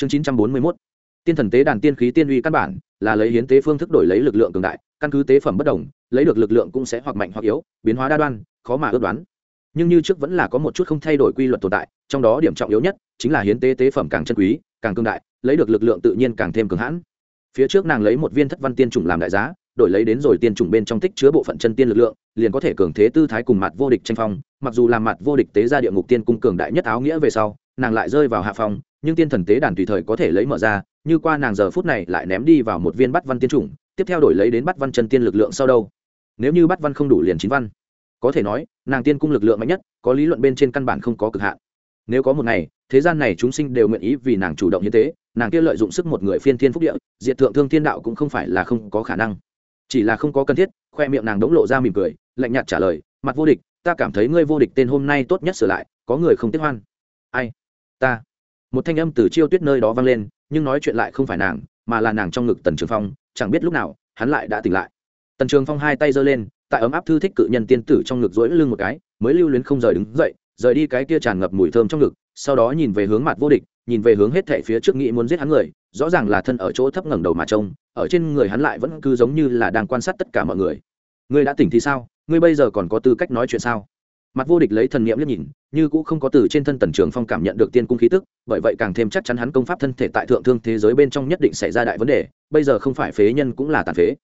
chương chín trăm bốn mươi mốt. Tiên thần tế đàn tiên khí tiên uy căn bản, là lấy hiến tế phương thức đổi lấy lực lượng cường đại, căn cứ tế phẩm bất đồng, lấy được lực lượng cũng sẽ hoặc mạnh hoặc yếu, biến hóa đa đoan, khó mà ước đoán. Nhưng như trước vẫn là có một chút không thay đổi quy luật tồn tại, trong đó điểm trọng yếu nhất chính là hiến tế tế phẩm càng chân quý, càng cương đại, lấy được lực lượng tự nhiên càng thêm cường hãn. Phía trước nàng lấy một viên thất văn tiên chủng làm đại giá, đổi lấy đến rồi tiên chủng bên trong tích chứa bộ phận chân tiên lực lượng, liền có thể cường thế tư thái cùng mặt vô địch tranh phong, mặc dù làm mặt vô địch tế ra địa ngục tiên cung cường đại nhất áo nghĩa về sau, nàng lại rơi vào hạ phong nhưng tiên thần tế đàn tùy thời có thể lấy mở ra, như qua nàng giờ phút này lại ném đi vào một viên bắt văn tiên chủng, tiếp theo đổi lấy đến bắt văn chân tiên lực lượng sau đâu? Nếu như bắt văn không đủ liền chín văn. Có thể nói, nàng tiên cung lực lượng mạnh nhất, có lý luận bên trên căn bản không có cực hạn. Nếu có một ngày, thế gian này chúng sinh đều nguyện ý vì nàng chủ động như thế, nàng kia lợi dụng sức một người phiên thiên phúc địa, diệt thượng thương thiên đạo cũng không phải là không có khả năng. Chỉ là không có cần thiết, khoe miệng nàng đống lộ ra mỉm cười, lạnh nhạt trả lời, mặt vô địch, ta cảm thấy ngươi vô địch tên hôm nay tốt nhất sửa lại, có người không tiếc hoan. Ai? Ta? Một thanh âm từ chiêu tuyết nơi đó vang lên, nhưng nói chuyện lại không phải nàng, mà là nàng trong ngực tần trường phong, chẳng biết lúc nào, hắn lại đã tỉnh lại. Tần trường phong hai tay giơ lên, tại ấm áp thư thích cự nhân tiên tử trong ngực rỗi lưng một cái, mới lưu luyến không rời đứng dậy, rời đi cái kia tràn ngập mùi thơm trong ngực, sau đó nhìn về hướng mặt vô địch, nhìn về hướng hết thệ phía trước nghĩ muốn giết hắn người, rõ ràng là thân ở chỗ thấp ngẩng đầu mà trông, ở trên người hắn lại vẫn cứ giống như là đang quan sát tất cả mọi người. Ngươi đã tỉnh thì sao? Ngươi bây giờ còn có tư cách nói chuyện sao? Mặt vô địch lấy thần niệm liếc nhìn, như cũng không có từ trên thân tần trường phong cảm nhận được tiên cung khí tức, bởi vậy càng thêm chắc chắn hắn công pháp thân thể tại thượng thương thế giới bên trong nhất định xảy ra đại vấn đề, bây giờ không phải phế nhân cũng là tàn phế.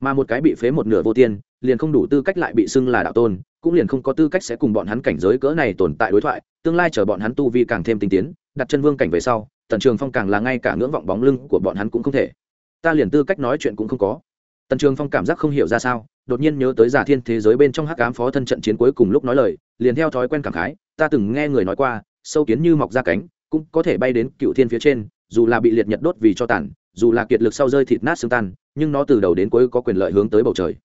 Mà một cái bị phế một nửa vô tiên, liền không đủ tư cách lại bị xưng là đạo tôn, cũng liền không có tư cách sẽ cùng bọn hắn cảnh giới cỡ này tồn tại đối thoại, tương lai chờ bọn hắn tu vi càng thêm tinh tiến, đặt chân vương cảnh về sau, tần trường phong càng là ngay cả ngưỡng vọng bóng lưng của bọn hắn cũng không thể. Ta liền tư cách nói chuyện cũng không có. Tần trường phong cảm giác không hiểu ra sao đột nhiên nhớ tới giả thiên thế giới bên trong hắc ám phó thân trận chiến cuối cùng lúc nói lời, liền theo thói quen cảm khái, ta từng nghe người nói qua, sâu kiến như mọc ra cánh, cũng có thể bay đến cựu thiên phía trên, dù là bị liệt nhật đốt vì cho tàn, dù là kiệt lực sau rơi thịt nát xương tan, nhưng nó từ đầu đến cuối có quyền lợi hướng tới bầu trời.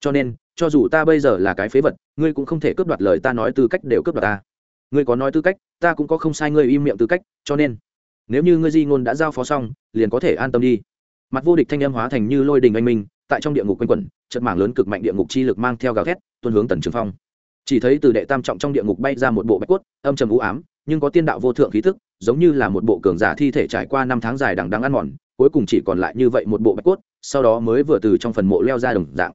Cho nên, cho dù ta bây giờ là cái phế vật, ngươi cũng không thể cướp đoạt lời ta nói tư cách đều cướp đoạt ta. Ngươi có nói tư cách, ta cũng có không sai ngươi im miệng tư cách, cho nên, nếu như ngươi di ngôn đã giao phó xong, liền có thể an tâm đi. Mặt vô địch thanh âm hóa thành như lôi đình anh minh tại trong địa ngục quanh quẩn trận mảng lớn cực mạnh địa ngục chi lực mang theo gào thét tuân hướng tần trường phong. Chỉ thấy từ đệ tam trọng trong địa ngục bay ra một bộ bạch quất âm trầm u ám, nhưng có tiên đạo vô thượng khí thức, giống như là một bộ cường giả thi thể trải qua năm tháng dài đằng đắng ăn mòn, cuối cùng chỉ còn lại như vậy một bộ bạch cốt, sau đó mới vừa từ trong phần mộ leo ra đồng dạng.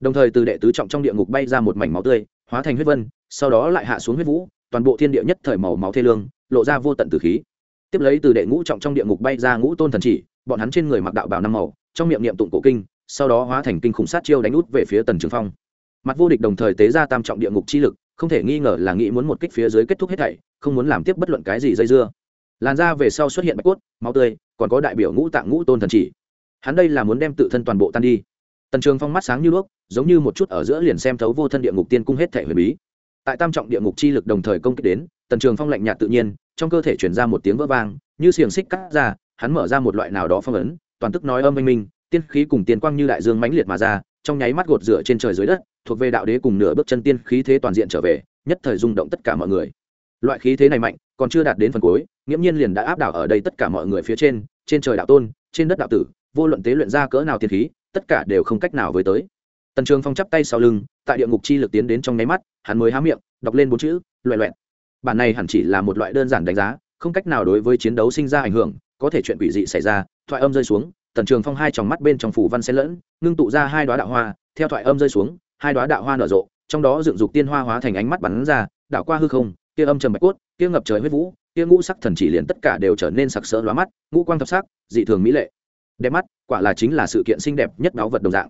Đồng thời từ đệ tứ trọng trong địa ngục bay ra một mảnh máu tươi, hóa thành huyết vân, sau đó lại hạ xuống huyết vũ, toàn bộ thiên địa nhất thời màu máu thê lương, lộ ra vô tận từ khí. Tiếp lấy từ đệ ngũ trọng trong địa ngục bay ra ngũ tôn thần chỉ, bọn hắn trên người mặc đạo bào năm màu, trong miệng niệm tụng cổ kinh sau đó hóa thành kinh khủng sát chiêu đánh út về phía tần trường phong. Mặt vô địch đồng thời tế ra tam trọng địa ngục chi lực, không thể nghi ngờ là nghĩ muốn một kích phía dưới kết thúc hết thảy, không muốn làm tiếp bất luận cái gì dây dưa. Làn ra về sau xuất hiện bạch cốt, máu tươi, còn có đại biểu ngũ tạng ngũ tôn thần chỉ. Hắn đây là muốn đem tự thân toàn bộ tan đi. Tần trường phong mắt sáng như đuốc, giống như một chút ở giữa liền xem thấu vô thân địa ngục tiên cung hết thể huyền bí. Tại tam trọng địa ngục chi lực đồng thời công kích đến, tần trường phong lạnh nhạt tự nhiên, trong cơ thể chuyển ra một tiếng vỡ vang, như xiềng xích cắt ra, hắn mở ra một loại nào đó phong ấn, toàn tức nói âm minh minh tiên khí cùng tiên quang như đại dương mãnh liệt mà ra, trong nháy mắt gột rửa trên trời dưới đất, thuộc về đạo đế cùng nửa bước chân tiên khí thế toàn diện trở về, nhất thời rung động tất cả mọi người. Loại khí thế này mạnh, còn chưa đạt đến phần cuối, nghiễm nhiên liền đã áp đảo ở đây tất cả mọi người phía trên trên trời đạo tôn, trên đất đạo tử, vô luận tế luyện ra cỡ nào tiên khí, tất cả đều không cách nào với tới. Tần trường phong chắp tay sau lưng, tại địa ngục chi lực tiến đến trong nháy mắt, hắn mới há miệng, đọc lên bốn chữ loẹ loẹt. Bản này hẳn chỉ là một loại đơn giản đánh giá, không cách nào đối với chiến đấu sinh ra ảnh hưởng, có thể chuyện quỷ dị xảy ra, thoại âm rơi xuống tần trường phong hai tròng mắt bên trong phủ văn xen lẫn, ngưng tụ ra hai đoá đạo hoa, theo thoại âm rơi xuống, hai đoá đạo hoa nở rộ, trong đó dựng dục tiên hoa hóa thành ánh mắt bắn ra đạo qua hư không, kia âm trầm bạch cốt, kia ngập trời huyết vũ, kia ngũ sắc thần chỉ liền tất cả đều trở nên sặc sỡ lóa mắt, ngũ quang thập sắc, dị thường mỹ lệ. Đẹp mắt, quả là chính là sự kiện xinh đẹp nhất đáo vật đồng dạng.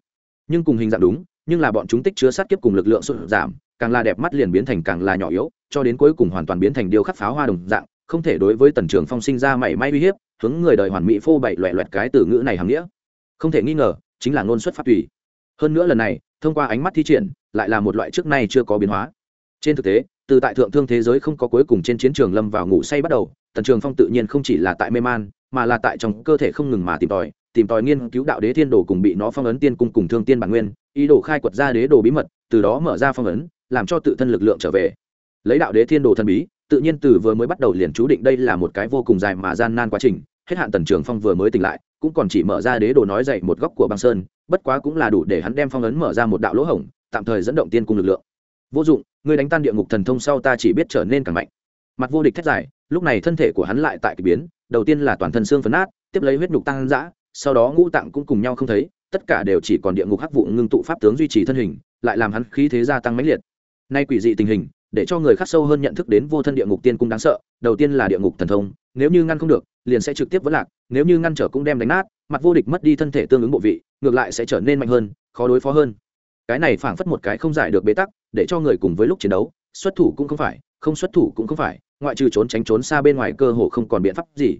Nhưng cùng hình dạng đúng, nhưng là bọn chúng tích chứa sát kiếp cùng lực lượng sụt giảm, càng là đẹp mắt liền biến thành càng là nhỏ yếu, cho đến cuối cùng hoàn toàn biến thành điều khắc pháo hoa đồng dạng không thể đối với tần trường phong sinh ra mảy may uy hiếp, hướng người đời hoàn mỹ phô bày loẹ loẹt cái từ ngữ này hàm nghĩa. Không thể nghi ngờ, chính là ngôn xuất phát tùy. Hơn nữa lần này, thông qua ánh mắt thi triển, lại là một loại trước nay chưa có biến hóa. Trên thực tế, từ tại thượng thương thế giới không có cuối cùng trên chiến trường lâm vào ngủ say bắt đầu, tần trường phong tự nhiên không chỉ là tại mê man, mà là tại trong cơ thể không ngừng mà tìm tòi tìm tòi nghiên cứu đạo đế thiên đồ cùng bị nó phong ấn tiên cung cùng thương tiên bản nguyên, ý đồ khai quật ra đế đồ bí mật, từ đó mở ra phong ấn, làm cho tự thân lực lượng trở về. Lấy đạo đế thiên đồ thần bí tự nhiên từ vừa mới bắt đầu liền chú định đây là một cái vô cùng dài mà gian nan quá trình, hết hạn tần trường phong vừa mới tỉnh lại, cũng còn chỉ mở ra đế đồ nói dậy một góc của băng sơn, bất quá cũng là đủ để hắn đem phong ấn mở ra một đạo lỗ hổng, tạm thời dẫn động tiên cung lực lượng. Vô dụng người đánh tan địa ngục thần thông sau ta chỉ biết trở nên càng mạnh. Mặt vô địch thét dài, lúc này thân thể của hắn lại tại k ỳ biến, đầu tiên là toàn thân xương phấn nát, tiếp lấy huyết nhục tăng dã, sau đó ngũ tạng cũng cùng nhau không thấy, tất cả đều chỉ còn địa ngục hắc vụ ngưng tụ pháp tướng duy trì thân hình, lại làm hắn khí thế gia tăng mãnh liệt. Nay quỷ dị tình hình để cho người khác sâu hơn nhận thức đến vô thân địa ngục tiên cung đáng sợ, đầu tiên là địa ngục thần thông, nếu như ngăn không được, liền sẽ trực tiếp vẫn lạc, nếu như ngăn trở cũng đem đánh nát, mặt vô địch mất đi thân thể tương ứng bộ vị, ngược lại sẽ trở nên mạnh hơn, khó đối phó hơn. Cái này phảng phất một cái không giải được bế tắc, để cho người cùng với lúc chiến đấu, xuất thủ cũng không phải, không xuất thủ cũng không phải, ngoại trừ trốn tránh trốn xa bên ngoài cơ hồ không còn biện pháp gì.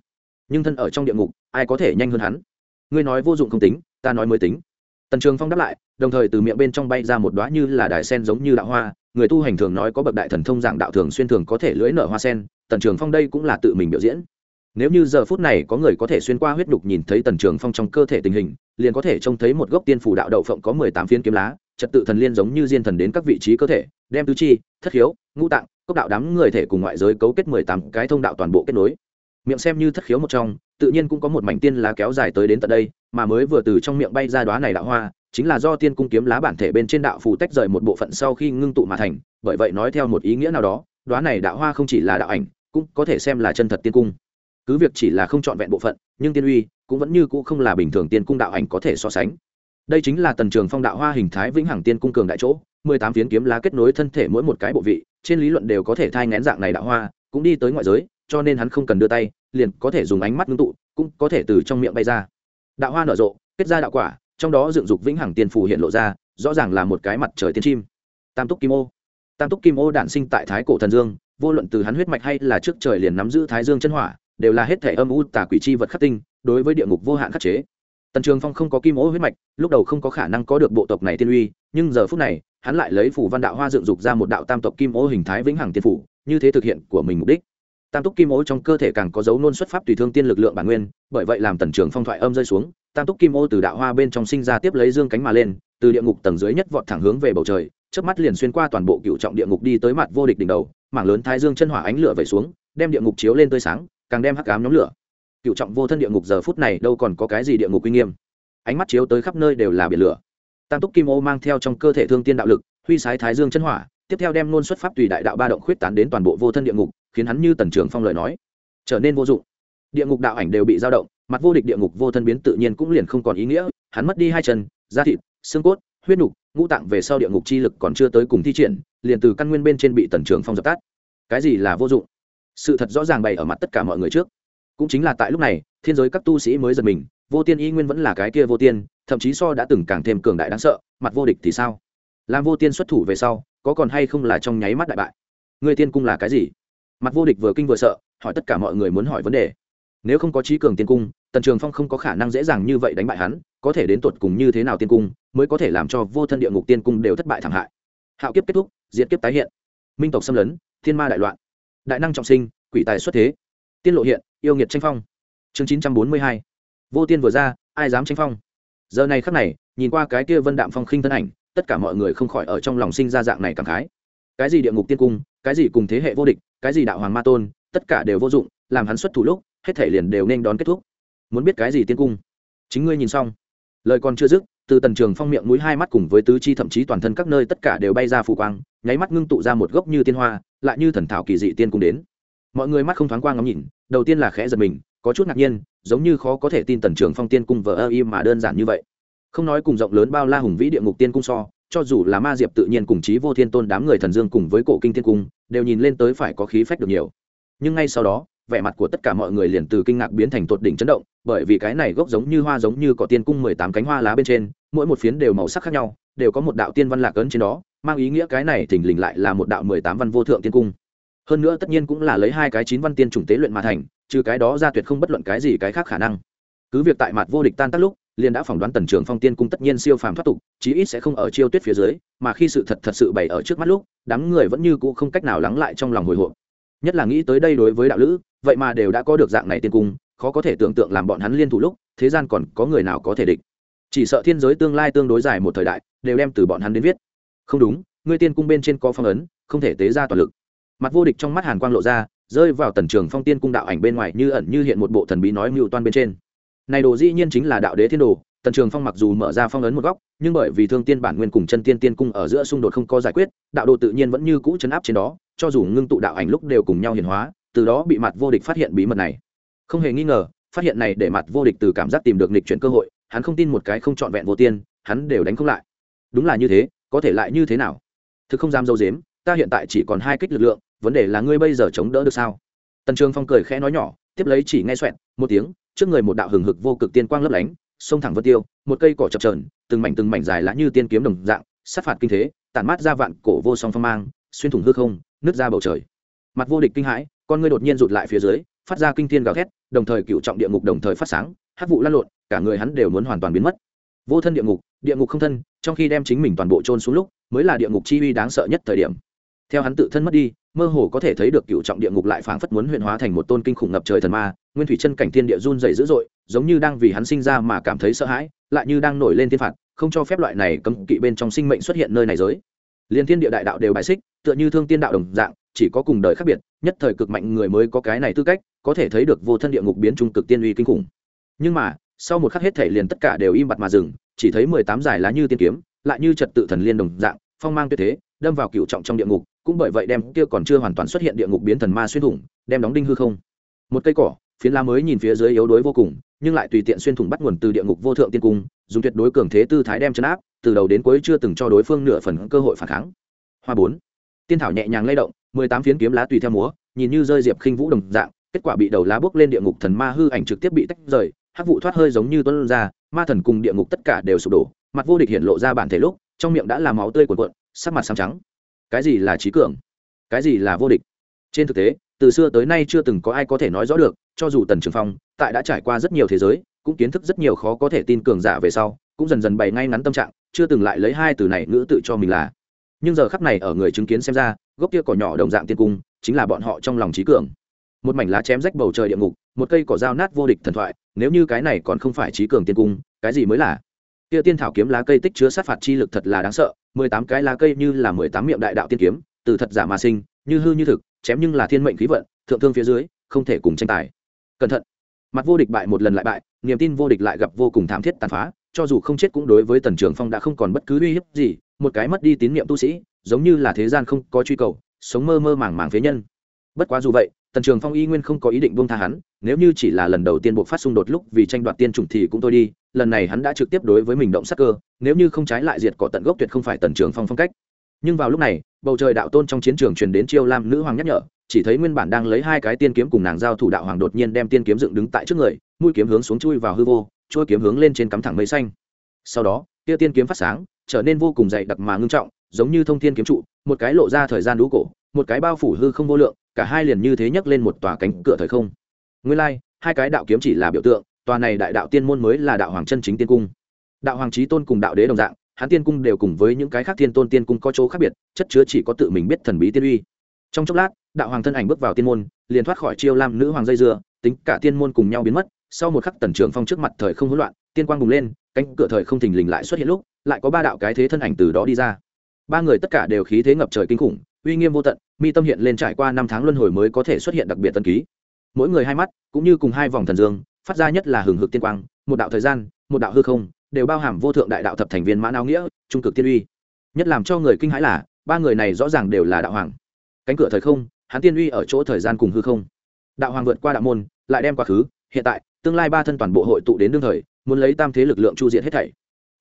Nhưng thân ở trong địa ngục, ai có thể nhanh hơn hắn? Ngươi nói vô dụng không tính, ta nói mới tính. Tần trường phong đáp lại đồng thời từ miệng bên trong bay ra một đóa như là đài sen giống như đạo hoa. Người tu hành thường nói có bậc đại thần thông dạng đạo thường xuyên thường có thể lưỡi nở hoa sen, tần trường phong đây cũng là tự mình biểu diễn. Nếu như giờ phút này có người có thể xuyên qua huyết đục nhìn thấy tần trường phong trong cơ thể tình hình, liền có thể trông thấy một gốc tiên phủ đạo đậu phộng có mười tám phiến kiếm lá, trật tự thần liên giống như diên thần đến các vị trí cơ thể, đem tứ chi, thất khiếu, ngũ tạng, cốc đạo đám người thể cùng ngoại giới cấu kết mười tám cái thông đạo toàn bộ kết nối. Miệng xem như thất khiếu một trong, tự nhiên cũng có một mảnh tiên lá kéo dài tới đến tận đây, mà mới vừa từ trong miệng bay ra đoá này đạo hoa chính là do tiên cung kiếm lá bản thể bên trên đạo phù tách rời một bộ phận sau khi ngưng tụ mà thành, bởi vậy nói theo một ý nghĩa nào đó đoá này đạo hoa không chỉ là đạo ảnh, cũng có thể xem là chân thật tiên cung. Cứ việc chỉ là không trọn vẹn bộ phận, nhưng tiên uy cũng vẫn như cũ không là bình thường tiên cung đạo ảnh có thể so sánh. Đây chính là tần trường phong đạo hoa hình thái vĩnh hằng tiên cung cường đại chỗ, mười tám phiến kiếm lá kết nối thân thể mỗi một cái bộ vị, trên lý luận đều có thể thai ngén dạng này đạo hoa, cũng đi tới ngoại giới, cho nên hắn không cần đưa tay, liền có thể dùng ánh mắt ngưng tụ, cũng có thể từ trong miệng bay ra. Đạo hoa nở rộ, kết ra đạo quả trong đó dựng dục vĩnh hằng tiên phù hiện lộ ra, rõ ràng là một cái mặt trời tiên chim. Tam túc kim ô. Tam túc kim ô đản sinh tại thái cổ thần dương, vô luận từ hắn huyết mạch hay là trước trời liền nắm giữ thái dương chân hỏa, đều là hết thể âm u tà quỷ chi vật khắc tinh, đối với địa ngục vô hạn khắc chế. Tần trường phong không có kim ô huyết mạch, lúc đầu không có khả năng có được bộ tộc này tiên uy, nhưng giờ phút này, hắn lại lấy phủ văn đạo hoa dựng dục ra một đạo tam tộc kim ô hình thái vĩnh hằng tiên phủ như thế thực hiện của mình mục đích. Tam túc kim ô trong cơ thể càng có dấu nôn xuất pháp tùy thương tiên lực lượng bản nguyên, bởi vậy làm tần trường phong thoại âm rơi xuống tam túc kim ô từ đạo hoa bên trong sinh ra tiếp lấy dương cánh mà lên, từ địa ngục tầng dưới nhất vọt thẳng hướng về bầu trời trước mắt liền xuyên qua toàn bộ cựu trọng địa ngục đi tới mặt vô địch đỉnh đầu, mảng lớn thái dương chân hỏa ánh lửa vẩy xuống, đem địa ngục chiếu lên tươi sáng, càng đem hắc cám nhóm lửa. Cựu trọng vô thân địa ngục giờ phút này đâu còn có cái gì địa ngục uy nghiêm? Ánh mắt chiếu tới khắp nơi đều là biển lửa. Tam túc kim ô mang theo trong cơ thể thương tiên đạo lực, huy sái thái dương chân hỏa, tiếp theo đem luôn xuất pháp tùy đại đạo ba động khuyết tán đến toàn bộ vô thân địa ngục, khiến hắn như tần trường phong lời nói, trở nên vô dụng. Địa ngục đạo ảnh đều bị dao động mặt vô địch địa ngục vô thân biến tự nhiên cũng liền không còn ý nghĩa, hắn mất đi hai chân, da thịt, xương cốt, huyết nục, ngũ tạng về sau địa ngục chi lực còn chưa tới cùng thi triển, liền từ căn nguyên bên trên bị tần trường phong dập tắt. Cái gì là vô dụng? Sự thật rõ ràng bày ở mặt tất cả mọi người trước. Cũng chính là tại lúc này, thiên giới các tu sĩ mới giật mình, vô tiên y nguyên vẫn là cái kia vô tiên, thậm chí so đã từng càng thêm cường đại đáng sợ, mặt vô địch thì sao? Làm vô tiên xuất thủ về sau, có còn hay không là trong nháy mắt đại bại? Người tiên cung là cái gì? Mặt vô địch vừa kinh vừa sợ, hỏi tất cả mọi người muốn hỏi vấn đề. Nếu không có trí cường tiên cung tần trường phong không có khả năng dễ dàng như vậy đánh bại hắn, có thể đến tột cùng như thế nào tiên cung, mới có thể làm cho vô thân địa ngục tiên cung đều thất bại thảm hại. Hạo kiếp kết thúc diễn kiếp tái hiện. Minh tộc xâm lấn, thiên ma đại loạn. Đại năng trọng sinh, quỷ tài xuất thế. Tiên lộ hiện, yêu nghiệt tranh phong. Chương chín trăm bốn mươi hai. Vô tiên vừa ra, ai dám tranh phong? Giờ này khắc này, nhìn qua cái kia vân đạm phong khinh thân ảnh, tất cả mọi người không khỏi ở trong lòng sinh ra dạng này cảm khái. Cái gì địa ngục tiên cung, cái gì cùng thế hệ vô địch, cái gì đạo hoàng ma tôn, tất cả đều vô dụng, làm hắn xuất thủ lúc, hết thể liền đều nên đón kết thúc muốn biết cái gì tiên cung? Chính ngươi nhìn xong. Lời còn chưa dứt, từ tần trường phong miệng mũi hai mắt cùng với tứ chi thậm chí toàn thân các nơi tất cả đều bay ra phủ quang, nháy mắt ngưng tụ ra một gốc như tiên hoa, lại như thần thảo kỳ dị tiên cung đến. Mọi người mắt không thoáng quang ngắm nhìn, đầu tiên là khẽ giật mình, có chút ngạc nhiên, giống như khó có thể tin tần trường phong tiên cung vờ ơ im mà đơn giản như vậy. Không nói cùng rộng lớn bao la hùng vĩ địa ngục tiên cung so, cho dù là ma diệp tự nhiên cùng chí vô thiên tôn đám người thần dương cùng với cổ kinh tiên cung, đều nhìn lên tới phải có khí phách được nhiều. Nhưng ngay sau đó vẻ mặt của tất cả mọi người liền từ kinh ngạc biến thành tột đỉnh chấn động, bởi vì cái này gốc giống như hoa giống như có tiên cung mười tám cánh hoa lá bên trên, mỗi một phiến đều màu sắc khác nhau, đều có một đạo tiên văn lạc ấn trên đó, mang ý nghĩa cái này thình lình lại là một đạo mười tám văn vô thượng tiên cung. Hơn nữa tất nhiên cũng là lấy hai cái chín văn tiên chủng tế luyện mà thành, trừ cái đó ra tuyệt không bất luận cái gì cái khác khả năng. Cứ việc tại mặt vô địch tan tác lúc, liền đã phỏng đoán tần trường phong tiên cung tất nhiên siêu phàm thoát tục, chí ít sẽ không ở chiêu tuyết phía dưới, mà khi sự thật thật sự bày ở trước mắt lúc, đám người vẫn như cũ không cách nào lắng lại trong lòng hồi hộp nhất là nghĩ tới đây đối với đạo lữ, vậy mà đều đã có được dạng này tiên cung, khó có thể tưởng tượng làm bọn hắn liên thủ lúc, thế gian còn có người nào có thể địch. Chỉ sợ thiên giới tương lai tương đối dài một thời đại, đều đem từ bọn hắn đến viết. Không đúng, ngươi tiên cung bên trên có phong ấn, không thể tế ra toàn lực. Mặt vô địch trong mắt hàn quang lộ ra, rơi vào tần trường phong tiên cung đạo ảnh bên ngoài như ẩn như hiện một bộ thần bí nói mưu toan bên trên. Này đồ dĩ nhiên chính là đạo đế thiên đồ, tần trường phong mặc dù mở ra phong ấn một góc, nhưng bởi vì thương tiên bản nguyên cùng chân tiên tiên cung ở giữa xung đột không có giải quyết, đạo đồ tự nhiên vẫn như cũ chấn áp trên đó cho dù ngưng tụ đạo ảnh lúc đều cùng nhau hiển hóa, từ đó bị mặt vô địch phát hiện bí mật này. Không hề nghi ngờ, phát hiện này để mặt vô địch từ cảm giác tìm được nịch chuyển cơ hội, hắn không tin một cái không trọn vẹn vô tiên, hắn đều đánh không lại. Đúng là như thế, có thể lại như thế nào? Thực không dám dâu dếm, ta hiện tại chỉ còn hai kích lực lượng, vấn đề là ngươi bây giờ chống đỡ được sao? Tần trường phong cười khẽ nói nhỏ, tiếp lấy chỉ nghe xoẹn một tiếng, trước người một đạo hừng hực vô cực tiên quang lấp lánh, sông thẳng vân tiêu, một cây cỏ chập trờn từng mảnh từng mảnh dài lá như tiên kiếm đồng dạng, sát phạt kinh thế, tản mát ra vạn cổ vô song phong mang, xuyên thủng hư không nứt ra bầu trời. Mặt vô địch kinh hãi, con ngươi đột nhiên rụt lại phía dưới, phát ra kinh thiên gào thét, đồng thời cựu trọng địa ngục đồng thời phát sáng hát vụ lăn lộn, cả người hắn đều muốn hoàn toàn biến mất. Vô thân địa ngục địa ngục không thân, trong khi đem chính mình toàn bộ trôn xuống lúc, mới là địa ngục chi uy đáng sợ nhất thời điểm. Theo hắn tự thân mất đi, mơ hồ có thể thấy được cựu trọng địa ngục lại phảng phất muốn huyện hóa thành một tôn kinh khủng ngập trời thần ma, nguyên thủy chân cảnh thiên địa run dày dữ dội, giống như đang vì hắn sinh ra mà cảm thấy sợ hãi, lại như đang nổi lên thiên phạt, không cho phép loại này cấm kỵ bên trong sinh mệnh xuất hiện nơi này giới liên thiên địa đại đạo đều bài xích, tựa như thương tiên đạo đồng dạng, chỉ có cùng đời khác biệt, nhất thời cực mạnh người mới có cái này tư cách, có thể thấy được vô thân địa ngục biến trung cực tiên uy kinh khủng. Nhưng mà, sau một khắc hết thể liền tất cả đều im bặt mà dừng, chỉ thấy mười tám giải lá như tiên kiếm, lại như trật tự thần liên đồng dạng, phong mang tuyệt thế, đâm vào cựu trọng trong địa ngục, cũng bởi vậy đem kia còn chưa hoàn toàn xuất hiện địa ngục biến thần ma xuyên thủng, đem đóng đinh hư không. Một cây cỏ, phiến lá mới nhìn phía dưới yếu đuối vô cùng nhưng lại tùy tiện xuyên thủng bắt nguồn từ địa ngục vô thượng tiên cung, dùng tuyệt đối cường thế tư thái đem chấn áp, từ đầu đến cuối chưa từng cho đối phương nửa phần cơ hội phản kháng. Hoa bốn, tiên thảo nhẹ nhàng lay động, mười tám phiến kiếm lá tùy theo múa, nhìn như rơi diệp khinh vũ đồng dạng, kết quả bị đầu lá bốc lên địa ngục thần ma hư ảnh trực tiếp bị tách rời, hắc vụ thoát hơi giống như tuân ra, ma thần cùng địa ngục tất cả đều sụp đổ, mặt vô địch hiện lộ ra bản thể lúc, trong miệng đã là máu tươi cuồn cuộn, sắc mặt xám trắng. Cái gì là trí cường? Cái gì là vô địch? Trên thực tế từ xưa tới nay chưa từng có ai có thể nói rõ được, cho dù tần trường phong tại đã trải qua rất nhiều thế giới, cũng kiến thức rất nhiều khó có thể tin cường giả về sau, cũng dần dần bày ngay ngắn tâm trạng, chưa từng lại lấy hai từ này ngữ tự cho mình là. Nhưng giờ khắp này ở người chứng kiến xem ra, gốc kia cỏ nhỏ đồng dạng tiên cung, chính là bọn họ trong lòng trí cường. Một mảnh lá chém rách bầu trời địa ngục, một cây cỏ dao nát vô địch thần thoại, nếu như cái này còn không phải trí cường tiên cung, cái gì mới là? Kia tiên thảo kiếm lá cây tích chứa sát phạt chi lực thật là đáng sợ, mười tám cái lá cây như là mười tám miệng đại đạo tiên kiếm, từ thật giả mà sinh, như hư như thực chém nhưng là thiên mệnh khí vận, thượng thương phía dưới, không thể cùng tranh tài. Cẩn thận. Mặt vô địch bại một lần lại bại, niềm tin vô địch lại gặp vô cùng thảm thiết tàn phá, cho dù không chết cũng đối với tần trường phong đã không còn bất cứ uy hiếp gì, một cái mất đi tín nhiệm tu sĩ, giống như là thế gian không có truy cầu, sống mơ mơ màng màng phế nhân. Bất quá dù vậy, tần trường phong y nguyên không có ý định buông tha hắn, nếu như chỉ là lần đầu tiên buộc phát xung đột lúc vì tranh đoạt tiên chủng thì cũng thôi đi, lần này hắn đã trực tiếp đối với mình động sắc cơ, nếu như không trái lại diệt cỏ tận gốc tuyệt không phải tần trường phong phong cách nhưng vào lúc này bầu trời đạo tôn trong chiến trường truyền đến chiêu lam nữ hoàng nhắc nhở chỉ thấy nguyên bản đang lấy hai cái tiên kiếm cùng nàng giao thủ đạo hoàng đột nhiên đem tiên kiếm dựng đứng tại trước người mũi kiếm hướng xuống chui vào hư vô trôi kiếm hướng lên trên cắm thẳng mây xanh. Sau đó tia tiên kiếm phát sáng trở nên vô cùng dày đặc mà ngưng trọng giống như thông thiên kiếm trụ một cái lộ ra thời gian đũ cổ một cái bao phủ hư không vô lượng cả hai liền như thế nhấc lên một tòa cánh cửa thời không. Nguyên lai、like, hai cái đạo kiếm chỉ là biểu tượng tòa này đại đạo tiên môn mới là đạo hoàng chân chính tiên cung. Đạo hoàng trí tôn cùng đạo đế đồng dạng hắn tiên cung đều cùng với những cái khác thiên tôn tiên cung có chỗ khác biệt, chất chứa chỉ có tự mình biết thần bí tiên uy. Trong chốc lát, đạo hoàng thân ảnh bước vào tiên môn, liền thoát khỏi chiêu lam nữ hoàng dây dưa, tính cả tiên môn cùng nhau biến mất, sau một khắc tần trưởng phong trước mặt thời không hỗn loạn, tiên quang bùng lên, cánh cửa thời không thình lình lại xuất hiện lúc, lại có ba đạo cái thế thân ảnh từ đó đi ra. Ba người tất cả đều khí thế ngập trời kinh khủng, uy nghiêm vô tận, mi tâm hiện lên trải qua năm tháng luân hồi mới có thể xuất hiện đặc biệt tân ký. Mỗi người hai mắt, cũng như cùng hai vòng thần dương, phát ra nhất là hừng hực tiên quang, một đạo thời gian, một đạo hư không đều bao hàm vô thượng đại đạo thập thành viên mãn áo nghĩa, trung cực tiên uy. Nhất làm cho người kinh hãi là, ba người này rõ ràng đều là đạo hoàng. Cánh cửa thời không, hắn tiên uy ở chỗ thời gian cùng hư không. Đạo hoàng vượt qua đạo môn, lại đem quá khứ, hiện tại, tương lai ba thân toàn bộ hội tụ đến đương thời, muốn lấy tam thế lực lượng chu diện hết thảy.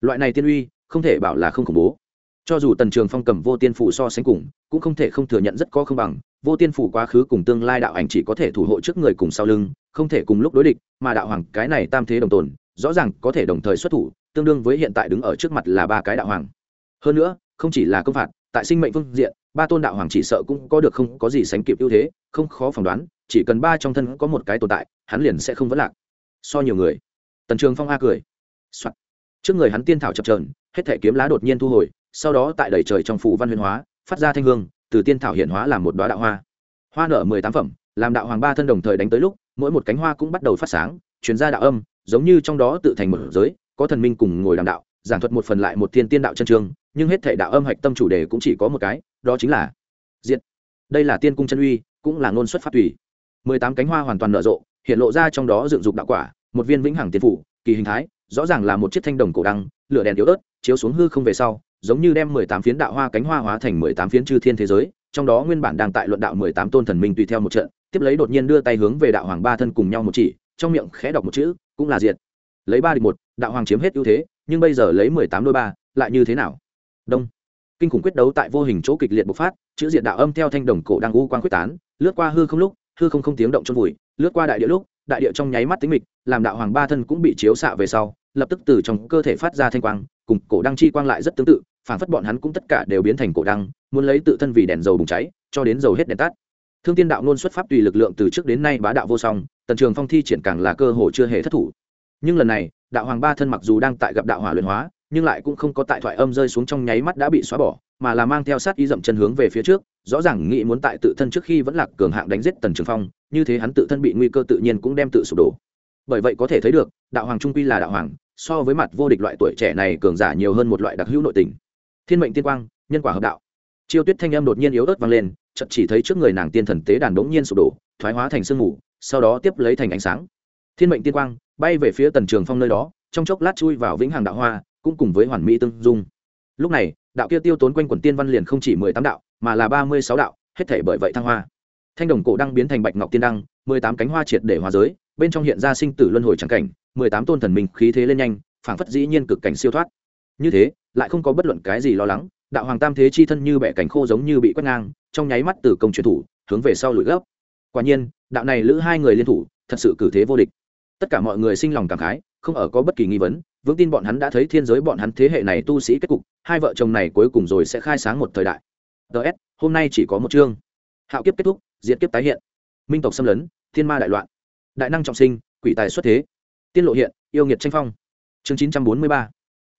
Loại này tiên uy, không thể bảo là không khủng bố. Cho dù tần trường phong cầm vô tiên phủ so sánh cùng, cũng không thể không thừa nhận rất có không bằng, vô tiên phủ quá khứ cùng tương lai đạo ảnh chỉ có thể thủ hộ trước người cùng sau lưng, không thể cùng lúc đối địch, mà đạo hoàng cái này tam thế đồng tồn rõ ràng có thể đồng thời xuất thủ, tương đương với hiện tại đứng ở trước mặt là ba cái đạo hoàng. Hơn nữa, không chỉ là công phạt, tại sinh mệnh phương diện, ba tôn đạo hoàng chỉ sợ cũng có được không có gì sánh kịp ưu thế, không khó phỏng đoán, chỉ cần ba trong thân có một cái tồn tại, hắn liền sẽ không vấn lạc. So nhiều người. Tần trường phong a cười、Soạn. trước người hắn tiên thảo chập trờn hết thể kiếm lá đột nhiên thu hồi, sau đó tại đầy trời trong phủ văn huyền hóa, phát ra thanh hương, từ tiên thảo hiện hóa làm một đoá đạo hoa. Hoa nở mười tám phẩm, làm đạo hoàng ba thân đồng thời đánh tới lúc, mỗi một cánh hoa cũng bắt đầu phát sáng chuyển ra đạo âm giống như trong đó tự thành một giới, có thần minh cùng ngồi đàm đạo, giảng thuật một phần lại một thiên tiên đạo chân trường nhưng hết thể đạo âm hạch tâm chủ đề cũng chỉ có một cái, đó chính là diện đây là tiên cung chân uy, cũng là ngôn xuất phát tùy. Mười tám cánh hoa hoàn toàn nở rộ, hiện lộ ra trong đó dựng dục đạo quả, một viên vĩnh hằng tiên phủ, kỳ hình thái, rõ ràng là một chiếc thanh đồng cổ đăng, lửa đèn yếu ớt, chiếu xuống hư không về sau, giống như đem mười tám phiến đạo hoa cánh hoa hóa thành mười tám phiến chư thiên thế giới, trong đó nguyên bản đang tại luận đạo mười tám tôn thần minh tùy theo một trận, tiếp lấy đột nhiên đưa tay hướng về đạo hoàng ba thân cùng nhau một chỉ, trong miệng khẽ đọc một chữ cũng là diệt. Lấy ba địch một, đạo hoàng chiếm hết ưu thế, nhưng bây giờ lấy mười tám đôi ba, lại như thế nào? Đông. Kinh khủng quyết đấu tại vô hình chỗ kịch liệt bộc phát, chữ diệt đạo âm theo thanh đồng cổ đang u quang quyết tán, lướt qua hư không lúc, hư không không tiếng động trong vùi, lướt qua đại địa lúc, đại địa trong nháy mắt tính mịch, làm đạo hoàng ba thân cũng bị chiếu xạ về sau, lập tức từ trong cơ thể phát ra thanh quang, cùng cổ đăng chi quang lại rất tương tự, phản phất bọn hắn cũng tất cả đều biến thành cổ đăng, muốn lấy tự thân vì đèn dầu bùng cháy, cho đến dầu hết đèn tắt. Thương tiên đạo nôn xuất pháp tùy lực lượng từ trước đến nay bá đạo vô song tần trường phong thi triển càng là cơ hồ chưa hề thất thủ. Nhưng lần này, đạo hoàng ba thân mặc dù đang tại gặp đạo hỏa luyện hóa, nhưng lại cũng không có tại thoại âm rơi xuống trong nháy mắt đã bị xóa bỏ, mà là mang theo sát ý dậm chân hướng về phía trước, rõ ràng nghĩ muốn tại tự thân trước khi vẫn là cường hạng đánh giết tần trường phong, như thế hắn tự thân bị nguy cơ tự nhiên cũng đem tự sụp đổ. Bởi vậy có thể thấy được, đạo hoàng trung quy là đạo hoàng, so với mặt vô địch loại tuổi trẻ này cường giả nhiều hơn một loại đặc hữu nội tình. Thiên mệnh tiên quang, nhân quả hợp đạo. Chiêu tuyết thanh âm đột nhiên yếu ớt vang lên, chợt chỉ thấy trước người nàng tiên thần tế đàn bỗng nhiên sụp đổ, thoái hóa thành sương mù sau đó tiếp lấy thành ánh sáng. Thiên mệnh tiên quang bay về phía tần trường phong nơi đó, trong chốc lát chui vào vĩnh hằng đạo hoa, cũng cùng với hoàn mỹ tương dung. Lúc này, đạo kia tiêu tốn quanh quần tiên văn liền không chỉ mười tám đạo, mà là ba mươi sáu đạo, hết thể bởi vậy thăng hoa. Thanh đồng cổ đăng biến thành bạch ngọc tiên đăng, mười tám cánh hoa triệt để hòa giới, bên trong hiện ra sinh tử luân hồi trắng cảnh, mười tám tôn thần minh khí thế lên nhanh, phảng phất dĩ nhiên cực cảnh siêu thoát. Như thế, lại không có bất luận cái gì lo lắng, đạo hoàng tam thế chi thân như bẻ cảnh khô giống như bị quét ngang, trong nháy mắt từ công truyền thủ, hướng về sau lùi gấp quả nhiên, đạo này lữ hai người liên thủ, thật sự cử thế vô địch. Tất cả mọi người sinh lòng cảm khái, không ở có bất kỳ nghi vấn, vững tin bọn hắn đã thấy thiên giới bọn hắn thế hệ này tu sĩ kết cục, hai vợ chồng này cuối cùng rồi sẽ khai sáng một thời đại. Ts hôm nay chỉ có một chương. Hạo kiếp kết thúc diễn kiếp tái hiện. Minh tộc xâm lấn, thiên ma đại loạn. Đại năng trọng sinh, quỷ tài xuất thế. Tiên lộ hiện, yêu nghiệt tranh phong. Chương chín trăm bốn mươi ba.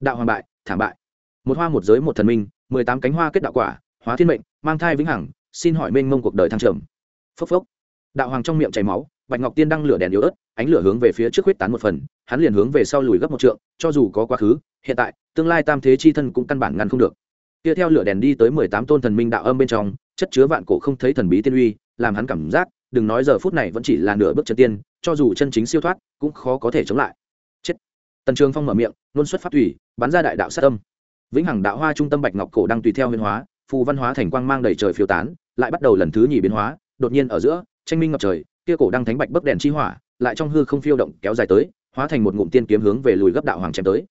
Đạo hoàng bại, thảm bại. Một hoa một giới một thần minh, mười tám cánh hoa kết đạo quả, hóa thiên mệnh, mang thai vĩnh hằng, xin hỏi mênh mông cuộc đời thăng trầm. Phốc phốc đạo hoàng trong miệng chảy máu bạch ngọc tiên đăng lửa đèn yếu ớt ánh lửa hướng về phía trước huyết tán một phần hắn liền hướng về sau lùi gấp một trượng cho dù có quá khứ hiện tại tương lai tam thế chi thân cũng căn bản ngăn không được. Kia theo lửa đèn đi tới mười tám tôn thần minh đạo âm bên trong chất chứa vạn cổ không thấy thần bí tiên uy làm hắn cảm giác đừng nói giờ phút này vẫn chỉ là nửa bước chân tiên cho dù chân chính siêu thoát cũng khó có thể chống lại. Chết. Tần trường phong mở miệng luôn xuất phát thủy bắn ra đại đạo sát âm, vĩnh hằng đạo hoa trung tâm bạch ngọc cổ đang tùy theo huyên hóa phù văn hóa thành quang mang đầy trời phiêu tán lại bắt đầu lần thứ nhì biến hóa đột nhiên ở giữa tranh minh ngập trời, kia cổ đang thánh bạch bấc đèn chi hỏa, lại trong hư không phiêu động kéo dài tới, hóa thành một ngụm tiên kiếm hướng về lùi gấp đạo hoàng chém tới.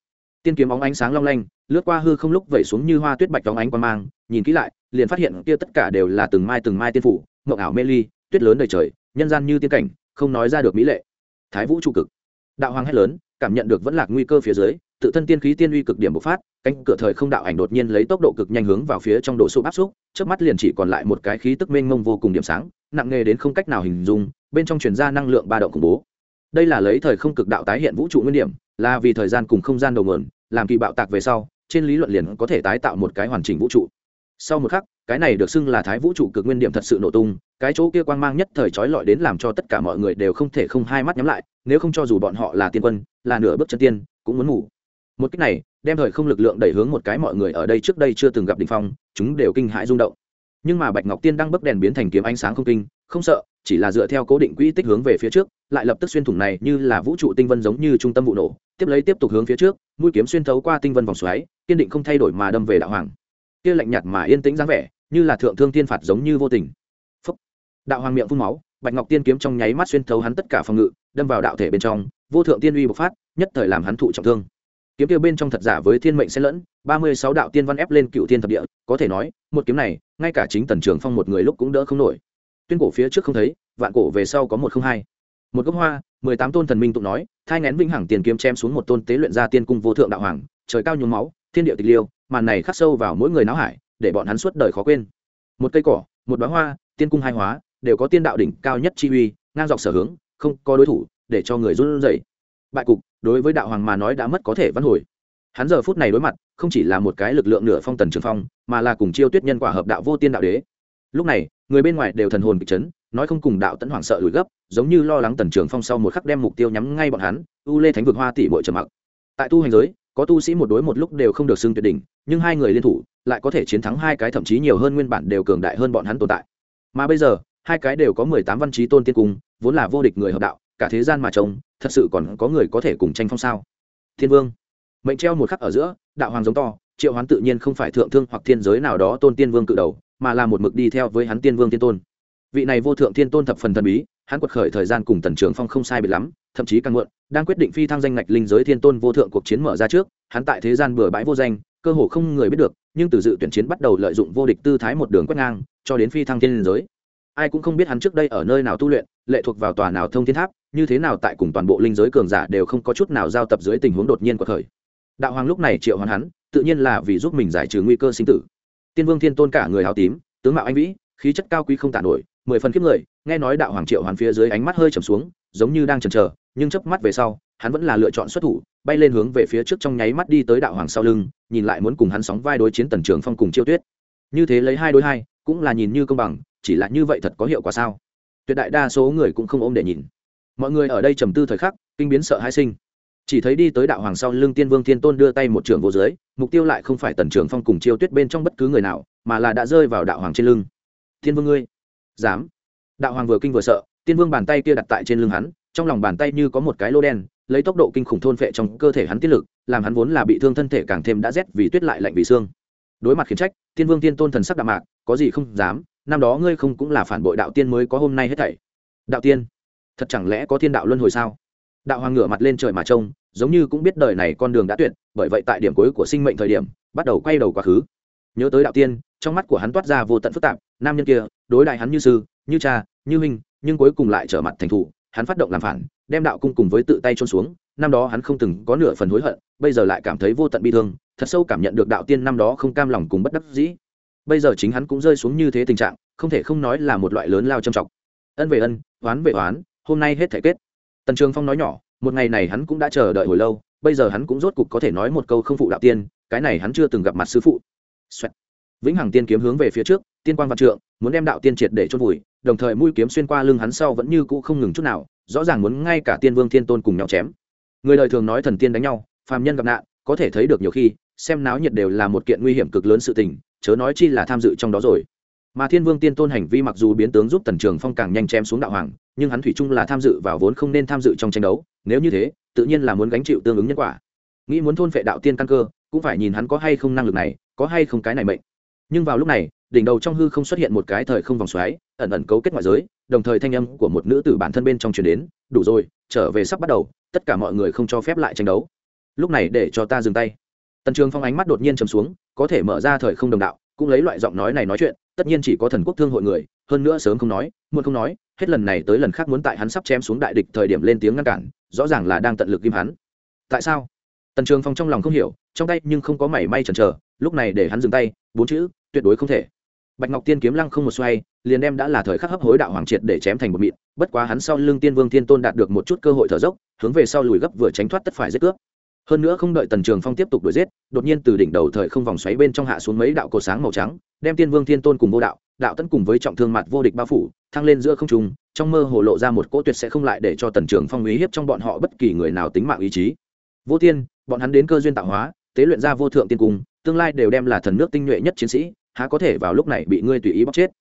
Tiên kiếm óng ánh sáng long lanh, lướt qua hư không lúc vẩy xuống như hoa tuyết bạch óng ánh quang mang, nhìn kỹ lại, liền phát hiện kia tất cả đều là từng mai từng mai tiên phủ, mộng ảo mê ly, tuyết lớn đầy trời, nhân gian như tiên cảnh, không nói ra được mỹ lệ. Thái vũ trụ cực. Đạo hoàng hét lớn, cảm nhận được vẫn lạc nguy cơ phía dưới, tự thân tiên khí tiên uy cực điểm bộc phát, cánh cửa thời không đạo ảnh đột nhiên lấy tốc độ cực nhanh hướng vào phía trong đổ sụp áp xúc trước mắt liền chỉ còn lại một cái khí tức mênh mông vô cùng điểm sáng nặng nề đến không cách nào hình dung, bên trong truyền ra năng lượng ba động khủng bố. Đây là lấy thời không cực đạo tái hiện vũ trụ nguyên điểm, là vì thời gian cùng không gian đầu nguồn, làm kỳ bạo tạc về sau, trên lý luận liền có thể tái tạo một cái hoàn chỉnh vũ trụ. Sau một khắc, cái này được xưng là thái vũ trụ cực nguyên điểm thật sự nổ tung, cái chỗ kia quang mang nhất thời trói lọi đến làm cho tất cả mọi người đều không thể không hai mắt nhắm lại, nếu không cho dù bọn họ là tiên quân, là nửa bước chân tiên, cũng muốn ngủ. Một cách này, đem thời không lực lượng đẩy hướng một cái mọi người ở đây trước đây chưa từng gặp đ ỉ n h phong, chúng đều kinh hãi rung động nhưng mà bạch ngọc tiên đang bấc đèn biến thành kiếm ánh sáng không kinh, không sợ, chỉ là dựa theo cố định quỹ tích hướng về phía trước, lại lập tức xuyên thủng này như là vũ trụ tinh vân giống như trung tâm vụ nổ, tiếp lấy tiếp tục hướng phía trước, mũi kiếm xuyên thấu qua tinh vân vòng xoáy, kiên định không thay đổi mà đâm về đạo hoàng. Kia lạnh nhạt mà yên tĩnh dáng vẻ, như là thượng thương tiên phạt giống như vô tình. Phúc. đạo hoàng miệng phun máu, bạch ngọc tiên kiếm trong nháy mắt xuyên thấu hắn tất cả phòng ngự, đâm vào đạo thể bên trong, vô thượng tiên uy bộc phát, nhất thời làm hắn thụ trọng thương. Kiếm kia bên trong thật giả với thiên mệnh xen lẫn, ba mươi sáu đạo tiên văn ép lên cựu thiên thập địa, có thể nói, một kiếm này ngay cả chính tần trường phong một người lúc cũng đỡ không nổi. Tuyên cổ phía trước không thấy, vạn cổ về sau có một không hai. Một gốc hoa, mười tám tôn thần minh tụng nói, thai ngén vĩnh hằng tiền kiếm chém xuống một tôn tế luyện ra tiên cung vô thượng đạo hoàng, trời cao nhuốm máu, thiên địa tịch liêu, màn này khắc sâu vào mỗi người náo hải, để bọn hắn suốt đời khó quên. Một cây cỏ, một bá hoa, tiên cung hai hóa, đều có tiên đạo đỉnh cao nhất chi uy, ngang dọc sở hướng, không có đối thủ, để cho người run rẩy. Bại cục, đối với đạo hoàng mà nói đã mất có thể văn hồi hắn giờ phút này đối mặt, không chỉ là một cái lực lượng nửa phong tần trường phong, mà là cùng chiêu tuyết nhân quả hợp đạo vô tiên đạo đế. Lúc này, người bên ngoài đều thần hồn kịch chấn, nói không cùng đạo tẫn hoảng sợ lùi gấp, giống như lo lắng tần trường phong sau một khắc đem mục tiêu nhắm ngay bọn hắn, u lê thánh vực hoa tỷ bội trầm mặc. Tại tu hành giới, có tu sĩ một đối một lúc đều không được xưng tuyệt đỉnh, nhưng hai người liên thủ, lại có thể chiến thắng hai cái thậm chí nhiều hơn nguyên bản đều cường đại hơn bọn hắn tồn tại. Mà bây giờ, hai cái đều có mười tám văn trí tôn tiên cung, vốn là vô địch người hợp đạo, cả thế gian mà trông, thật sự còn có người có thể cùng tranh phong sao? Thiên vương mệnh treo một khắc ở giữa, đạo hoàng giống to, triệu hoán tự nhiên không phải thượng thương hoặc thiên giới nào đó tôn tiên vương cự đầu, mà là một mực đi theo với hắn tiên vương tiên tôn. Vị này vô thượng thiên tôn thập phần thần bí, hắn quật khởi thời gian cùng tần trường phong không sai biệt lắm, thậm chí càng muộn, đang quyết định phi thăng danh ngạch linh giới thiên tôn vô thượng cuộc chiến mở ra trước, hắn tại thế gian bừa bãi vô danh, cơ hồ không người biết được, nhưng từ dự tuyển chiến bắt đầu lợi dụng vô địch tư thái một đường quét ngang, cho đến phi thăng thiên giới. Ai cũng không biết hắn trước đây ở nơi nào tu luyện, lệ thuộc vào tòa nào thông thiên tháp, như thế nào tại cùng toàn bộ linh giới cường giả đều không có chút nào giao tập dưới tình huống đột nhiên của khởi đạo hoàng lúc này triệu hoàn hắn, tự nhiên là vì giúp mình giải trừ nguy cơ sinh tử. Tiên vương thiên tôn cả người hào tím, tướng mạo anh vĩ, khí chất cao quý không tản nổi, mười phần kiếp người, nghe nói đạo hoàng triệu hoàn phía dưới ánh mắt hơi trầm xuống, giống như đang chần chờ, nhưng chớp mắt về sau, hắn vẫn là lựa chọn xuất thủ, bay lên hướng về phía trước trong nháy mắt đi tới đạo hoàng sau lưng, nhìn lại muốn cùng hắn sóng vai đối chiến tần trường phong cùng chiêu tuyết. Như thế lấy hai đối hai, cũng là nhìn như công bằng, chỉ là như vậy thật có hiệu quả sao? Tuyệt đại đa số người cũng không ôm để nhìn. Mọi người ở đây trầm tư thời khắc, kinh biến sợ hai sinh chỉ thấy đi tới đạo hoàng sau lưng tiên vương thiên tôn đưa tay một trường vô dưới, mục tiêu lại không phải tần trường phong cùng chiêu tuyết bên trong bất cứ người nào, mà là đã rơi vào đạo hoàng trên lưng. Thiên vương ngươi, dám. Đạo hoàng vừa kinh vừa sợ, tiên vương bàn tay kia đặt tại trên lưng hắn, trong lòng bàn tay như có một cái lô đen, lấy tốc độ kinh khủng thôn phệ trong cơ thể hắn tiết lực, làm hắn vốn là bị thương thân thể càng thêm đã rét vì tuyết lại lạnh vì xương. Đối mặt khiển trách, tiên vương tiên tôn thần sắc đạo mạc, có gì không dám, năm đó ngươi không cũng là phản bội đạo tiên mới có hôm nay hết thảy. Đạo tiên, thật chẳng lẽ có thiên đạo luân hồi sao? Đạo hoàng ngửa mặt lên trời mà trông giống như cũng biết đời này con đường đã tuyệt, bởi vậy tại điểm cuối của sinh mệnh thời điểm, bắt đầu quay đầu quá khứ. Nhớ tới đạo tiên, trong mắt của hắn toát ra vô tận phức tạp, nam nhân kia, đối đại hắn như sư, như cha, như huynh, nhưng cuối cùng lại trở mặt thành thủ hắn phát động làm phản, đem đạo cung cùng với tự tay trôn xuống, năm đó hắn không từng có nửa phần hối hận, bây giờ lại cảm thấy vô tận bi thương, thật sâu cảm nhận được đạo tiên năm đó không cam lòng cùng bất đắc dĩ. Bây giờ chính hắn cũng rơi xuống như thế tình trạng, không thể không nói là một loại lớn lao trầm trọng ân về ân, oán về oán, hôm nay hết thể kết. Tần trường phong nói nhỏ một ngày này hắn cũng đã chờ đợi hồi lâu, bây giờ hắn cũng rốt cục có thể nói một câu không phụ đạo tiên, cái này hắn chưa từng gặp mặt sư phụ、Xoẹt. Vĩnh hằng tiên kiếm hướng về phía trước, tiên quan văn trượng, muốn đem đạo tiên triệt để chôn vùi, đồng thời mũi kiếm xuyên qua lưng hắn sau vẫn như cũ không ngừng chút nào, rõ ràng muốn ngay cả tiên vương thiên tôn cùng nhau chém. Người đời thường nói thần tiên đánh nhau, phàm nhân gặp nạn, có thể thấy được nhiều khi, xem náo nhiệt đều là một kiện nguy hiểm cực lớn sự tình, chớ nói chi là tham dự trong đó rồi. Mà thiên vương tiên tôn hành vi mặc dù biến tướng giúp tần trường phong càng nhanh chém xuống đạo hoàng, nhưng hắn thủy chung là tham dự vào vốn không nên tham dự trong tranh đấu nếu như thế, tự nhiên là muốn gánh chịu tương ứng nhân quả. Nghĩ muốn thôn phệ đạo tiên căn cơ, cũng phải nhìn hắn có hay không năng lực này, có hay không cái này mệnh. Nhưng vào lúc này, đỉnh đầu trong hư không xuất hiện một cái thời không vòng xoáy, ẩn ẩn cấu kết ngoại giới, đồng thời thanh âm của một nữ tử bản thân bên trong truyền đến, đủ rồi, trở về sắp bắt đầu, tất cả mọi người không cho phép lại tranh đấu. Lúc này để cho ta dừng tay. Tần trường phong ánh mắt đột nhiên chầm xuống, có thể mở ra thời không đồng đạo, cũng lấy loại giọng nói này nói chuyện, tất nhiên chỉ có thần quốc thương hội người, hơn nữa sớm không nói, muộn không nói hết lần này tới lần khác muốn tại hắn sắp chém xuống đại địch thời điểm lên tiếng ngăn cản, rõ ràng là đang tận lực ghim hắn. Tại sao? Tần trường phong trong lòng không hiểu, trong tay nhưng không có mảy may chần chờ, lúc này để hắn dừng tay, bốn chữ, tuyệt đối không thể. Bạch ngọc tiên kiếm lăng không một xoay, liền đem đã là thời khắc hấp hối đạo hoàng triệt để chém thành một mịn, bất quá hắn sau lưng tiên vương thiên tôn đạt được một chút cơ hội thở dốc, hướng về sau lùi gấp vừa tránh thoát tất phải giết cướp. Hơn nữa không đợi tần trường phong tiếp tục đuổi giết, đột nhiên từ đỉnh đầu thời không vòng xoáy bên trong hạ xuống mấy đạo cổ sáng màu trắng, đem tiên vương thiên tôn cùng vô đạo đạo tấn cùng với trọng thương mặt vô địch bao phủ, thăng lên giữa không trung, trong mơ hồ lộ ra một cỗ tuyệt sẽ không lại để cho tần trường phong ý hiếp trong bọn họ bất kỳ người nào tính mạng ý chí. Vô tiên, bọn hắn đến cơ duyên tạo hóa, tế luyện ra vô thượng tiên cung, tương lai đều đem là thần nước tinh nhuệ nhất chiến sĩ, há có thể vào lúc này bị ngươi tùy ý bóc chết.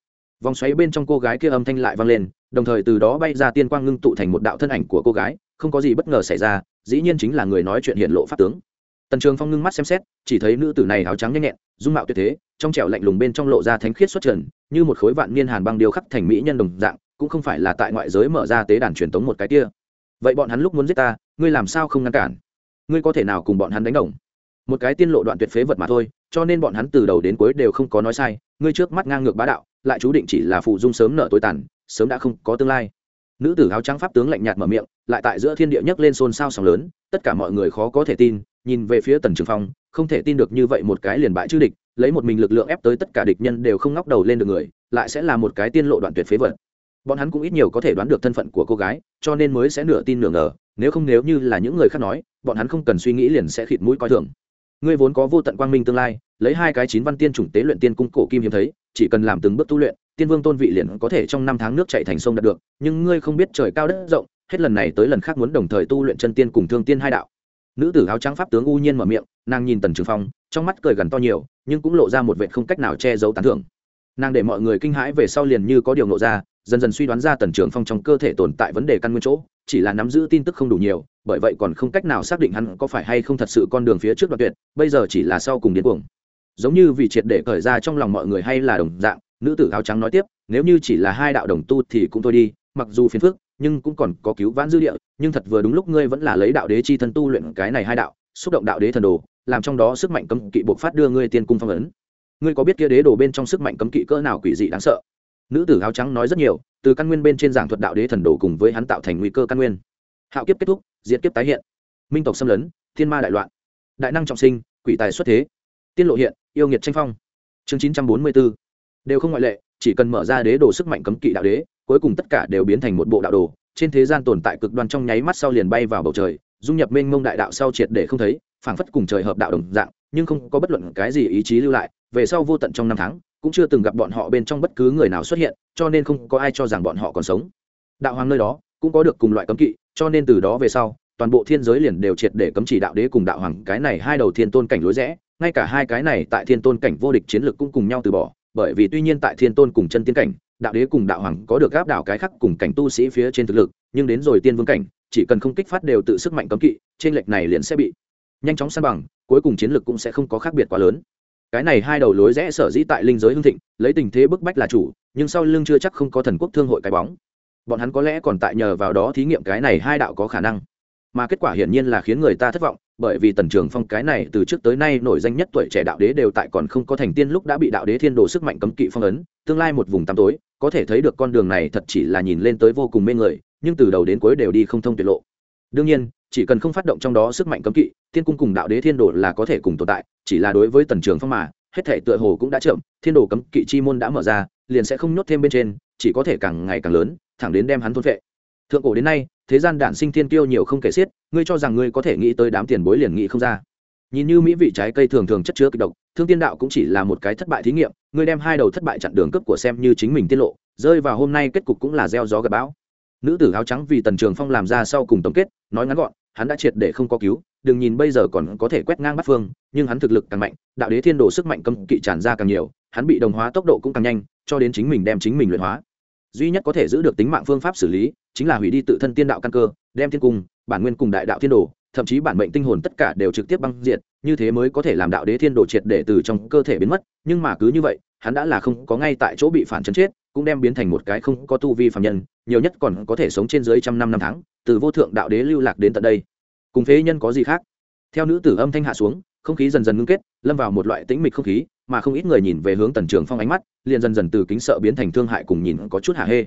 Vòng xoáy bên trong cô gái kia âm thanh lại vang lên, đồng thời từ đó bay ra tiên quang ngưng tụ thành một đạo thân ảnh của cô gái, không có gì bất ngờ xảy ra, dĩ nhiên chính là người nói chuyện hiện lộ pháp tướng tần trường phong ngưng mắt xem xét, chỉ thấy nữ tử này áo trắng nhanh nhẹn, dung mạo tuyệt thế, trong trẻo lạnh lùng bên trong lộ ra thánh khiết xuất trần, như một khối vạn niên hàn băng điêu khắc thành mỹ nhân đồng dạng, cũng không phải là tại ngoại giới mở ra tế đàn truyền tống một cái kia. Vậy bọn hắn lúc muốn giết ta, ngươi làm sao không ngăn cản? Ngươi có thể nào cùng bọn hắn đánh đồng? Một cái tiên lộ đoạn tuyệt phế vật mà thôi, cho nên bọn hắn từ đầu đến cuối đều không có nói sai, ngươi trước mắt ngang ngược bá đạo, lại chú định chỉ là phụ dung sớm nợ tối tàn, sớm đã không có tương lai. Nữ tử áo trắng pháp tướng lạnh nhạt mở miệng, lại tại giữa thiên địa nhấc lên xôn xao sóng lớn, tất cả mọi người khó có thể tin nhìn về phía tần trường phong, không thể tin được như vậy một cái liền bại chư địch, lấy một mình lực lượng ép tới tất cả địch nhân đều không ngóc đầu lên được người, lại sẽ là một cái tiên lộ đoạn tuyệt phế vật. Bọn hắn cũng ít nhiều có thể đoán được thân phận của cô gái, cho nên mới sẽ nửa tin nửa ngờ, nếu không nếu như là những người khác nói, bọn hắn không cần suy nghĩ liền sẽ khịt mũi coi thường. Ngươi vốn có vô tận quang minh tương lai, lấy hai cái chín văn tiên chủng tế luyện tiên cung cổ kim hiếm thấy, chỉ cần làm từng bước tu luyện, tiên vương tôn vị liền có thể trong năm tháng nước chạy thành sông đạt được, nhưng ngươi không biết trời cao đất rộng, hết lần này tới lần khác muốn đồng thời tu luyện chân tiên cùng thương tiên hai đạo nữ tử áo trắng pháp tướng u nhiên mở miệng, nàng nhìn tần trường phong, trong mắt cười gần to nhiều, nhưng cũng lộ ra một vệ không cách nào che giấu tán thưởng. Nàng để mọi người kinh hãi về sau liền như có điều nộ ra, dần dần suy đoán ra tần trường phong trong cơ thể tồn tại vấn đề căn nguyên chỗ, chỉ là nắm giữ tin tức không đủ nhiều, bởi vậy còn không cách nào xác định hắn có phải hay không thật sự con đường phía trước đoạn tuyệt, bây giờ chỉ là sau cùng điên cuồng. Giống như vì triệt để khởi ra trong lòng mọi người hay là đồng dạng, nữ tử áo trắng nói tiếp, nếu như chỉ là hai đạo đồng tu thì cũng thôi đi, mặc dù phiền phức nhưng cũng còn có cứu vãn dư địa, nhưng thật vừa đúng lúc ngươi vẫn là lấy đạo đế chi thân tu luyện cái này hai đạo, xúc động đạo đế thần đồ, làm trong đó sức mạnh cấm kỵ buộc phát đưa ngươi tiên cung phong ấn. Ngươi có biết kia đế đồ bên trong sức mạnh cấm kỵ cỡ nào quỷ dị đáng sợ? Nữ tử áo trắng nói rất nhiều, từ căn nguyên bên trên giảng thuật đạo đế thần đồ cùng với hắn tạo thành nguy cơ căn nguyên. Hạo kiếp kết thúc diễn kiếp tái hiện. Minh tộc xâm lấn, thiên ma đại loạn. Đại năng trọng sinh, quỷ tài xuất thế. Tiên lộ hiện, yêu nghiệt tranh phong. Chương chín trăm bốn mươi bốn. Đều không ngoại lệ, chỉ cần mở ra đế đồ sức mạnh cấm kỵ đạo đế cuối cùng tất cả đều biến thành một bộ đạo đồ, trên thế gian tồn tại cực đoan trong nháy mắt sau liền bay vào bầu trời, dung nhập mênh mông đại đạo sau triệt để không thấy, phảng phất cùng trời hợp đạo đồng dạng, nhưng không có bất luận cái gì ý chí lưu lại, về sau vô tận trong năm tháng, cũng chưa từng gặp bọn họ bên trong bất cứ người nào xuất hiện, cho nên không có ai cho rằng bọn họ còn sống. Đạo hoàng nơi đó, cũng có được cùng loại cấm kỵ, cho nên từ đó về sau, toàn bộ thiên giới liền đều triệt để cấm chỉ đạo đế cùng đạo hoàng, cái này hai đầu thiên tôn cảnh lối rẽ, ngay cả hai cái này tại thiên tôn cảnh vô địch chiến lược cũng cùng nhau từ bỏ, bởi vì tuy nhiên tại thiên tôn cùng chân tiên cảnh đạo đế cùng đạo hoàng có được áp đảo cái khắc cùng cảnh tu sĩ phía trên thực lực, nhưng đến rồi tiên vương cảnh, chỉ cần không kích phát đều tự sức mạnh cấm kỵ, trên lệch này liền sẽ bị nhanh chóng san bằng, cuối cùng chiến lược cũng sẽ không có khác biệt quá lớn. Cái này hai đầu lối rẽ sở dĩ tại linh giới hưng thịnh, lấy tình thế bức bách là chủ, nhưng sau lưng chưa chắc không có thần quốc thương hội cái bóng. Bọn hắn có lẽ còn tại nhờ vào đó thí nghiệm cái này hai đạo có khả năng. Mà kết quả hiển nhiên là khiến người ta thất vọng, bởi vì tần trường phong cái này từ trước tới nay nổi danh nhất tuổi trẻ đạo đế đều tại còn không có thành tiên lúc đã bị đạo đế thiên đồ sức mạnh cấm kỵ phong ấn, tương lai một vùng tăm tối có thể thấy được con đường này thật chỉ là nhìn lên tới vô cùng mê người, nhưng từ đầu đến cuối đều đi không thông tuyệt lộ. Đương nhiên, chỉ cần không phát động trong đó sức mạnh cấm kỵ, thiên cung cùng đạo đế thiên đồ là có thể cùng tồn tại, chỉ là đối với tần trường phong mà, hết thể tựa hồ cũng đã chậm, thiên đồ cấm kỵ chi môn đã mở ra, liền sẽ không nhốt thêm bên trên, chỉ có thể càng ngày càng lớn, thẳng đến đem hắn thôn vệ thượng cổ đến nay, thế gian đản sinh thiên tiêu nhiều không kể xiết, ngươi cho rằng ngươi có thể nghĩ tới đám tiền bối liền nghĩ không ra nhìn như mỹ vị trái cây thường thường chất chứa kịch độc, thương tiên đạo cũng chỉ là một cái thất bại thí nghiệm ngươi đem hai đầu thất bại chặn đường cấp của xem như chính mình tiết lộ, rơi vào hôm nay kết cục cũng là gieo gió gặp bão. Nữ tử áo trắng vì tần trường phong làm ra sau cùng tổng kết, nói ngắn gọn, hắn đã triệt để không có cứu, đừng nhìn bây giờ còn có thể quét ngang bắt phương, nhưng hắn thực lực càng mạnh, đạo đế thiên đồ sức mạnh cấm kỵ tràn ra càng nhiều, hắn bị đồng hóa tốc độ cũng càng nhanh, cho đến chính mình đem chính mình luyện hóa. Duy nhất có thể giữ được tính mạng phương pháp xử lý, chính là hủy đi tự thân tiên đạo căn cơ, đem thiên cung, bản nguyên cùng đại đạo thiên đồ thậm chí bản mệnh tinh hồn tất cả đều trực tiếp băng diệt, như thế mới có thể làm đạo đế thiên đồ triệt để từ trong cơ thể biến mất, nhưng mà cứ như vậy, hắn đã là không có ngay tại chỗ bị phản chấn chết, cũng đem biến thành một cái không có tu vi phạm nhân, nhiều nhất còn có thể sống trên dưới trăm năm năm tháng, từ vô thượng đạo đế lưu lạc đến tận đây. Cùng phế nhân có gì khác? Theo nữ tử âm thanh hạ xuống, không khí dần dần ngưng kết, lâm vào một loại tĩnh mịch không khí, mà không ít người nhìn về hướng tần trường phong ánh mắt, liền dần dần từ kính sợ biến thành thương hại cùng nhìn có chút hạ hê.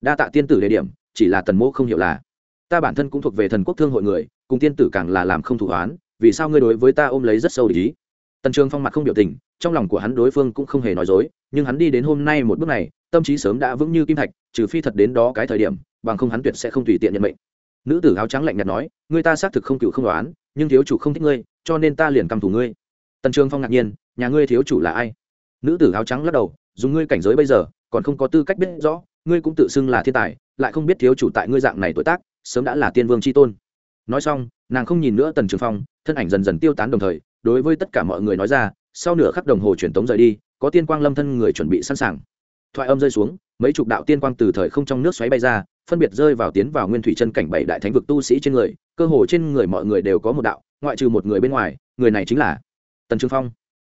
Đa tạ tiên tử đề điểm, chỉ là tần mô không hiểu là, ta bản thân cũng thuộc về thần quốc thương hội người cùng tiên tử càng là làm không thủ oán, vì sao ngươi đối với ta ôm lấy rất sâu để ý? Tần trường phong mặt không biểu tình, trong lòng của hắn đối phương cũng không hề nói dối, nhưng hắn đi đến hôm nay một bước này, tâm trí sớm đã vững như kim thạch, trừ phi thật đến đó cái thời điểm, bằng không hắn tuyệt sẽ không tùy tiện nhận mệnh. Nữ tử áo trắng lạnh nhạt nói, ngươi ta xác thực không cựu không đoán, nhưng thiếu chủ không thích ngươi, cho nên ta liền căm thủ ngươi. Tần trường phong ngạc nhiên, nhà ngươi thiếu chủ là ai? Nữ tử áo trắng lắc đầu, dùng ngươi cảnh giới bây giờ, còn không có tư cách biết rõ, ngươi cũng tự xưng là thiên tài, lại không biết thiếu chủ tại ngươi dạng này tuổi tác, sớm đã là tiên vương tri tôn nói xong, nàng không nhìn nữa tần trường phong, thân ảnh dần dần tiêu tán đồng thời, đối với tất cả mọi người nói ra, sau nửa khắc đồng hồ truyền tống rời đi, có tiên quang lâm thân người chuẩn bị sẵn sàng. Thoại âm rơi xuống, mấy chục đạo tiên quang từ thời không trong nước xoáy bay ra, phân biệt rơi vào tiến vào nguyên thủy chân cảnh bảy đại thánh vực tu sĩ trên người, cơ hồ trên người mọi người đều có một đạo, ngoại trừ một người bên ngoài, người này chính là tần trương phong.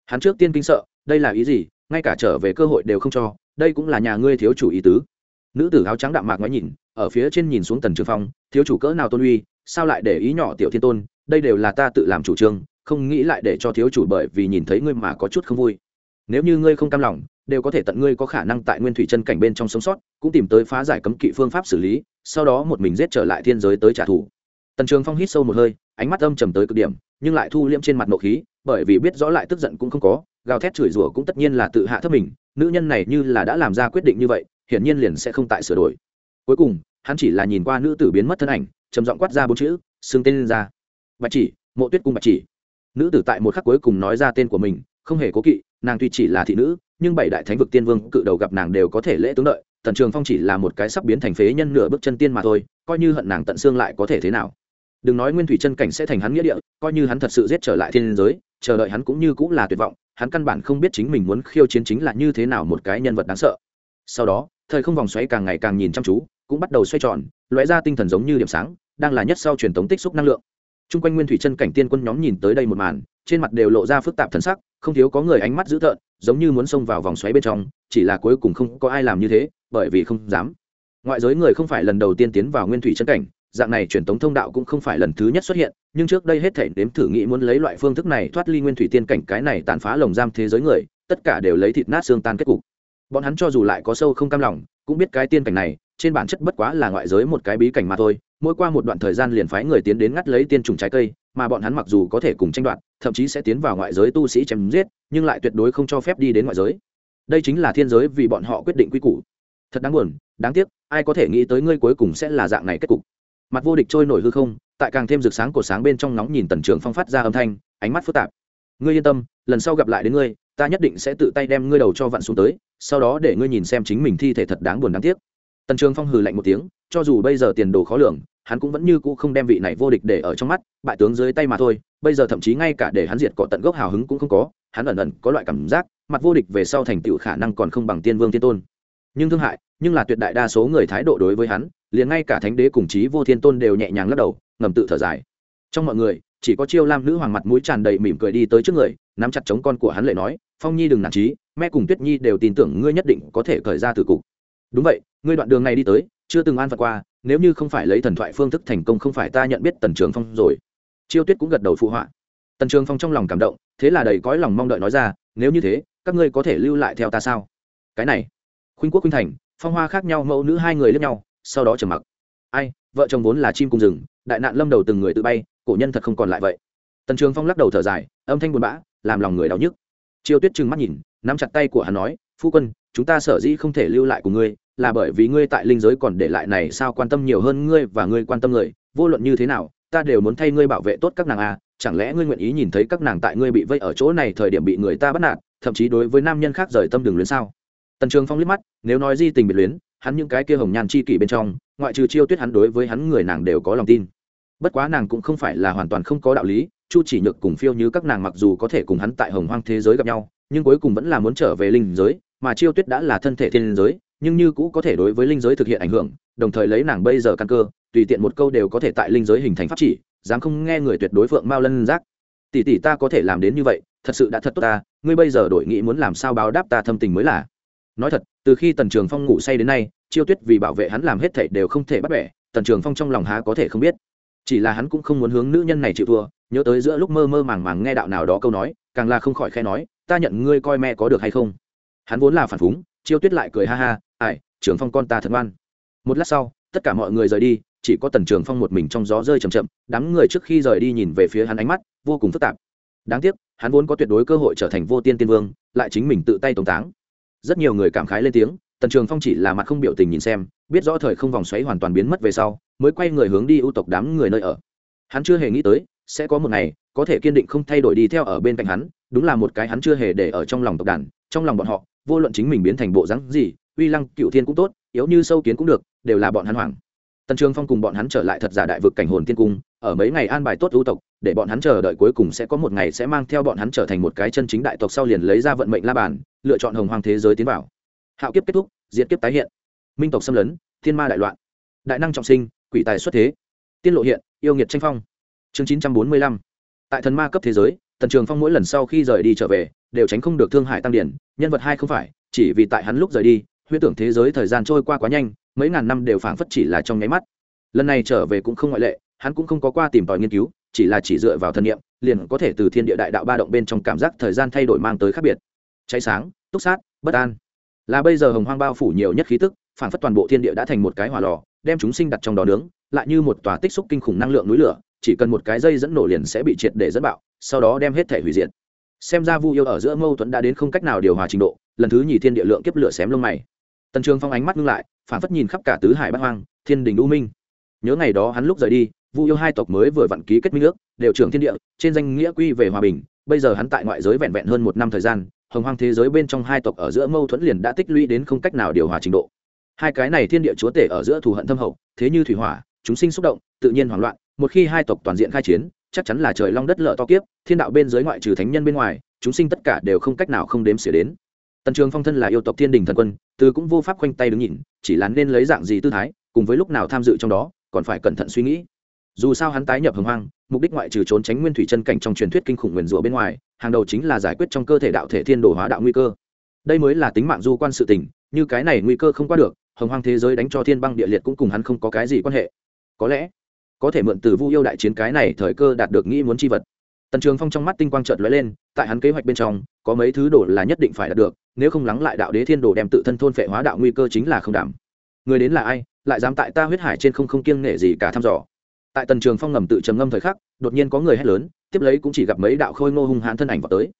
Hắn trước tiên kinh sợ, đây là ý gì, ngay cả trở về cơ hội đều không cho, đây cũng là nhà ngươi thiếu chủ ý tứ. Nữ tử áo trắng đạm mạc ngoái nhìn, ở phía trên nhìn xuống tần trương phong, thiếu chủ cỡ nào tôn uy sao lại để ý nhỏ tiểu thiên tôn, đây đều là ta tự làm chủ trương, không nghĩ lại để cho thiếu chủ bởi vì nhìn thấy ngươi mà có chút không vui. Nếu như ngươi không cam lòng, đều có thể tận ngươi có khả năng tại nguyên thủy chân cảnh bên trong sống sót, cũng tìm tới phá giải cấm kỵ phương pháp xử lý, sau đó một mình giết trở lại thiên giới tới trả thù. Tần trường phong hít sâu một hơi, ánh mắt âm trầm tới cực điểm, nhưng lại thu liễm trên mặt nộ khí, bởi vì biết rõ lại tức giận cũng không có, gào thét chửi rủa cũng tất nhiên là tự hạ thấp mình, nữ nhân này như là đã làm ra quyết định như vậy, hiển nhiên liền sẽ không tại sửa đổi. Cuối cùng, hắn chỉ là nhìn qua nữ tử biến mất thân ảnh trầm giọng quát ra bốn chữ, xưng tên lên ra. Bạch chỉ, mộ tuyết cung bạch chỉ. Nữ tử tại một khắc cuối cùng nói ra tên của mình, không hề cố kỵ, nàng tuy chỉ là thị nữ, nhưng bảy đại thánh vực tiên vương cự đầu gặp nàng đều có thể lễ tướng đợi, tần trường phong chỉ là một cái sắp biến thành phế nhân nửa bước chân tiên mà thôi, coi như hận nàng tận xương lại có thể thế nào. Đừng nói nguyên thủy chân cảnh sẽ thành hắn nghĩa địa, coi như hắn thật sự giết trở lại thiên giới, chờ đợi hắn cũng như cũng là tuyệt vọng, hắn căn bản không biết chính mình muốn khiêu chiến chính là như thế nào một cái nhân vật đáng sợ. Sau đó, thời không vòng xoáy càng ngày càng nhìn chăm chú cũng bắt đầu xoay tròn lóe ra tinh thần giống như điểm sáng đang là nhất sau truyền thống tích xúc năng lượng. Trung quanh Nguyên Thủy chân cảnh tiên quân nhóm nhìn tới đây một màn, trên mặt đều lộ ra phức tạp thần sắc, không thiếu có người ánh mắt dữ tợn, giống như muốn xông vào vòng xoáy bên trong, chỉ là cuối cùng không có ai làm như thế bởi vì không dám. Ngoại giới người không phải lần đầu tiên tiến vào nguyên thủy chân cảnh dạng này truyền thống thông đạo cũng không phải lần thứ nhất xuất hiện nhưng trước đây hết thể đếm thử nghĩ muốn lấy loại phương thức này thoát ly nguyên thủy tiên cảnh cái này tàn phá lồng giam thế giới người tất cả đều lấy thịt nát xương tan kết cục. Bọn hắn cho dù lại có sâu không cam lòng cũng biết cái tiên cảnh này, trên bản chất bất quá là ngoại giới một cái bí cảnh mà thôi, mỗi qua một đoạn thời gian liền phái người tiến đến ngắt lấy tiên trùng trái cây, mà bọn hắn mặc dù có thể cùng tranh đoạt, thậm chí sẽ tiến vào ngoại giới tu sĩ chém giết, nhưng lại tuyệt đối không cho phép đi đến ngoại giới. Đây chính là thiên giới vì bọn họ quyết định quy củ. Thật đáng buồn, đáng tiếc, ai có thể nghĩ tới ngươi cuối cùng sẽ là dạng này kết cục. Mặt vô địch trôi nổi hư không, tại càng thêm rực sáng của sáng bên trong nóng nhìn tần trường phong phát ra âm thanh, ánh mắt phức tạp. Ngươi yên tâm, lần sau gặp lại đến ngươi ta nhất định sẽ tự tay đem ngươi đầu cho vặn xuống tới, sau đó để ngươi nhìn xem chính mình thi thể thật đáng buồn đáng tiếc. Tần trường phong hừ lạnh một tiếng, cho dù bây giờ tiền đồ khó lường, hắn cũng vẫn như cũ không đem vị này vô địch để ở trong mắt, bại tướng dưới tay mà thôi, bây giờ thậm chí ngay cả để hắn diệt cọ tận gốc hào hứng cũng không có, hắn ẩn ẩn có loại cảm giác, mặt vô địch về sau thành tựu khả năng còn không bằng tiên vương tiên tôn. Nhưng thương hại, nhưng là tuyệt đại đa số người thái độ đối với hắn, liền ngay cả thánh đế cùng chí vô thiên tôn đều nhẹ nhàng lắc đầu, ngầm tự thở dài. Trong mọi người chỉ có chiêu lam nữ hoàng mặt mũi tràn đầy mỉm cười đi tới trước người, nắm chặt chống con của hắn lệ nói, phong nhi đừng nản trí mẹ cùng tuyết nhi đều tin tưởng ngươi nhất định có thể cởi ra từ cục. Đúng vậy, ngươi đoạn đường này đi tới, chưa từng an phật qua, nếu như không phải lấy thần thoại phương thức thành công không phải ta nhận biết tần trường phong rồi. Chiêu tuyết cũng gật đầu phụ họa. Tần trường phong trong lòng cảm động, thế là đầy cõi lòng mong đợi nói ra, nếu như thế, các ngươi có thể lưu lại theo ta sao? Cái này, khuynh quốc khuynh thành, phong hoa khác nhau, mẫu nữ hai người lẫn nhau, sau đó trầm mặc. Ai, vợ chồng vốn là chim cùng rừng đại nạn lâm đầu từng người tự bay, cổ nhân thật không còn lại vậy. Tần trường phong lắc đầu thở dài, âm thanh buồn bã, làm lòng người đau nhức. Chiêu tuyết trừng mắt nhìn, nắm chặt tay của hắn nói, phu quân, chúng ta sở dĩ không thể lưu lại của ngươi, là bởi vì ngươi tại linh giới còn để lại này sao quan tâm nhiều hơn ngươi và ngươi quan tâm người, vô luận như thế nào, ta đều muốn thay ngươi bảo vệ tốt các nàng a chẳng lẽ ngươi nguyện ý nhìn thấy các nàng tại ngươi bị vây ở chỗ này thời điểm bị người ta bắt nạt, thậm chí đối với nam nhân khác rời tâm đường luyến sao? Tần trường phong liếc mắt, nếu nói di tình biệt luyến, hắn những cái kia hồng nhan chi kỷ bên trong, ngoại trừ chiêu tuyết hắn đối với hắn người nàng đều có lòng tin bất quá nàng cũng không phải là hoàn toàn không có đạo lý, chu chỉ nhược cùng phiêu như các nàng mặc dù có thể cùng hắn tại hồng hoang thế giới gặp nhau, nhưng cuối cùng vẫn là muốn trở về linh giới, mà chiêu tuyết đã là thân thể thiên giới, nhưng như cũ có thể đối với linh giới thực hiện ảnh hưởng, đồng thời lấy nàng bây giờ căn cơ, tùy tiện một câu đều có thể tại linh giới hình thành pháp chỉ, dám không nghe người tuyệt đối phượng mao lân giác. Tỷ tỷ ta có thể làm đến như vậy, thật sự đã thật tốt ta, ngươi bây giờ đổi nghĩ muốn làm sao báo đáp ta thâm tình mới là. Nói thật, từ khi tần trường phong ngủ say đến nay, chiêu tuyết vì bảo vệ hắn làm hết thảy đều không thể bắt bẻ, tần trường phong trong lòng há có thể không biết chỉ là hắn cũng không muốn hướng nữ nhân này chịu thua, nhớ tới giữa lúc mơ mơ màng màng nghe đạo nào đó câu nói, càng là không khỏi khe nói, ta nhận ngươi coi mẹ có được hay không? Hắn vốn là phản phúng, chiêu tuyết lại cười ha ha, ai, trường phong con ta thật ngoan. Một lát sau, tất cả mọi người rời đi, chỉ có tần trường phong một mình trong gió rơi chầm chậm, đám người trước khi rời đi nhìn về phía hắn ánh mắt, vô cùng phức tạp. Đáng tiếc, hắn vốn có tuyệt đối cơ hội trở thành vô tiên tiên vương, lại chính mình tự tay tống táng. Rất nhiều người cảm khái lên tiếng, tần trường phong chỉ là mặt không biểu tình nhìn xem, biết rõ thời không vòng xoáy hoàn toàn biến mất về sau mới quay người hướng đi ưu tộc đám người nơi ở. Hắn chưa hề nghĩ tới, sẽ có một ngày, có thể kiên định không thay đổi đi theo ở bên cạnh hắn, đúng là một cái hắn chưa hề để ở trong lòng tộc đàn, trong lòng bọn họ, vô luận chính mình biến thành bộ rắn gì, uy lăng, cựu thiên cũng tốt, yếu như sâu kiến cũng được, đều là bọn hắn hoàng tần trường phong cùng bọn hắn trở lại thật giả đại vực cảnh hồn tiên cung, ở mấy ngày an bài tốt ưu tộc, để bọn hắn chờ đợi cuối cùng sẽ có một ngày sẽ mang theo bọn hắn trở thành một cái chân chính đại tộc sau liền lấy ra vận mệnh la bàn, lựa chọn hồng hoàng thế giới tiến vào. Hạo kiếp kết thúc diễn kiếp tái hiện. Minh tộc xâm lấn, thiên ma đại loạn. Đại năng trọng sinh quỷ tài xuất thế. Tiên lộ hiện, yêu nghiệt tranh phong. Chương chín trăm bốn mươi lăm. Tại thần ma cấp thế giới, tần trường phong mỗi lần sau khi rời đi trở về, đều tránh không được thương hải tăng điển, nhân vật hai không phải, chỉ vì tại hắn lúc rời đi huyết tưởng thế giới thời gian trôi qua quá nhanh, mấy ngàn năm đều phảng phất chỉ là trong nháy mắt. Lần này trở về cũng không ngoại lệ, hắn cũng không có qua tìm tòi nghiên cứu, chỉ là chỉ dựa vào thân nhiệm liền có thể từ thiên địa đại đạo ba động bên trong cảm giác thời gian thay đổi mang tới khác biệt. Cháy sáng, túc sát, bất an. Là bây giờ hồng hoang bao phủ nhiều nhất khí tức, phảng phất toàn bộ thiên địa đã thành một cái hỏa lò đem chúng sinh đặt trong đó nướng, lại như một tòa tích xúc kinh khủng năng lượng núi lửa, chỉ cần một cái dây dẫn nổ liền sẽ bị triệt để dẫn bạo, sau đó đem hết thể hủy diệt. Xem ra vu yêu ở giữa mâu thuẫn đã đến không cách nào điều hòa trình độ, lần thứ nhì thiên địa lượng kiếp lửa xém lông mày. Tần trường phong ánh mắt ngưng lại, phản phất nhìn khắp cả tứ hải bát hoang, thiên đình u minh. Nhớ ngày đó hắn lúc rời đi, vu yêu hai tộc mới vừa vặn ký kết minh ước, đều trưởng thiên địa, trên danh nghĩa quy về hòa bình, bây giờ hắn tại ngoại giới vẹn vẹn hơn một năm thời gian, hồng hoang thế giới bên trong hai tộc ở giữa mâu thuẫn liền đã tích lũy đến không cách nào điều hòa trình độ hai cái này thiên địa chúa tể ở giữa thù hận thâm hậu, thế như thủy hỏa, chúng sinh xúc động, tự nhiên hoảng loạn, một khi hai tộc toàn diện khai chiến, chắc chắn là trời long đất lợ to kiếp, thiên đạo bên dưới ngoại trừ thánh nhân bên ngoài, chúng sinh tất cả đều không cách nào không đếm xỉa đến. Tần trường phong thân là yêu tộc thiên đình thần quân, từ cũng vô pháp khoanh tay đứng nhìn, chỉ là nên lấy dạng gì tư thái, cùng với lúc nào tham dự trong đó, còn phải cẩn thận suy nghĩ. Dù sao hắn tái nhập hồng hoang, mục đích ngoại trừ trốn tránh nguyên thủy chân cảnh trong truyền thuyết kinh khủng nguyền rủa bên ngoài, hàng đầu chính là giải quyết trong cơ thể đạo thể thiên đồ hóa đạo nguy cơ. Đây mới là tính mạng du quan sự tình, như cái này nguy cơ không qua được hồng hoang thế giới đánh cho thiên băng địa liệt cũng cùng hắn không có cái gì quan hệ. Có lẽ, có thể mượn từ vu yêu đại chiến cái này thời cơ đạt được nghĩ muốn chi vật. Tần trường phong trong mắt tinh quang trợt lóe lên, tại hắn kế hoạch bên trong, có mấy thứ đồ là nhất định phải đạt được, nếu không lắng lại đạo đế thiên đồ đem tự thân thôn phệ hóa đạo nguy cơ chính là không đảm. Người đến là ai, lại dám tại ta huyết hải trên không không kiêng nể gì cả thăm dò. Tại tần trường phong ngầm tự trầm ngâm thời khắc, đột nhiên có người hét lớn, tiếp lấy cũng chỉ gặp mấy đạo khôi ngô hung hãn thân ảnh vào tới.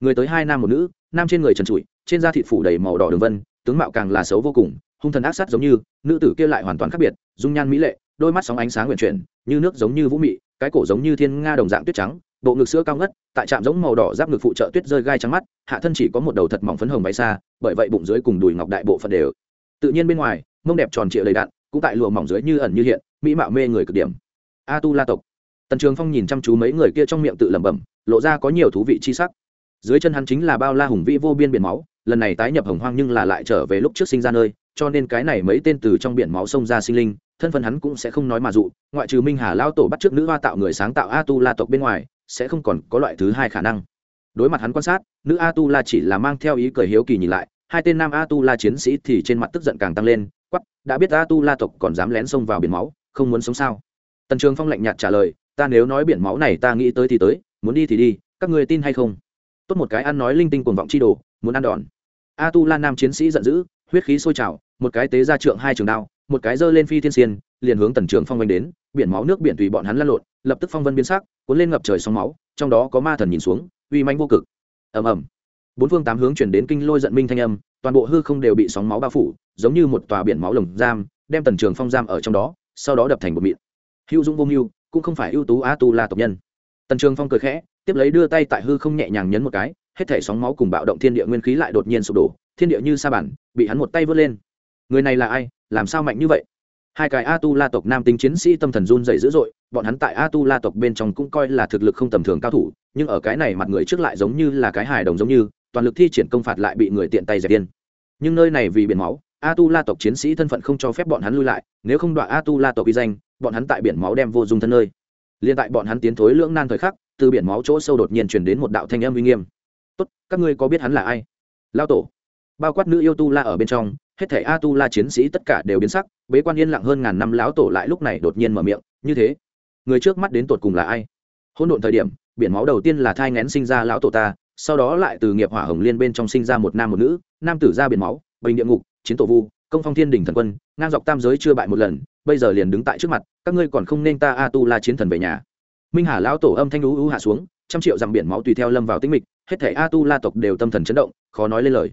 Người tới hai nam một nữ, nam trên người trần trụi, trên da thịt phủ đầy màu đỏ đường vân, tướng mạo càng là xấu vô cùng hung thần ác sát giống như, nữ tử kia lại hoàn toàn khác biệt, dung nhan mỹ lệ, đôi mắt sóng ánh sáng nguyện chuyển, như nước giống như vũ mị, cái cổ giống như thiên nga đồng dạng tuyết trắng, bộ ngực sữa cao ngất, tại trạm giống màu đỏ giáp ngực phụ trợ tuyết rơi gai trắng mắt, hạ thân chỉ có một đầu thật mỏng phấn hồng bay xa, bởi vậy bụng dưới cùng đùi ngọc đại bộ phận đều. Tự nhiên bên ngoài, mông đẹp tròn trịa đầy đạn cũng tại lụa mỏng dưới như ẩn như hiện, mỹ mạo mê người cực điểm. A tu la tộc. Tần trường phong nhìn chăm chú mấy người kia trong miệng tự lẩm bẩm, lộ ra có nhiều thú vị chi sắc. Dưới chân hắn chính là bao la hùng vĩ vô biên biển máu lần này tái nhập hồng hoang nhưng là lại trở về lúc trước sinh ra nơi, cho nên cái này mấy tên từ trong biển máu sông ra sinh linh, thân phận hắn cũng sẽ không nói mà dụ, ngoại trừ minh hà lao tổ bắt trước nữ hoa tạo người sáng tạo a tu la tộc bên ngoài, sẽ không còn có loại thứ hai khả năng. Đối mặt hắn quan sát, nữ a tu la chỉ là mang theo ý cười hiếu kỳ nhìn lại, hai tên nam a tu la chiến sĩ thì trên mặt tức giận càng tăng lên quắp đã biết a tu la tộc còn dám lén xông vào biển máu, không muốn sống sao? Tần trường phong lạnh nhạt trả lời, ta nếu nói biển máu này ta nghĩ tới thì tới, muốn đi thì đi, các người tin hay không? Tốt một cái ăn nói linh tinh cuồng vọng chi đồ, muốn ăn đòn a tu la nam chiến sĩ giận dữ, huyết khí sôi trào, một cái tế ra trượng hai trường đao, một cái giơ lên phi thiên xiên, liền hướng tần trường phong vanh đến, biển máu nước biển tùy bọn hắn lăn lộn, lập tức phong vân biến sắc, cuốn lên ngập trời sóng máu, trong đó có ma thần nhìn xuống, uy manh vô cực. Ầm ầm. Bốn phương tám hướng chuyển đến kinh lôi giận minh thanh âm, toàn bộ hư không đều bị sóng máu bao phủ, giống như một tòa biển máu lồng giam, đem tần trường phong giam ở trong đó, sau đó đập thành một mịn. Hữu dũng vô mưu, cũng không phải ưu tú a tu la tộc nhân. Tần trường phong cười khẽ, tiếp lấy đưa tay tại hư không nhẹ nhàng nhấn một cái hết thể sóng máu cùng bạo động thiên địa nguyên khí lại đột nhiên sụp đổ, thiên địa như sa bản bị hắn một tay vớt lên. Người này là ai? Làm sao mạnh như vậy? Hai cái a tu la tộc nam tính chiến sĩ tâm thần run dày dữ dội, bọn hắn tại a tu la tộc bên trong cũng coi là thực lực không tầm thường cao thủ, nhưng ở cái này mặt người trước lại giống như là cái hài đồng giống như, toàn lực thi triển công phạt lại bị người tiện tay dẹp điên. Nhưng nơi này vì biển máu a tu la tộc chiến sĩ thân phận không cho phép bọn hắn lui lại, nếu không đoạn a tu la tộc uy danh, bọn hắn tại biển máu đem vô dung thân nơi. Liên tại bọn hắn tiến thối lưỡng nan thời khắc, từ biển máu chỗ sâu đột nhiên truyền đến một đạo thanh âm uy nghiêm tốt, các ngươi có biết hắn là ai? Lao tổ. Bao quát nữ yêu tu la ở bên trong, hết thể a tu la chiến sĩ tất cả đều biến sắc, bế quan yên lặng hơn ngàn năm lão tổ lại lúc này đột nhiên mở miệng, như thế, người trước mắt đến tột cùng là ai? Hôn độn thời điểm, biển máu đầu tiên là thai ngén sinh ra lão tổ ta, sau đó lại từ nghiệp hỏa hồng liên bên trong sinh ra một nam một nữ, nam tử ra biển máu, bình địa ngục, chiến tổ vu, công phong thiên đình thần quân, ngang dọc tam giới chưa bại một lần, bây giờ liền đứng tại trước mặt, các ngươi còn không nên ta a tu la chiến thần về nhà. Minh hà lão tổ âm thanh lũ u hạ xuống, trăm triệu dặm biển máu tùy theo lâm vào tĩnh mịch hết thể a tu la tộc đều tâm thần chấn động, khó nói lên lời.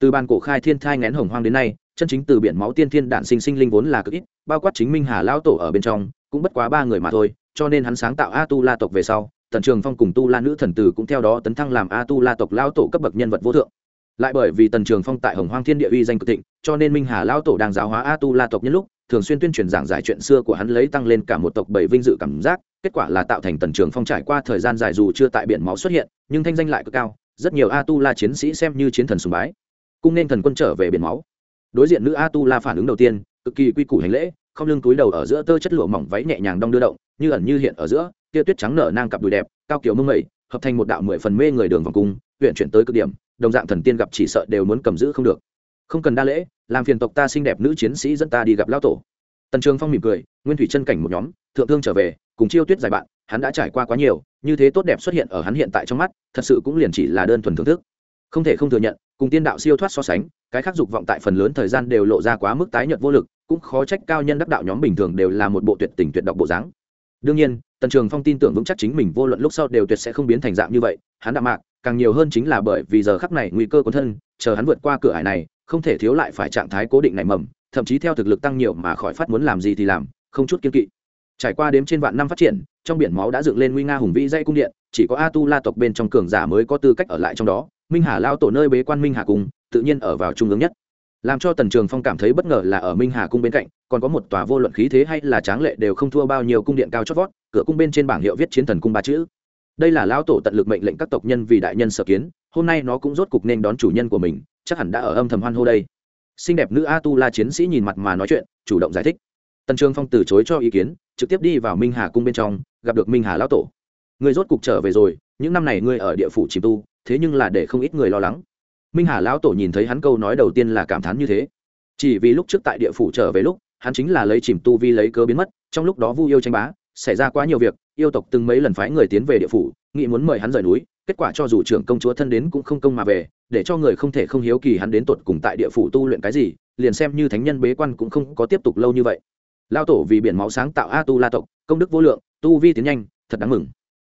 Từ bàn cổ khai thiên thai ngén hồng hoang đến nay, chân chính từ biển máu tiên thiên đản sinh sinh linh vốn là cực ít, bao quát chính minh hà lão tổ ở bên trong, cũng bất quá ba người mà thôi, cho nên hắn sáng tạo a tu la tộc về sau, tần trường phong cùng tu la nữ thần tử cũng theo đó tấn thăng làm a tu la tộc lão tổ cấp bậc nhân vật vô thượng. Lại bởi vì tần trường phong tại hồng hoang thiên địa uy danh cực thịnh, cho nên minh hà lão tổ đang giáo hóa a tu la tộc nhân lúc thường xuyên tuyên truyền giảng giải chuyện xưa của hắn lấy tăng lên cả một tộc bảy vinh dự cảm giác, kết quả là tạo thành tần trường phong trải qua thời gian dài dù chưa tại biển máu xuất hiện, nhưng thanh danh lại cực cao, rất nhiều a tu la chiến sĩ xem như chiến thần sùng bái cung nên thần quân trở về biển máu. Đối diện nữ a tu la phản ứng đầu tiên, cực kỳ quy củ hành lễ, không lưng túi đầu ở giữa tơ chất lụa mỏng váy nhẹ nhàng đong đưa động, như ẩn như hiện ở giữa, tia tuyết trắng nở nang cặp đùi đẹp, cao kiểu mông mẩy, hợp thành một đạo mười phần mê người đường vòng cung huyện chuyển tới cực điểm, đồng dạng thần tiên gặp chỉ sợ đều muốn cầm giữ không được. Không cần đa lễ làm phiền tộc ta xinh đẹp nữ chiến sĩ dẫn ta đi gặp lao tổ. Tần trường phong mỉm cười, nguyên thủy chân cảnh một nhóm, thượng thương trở về, cùng chiêu tuyết giải bạn, hắn đã trải qua quá nhiều, như thế tốt đẹp xuất hiện ở hắn hiện tại trong mắt, thật sự cũng liền chỉ là đơn thuần thưởng thức. Không thể không thừa nhận, cùng tiên đạo siêu thoát so sánh, cái khác dục vọng tại phần lớn thời gian đều lộ ra quá mức tái nhợt vô lực, cũng khó trách cao nhân đắc đạo nhóm bình thường đều là một bộ tuyệt tình tuyệt độc bộ dáng. Đương nhiên, tần trường phong tin tưởng vững chắc chính mình vô luận lúc sau đều tuyệt sẽ không biến thành dạng như vậy, hắn đạm mạc, càng nhiều hơn chính là bởi vì giờ khắc này nguy cơ của thân, chờ hắn vượt qua cửa ải này không thể thiếu lại phải trạng thái cố định này mầm, thậm chí theo thực lực tăng nhiều mà khỏi phát muốn làm gì thì làm, không chút kiên kỵ. Trải qua đếm trên vạn năm phát triển, trong biển máu đã dựng lên nguy nga hùng vĩ dây cung điện, chỉ có a tu la tộc bên trong cường giả mới có tư cách ở lại trong đó, minh hà lao tổ nơi bế quan minh hà cung, tự nhiên ở vào trung ương nhất. Làm cho tần trường phong cảm thấy bất ngờ là ở minh hà cung bên cạnh, còn có một tòa vô luận khí thế hay là tráng lệ đều không thua bao nhiêu cung điện cao chót vót, cửa cung bên trên bảng hiệu viết chiến thần cung ba chữ. Đây là lao tổ tận lực mệnh lệnh các tộc nhân vì đại nhân sở kiến, hôm nay nó cũng rốt cục nên đón chủ nhân của mình chắc hẳn đã ở âm thầm hoan hô đây. Xinh đẹp nữ a tu la chiến sĩ nhìn mặt mà nói chuyện, chủ động giải thích. Tần trường phong từ chối cho ý kiến, trực tiếp đi vào minh hà cung bên trong, gặp được minh hà lão tổ. Người rốt cục trở về rồi, những năm này ngươi ở địa phủ chìm tu, thế nhưng là để không ít người lo lắng. Minh hà lão tổ nhìn thấy hắn câu nói đầu tiên là cảm thán như thế. Chỉ vì lúc trước tại địa phủ trở về lúc, hắn chính là lấy chìm tu vi lấy cớ biến mất, trong lúc đó vu yêu tranh bá, xảy ra quá nhiều việc, yêu tộc từng mấy lần phái người tiến về địa phủ nghĩ muốn mời hắn rời núi kết quả cho dù trưởng công chúa thân đến cũng không công mà về, để cho người không thể không hiếu kỳ hắn đến tột cùng tại địa phủ tu luyện cái gì, liền xem như thánh nhân bế quan cũng không có tiếp tục lâu như vậy. Lao tổ vì biển máu sáng tạo a tu la tộc công đức vô lượng, tu vi tiến nhanh, thật đáng mừng.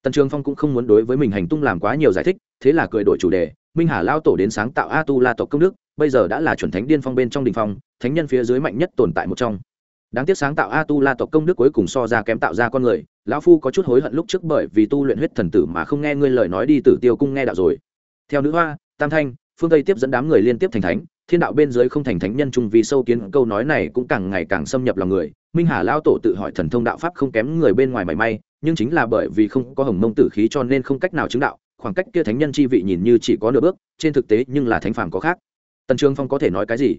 Tần trường phong cũng không muốn đối với mình hành tung làm quá nhiều giải thích, thế là cười đổi chủ đề, minh hà lao tổ đến sáng tạo a tu la tộc công đức, bây giờ đã là chuẩn thánh điên phong bên trong đình phong, thánh nhân phía dưới mạnh nhất tồn tại một trong đáng tiếc sáng tạo a tu la tộc công đức cuối cùng so ra kém tạo ra con người, lão phu có chút hối hận lúc trước bởi vì tu luyện huyết thần tử mà không nghe ngươi lời nói đi tử tiêu cung nghe đạo rồi. Theo nữ hoa, tam thanh, phương tây tiếp dẫn đám người liên tiếp thành thánh, thiên đạo bên dưới không thành thánh nhân trung vì sâu kiến, câu nói này cũng càng ngày càng xâm nhập lòng người. Minh hà lao tổ tự hỏi thần thông đạo pháp không kém người bên ngoài mảy may, nhưng chính là bởi vì không có hồng mông tử khí cho nên không cách nào chứng đạo, khoảng cách kia thánh nhân chi vị nhìn như chỉ có nửa bước, trên thực tế nhưng là thánh phàm có khác. Tần trường phong có thể nói cái gì?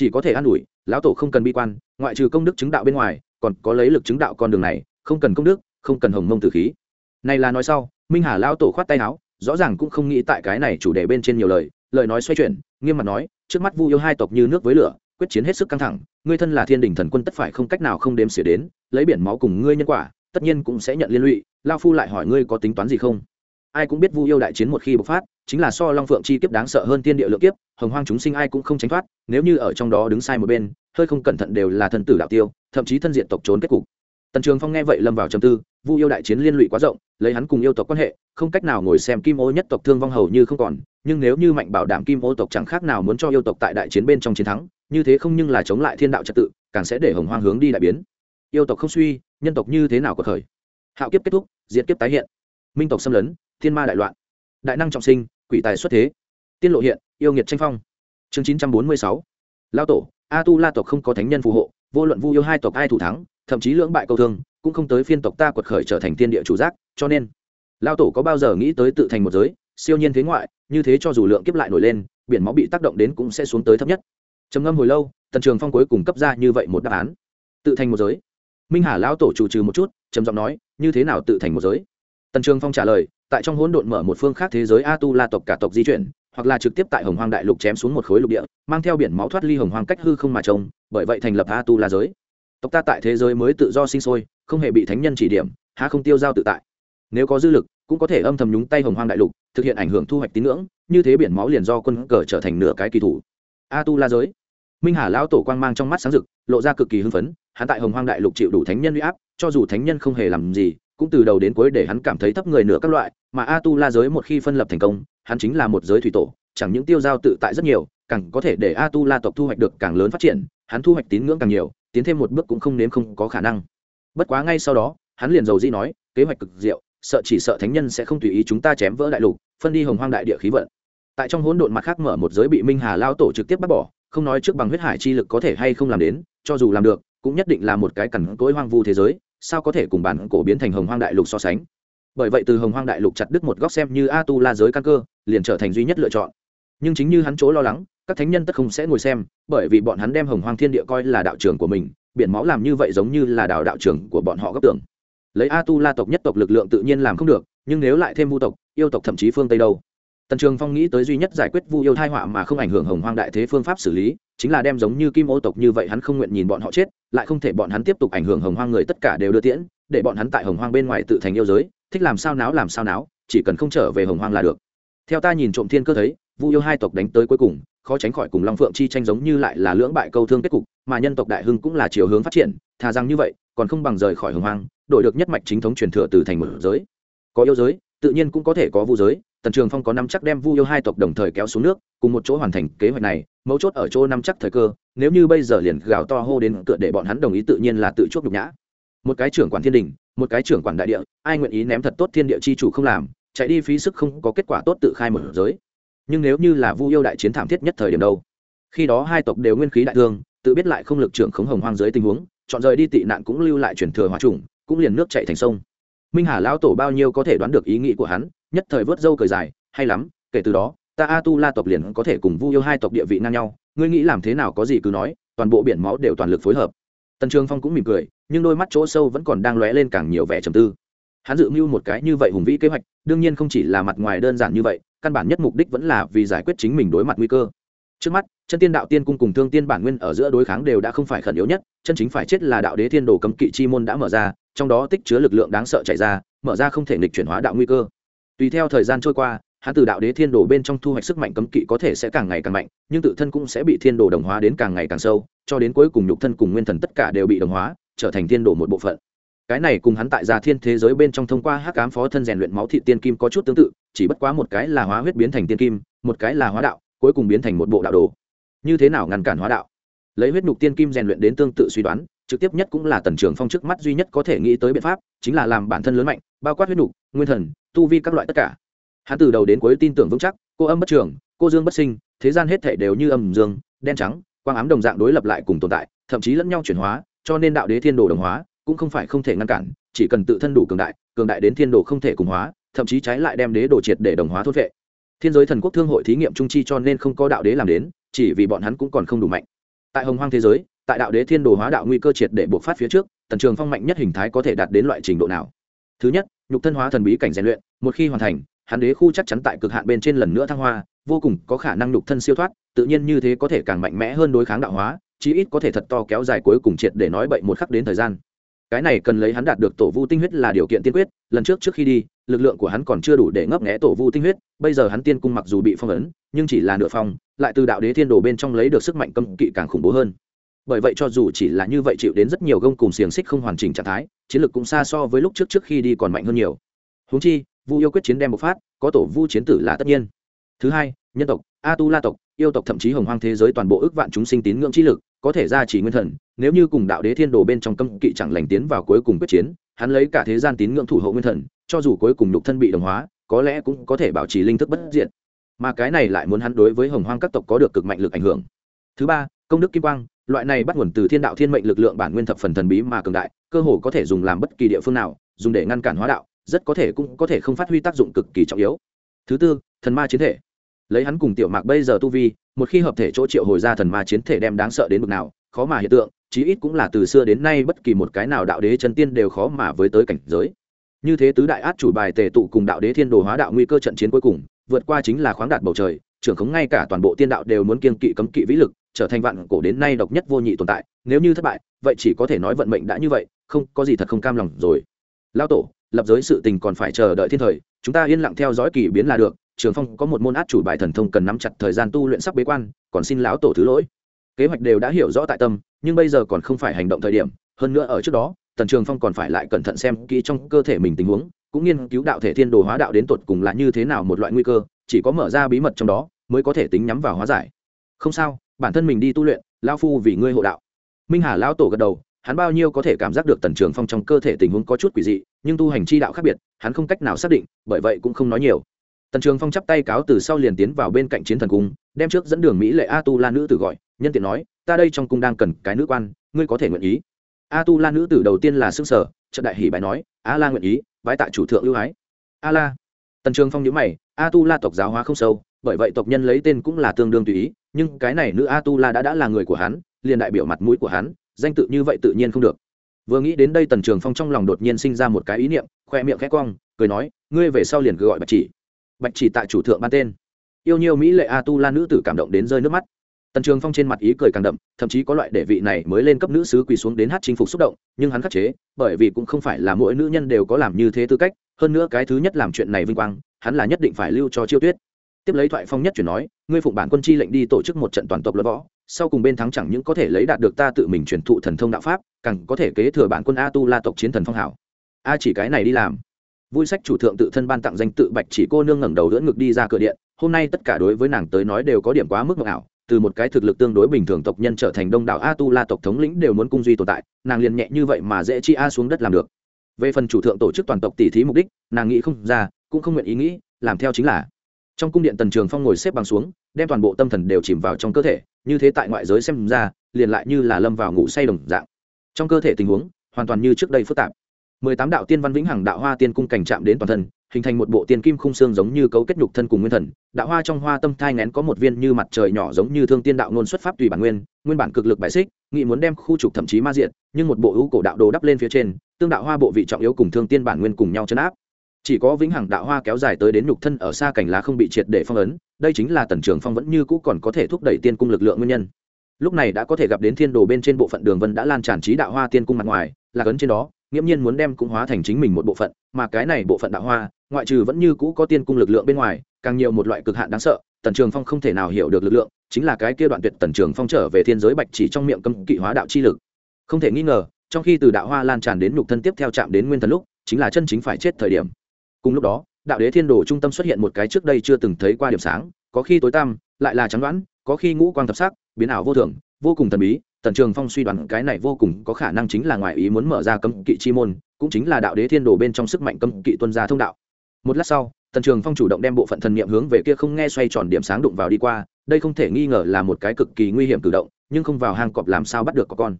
Chỉ có thể an ủi, lão tổ không cần bi quan, ngoại trừ công đức chứng đạo bên ngoài, còn có lấy lực chứng đạo con đường này, không cần công đức, không cần hồng mông tử khí. Này là nói sau, minh hà lão tổ khoát tay áo, rõ ràng cũng không nghĩ tại cái này chủ đề bên trên nhiều lời lời nói xoay chuyển, nghiêm mặt nói, trước mắt vu yêu hai tộc như nước với lửa, quyết chiến hết sức căng thẳng, ngươi thân là thiên đình thần quân tất phải không cách nào không đếm xỉa đến, lấy biển máu cùng ngươi nhân quả, tất nhiên cũng sẽ nhận liên lụy, lao phu lại hỏi ngươi có tính toán gì không? Ai cũng biết vu yêu đại chiến một khi bộc phát chính là so long phượng chi kiếp đáng sợ hơn tiên địa lượng kiếp, hồng hoang chúng sinh ai cũng không tránh thoát, nếu như ở trong đó đứng sai một bên, hơi không cẩn thận đều là thần tử đạo tiêu, thậm chí thân diện tộc trốn kết cục. Tần trường phong nghe vậy lâm vào trầm tư, vu yêu đại chiến liên lụy quá rộng, lấy hắn cùng yêu tộc quan hệ, không cách nào ngồi xem kim ô nhất tộc thương vong hầu như không còn, nhưng nếu như mạnh bảo đảm kim ô tộc chẳng khác nào muốn cho yêu tộc tại đại chiến bên trong chiến thắng, như thế không nhưng là chống lại thiên đạo trật tự, càng sẽ để hồng hoang hướng đi đại biến. Yêu tộc không suy, nhân tộc như thế nào có khởi? Hạo kiếp kết thúc, diệt kiếp tái hiện. Minh tộc xâm lấn, thiên ma đại loạn. Đại năng trọng sinh quỷ tài xuất thế. Tiên lộ hiện, yêu nghiệt tranh phong. Chương chín trăm bốn mươi sáu. Lao tổ a tu la tộc không có thánh nhân phù hộ, vô luận vu yêu hai tộc ai thủ thắng, thậm chí lưỡng bại câu thương, cũng không tới phiên tộc ta quật khởi trở thành tiên địa chủ giác, cho nên, lao tổ có bao giờ nghĩ tới tự thành một giới, siêu nhiên thế ngoại, như thế cho dù lượng kiếp lại nổi lên, biển máu bị tác động đến cũng sẽ xuống tới thấp nhất. Trầm ngâm hồi lâu, tần trường phong cuối cùng cấp ra như vậy một đáp án. Tự thành một giới. Minh hà lão tổ chủ trừ một chút, trầm giọng nói, như thế nào tự thành một giới? Tần trường phong trả lời tại trong hỗn độn mở một phương khác thế giới a tu la tộc cả tộc di chuyển, hoặc là trực tiếp tại hồng hoang đại lục chém xuống một khối lục địa, mang theo biển máu thoát ly hồng hoang cách hư không mà trông, bởi vậy thành lập a tu la giới. Tộc ta tại thế giới mới tự do sinh sôi, không hề bị thánh nhân chỉ điểm, há không tiêu giao tự tại. Nếu có dư lực, cũng có thể âm thầm nhúng tay hồng hoang đại lục, thực hiện ảnh hưởng thu hoạch tín ngưỡng, như thế biển máu liền do quân cờ trở thành nửa cái kỳ thủ. A tu la giới. Minh hà lão tổ quang mang trong mắt sáng rực, lộ ra cực kỳ hưng phấn, hắn tại hồng hoang đại lục chịu đủ thánh nhân huy áp, cho dù thánh nhân không hề làm gì cũng từ đầu đến cuối để hắn cảm thấy thấp người nửa các loại, mà a tu la giới một khi phân lập thành công, hắn chính là một giới thủy tổ, chẳng những tiêu giao tự tại rất nhiều, càng có thể để a tu la tộc thu hoạch được càng lớn phát triển, hắn thu hoạch tín ngưỡng càng nhiều, tiến thêm một bước cũng không nếm không có khả năng. Bất quá ngay sau đó, hắn liền dầu di nói, kế hoạch cực diệu, sợ chỉ sợ thánh nhân sẽ không tùy ý chúng ta chém vỡ đại lục, phân đi hồng hoang đại địa khí vận. Tại trong hỗn độn mặt khác mở một giới bị minh hà lao tổ trực tiếp bắt bỏ, không nói trước bằng huyết hải chi lực có thể hay không làm đến, cho dù làm được, cũng nhất định là một cái cằn cỗi hoang vu thế giới sao có thể cùng bản cổ biến thành hồng hoang đại lục so sánh? Bởi vậy từ hồng hoang đại lục chặt đứt một góc xem như a tu la giới căn cơ, liền trở thành duy nhất lựa chọn. Nhưng chính như hắn chỗ lo lắng, các thánh nhân tất không sẽ ngồi xem, bởi vì bọn hắn đem hồng hoang thiên địa coi là đạo trường của mình, biển máu làm như vậy giống như là đảo đạo trường của bọn họ gấp tưởng. Lấy a tu la tộc nhất tộc lực lượng tự nhiên làm không được, nhưng nếu lại thêm vu tộc, yêu tộc thậm chí phương tây đâu? Tần trường phong nghĩ tới duy nhất giải quyết vu yêu thai họa mà không ảnh hưởng hồng hoang đại thế phương pháp xử lý chính là đem giống như kim ô tộc như vậy hắn không nguyện nhìn bọn họ chết, lại không thể bọn hắn tiếp tục ảnh hưởng hồng hoang người tất cả đều đưa tiễn, để bọn hắn tại hồng hoang bên ngoài tự thành yêu giới, thích làm sao náo làm sao náo, chỉ cần không trở về hồng hoang là được. Theo ta nhìn trộm thiên cơ thấy, vu yêu hai tộc đánh tới cuối cùng, khó tránh khỏi cùng long phượng chi tranh giống như lại là lưỡng bại câu thương kết cục, mà nhân tộc đại hưng cũng là chiều hướng phát triển, thà rằng như vậy, còn không bằng rời khỏi hồng hoang, đổi được nhất mạch chính thống truyền thừa từ thành một giới. Có yêu giới, tự nhiên cũng có thể có vu giới tần trường phong có năm chắc đem vu yêu hai tộc đồng thời kéo xuống nước, cùng một chỗ hoàn thành kế hoạch này, mấu chốt ở chỗ năm chắc thời cơ, nếu như bây giờ liền gào to hô đến cựa để bọn hắn đồng ý tự nhiên là tự chuốc nhục nhã. Một cái trưởng quản thiên đình, một cái trưởng quản đại địa, ai nguyện ý ném thật tốt thiên địa chi chủ không làm, chạy đi phí sức không có kết quả tốt tự khai mở giới. Nhưng nếu như là vu yêu đại chiến thảm thiết nhất thời điểm đâu, khi đó hai tộc đều nguyên khí đại thương, tự biết lại không lực trưởng khống hồng hoang giới tình huống, chọn rời đi tị nạn cũng lưu lại truyền thừa hòa trùng cũng liền nước chạy thành sông. Minh hà lão tổ bao nhiêu có thể đoán được ý nghĩ của hắn nhất thời vớt dâu cười dài, hay lắm, kể từ đó, ta a tu la tộc liền có thể cùng vu yêu hai tộc địa vị ngang nhau, ngươi nghĩ làm thế nào có gì cứ nói, toàn bộ biển máu đều toàn lực phối hợp. Tần trường phong cũng mỉm cười, nhưng đôi mắt chỗ sâu vẫn còn đang lóe lên càng nhiều vẻ trầm tư. Hắn dự mưu một cái như vậy hùng vĩ kế hoạch, đương nhiên không chỉ là mặt ngoài đơn giản như vậy, căn bản nhất mục đích vẫn là vì giải quyết chính mình đối mặt nguy cơ. Trước mắt, chân tiên đạo tiên cung cùng thương tiên bản nguyên ở giữa đối kháng đều đã không phải khẩn yếu nhất, chân chính phải chết là đạo đế thiên đồ cấm kỵ chi môn đã mở ra, trong đó tích chứa lực lượng đáng sợ chạy ra, mở ra không thể nghịch chuyển hóa đạo nguy cơ tùy theo thời gian trôi qua, hắn từ đạo đế thiên đồ bên trong thu hoạch sức mạnh cấm kỵ có thể sẽ càng ngày càng mạnh, nhưng tự thân cũng sẽ bị thiên đồ đồng hóa đến càng ngày càng sâu, cho đến cuối cùng nhục thân cùng nguyên thần tất cả đều bị đồng hóa, trở thành thiên đồ một bộ phận. Cái này cùng hắn tại gia thiên thế giới bên trong thông qua hắc ám phó thân rèn luyện máu thị tiên kim có chút tương tự, chỉ bất quá một cái là hóa huyết biến thành tiên kim, một cái là hóa đạo, cuối cùng biến thành một bộ đạo đồ. Như thế nào ngăn cản hóa đạo? Lấy huyết nhục tiên kim rèn luyện đến tương tự suy đoán trực tiếp nhất cũng là tần trường phong trước mắt duy nhất có thể nghĩ tới biện pháp, chính là làm bản thân lớn mạnh, bao quát huyết đủ nguyên thần, tu vi các loại tất cả. Hắn từ đầu đến cuối tin tưởng vững chắc, cô âm bất trường, cô dương bất sinh, thế gian hết thể đều như âm dương, đen trắng, quang ám đồng dạng đối lập lại cùng tồn tại, thậm chí lẫn nhau chuyển hóa, cho nên đạo đế thiên đồ đồng hóa cũng không phải không thể ngăn cản, chỉ cần tự thân đủ cường đại cường đại đến thiên đồ không thể cùng hóa, thậm chí trái lại đem đế đồ triệt để đồng hóa thốt vệ thiên giới thần quốc thương hội thí nghiệm trung chi cho nên không có đạo đế làm đến, chỉ vì bọn hắn cũng còn không đủ mạnh. Tại hồng hoang thế giới tại đạo đế thiên đồ hóa đạo nguy cơ triệt để buộc phát phía trước, tần trường phong mạnh nhất hình thái có thể đạt đến loại trình độ nào? Thứ nhất, nhục thân hóa thần bí cảnh rèn luyện, một khi hoàn thành, hắn đế khu chắc chắn tại cực hạn bên trên lần nữa thăng hoa, vô cùng có khả năng nhục thân siêu thoát, tự nhiên như thế có thể càng mạnh mẽ hơn đối kháng đạo hóa, chí ít có thể thật to kéo dài cuối cùng triệt để nói bậy một khắc đến thời gian. Cái này cần lấy hắn đạt được tổ vu tinh huyết là điều kiện tiên quyết, lần trước trước khi đi, lực lượng của hắn còn chưa đủ để ngấp nghẽ tổ vu tinh huyết, bây giờ hắn tiên cung mặc dù bị phong ấn, nhưng chỉ là nửa phong lại từ đạo đế thiên đồ bên trong lấy được sức mạnh cấm kỵ càng khủng bố hơn bởi vậy cho dù chỉ là như vậy chịu đến rất nhiều gông cùng xiềng xích không hoàn chỉnh trạng thái, chiến lược cũng xa so với lúc trước trước khi đi còn mạnh hơn nhiều. Húng chi, vu yêu quyết chiến đem bộc phát, có tổ vu chiến tử là tất nhiên. Thứ hai, nhân tộc a tu la tộc, yêu tộc thậm chí hồng hoang thế giới toàn bộ ước vạn chúng sinh tín ngưỡng chi lực, có thể ra chỉ nguyên thần, nếu như cùng đạo đế thiên đồ bên trong cấm kỵ chẳng lành tiến vào cuối cùng quyết chiến, hắn lấy cả thế gian tín ngưỡng thủ hộ nguyên thần, cho dù cuối cùng nhục thân bị đồng hóa, có lẽ cũng có thể bảo trì linh thức bất diện mà cái này lại muốn hắn đối với hồng hoang các tộc có được cực mạnh lực ảnh hưởng. Thứ ba, công đức kim quang loại này bắt nguồn từ thiên đạo thiên mệnh lực lượng bản nguyên thập phần thần bí mà cường đại, cơ hồ có thể dùng làm bất kỳ địa phương nào, dùng để ngăn cản hóa đạo, rất có thể cũng có thể không phát huy tác dụng cực kỳ trọng yếu. Thứ tư, thần ma chiến thể. Lấy hắn cùng tiểu mạc bây giờ tu vi, một khi hợp thể chỗ triệu hồi ra thần ma chiến thể đem đáng sợ đến mức nào, khó mà hiện tượng, chí ít cũng là từ xưa đến nay bất kỳ một cái nào đạo đế chân tiên đều khó mà với tới cảnh giới. Như thế tứ đại át chủ bài tề tụ cùng đạo đế thiên đồ hóa đạo nguy cơ trận chiến cuối cùng, vượt qua chính là khoáng đạt bầu trời, trưởng khống ngay cả toàn bộ tiên đạo đều muốn kiên kỵ cấm kỵ vĩ lực trở thành vạn cổ đến nay độc nhất vô nhị tồn tại, nếu như thất bại, vậy chỉ có thể nói vận mệnh đã như vậy, không, có gì thật không cam lòng rồi. Lao tổ, lập giới sự tình còn phải chờ đợi thiên thời, chúng ta yên lặng theo dõi kỳ biến là được, trường phong có một môn át chủ bài thần thông cần nắm chặt thời gian tu luyện sắp bế quan, còn xin lão tổ thứ lỗi. Kế hoạch đều đã hiểu rõ tại tâm, nhưng bây giờ còn không phải hành động thời điểm, hơn nữa ở trước đó, tần trường phong còn phải lại cẩn thận xem kỹ trong cơ thể mình tình huống, cũng nghiên cứu đạo thể thiên đồ hóa đạo đến tột cùng là như thế nào một loại nguy cơ, chỉ có mở ra bí mật trong đó, mới có thể tính nhắm vào hóa giải. Không sao bản thân mình đi tu luyện lao phu vì ngươi hộ đạo. Minh hà lão tổ gật đầu, hắn bao nhiêu có thể cảm giác được tần trường phong trong cơ thể tình huống có chút quỷ dị, nhưng tu hành chi đạo khác biệt, hắn không cách nào xác định, bởi vậy cũng không nói nhiều. Tần trường phong chắp tay cáo từ sau liền tiến vào bên cạnh chiến thần cung, đem trước dẫn đường mỹ lệ a tu la nữ tử gọi, nhân tiện nói, ta đây trong cung đang cần cái nữ quan, ngươi có thể nguyện ý. A tu la nữ tử đầu tiên là s ư n g sở trận đại hỷ bài nói, a la nguyện ý, bái tại chủ thượng ưu ái. A la. Tần trường phong nhớ mày, a tu la tộc giáo hóa không sâu, bởi vậy tộc nhân lấy tên cũng là tương đương tùy ý nhưng cái này nữ a tu la đã đã là người của hắn, liền đại biểu mặt mũi của hắn, danh tự như vậy tự nhiên không được. Vừa nghĩ đến đây tần trường phong trong lòng đột nhiên sinh ra một cái ý niệm, khoe miệng khẽ cong, cười nói, ngươi về sau liền cứ gọi bạch chỉ. Bạch chỉ tại chủ thượng ban tên. Yêu nhiều mỹ lệ a tu la nữ tử cảm động đến rơi nước mắt. Tần trường phong trên mặt ý cười càng đậm, thậm chí có loại đệ vị này mới lên cấp nữ sứ quỳ xuống đến hát chinh phục xúc động, nhưng hắn khắc chế, bởi vì cũng không phải là mỗi nữ nhân đều có làm như thế tư cách, hơn nữa cái thứ nhất làm chuyện này vinh quang, hắn là nhất định phải lưu cho chiêu tuyết tiếp lấy thoại phong nhất chuyển nói, ngươi phụng bản quân chi lệnh đi tổ chức một trận toàn tộc luật võ, sau cùng bên thắng chẳng những có thể lấy đạt được ta tự mình truyền thụ thần thông đạo pháp, càng có thể kế thừa bản quân a tu la tộc chiến thần phong hảo a chỉ cái này đi làm. Vui sách chủ thượng tự thân ban tặng danh tự bạch chỉ cô nương ngẩng đầu đỡ ngực đi ra cửa điện, hôm nay tất cả đối với nàng tới nói đều có điểm quá mức ngọc ảo, từ một cái thực lực tương đối bình thường tộc nhân trở thành đông đảo a tu la tộc thống lĩnh đều muốn cung duy tồn tại, nàng liền nhẹ như vậy mà dễ chi a xuống đất làm được. Về phần chủ thượng tổ chức toàn tộc tỷ thí mục đích, nàng nghĩ không ra, cũng không nguyện ý nghĩ, làm theo chính là trong cung điện tần trường phong ngồi xếp bằng xuống, đem toàn bộ tâm thần đều chìm vào trong cơ thể, như thế tại ngoại giới xem ra, liền lại như là lâm vào ngủ say đồng dạng. Trong cơ thể tình huống, hoàn toàn như trước đây phức tạp. Mười tám đạo tiên văn vĩnh hằng đạo hoa tiên cung cảnh chạm đến toàn thân, hình thành một bộ tiên kim khung xương giống như cấu kết nhục thân cùng nguyên thần. Đạo hoa trong hoa tâm thai ngén có một viên như mặt trời nhỏ giống như thương tiên đạo nôn xuất pháp tùy bản nguyên nguyên bản cực lực bại xích, nghị muốn đem khu trục thậm chí ma diện nhưng một bộ ưu cổ đạo đồ đắp lên phía trên, tương đạo hoa bộ vị trọng yếu cùng thương tiên bản nguyên cùng nhau chấn áp chỉ có vĩnh hằng đạo hoa kéo dài tới đến nhục thân ở xa cảnh lá không bị triệt để phong ấn, đây chính là tần trường phong vẫn như cũ còn có thể thúc đẩy tiên cung lực lượng nguyên nhân. Lúc này đã có thể gặp đến thiên đồ bên trên bộ phận đường vân đã lan tràn trí đạo hoa tiên cung mặt ngoài là cấn trên đó, nghiễm nhiên muốn đem cũng hóa thành chính mình một bộ phận, mà cái này bộ phận đạo hoa, ngoại trừ vẫn như cũ có tiên cung lực lượng bên ngoài, càng nhiều một loại cực hạn đáng sợ, tần trường phong không thể nào hiểu được lực lượng, chính là cái kia đoạn tuyệt tần trường phong trở về thiên giới bạch chỉ trong miệng cấm kỵ hóa đạo chi lực. Không thể nghi ngờ, trong khi từ đạo hoa lan tràn đến nhục thân tiếp theo chạm đến nguyên thần lúc, chính là chân chính phải chết thời điểm cùng lúc đó, đạo đế thiên đồ trung tâm xuất hiện một cái trước đây chưa từng thấy qua điểm sáng, có khi tối tăm, lại là trắng đoán, có khi ngũ quang thập sắc, biến ảo vô thường, vô cùng thần bí, tần trường phong suy đoán cái này vô cùng có khả năng chính là ngoại ý muốn mở ra cấm kỵ chi môn, cũng chính là đạo đế thiên đồ bên trong sức mạnh cấm kỵ tuân gia thông đạo. Một lát sau, tần trường phong chủ động đem bộ phận thần niệm hướng về kia không nghe xoay tròn điểm sáng đụng vào đi qua, đây không thể nghi ngờ là một cái cực kỳ nguy hiểm cử động, nhưng không vào hang cọp làm sao bắt được có con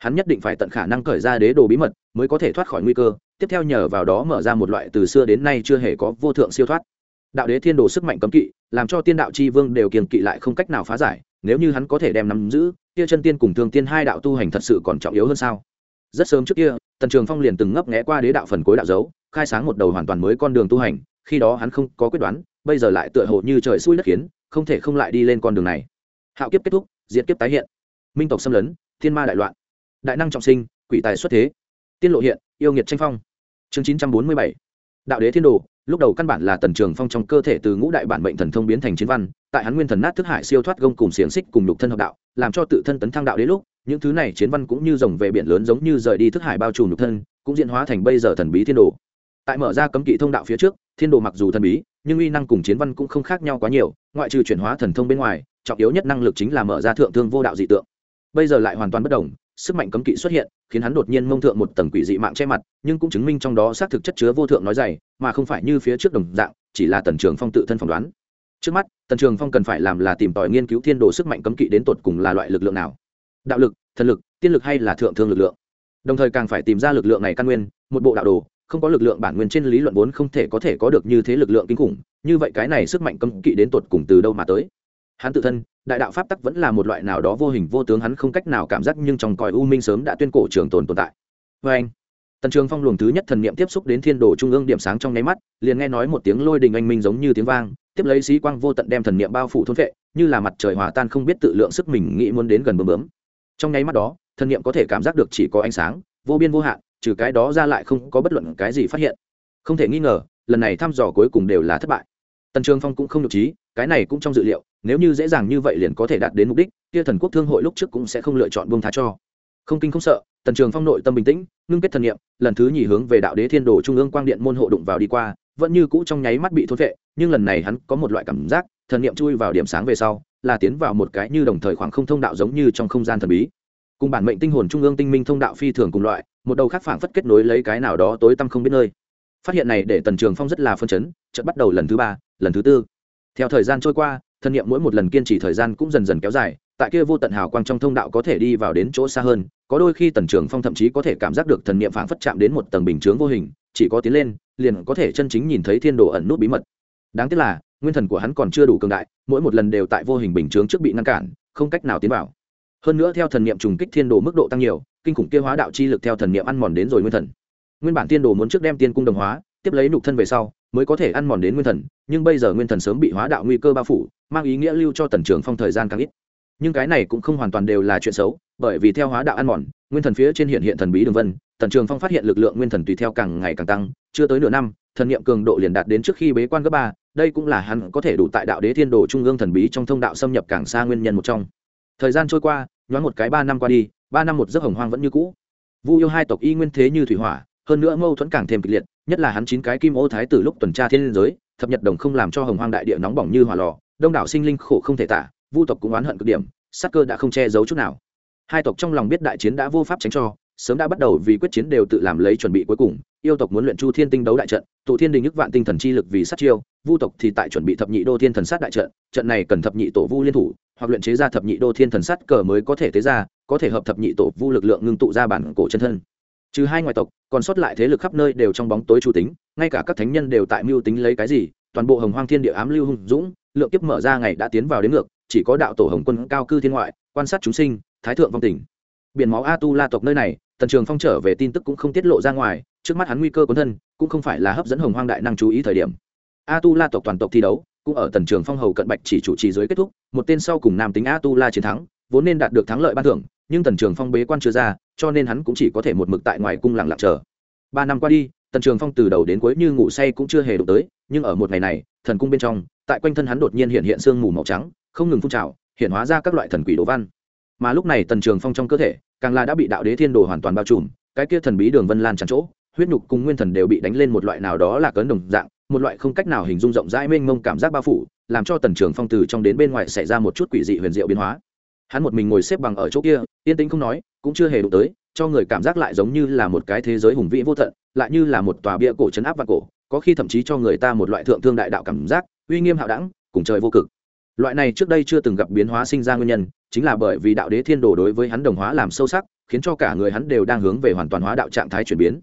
hắn nhất định phải tận khả năng cởi ra đế đồ bí mật mới có thể thoát khỏi nguy cơ, tiếp theo nhờ vào đó mở ra một loại từ xưa đến nay chưa hề có vô thượng siêu thoát. Đạo đế thiên đồ sức mạnh cấm kỵ, làm cho tiên đạo c h i vương đều kiềng kỵ lại không cách nào phá giải, nếu như hắn có thể đem nắm giữ, kia chân tiên cùng thương tiên hai đạo tu hành thật sự còn trọng yếu hơn sao? Rất sớm trước kia, tần trường phong liền từng ngấp nghẽ qua đế đạo phần cuối đạo dấu, khai sáng một đầu hoàn toàn mới con đường tu hành, khi đó hắn không có quyết đoán, bây giờ lại tựa hồ như trời xui đất khiến, không thể không lại đi lên con đường này. Hạo kiếp kết thúc, diệt kiếp tái hiện. Minh tộc xâm lấn, thiên ma đại loạn đại năng trọng sinh, quỷ tài xuất thế. Tiên lộ hiện, yêu nghiệt tranh phong. Chương chín trăm bốn mươi bảy. Đạo đế thiên đồ, lúc đầu căn bản là tần trường phong trong cơ thể từ ngũ đại bản bệnh thần thông biến thành chiến văn, tại hắn nguyên thần nát thức hải siêu thoát gông cùng xiềng xích cùng lục thân hợp đạo, làm cho tự thân tấn thăng đạo đế lúc, những thứ này chiến văn cũng như rồng về biển lớn giống như rời đi thức hải bao trùm nhục thân, cũng diễn hóa thành bây giờ thần bí thiên đồ. Tại mở ra cấm kỵ thông đạo phía trước, thiên đồ mặc dù thần bí, nhưng uy năng cùng chiến văn cũng không khác nhau quá nhiều, ngoại trừ chuyển hóa thần thông bên ngoài, trọng yếu nhất năng lực chính là mở ra thượng thương vô đạo dị tượng. Bây giờ lại hoàn toàn bất đồng sức mạnh cấm kỵ xuất hiện, khiến hắn đột nhiên mông thượng một tầng quỷ dị mạng che mặt, nhưng cũng chứng minh trong đó xác thực chất chứa vô thượng nói dày, mà không phải như phía trước đồng dạng, chỉ là tần trường phong tự thân phỏng đoán. Trước mắt, tần trường phong cần phải làm là tìm tòi nghiên cứu thiên đồ sức mạnh cấm kỵ đến tột cùng là loại lực lượng nào. Đạo lực, thần lực, tiên lực hay là thượng thương lực lượng? Đồng thời càng phải tìm ra lực lượng này căn nguyên, một bộ đạo đồ, không có lực lượng bản nguyên trên lý luận vốn không thể có thể có được như thế lực lượng kinh khủng, như vậy cái này sức mạnh cấm kỵ đến tột cùng từ đâu mà tới? Hắn tự thân đại đạo pháp tắc vẫn là một loại nào đó vô hình vô tướng, hắn không cách nào cảm giác, nhưng trong còi u minh sớm đã tuyên cổ trường tồn tồn tại. Vê anh, tần trường phong luồng thứ nhất thần niệm tiếp xúc đến thiên đồ trung ương điểm sáng trong nháy mắt, liền nghe nói một tiếng lôi đình anh minh giống như tiếng vang, tiếp lấy sĩ quang vô tận đem thần niệm bao phủ thôn vệ, như là mặt trời hòa tan không biết tự lượng sức mình nghĩ muốn đến gần bướm bướm. Trong nháy mắt đó, thần niệm có thể cảm giác được chỉ có ánh sáng, vô biên vô hạn, trừ cái đó ra lại không có bất luận cái gì phát hiện. Không thể nghi ngờ, lần này thăm dò cuối cùng đều là thất bại. Tần trường phong cũng không được trí cái này cũng trong dự liệu, nếu như dễ dàng như vậy liền có thể đạt đến mục đích, kia thần quốc thương hội lúc trước cũng sẽ không lựa chọn buông tha cho. Không kinh không sợ, tần trường phong nội tâm bình tĩnh, ngưng kết thần nghiệm lần thứ nhì hướng về đạo đế thiên đồ trung ương quang điện môn hộ đụng vào đi qua, vẫn như cũ trong nháy mắt bị thốt vệ nhưng lần này hắn có một loại cảm giác, thần nghiệm chui vào điểm sáng về sau, là tiến vào một cái như đồng thời khoảng không thông đạo giống như trong không gian thần bí. Cùng bản mệnh tinh hồn trung ương tinh minh thông đạo phi thường cùng loại, một đầu khác phảng phất kết nối lấy cái nào đó tối tăm không biết nơi. Phát hiện này để tần trường phong rất là phân chấn, chợt bắt đầu lần thứ ba, lần thứ tư theo thời gian trôi qua, thân nhiệm mỗi một lần kiên trì thời gian cũng dần dần kéo dài, tại kia vô tận hào quang trong thông đạo có thể đi vào đến chỗ xa hơn, có đôi khi tần trường phong thậm chí có thể cảm giác được thần niệm phảng phất chạm đến một tầng bình chướng vô hình, chỉ có tiến lên, liền có thể chân chính nhìn thấy thiên đồ ẩn nút bí mật. Đáng tiếc là, nguyên thần của hắn còn chưa đủ cường đại, mỗi một lần đều tại vô hình bình chướng trước bị ngăn cản, không cách nào tiến vào. Hơn nữa theo thần niệm trùng kích thiên đồ mức độ tăng nhiều, kinh khủng kia hóa đạo chi lực theo thần niệm ăn mòn đến rồi nguyên thần. Nguyên bản tiên đồ muốn trước đem tiên cung đồng hóa, tiếp lấy nục thân về sau mới có thể ăn mòn đến nguyên thần, nhưng bây giờ nguyên thần sớm bị hóa đạo nguy cơ bao phủ, mang ý nghĩa lưu cho tần trường phong thời gian càng ít. Nhưng cái này cũng không hoàn toàn đều là chuyện xấu, bởi vì theo hóa đạo ăn mòn, nguyên thần phía trên hiện hiện thần bí đường vân, tần trường phong phát hiện lực lượng nguyên thần tùy theo càng ngày càng tăng, chưa tới nửa năm, thần niệm cường độ liền đạt đến trước khi bế quan cấp ba, đây cũng là hắn có thể đủ tại đạo đế thiên đồ trung ương thần bí trong thông đạo xâm nhập càng xa nguyên nhân một trong. Thời gian trôi qua, nhoáng một cái ba năm qua đi, ba năm một giấc hồng hoang vẫn như cũ. Vu yêu hai tộc y nguyên thế như thủy hỏa, hơn nữa mâu thuẫn càng thêm kịch liệt nhất là hắn chín cái kim ô thái tử lúc tuần tra thiên liên giới, thập nhật đồng không làm cho hồng hoang đại địa nóng bỏng như hỏa lò, đông đảo sinh linh khổ không thể tả, vu tộc cũng oán hận cực điểm sắc cơ đã không che giấu chút nào. Hai tộc trong lòng biết đại chiến đã vô pháp tránh cho, sớm đã bắt đầu vì quyết chiến đều tự làm lấy chuẩn bị cuối cùng, yêu tộc muốn luyện chu thiên tinh đấu đại trận, tụ thiên đình nhức vạn tinh thần chi lực vì sát chiêu, vu tộc thì tại chuẩn bị thập nhị đô thiên thần sát đại trận trận này cần thập nhị tổ vu liên thủ, hoặc luyện chế ra thập nhị đô thiên thần sát cờ mới có thể tế ra, có thể hợp thập nhị tổ vu lực lượng ngưng tụ ra bản cổ chân thân trừ hai ngoại tộc, còn sót lại thế lực khắp nơi đều trong bóng tối chủ tính, ngay cả các thánh nhân đều tại mưu tính lấy cái gì, toàn bộ hồng hoang thiên địa ám lưu hùng dũng, lượng kiếp mở ra ngày đã tiến vào đến ngược, chỉ có đạo tổ hồng quân cao cư thiên ngoại, quan sát chúng sinh, thái thượng vong tỉnh biển máu a tu la tộc nơi này, tần trường phong trở về tin tức cũng không tiết lộ ra ngoài, trước mắt hắn nguy cơ cuốn thân, cũng không phải là hấp dẫn hồng hoang đại năng chú ý thời điểm. A tu la tộc toàn tộc thi đấu, cũng ở tần trường phong hầu cận bạch chỉ chủ trì dưới kết thúc, một tên sau cùng nam tính a tu la chiến thắng vốn nên đạt được thắng lợi ban thưởng, nhưng tần trường phong bế quan chưa ra, cho nên hắn cũng chỉ có thể một mực tại ngoài cung lặng lặng chờ. Ba năm qua đi, tần trường phong từ đầu đến cuối như ngủ say cũng chưa hề đụng tới, nhưng ở một ngày này, thần cung bên trong, tại quanh thân hắn đột nhiên hiện hiện sương mù màu trắng, không ngừng phun trào, hiện hóa ra các loại thần quỷ đồ văn. Mà lúc này tần trường phong trong cơ thể, càng là đã bị đạo đế thiên đồ hoàn toàn bao trùm, cái kia thần bí đường vân lan tràn chỗ, huyết nhục cùng nguyên thần đều bị đánh lên một loại nào đó là cấn đồng dạng, một loại không cách nào hình dung rộng rãi mênh mông cảm giác bao phủ, làm cho tần trường phong từ trong đến bên ngoài xảy ra một chút quỷ dị huyền diệu biến hóa hắn một mình ngồi xếp bằng ở chỗ kia, yên tĩnh không nói, cũng chưa hề đụng tới, cho người cảm giác lại giống như là một cái thế giới hùng vĩ vô tận, lại như là một tòa bia cổ chấn áp và cổ, có khi thậm chí cho người ta một loại thượng thương đại đạo cảm giác, uy nghiêm hạo đẳng, cùng trời vô cực. Loại này trước đây chưa từng gặp biến hóa sinh ra nguyên nhân, chính là bởi vì đạo đế thiên đồ đối với hắn đồng hóa làm sâu sắc, khiến cho cả người hắn đều đang hướng về hoàn toàn hóa đạo trạng thái chuyển biến.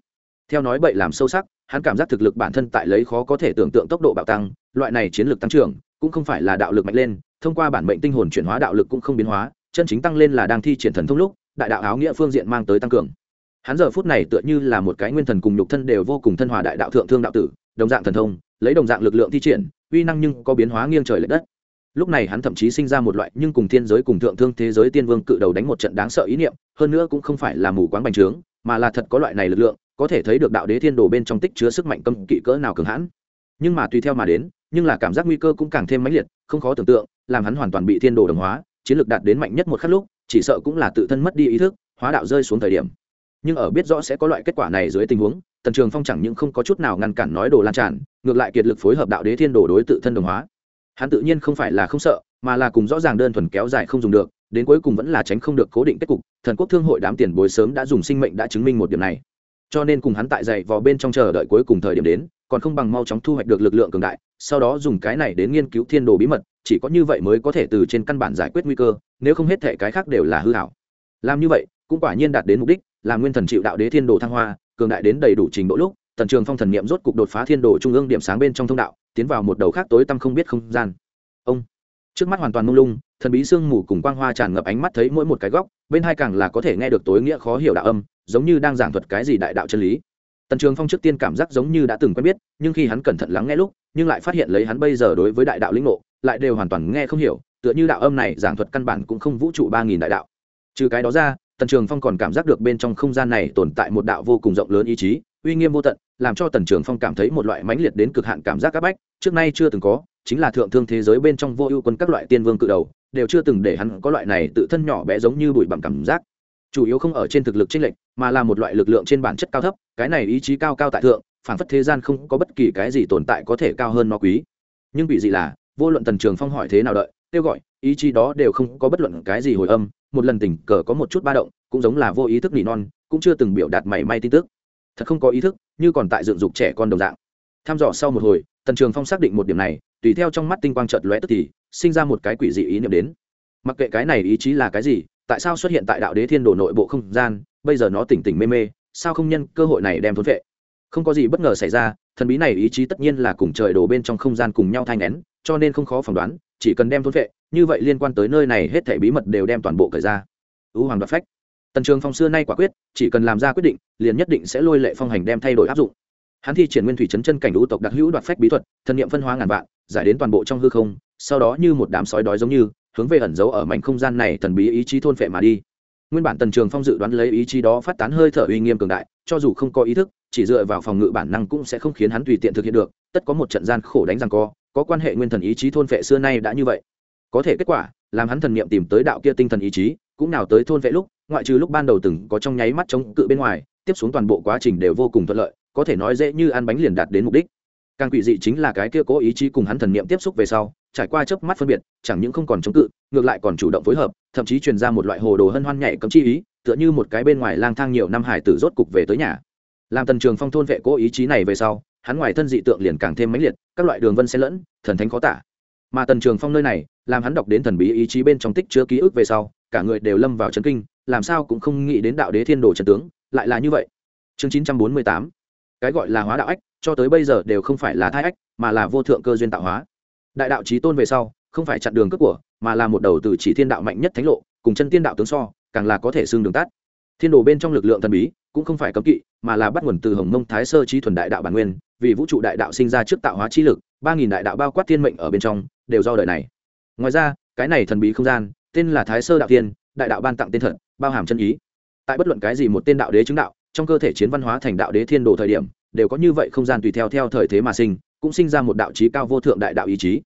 Theo nói bậy làm sâu sắc, hắn cảm giác thực lực bản thân tại lấy khó có thể tưởng tượng tốc độ bạo tăng, loại này chiến lược tăng trưởng cũng không phải là đạo lực mạnh lên, thông qua bản mệnh tinh hồn chuyển hóa đạo lực cũng không biến hóa, chân chính tăng lên là đang thi triển thần thông lúc, đại đạo áo nghĩa phương diện mang tới tăng cường. Hắn giờ phút này tựa như là một cái nguyên thần cùng nhục thân đều vô cùng thân hòa đại đạo thượng thương đạo tử, đồng dạng thần thông, lấy đồng dạng lực lượng thi triển, uy năng nhưng có biến hóa nghiêng trời lệch đất. Lúc này hắn thậm chí sinh ra một loại nhưng cùng thiên giới cùng thượng thương thế giới tiên vương cự đầu đánh một trận đáng sợ ý niệm, hơn nữa cũng không phải là mù quáng bành trướng, mà là thật có loại này lực lượng, có thể thấy được đạo đế thiên đồ bên trong tích chứa sức mạnh cấm kỵ cỡ nào cường hãn. Nhưng mà tùy theo mà đến nhưng là cảm giác nguy cơ cũng càng thêm mãnh liệt, không khó tưởng tượng, làm hắn hoàn toàn bị thiên đồ đồng hóa, chiến lược đạt đến mạnh nhất một khắc lúc, chỉ sợ cũng là tự thân mất đi ý thức, hóa đạo rơi xuống thời điểm. Nhưng ở biết rõ sẽ có loại kết quả này dưới tình huống, tần trường phong chẳng những không có chút nào ngăn cản nói đồ lan tràn, ngược lại kiệt lực phối hợp đạo đế thiên đồ đối tự thân đồng hóa. Hắn tự nhiên không phải là không sợ, mà là cùng rõ ràng đơn thuần kéo dài không dùng được, đến cuối cùng vẫn là tránh không được cố định kết cục, thần quốc thương hội đám tiền bối sớm đã dùng sinh mệnh đã chứng minh một điểm này. Cho nên cùng hắn tại dậy vào bên trong chờ đợi cuối cùng thời điểm đến còn không bằng mau chóng thu hoạch được lực lượng cường đại, sau đó dùng cái này đến nghiên cứu thiên đồ bí mật, chỉ có như vậy mới có thể từ trên căn bản giải quyết nguy cơ, nếu không hết thể cái khác đều là hư hảo. Làm như vậy, cũng quả nhiên đạt đến mục đích, là nguyên thần chịu đạo đế thiên đồ thăng hoa, cường đại đến đầy đủ trình độ lúc tần trường phong thần niệm rốt cục đột phá thiên đồ trung ương điểm sáng bên trong thông đạo, tiến vào một đầu khác tối tăm không biết không gian. Ông, trước mắt hoàn toàn mông lung, thần bí sương mù cùng quang hoa tràn ngập ánh mắt thấy mỗi một cái góc, bên hai càng là có thể nghe được tối nghĩa khó hiểu đạo âm, giống như đang giảng thuật cái gì đại đạo chân lý tần trường phong trước tiên cảm giác giống như đã từng quen biết, nhưng khi hắn cẩn thận lắng nghe lúc, nhưng lại phát hiện lấy hắn bây giờ đối với đại đạo lĩnh ngộ, lại đều hoàn toàn nghe không hiểu, tựa như đạo âm này giảng thuật căn bản cũng không vũ trụ ba nghìn đại đạo. Trừ cái đó ra, tần trường phong còn cảm giác được bên trong không gian này tồn tại một đạo vô cùng rộng lớn ý chí, uy nghiêm vô tận, làm cho tần trường phong cảm thấy một loại mãnh liệt đến cực hạn cảm giác áp bách, trước nay chưa từng có, chính là thượng thương thế giới bên trong vô ưu quân các loại tiên vương cự đầu, đều chưa từng để hắn có loại này tự thân nhỏ bé giống như bụi bặm cảm giác. Chủ yếu không ở trên thực lực chênh lệch, mà là một loại lực lượng trên bản chất cao thấp cái này ý chí cao cao tại thượng phản phất thế gian không có bất kỳ cái gì tồn tại có thể cao hơn nó quý. Nhưng bị gì là, vô luận tần trường phong hỏi thế nào đợi, kêu gọi, ý chí đó đều không có bất luận cái gì hồi âm, một lần tình cờ có một chút ba động, cũng giống là vô ý thức nỉ non, cũng chưa từng biểu đạt mảy may tin tức. Thật không có ý thức, như còn tại dựng dục trẻ con đồng dạng. Tham dò sau một hồi, tần trường phong xác định một điểm này, tùy theo trong mắt tinh quang chợt lóe tức thì, sinh ra một cái quỷ dị ý niệm đến. Mặc kệ cái này ý chí là cái gì, tại sao xuất hiện tại đạo đế thiên đồ nội bộ không gian, bây giờ nó tỉnh tỉnh mê mê sao không nhân cơ hội này đem thốn vệ? Không có gì bất ngờ xảy ra, thần bí này ý chí tất nhiên là cùng trời đổ bên trong không gian cùng nhau thanh nén cho nên không khó phỏng đoán, chỉ cần đem thốn vệ, như vậy liên quan tới nơi này hết thể bí mật đều đem toàn bộ cởi ra. Ưu hoàng đoạt phách. Tần trường phong xưa nay quả quyết, chỉ cần làm ra quyết định, liền nhất định sẽ lôi lệ phong hành đem thay đổi áp dụng. Hắn thi triển nguyên thủy chấn chân cảnh ưu tộc đặc hữu đoạt phách bí thuật, thần niệm phân hóa ngàn vạn, giải đến toàn bộ trong hư không, sau đó như một đám sói đói giống như, hướng về ẩn giấu ở mảnh không gian này thần bí ý chí thôn phệ mà đi nguyên bản tần trường phong dự đoán lấy ý chí đó phát tán hơi thở uy nghiêm cường đại, cho dù không có ý thức, chỉ dựa vào phòng ngự bản năng cũng sẽ không khiến hắn tùy tiện thực hiện được, tất có một trận gian khổ đánh rằng co, có quan hệ nguyên thần ý chí thôn vệ xưa nay đã như vậy. Có thể kết quả, làm hắn thần niệm tìm tới đạo kia tinh thần ý chí, cũng nào tới thôn vệ lúc, ngoại trừ lúc ban đầu từng có trong nháy mắt chống cự bên ngoài, tiếp xuống toàn bộ quá trình đều vô cùng thuận lợi, có thể nói dễ như ăn bánh liền đạt đến mục đích. Càng quỷ dị chính là cái kia cố ý chí cùng hắn thần niệm tiếp xúc về sau trải qua chớp mắt phân biệt, chẳng những không còn chống cự, ngược lại còn chủ động phối hợp, thậm chí truyền ra một loại hồ đồ hân hoan nhảy cấm chi ý, tựa như một cái bên ngoài lang thang nhiều năm hải tử rốt cục về tới nhà. Làm tần trường phong thôn vệ cố ý chí này về sau, hắn ngoài thân dị tượng liền càng thêm mãnh liệt, các loại đường vân xen lẫn, thần thánh khó tả. Mà tần trường phong nơi này, làm hắn đọc đến thần bí ý chí bên trong tích chứa ký ức về sau, cả người đều lâm vào chấn kinh, làm sao cũng không nghĩ đến đạo đế thiên đồ trần tướng, lại là như vậy. Chương chín trăm bốn mươi tám, cái gọi là hóa đạo ách, cho tới bây giờ đều không phải là thai ách, mà là vô thượng cơ duyên tạo hóa đại đạo trí tôn về sau, không phải chặn đường cướp của, mà là một đầu từ chỉ thiên đạo mạnh nhất thánh lộ, cùng chân tiên đạo tướng so, càng là có thể xưng đường tắt. Thiên đồ bên trong lực lượng thần bí, cũng không phải cấm kỵ, mà là bắt nguồn từ hồng mông thái sơ trí thuần đại đạo bản nguyên, vì vũ trụ đại đạo sinh ra trước tạo hóa trí lực, ba nghìn đại đạo bao quát thiên mệnh ở bên trong, đều do đời này. Ngoài ra, cái này thần bí không gian, tên là thái sơ đạo tiên, đại đạo ban tặng tên thật, bao hàm chân ý. Tại bất luận cái gì một tên đạo đế chứng đạo, trong cơ thể chiến văn hóa thành đạo đế thiên đồ thời điểm, đều có như vậy không gian tùy theo theo thời thế mà sinh cũng sinh ra một đạo trí cao vô thượng đại đạo ý chí.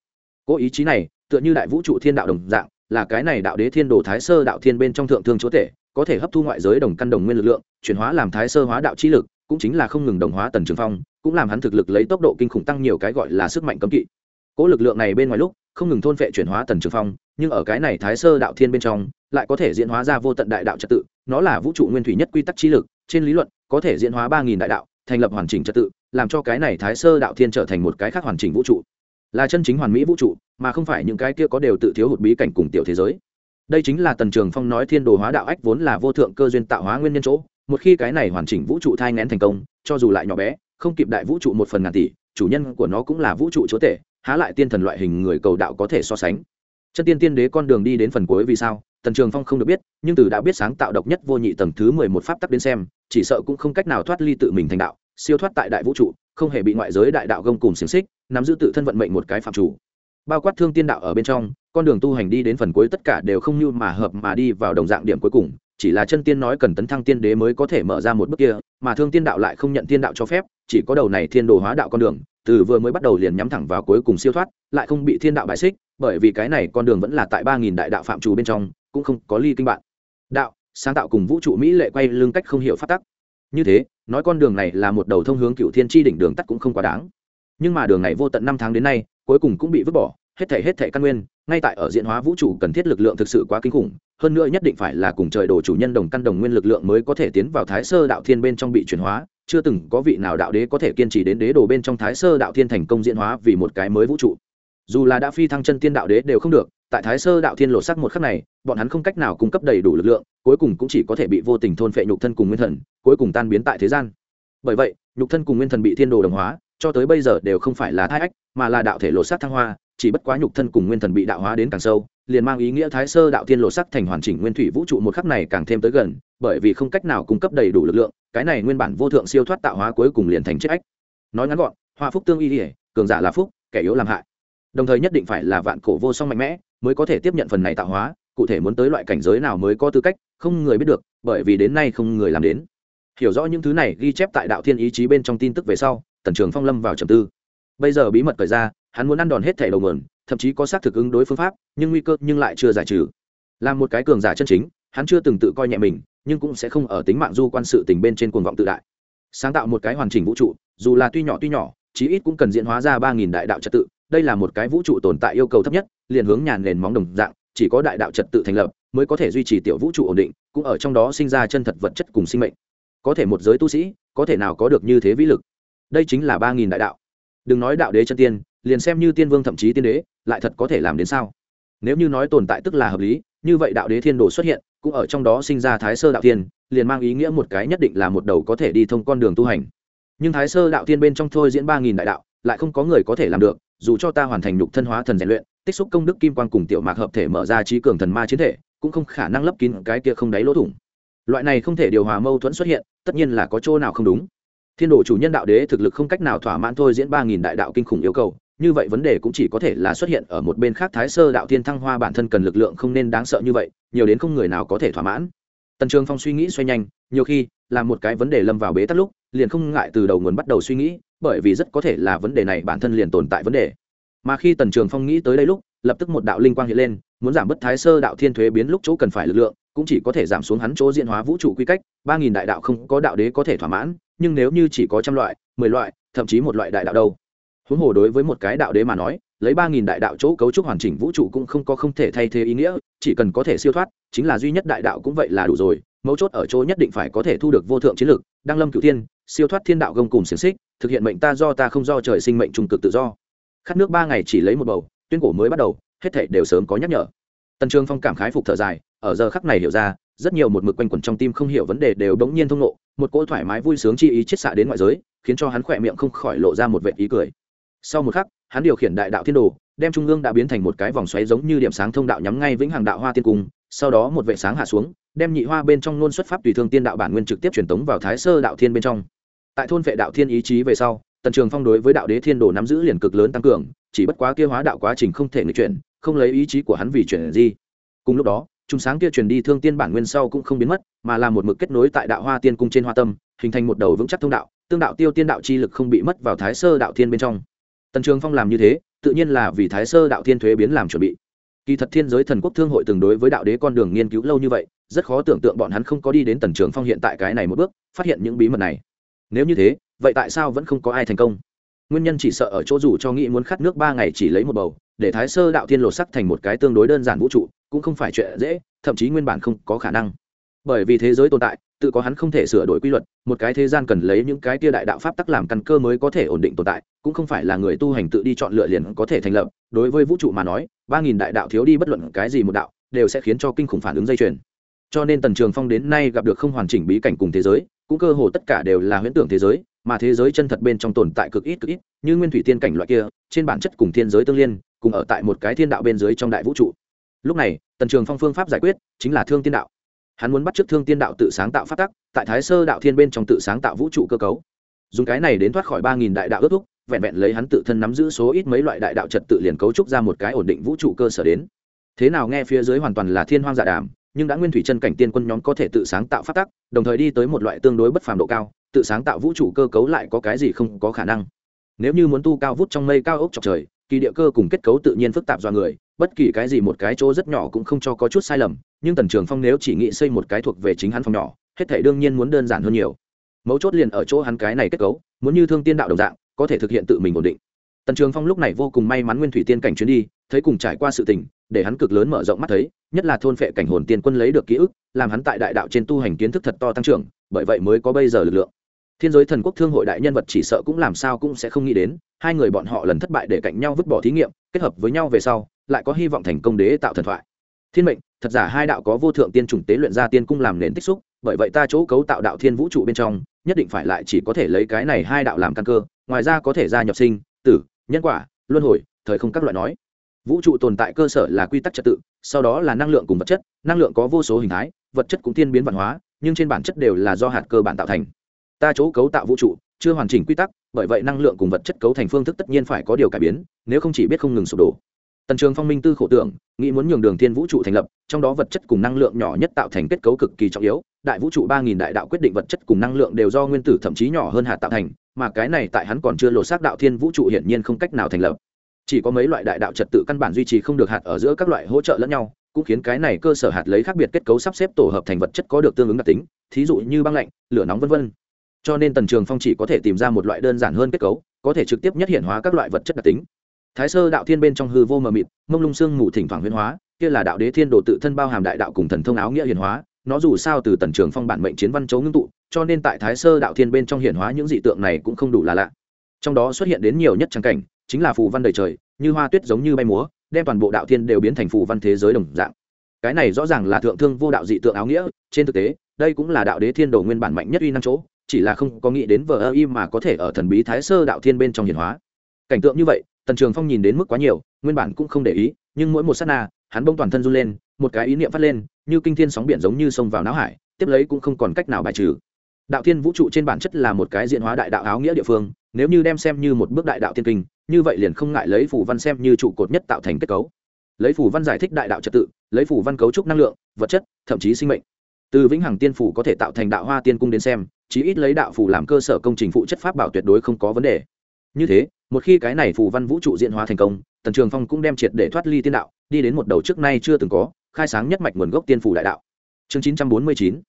Cố ý chí này, tựa như đại vũ trụ thiên đạo đồng dạng, là cái này đạo đế thiên đồ thái sơ đạo thiên bên trong thượng thương chúa tể có thể hấp thu ngoại giới đồng căn đồng nguyên lực lượng, chuyển hóa làm thái sơ hóa đạo trí lực, cũng chính là không ngừng đồng hóa tần trường phong, cũng làm hắn thực lực lấy tốc độ kinh khủng tăng nhiều cái gọi là sức mạnh cấm kỵ. Cỗ lực lượng này bên ngoài lúc, không ngừng thôn phệ chuyển hóa tần trường phong, nhưng ở cái này thái sơ đạo thiên bên trong, lại có thể diễn hóa ra vô tận đại đạo trật tự, nó là vũ trụ nguyên thủy nhất quy tắc trí lực, trên lý luận, có thể diễn hóa ba nghìn đại đạo, thành lập hoàn chỉnh trật tự làm cho cái này thái sơ đạo thiên trở thành một cái khác hoàn chỉnh vũ trụ. Là chân chính hoàn mỹ vũ trụ, mà không phải những cái kia có đều tự thiếu hụt bí cảnh cùng tiểu thế giới. Đây chính là tần trường phong nói thiên đồ hóa đạo ách vốn là vô thượng cơ duyên tạo hóa nguyên nhân chỗ. Một khi cái này hoàn chỉnh vũ trụ thai ngén thành công, cho dù lại nhỏ bé, không kịp đại vũ trụ một phần ngàn tỷ, chủ nhân của nó cũng là vũ trụ chúa tể, há lại tiên thần loại hình người cầu đạo có thể so sánh. Chân tiên tiên đế con đường đi đến phần cuối vì sao, tần trường phong không được biết, nhưng từ đã biết sáng tạo độc nhất vô nhị tầng thứ mười một pháp tắc đến xem, chỉ sợ cũng không cách nào thoát ly tự mình thành đạo siêu thoát tại đại vũ trụ, không hề bị ngoại giới đại đạo gông cùng xiềng xích, nắm giữ tự thân vận mệnh một cái phạm chủ. Bao quát thương tiên đạo ở bên trong, con đường tu hành đi đến phần cuối tất cả đều không như mà hợp mà đi vào đồng dạng điểm cuối cùng, chỉ là chân tiên nói cần tấn thăng tiên đế mới có thể mở ra một bước kia, mà thương tiên đạo lại không nhận tiên đạo cho phép, chỉ có đầu này thiên đồ hóa đạo con đường, từ vừa mới bắt đầu liền nhắm thẳng vào cuối cùng siêu thoát, lại không bị thiên đạo bài xích, bởi vì cái này con đường vẫn là tại ba nghìn đại đạo phạm trù bên trong, cũng không có ly kinh bạn. Đạo, sáng tạo cùng vũ trụ mỹ lệ quay lưng cách không hiểu phát tắc như thế, nói con đường này là một đầu thông hướng cựu thiên tri đỉnh đường tắt cũng không quá đáng. Nhưng mà đường này vô tận năm tháng đến nay, cuối cùng cũng bị vứt bỏ, hết thể hết thể căn nguyên, ngay tại ở diễn hóa vũ trụ cần thiết lực lượng thực sự quá kinh khủng, hơn nữa nhất định phải là cùng trời đồ chủ nhân đồng căn đồng nguyên lực lượng mới có thể tiến vào thái sơ đạo thiên bên trong bị chuyển hóa, chưa từng có vị nào đạo đế có thể kiên trì đến đế đồ bên trong thái sơ đạo thiên thành công diễn hóa vì một cái mới vũ trụ. Dù là đã phi thăng chân tiên đạo đế đều không được tại thái sơ đạo thiên lộ sắc một khắc này, bọn hắn không cách nào cung cấp đầy đủ lực lượng, cuối cùng cũng chỉ có thể bị vô tình thôn phệ nhục thân cùng nguyên thần, cuối cùng tan biến tại thế gian. Bởi vậy, nhục thân cùng nguyên thần bị thiên đồ đồng hóa, cho tới bây giờ đều không phải là thai ách, mà là đạo thể lộ sắc thăng hoa, chỉ bất quá nhục thân cùng nguyên thần bị đạo hóa đến càng sâu, liền mang ý nghĩa thái sơ đạo thiên lộ sắc thành hoàn chỉnh nguyên thủy vũ trụ một khắc này càng thêm tới gần, bởi vì không cách nào cung cấp đầy đủ lực lượng, cái này nguyên bản vô thượng siêu thoát tạo hóa cuối cùng liền thành chết ách. Nói ngắn gọn hoa phúc tương y ỉa cường giả là phúc, kẻ yếu làm hại. Đồng thời nhất định phải là vạn cổ vô song mạnh mẽ mới có thể tiếp nhận phần này tạo hóa, cụ thể muốn tới loại cảnh giới nào mới có tư cách, không người biết được, bởi vì đến nay không người làm đến. Hiểu rõ những thứ này ghi chép tại đạo thiên ý chí bên trong tin tức về sau, tần trường phong lâm vào trầm tư. Bây giờ bí mật thời ra, hắn muốn ăn đòn hết thẻ đầu nguồn, thậm chí có xác thực ứng đối phương pháp, nhưng nguy cơ nhưng lại chưa giải trừ. Là một cái cường giả chân chính, hắn chưa từng tự coi nhẹ mình, nhưng cũng sẽ không ở tính mạng du quan sự tình bên trên cuồng vọng tự đại. Sáng tạo một cái hoàn chỉnh vũ trụ, dù là tuy nhỏ tuy nhỏ, chí ít cũng cần diễn hóa ra ba nghìn đại đạo trật tự đây là một cái vũ trụ tồn tại yêu cầu thấp nhất, liền hướng nhàn nền móng đồng dạng, chỉ có đại đạo trật tự thành lập mới có thể duy trì tiểu vũ trụ ổn định, cũng ở trong đó sinh ra chân thật vật chất cùng sinh mệnh. Có thể một giới tu sĩ, có thể nào có được như thế vĩ lực? Đây chính là ba nghìn đại đạo. Đừng nói đạo đế chân tiên, liền xem như tiên vương thậm chí tiên đế, lại thật có thể làm đến sao? Nếu như nói tồn tại tức là hợp lý, như vậy đạo đế thiên đồ xuất hiện, cũng ở trong đó sinh ra thái sơ đạo tiên liền mang ý nghĩa một cái nhất định là một đầu có thể đi thông con đường tu hành. Nhưng thái sơ đạo tiên bên trong thôi diễn ba nghìn đại đạo, lại không có người có thể làm được dù cho ta hoàn thành nhục thân hóa thần rèn luyện, tích xúc công đức kim quan cùng tiểu mạc hợp thể mở ra trí cường thần ma chiến thể, cũng không khả năng lấp kín cái kia không đáy lỗ thủng. Loại này không thể điều hòa mâu thuẫn xuất hiện, tất nhiên là có chỗ nào không đúng. Thiên đồ chủ nhân đạo đế thực lực không cách nào thỏa mãn thôi diễn ba nghìn đại đạo kinh khủng yêu cầu, như vậy vấn đề cũng chỉ có thể là xuất hiện ở một bên khác thái sơ đạo thiên thăng hoa bản thân cần lực lượng không nên đáng sợ như vậy, nhiều đến không người nào có thể thỏa mãn. Tần trường phong suy nghĩ xoay nhanh, nhiều khi là một cái vấn đề lâm vào bế tắc lúc, liền không ngại từ đầu nguồn bắt đầu suy nghĩ bởi vì rất có thể là vấn đề này bản thân liền tồn tại vấn đề. Mà khi tần trường phong nghĩ tới đây lúc, lập tức một đạo linh quang hiện lên, muốn giảm bớt thái sơ đạo thiên thuế biến lúc chỗ cần phải lực lượng, cũng chỉ có thể giảm xuống hắn chỗ diễn hóa vũ trụ quy cách, ba nghìn đại đạo không có đạo đế có thể thỏa mãn, nhưng nếu như chỉ có trăm loại, mười loại, thậm chí một loại đại đạo đâu? Huống hồ đối với một cái đạo đế mà nói, lấy ba nghìn đại đạo chỗ cấu trúc hoàn chỉnh vũ trụ cũng không có không thể thay thế ý nghĩa, chỉ cần có thể siêu thoát, chính là duy nhất đại đạo cũng vậy là đủ rồi, mấu chốt ở chỗ nhất định phải có thể thu được vô thượng chiến lược đăng lâm cửu thiên siêu thoát thiên đạo gông cùng xiềng xích, thực hiện mệnh ta do ta không do trời sinh mệnh trung cực tự do. Khát nước ba ngày chỉ lấy một bầu, tuyên cổ mới bắt đầu, hết thảy đều sớm có nhắc nhở. Tần trường phong cảm khái phục thở dài, ở giờ khắc này hiểu ra, rất nhiều một mực quanh quẩn trong tim không hiểu vấn đề đều đống nhiên thông nộ một cỗ thoải mái vui sướng chi ý chiết xạ đến ngoại giới, khiến cho hắn khỏe miệng không khỏi lộ ra một vệ ý cười. Sau một khắc, hắn điều khiển đại đạo thiên đồ, đem trung ương đã biến thành một cái vòng xoáy giống như điểm sáng thông đạo nhắm ngay vĩnh hằng đạo hoa tiên cung, sau đó một vệ sáng hạ xuống, đem nhị hoa bên trong nôn xuất pháp tùy thương tiên đạo bản nguyên trực tiếp truyền tống vào thái sơ đạo thiên bên trong tại thôn vệ đạo thiên ý chí về sau, tần trường phong đối với đạo đế thiên đồ nắm giữ liền cực lớn tăng cường, chỉ bất quá kia hóa đạo quá trình không thể người chuyển, không lấy ý chí của hắn vì chuyển gì cùng lúc đó chúng sáng kia truyền đi thương tiên bản nguyên sau cũng không biến mất, mà là một mực kết nối tại đạo hoa tiên cung trên hoa tâm, hình thành một đầu vững chắc thông đạo, tương đạo tiêu tiên đạo chi lực không bị mất vào thái sơ đạo thiên bên trong. Tần trường phong làm như thế, tự nhiên là vì thái sơ đạo thiên thuế biến làm chuẩn bị. Kỳ thật thiên giới thần quốc thương hội từng đối với đạo đế con đường nghiên cứu lâu như vậy, rất khó tưởng tượng bọn hắn không có đi đến tần trường phong hiện tại cái này một bước, phát hiện những bí mật này nếu như thế, vậy tại sao vẫn không có ai thành công? Nguyên nhân chỉ sợ ở chỗ dù cho nghĩ muốn khát nước ba ngày chỉ lấy một bầu, để thái sơ đạo thiên lột sắc thành một cái tương đối đơn giản vũ trụ, cũng không phải chuyện dễ, thậm chí nguyên bản không có khả năng. Bởi vì thế giới tồn tại, tự có hắn không thể sửa đổi quy luật, một cái thế gian cần lấy những cái tia đại đạo pháp tắc làm căn cơ mới có thể ổn định tồn tại, cũng không phải là người tu hành tự đi chọn lựa liền có thể thành lập. Đối với vũ trụ mà nói, ba nghìn đại đạo thiếu đi bất luận cái gì một đạo, đều sẽ khiến cho kinh khủng phản ứng dây chuyền. Cho nên tần trường phong đến nay gặp được không hoàn chỉnh bí cảnh cùng thế giới cũng cơ hồ tất cả đều là huyễn tưởng thế giới, mà thế giới chân thật bên trong tồn tại cực ít cực ít, như nguyên thủy tiên cảnh loại kia, trên bản chất cùng thiên giới tương liên, cùng ở tại một cái thiên đạo bên dưới trong đại vũ trụ. Lúc này, tần trường phong phương pháp giải quyết chính là thương tiên đạo. Hắn muốn bắt t thương tiên đạo tự sáng tạo phát tắc, tại thái sơ đạo thiên bên trong tự sáng tạo vũ trụ cơ cấu. Dùng cái này đến thoát khỏi ba nghìn đại đạo ước thúc, vẹn vẹn lấy hắn tự thân nắm giữ số ít mấy loại đại đạo trật tự liền cấu trúc ra một cái ổn định vũ trụ cơ sở đến. Thế nào nghe phía dưới hoàn toàn là thiên hoang dạ đàm nhưng đã nguyên thủy chân cảnh tiên quân nhóm có thể tự sáng tạo phát tắc, đồng thời đi tới một loại tương đối bất phàm độ cao, tự sáng tạo vũ trụ cơ cấu lại có cái gì không có khả năng. Nếu như muốn tu cao vút trong mây cao ốc chọc trời, kỳ địa cơ cùng kết cấu tự nhiên phức tạp do người, bất kỳ cái gì một cái chỗ rất nhỏ cũng không cho có chút sai lầm, nhưng tần trường phong nếu chỉ nghĩ xây một cái thuộc về chính hắn phòng nhỏ, hết thể đương nhiên muốn đơn giản hơn nhiều. Mấu chốt liền ở chỗ hắn cái này kết cấu, muốn như thương tiên đạo đồng dạng, có thể thực hiện tự mình ổn định. Tần trường phong lúc này vô cùng may mắn nguyên thủy tiên cảnh chuyến đi, thấy cùng trải qua sự tình để hắn cực lớn mở rộng mắt thấy, nhất là thôn phệ cảnh hồn tiên quân lấy được ký ức, làm hắn tại đại đạo trên tu hành kiến thức thật to tăng trưởng, bởi vậy mới có bây giờ lực lượng. Thiên giới thần quốc thương hội đại nhân vật chỉ sợ cũng làm sao cũng sẽ không nghĩ đến, hai người bọn họ lần thất bại để cạnh nhau vứt bỏ thí nghiệm, kết hợp với nhau về sau, lại có hy vọng thành công đế tạo thần thoại. Thiên mệnh, thật giả hai đạo có vô thượng tiên chủng tế luyện ra tiên cung làm nền tích xúc, bởi vậy ta chỗ cấu tạo đạo thiên vũ trụ bên trong, nhất định phải lại chỉ có thể lấy cái này hai đạo làm căn cơ, ngoài ra có thể gia nhập sinh, tử, nhân quả, luân hồi, thời không các loại nói vũ trụ tồn tại cơ sở là quy tắc trật tự, sau đó là năng lượng cùng vật chất, năng lượng có vô số hình thái, vật chất cũng tiên biến văn hóa, nhưng trên bản chất đều là do hạt cơ bản tạo thành. Ta chỗ cấu tạo vũ trụ, chưa hoàn chỉnh quy tắc, bởi vậy năng lượng cùng vật chất cấu thành phương thức tất nhiên phải có điều cải biến, nếu không chỉ biết không ngừng sụp đổ. Tần trường phong minh tư khổ tưởng, nghĩ muốn nhường đường thiên vũ trụ thành lập, trong đó vật chất cùng năng lượng nhỏ nhất tạo thành kết cấu cực kỳ trọng yếu, đại vũ trụ ba nghìn đại đạo quyết định vật chất cùng năng lượng đều do nguyên tử thậm chí nhỏ hơn hạt tạo thành, mà cái này tại hắn còn chưa lột xác đạo thiên vũ trụ hiển nhiên không cách nào thành lập chỉ có mấy loại đại đạo trật tự căn bản duy trì không được hạt ở giữa các loại hỗ trợ lẫn nhau, cũng khiến cái này cơ sở hạt lấy khác biệt kết cấu sắp xếp tổ hợp thành vật chất có được tương ứng đặc tính, thí dụ như băng lạnh, lửa nóng vân vân. Cho nên tần trường phong chỉ có thể tìm ra một loại đơn giản hơn kết cấu, có thể trực tiếp nhất hiện hóa các loại vật chất đặc tính. Thái sơ đạo thiên bên trong hư vô mờ mịt, mông lung sương mù thỉnh thoảng huyên hóa, kia là đạo đế thiên đồ tự thân bao hàm đại đạo cùng thần thông áo nghĩa hiển hóa, nó dù sao từ tần trường phong bản mệnh chiến văn chấu ngưng tụ, cho nên tại thái sơ đạo thiên bên trong hiển hóa những dị tượng này cũng không đủ là lạ. Trong đó xuất hiện đến nhiều nhất trang cảnh chính là phù văn đầy trời, như hoa tuyết giống như bay múa, đem toàn bộ đạo thiên đều biến thành phù văn thế giới đồng dạng. Cái này rõ ràng là thượng thương vô đạo dị tượng áo nghĩa, trên thực tế, đây cũng là đạo đế thiên đồ nguyên bản mạnh nhất uy năng chỗ, chỉ là không có nghĩ đến vờ ơ y mà có thể ở thần bí thái sơ đạo thiên bên trong hiển hóa. Cảnh tượng như vậy, tần trường phong nhìn đến mức quá nhiều, nguyên bản cũng không để ý, nhưng mỗi một s á t na, hắn bông toàn thân run lên, một cái ý niệm phát lên, như kinh thiên sóng biển giống như sông vào não hải, tiếp lấy cũng không còn cách nào bài trừ. Đạo thiên vũ trụ trên bản chất là một cái diện hóa đại đạo áo nghĩa địa phương, nếu như đem xem như một bước đại đạo thiên kinh như vậy liền không ngại lấy phủ văn xem như trụ cột nhất tạo thành kết cấu. Lấy phủ văn giải thích đại đạo trật tự, lấy phủ văn cấu trúc năng lượng, vật chất, thậm chí sinh mệnh. Từ vĩnh hằng tiên phủ có thể tạo thành đạo hoa tiên cung đến xem, chí ít lấy đạo phủ làm cơ sở công trình phụ chất pháp bảo tuyệt đối không có vấn đề. Như thế, một khi cái này phù văn vũ trụ diễn hóa thành công, tần trường phong cũng đem triệt để thoát ly tiên đạo, đi đến một đầu trước nay chưa từng có, khai sáng nhất mạch nguồn gốc tiên phủ đại đạo. Chương chín trăm bốn mươi chín.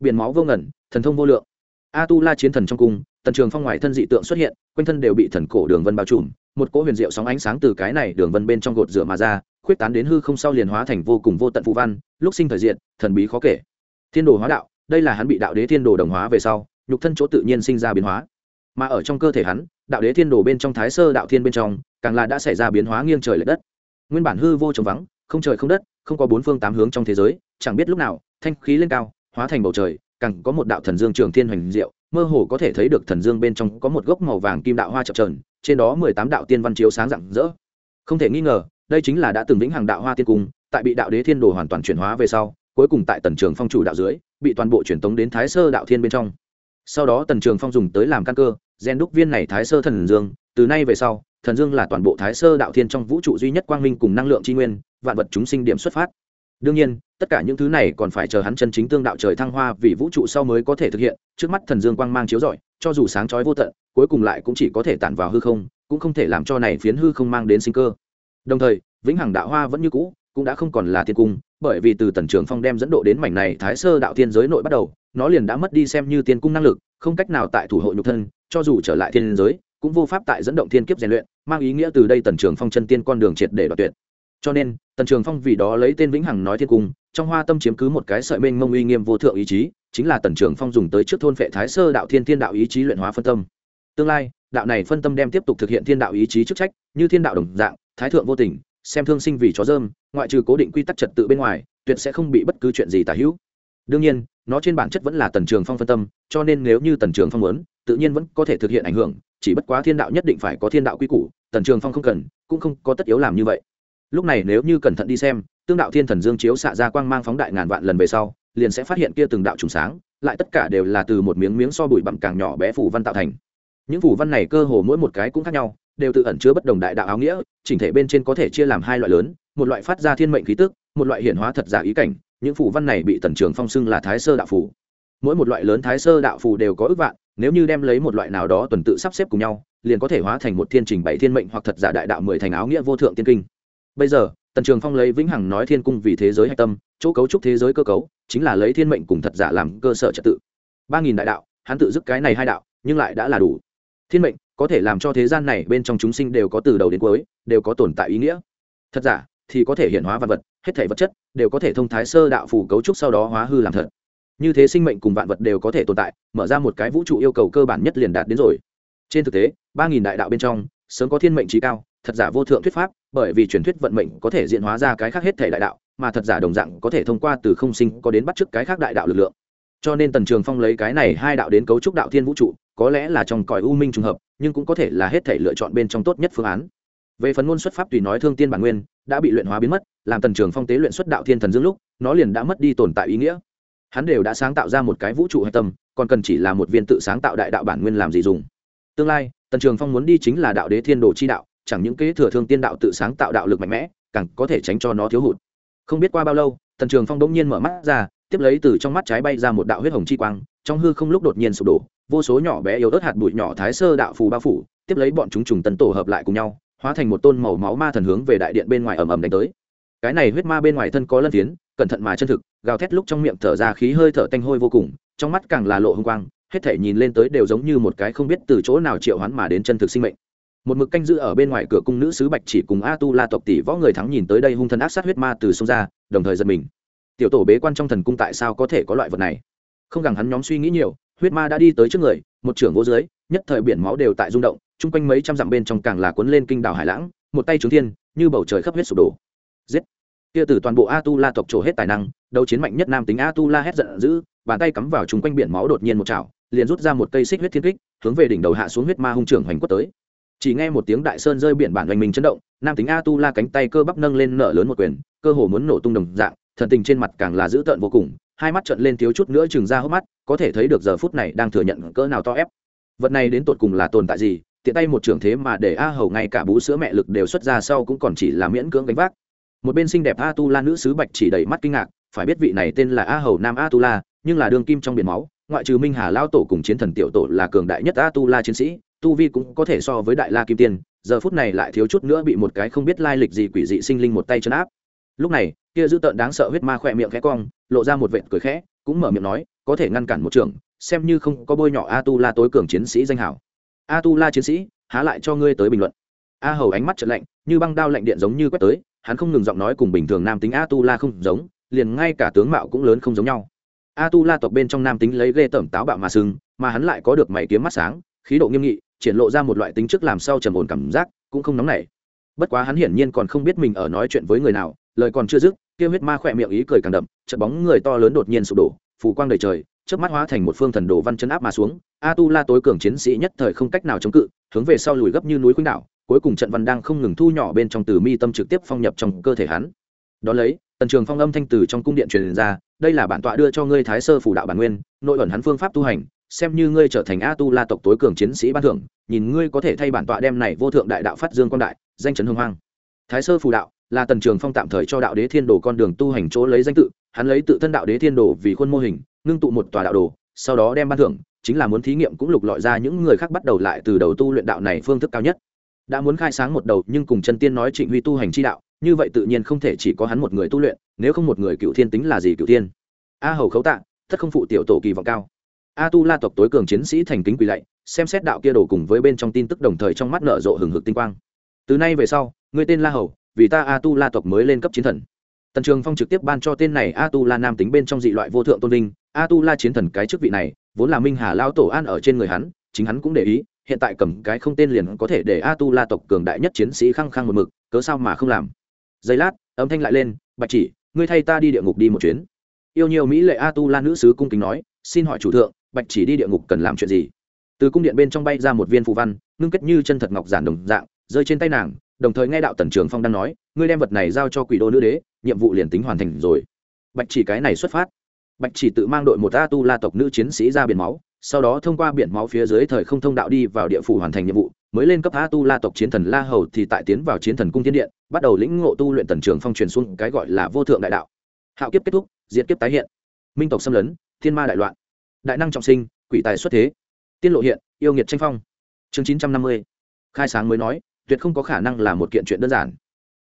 Biển máu vô ngẩn thần thông vô lượng. A tu la chiến thần trong cung, tần trường phong ngoài thân dị tượng xuất hiện, quanh thân đều bị thần cổ đường vân bao trùm một cỗ huyền diệu sóng ánh sáng từ cái này đường vân bên trong gột rửa mà ra, khuyết tán đến hư không sau liền hóa thành vô cùng vô tận phù văn, lúc sinh thời diện thần bí khó kể. Thiên đồ hóa đạo, đây là hắn bị đạo đế thiên đồ đồng hóa về sau, nhục thân chỗ tự nhiên sinh ra biến hóa. Mà ở trong cơ thể hắn, đạo đế thiên đồ bên trong thái sơ đạo thiên bên trong, càng là đã xảy ra biến hóa nghiêng trời l ệ đất. Nguyên bản hư vô trống vắng, không trời không đất, không có bốn phương tám hướng trong thế giới, chẳng biết lúc nào, thanh khí lên cao, hóa thành bầu trời, càng có một đạo thần dương trường thiên hoành diệu mơ hồ có thể thấy được thần dương bên trong có một gốc màu vàng kim đạo hoa chập trờn trên đó mười tám đạo tiên văn chiếu sáng rạng rỡ. Không thể nghi ngờ, đây chính là đã từng vĩnh hằng đạo hoa tiên cung, tại bị đạo đế thiên đồ hoàn toàn chuyển hóa về sau, cuối cùng tại tần trường phong chủ đạo dưới, bị toàn bộ truyền tống đến thái sơ đạo thiên bên trong. Sau đó tần trường phong dùng tới làm căn cơ, gen đúc viên này thái sơ thần dương, từ nay về sau, thần dương là toàn bộ thái sơ đạo thiên trong vũ trụ duy nhất quang minh cùng năng lượng tri nguyên, vạn vật chúng sinh điểm xuất phát đương nhiên, tất cả những thứ này còn phải chờ hắn chân chính tương đạo trời thăng hoa vì vũ trụ sau mới có thể thực hiện, trước mắt thần dương quang mang chiếu rọi, cho dù sáng trói vô tận, cuối cùng lại cũng chỉ có thể tản vào hư không, cũng không thể làm cho này phiến hư không mang đến sinh cơ. Đồng thời, vĩnh hằng đạo hoa vẫn như cũ, cũng đã không còn là thiên cung, bởi vì từ tần trường phong đem dẫn độ đến mảnh này thái sơ đạo thiên giới nội bắt đầu, nó liền đã mất đi xem như tiên cung năng lực, không cách nào tại thủ hộ nhục thân, cho dù trở lại thiên giới, cũng vô pháp tại dẫn động thiên kiếp rèn luyện, mang ý nghĩa từ đây tần trường phong chân tiên con đường triệt để đoạt tuyệt cho nên, tần trường phong vì đó lấy tên vĩnh hằng nói thiên cung, trong hoa tâm chiếm cứ một cái sợi mênh mông uy nghiêm vô thượng ý chí, chính là tần trường phong dùng tới trước thôn phệ thái sơ đạo thiên thiên đạo ý chí luyện hóa phân tâm. Tương lai, đạo này phân tâm đem tiếp tục thực hiện thiên đạo ý chí chức trách, như thiên đạo đồng dạng, thái thượng vô tình, xem thương sinh vì chó dơm, ngoại trừ cố định quy tắc trật tự bên ngoài, tuyệt sẽ không bị bất cứ chuyện gì tả hữu. Đương nhiên, nó trên bản chất vẫn là tần trường phong phân tâm, cho nên nếu như tần trường phong muốn, tự nhiên vẫn có thể thực hiện ảnh hưởng, chỉ bất quá thiên đạo nhất định phải có thiên đạo quy củ, tần trường phong không cần, cũng không có tất yếu làm như vậy lúc này nếu như cẩn thận đi xem, tương đạo thiên thần dương chiếu xạ ra quang mang phóng đại ngàn vạn lần về sau, liền sẽ phát hiện kia từng đạo trùng sáng, lại tất cả đều là từ một miếng miếng so bụi bặm càng nhỏ bé phủ văn tạo thành. Những phủ văn này cơ hồ mỗi một cái cũng khác nhau, đều tự ẩn chứa bất đồng đại đạo áo nghĩa, chỉnh thể bên trên có thể chia làm hai loại lớn, một loại phát ra thiên mệnh khí tức, một loại hiển hóa thật giả ý cảnh, những phủ văn này bị tần trường phong xưng là thái sơ đạo phủ mỗi một loại lớn thái sơ đạo phù đều có ước vạn, nếu như đem lấy một loại nào đó tuần tự sắp xếp cùng nhau, liền có thể hóa thành một thiên trình bảy thiên mệnh hoặc thật giả đại đạo mười thành áo nghĩa vô thượng tiên kinh bây giờ, tần trường phong lấy vĩnh hằng nói thiên cung vì thế giới hạch tâm, chỗ cấu trúc thế giới cơ cấu, chính là lấy thiên mệnh cùng thật giả làm cơ sở trật tự. Ba nghìn đại đạo, hắn tự dứt cái này hai đạo, nhưng lại đã là đủ. Thiên mệnh có thể làm cho thế gian này bên trong chúng sinh đều có từ đầu đến cuối, đều có tồn tại ý nghĩa. Thật giả thì có thể hiện hóa vật vật, hết thể vật chất đều có thể thông thái sơ đạo phủ cấu trúc sau đó hóa hư làm thật. Như thế sinh mệnh cùng vạn vật đều có thể tồn tại, mở ra một cái vũ trụ yêu cầu cơ bản nhất liền đạt đến rồi. Trên thực tế, ba nghìn đại đạo bên trong, sớm có thiên mệnh trí cao thật giả vô thượng thuyết pháp, bởi vì truyền thuyết vận mệnh có thể diễn hóa ra cái khác hết thể đại đạo, mà thật giả đồng dạng có thể thông qua từ không sinh có đến bắt chước cái khác đại đạo lực lượng. Cho nên tần trường phong lấy cái này hai đạo đến cấu trúc đạo thiên vũ trụ, có lẽ là trong cõi u minh trùng hợp, nhưng cũng có thể là hết thể lựa chọn bên trong tốt nhất phương án. Về phần ngôn xuất pháp tùy nói thương tiên bản nguyên, đã bị luyện hóa biến mất, làm tần trường phong tế luyện xuất đạo thiên thần dương lúc, nó liền đã mất đi tồn tại ý nghĩa. Hắn đều đã sáng tạo ra một cái vũ trụ hạch tâm, còn cần chỉ là một viên tự sáng tạo đại đạo bản nguyên làm gì dùng. Tương lai, tần trường phong muốn đi chính là đạo đế thiên đồ chi đạo chẳng những kế thừa thương tiên đạo tự sáng tạo đạo lực mạnh mẽ, càng có thể tránh cho nó thiếu hụt. Không biết qua bao lâu tần trường phong đống nhiên mở mắt ra, tiếp lấy từ trong mắt trái bay ra một đạo huyết hồng chi quang, trong hư không lúc đột nhiên sụp đổ, vô số nhỏ bé yếu ớt hạt bụi nhỏ thái sơ đạo phù bao phủ, tiếp lấy bọn chúng trùng tần tổ hợp lại cùng nhau, hóa thành một tôn màu máu ma thần hướng về đại điện bên ngoài ầm ầm đánh tới. Cái này huyết ma bên ngoài thân có lân tiến cẩn thận mà chân thực, gào thét lúc trong miệng thở ra khí hơi thở tanh hôi vô cùng, trong mắt càng là lộ hung quang, hết thể nhìn lên tới đều giống như một cái không biết từ chỗ nào triệu hoán mà đến chân thực sinh mệnh một mực canh giữ ở bên ngoài cửa cung nữ sứ bạch chỉ cùng a tu la tộc tỷ võ người thắng nhìn tới đây hung thần ác sát huyết ma từ sông ra, đồng thời giật mình. Tiểu tổ bế quan trong thần cung tại sao có thể có loại vật này? Không rằng hắn nhóm suy nghĩ nhiều, huyết ma đã đi tới trước người, một trưởng vô dưới, nhất thời biển máu đều tại rung động, chung quanh mấy trăm dặm bên trong càng là cuốn lên kinh đảo hải lãng, một tay trướng thiên, như bầu trời khắp huyết sụp đổ. Giết! Kia từ toàn bộ a tu la tộc trổ hết tài năng, đấu chiến mạnh nhất nam tính a tu la hét giận dữ, bàn tay cắm vào chung quanh biển máu đột nhiên một chảo, liền rút ra một cây xích huyết thiên kích, hướng về đỉnh đầu hạ xuống huyết ma hung trưởng hoành quất tới chỉ nghe một tiếng đại sơn rơi biển bản hoành mình chấn động, nam tính a tu la cánh tay cơ bắp nâng lên nở lớn một quyền, cơ hồ muốn nổ tung đồng dạng, thần tình trên mặt càng là dữ tợn vô cùng, hai mắt trợn lên thiếu chút nữa chừng ra hốc mắt, có thể thấy được giờ phút này đang thừa nhận cỡ nào to ép. Vật này đến tột cùng là tồn tại gì, tiện tay một trưởng thế mà để a hầu ngay cả bú sữa mẹ lực đều xuất ra sau cũng còn chỉ là miễn cưỡng gánh vác. Một bên xinh đẹp a tu la nữ sứ bạch chỉ đầy mắt kinh ngạc, phải biết vị này tên là a hầu nam a tu la, nhưng là đường kim trong biển máu, ngoại trừ minh hà lao tổ cùng chiến thần tiểu tổ là cường đại nhất a tu la chiến sĩ tu vi cũng có thể so với đại la kim tiên giờ phút này lại thiếu chút nữa bị một cái không biết lai lịch gì quỷ dị sinh linh một tay chấn áp. Lúc này kia dữ tợn đáng sợ huyết ma khỏe miệng khẽ cong lộ ra một vệt cười khẽ cũng mở miệng nói có thể ngăn cản một trường xem như không có bôi nhỏ a tu la tối cường chiến sĩ danh hảo. A tu la chiến sĩ há lại cho ngươi tới bình luận. A hầu ánh mắt trận lạnh như băng đao lạnh điện giống như quét tới hắn không ngừng giọng nói cùng bình thường nam tính a tu la không giống liền ngay cả tướng mạo cũng lớn không giống nhau. A tu la tộc bên trong nam tính lấy ghê tởm táo bạo mà sừng, mà hắn lại có được mảy kiếm mắt sáng khí độ nghiêm nghị triển lộ ra một loại tính chức làm sao trầm ổn cảm giác, cũng không nóng nảy. Bất quá hắn hiển nhiên còn không biết mình ở nói chuyện với người nào, lời còn chưa dứt, kia huyết ma khỏe miệng ý cười càng đậm, chợt bóng người to lớn đột nhiên sụp đổ phủ quang đầy trời, chớp mắt hóa thành một phương thần đồ văn chấn áp mà xuống. A tu la tối cường chiến sĩ nhất thời không cách nào chống cự, hướng về sau lùi gấp như núi khuynh đảo, cuối cùng trận văn đang không ngừng thu nhỏ bên trong từ mi tâm trực tiếp phong nhập trong cơ thể hắn. Đó lấy, tần trường phong âm thanh từ trong cung điện truyền ra, đây là bản tọa đưa cho ngươi thái sơ phủ đạo bản nguyên, nội ẩn hắn phương pháp tu hành xem như ngươi trở thành a tu la tộc tối cường chiến sĩ ban thưởng, nhìn ngươi có thể thay bản tọa đem này vô thượng đại đạo phát dương quang đại, danh chấn hưng hoang. Thái sơ phù đạo là tần trường phong tạm thời cho đạo đế thiên đồ con đường tu hành chỗ lấy danh tự, hắn lấy tự thân đạo đế thiên đồ vì khuôn mô hình, ngưng tụ một tòa đạo đồ, sau đó đem ban thưởng, chính là muốn thí nghiệm cũng lục lọi ra những người khác bắt đầu lại từ đầu tu luyện đạo này phương thức cao nhất. Đã muốn khai sáng một đầu nhưng cùng chân tiên nói trịnh huy tu hành chi đạo, như vậy tự nhiên không thể chỉ có hắn một người tu luyện, nếu không một người cựu thiên tính là gì cựu thiên? A hầu khấu tạ, thất không phụ tiểu tổ kỳ vọng cao a tu la tộc tối cường chiến sĩ thành kính quỳ lạy, xem xét đạo kia đổ cùng với bên trong tin tức đồng thời trong mắt nở rộ hừng hực tinh quang. Từ nay về sau người tên la hầu, vì ta a tu la tộc mới lên cấp chiến thần. Tần trường phong trực tiếp ban cho tên này a tu la nam tính bên trong dị loại vô thượng tôn linh a tu la chiến thần cái chức vị này, vốn là minh hà lao tổ an ở trên người hắn, chính hắn cũng để ý, hiện tại cầm cái không tên liền có thể để a tu la tộc cường đại nhất chiến sĩ khăng khăng một mực, cớ sao mà không làm. Giây lát, âm thanh lại lên, bạch chỉ, ngươi thay ta đi địa ngục đi một chuyến. Yêu nhiều mỹ lệ a tu la nữ sứ cung kính nói, xin hỏi chủ thượng bạch chỉ đi địa ngục cần làm chuyện gì? Từ cung điện bên trong bay ra một viên phù văn, ngưng kết như chân thật ngọc giản đồng dạng, rơi trên tay nàng, đồng thời nghe đạo tần trường phong đang nói, ngươi đem vật này giao cho quỷ đô nữ đế, nhiệm vụ liền tính hoàn thành rồi. Bạch chỉ cái này xuất phát. Bạch chỉ tự mang đội một a tu la tộc nữ chiến sĩ ra biển máu, sau đó thông qua biển máu phía dưới thời không thông đạo đi vào địa phủ hoàn thành nhiệm vụ, mới lên cấp a tu la tộc chiến thần la hầu thì tại tiến vào chiến thần cung thiên điện, bắt đầu lĩnh ngộ tu luyện tần trường phong truyền xuống cái gọi là vô thượng đại đạo. Hạo kiếp kết thúc, diệt kiếp tái hiện. Minh tộc xâm lấn, thiên ma đại loạn đại năng trọng sinh, quỷ tài xuất thế. Tiên lộ hiện, yêu nghiệt tranh phong. Chương chín trăm năm mươi. Khai sáng mới nói, tuyệt không có khả năng là một kiện chuyện đơn giản.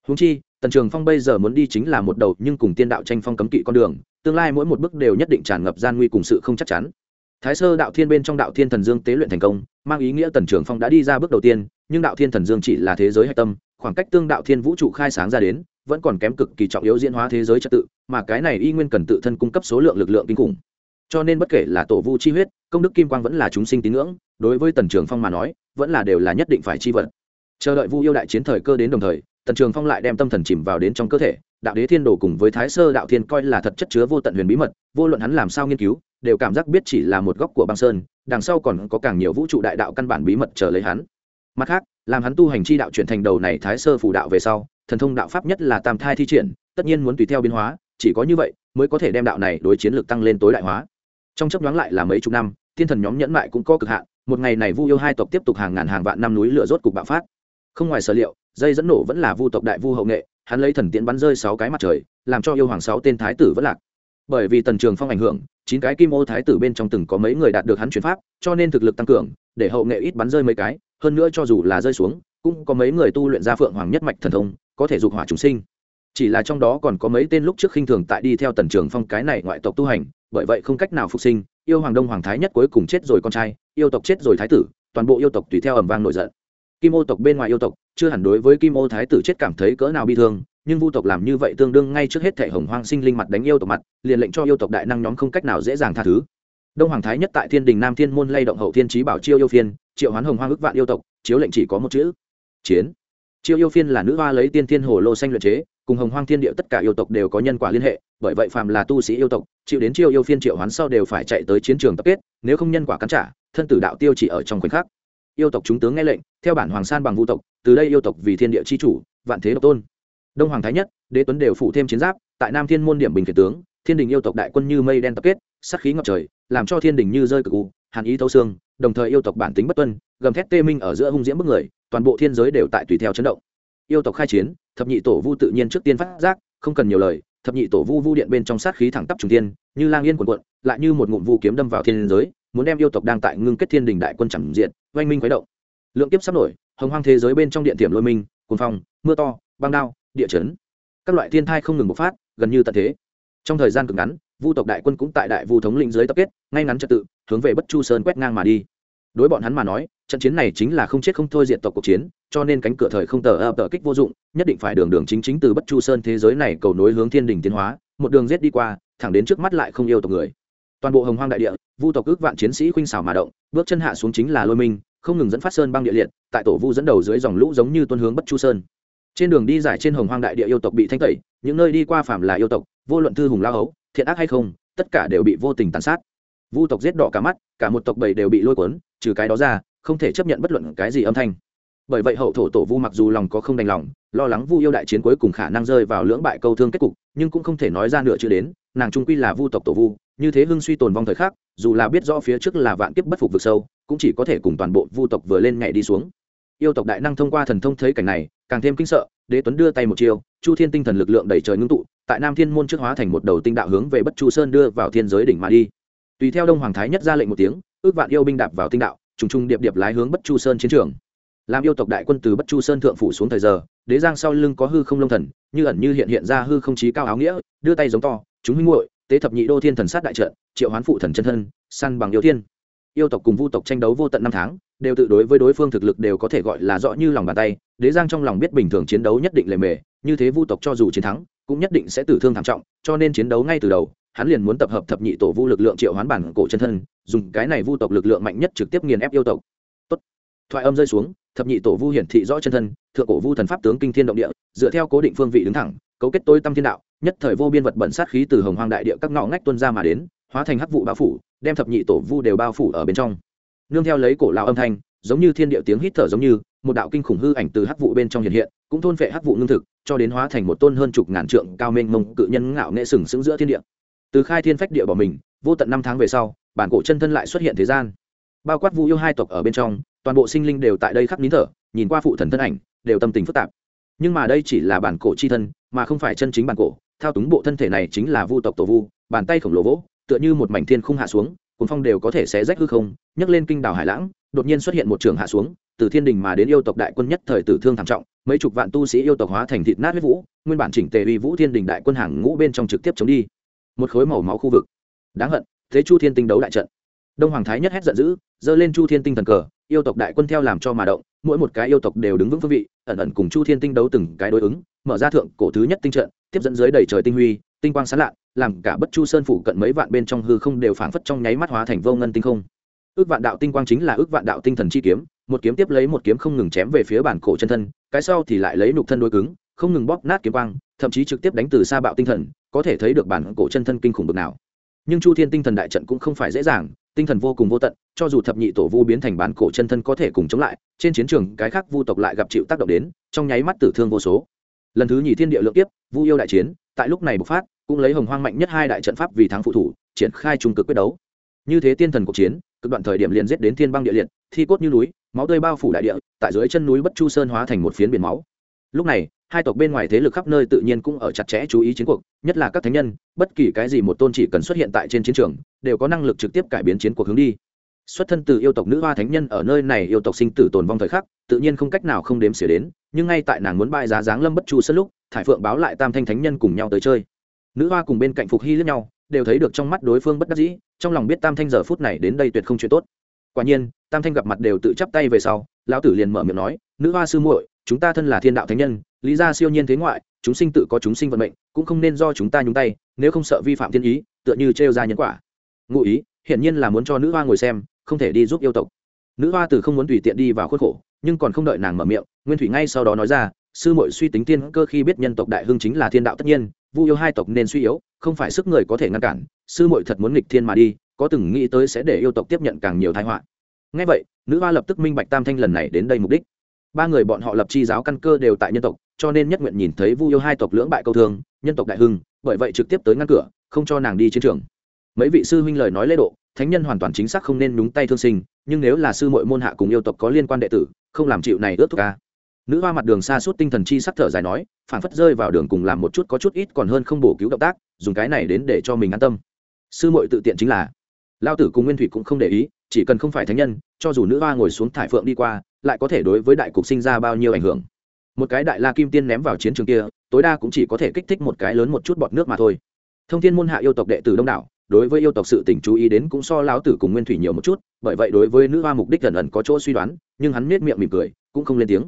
Húng chi, tần trường phong bây giờ muốn đi chính là một đầu nhưng cùng tiên đạo tranh phong cấm kỵ con đường, tương lai mỗi một bước đều nhất định tràn ngập gian nguy cùng sự không chắc chắn. Thái sơ đạo thiên bên trong đạo thiên thần dương tế luyện thành công, mang ý nghĩa tần trường phong đã đi ra bước đầu tiên, nhưng đạo thiên thần dương chỉ là thế giới hạch tâm, khoảng cách tương đạo thiên vũ trụ khai sáng ra đến, vẫn còn kém cực kỳ trọng yếu diễn hóa thế giới trật tự, mà cái này y nguyên cần tự thân cung cấp số lượng lực lượng kinh khủng cho nên bất kể là tổ vu chi huyết, công đức kim quang vẫn là chúng sinh tín ngưỡng, đối với tần trường phong mà nói, vẫn là đều là nhất định phải chi vật. Chờ đợi vu yêu đại chiến thời cơ đến đồng thời, tần trường phong lại đem tâm thần chìm vào đến trong cơ thể, đạo đế thiên đồ cùng với thái sơ đạo thiên coi là thật chất chứa vô tận huyền bí mật, vô luận hắn làm sao nghiên cứu, đều cảm giác biết chỉ là một góc của băng sơn, đằng sau còn có càng nhiều vũ trụ đại đạo căn bản bí mật chờ lấy hắn. Mặt khác, làm hắn tu hành chi đạo chuyển thành đầu này thái sơ phủ đạo về sau, thần thông đạo pháp nhất là tam thai thi triển, tất nhiên muốn tùy theo biến hóa, chỉ có như vậy mới có thể đem đạo này đối chiến lược tăng lên tối đại hóa trong chấp nhoáng lại là mấy chục năm, thiên thần nhóm nhẫn mại cũng có cực hạn, một ngày này vu yêu hai tộc tiếp tục hàng ngàn hàng vạn năm núi lửa rốt cục bạo phát. Không ngoài sở liệu, dây dẫn nổ vẫn là vu tộc đại vu hậu nghệ, hắn lấy thần tiễn bắn rơi sáu cái mặt trời, làm cho yêu hoàng sáu tên thái tử vẫn lạc. Bởi vì tần trường phong ảnh hưởng, chín cái kim ô thái tử bên trong từng có mấy người đạt được hắn chuyển pháp, cho nên thực lực tăng cường, để hậu nghệ ít bắn rơi mấy cái, hơn nữa cho dù là rơi xuống, cũng có mấy người tu luyện ra phượng hoàng nhất mạch thần thông, có thể dục hỏa chúng sinh. Chỉ là trong đó còn có mấy tên lúc trước khinh thường tại đi theo tần trường phong cái này ngoại tộc tu hành bởi vậy không cách nào phục sinh, yêu hoàng đông hoàng thái nhất cuối cùng chết rồi con trai, yêu tộc chết rồi thái tử, toàn bộ yêu tộc tùy theo ẩm vang nổi giận. Kim ô tộc bên ngoài yêu tộc, chưa hẳn đối với kim ô thái tử chết cảm thấy cỡ nào bi thương, nhưng vu tộc làm như vậy tương đương ngay trước hết thể hồng hoang sinh linh mặt đánh yêu tộc mặt, liền lệnh cho yêu tộc đại năng nhóm không cách nào dễ dàng tha thứ. Đông hoàng thái nhất tại thiên đình nam thiên môn lay động hậu thiên trí bảo chiêu yêu phiên, triệu hoán hồng hoang ức vạn yêu tộc, chiếu lệnh chỉ có một chữ, chiến. Chiêu yêu phiên là nữ hoa lấy tiên thiên hồ lô xanh luyện chế cùng hồng hoang thiên địa tất cả yêu tộc đều có nhân quả liên hệ, bởi vậy phàm là tu sĩ yêu tộc, chịu đến chiêu yêu phiên triệu hoán sau đều phải chạy tới chiến trường tập kết, nếu không nhân quả cắn trả, thân tử đạo tiêu chỉ ở trong khoảnh khắc. Yêu tộc chúng tướng nghe lệnh, theo bản hoàng san bằng vũ tộc, từ đây yêu tộc vì thiên địa chi chủ, vạn thế độc tôn. Đông hoàng thái nhất, đế tuấn đều phụ thêm chiến giáp, tại nam thiên môn điểm bình kiệt tướng, thiên đình yêu tộc đại quân như mây đen tập kết sắc khí ngập trời, làm cho thiên đình như rơi cực u, hàn ý thâu xương, đồng thời yêu tộc bản tính bất tuân, gầm thét tê minh ở giữa hung diễm bức người, toàn bộ thiên giới đều tại tùy theo chấn động yêu tộc khai chiến, thập nhị tổ vu tự nhiên trước tiên phát giác, không cần nhiều lời, thập nhị tổ vu vu điện bên trong sát khí thẳng tắp trùng tiên như lang yên quần quận lại như một ngụm vu kiếm đâm vào thiên giới, muốn đem yêu tộc đang tại ngưng kết thiên đình đại quân chẳng diện oanh minh quấy động. Lượng kiếp sắp nổi, hồng hoang thế giới bên trong điện tiềm lôi minh, cuồng phong, mưa to, băng đao, địa chấn. Các loại thiên thai không ngừng bộc phát, gần như tận thế. Trong thời gian cực ngắn, vu tộc đại quân cũng tại đại vu thống lĩnh dưới tập kết, ngay ngắn trật tự, hướng về bất chu sơn quét ngang mà đi đối bọn hắn mà nói, trận chiến này chính là không chết không thôi diện tộc cuộc chiến, cho nên cánh cửa thời không tờ ập tờ kích vô dụng, nhất định phải đường đường chính chính từ bất chu sơn thế giới này cầu nối hướng thiên đình tiến hóa, một đường rết đi qua, thẳng đến trước mắt lại không yêu tộc người. Toàn bộ hồng hoang đại địa, vu tộc ước vạn chiến sĩ khuynh xảo mà động, bước chân hạ xuống chính là lôi minh, không ngừng dẫn phát sơn băng địa liệt, tại tổ vu dẫn đầu dưới dòng lũ giống như tuân hướng bất chu sơn. Trên đường đi giải trên hồng hoang đại địa yêu tộc bị thanh tẩy, những nơi đi qua phạm là yêu tộc, vô luận thư hùng lao hấu, thiện ác hay không, tất cả đều bị vô tình tàn sát. Vu tộc giết đỏ cả mắt, cả một tộc bầy đều bị lôi cuốn trừ cái đó ra, không thể chấp nhận bất luận cái gì âm thanh. Bởi vậy hậu thổ tổ vu mặc dù lòng có không đành lòng, lo lắng vu yêu đại chiến cuối cùng khả năng rơi vào lưỡng bại câu thương kết cục, nhưng cũng không thể nói ra nửa chữ đến, nàng trung quy là vu tộc tổ vu, như thế hưng suy tồn vong thời khắc, dù là biết rõ phía trước là vạn kiếp bất phục vực sâu, cũng chỉ có thể cùng toàn bộ vu tộc vừa lên nhảy đi xuống. Yêu tộc đại năng thông qua thần thông thấy cảnh này, càng thêm kinh sợ, đế tuấn đưa tay một chiều chu thiên tinh thần lực lượng đẩy trời ngưng tụ, tại nam thiên môn trước hóa thành một đầu tinh đạo hướng về bất chu sơn đưa vào thiên giới đỉnh mà đi. Tùy theo đông hoàng thái nhất ra lệnh một tiếng ước vạn yêu binh đạp vào tinh đạo, trùng trùng điệp điệp lái hướng bất chu sơn chiến trường. Làm yêu tộc đại quân từ bất chu sơn thượng phủ xuống thời giờ, đế giang sau lưng có hư không lông thần, như ẩn như hiện hiện ra hư không chí cao áo nghĩa, đưa tay giống to, chúng huynh muội, tế thập nhị đô thiên thần sát đại trận, triệu hoán phụ thần chân thân, săn bằng yêu thiên. Yêu tộc cùng vu tộc tranh đấu vô tận năm tháng, đều tự đối với đối phương thực lực đều có thể gọi là rõ như lòng bàn tay, đế giang trong lòng biết bình thường chiến đấu nhất định lề mề, như thế vu tộc cho dù chiến thắng, cũng nhất định sẽ tử thương thảm trọng, cho nên chiến đấu ngay từ đầu, hắn liền muốn tập hợp thập nhị tổ vu lực lượng triệu hoán bản cổ chân thân dùng cái này vu tộc lực lượng mạnh nhất trực tiếp nghiền ép yêu tộc. Tốt. thoại âm rơi xuống, thập nhị tổ vu hiển thị rõ chân thân, thượng cổ vu thần pháp tướng kinh thiên động địa, dựa theo cố định phương vị đứng thẳng, cấu kết tối tâm thiên đạo, nhất thời vô biên vật bẩn sát khí từ hồng hoang đại địa các ngõ ngách tuân ra mà đến, hóa thành hắc vụ bao phủ, đem thập nhị tổ vu đều bao phủ ở bên trong. Nương theo lấy cổ lao âm thanh, giống như thiên địa tiếng hít thở giống như, một đạo kinh khủng hư ảnh từ hắc vụ bên trong hiện hiện, cũng thôn phệ hắc vụ ngưng thực, cho đến hóa thành một tôn hơn chục ngàn trượng cao mênh mông cự nhân ngạo nghệ sừng sững giữa thiên địa. Từ khai thiên phách địa bỏ mình vô tận năm tháng về sau, bản cổ chân thân lại xuất hiện thế gian. Bao quát vu yêu hai tộc ở bên trong, toàn bộ sinh linh đều tại đây khắc nín thở, nhìn qua phụ thần thân ảnh, đều tâm tình phức tạp. Nhưng mà đây chỉ là bản cổ chi thân, mà không phải chân chính bản cổ. Thao túng bộ thân thể này chính là vu tộc tổ vu, bàn tay khổng lồ vỗ, tựa như một mảnh thiên không hạ xuống cuốn phong đều có thể xé rách hư không, nhấc lên kinh đảo hải lãng, đột nhiên xuất hiện một trường hạ xuống, từ thiên đình mà đến yêu tộc đại quân nhất thời tử thương thảm trọng, mấy chục vạn tu sĩ yêu tộc hóa thành thịt nát huyết vũ, nguyên bản chỉnh tề uy vũ thiên đình đại quân hàng ngũ bên trong trực tiếp chống đi. Một khối màu máu khu vực đáng hận, thế chu thiên tinh đấu đại trận. Đông hoàng thái nhất hét giận dữ, giơ lên chu thiên tinh thần cờ, yêu tộc đại quân theo làm cho mà động, mỗi một cái yêu tộc đều đứng vững phương vị, ẩn ẩn cùng chu thiên tinh đấu từng cái đối ứng, mở ra thượng cổ thứ nhất tinh trận, tiếp dẫn dưới đầy trời tinh huy, tinh quang sán lạ, làm cả bất chu sơn phủ cận mấy vạn bên trong hư không đều phảng phất trong nháy mắt hóa thành vô ngân tinh không. Ước vạn đạo tinh quang chính là ước vạn đạo tinh thần chi kiếm, một kiếm tiếp lấy một kiếm không ngừng chém về phía bản cổ chân thân, cái sau thì lại lấy nục thân đối cứng, không ngừng bóp nát kiếm quang, thậm chí trực tiếp đánh từ xa bạo tinh thần, có thể thấy được bản cổ chân thân kinh khủng bực nào nhưng chu thiên tinh thần đại trận cũng không phải dễ dàng, tinh thần vô cùng vô tận, cho dù thập nhị tổ vu biến thành bán cổ chân thân có thể cùng chống lại, trên chiến trường cái khác vu tộc lại gặp chịu tác động đến, trong nháy mắt tử thương vô số. Lần thứ nhì thiên địa lượng tiếp vu yêu đại chiến, tại lúc này bộc phát, cũng lấy hồng hoang mạnh nhất hai đại trận pháp vì thắng phụ thủ, triển khai trung cực quyết đấu. Như thế tiên thần cuộc chiến, cực đoạn thời điểm liền giết đến thiên băng địa liệt, thi cốt như núi, máu tươi bao phủ đại địa, tại dưới chân núi bất chu sơn hóa thành một phiến biển máu. Lúc này hai tộc bên ngoài thế lực khắp nơi tự nhiên cũng ở chặt chẽ chú ý chiến cuộc, nhất là các thánh nhân, bất kỳ cái gì một tôn chỉ cần xuất hiện tại trên chiến trường, đều có năng lực trực tiếp cải biến chiến cuộc hướng đi. Xuất thân từ yêu tộc nữ hoa thánh nhân ở nơi này yêu tộc sinh tử tồn vong thời khắc, tự nhiên không cách nào không đếm xỉa đến, nhưng ngay tại nàng muốn bại giá dáng lâm bất chu sân lúc, thải phượng báo lại tam thanh thánh nhân cùng nhau tới chơi. Nữ hoa cùng bên cạnh phục hy lẫn nhau, đều thấy được trong mắt đối phương bất đắc dĩ, trong lòng biết tam thanh giờ phút này đến đây tuyệt không chuyện tốt. Quả nhiên, tam thanh gặp mặt đều tự chắp tay về sau, lão tử liền mở miệng nói, nữ hoa sư muội, chúng ta thân là thiên đạo thánh nhân lý ra siêu nhiên thế ngoại, chúng sinh tự có chúng sinh vận mệnh, cũng không nên do chúng ta nhúng tay, nếu không sợ vi phạm thiên ý, tựa như trêu ra nhân quả. Ngụ ý, hiển nhiên là muốn cho nữ hoa ngồi xem, không thể đi giúp yêu tộc. Nữ hoa từ không muốn tùy tiện đi vào khuất khổ, nhưng còn không đợi nàng mở miệng, nguyên thủy ngay sau đó nói ra, sư muội suy tính tiên cơ khi biết nhân tộc đại hưng chính là thiên đạo tất nhiên, vu yêu hai tộc nên suy yếu, không phải sức người có thể ngăn cản, sư muội thật muốn nghịch thiên mà đi, có từng nghĩ tới sẽ để yêu tộc tiếp nhận càng nhiều thái họa. Ngay vậy, nữ hoa lập tức minh bạch tam thanh lần này đến đây mục đích. Ba người bọn họ lập chi giáo căn cơ đều tại nhân tộc cho nên nhất nguyện nhìn thấy vu yêu hai tộc lưỡng bại câu thương, nhân tộc đại hưng, bởi vậy trực tiếp tới ngăn cửa, không cho nàng đi chiến trường. Mấy vị sư huynh lời nói lễ độ, thánh nhân hoàn toàn chính xác không nên nhúng tay thương sinh, nhưng nếu là sư mội môn hạ cùng yêu tộc có liên quan đệ tử, không làm chịu này ướt thuốc ca nữ hoa mặt đường xa suốt tinh thần chi sắc thở dài nói phản phất rơi vào đường cùng làm một chút có chút ít còn hơn không bổ cứu động tác, dùng cái này đến để cho mình an tâm. Sư mội tự tiện chính là. Lao tử cùng nguyên thủy cũng không để ý, chỉ cần không phải thánh nhân, cho dù nữ hoa ngồi xuống thải phượng đi qua, lại có thể đối với đại cục sinh ra bao nhiêu ảnh hưởng một cái đại la kim tiên ném vào chiến trường kia, tối đa cũng chỉ có thể kích thích một cái lớn một chút bọt nước mà thôi. Thông thiên môn hạ yêu tộc đệ tử đông đảo, đối với yêu tộc sự tỉnh chú ý đến cũng so lão tử cùng nguyên thủy nhiều một chút, bởi vậy đối với nữ hoa mục đích gần ẩn có chỗ suy đoán, nhưng hắn nết miệng mỉm cười, cũng không lên tiếng.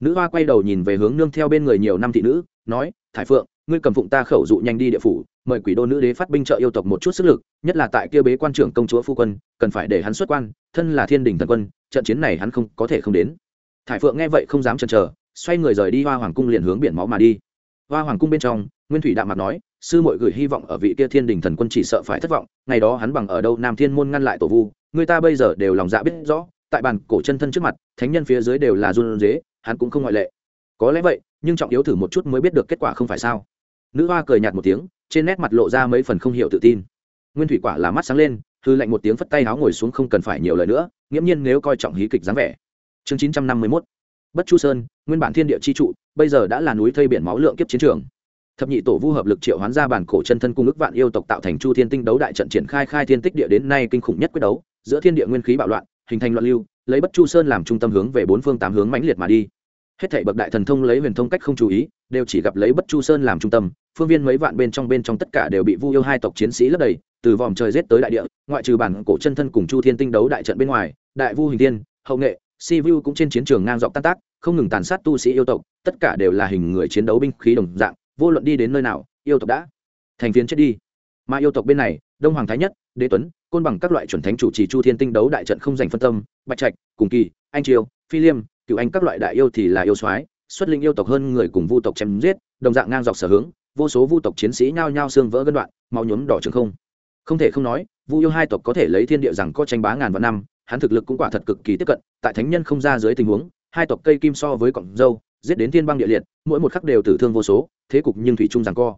Nữ hoa quay đầu nhìn về hướng nương theo bên người nhiều năm thị nữ, nói, thải phượng, ngươi cầm phụng ta khẩu dụ nhanh đi địa phủ, mời quỷ đô nữ đế phát binh trợ yêu tộc một chút sức lực, nhất là tại kia bế quan trưởng công chúa phu quân, cần phải để hắn xuất quan, thân là thiên đình thần quân, trận chiến này hắn không có thể không đến. Thải phượng nghe vậy không dám chần chờ xoay người rời đi hoa hoàng cung liền hướng biển máu mà đi. Hoa hoàng cung bên trong, nguyên thủy đạm mặt nói, sư muội gửi hy vọng ở vị kia thiên đình thần quân chỉ sợ phải thất vọng, ngày đó hắn bằng ở đâu nam thiên môn ngăn lại tổ vu, người ta bây giờ đều lòng dạ biết rõ, tại bàn cổ chân thân trước mặt, thánh nhân phía dưới đều là run dế hắn cũng không ngoại lệ. Có lẽ vậy, nhưng trọng yếu thử một chút mới biết được kết quả không phải sao. Nữ hoa cười nhạt một tiếng, trên nét mặt lộ ra mấy phần không hiểu tự tin. Nguyên thủy quả là mắt sáng lên, hư lạnh một tiếng phất tay áo ngồi xuống không cần phải nhiều lời nữa, nghiễm nhiên nếu coi trọng hí kịch dáng vẻ. Chương chín trăm năm mươi mốt bất chu sơn, nguyên bản thiên địa chi trụ, bây giờ đã là núi thây biển máu lượng kiếp chiến trường. Thập nhị tổ vu hợp lực triệu hoán ra bản cổ chân thân cung ức vạn yêu tộc tạo thành chu thiên tinh đấu đại trận triển khai khai thiên tích địa đến nay kinh khủng nhất quyết đấu, giữa thiên địa nguyên khí bạo loạn, hình thành loạn lưu, lấy bất chu sơn làm trung tâm hướng về bốn phương tám hướng mãnh liệt mà đi. Hết thảy bậc đại thần thông lấy huyền thông cách không chú ý, đều chỉ gặp lấy bất chu sơn làm trung tâm, phương viên mấy vạn bên trong bên trong tất cả đều bị vu yêu hai tộc chiến sĩ lấp đầy, từ vòm trời rết tới đại địa, ngoại trừ bản cổ chân thân cùng chu thiên tinh đấu đại trận bên ngoài, đại vu hình tiên hậu nghệ si vu cũng trên chiến trường ngang dọc tan tác, không ngừng tàn sát tu sĩ yêu tộc, tất cả đều là hình người chiến đấu binh khí đồng dạng, vô luận đi đến nơi nào, yêu tộc đã thành phiến chết đi. Mà yêu tộc bên này, đông hoàng thái nhất, đế tuấn, côn bằng các loại chuẩn thánh chủ trì chu thiên tinh đấu đại trận không dành phân tâm, bạch trạch, cùng kỳ, anh triều, phi liêm cựu anh các loại đại yêu thì là yêu soái, xuất linh yêu tộc hơn người cùng vu tộc chém giết, đồng dạng ngang dọc sở hướng, vô số vu tộc chiến sĩ nhao nhao xương vỡ gân đoạn, máu nhuốm đỏ trường không. Không thể không nói, vu yêu hai tộc có thể lấy thiên địa rằng có tranh bá ngàn vạn năm hắn thực lực cũng quả thật cực kỳ tiếp cận, tại thánh nhân không ra dưới tình huống, hai tộc cây kim so với cọng dâu, giết đến thiên băng địa liệt, mỗi một khắc đều tử thương vô số, thế cục nhưng thủy trung rằng co.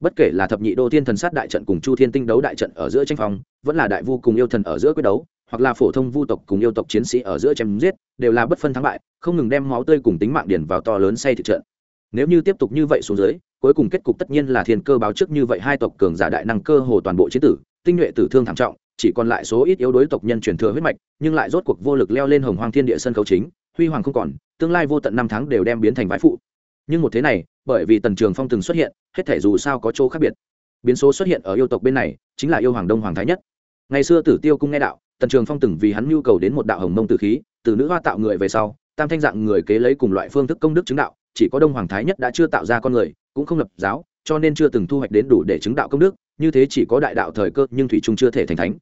Bất kể là thập nhị đô thiên thần sát đại trận cùng chu thiên tinh đấu đại trận ở giữa tranh phòng vẫn là đại vu cùng yêu thần ở giữa quyết đấu, hoặc là phổ thông vu tộc cùng yêu tộc chiến sĩ ở giữa chém giết, đều là bất phân thắng bại, không ngừng đem máu tươi cùng tính mạng điển vào to lớn say thị trận. Nếu như tiếp tục như vậy xuống dưới, cuối cùng kết cục tất nhiên là thiên cơ báo trước như vậy hai tộc cường giả đại năng cơ hồ toàn bộ chiến tử, tinh nhuệ tử thương thảm trọng chỉ còn lại số ít yếu đối tộc nhân truyền thừa huyết mạch, nhưng lại rốt cuộc vô lực leo lên hồng hoang thiên địa sân khấu chính, huy hoàng không còn, tương lai vô tận năm tháng đều đem biến thành vãi phụ. Nhưng một thế này, bởi vì tần trường phong từng xuất hiện, hết thể dù sao có chỗ khác biệt. Biến số xuất hiện ở yêu tộc bên này, chính là yêu hoàng đông hoàng thái nhất. Ngày xưa tử tiêu cung nghe đạo, tần trường phong từng vì hắn nhu cầu đến một đạo hồng mông tử khí, từ nữ hoa tạo người về sau, tam thanh dạng người kế lấy cùng loại phương thức công đức chứng đạo, chỉ có đông hoàng thái nhất đã chưa tạo ra con người, cũng không lập giáo, cho nên chưa từng thu hoạch đến đủ để chứng đạo công đức, như thế chỉ có đại đạo thời cơ, nhưng thủy trung chưa thể thành thánh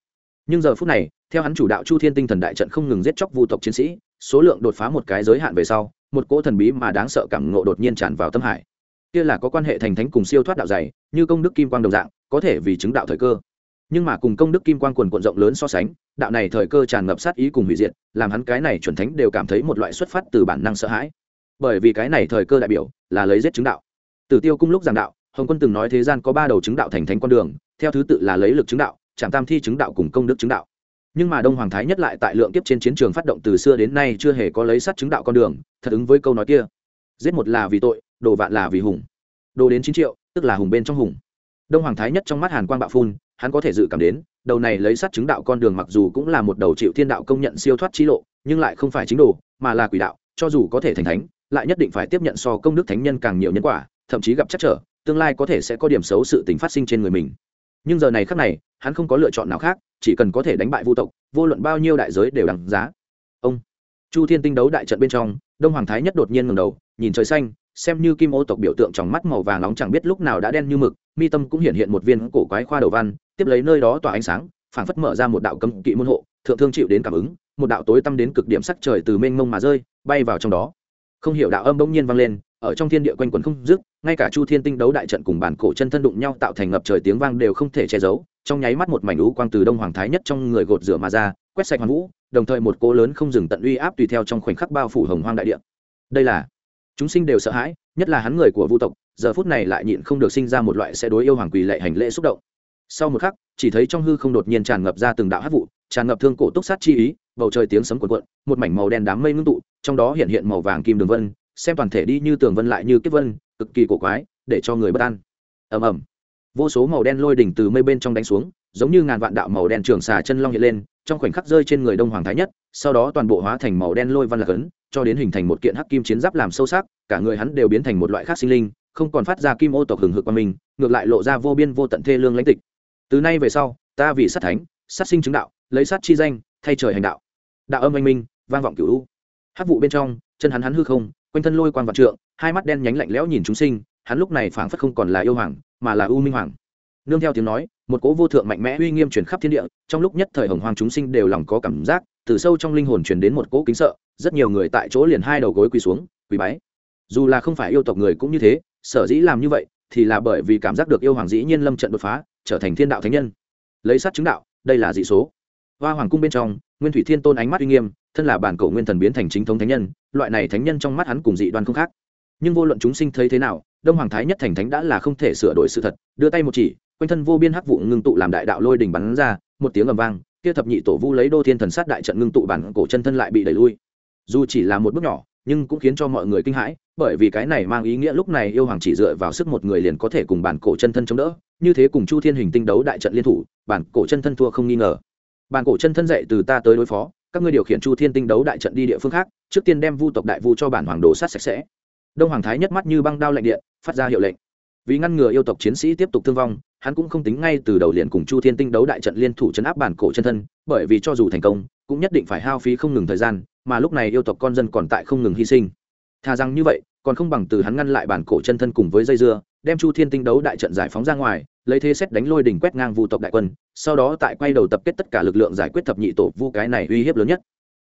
nhưng giờ phút này, theo hắn chủ đạo chu thiên tinh thần đại trận không ngừng giết chóc vu tộc chiến sĩ, số lượng đột phá một cái giới hạn về sau, một cỗ thần bí mà đáng sợ cảm ngộ đột nhiên tràn vào tâm hải. Kia là có quan hệ thành thánh cùng siêu thoát đạo dày, như công đức kim quang đồng dạng, có thể vì chứng đạo thời cơ. Nhưng mà cùng công đức kim quang quần quận rộng lớn so sánh, đạo này thời cơ tràn ngập sát ý cùng hủy diệt, làm hắn cái này chuẩn thánh đều cảm thấy một loại xuất phát từ bản năng sợ hãi. Bởi vì cái này thời cơ đại biểu là lấy giết chứng đạo. Tử tiêu cung lúc giảng đạo, hồng quân từng nói thế gian có ba đầu chứng đạo thành thánh con đường, theo thứ tự là lấy lực chứng đạo trạm tam thi chứng đạo cùng công đức chứng đạo. Nhưng mà đông hoàng thái nhất lại tại lượng kiếp trên chiến trường phát động từ xưa đến nay chưa hề có lấy sắt chứng đạo con đường, thật ứng với câu nói kia. Giết một là vì tội, đồ vạn là vì hùng. Đồ đến chín triệu, tức là hùng bên trong hùng. Đông hoàng thái nhất trong mắt hàn quang bạo phun, hắn có thể dự cảm đến, đầu này lấy sắt chứng đạo con đường mặc dù cũng là một đầu chịu thiên đạo công nhận siêu thoát trí lộ, nhưng lại không phải chính đồ, mà là quỷ đạo, cho dù có thể thành thánh, lại nhất định phải tiếp nhận so công đức thánh nhân càng nhiều nhân quả, thậm chí gặp chắc trở, tương lai có thể sẽ có điểm xấu sự tình phát sinh trên người mình nhưng giờ này khác này, hắn không có lựa chọn nào khác, chỉ cần có thể đánh bại vu tộc, vô luận bao nhiêu đại giới đều đằng giá. Ông chu thiên tinh đấu đại trận bên trong, đông hoàng thái nhất đột nhiên ngầm đầu, nhìn trời xanh, xem như kim ô tộc biểu tượng trong mắt màu vàng nóng chẳng biết lúc nào đã đen như mực, mi tâm cũng hiện hiện một viên cổ quái khoa đầu văn, tiếp lấy nơi đó tỏa ánh sáng, phảng phất mở ra một đạo cấm kỵ môn hộ, thượng thương chịu đến cảm ứng, một đạo tối tăm đến cực điểm sắc trời từ mênh mông mà rơi, bay vào trong đó. Không hiểu đạo âm bỗng nhiên vang lên ở trong thiên địa quanh quẩn không dứt, ngay cả chu thiên tinh đấu đại trận cùng bản cổ chân thân đụng nhau tạo thành ngập trời tiếng vang đều không thể che giấu, trong nháy mắt một mảnh lũ quang từ đông hoàng thái nhất trong người gột rửa mà ra, quét sạch hoàn vũ, đồng thời một cỗ lớn không dừng tận uy áp tùy theo trong khoảnh khắc bao phủ hồng hoang đại địa. Đây là, chúng sinh đều sợ hãi, nhất là hắn người của vu tộc, giờ phút này lại nhịn không được sinh ra một loại sẽ đối yêu hoàng quỳ lệ hành lễ xúc động. Sau một khắc, chỉ thấy trong hư không đột nhiên tràn ngập ra từng đạo hát vụ, tràn ngập thương cổ túc sát chi ý, bầu trời tiếng sấm cuộn cuộn, một mảnh màu đen đám mây ngưng tụ, trong đó hiện hiện màu vàng kim đường vân xem toàn thể đi như tường vân lại như kiếp vân, cực kỳ cổ quái, để cho người bất an. Ầm ầm. Vô số màu đen lôi đỉnh từ mây bên trong đánh xuống, giống như ngàn vạn đạo màu đen trường xà chân long hiện lên, trong khoảnh khắc rơi trên người đông hoàng thái nhất, sau đó toàn bộ hóa thành màu đen lôi văn lạc ấn, cho đến hình thành một kiện hắc kim chiến giáp làm sâu sắc, cả người hắn đều biến thành một loại khác sinh linh, không còn phát ra kim ô tộc hừng hực qua mình ngược lại lộ ra vô biên vô tận thê lương lãnh tịch. Từ nay về sau, ta vì sát thánh, sát sinh chứng đạo, lấy sát chi danh, thay trời hành đạo. Đạo âm anh minh, vang vọng cửu u. Hắc vụ bên trong, chân hắn hắn hư không quanh thân lôi quang vạn trượng, hai mắt đen nhánh lạnh lẽo nhìn chúng sinh, hắn lúc này phảng phất không còn là yêu hoàng, mà là u minh hoàng. Nương theo tiếng nói, một cỗ vô thượng mạnh mẽ uy nghiêm truyền khắp thiên địa, trong lúc nhất thời hồng hoàng chúng sinh đều lòng có cảm giác, từ sâu trong linh hồn truyền đến một cỗ kính sợ, rất nhiều người tại chỗ liền hai đầu gối quỳ xuống, quỳ bái. Dù là không phải yêu tộc người cũng như thế, sở dĩ làm như vậy, thì là bởi vì cảm giác được yêu hoàng dĩ nhiên lâm trận đột phá, trở thành thiên đạo thánh nhân. Lấy sát chứng đạo, đây là dị số. Hoa hoàng cung bên trong, nguyên thủy thiên tôn ánh mắt uy nghiêm thân là bản cổ nguyên thần biến thành chính thống thánh nhân, loại này thánh nhân trong mắt hắn cùng dị đoan không khác. Nhưng vô luận chúng sinh thấy thế nào, đông hoàng thái nhất thành thánh đã là không thể sửa đổi sự thật, đưa tay một chỉ, quanh thân vô biên hắc vụ ngưng tụ làm đại đạo lôi đỉnh bắn ra, một tiếng ầm vang, kia thập nhị tổ vu lấy đô thiên thần sát đại trận ngưng tụ bản cổ chân thân lại bị đẩy lui. Dù chỉ là một bước nhỏ, nhưng cũng khiến cho mọi người kinh hãi, bởi vì cái này mang ý nghĩa lúc này yêu hoàng chỉ dựa vào sức một người liền có thể cùng bản cổ chân thân chống đỡ, như thế cùng chu thiên hình tinh đấu đại trận liên thủ, bản cổ chân thân thua không nghi ngờ. Bản cổ chân thân dạy từ ta tới đối phó các ngươi điều khiển chu thiên tinh đấu đại trận đi địa phương khác, trước tiên đem vu tộc đại vu cho bản hoàng đồ sát sạch sẽ. Đông hoàng thái nhất mắt như băng đao lạnh điện, phát ra hiệu lệnh. Vì ngăn ngừa yêu tộc chiến sĩ tiếp tục thương vong, hắn cũng không tính ngay từ đầu liền cùng chu thiên tinh đấu đại trận liên thủ chấn áp bản cổ chân thân, bởi vì cho dù thành công, cũng nhất định phải hao phí không ngừng thời gian, mà lúc này yêu tộc con dân còn tại không ngừng hy sinh. Thà rằng như vậy, còn không bằng từ hắn ngăn lại bản cổ chân thân cùng với dây dưa đem chu thiên tinh đấu đại trận giải phóng ra ngoài, lấy thế xét đánh lôi đỉnh quét ngang vu tộc đại quân, sau đó tại quay đầu tập kết tất cả lực lượng giải quyết thập nhị tổ vu cái này uy hiếp lớn nhất.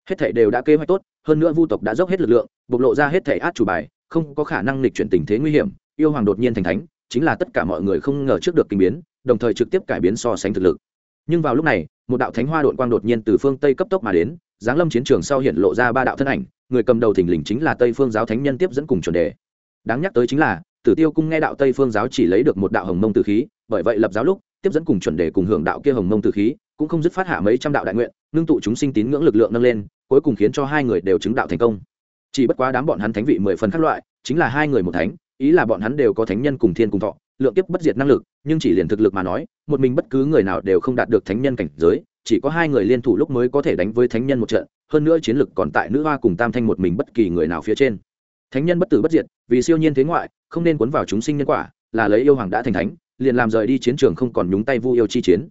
Hết thảy đều đã kế hoạch tốt, hơn nữa vu tộc đã dốc hết lực lượng, bộc lộ ra hết thảy át chủ bài, không có khả năng lịch chuyển tình thế nguy hiểm, yêu hoàng đột nhiên thành thánh, chính là tất cả mọi người không ngờ trước được kinh biến, đồng thời trực tiếp cải biến so sánh thực lực. Nhưng vào lúc này, một đạo thánh hoa đội quang đột nhiên từ phương tây cấp tốc mà đến, giáng lâm chiến trường sau hiện lộ ra ba đạo thân ảnh, người cầm đầu thình lình chính là tây phương giáo thánh nhân tiếp dẫn cùng chuẩn đề. Đáng nhắc tới chính là tử tiêu cung nghe đạo tây phương giáo chỉ lấy được một đạo hồng mông tử khí, bởi vậy lập giáo lúc, tiếp dẫn cùng chuẩn đề cùng hưởng đạo kia hồng mông tử khí, cũng không dứt phát hạ mấy trăm đạo đại nguyện, nương tụ chúng sinh tín ngưỡng lực lượng nâng lên, cuối cùng khiến cho hai người đều chứng đạo thành công. Chỉ bất quá đám bọn hắn thánh vị mười phần khác loại, chính là hai người một thánh, ý là bọn hắn đều có thánh nhân cùng thiên cùng thọ, lượng kiếp bất diệt năng lực, nhưng chỉ liền thực lực mà nói, một mình bất cứ người nào đều không đạt được thánh nhân cảnh giới, chỉ có hai người liên thủ lúc mới có thể đánh với thánh nhân một trận, hơn nữa chiến lực còn tại nữ hoa cùng tam thanh một mình bất kỳ người nào phía trên thánh nhân bất tử bất diệt, vì siêu nhiên thế ngoại, không nên cuốn vào chúng sinh nhân quả, là lấy yêu hoàng đã thành thánh, liền làm rời đi chiến trường không còn nhúng tay vu yêu chi chiến.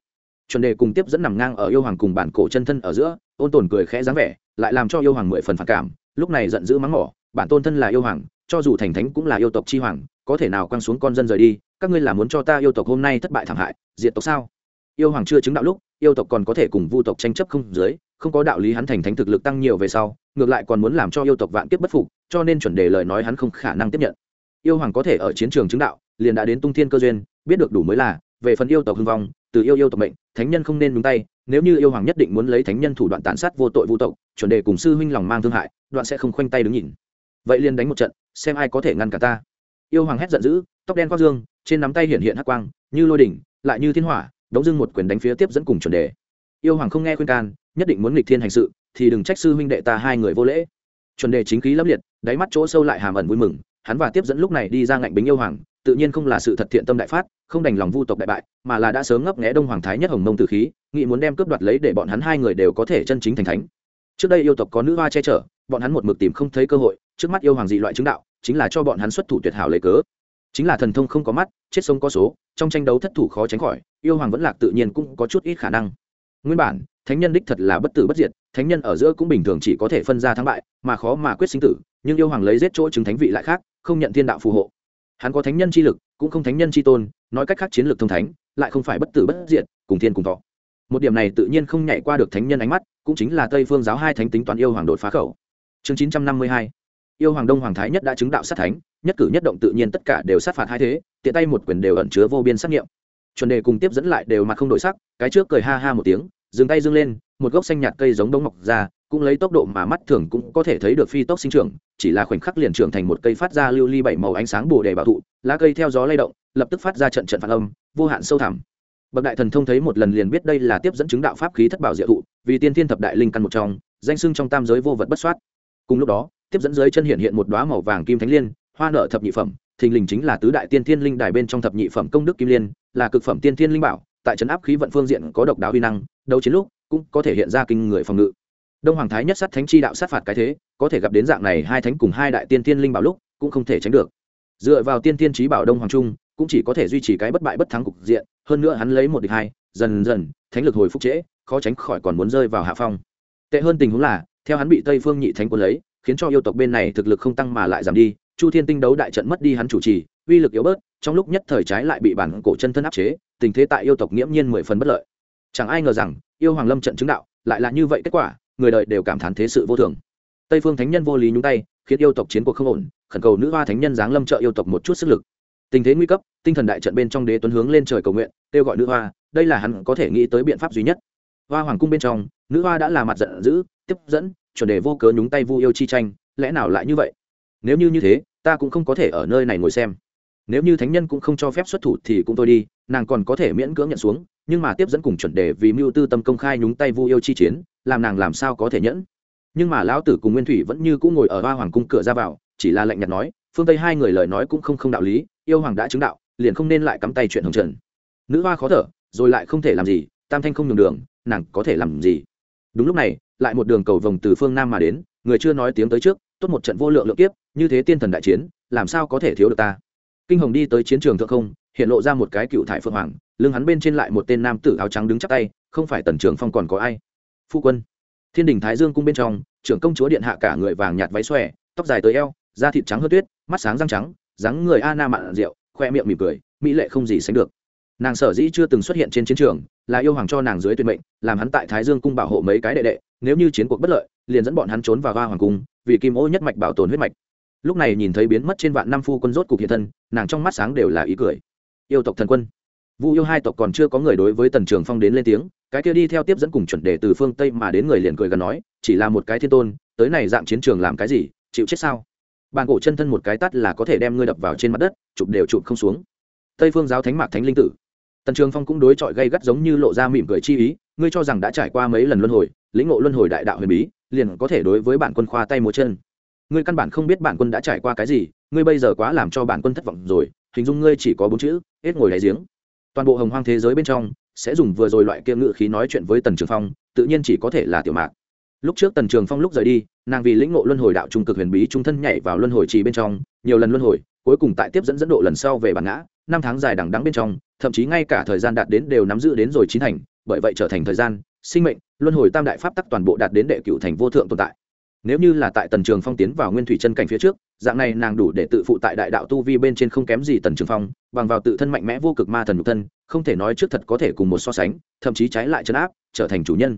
Chuẩn đề cùng tiếp dẫn nằm ngang ở yêu hoàng cùng bản cổ chân thân ở giữa, ôn tồn cười khẽ dáng vẻ, lại làm cho yêu hoàng mười phần phản cảm, lúc này giận dữ mắng mỏ, bản tôn thân là yêu hoàng, cho dù thành thánh cũng là yêu tộc chi hoàng, có thể nào quăng xuống con dân rời đi, các ngươi là muốn cho ta yêu tộc hôm nay thất bại thảm hại, diệt tộc sao? Yêu hoàng chưa chứng đạo lúc yêu tộc còn có thể cùng vu tộc tranh chấp không dưới không có đạo lý hắn thành thánh thực lực tăng nhiều về sau, ngược lại còn muốn làm cho yêu tộc vạn kiếp bất phục, cho nên chuẩn đề lời nói hắn không khả năng tiếp nhận. Yêu hoàng có thể ở chiến trường chứng đạo, liền đã đến tung thiên cơ duyên, biết được đủ mới là, về phần yêu tộc hưng vong, từ yêu yêu tộc mệnh, thánh nhân không nên nhúng tay, nếu như yêu hoàng nhất định muốn lấy thánh nhân thủ đoạn tàn sát vô tội Vu tộc, chuẩn đề cùng sư huynh lòng mang thương hại, đoạn sẽ không khoanh tay đứng nhìn. Vậy liền đánh một trận, xem ai có thể ngăn cả ta. Yêu hoàng hét giận dữ, tóc đen quang dương, trên nắm tay hiện hiện hắc quang, như lôi đỉnh, lại như thiên hỏa đống dưng một quyền đánh phía tiếp dẫn cùng chuẩn đề. Yêu hoàng không nghe khuyên can, nhất định muốn nghịch thiên hành sự, thì đừng trách sư huynh đệ ta hai người vô lễ. Chuẩn đề chính khí lấp liệt, đáy mắt chỗ sâu lại hàm ẩn vui mừng, hắn và tiếp dẫn lúc này đi ra ngạnh bính yêu hoàng, tự nhiên không là sự thật thiện tâm đại phát, không đành lòng vu tộc đại bại, mà là đã sớm ngấp nghẽ đông hoàng thái nhất hồng mông tử khí nghị muốn đem cướp đoạt lấy để bọn hắn hai người đều có thể chân chính thành thánh. Trước đây yêu tộc có nữ hoa che chở, bọn hắn một mực tìm không thấy cơ hội, trước mắt yêu hoàng dị loại chứng đạo, chính là cho bọn hắn xuất thủ tuyệt hảo lấy cớ. Chính là thần thông không có mắt, chết sống có số, trong tranh đấu thất thủ khó tránh khỏi yêu hoàng vẫn lạc tự nhiên cũng có chút ít khả năng. Nguyên bản, thánh nhân đích thật là bất tử bất diệt, thánh nhân ở giữa cũng bình thường chỉ có thể phân ra thắng bại, mà khó mà quyết sinh tử, nhưng yêu hoàng lấy giết chỗ chứng thánh vị lại khác, không nhận thiên đạo phù hộ. Hắn có thánh nhân chi lực, cũng không thánh nhân chi tôn, nói cách khác chiến lược thông thánh, lại không phải bất tử bất diệt, cùng thiên cùng thọ. Một điểm này tự nhiên không nhảy qua được thánh nhân ánh mắt, cũng chính là tây phương giáo hai thánh tính toán yêu hoàng đột phá khẩu. Chương chín trăm năm mươi hai. Yêu hoàng đông hoàng thái nhất đã chứng đạo sát thánh, nhất cử nhất động tự nhiên tất cả đều sát phạt hai thế, tiện tay một quyền đều ẩn chứa vô biên sát nghiệm chuẩn đề cùng tiếp dẫn lại đều mặt không đổi sắc, cái trước cười ha ha một tiếng, dừng tay dưng lên, một gốc xanh nhạt cây giống đông mọc ra, cũng lấy tốc độ mà mắt thường cũng có thể thấy được phi tốc sinh trưởng, chỉ là khoảnh khắc liền trưởng thành một cây phát ra lưu ly bảy màu ánh sáng bồ đề bảo thụ, lá cây theo gió lay động, lập tức phát ra trận trận phản âm, vô hạn sâu thẳm. Bậc đại thần thông thấy một lần liền biết đây là tiếp dẫn chứng đạo pháp khí thất bảo diệu thụ, vì tiên thiên thập đại linh căn một trong, danh sưng trong tam giới vô vật bất soát. Cùng lúc đó, tiếp dẫn dưới chân hiện hiện một đoá màu vàng kim thánh liên, hoa nợ thập nhị phẩm, thình lình chính là tứ đại tiên thiên linh đài bên trong thập nhị phẩm công đức kim liên là cực phẩm tiên thiên linh bảo, tại trấn áp khí vận phương diện có độc đáo uy năng, đấu chiến lúc cũng có thể hiện ra kinh người phòng ngự. Đông hoàng thái nhất sát thánh chi đạo sát phạt cái thế, có thể gặp đến dạng này hai thánh cùng hai đại tiên thiên linh bảo lúc cũng không thể tránh được. Dựa vào tiên thiên trí bảo đông hoàng trung, cũng chỉ có thể duy trì cái bất bại bất thắng cục diện, hơn nữa hắn lấy một địch hai, dần dần, thánh lực hồi phục trễ, khó tránh khỏi còn muốn rơi vào hạ phong. Tệ hơn tình huống là, theo hắn bị tây phương nhị thánh quân lấy, khiến cho yêu tộc bên này thực lực không tăng mà lại giảm đi, chu thiên tinh đấu đại trận mất đi hắn chủ trì, uy lực yếu bớt trong lúc nhất thời trái lại bị bản cổ chân thân áp chế, tình thế tại yêu tộc nghiễm nhiên mười phần bất lợi. Chẳng ai ngờ rằng, yêu hoàng lâm trận chứng đạo, lại là như vậy kết quả, người đời đều cảm thán thế sự vô thường. Tây phương thánh nhân vô lý nhúng tay, khiến yêu tộc chiến cuộc không ổn, khẩn cầu nữ hoa thánh nhân giáng lâm trợ yêu tộc một chút sức lực. Tình thế nguy cấp, tinh thần đại trận bên trong đế tuấn hướng lên trời cầu nguyện, kêu gọi nữ hoa, đây là hắn có thể nghĩ tới biện pháp duy nhất. Hoa hoàng cung bên trong, nữ hoa đã là mặt giận dữ, tiếp dẫn, chuẩn đề vô cớ nhúng tay vu yêu chi tranh, lẽ nào lại như vậy? Nếu như như thế, ta cũng không có thể ở nơi này ngồi xem nếu như thánh nhân cũng không cho phép xuất thủ thì cũng thôi đi, nàng còn có thể miễn cưỡng nhận xuống, nhưng mà tiếp dẫn cùng chuẩn đề vì mưu tư tâm công khai nhúng tay vu yêu chi chiến, làm nàng làm sao có thể nhẫn. Nhưng mà lão tử cùng nguyên thủy vẫn như cũng ngồi ở hoa hoàng cung cửa ra vào, chỉ là lạnh nhạt nói, phương tây hai người lời nói cũng không không đạo lý, yêu hoàng đã chứng đạo, liền không nên lại cắm tay chuyện hồng trần. Nữ hoa khó thở, rồi lại không thể làm gì, tam thanh không nhường đường, nàng có thể làm gì? Đúng lúc này, lại một đường cầu vồng từ phương nam mà đến, người chưa nói tiếng tới trước, tốt một trận vô lượng lượng kiếp, như thế tiên thần đại chiến, làm sao có thể thiếu được ta? Kinh hồng đi tới chiến trường thượng không, hiện lộ ra một cái cựu thải phượng hoàng, lưng hắn bên trên lại một tên nam tử áo trắng đứng chắc tay, không phải tần trường phong còn có ai? Phu quân. Thiên đình thái dương cung bên trong, trưởng công chúa điện hạ cả người vàng nhạt váy xòe, tóc dài tới eo, da thịt trắng hớt tuyết, mắt sáng răng trắng, dáng người a na mạn rượu, khoe miệng mỉm cười, mỹ lệ không gì sánh được. Nàng sở dĩ chưa từng xuất hiện trên chiến trường, là yêu hoàng cho nàng dưới tuyệt mệnh, làm hắn tại thái dương cung bảo hộ mấy cái đệ đệ, nếu như chiến cuộc bất lợi, liền dẫn bọn hắn trốn vào va hoàng cung, vì kim ô nhất mạch bảo tồn huyết mạch lúc này nhìn thấy biến mất trên vạn năm phu quân rốt cục hiện thân, nàng trong mắt sáng đều là ý cười. Yêu tộc thần quân. Vu yêu hai tộc còn chưa có người đối với tần trường phong đến lên tiếng, cái kia đi theo tiếp dẫn cùng chuẩn đề từ phương tây mà đến người liền cười gần nói, chỉ là một cái thiên tôn, tới này dạng chiến trường làm cái gì, chịu chết sao? Bàn cổ chân thân một cái tắt là có thể đem ngươi đập vào trên mặt đất, chụp đều chụp không xuống. Tây phương giáo thánh mạc thánh linh tử. Tần trường phong cũng đối chọi gây gắt giống như lộ ra mỉm cười chi ý, ngươi cho rằng đã trải qua mấy lần luân hồi, lĩnh ngộ luân hồi đại đạo huyền bí, liền có thể đối với bản quân khoa tay múa chân ngươi căn bản không biết bản quân đã trải qua cái gì, ngươi bây giờ quá làm cho bản quân thất vọng rồi, hình dung ngươi chỉ có bốn chữ, hết ngồi đáy giếng. Toàn bộ hồng hoang thế giới bên trong, sẽ dùng vừa rồi loại kia ngự khí nói chuyện với tần trường phong, tự nhiên chỉ có thể là tiểu mạc. Lúc trước tần trường phong lúc rời đi, nàng vì lĩnh ngộ luân hồi đạo trung cực huyền bí trung thân nhảy vào luân hồi trì bên trong, nhiều lần luân hồi, cuối cùng tại tiếp dẫn dẫn độ lần sau về bản ngã, năm tháng dài đằng đắng bên trong, thậm chí ngay cả thời gian đạt đến đều nắm giữ đến rồi chín thành, bởi vậy trở thành thời gian, sinh mệnh, luân hồi tam đại pháp tắc toàn bộ đạt đến đệ cựu thành vô thượng tồn tại nếu như là tại tần trường phong tiến vào nguyên thủy chân cảnh phía trước, dạng này nàng đủ để tự phụ tại đại đạo tu vi bên trên không kém gì tần trường phong, bằng vào tự thân mạnh mẽ vô cực ma thần nhục thân, không thể nói trước thật có thể cùng một so sánh, thậm chí trái lại chấn áp, trở thành chủ nhân.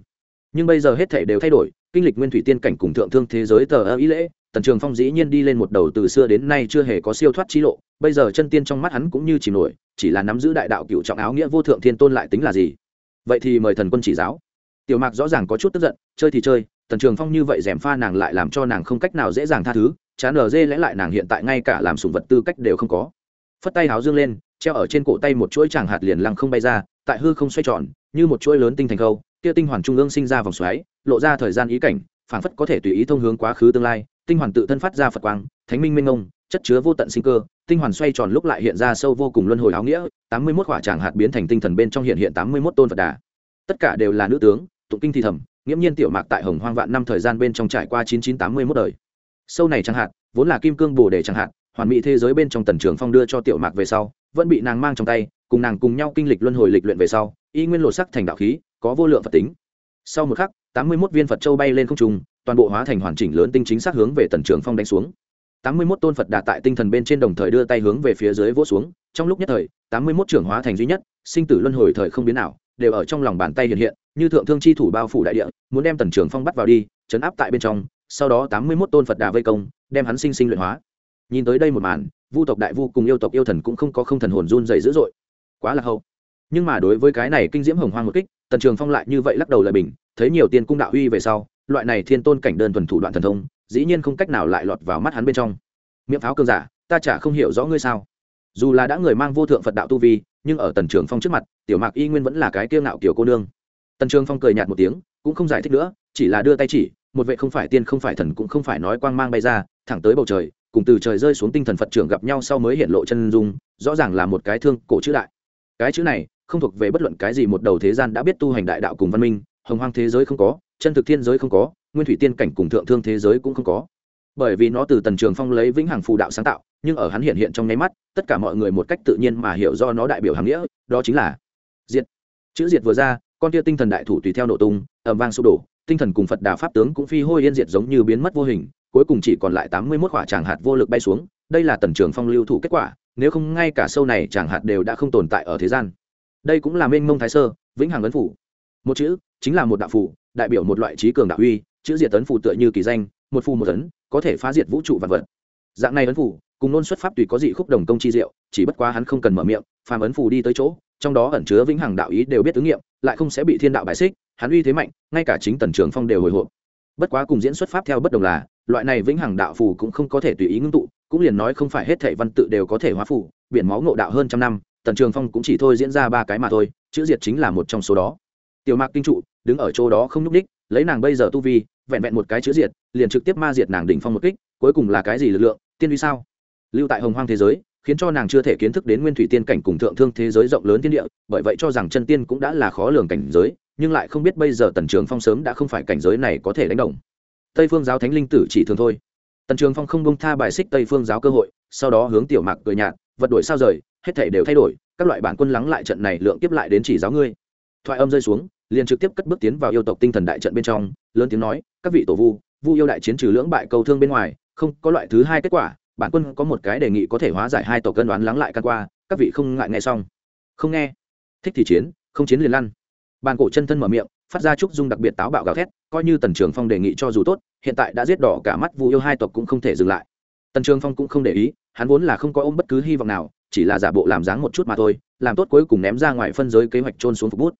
Nhưng bây giờ hết thể đều thay đổi, kinh lịch nguyên thủy tiên cảnh cùng thượng thương thế giới tờ ơ ý lễ, tần trường phong dĩ nhiên đi lên một đầu từ xưa đến nay chưa hề có siêu thoát trí lộ, bây giờ chân tiên trong mắt hắn cũng như chỉ nổi, chỉ là nắm giữ đại đạo cựu trọng áo nghĩa vô thượng thiên tôn lại tính là gì? Vậy thì mời thần quân chỉ giáo. Tiểu mạc rõ ràng có chút tức giận, chơi thì chơi tần trường phong như vậy d pha nàng lại làm cho nàng không cách nào dễ dàng tha thứ, chán ở dê lẽ lại nàng hiện tại ngay cả làm sùng vật tư cách đều không có. Phất tay háo dương lên, treo ở trên cổ tay một chuỗi tràng hạt liền lăng không bay ra, tại hư không xoay tròn, như một chuỗi lớn tinh thành câu, kia tinh hoàn trung ương sinh ra vòng xoáy, lộ ra thời gian ý cảnh, phảng phất có thể tùy ý thông hướng quá khứ tương lai, tinh hoàn tự thân phát ra phật quang, thánh minh minh ông chất chứa vô tận sinh cơ, tinh hoàn xoay tròn lúc lại hiện ra sâu vô cùng luân hồi áo nghĩa, tám mươi mốt quả tràng hạt biến thành tinh thần bên trong hiện hiện tám mươi mốt tôn phật đà. Tất cả đều là nữ tướng, tụng kinh thi thầm nghiễm nhiên tiểu mạc tại hồng hoang vạn năm thời gian bên trong trải qua chín chín tám mươi mốt đời. Sâu này chẳng hạn, vốn là kim cương bồ đề chẳng hạn, hoàn mỹ thế giới bên trong tần trường phong đưa cho tiểu mạc về sau, vẫn bị nàng mang trong tay, cùng nàng cùng nhau kinh lịch luân hồi lịch luyện về sau, y nguyên lột sắc thành đạo khí, có vô lượng phật tính. Sau một khắc, tám mươi mốt viên phật châu bay lên không trung, toàn bộ hóa thành hoàn chỉnh lớn tinh chính xác hướng về tần trường phong đánh xuống. Tám mươi mốt tôn phật đạt tại tinh thần bên trên đồng thời đưa tay hướng về phía dưới vỗ xuống, trong lúc nhất thời, tám mươi mốt trưởng hóa thành duy nhất, sinh tử luân hồi thời không biến nào đều ở trong lòng bàn tay hiện hiện, như thượng thương chi thủ bao phủ đại địa, muốn đem tần trường phong bắt vào đi, chấn áp tại bên trong, sau đó tám mươi mốt tôn phật đà vây công, đem hắn sinh sinh luyện hóa. Nhìn tới đây một màn, vu tộc đại vu cùng yêu tộc yêu thần cũng không có không thần hồn run dày dữ dội. Quá là hậu. Nhưng mà đối với cái này kinh diễm hồng hoang một kích, tần trường phong lại như vậy lắc đầu lời bình, thấy nhiều tiên cung đạo uy về sau, loại này thiên tôn cảnh đơn thuần thủ đoạn thần thông, dĩ nhiên không cách nào lại lọt vào mắt hắn bên trong. Miệng pháo cường giả, ta chả không hiểu rõ ngươi sao. Dù là đã người mang vô thượng phật đạo tu vi nhưng ở tần trường phong trước mặt, tiểu mạc y nguyên vẫn là cái kiêu ngạo kiểu cô nương. Tần trường phong cười nhạt một tiếng, cũng không giải thích nữa, chỉ là đưa tay chỉ, một vệ không phải tiên không phải thần cũng không phải nói quang mang bay ra, thẳng tới bầu trời, cùng từ trời rơi xuống tinh thần phật trưởng gặp nhau sau mới hiện lộ chân dung, rõ ràng là một cái thương cổ chữ đại. Cái chữ này, không thuộc về bất luận cái gì một đầu thế gian đã biết tu hành đại đạo cùng văn minh, hồng hoang thế giới không có, chân thực thiên giới không có, nguyên thủy tiên cảnh cùng thượng thương thế giới cũng không có bởi vì nó từ tần trường phong lấy vĩnh hằng phù đạo sáng tạo, nhưng ở hắn hiện hiện trong nháy mắt, tất cả mọi người một cách tự nhiên mà hiểu do nó đại biểu hàm nghĩa, đó chính là diệt. Chữ diệt vừa ra, con tia tinh thần đại thủ tùy theo nổ tung ẩm vang sụp đổ, tinh thần cùng phật đà pháp tướng cũng phi hôi yên diệt giống như biến mất vô hình, cuối cùng chỉ còn lại tám mươi mốt quả tràng hạt vô lực bay xuống, đây là tần trường phong lưu thủ kết quả, nếu không ngay cả sâu này tràng hạt đều đã không tồn tại ở thế gian. Đây cũng là mênh mông thái sơ, vĩnh hằng ấn phủ. Một chữ chính là một đạo phủ, đại biểu một loại trí cường đạo uy, chữ diệt tấn phủ tựa như kỳ danh, một phù một tấn có thể phá diệt vũ trụ vật vật. Dạng này ấn phủ, cùng nôn xuất pháp tùy có dị khúc đồng công chi diệu, chỉ bất quá hắn không cần mở miệng, phàm ấn phù đi tới chỗ, trong đó ẩn chứa vĩnh hằng đạo ý đều biết ứng nghiệm, lại không sẽ bị thiên đạo bài xích, hắn uy thế mạnh, ngay cả chính tần trường phong đều hồi hộp. Bất quá cùng diễn xuất pháp theo bất đồng là, loại này vĩnh hằng đạo phù cũng không có thể tùy ý ngưng tụ, cũng liền nói không phải hết thể văn tự đều có thể hóa phù, biển máu ngộ đạo hơn trăm năm, tần trường phong cũng chỉ thôi diễn ra ba cái mà thôi, chữ diệt chính là một trong số đó. Tiểu mạc kinh trụ, đứng ở chỗ đó không nhúc ních lấy nàng bây giờ tu vi, vẹn vẹn một cái chữ diệt, liền trực tiếp ma diệt nàng đỉnh phong một kích, cuối cùng là cái gì lực lượng, tiên vi sao? Lưu tại hồng hoang thế giới, khiến cho nàng chưa thể kiến thức đến nguyên thủy tiên cảnh cùng thượng thương thế giới rộng lớn thiên địa, bởi vậy cho rằng chân tiên cũng đã là khó lường cảnh giới, nhưng lại không biết bây giờ tần trường phong sớm đã không phải cảnh giới này có thể đánh đồng. Tây phương giáo thánh linh tử chỉ thường thôi. Tần trường phong không bông tha bài xích tây phương giáo cơ hội, sau đó hướng tiểu mạc cười nhạt, vật đổi sao rời, hết thể đều thay đổi, các loại bản quân lắng lại trận này lượng tiếp lại đến chỉ giáo ngươi. Thoại âm rơi xuống liền trực tiếp cất bước tiến vào yêu tộc tinh thần đại trận bên trong, lớn tiếng nói, các vị tổ vu vu yêu đại chiến trừ lưỡng bại cầu thương bên ngoài, không có loại thứ hai kết quả, bản quân có một cái đề nghị có thể hóa giải hai tổ cân đoán lắng lại căn qua, các vị không ngại nghe xong. Không nghe. Thích thì chiến, không chiến liền lăn. Bàn cổ chân thân mở miệng, phát ra trúc dung đặc biệt táo bạo gào thét, coi như tần trường phong đề nghị cho dù tốt, hiện tại đã giết đỏ cả mắt vu yêu hai tộc cũng không thể dừng lại. Tần trường phong cũng không để ý, hắn vốn là không có ôm bất cứ hy vọng nào, chỉ là giả bộ làm dáng một chút mà thôi, làm tốt cuối cùng ném ra ngoài phân giới kế hoạch trôn xuống phục bút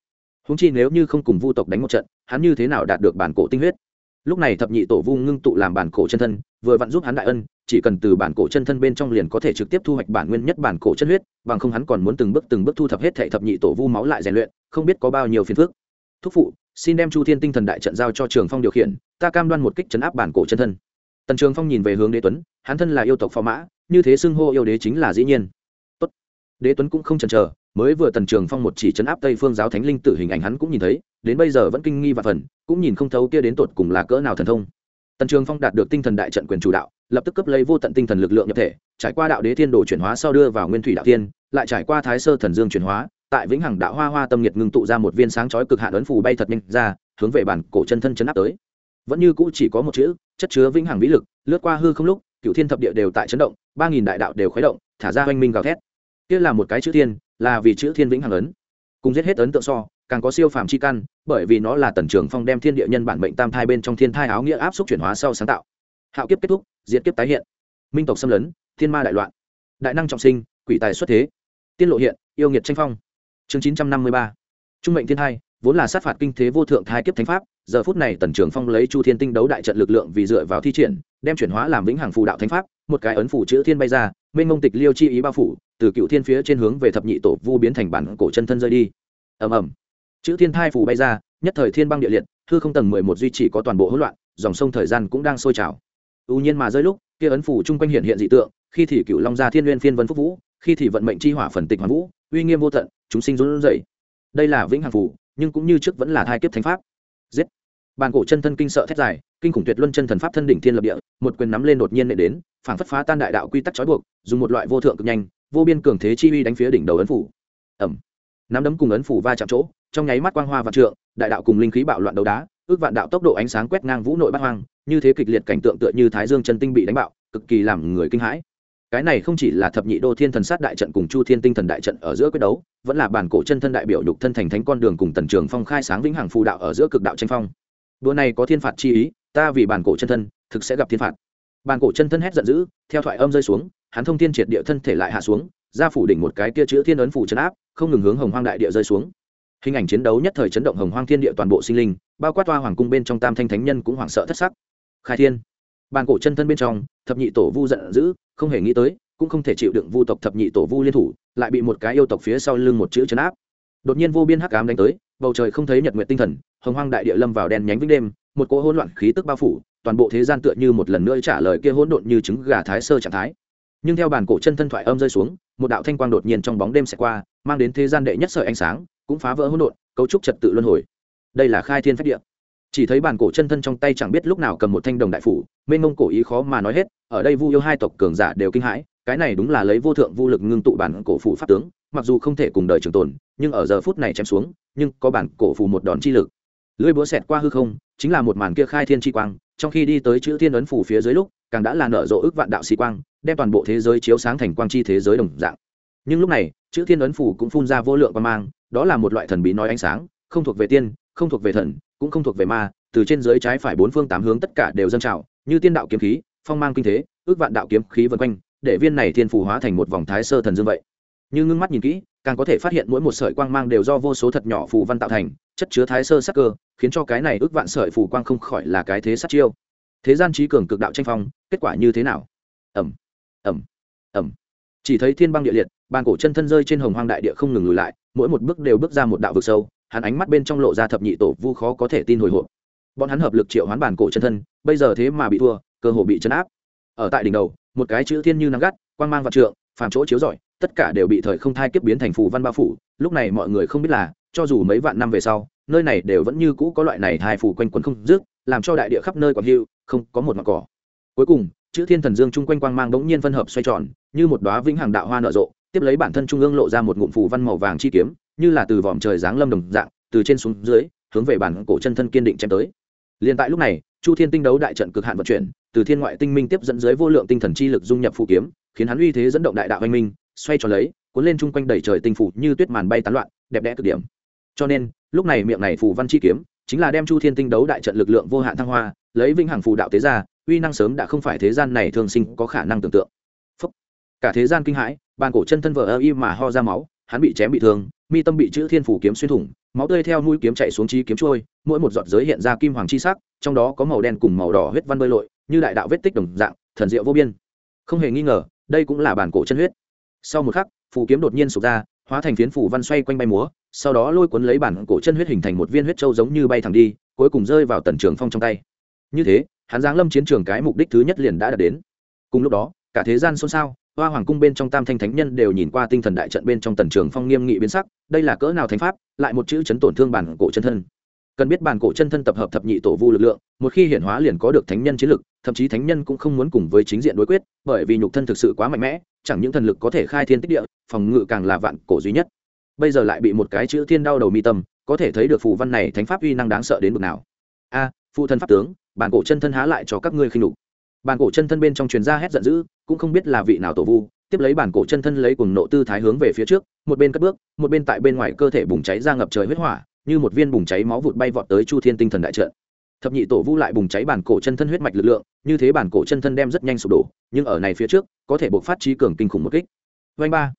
húng chi nếu như không cùng vu tộc đánh một trận, hắn như thế nào đạt được bản cổ tinh huyết? Lúc này thập nhị tổ vu ngưng tụ làm bản cổ chân thân, vừa vặn giúp hắn đại ân, chỉ cần từ bản cổ chân thân bên trong liền có thể trực tiếp thu hoạch bản nguyên nhất bản cổ chân huyết, bằng không hắn còn muốn từng bước từng bước thu thập hết thệ thập nhị tổ vu máu lại rèn luyện, không biết có bao nhiêu phiền phức. Thúc phụ, xin đem chu thiên tinh thần đại trận giao cho trường phong điều khiển, ta cam đoan một kích chấn áp bản cổ chân thân. Tần trường phong nhìn về hướng đế tuấn, hắn thân là yêu tộc phò mã, như thế xưng hô yêu đế chính là dĩ nhiên. Tốt. đế tuấn cũng không chần chờ mới vừa tần trường phong một chỉ chấn áp tây phương giáo thánh linh tử hình ảnh hắn cũng nhìn thấy, đến bây giờ vẫn kinh nghi và phần, cũng nhìn không thấu kia đến tột cùng là cỡ nào thần thông. Tần trường phong đạt được tinh thần đại trận quyền chủ đạo, lập tức cấp lấy vô tận tinh thần lực lượng nhập thể, trải qua đạo đế thiên đồ chuyển hóa sau đưa vào nguyên thủy đạo tiên, lại trải qua thái sơ thần dương chuyển hóa, tại vĩnh hằng đạo hoa hoa tâm nhiệt ngưng tụ ra một viên sáng chói cực hạn ấn phù bay thật nhanh ra, hướng về bản cổ chân thân chấn áp tới. Vẫn như cũ chỉ có một chữ, chất chứa vĩnh hằng vĩ lực, lướt qua hư không lúc cựu thiên thập địa đều tại chấn động, ba nghìn đại đạo đều khuấy động, thả ra oanh minh gào thét kia là một cái chữ thiên, là vì chữ thiên vĩnh hằng ấn. Cùng giết hết ấn tượng so, càng có siêu phàm chi căn, bởi vì nó là tần trường phong đem thiên địa nhân bản mệnh tam thai bên trong thiên thai áo nghĩa áp xúc chuyển hóa sau sáng tạo. Hạo kiếp kết thúc, diệt kiếp tái hiện. Minh tộc xâm lấn, thiên ma đại loạn. Đại năng trọng sinh, quỷ tài xuất thế. Tiên lộ hiện, yêu nghiệt tranh phong. Chương chín trăm năm mươi ba. Trung mệnh thiên thai, vốn là sát phạt kinh thế vô thượng thai kiếp thánh pháp, giờ phút này tần trường phong lấy chu thiên tinh đấu đại trận lực lượng vì dựa vào thi triển, đem chuyển hóa làm vĩnh hằng phù đạo thánh pháp, một cái ấn phủ chữ thiên bay ra, mênh mông tịch liêu chi ý bao phủ từ cựu thiên phía trên hướng về thập nhị tổ vu biến thành bản cổ chân thân rơi đi. Ầm ầm. Chữ thiên thai phủ bay ra, nhất thời thiên băng địa liệt, hư không tầng mười một duy chỉ có toàn bộ hỗn loạn, dòng sông thời gian cũng đang sôi trào. Ưu nhiên mà rơi lúc, kia ấn phủ chung quanh hiện hiện dị tượng, khi thì cựu long gia thiên nguyên phiên vân phúc vũ, khi thì vận mệnh chi hỏa phần tịch hoàn vũ, uy nghiêm vô tận, chúng sinh run rẩy. Đây là vĩnh hằng phủ nhưng cũng như trước vẫn là thai kiếp thánh pháp. Giết. Bàn cổ chân thân kinh sợ thét dài, kinh khủng tuyệt luân chân thần pháp thân đỉnh thiên lập địa, một quyền nắm lên đột nhiên nệ đến, phảng phất phá tan đại đạo quy tắc trói buộc, dùng một loại vô thượng cực nhanh vô biên cường thế chi uy đánh phía đỉnh đầu ấn phủ. Ẩm nắm đấm cùng ấn phủ va chạm chỗ, trong nháy mắt quang hoa và trượng, đại đạo cùng linh khí bạo loạn đấu đá, ước vạn đạo tốc độ ánh sáng quét ngang vũ nội bát hoang, như thế kịch liệt cảnh tượng tựa như thái dương chân tinh bị đánh bạo, cực kỳ làm người kinh hãi. Cái này không chỉ là thập nhị đô thiên thần sát đại trận cùng chu thiên tinh thần đại trận ở giữa quyết đấu, vẫn là bản cổ chân thân đại biểu nhục thân thành thánh con đường cùng tần trường phong khai sáng vĩnh hằng phù đạo ở giữa cực đạo tranh phong. Đua này có thiên phạt chi ý, ta vì bản cổ chân thân, thực sẽ gặp thiên phạt. Bản cổ chân thân hét giận dữ, theo thoại âm rơi xuống hắn thông thiên triệt địa thân thể lại hạ xuống, ra phủ đỉnh một cái kia chữ thiên ấn phủ chấn áp, không ngừng hướng hồng hoang đại địa rơi xuống. Hình ảnh chiến đấu nhất thời chấn động hồng hoang thiên địa toàn bộ sinh linh, bao quát toa hoàng cung bên trong tam thanh thánh nhân cũng hoảng sợ thất sắc. Khai thiên, bàn cổ chân thân bên trong, thập nhị tổ vu giận dữ, không hề nghĩ tới, cũng không thể chịu đựng vu tộc thập nhị tổ vu liên thủ, lại bị một cái yêu tộc phía sau lưng một chữ chấn áp. Đột nhiên vô biên hắc ám đánh tới, bầu trời không thấy nhật nguyện tinh thần, hồng hoang đại địa lâm vào đen nhánh vĩnh đêm, một cỗ hỗn loạn khí tức bao phủ, toàn bộ thế gian tựa như một lần nữa trả lời kia hỗn độn như trứng gà thái sơ trạng thái nhưng theo bàn cổ chân thân thoại âm rơi xuống, một đạo thanh quang đột nhiên trong bóng đêm sẽ qua, mang đến thế gian đệ nhất sợi ánh sáng, cũng phá vỡ hỗn độn, cấu trúc trật tự luân hồi. Đây là khai thiên phách địa. Chỉ thấy bàn cổ chân thân trong tay chẳng biết lúc nào cầm một thanh đồng đại phủ, mênh mông cổ ý khó mà nói hết, ở đây vu yêu hai tộc cường giả đều kinh hãi, cái này đúng là lấy vô thượng vô lực ngưng tụ bản cổ phủ pháp tướng, mặc dù không thể cùng đời trường tồn, nhưng ở giờ phút này chém xuống, nhưng có bản cổ phủ một đòn chi lực. Lưỡi búa xẹt qua hư không, chính là một màn kia khai thiên chi quang, trong khi đi tới chữ thiên ấn phủ phía dưới lúc, càng đã là nở rộ ước vạn đạo xì quang đem toàn bộ thế giới chiếu sáng thành quang chi thế giới đồng dạng. Nhưng lúc này, chữ thiên ấn phủ cũng phun ra vô lượng quang mang, đó là một loại thần bí nói ánh sáng, không thuộc về tiên, không thuộc về thần, cũng không thuộc về ma, từ trên dưới trái phải bốn phương tám hướng tất cả đều dâng trào, như tiên đạo kiếm khí, phong mang kinh thế, ước vạn đạo kiếm khí vần quanh, để viên này thiên phù hóa thành một vòng thái sơ thần dương vậy. Như ngưng mắt nhìn kỹ, càng có thể phát hiện mỗi một sợi quang mang đều do vô số thật nhỏ phù văn tạo thành, chất chứa thái sơ sắc cơ, khiến cho cái này ước vạn sợi phù quang không khỏi là cái thế sát chiêu. Thế gian trí cường cực đạo tranh phong, kết quả như thế nào? Ẩm ẩm ẩm. Chỉ thấy thiên băng địa liệt, bàn cổ chân thân rơi trên hồng hoang đại địa không ngừng lùi lại, mỗi một bước đều bước ra một đạo vực sâu, hắn ánh mắt bên trong lộ ra thập nhị tổ vu khó có thể tin hồi hộp. Bọn hắn hợp lực triệu hoán bàn cổ chân thân, bây giờ thế mà bị thua, cơ hồ bị chấn áp. Ở tại đỉnh đầu, một cái chữ thiên như nắng gắt, quang mang vạn trượng, phàm chỗ chiếu rọi, tất cả đều bị thời không thai kiếp biến thành phù văn bao phủ, lúc này mọi người không biết là, cho dù mấy vạn năm về sau, nơi này đều vẫn như cũ có loại này hai phù quanh quấn không dứt, làm cho đại địa khắp nơi còn hưu, không có một mặt cỏ. Cuối cùng chữ thiên thần dương chung quanh quang mang bỗng nhiên phân hợp xoay tròn, như một đóa vĩnh hằng đạo hoa nở rộ, tiếp lấy bản thân trung ương lộ ra một ngụm phù văn màu vàng chi kiếm, như là từ vòm trời giáng lâm đồng dạng, từ trên xuống dưới, hướng về bản cổ chân thân kiên định chém tới. Liền tại lúc này, chu thiên tinh đấu đại trận cực hạn vận chuyển, từ thiên ngoại tinh minh tiếp dẫn dưới vô lượng tinh thần chi lực dung nhập phù kiếm, khiến hắn uy thế dẫn động đại đạo anh minh, xoay tròn lấy, cuốn lên chung quanh đầy trời tinh phủ như tuyết màn bay tán loạn, đẹp đẽ cực điểm. Cho nên, lúc này miệng này phù văn chi kiếm, chính là đem chu thiên tinh đấu đại trận lực lượng vô hạn thăng hoa, lấy vinh hằng phù đạo tế ra uy năng sớm đã không phải thế gian này thường sinh có khả năng tưởng tượng. Phúc. cả thế gian kinh hãi, bàn cổ chân thân vợ ơ y mà ho ra máu, hắn bị chém bị thương, mi tâm bị chữ thiên phủ kiếm xuyên thủng, máu tươi theo mũi kiếm chạy xuống chi kiếm trôi, mỗi một giọt giới hiện ra kim hoàng chi sắc, trong đó có màu đen cùng màu đỏ huyết văn bơi lội, như đại đạo vết tích đồng dạng, thần diệu vô biên. Không hề nghi ngờ, đây cũng là bản cổ chân huyết. Sau một khắc, phù kiếm đột nhiên sụp ra, hóa thành phiến phủ văn xoay quanh bay múa, sau đó lôi cuốn lấy bản cổ chân huyết hình thành một viên huyết trâu giống như bay thẳng đi, cuối cùng rơi vào tần trường phong trong tay. Như thế hắn giáng lâm chiến trường cái mục đích thứ nhất liền đã đạt đến. Cùng lúc đó, cả thế gian xôn xao, hoa hoàng cung bên trong tam thanh thánh nhân đều nhìn qua tinh thần đại trận bên trong tần trường phong nghiêm nghị biến sắc, đây là cỡ nào thánh pháp, lại một chữ chấn tổn thương bản cổ chân thân. Cần biết bản cổ chân thân tập hợp thập nhị tổ vu lực lượng, một khi hiển hóa liền có được thánh nhân chiến lực, thậm chí thánh nhân cũng không muốn cùng với chính diện đối quyết, bởi vì nhục thân thực sự quá mạnh mẽ, chẳng những thần lực có thể khai thiên tích địa, phòng ngự càng là vạn cổ duy nhất. Bây giờ lại bị một cái chữ thiên đau đầu mi tâm, có thể thấy được phù văn này thánh pháp uy năng đáng sợ đến mức nào. A, phụ thân pháp tướng bản cổ chân thân há lại cho các ngươi khinh đục bản cổ chân thân bên trong truyền ra hét giận dữ, cũng không biết là vị nào tổ vu, tiếp lấy bản cổ chân thân lấy cùng nộ tư thái hướng về phía trước, một bên cất bước, một bên tại bên ngoài cơ thể bùng cháy ra ngập trời huyết hỏa, như một viên bùng cháy máu vụt bay vọt tới chu thiên tinh thần đại trận. Thập nhị tổ vu lại bùng cháy bản cổ chân thân huyết mạch lực lượng, như thế bản cổ chân thân đem rất nhanh sụp đổ, nhưng ở này phía trước, có thể buộc phát trí cường kinh khủng một kích. Vanh ba.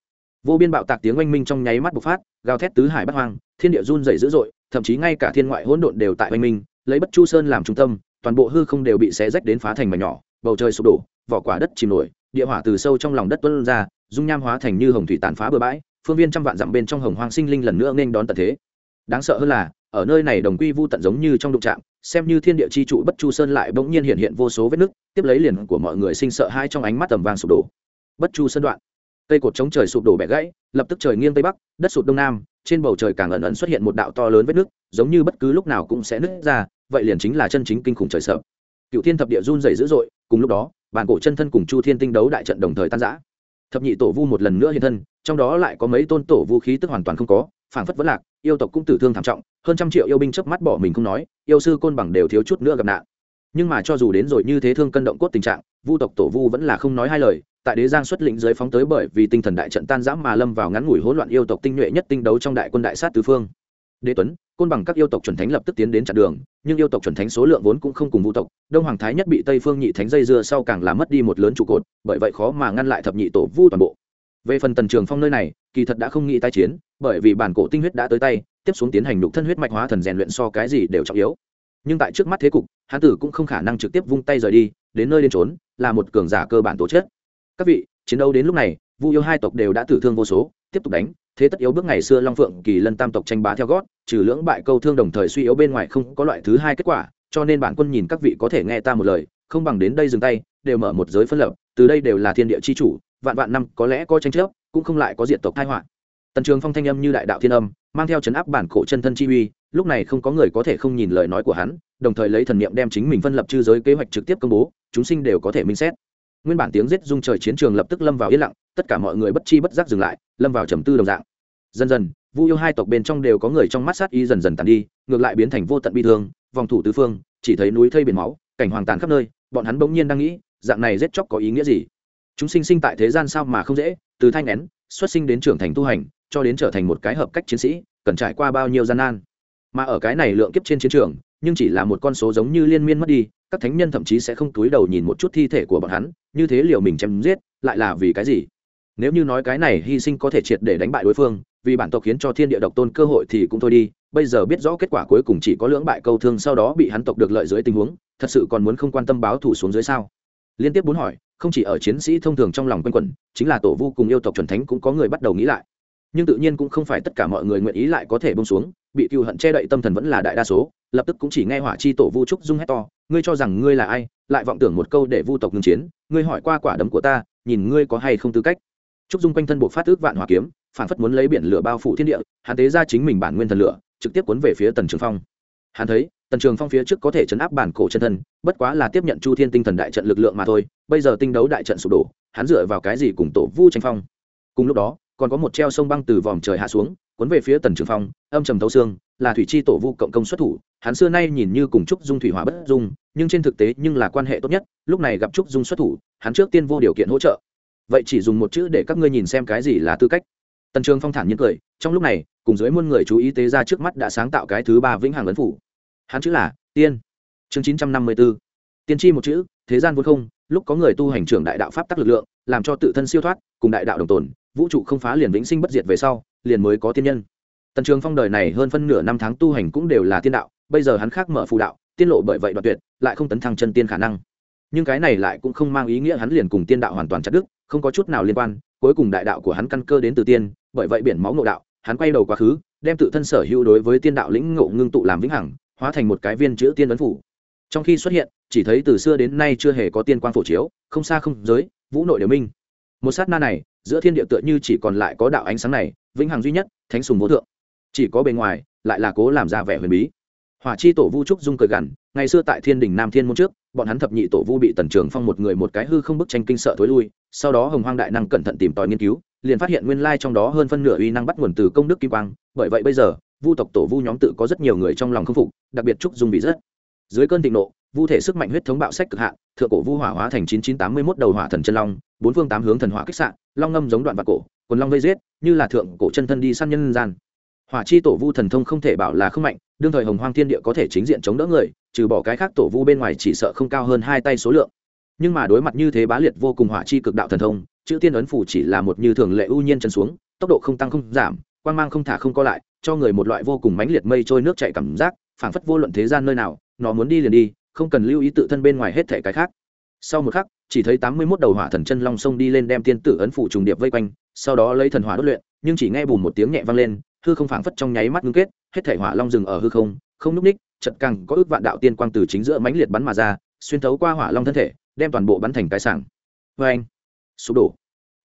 Vô biên bạo tạc tiếng oanh minh trong nháy mắt bộc phát, gào thét tứ hải bắt hoang, thiên địa run dày dữ dội, thậm chí ngay cả thiên ngoại hỗn độn đều tại oanh minh, lấy bất chu sơn làm trung tâm toàn bộ hư không đều bị xé rách đến phá thành mảnh nhỏ, bầu trời sụp đổ, vỏ quả đất chìm nổi, địa hỏa từ sâu trong lòng đất tuân ra, dung nham hóa thành như hồng thủy tàn phá bừa bãi, phương viên trăm vạn dặm bên trong hồng hoang sinh linh lần nữa nên đón tận thế. Đáng sợ hơn là, ở nơi này đồng quy vu tận giống như trong đụng trạm xem như thiên địa chi trụ bất chu sơn lại bỗng nhiên hiện hiện vô số vết nứt, tiếp lấy liền của mọi người sinh sợ hai trong ánh mắt tầm vàng sụp đổ. Bất chu sơn đoạn, cây cột chống trời sụp đổ bẻ gãy, lập tức trời nghiêng tây bắc, đất sụp đông nam, trên bầu trời càng ẩn ẩn xuất hiện một đạo to lớn vết nứt, giống như bất cứ lúc nào cũng sẽ nứt ra vậy liền chính là chân chính kinh khủng trời sợ. Cựu thiên thập địa run dày dữ dội, cùng lúc đó, bàn cổ chân thân cùng chu thiên tinh đấu đại trận đồng thời tan giã thập nhị tổ vu một lần nữa hiện thân, trong đó lại có mấy tôn tổ vũ khí tức hoàn toàn không có, phảng phất vẫn lạc, yêu tộc cũng tử thương thảm trọng, hơn trăm triệu yêu binh chớp mắt bỏ mình không nói, yêu sư côn bằng đều thiếu chút nữa gặp nạn. Nhưng mà cho dù đến rồi như thế thương cân động cốt tình trạng, vu tộc tổ vu vẫn là không nói hai lời, tại đế giang xuất lĩnh giới phóng tới bởi vì tinh thần đại trận tan giã mà lâm vào ngắn ngủi hỗn loạn yêu tộc tinh nhuệ nhất tinh đấu trong đại quân đại sát tứ phương. Đế tuấn côn bằng các yêu tộc chuẩn thánh lập tức tiến đến chặn đường, nhưng yêu tộc chuẩn thánh số lượng vốn cũng không cùng vũ tộc, đông hoàng thái nhất bị tây phương nhị thánh dây dưa sau càng làm mất đi một lớn trụ cột, bởi vậy khó mà ngăn lại thập nhị tổ vu toàn bộ. Về phần tần trường phong nơi này, kỳ thật đã không nghĩ tai chiến, bởi vì bản cổ tinh huyết đã tới tay, tiếp xuống tiến hành đục thân huyết mạch hóa thần rèn luyện so cái gì đều trọng yếu. Nhưng tại trước mắt thế cục, hán tử cũng không khả năng trực tiếp vung tay rời đi, đến nơi đến trốn là một cường giả cơ bản tổ chức các vị, chiến đấu đến lúc này, vu yêu hai tộc đều đã tử thương vô số, tiếp tục đánh thế tất yếu bước ngày xưa long phượng kỳ lân tam tộc tranh bá theo gót, trừ lưỡng bại câu thương đồng thời suy yếu bên ngoài không có loại thứ hai kết quả, cho nên bản quân nhìn các vị có thể nghe ta một lời, không bằng đến đây dừng tay, đều mở một giới phân lập, từ đây đều là thiên địa chi chủ, vạn vạn năm có lẽ có tranh chấp, cũng không lại có diện tộc thái họa. Tần trường phong thanh âm như đại đạo thiên âm, mang theo chấn áp bản cổ chân thân chi uy, lúc này không có người có thể không nhìn lời nói của hắn, đồng thời lấy thần niệm đem chính mình phân lập chư giới kế hoạch trực tiếp công bố, chúng sinh đều có thể minh xét nguyên bản tiếng giết dung trời chiến trường lập tức lâm vào yên lặng, tất cả mọi người bất chi bất giác dừng lại, lâm vào trầm tư đồng dạng. Dần dần, vu yêu hai tộc bên trong đều có người trong mắt sát y dần dần tàn đi, ngược lại biến thành vô tận bi thương, vòng thủ tứ phương, chỉ thấy núi thây biển máu, cảnh hoàng tàn khắp nơi, bọn hắn bỗng nhiên đang nghĩ, dạng này giết chóc có ý nghĩa gì? Chúng sinh sinh tại thế gian sao mà không dễ, từ thanh nén, xuất sinh đến trưởng thành tu hành, cho đến trở thành một cái hợp cách chiến sĩ, cần trải qua bao nhiêu gian nan. Mà ở cái này lượng kiếp trên chiến trường nhưng chỉ là một con số giống như liên miên mất đi, các thánh nhân thậm chí sẽ không túi đầu nhìn một chút thi thể của bọn hắn, như thế liệu mình chém giết, lại là vì cái gì? Nếu như nói cái này hy sinh có thể triệt để đánh bại đối phương, vì bản tộc khiến cho thiên địa độc tôn cơ hội thì cũng thôi đi, bây giờ biết rõ kết quả cuối cùng chỉ có lưỡng bại câu thương sau đó bị hắn tộc được lợi dưới tình huống, thật sự còn muốn không quan tâm báo thủ xuống dưới sao? Liên tiếp bốn hỏi, không chỉ ở chiến sĩ thông thường trong lòng quanh quẩn, chính là tổ vu cùng yêu tộc chuẩn thánh cũng có người bắt đầu nghĩ lại. Nhưng tự nhiên cũng không phải tất cả mọi người nguyện ý lại có thể bông xuống, bị cựu hận che đậy tâm thần vẫn là đại đa số lập tức cũng chỉ nghe hỏa chi tổ vu trúc dung hét to, ngươi cho rằng ngươi là ai, lại vọng tưởng một câu để vu tộc ngừng chiến, ngươi hỏi qua quả đấm của ta, nhìn ngươi có hay không tư cách. Trúc dung quanh thân buộc phát ước vạn hỏa kiếm, phản phất muốn lấy biển lửa bao phủ thiên địa, hắn tế ra chính mình bản nguyên thần lửa, trực tiếp cuốn về phía tần trường phong. Hắn thấy, tần trường phong phía trước có thể chấn áp bản cổ chân thân, bất quá là tiếp nhận chu thiên tinh thần đại trận lực lượng mà thôi, bây giờ tinh đấu đại trận sụp đổ, hắn dựa vào cái gì cùng tổ vu tranh phong? Cùng lúc đó, còn có một treo sông băng từ vòm trời hạ xuống cuốn về phía tần trường phong, âm trầm thấu xương, là thủy chi tổ vu cộng công xuất thủ, hắn xưa nay nhìn như cùng trúc dung thủy hỏa bất dung, nhưng trên thực tế nhưng là quan hệ tốt nhất, lúc này gặp trúc dung xuất thủ, hắn trước tiên vô điều kiện hỗ trợ. Vậy chỉ dùng một chữ để các ngươi nhìn xem cái gì là tư cách. Tần trường phong thản nhiên cười, trong lúc này, cùng dưới muôn người chú ý tế ra trước mắt đã sáng tạo cái thứ ba vĩnh hằng ấn phủ. Hắn chữ là tiên. Chương chín trăm năm mươi b ố tiên tri một chữ, thế gian vốn không, lúc có người tu hành trưởng đại đạo pháp tắc lực lượng, làm cho tự thân siêu thoát, cùng đại đạo đồng tồn, vũ trụ không phá liền vĩnh sinh bất diệt về sau liền mới có tiên nhân. Tần trường phong đời này hơn phân nửa năm tháng tu hành cũng đều là tiên đạo, bây giờ hắn khác mở phù đạo, tiên lộ bởi vậy đoạn tuyệt, lại không tấn thăng chân tiên khả năng. Nhưng cái này lại cũng không mang ý nghĩa hắn liền cùng tiên đạo hoàn toàn chặt đức không có chút nào liên quan, cuối cùng đại đạo của hắn căn cơ đến từ tiên, bởi vậy biển máu ngộ đạo, hắn quay đầu quá khứ, đem tự thân sở hữu đối với tiên đạo lĩnh ngộ ngưng tụ làm vĩnh hằng, hóa thành một cái viên chữ tiên ấn phủ. Trong khi xuất hiện, chỉ thấy từ xưa đến nay chưa hề có tiên quang phổ chiếu, không xa không giới, vũ nội đều minh. Một sát na này giữa thiên địa tựa như chỉ còn lại có đạo ánh sáng này, vĩnh hằng duy nhất, thánh sùng vô thượng. Chỉ có bề ngoài, lại là cố làm ra vẻ huyền bí. Hỏa chi tổ vu trúc dung cười gằn, ngày xưa tại thiên đình nam thiên môn trước, bọn hắn thập nhị tổ vu bị tần trường phong một người một cái hư không bức tranh kinh sợ thối lui, sau đó hồng hoang đại năng cẩn thận tìm tòi nghiên cứu, liền phát hiện nguyên lai trong đó hơn phân nửa uy năng bắt nguồn từ công đức kim quang, bởi vậy bây giờ, vu tộc tổ vu nhóm tự có rất nhiều người trong lòng không phục, đặc biệt trúc dung bị rất dưới cơn thịnh nộ, vu thể sức mạnh huyết thống bạo sách cực hạn, thượng cổ vu hỏa hóa thành chín chín tám mươi mốt đầu hỏa thần chân long bốn phương tám hướng thần hỏa kích sạn long ngâm giống đoạn vạc cổ, quần long vây giết, như là thượng cổ chân thân đi săn nhân gian. Hỏa chi tổ vu thần thông không thể bảo là không mạnh, đương thời hồng hoang thiên địa có thể chính diện chống đỡ người, trừ bỏ cái khác tổ vu bên ngoài chỉ sợ không cao hơn hai tay số lượng. Nhưng mà đối mặt như thế bá liệt vô cùng hỏa chi cực đạo thần thông, chữ tiên ấn phủ chỉ là một như thường lệ ưu nhiên chân xuống, tốc độ không tăng không giảm quan mang không thả không co lại, cho người một loại vô cùng mãnh liệt mây trôi nước chạy cảm giác, phảng phất vô luận thế gian nơi nào, nó muốn đi liền đi, không cần lưu ý tự thân bên ngoài hết thể cái khác. Sau một khắc chỉ thấy tám mươi mốt đầu hỏa thần chân long sông đi lên đem tiên tử ấn phủ trùng điệp vây quanh, sau đó lấy thần hỏa đốt luyện, nhưng chỉ nghe bùm một tiếng nhẹ vang lên, hư không phảng phất trong nháy mắt ngưng kết, hết thảy hỏa long dừng ở hư không không núp ních chợt càng có ước vạn đạo tiên quang từ chính giữa mãnh liệt bắn mà ra, xuyên thấu qua hỏa long thân thể, đem toàn bộ bắn thành cái sảng vâng Oeng! sụp đổ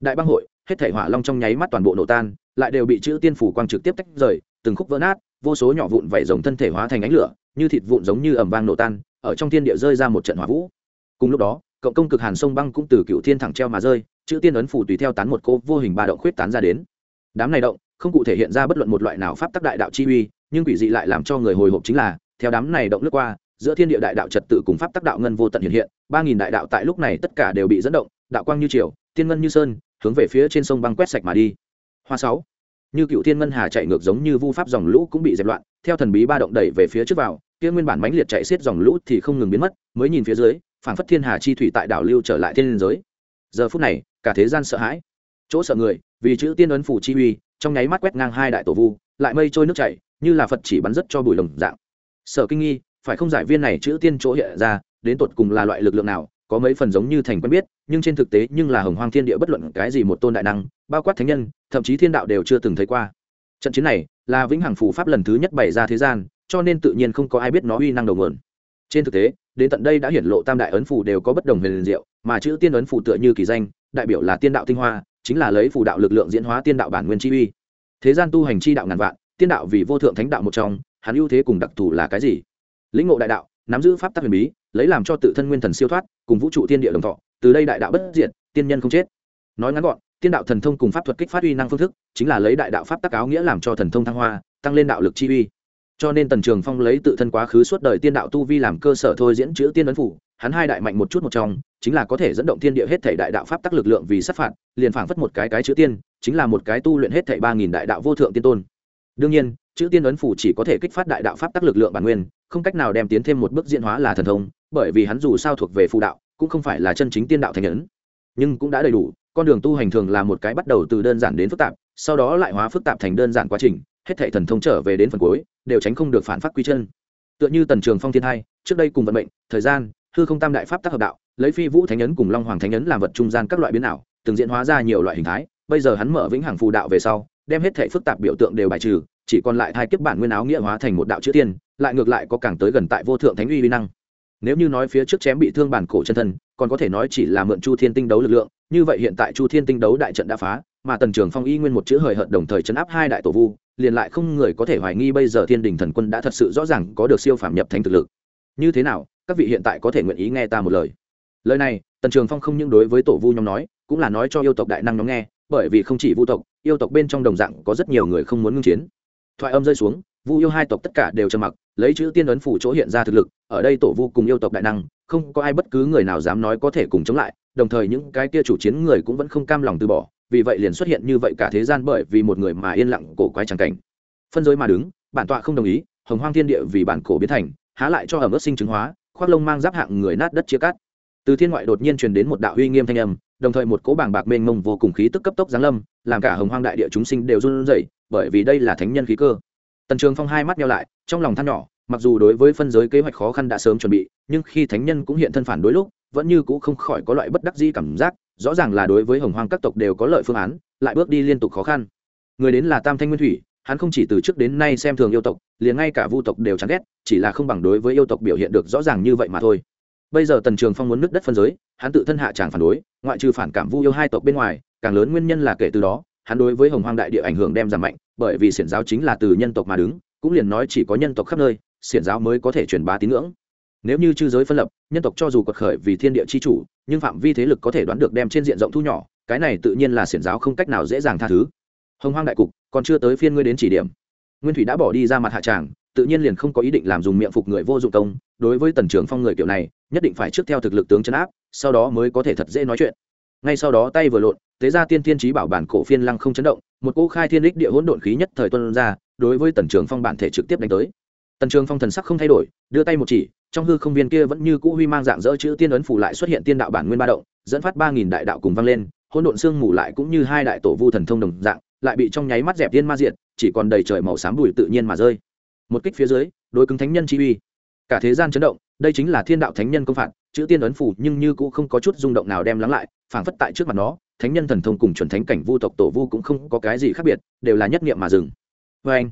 đại băng hội, hết thảy hỏa long trong nháy mắt toàn bộ nổ tan, lại đều bị chữ tiên phủ quang trực tiếp tách rời, từng khúc vỡ nát, vô số nhỏ vụn vảy rồng thân thể hóa thành ánh lửa, như thịt vụn giống như ẩm vang nổ tan, ở trong thiên địa rơi ra một trận hỏa vũ cùng lúc đó cộng công cực hàn sông băng cũng từ cựu thiên thẳng treo mà rơi, chữ tiên ấn phủ tùy theo tán một cô vô hình ba động khuyết tán ra đến. Đám này động, không cụ thể hiện ra bất luận một loại nào pháp tắc đại đạo chi uy, nhưng quỷ dị lại làm cho người hồi hộp chính là, theo đám này động lướt qua, giữa thiên địa đại đạo trật tự cùng pháp tắc đạo ngân vô tận hiện hiện, ba nghìn đại đạo tại lúc này tất cả đều bị dẫn động, đạo quang như triều, tiên ngân như sơn, hướng về phía trên sông băng quét sạch mà đi. Hoa sáu, như cựu thiên ngân hà chạy ngược giống như vu pháp dòng lũ cũng bị dẹp loạn, theo thần bí ba động đẩy về phía trước vào, kia nguyên bản mãnh liệt chạy xiết dòng lũ thì không ngừng biến mất, mới nhìn phía dưới phản phất thiên hà chi thủy tại đảo lưu trở lại thiên giới. Giờ phút này, cả thế gian sợ hãi. Chỗ sợ người, vì chữ tiên ấn phủ chi uy, trong nháy mắt quét ngang hai đại tổ vu, lại mây trôi nước chảy, như là phật chỉ bắn rất cho bùi lồng dạng. Sở kinh nghi, phải không giải viên này chữ tiên chỗ hiện ra, đến tột cùng là loại lực lượng nào, có mấy phần giống như thành quen biết, nhưng trên thực tế nhưng là hồng hoang thiên địa bất luận cái gì một tôn đại năng, bao quát thánh nhân, thậm chí thiên đạo đều chưa từng thấy qua. Trận chiến này là vĩnh hằng phù pháp lần thứ nhất bày ra thế gian, cho nên tự nhiên không có ai biết nó uy năng đầu nguồn trên thực tế, đến tận đây đã hiển lộ tam đại ấn phù đều có bất đồng huyền diệu, mà chữ tiên ấn phù tựa như kỳ danh, đại biểu là tiên đạo tinh hoa, chính là lấy phù đạo lực lượng diễn hóa tiên đạo bản nguyên chi uy. Thế gian tu hành chi đạo ngàn vạn, tiên đạo vì vô thượng thánh đạo một trong, hắn ưu thế cùng đặc thù là cái gì? Lĩnh ngộ đại đạo, nắm giữ pháp tắc huyền bí, lấy làm cho tự thân nguyên thần siêu thoát, cùng vũ trụ tiên địa đồng thọ, từ đây đại đạo bất diệt, tiên nhân không chết. Nói ngắn gọn, tiên đạo thần thông cùng pháp thuật kích phát uy năng phương thức, chính là lấy đại đạo pháp tắc áo nghĩa làm cho thần thông thăng hoa, tăng lên đạo lực chi uy cho nên tần trường phong lấy tự thân quá khứ suốt đời tiên đạo tu vi làm cơ sở thôi diễn chữ tiên ấn phủ, hắn hai đại mạnh một chút một trong, chính là có thể dẫn động thiên địa hết thể đại đạo pháp tắc lực lượng vì sát phạt, liền phảng phất một cái cái chữ tiên, chính là một cái tu luyện hết thể ba nghìn đại đạo vô thượng tiên tôn. Đương nhiên, chữ tiên ấn phủ chỉ có thể kích phát đại đạo pháp tắc lực lượng bản nguyên, không cách nào đem tiến thêm một bước diễn hóa là thần thông, bởi vì hắn dù sao thuộc về phù đạo, cũng không phải là chân chính tiên đạo thành ấn nhưng cũng đã đầy đủ, con đường tu hành thường là một cái bắt đầu từ đơn giản đến phức tạp, sau đó lại hóa phức tạp thành đơn giản quá trình, hết thệ thần thông trở về đến phần cuối, đều tránh không được phản phát quy chân. Tựa như tần trường phong thiên hai, trước đây cùng vận mệnh, thời gian, hư không tam đại pháp tác hợp đạo, lấy phi vũ thánh nhấn cùng long hoàng thánh nhấn làm vật trung gian các loại biến ảo, từng diễn hóa ra nhiều loại hình thái, bây giờ hắn mở vĩnh hằng phù đạo về sau, đem hết thể phức tạp biểu tượng đều bài trừ, chỉ còn lại thai kiếp bản nguyên áo nghĩa hóa thành một đạo chữ tiên, lại ngược lại có càng tới gần tại vô thượng thánh uy vi năng nếu như nói phía trước chém bị thương bản cổ chân thân, còn có thể nói chỉ là mượn chu thiên tinh đấu lực lượng, như vậy hiện tại chu thiên tinh đấu đại trận đã phá, mà tần trường phong y nguyên một chữ hời hợt đồng thời chấn áp hai đại tổ vu, liền lại không người có thể hoài nghi bây giờ thiên đình thần quân đã thật sự rõ ràng có được siêu phạm nhập thành thực lực. Như thế nào, các vị hiện tại có thể nguyện ý nghe ta một lời? Lời này, tần trường phong không những đối với tổ vu nhóm nói, cũng là nói cho yêu tộc đại năng nhóm nghe, bởi vì không chỉ vu tộc, yêu tộc bên trong đồng dạng có rất nhiều người không muốn ngưng chiến. Thoại âm rơi xuống vu yêu hai tộc tất cả đều trầm mặc, lấy chữ tiên ấn phủ chỗ hiện ra thực lực, ở đây tổ vu cùng yêu tộc đại năng, không có ai bất cứ người nào dám nói có thể cùng chống lại, đồng thời những cái kia chủ chiến người cũng vẫn không cam lòng từ bỏ, vì vậy liền xuất hiện như vậy cả thế gian bởi vì một người mà yên lặng cổ quái tràng cảnh. Phân giới mà đứng, bản tọa không đồng ý, hồng hoang thiên địa vì bản cổ biến thành, há lại cho ẩm ướt sinh chứng hóa, khoác lông mang giáp hạng người nát đất chia cắt. Từ thiên ngoại đột nhiên truyền đến một đạo uy nghiêm thanh âm, đồng thời một cỗ bảng bạc mênh mông vô cùng khí tức cấp tốc giáng lâm, làm cả hồng hoang đại địa chúng sinh đều run rẩy, bởi vì đây là thánh nhân khí cơ tần trường phong hai mắt nhau lại, trong lòng than nhỏ, mặc dù đối với phân giới kế hoạch khó khăn đã sớm chuẩn bị, nhưng khi thánh nhân cũng hiện thân phản đối lúc, vẫn như cũ không khỏi có loại bất đắc dĩ cảm giác, rõ ràng là đối với hồng hoang các tộc đều có lợi phương án, lại bước đi liên tục khó khăn. Người đến là tam thanh nguyên thủy, hắn không chỉ từ trước đến nay xem thường yêu tộc, liền ngay cả vu tộc đều chán ghét, chỉ là không bằng đối với yêu tộc biểu hiện được rõ ràng như vậy mà thôi. Bây giờ tần trường phong muốn nứt đất phân giới, hắn tự thân hạ tràng phản đối, ngoại trừ phản cảm vu yêu hai tộc bên ngoài, càng lớn nguyên nhân là kể từ đó hắn đối với hồng hoang đại địa ảnh hưởng đem giảm mạnh, bởi vì xiển giáo chính là từ nhân tộc mà đứng, cũng liền nói chỉ có nhân tộc khắp nơi, xiển giáo mới có thể truyền bá tín ngưỡng. Nếu như chư giới phân lập, nhân tộc cho dù quật khởi vì thiên địa c h i chủ, nhưng phạm vi thế lực có thể đoán được đem trên diện rộng thu nhỏ, cái này tự nhiên là xiển giáo không cách nào dễ dàng tha thứ. Hồng hoang đại cục, còn chưa tới phiên ngươi đến chỉ điểm. Nguyên thủy đã bỏ đi ra mặt hạ tràng, tự nhiên liền không có ý định làm dùng miệng phục người vô dụng công, đối với tần trưởng phong người kiểu này, nhất định phải trước theo thực lực tướng chấn áp, sau đó mới có thể thật dễ nói chuyện ngay sau đó tay vừa lộn, tế ra tiên tiên trí bảo bản cổ phiên lăng không chấn động, một cỗ khai thiên đích địa hỗn độn khí nhất thời tuân ra, đối với tần trường phong bản thể trực tiếp đánh tới. Tần trường phong thần sắc không thay đổi, đưa tay một chỉ, trong hư không viên kia vẫn như cũ huy mang dạng dỡ chữ tiên ấn phủ lại xuất hiện tiên đạo bản nguyên ba động, dẫn phát ba nghìn đại đạo cùng vang lên, hỗn độn xương mù lại cũng như hai đại tổ vu thần thông đồng dạng, lại bị trong nháy mắt dẹp tiên ma diện chỉ còn đầy trời màu xám bùi tự nhiên mà rơi. Một kích phía dưới, đối cứng thánh nhân chi uy. Cả thế gian chấn động, đây chính là thiên đạo thánh nhân công phạt chữ tiên ấn phủ nhưng như cũng không có chút rung động nào đem lắng lại, phảng phất tại trước mặt nó, thánh nhân thần thông cùng chuẩn thánh cảnh vu tộc tổ vu cũng không có cái gì khác biệt, đều là nhất niệm mà dừng. Vê anh,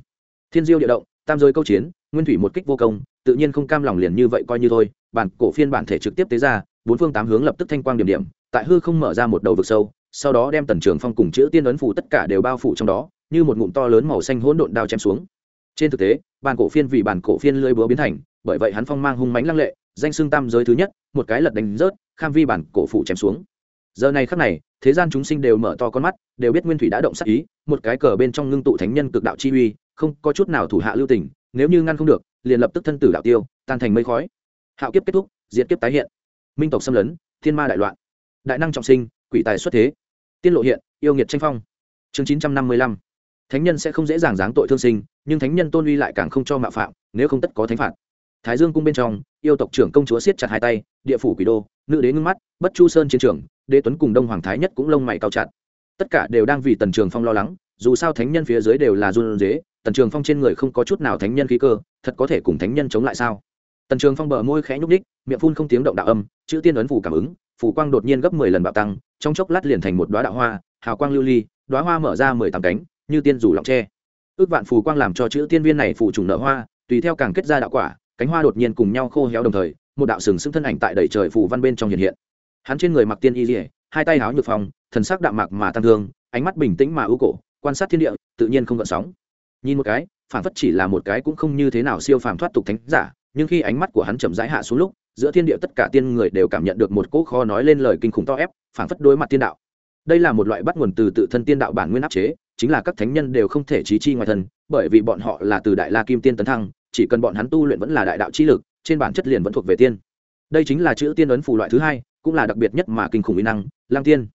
thiên diêu địa động, tam giới câu chiến, nguyên thủy một kích vô công, tự nhiên không cam lòng liền như vậy coi như thôi, bản cổ phiên bản thể trực tiếp tế ra, bốn phương tám hướng lập tức thanh quang điểm điểm, tại hư không mở ra một đầu vực sâu, sau đó đem tần trường phong cùng chữ tiên ấn phủ tất cả đều bao phủ trong đó, như một ngụm to lớn màu xanh hỗn độn đao chém xuống. Trên thực tế, bản cổ phiên vì bản cổ phiên lưỡi búa biến thành bởi vậy hắn phong mang hung mãnh lăng lệ, danh xưng tam giới thứ nhất, một cái lật đánh rớt, kham vi bản cổ phủ chém xuống. Giờ này khắc này, thế gian chúng sinh đều mở to con mắt, đều biết nguyên thủy đã động sắc ý, một cái cờ bên trong ngưng tụ thánh nhân cực đạo chi uy, không có chút nào thủ hạ lưu tình, nếu như ngăn không được, liền lập tức thân tử đạo tiêu, tan thành mây khói. Hạo kiếp kết thúc, diệt kiếp tái hiện. Minh tộc xâm lấn, thiên ma đại loạn. Đại năng trọng sinh, quỷ tài xuất thế. Tiên lộ hiện, yêu nghiệt tranh phong. Chương chín trăm năm mươi lăm. Thánh nhân sẽ không dễ dàng giáng tội thương sinh, nhưng thánh nhân tôn uy lại càng không cho mạo phạm, nếu không tất có thánh phạt thái dương cung bên trong, yêu tộc trưởng công chúa siết chặt hai tay, địa phủ quỷ đô, nữ đế ngưng mắt, bất chu sơn chiến trường, đế tuấn cùng đông hoàng thái nhất cũng lông mày cao chặt. Tất cả đều đang vì tần trường phong lo lắng, dù sao thánh nhân phía dưới đều là run dế tần trường phong trên người không có chút nào thánh nhân khí cơ, thật có thể cùng thánh nhân chống lại sao? Tần trường phong bờ môi khẽ nhúc ních miệng phun không tiếng động đạo âm, chữ tiên ấn phủ cảm ứng, phủ quang đột nhiên gấp mười lần bạo tăng, trong chốc lát liền thành một đoá đạo hoa, hào quang lưu ly đoá hoa mở ra mười tám cánh, như tiên rủ lọng tre. Ước vạn phù quang làm cho chữ tiên viên này phủ trùng nở hoa, tùy theo càng kết ra đạo quả cánh hoa đột nhiên cùng nhau khô héo đồng thời, một đạo sừng sững thân ảnh tại đầy trời phủ văn bên trong hiện hiện. Hắn trên người mặc tiên y dỉa hai tay háo nhược phòng thần sắc đạm mạc mà tăng thương, ánh mắt bình tĩnh mà ưu cổ, quan sát thiên địa, tự nhiên không gợn sóng. Nhìn một cái, phản phất chỉ là một cái cũng không như thế nào siêu phàm thoát tục thánh giả, nhưng khi ánh mắt của hắn chậm rãi hạ xuống lúc, giữa thiên địa tất cả tiên người đều cảm nhận được một cỗ kho nói lên lời kinh khủng to ép, phản phất đối mặt tiên đạo. Đây là một loại bắt nguồn từ tự thân tiên đạo bản nguyên áp chế, chính là các thánh nhân đều không thể trí chi ngoài thân, bởi vì bọn họ là từ đại la kim tiên tấn thăng chỉ cần bọn hắn tu luyện vẫn là đại đạo chi lực, trên bản chất liền vẫn thuộc về tiên. Đây chính là chữ tiên ấn phù loại thứ hai, cũng là đặc biệt nhất mà kinh khủng uy năng lang tiên.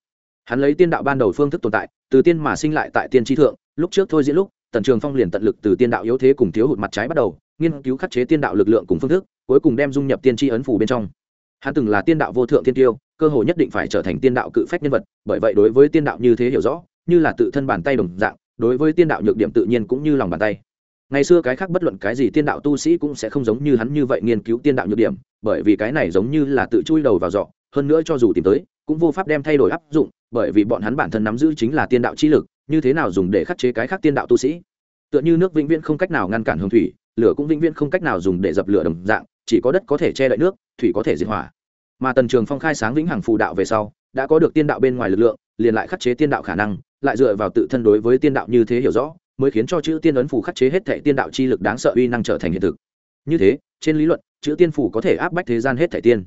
Hắn lấy tiên đạo ban đầu phương thức tồn tại, từ tiên mà sinh lại tại tiên tri thượng, lúc trước thôi diễn lúc, tần trường phong liền tận lực từ tiên đạo yếu thế cùng thiếu hụt mặt trái bắt đầu, nghiên cứu khắc chế tiên đạo lực lượng cùng phương thức, cuối cùng đem dung nhập tiên tri ấn phủ bên trong. Hắn từng là tiên đạo vô thượng tiên tiêu, cơ hội nhất định phải trở thành tiên đạo cự phách nhân vật, bởi vậy đối với tiên đạo như thế hiểu rõ, như là tự thân bàn tay đồng dạng, đối với tiên đạo nhược điểm tự nhiên cũng như lòng bàn tay ngày xưa cái khác bất luận cái gì tiên đạo tu sĩ cũng sẽ không giống như hắn như vậy nghiên cứu tiên đạo nhược điểm, bởi vì cái này giống như là tự chui đầu vào giọ, hơn nữa cho dù tìm tới, cũng vô pháp đem thay đổi áp dụng, bởi vì bọn hắn bản thân nắm giữ chính là tiên đạo chi lực, như thế nào dùng để khắc chế cái khác tiên đạo tu sĩ? Tựa như nước vĩnh viễn không cách nào ngăn cản hồng thủy, lửa cũng vĩnh viễn không cách nào dùng để dập lửa đồng dạng, chỉ có đất có thể che đậy nước, thủy có thể diệt hỏa. Mà tần trường phong khai sáng vĩnh hằng phù đạo về sau, đã có được tiên đạo bên ngoài lực lượng, liền lại khắc chế tiên đạo khả năng, lại dựa vào tự thân đối với tiên đạo như thế hiểu rõ mới khiến cho chữ tiên ấn phù khắc chế hết thệ tiên đạo chi lực đáng sợ uy năng trở thành hiện thực. Như thế, trên lý luận, chữ tiên phủ có thể áp bách thế gian hết thệ tiên.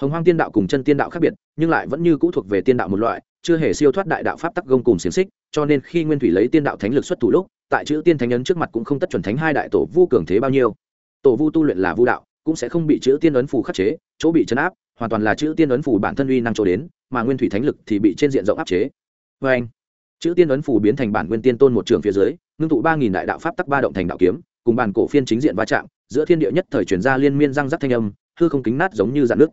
Hồng hoang tiên đạo cùng chân tiên đạo khác biệt, nhưng lại vẫn như cũ thuộc về tiên đạo một loại, chưa hề siêu thoát đại đạo pháp tắc gông cùng xiềng xích, cho nên khi nguyên thủy lấy tiên đạo thánh lực xuất thủ lúc, tại chữ tiên thánh ấn trước mặt cũng không tất chuẩn thánh hai đại tổ vu cường thế bao nhiêu. Tổ vu tu luyện là vu đạo, cũng sẽ không bị chữ tiên ấn phù khắc chế, chỗ bị chấn áp, hoàn toàn là chữ tiên ấn phù bản thân uy năng chỗ đến, mà nguyên thủy thánh lực thì bị trên diện rộng áp chế. Vê anh chữ tiên ấn phủ biến thành bản nguyên tiên tôn một trường phía dưới, ngưng tụ ba nghìn đại đạo pháp tắc ba động thành đạo kiếm, cùng bản cổ phiên chính diện va chạm, giữa thiên địa nhất thời chuyển ra liên miên răng rắc thanh âm, hư không kính nát giống như dạn nước.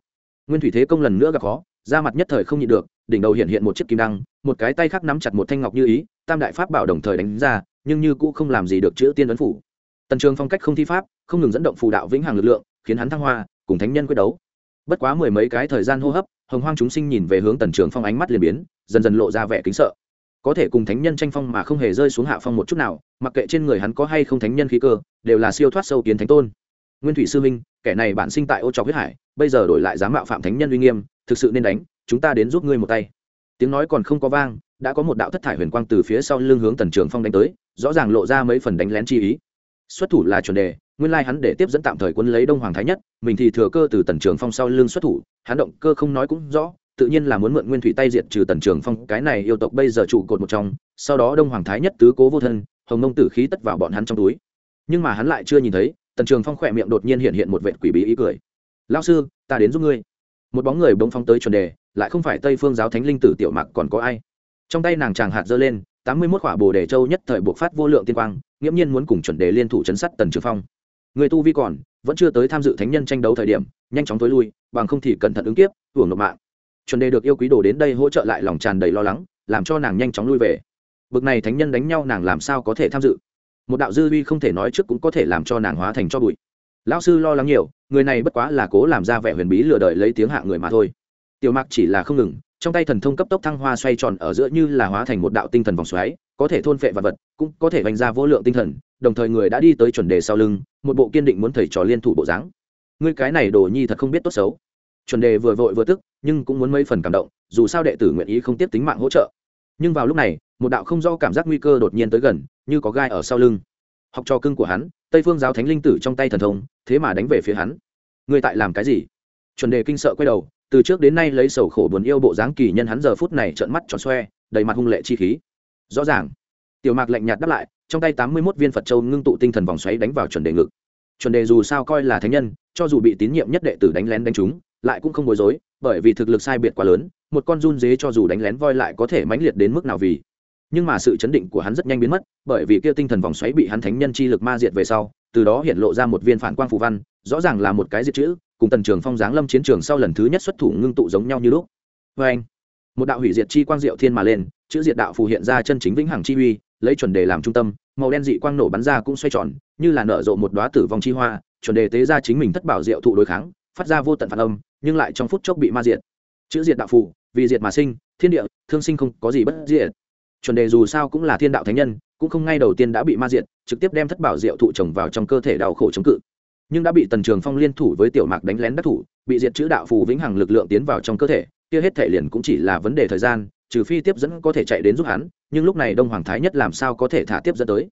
Nguyên thủy thế công lần nữa gặp khó ra mặt nhất thời không nhịn được, đỉnh đầu hiện hiện một chiếc kim đăng, một cái tay khác nắm chặt một thanh ngọc như ý, tam đại pháp bảo đồng thời đánh ra, nhưng như cũ không làm gì được chữ tiên ấn phủ. Tần trường phong cách không thi pháp, không ngừng dẫn động phù đạo vĩnh hằng lực lượng, khiến hắn thăng hoa, cùng thánh nhân quyết đấu. Bất quá mười mấy cái thời gian hô hấp, hồng hoang chúng sinh nhìn về hướng tần trường phong ánh mắt liền biến, dần dần lộ ra vẻ kính sợ có thể cùng thánh nhân tranh phong mà không hề rơi xuống hạ phong một chút nào, mặc kệ trên người hắn có hay không thánh nhân khí cơ, đều là siêu thoát sâu kiến thánh tôn. Nguyên thủy sư minh kẻ này bản sinh tại ô trọc huyết hải, bây giờ đổi lại dám mạo phạm thánh nhân uy nghiêm, thực sự nên đánh, chúng ta đến giúp ngươi một tay. Tiếng nói còn không có vang, đã có một đạo thất thải huyền quang từ phía sau lưng hướng tần trường phong đánh tới, rõ ràng lộ ra mấy phần đánh lén chi ý. Xuất thủ là chuẩn đề, nguyên lai hắn để tiếp dẫn tạm thời quân lấy đông hoàng thái nhất, mình thì thừa cơ từ tần trường phong sau lưng xuất thủ, hắn động cơ không nói cũng rõ tự nhiên là muốn mượn nguyên thủy tay diệt trừ tần trường phong, cái này yêu tộc bây giờ trụ cột một trong, sau đó đông hoàng thái nhất tứ cố vô thân, hồng nông tử khí tất vào bọn hắn trong túi. Nhưng mà hắn lại chưa nhìn thấy, tần trường phong khỏe miệng đột nhiên hiện hiện một vệ quỷ bí ý cười. Lao sư, ta đến giúp ngươi. Một bóng người bỗng phong tới chuẩn đề, lại không phải tây phương giáo thánh linh tử tiểu mặc còn có ai. Trong tay nàng chàng hạt giơ lên, tám mươi mốt khỏa bồ đề châu nhất thời buộc phát vô lượng tiên quang, nghiễm nhiên muốn cùng chuẩn đề liên thủ chấn sát tần trường phong. Người tu vi còn, vẫn chưa tới tham dự thánh nhân tranh đấu thời điểm, nhanh chóng tối lui, bằng không thì cẩn thận ứng kiếp, hưởng nộp mạng chuẩn đề được yêu quý đồ đến đây hỗ trợ lại lòng tràn đầy lo lắng, làm cho nàng nhanh chóng lui về. Bực này thánh nhân đánh nhau nàng làm sao có thể tham dự? Một đạo dư uy không thể nói trước cũng có thể làm cho nàng hóa thành cho bụi. Lão sư lo lắng nhiều, người này bất quá là cố làm ra vẻ huyền bí lừa đợi lấy tiếng hạ người mà thôi. Tiểu mặc chỉ là không ngừng, trong tay thần thông cấp tốc thăng hoa xoay tròn ở giữa như là hóa thành một đạo tinh thần vòng xoáy, có thể thôn phệ vật vật, cũng có thể vành ra vô lượng tinh thần, đồng thời người đã đi tới chuẩn đề sau lưng, một bộ kiên định muốn thầy trò liên thủ bộ dáng. Ngươi cái này đồ nhi thật không biết tốt xấu chuẩn đề vừa vội vừa tức, nhưng cũng muốn mấy phần cảm động, dù sao đệ tử nguyện ý không tiếp tính mạng hỗ trợ. Nhưng vào lúc này, một đạo không do cảm giác nguy cơ đột nhiên tới gần, như có gai ở sau lưng. Học trò cưng của hắn, tây phương giáo thánh linh tử trong tay thần thông, thế mà đánh về phía hắn. Người tại làm cái gì? Chuẩn đề kinh sợ quay đầu, từ trước đến nay lấy sầu khổ buồn yêu bộ dáng kỳ nhân hắn giờ phút này trợn mắt tròn xoe, đầy mặt hung lệ chi khí. Rõ ràng, tiểu mạc lạnh nhạt đáp lại, trong tay tám mươi mốt viên phật châu ngưng tụ tinh thần vòng xoáy đánh vào chuẩn đề ngực. Chuẩn đề dù sao coi là thánh nhân, cho dù bị tín nhiệm nhất đệ tử đánh lén đánh trúng lại cũng không bối rối, bởi vì thực lực sai biệt quá lớn, một con run dế cho dù đánh lén voi lại có thể mãnh liệt đến mức nào vì. Nhưng mà sự chấn định của hắn rất nhanh biến mất, bởi vì kia tinh thần vòng xoáy bị hắn thánh nhân chi lực ma diệt về sau, từ đó hiện lộ ra một viên phản quang phù văn, rõ ràng là một cái diệt chữ, cùng tần trường phong giáng lâm chiến trường sau lần thứ nhất xuất thủ ngưng tụ giống nhau như lúc. Vê anh, một đạo hủy diệt chi quang diệu thiên mà lên, chữ diệt đạo phù hiện ra chân chính vĩnh hằng chi uy, lấy chuẩn đề làm trung tâm, màu đen dị quang nổ bắn ra cũng xoay tròn, như là nở rộ một đoá tử vong chi hoa, chuẩn đề tế ra chính mình thất bảo diệu thụ đối kháng phát ra vô tận phản âm, nhưng lại trong phút chốc bị ma diệt. Chữ diệt đạo phù, vì diệt mà sinh, thiên địa, thương sinh không có gì bất diệt. Chuẩn đề dù sao cũng là thiên đạo thánh nhân, cũng không ngay đầu tiên đã bị ma diệt, trực tiếp đem thất bảo diệu thụ trồng vào trong cơ thể đau khổ chống cự. Nhưng đã bị tần trường phong liên thủ với tiểu mạc đánh lén đắc thủ, bị diệt chữ đạo phù vĩnh hằng lực lượng tiến vào trong cơ thể, kia hết thể liền cũng chỉ là vấn đề thời gian, trừ phi tiếp dẫn có thể chạy đến giúp hắn, nhưng lúc này đông hoàng thái nhất làm sao có thể thả tiếp dẫn tới?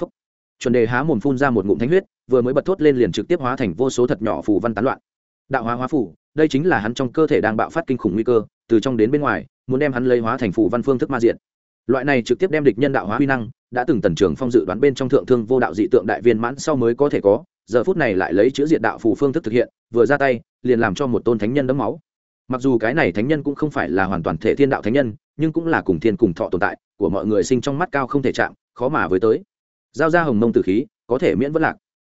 Phúc. chuẩn đề há mồm phun ra một ngụm thánh huyết, vừa mới bật thốt lên liền trực tiếp hóa thành vô số thật nhỏ phù văn tán loạn đạo hóa hóa phủ, đây chính là hắn trong cơ thể đang bạo phát kinh khủng nguy cơ, từ trong đến bên ngoài, muốn đem hắn lấy hóa thành phủ văn phương thức ma diện loại này trực tiếp đem địch nhân đạo hóa huy năng, đã từng tần trường phong dự đoán bên trong thượng thương vô đạo dị tượng đại viên mãn sau mới có thể có, giờ phút này lại lấy chữ diện đạo phù phương thức thực hiện, vừa ra tay, liền làm cho một tôn thánh nhân đấm máu. Mặc dù cái này thánh nhân cũng không phải là hoàn toàn thể thiên đạo thánh nhân, nhưng cũng là cùng thiên cùng thọ tồn tại, của mọi người sinh trong mắt cao không thể chạm, khó mà với tới. Giao ra hồng mông tử khí, có thể miễn vẫn lạc.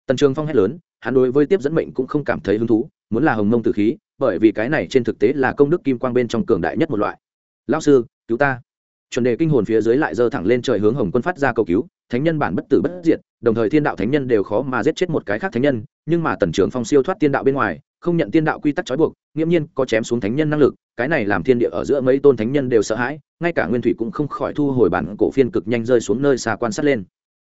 Tần trường phong hét lớn, hắn đối với tiếp dẫn mệnh cũng không cảm thấy hứng thú muốn là hồng mông tử khí, bởi vì cái này trên thực tế là công đức kim quang bên trong cường đại nhất một loại. Lao sư, cứu ta. Chuẩn đề kinh hồn phía dưới lại giơ thẳng lên trời hướng hồng quân phát ra cầu cứu, thánh nhân bản bất tử bất diệt, đồng thời thiên đạo thánh nhân đều khó mà giết chết một cái khác thánh nhân, nhưng mà tần trưởng phong siêu thoát tiên đạo bên ngoài, không nhận tiên đạo quy tắc trói buộc, nghiễm nhiên có chém xuống thánh nhân năng lực, cái này làm thiên địa ở giữa mấy tôn thánh nhân đều sợ hãi, ngay cả nguyên thủy cũng không khỏi thu hồi bản cổ phiên cực nhanh rơi xuống nơi xa quan sát lên.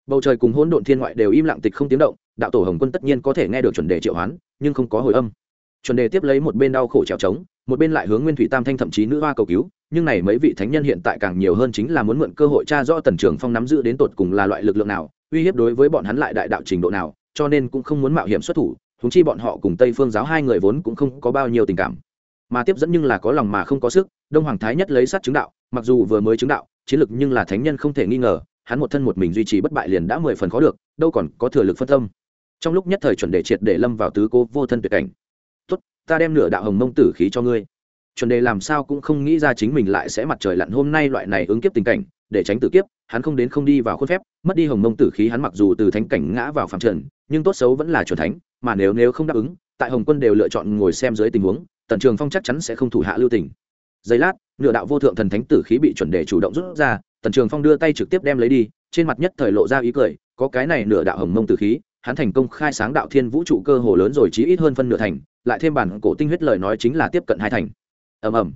Bầu trời cùng hỗn độn thiên ngoại đều im lặng tịch không tiếng động, đạo tổ hồng quân tất nhiên có thể nghe được chuẩn đề triệu hoán, nhưng không có hồi âm chuẩn đề tiếp lấy một bên đau khổ trèo trống, một bên lại hướng nguyên thủy tam thanh thậm chí nữ hoa cầu cứu, nhưng này mấy vị thánh nhân hiện tại càng nhiều hơn chính là muốn mượn cơ hội tra rõ tần trường phong nắm giữ đến tột cùng là loại lực lượng nào, uy hiếp đối với bọn hắn lại đại đạo trình độ nào, cho nên cũng không muốn mạo hiểm xuất thủ húng chi bọn họ cùng tây phương giáo hai người vốn cũng không có bao nhiêu tình cảm. Mà tiếp dẫn nhưng là có lòng mà không có sức, đông hoàng thái nhất lấy sát chứng đạo, mặc dù vừa mới chứng đạo, chiến lực nhưng là thánh nhân không thể nghi ngờ, hắn một thân một mình duy trì bất bại liền đã mười phần khó được, đâu còn có thừa lực phân tâm. Trong lúc nhất thời chuẩn đề triệt để lâm vào tứ cố vô thân tuyệt cảnh ta đem nửa đạo hồng mông tử khí cho ngươi. Chuẩn đề làm sao cũng không nghĩ ra chính mình lại sẽ mặt trời lặn hôm nay loại này ứng kiếp tình cảnh, để tránh tử kiếp, hắn không đến không đi vào khuôn phép, mất đi hồng mông tử khí hắn mặc dù từ thánh cảnh ngã vào phạm trần, nhưng tốt xấu vẫn là chuẩn thánh, mà nếu nếu không đáp ứng, tại hồng quân đều lựa chọn ngồi xem dưới tình huống, tần trường phong chắc chắn sẽ không thủ hạ lưu tình. Giây lát, nửa đạo vô thượng thần thánh tử khí bị chuẩn đề chủ động rút ra, tần trường phong đưa tay trực tiếp đem lấy đi, trên mặt nhất thời lộ ra ý cười, có cái này nửa đạo hồng mông tử khí hắn thành công khai sáng đạo thiên vũ trụ cơ hồ lớn rồi, chí ít hơn phân nửa thành, lại thêm bản cổ tinh huyết lời nói chính là tiếp cận hai thành. Ầm ầm.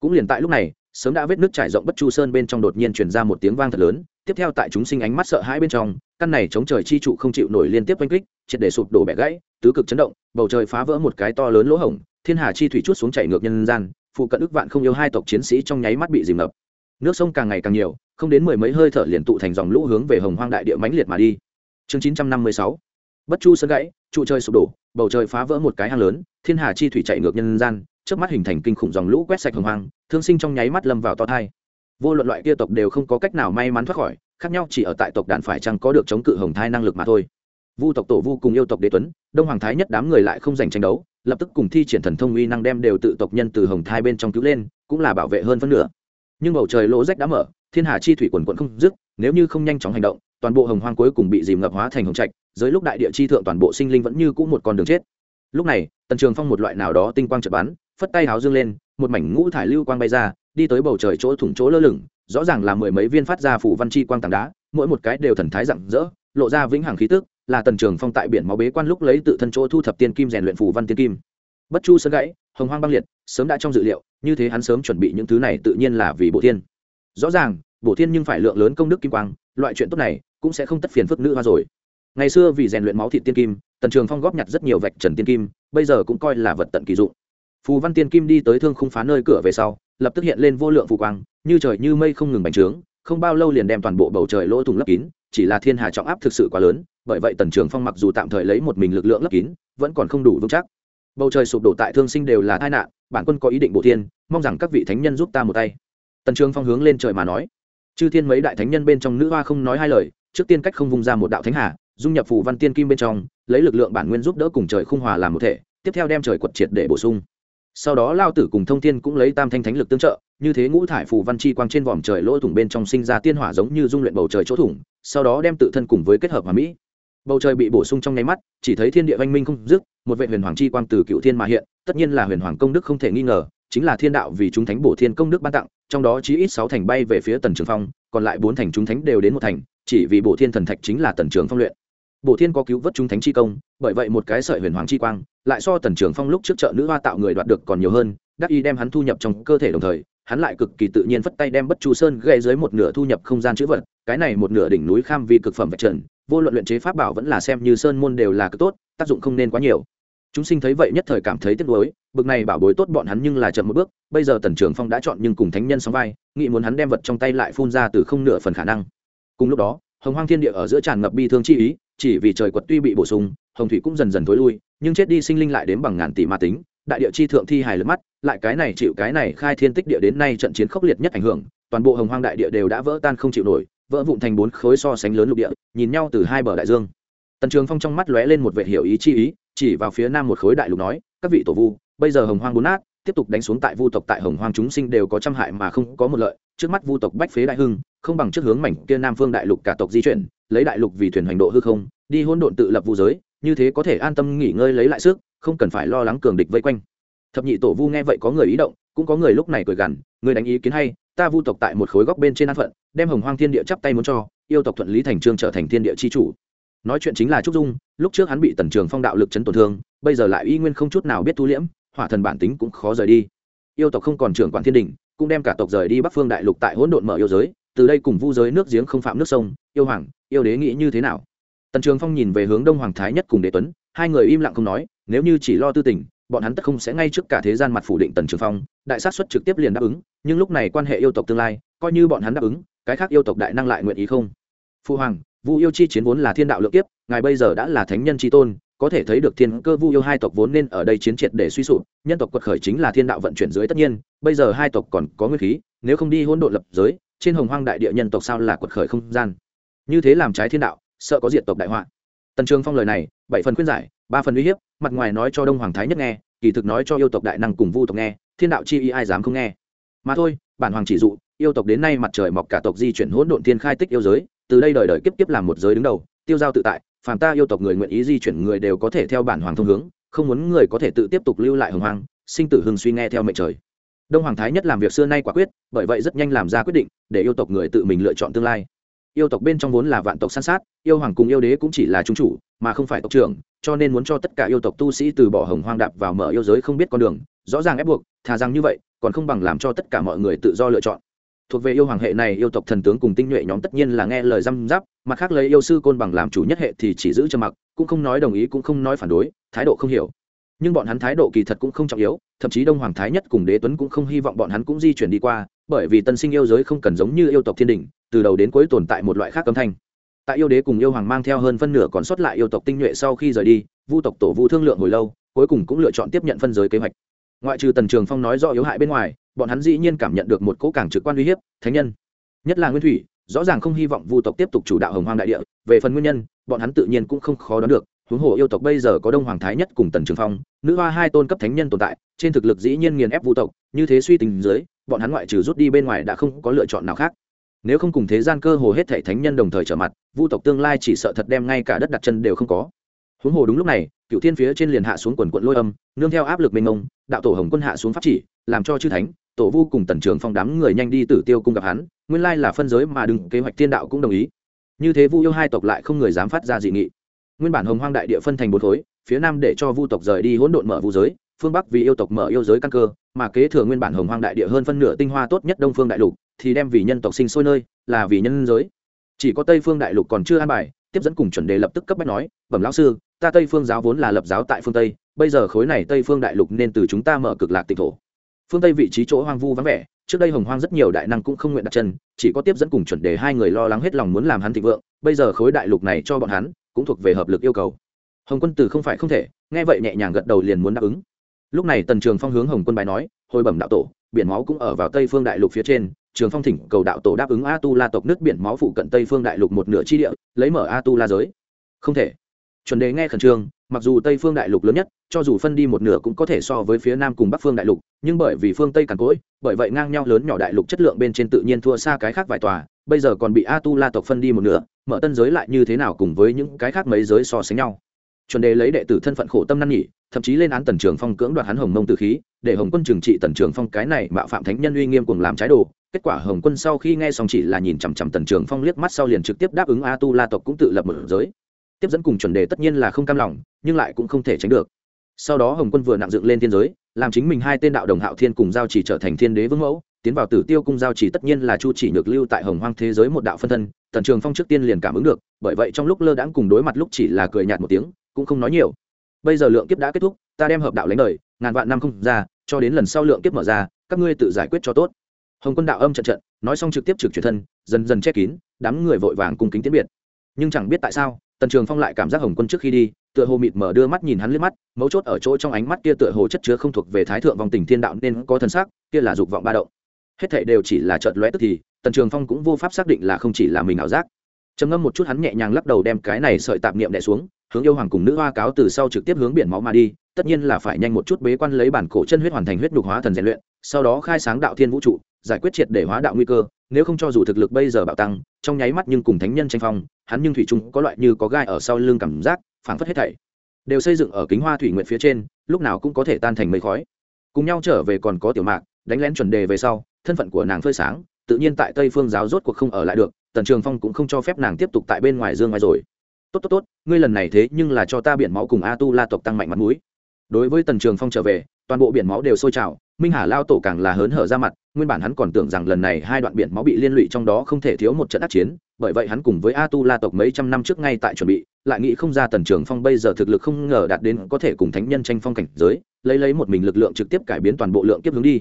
Cũng liền tại lúc này, sớm đã vết nước trải rộng bất chu sơn bên trong đột nhiên truyền ra một tiếng vang thật lớn, tiếp theo tại chúng sinh ánh mắt sợ hãi bên trong, căn này chống trời chi trụ không chịu nổi liên tiếp oanh kích, triệt để sụp đổ bẻ gãy, tứ cực chấn động, bầu trời phá vỡ một cái to lớn lỗ hổng, thiên hà chi thủy chút xuống chảy ngược nhân gian, phụ cận ức vạn không yêu hai tộc chiến sĩ trong nháy mắt bị dìm ngập. Nước sông càng ngày càng nhiều, không đến mười mấy hơi thở liền tụ thành dòng lũ hướng về hồng hoang đại địa mãnh liệt mà đi. Chương chín trăm năm mươi sáu bất chu sơn gãy, trụ trời sụp đổ, bầu trời phá vỡ một cái hang lớn, thiên hà chi thủy chạy ngược nhân gian trước mắt hình thành kinh khủng dòng lũ quét sạch hồng hoang, thương sinh trong nháy mắt lâm vào to thai. Vô luận loại kia tộc đều không có cách nào may mắn thoát khỏi, khác nhau chỉ ở tại tộc đàn phải chăng có được chống cự hồng thai năng lực mà thôi. Vu tộc tổ vu cùng yêu tộc đế tuấn, đông hoàng thái nhất đám người lại không giành tranh đấu, lập tức cùng thi triển thần thông uy năng đem đều tự tộc nhân từ hồng thai bên trong cứu lên, cũng là bảo vệ hơn phân nửa. Nhưng bầu trời lỗ rách đã mở, thiên hà chi thủy quần quận không dứt, nếu như không nhanh chóng hành động, toàn bộ hồng hoang cuối cùng bị dìm ngập hóa thành hồng trạch dưới lúc đại địa chi thượng toàn bộ sinh linh vẫn như cũ một con đường chết. Lúc này, tần trường phong một loại nào đó tinh quang chợt bắn, phất tay háo dương lên, một mảnh ngũ thải lưu quang bay ra, đi tới bầu trời chỗ thủng chỗ lơ lửng, rõ ràng là mười mấy viên phát ra phủ văn chi quang tảng đá, mỗi một cái đều thần thái rạng rỡ, lộ ra vĩnh hằng khí tức, là tần trường phong tại biển máu bế quan lúc lấy tự thân chỗ thu thập tiên kim rèn luyện phủ văn tiên kim. Bất chu sơn gãy, hồng hoang băng liệt, sớm đã trong dự liệu, như thế hắn sớm chuẩn bị những thứ này tự nhiên là vì bộ thiên. Rõ ràng, bộ thiên nhưng phải lượng lớn công đức kim quang, loại chuyện tốt này cũng sẽ không tất phiền phức nữ hoa rồi ngày xưa vì rèn luyện máu thịt tiên kim, tần trường phong góp nhặt rất nhiều vạch trần tiên kim, bây giờ cũng coi là vật tận kỳ dụng. Phù văn tiên kim đi tới thương khung phá nơi cửa về sau, lập tức hiện lên vô lượng phù quang, như trời như mây không ngừng bành trướng, không bao lâu liền đem toàn bộ bầu trời lỗ thủng lấp kín, chỉ là thiên hà trọng áp thực sự quá lớn, bởi vậy tần trường phong mặc dù tạm thời lấy một mình lực lượng lấp kín, vẫn còn không đủ vững chắc. Bầu trời sụp đổ tại thương sinh đều là tai nạn, bản quân có ý định bộ thiên, mong rằng các vị thánh nhân giúp ta một tay. Tần trường phong hướng lên trời mà nói. Chư thiên mấy đại thánh nhân bên trong nữ hoa không nói hai lời, trước tiên cách không vung ra một đạo thánh hà dung nhập phù văn tiên kim bên trong, lấy lực lượng bản nguyên giúp đỡ cùng trời khung hòa làm một thể, tiếp theo đem trời quật triệt để bổ sung. Sau đó lao tử cùng thông thiên cũng lấy tam thanh thánh lực tương trợ, như thế ngũ thải phù văn chi quang trên vòm trời lỗ thủng bên trong sinh ra tiên hỏa giống như dung luyện bầu trời chỗ thủng, sau đó đem tự thân cùng với kết hợp hòa mỹ. Bầu trời bị bổ sung trong nháy mắt, chỉ thấy thiên địa văn minh không dứt, một vệ huyền hoàng chi quang từ cựu thiên mà hiện, tất nhiên là huyền hoàng công đức không thể nghi ngờ, chính là thiên đạo vì chúng thánh bổ thiên công đức ban tặng, trong đó chí ít sáu thành bay về phía tần trường phong, còn lại bốn thành chúng thánh đều đến một thành, chỉ vì bổ thiên thần thạch chính là tần trường phong luyện bổ thiên có cứu vớt chúng thánh chi công, bởi vậy một cái sợi huyền hoàng chi quang, lại so tần trường phong lúc trước chợ nữ hoa tạo người đoạt được còn nhiều hơn, đắc y đem hắn thu nhập trong cơ thể đồng thời, hắn lại cực kỳ tự nhiên phất tay đem bất chu sơn gây dưới một nửa thu nhập không gian chữ vật, cái này một nửa đỉnh núi kham vì cực phẩm vật trần, vô luận luyện chế pháp bảo vẫn là xem như sơn môn đều là cực tốt, tác dụng không nên quá nhiều. Chúng sinh thấy vậy nhất thời cảm thấy tiếc nuối, bực này bảo bối tốt bọn hắn nhưng là chậm một bước, bây giờ tần trường phong đã chọn nhưng cùng thánh nhân sóng vai, nghĩ muốn hắn đem vật trong tay lại phun ra từ không nửa phần khả năng. Cùng lúc đó hồng hoang thiên địa ở giữa tràn ngập bi thương chi ý, chỉ vì trời quật tuy bị bổ sung, hồng thủy cũng dần dần thối lui, nhưng chết đi sinh linh lại đến bằng ngàn tỷ ma tính, đại địa chi thượng thi hài lướt mắt, lại cái này chịu cái này khai thiên tích địa đến nay trận chiến khốc liệt nhất ảnh hưởng, toàn bộ hồng hoang đại địa đều đã vỡ tan không chịu nổi, vỡ vụn thành bốn khối so sánh lớn lục địa, nhìn nhau từ hai bờ đại dương. Tần trường phong trong mắt lóe lên một vệ hiểu ý chi ý, chỉ vào phía nam một khối đại lục nói, các vị tổ vu, bây giờ hồng hoang bốn nát, tiếp tục đánh xuống tại vu tộc tại hồng hoang chúng sinh đều có trăm hại mà không có một lợi, trước mắt vu tộc bách phế đại hưng không bằng trước hướng mảnh kia nam phương đại lục cả tộc di chuyển, lấy đại lục vì thuyền hành độ hư không, đi hỗn độn tự lập vu giới, như thế có thể an tâm nghỉ ngơi lấy lại sức, không cần phải lo lắng cường địch vây quanh. Thập nhị tổ vu nghe vậy có người ý động, cũng có người lúc này cười gằn, người đánh ý kiến hay, ta vu tộc tại một khối góc bên trên an phận, đem hồng hoang thiên địa chắp tay muốn cho, yêu tộc thuận lý thành trương trở thành thiên địa chi chủ. Nói chuyện chính là trúc dung, lúc trước hắn bị tần trường phong đạo lực chấn tổn thương, bây giờ lại y nguyên không chút nào biết thu liễm, hỏa thần bản tính cũng khó rời đi. Yêu tộc không còn trưởng quản thiên đình cũng đem cả tộc rời đi bắc phương đại lục tại hỗn độn mở yêu giới từ đây cùng vu giới nước giếng không phạm nước sông, yêu hoàng, yêu đế nghĩ như thế nào? Tần trường phong nhìn về hướng đông hoàng thái nhất cùng đế tuấn, hai người im lặng không nói, nếu như chỉ lo tư tình, bọn hắn tất không sẽ ngay trước cả thế gian mặt phủ định tần trường phong, đại sát xuất trực tiếp liền đáp ứng, nhưng lúc này quan hệ yêu tộc tương lai, coi như bọn hắn đáp ứng, cái khác yêu tộc đại năng lại nguyện ý không? Phu hoàng, vu yêu chi chiến vốn là thiên đạo lượng kiếp, ngài bây giờ đã là thánh nhân tri tôn, có thể thấy được thiên cơ vu yêu hai tộc vốn nên ở đây chiến triệt để suy sụp, nhân tộc quật khởi chính là thiên đạo vận chuyển dưới tất nhiên, bây giờ hai tộc còn có nguyên khí, nếu không đi hỗn độn lập giới trên hồng hoang đại địa nhân tộc sao là quật khởi không gian? Như thế làm trái thiên đạo, sợ có diệt tộc đại họa. Tần trường phong lời này, bảy phần khuyên giải, ba phần uy hiếp, mặt ngoài nói cho đông hoàng thái nhất nghe, kỳ thực nói cho yêu tộc đại năng cùng vu tộc nghe, thiên đạo chi y ai dám không nghe. Mà thôi, bản hoàng chỉ dụ, yêu tộc đến nay mặt trời mọc cả tộc di chuyển hỗn độn thiên khai tích yêu giới, từ đây đời đời kiếp kiếp làm một giới đứng đầu, tiêu giao tự tại, phàm ta yêu tộc người nguyện ý di chuyển người đều có thể theo bản hoàng thông hướng, không muốn người có thể tự tiếp tục lưu lại hồng hoang, sinh tử hưng suy nghe theo mệnh trời đông hoàng thái nhất làm việc xưa nay quả quyết, bởi vậy rất nhanh làm ra quyết định để yêu tộc người tự mình lựa chọn tương lai. Yêu tộc bên trong vốn là vạn tộc san sát, yêu hoàng cùng yêu đế cũng chỉ là trung chủ, mà không phải tộc trưởng, cho nên muốn cho tất cả yêu tộc tu sĩ từ bỏ hồng hoang đạp vào mở yêu giới không biết con đường, rõ ràng ép buộc, thà rằng như vậy, còn không bằng làm cho tất cả mọi người tự do lựa chọn. Thuộc về yêu hoàng hệ này, yêu tộc thần tướng cùng tinh nhuệ nhóm tất nhiên là nghe lời răm giáp mặt khác lấy yêu sư côn bằng làm chủ nhất hệ thì chỉ giữ cho mặc, cũng không nói đồng ý cũng không nói phản đối, thái độ không hiểu nhưng bọn hắn thái độ kỳ thật cũng không trọng yếu, thậm chí đông hoàng thái nhất cùng đế tuấn cũng không hy vọng bọn hắn cũng di chuyển đi qua, bởi vì tân sinh yêu giới không cần giống như yêu tộc thiên đình từ đầu đến cuối tồn tại một loại khác âm thanh. Tại yêu đế cùng yêu hoàng mang theo hơn phân nửa còn sót lại yêu tộc tinh nhuệ sau khi rời đi, vu tộc tổ vu thương lượng hồi lâu, cuối cùng cũng lựa chọn tiếp nhận phân giới kế hoạch. Ngoại trừ tần trường phong nói do yếu hại bên ngoài, bọn hắn dĩ nhiên cảm nhận được một cỗ càng trực quan uy hiếp, thánh nhân. Nhất là nguyên thủy, rõ ràng không hy vọng vu tộc tiếp tục chủ đạo hồng hoang đại địa, về phần nguyên nhân, bọn hắn tự nhiên cũng không khó đoán được huống hồ yêu tộc bây giờ có đông hoàng thái nhất cùng tần trường phong, nữ hoa hai tôn cấp thánh nhân tồn tại, trên thực lực dĩ nhiên nghiền ép vu tộc, như thế suy tình dưới, bọn hắn ngoại trừ rút đi bên ngoài đã không có lựa chọn nào khác. Nếu không cùng thế gian cơ hồ hết thể thánh nhân đồng thời trở mặt, vu tộc tương lai chỉ sợ thật đem ngay cả đất đặt chân đều không có. Huống hồ đúng lúc này cựu thiên phía trên liền hạ xuống quần quận lôi âm, nương theo áp lực mênh mông, đạo tổ hồng quân hạ xuống pháp chỉ, làm cho chư thánh, tổ vu cùng tần trường phong đám người nhanh đi tử tiêu cung gặp hắn, nguyên lai là phân giới mà đừng, kế hoạch thiên đạo cũng đồng ý. Như thế vu yêu hai tộc lại không người dám phát ra dị nghị nguyên bản hồng hoang đại địa phân thành bốn khối, phía nam để cho vu tộc rời đi hỗn độn mở vu giới, phương bắc vì yêu tộc mở yêu giới căn cơ, mà kế thừa nguyên bản hồng hoang đại địa hơn phân nửa tinh hoa tốt nhất đông phương đại lục, thì đem vì nhân tộc sinh sôi nơi, là vì nhân giới. Chỉ có tây phương đại lục còn chưa an bài, tiếp dẫn cùng chuẩn đề lập tức cấp bách nói, bẩm lão sư, ta tây phương giáo vốn là lập giáo tại phương tây, bây giờ khối này tây phương đại lục nên từ chúng ta mở cực lạc tịch thổ. Phương tây vị trí chỗ hoang vu vắng vẻ, trước đây hồng hoang rất nhiều đại năng cũng không nguyện đặt chân, chỉ có tiếp dẫn cùng chuẩn đề hai người lo lắng hết lòng muốn làm hắn thịnh vượng, bây giờ khối đại lục này cho bọn hắn cũng thuộc về hợp lực yêu cầu. Hồng quân tử không phải không thể, nghe vậy nhẹ nhàng gật đầu liền muốn đáp ứng. Lúc này tần trường phong hướng hồng quân bài nói, hồi bẩm đạo tổ, biển máu cũng ở vào tây phương đại lục phía trên, trường phong thỉnh cầu đạo tổ đáp ứng a tu la tộc nước biển máu phụ cận tây phương đại lục một nửa chi địa, lấy mở a tu la giới. Không thể. Chuẩn đề nghe khẩn trương, mặc dù tây phương đại lục lớn nhất, cho dù phân đi một nửa cũng có thể so với phía nam cùng bắc phương đại lục, nhưng bởi vì phương tây càn cỗi, bởi vậy ngang nhau lớn nhỏ đại lục chất lượng bên trên tự nhiên thua xa cái khác vài tòa bây giờ còn bị a tu la tộc phân đi một nửa, mở tân giới lại như thế nào cùng với những cái khác mấy giới so sánh nhau? Chuẩn đề lấy đệ tử thân phận khổ tâm năn nhỉ, thậm chí lên án tần trường phong cưỡng đoạt hắn hồng mông từ khí, để hồng quân trừng trị tần trường phong cái này mạo phạm thánh nhân uy nghiêm cùng làm trái đồ. Kết quả hồng quân sau khi nghe xong chỉ là nhìn chằm chằm tần trường phong liếc mắt sau liền trực tiếp đáp ứng a tu la tộc cũng tự lập một giới. Tiếp dẫn cùng chuẩn đề tất nhiên là không cam lòng, nhưng lại cũng không thể tránh được. Sau đó hồng quân vừa nặng dựng lên thiên giới, làm chính mình hai tên đạo đồng hạo thiên cùng giao chỉ trở thành thiên đế vương mẫu tiến vào tử tiêu cung giao chỉ tất nhiên là chu chỉ nhược lưu tại hồng hoang thế giới một đạo phân thân, tần trường phong trước tiên liền cảm ứng được, bởi vậy trong lúc lơ đãng cùng đối mặt lúc chỉ là cười nhạt một tiếng, cũng không nói nhiều. Bây giờ lượng kiếp đã kết thúc, ta đem hợp đạo lãnh đời, ngàn vạn năm không ra, cho đến lần sau lượng kiếp mở ra, các ngươi tự giải quyết cho tốt. Hồng quân đạo âm trận trận, nói xong trực tiếp trực truyền thân, dần dần che kín, đám người vội vàng cùng kính tiến biệt. Nhưng chẳng biết tại sao, tần trường phong lại cảm giác hồng quân trước khi đi, tựa hồ mịt mở đưa mắt nhìn hắn liếc mắt, mấu chốt ở chỗ trong ánh mắt kia tựa hồ chất chứa không thuộc về thái thượng vòng tình thiên đạo nên có thần sắc, kia là dục vọng ba động hết thảy đều chỉ là chợt lóe tức thì, tần trường phong cũng vô pháp xác định là không chỉ là mình ảo giác. Trầm ngâm một chút hắn nhẹ nhàng lắc đầu đem cái này sợi tạp niệm đè xuống, hướng yêu hoàng cùng nữ hoa cáo từ sau trực tiếp hướng biển máu mà đi, tất nhiên là phải nhanh một chút bế quan lấy bản cổ chân huyết hoàn thành huyết đục hóa thần rèn luyện, sau đó khai sáng đạo thiên vũ trụ, giải quyết triệt để hóa đạo nguy cơ, nếu không cho dù thực lực bây giờ bạo tăng, trong nháy mắt nhưng cùng thánh nhân tranh phong, hắn nhưng thủy chung có loại như có gai ở sau lưng cảm giác, phảng phất hết thảy đều xây dựng ở kính hoa thủy nguyện phía trên, lúc nào cũng có thể tan thành mây khói. Cùng nhau trở về còn có tiểu mạc, đánh lén chuẩn đề về sau thân phận của nàng phơi sáng, tự nhiên tại tây phương giáo rốt cuộc không ở lại được, tần trường phong cũng không cho phép nàng tiếp tục tại bên ngoài dương ngoài rồi. Tốt tốt tốt, ngươi lần này thế nhưng là cho ta biển máu cùng a tu la tộc tăng mạnh mặt mũi. Đối với tần trường phong trở về, toàn bộ biển máu đều sôi trào, minh hà lao tổ càng là hớn hở ra mặt, nguyên bản hắn còn tưởng rằng lần này hai đoạn biển máu bị liên lụy trong đó không thể thiếu một trận ác chiến, bởi vậy hắn cùng với a tu la tộc mấy trăm năm trước ngay tại chuẩn bị, lại nghĩ không ra tần trường phong bây giờ thực lực không ngờ đạt đến có thể cùng thánh nhân tranh phong cảnh giới, lấy lấy một mình lực lượng trực tiếp cải biến toàn bộ lượng kiếp hướng đi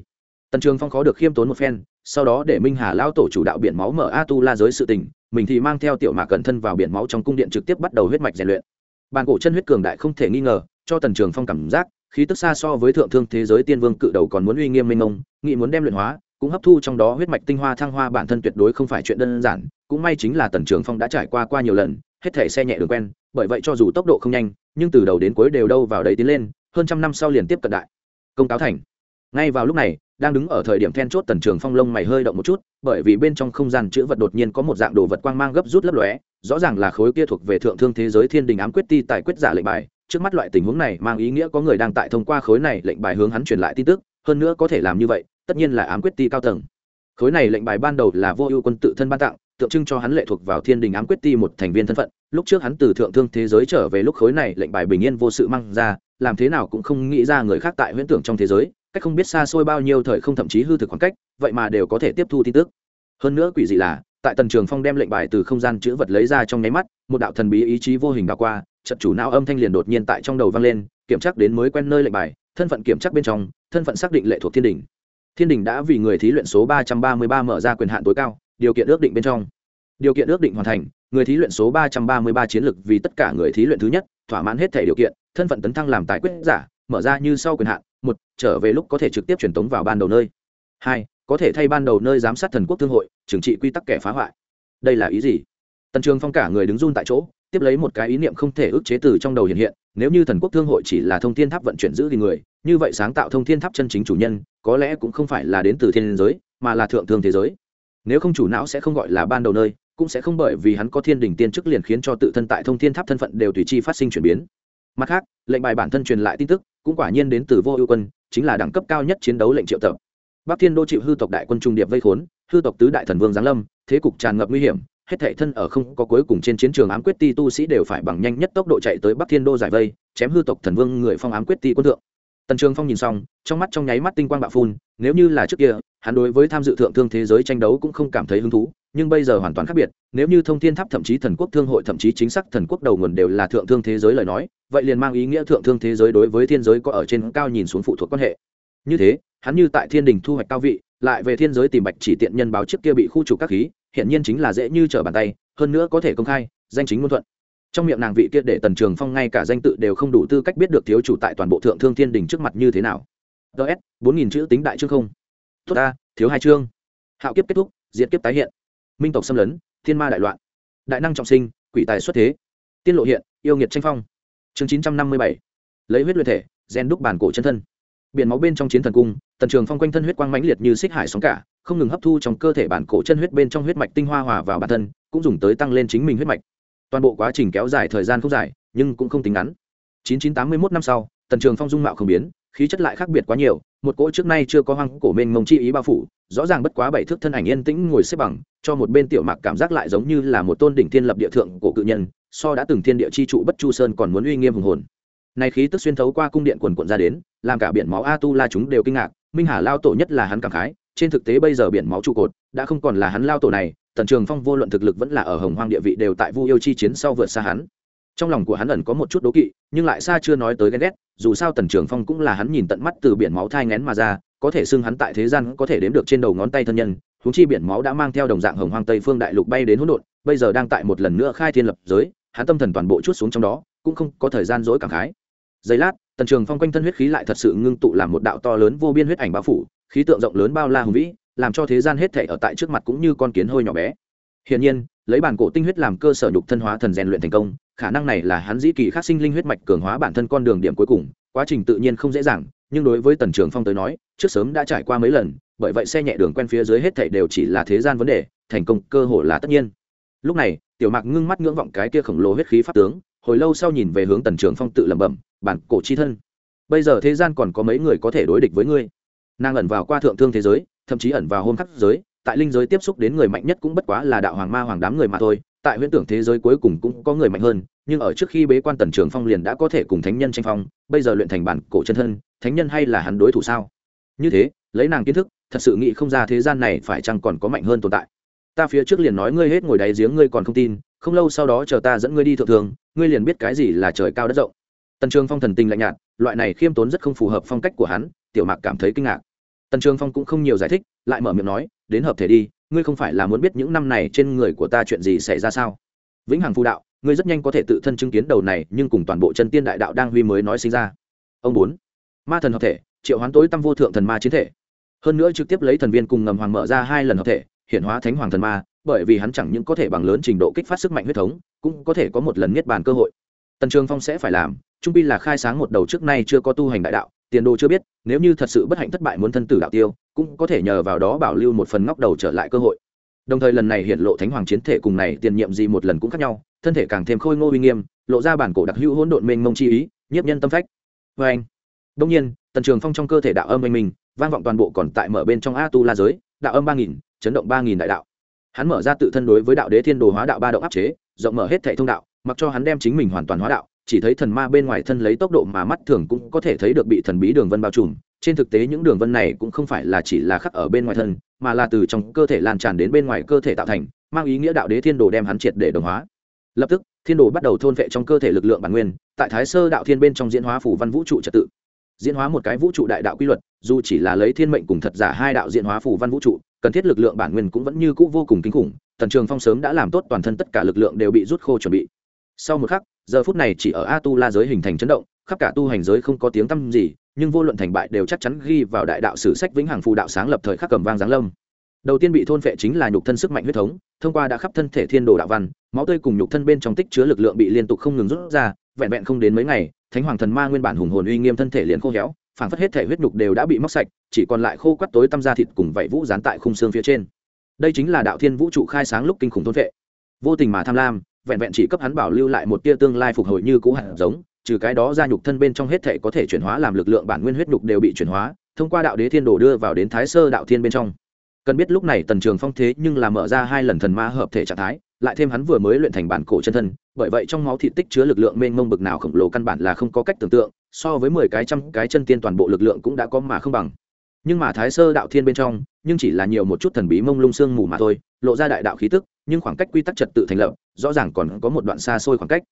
tần trường phong khó được khiêm tốn một phen, sau đó để minh hà lao tổ chủ đạo biển máu mở a tu la giới sự tình, mình thì mang theo tiểu mạc cẩn thân vào biển máu trong cung điện trực tiếp bắt đầu huyết mạch rèn luyện. Bàn cổ chân huyết cường đại không thể nghi ngờ, cho tần trường phong cảm giác, khí tức xa so với thượng thương thế giới tiên vương cự đầu còn muốn uy nghiêm minh ông nghị muốn đem luyện hóa, cũng hấp thu trong đó huyết mạch tinh hoa thăng hoa bản thân tuyệt đối không phải chuyện đơn giản, cũng may chính là tần trường phong đã trải qua qua nhiều lần, hết thể xe nhẹ đường quen, bởi vậy cho dù tốc độ không nhanh, nhưng từ đầu đến cuối đều đâu vào đấy tiến lên, hơn trăm năm sau liền tiếp cận đại công cáo thành. Ngay vào lúc này đang đứng ở thời điểm then chốt tần trường phong lông mày hơi động một chút, bởi vì bên trong không gian chữ vật đột nhiên có một dạng đồ vật quang mang gấp rút lấp lóe, rõ ràng là khối kia thuộc về thượng thương thế giới thiên đình ám quyết ti tại quyết giả lệnh bài. Trước mắt loại tình huống này mang ý nghĩa có người đang tại thông qua khối này lệnh bài hướng hắn truyền lại tin tức, hơn nữa có thể làm như vậy, tất nhiên là ám quyết ti cao tầng. Khối này lệnh bài ban đầu là vô ưu quân tự thân ban tặng, tượng trưng cho hắn lệ thuộc vào thiên đình ám quyết ti một thành viên thân phận. Lúc trước hắn từ thượng thương thế giới trở về lúc khối này lệnh bài bình yên vô sự mang ra, làm thế nào cũng không nghĩ ra người khác tại huyễn tưởng trong thế giới cách không biết xa xôi bao nhiêu thời không thậm chí hư thực khoảng cách, vậy mà đều có thể tiếp thu tin tức. Hơn nữa quỷ dị là, tại tần trường phong đem lệnh bài từ không gian chữ vật lấy ra trong nháy mắt, một đạo thần bí ý chí vô hình đ qua trận chủ não âm thanh liền đột nhiên tại trong đầu vang lên, kiểm tra đến mới quen nơi lệnh bài, thân phận kiểm tra bên trong, thân phận xác định lệ thuộc thiên đình thiên đình đã vì người thí luyện số ba trăm ba mươi ba mở ra quyền hạn tối cao, điều kiện ước định bên trong. Điều kiện ước định hoàn thành, người thí luyện số ba trăm ba mươi ba chiến lực vì tất cả người thí luyện thứ nhất, thỏa mãn hết thể điều kiện, thân phận tấn thăng làm tài quyết giả, mở ra như sau quyền hạn một, trở về lúc có thể trực tiếp truyền tống vào ban đầu nơi. Hai, có thể thay ban đầu nơi giám sát thần quốc thương hội, trừng trị quy tắc kẻ phá hoại. Đây là ý gì? Tần trường phong cả người đứng run tại chỗ, tiếp lấy một cái ý niệm không thể ức chế từ trong đầu hiện hiện, nếu như thần quốc thương hội chỉ là thông thiên tháp vận chuyển giữ thì người, như vậy sáng tạo thông thiên tháp chân chính chủ nhân, có lẽ cũng không phải là đến từ thiên giới, mà là thượng thương thế giới. Nếu không chủ não sẽ không gọi là ban đầu nơi, cũng sẽ không bởi vì hắn có thiên đình tiên chức liền khiến cho tự thân tại thông thiên tháp thân phận đều tùy chi phát sinh chuyển biến mặt khác, lệnh bài bản thân truyền lại tin tức, cũng quả nhiên đến từ vô ưu quân, chính là đẳng cấp cao nhất chiến đấu lệnh triệu tập. Bắc thiên đô chịu hư tộc đại quân trung điệp vây khốn, hư tộc tứ đại thần vương giáng lâm, thế cục tràn ngập nguy hiểm, hết thảy thân ở không có cuối cùng trên chiến trường ám quyết ti tu sĩ đều phải bằng nhanh nhất tốc độ chạy tới bắc thiên đô giải vây, chém hư tộc thần vương người phong ám quyết ti quân thượng tần trường phong nhìn xong, trong mắt trong nháy mắt tinh quang bạo phun, nếu như là trước kia, hắn đối với tham dự thượng thương thế giới tranh đấu cũng không cảm thấy hứng thú, nhưng bây giờ hoàn toàn khác biệt, nếu như thông thiên tháp thậm chí thần quốc thương hội thậm chí chính xác thần quốc đầu nguồn đều là thượng thương thế giới lời nói, vậy liền mang ý nghĩa thượng thương thế giới đối với thiên giới có ở trên cao nhìn xuống phụ thuộc quan hệ. Như thế, hắn như tại thiên đình thu hoạch cao vị, lại về thiên giới tìm bạch chỉ tiện nhân báo trước kia bị khu trục các khí hiện nhiên chính là dễ như trở bàn tay, hơn nữa có thể công khai, danh chính ngôn thuận trong miệng nàng vị kia để tần trường phong ngay cả danh tự đều không đủ tư cách biết được thiếu chủ tại toàn bộ thượng thương thiên đình trước mặt như thế nào. Ts bốn nghìn chữ tính đại chương không. Tốt ta, thiếu hai chương. Hạo kiếp kết thúc diễn kiếp tái hiện. Minh tộc xâm lấn, thiên ma đại loạn. Đại năng trọng sinh, quỷ tài xuất thế. Tiên lộ hiện, yêu nghiệt tranh phong. Chương chín trăm năm mươi bảy. Lấy huyết luyện thể gen đúc bản cổ chân thân. Biển máu bên trong chiến thần cung, tần trường phong quanh thân huyết quang mãnh liệt như xích hải sóng cả, không ngừng hấp thu trong cơ thể bản cổ chân huyết bên trong huyết mạch tinh hoa hòa vào bản thân, cũng dùng tới tăng lên chính mình huyết mạch toàn bộ quá trình kéo dài thời gian không dài, nhưng cũng không tính ngắn. Chín chín tám mươi mốt năm sau, tần trường phong dung mạo không biến, khí chất lại khác biệt quá nhiều, một cỗ trước nay chưa có hoang cổ mênh mông chi ý bao phủ, rõ ràng bất quá bảy thước thân ảnh yên tĩnh ngồi xếp bằng, cho một bên tiểu mạc cảm giác lại giống như là một tôn đỉnh thiên lập địa thượng cổ cự nhân, so đã từng thiên địa chi trụ bất chu sơn còn muốn uy nghiêm hùng hồn. Này khí tức xuyên thấu qua cung điện quần quận ra đến, làm cả biển máu a tu la chúng đều kinh ngạc, minh hà lao tổ nhất là hắn cảm khái trên thực tế bây giờ biển máu trụ cột, đã không còn là hắn lao tổ này, tần trường phong vô luận thực lực vẫn là ở hồng hoang địa vị đều tại vu yêu chi chiến sau vượt xa hắn. Trong lòng của hắn ẩn có một chút đố kỵ, nhưng lại xa chưa nói tới ghen ghét, dù sao tần trường phong cũng là hắn nhìn tận mắt từ biển máu thai ngén mà ra, có thể xưng hắn tại thế gian có thể đếm được trên đầu ngón tay thân nhân húng chi biển máu đã mang theo đồng dạng hồng hoang tây phương đại lục bay đến hỗn độn, bây giờ đang tại một lần nữa khai thiên lập giới, hắn tâm thần toàn bộ chút xuống trong đó, cũng không có thời gian dỗi cảm khái. Giây lát, tần trường phong quanh thân huyết khí lại thật sự ngưng tụ làm một đạo to lớn vô biên huyết ảnh bao phủ khí tượng rộng lớn bao la hùng vĩ, làm cho thế gian hết thể ở tại trước mặt cũng như con kiến hơi nhỏ bé. Hiển nhiên, lấy bản cổ tinh huyết làm cơ sở nhục thân hóa thần rèn luyện thành công, khả năng này là hắn dĩ kỳ khắc sinh linh huyết mạch cường hóa bản thân con đường điểm cuối cùng, quá trình tự nhiên không dễ dàng, nhưng đối với tần trường phong tới nói, trước sớm đã trải qua mấy lần, bởi vậy xe nhẹ đường quen phía dưới hết thảy đều chỉ là thế gian vấn đề, thành công cơ hội là tất nhiên. Lúc này, tiểu mạc ngưng mắt ngưỡng vọng cái kia khổng lồ huyết khí pháp tướng, hồi lâu sau nhìn về hướng tần trường phong tự lẩm bẩm, bản cổ chi thân, bây giờ thế gian còn có mấy người có thể đối địch với ngươi? Nàng ẩn vào qua thượng thương thế giới, thậm chí ẩn vào hôm khắc giới, tại linh giới tiếp xúc đến người mạnh nhất cũng bất quá là đạo hoàng ma hoàng đám người mà thôi, tại huyễn tưởng thế giới cuối cùng cũng có người mạnh hơn, nhưng ở trước khi bế quan tần trường phong liền đã có thể cùng thánh nhân tranh phong, bây giờ luyện thành bản cổ chân thân, thánh nhân hay là hắn đối thủ sao? Như thế, lấy nàng kiến thức, thật sự nghĩ không ra thế gian này phải chăng còn có mạnh hơn tồn tại. Ta phía trước liền nói ngươi hết ngồi đáy giếng ngươi còn không tin, không lâu sau đó chờ ta dẫn ngươi đi thượng thường ngươi liền biết cái gì là trời cao đất rộng tần trường phong thần tình lạnh nhạt, loại này khiêm tốn rất không phù hợp phong cách của hắn, tiểu mạc cảm thấy kinh ngạc. Tần trường phong cũng không nhiều giải thích, lại mở miệng nói, đến hợp thể đi, ngươi không phải là muốn biết những năm này trên người của ta chuyện gì xảy ra sao? Vĩnh hằng phù đạo, ngươi rất nhanh có thể tự thân chứng kiến đầu này, nhưng cùng toàn bộ chân tiên đại đạo đang huy mới nói sinh ra. Ông bốn, ma thần hợp thể, triệu hoán tối tâm vô thượng thần ma chiến thể. Hơn nữa trực tiếp lấy thần viên cùng ngầm hoàng mở ra hai lần hợp thể hiện hóa thánh hoàng thần ma, bởi vì hắn chẳng những có thể bằng lớn trình độ kích phát sức mạnh huyết thống, cũng có thể có một lần niết bàn cơ hội. Tần trường phong sẽ phải làm trung pi là khai sáng một đầu trước nay chưa có tu hành đại đạo, tiền đồ chưa biết, nếu như thật sự bất hạnh thất bại muốn thân tử đạo tiêu, cũng có thể nhờ vào đó bảo lưu một phần ngóc đầu trở lại cơ hội. Đồng thời lần này hiện lộ thánh hoàng chiến thể cùng này tiền nhiệm gì một lần cũng khác nhau, thân thể càng thêm khôi ngô uy nghiêm, lộ ra bản cổ đặc hữu hỗn độn mênh mông chi ý, nhiếp nhân tâm phách. Vê anh đông nhiên, tần trường phong trong cơ thể đạo âm anh minh, vang vọng toàn bộ còn tại mở bên trong a tu la giới, đạo âm ba nghìn, chấn động ba nghìn đại đạo. Hắn mở ra tự thân đối với đạo đế thiên đồ hóa đạo ba động áp chế, rộng mở hết thệ thông đạo, mặc cho hắn đem chính mình hoàn toàn hóa đạo chỉ thấy thần ma bên ngoài thân lấy tốc độ mà mắt thường cũng có thể thấy được bị thần bí đường vân bao trùm. Trên thực tế những đường vân này cũng không phải là chỉ là khắc ở bên ngoài thân, mà là từ trong cơ thể lan tràn đến bên ngoài cơ thể tạo thành, mang ý nghĩa đạo đế thiên đồ đem hắn triệt để đồng hóa. Lập tức, thiên đồ bắt đầu thôn vệ trong cơ thể lực lượng bản nguyên, tại thái sơ đạo thiên bên trong diễn hóa phủ văn vũ trụ trật tự. Diễn hóa một cái vũ trụ đại đạo quy luật, dù chỉ là lấy thiên mệnh cùng thật giả hai đạo diễn hóa phủ văn vũ trụ, cần thiết lực lượng bản nguyên cũng vẫn như cũ vô cùng kinh khủng, tần trường phong sớm đã làm tốt toàn thân tất cả lực lượng đều bị rút khô chuẩn bị sau một khắc, giờ phút này chỉ ở a tu la giới hình thành chấn động, khắp cả tu hành giới không có tiếng tăm gì, nhưng vô luận thành bại đều chắc chắn ghi vào đại đạo sử sách vĩnh hằng phù đạo sáng lập thời khắc cầm vang giáng lâm. Đầu tiên bị thôn phệ chính là nhục thân sức mạnh huyết thống, thông qua đã khắp thân thể thiên đồ đạo văn, máu tươi cùng nhục thân bên trong tích chứa lực lượng bị liên tục không ngừng rút ra, vẹn vẹn không đến mấy ngày, thánh hoàng thần ma nguyên bản hùng hồn uy nghiêm thân thể liền khô héo phản phất hết thể huyết nhục đều đã bị móc sạch, chỉ còn lại khô quắt tối tăm da thịt cùng vảy vũ dán tại khung xương phía trên. Đây chính là đạo thiên vũ trụ khai sáng lúc kinh khủng thôn vệ vô tình mà tham lam vẹn vẹn chỉ cấp hắn bảo lưu lại một tia tương lai phục hồi như cũ hạt giống, trừ cái đó ra nhục thân bên trong hết thể có thể chuyển hóa làm lực lượng bản nguyên huyết nhục đều bị chuyển hóa, thông qua đạo đế thiên đồ đưa vào đến thái sơ đạo thiên bên trong. Cần biết lúc này tần trường phong thế nhưng là mở ra hai lần thần ma hợp thể trạng thái, lại thêm hắn vừa mới luyện thành bản cổ chân thân, bởi vậy trong máu thịt tích chứa lực lượng mênh mông bực nào khổng lồ căn bản là không có cách tưởng tượng, so với mười cái trăm cái chân tiên toàn bộ lực lượng cũng đã có mà không bằng nhưng mà thái sơ đạo thiên bên trong, nhưng chỉ là nhiều một chút thần bí mông lung sương mù mà thôi, lộ ra đại đạo khí tức, nhưng khoảng cách quy tắc trật tự thành lập, rõ ràng còn có một đoạn xa xôi khoảng cách.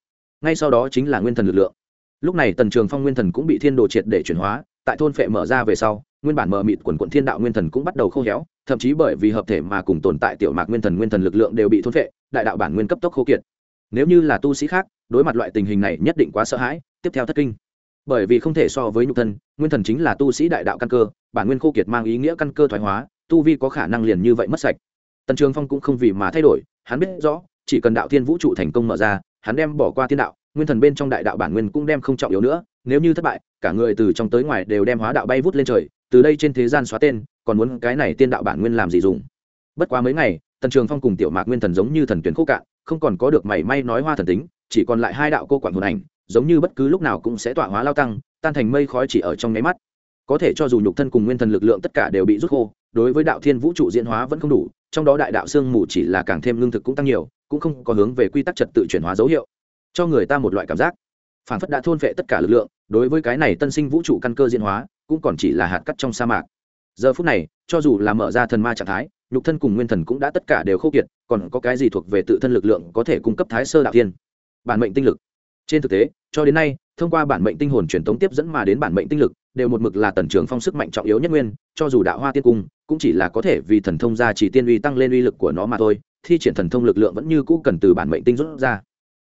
Ngay sau đó chính là nguyên thần lực lượng. Lúc này tần trường phong nguyên thần cũng bị thiên đồ triệt để chuyển hóa, tại thôn phệ mở ra về sau, nguyên bản mờ mịt quần quận thiên đạo nguyên thần cũng bắt đầu khô héo, thậm chí bởi vì hợp thể mà cùng tồn tại tiểu mạc nguyên thần nguyên thần lực lượng đều bị thôn phệ, đại đạo bản nguyên cấp tốc khô kiệt. Nếu như là tu sĩ khác, đối mặt loại tình hình này nhất định quá sợ hãi, tiếp theo thất kinh. Bởi vì không thể so với nhục thân, nguyên thần chính là tu sĩ đại đạo căn cơ bản nguyên khô kiệt mang ý nghĩa căn cơ thoái hóa, tu vi có khả năng liền như vậy mất sạch. Tần trường phong cũng không vì mà thay đổi, hắn biết rõ, chỉ cần đạo thiên vũ trụ thành công mở ra, hắn đem bỏ qua thiên đạo, nguyên thần bên trong đại đạo bản nguyên cũng đem không trọng yếu nữa, nếu như thất bại, cả người từ trong tới ngoài đều đem hóa đạo bay vút lên trời, từ đây trên thế gian xóa tên, còn muốn cái này tiên đạo bản nguyên làm gì dùng? Bất quá mấy ngày, tần trường phong cùng tiểu mạc nguyên thần giống như thần tuyển khô cạn, không còn có được mảy may nói hoa thần tính, chỉ còn lại hai đạo cô quản hồn ảnh, giống như bất cứ lúc nào cũng sẽ tỏa hóa lao tăng, tan thành mây khói chỉ ở trong nháy mắt có thể cho dù nhục thân cùng nguyên thần lực lượng tất cả đều bị rút khô, đối với đạo thiên vũ trụ diễn hóa vẫn không đủ, trong đó đại đạo sương mù chỉ là càng thêm lương thực cũng tăng nhiều, cũng không có hướng về quy tắc trật tự chuyển hóa dấu hiệu. Cho người ta một loại cảm giác. Phản phất đã thôn vệ tất cả lực lượng, đối với cái này tân sinh vũ trụ căn cơ diễn hóa, cũng còn chỉ là hạt cắt trong sa mạc. Giờ phút này, cho dù là mở ra thần ma trạng thái, nhục thân cùng nguyên thần cũng đã tất cả đều khô kiệt, còn có cái gì thuộc về tự thân lực lượng có thể cung cấp thái sơ đạo thiên? Bản mệnh tinh lực. Trên thực tế, cho đến nay, thông qua bản mệnh tinh hồn truyền tống tiếp dẫn mà đến bản mệnh tinh lực đều một mực là tần trường phong sức mạnh trọng yếu nhất nguyên, cho dù đạo hoa tiên cung cũng chỉ là có thể vì thần thông ra chỉ tiên uy tăng lên uy lực của nó mà thôi, thi triển thần thông lực lượng vẫn như cũ cần từ bản mệnh tinh rút ra.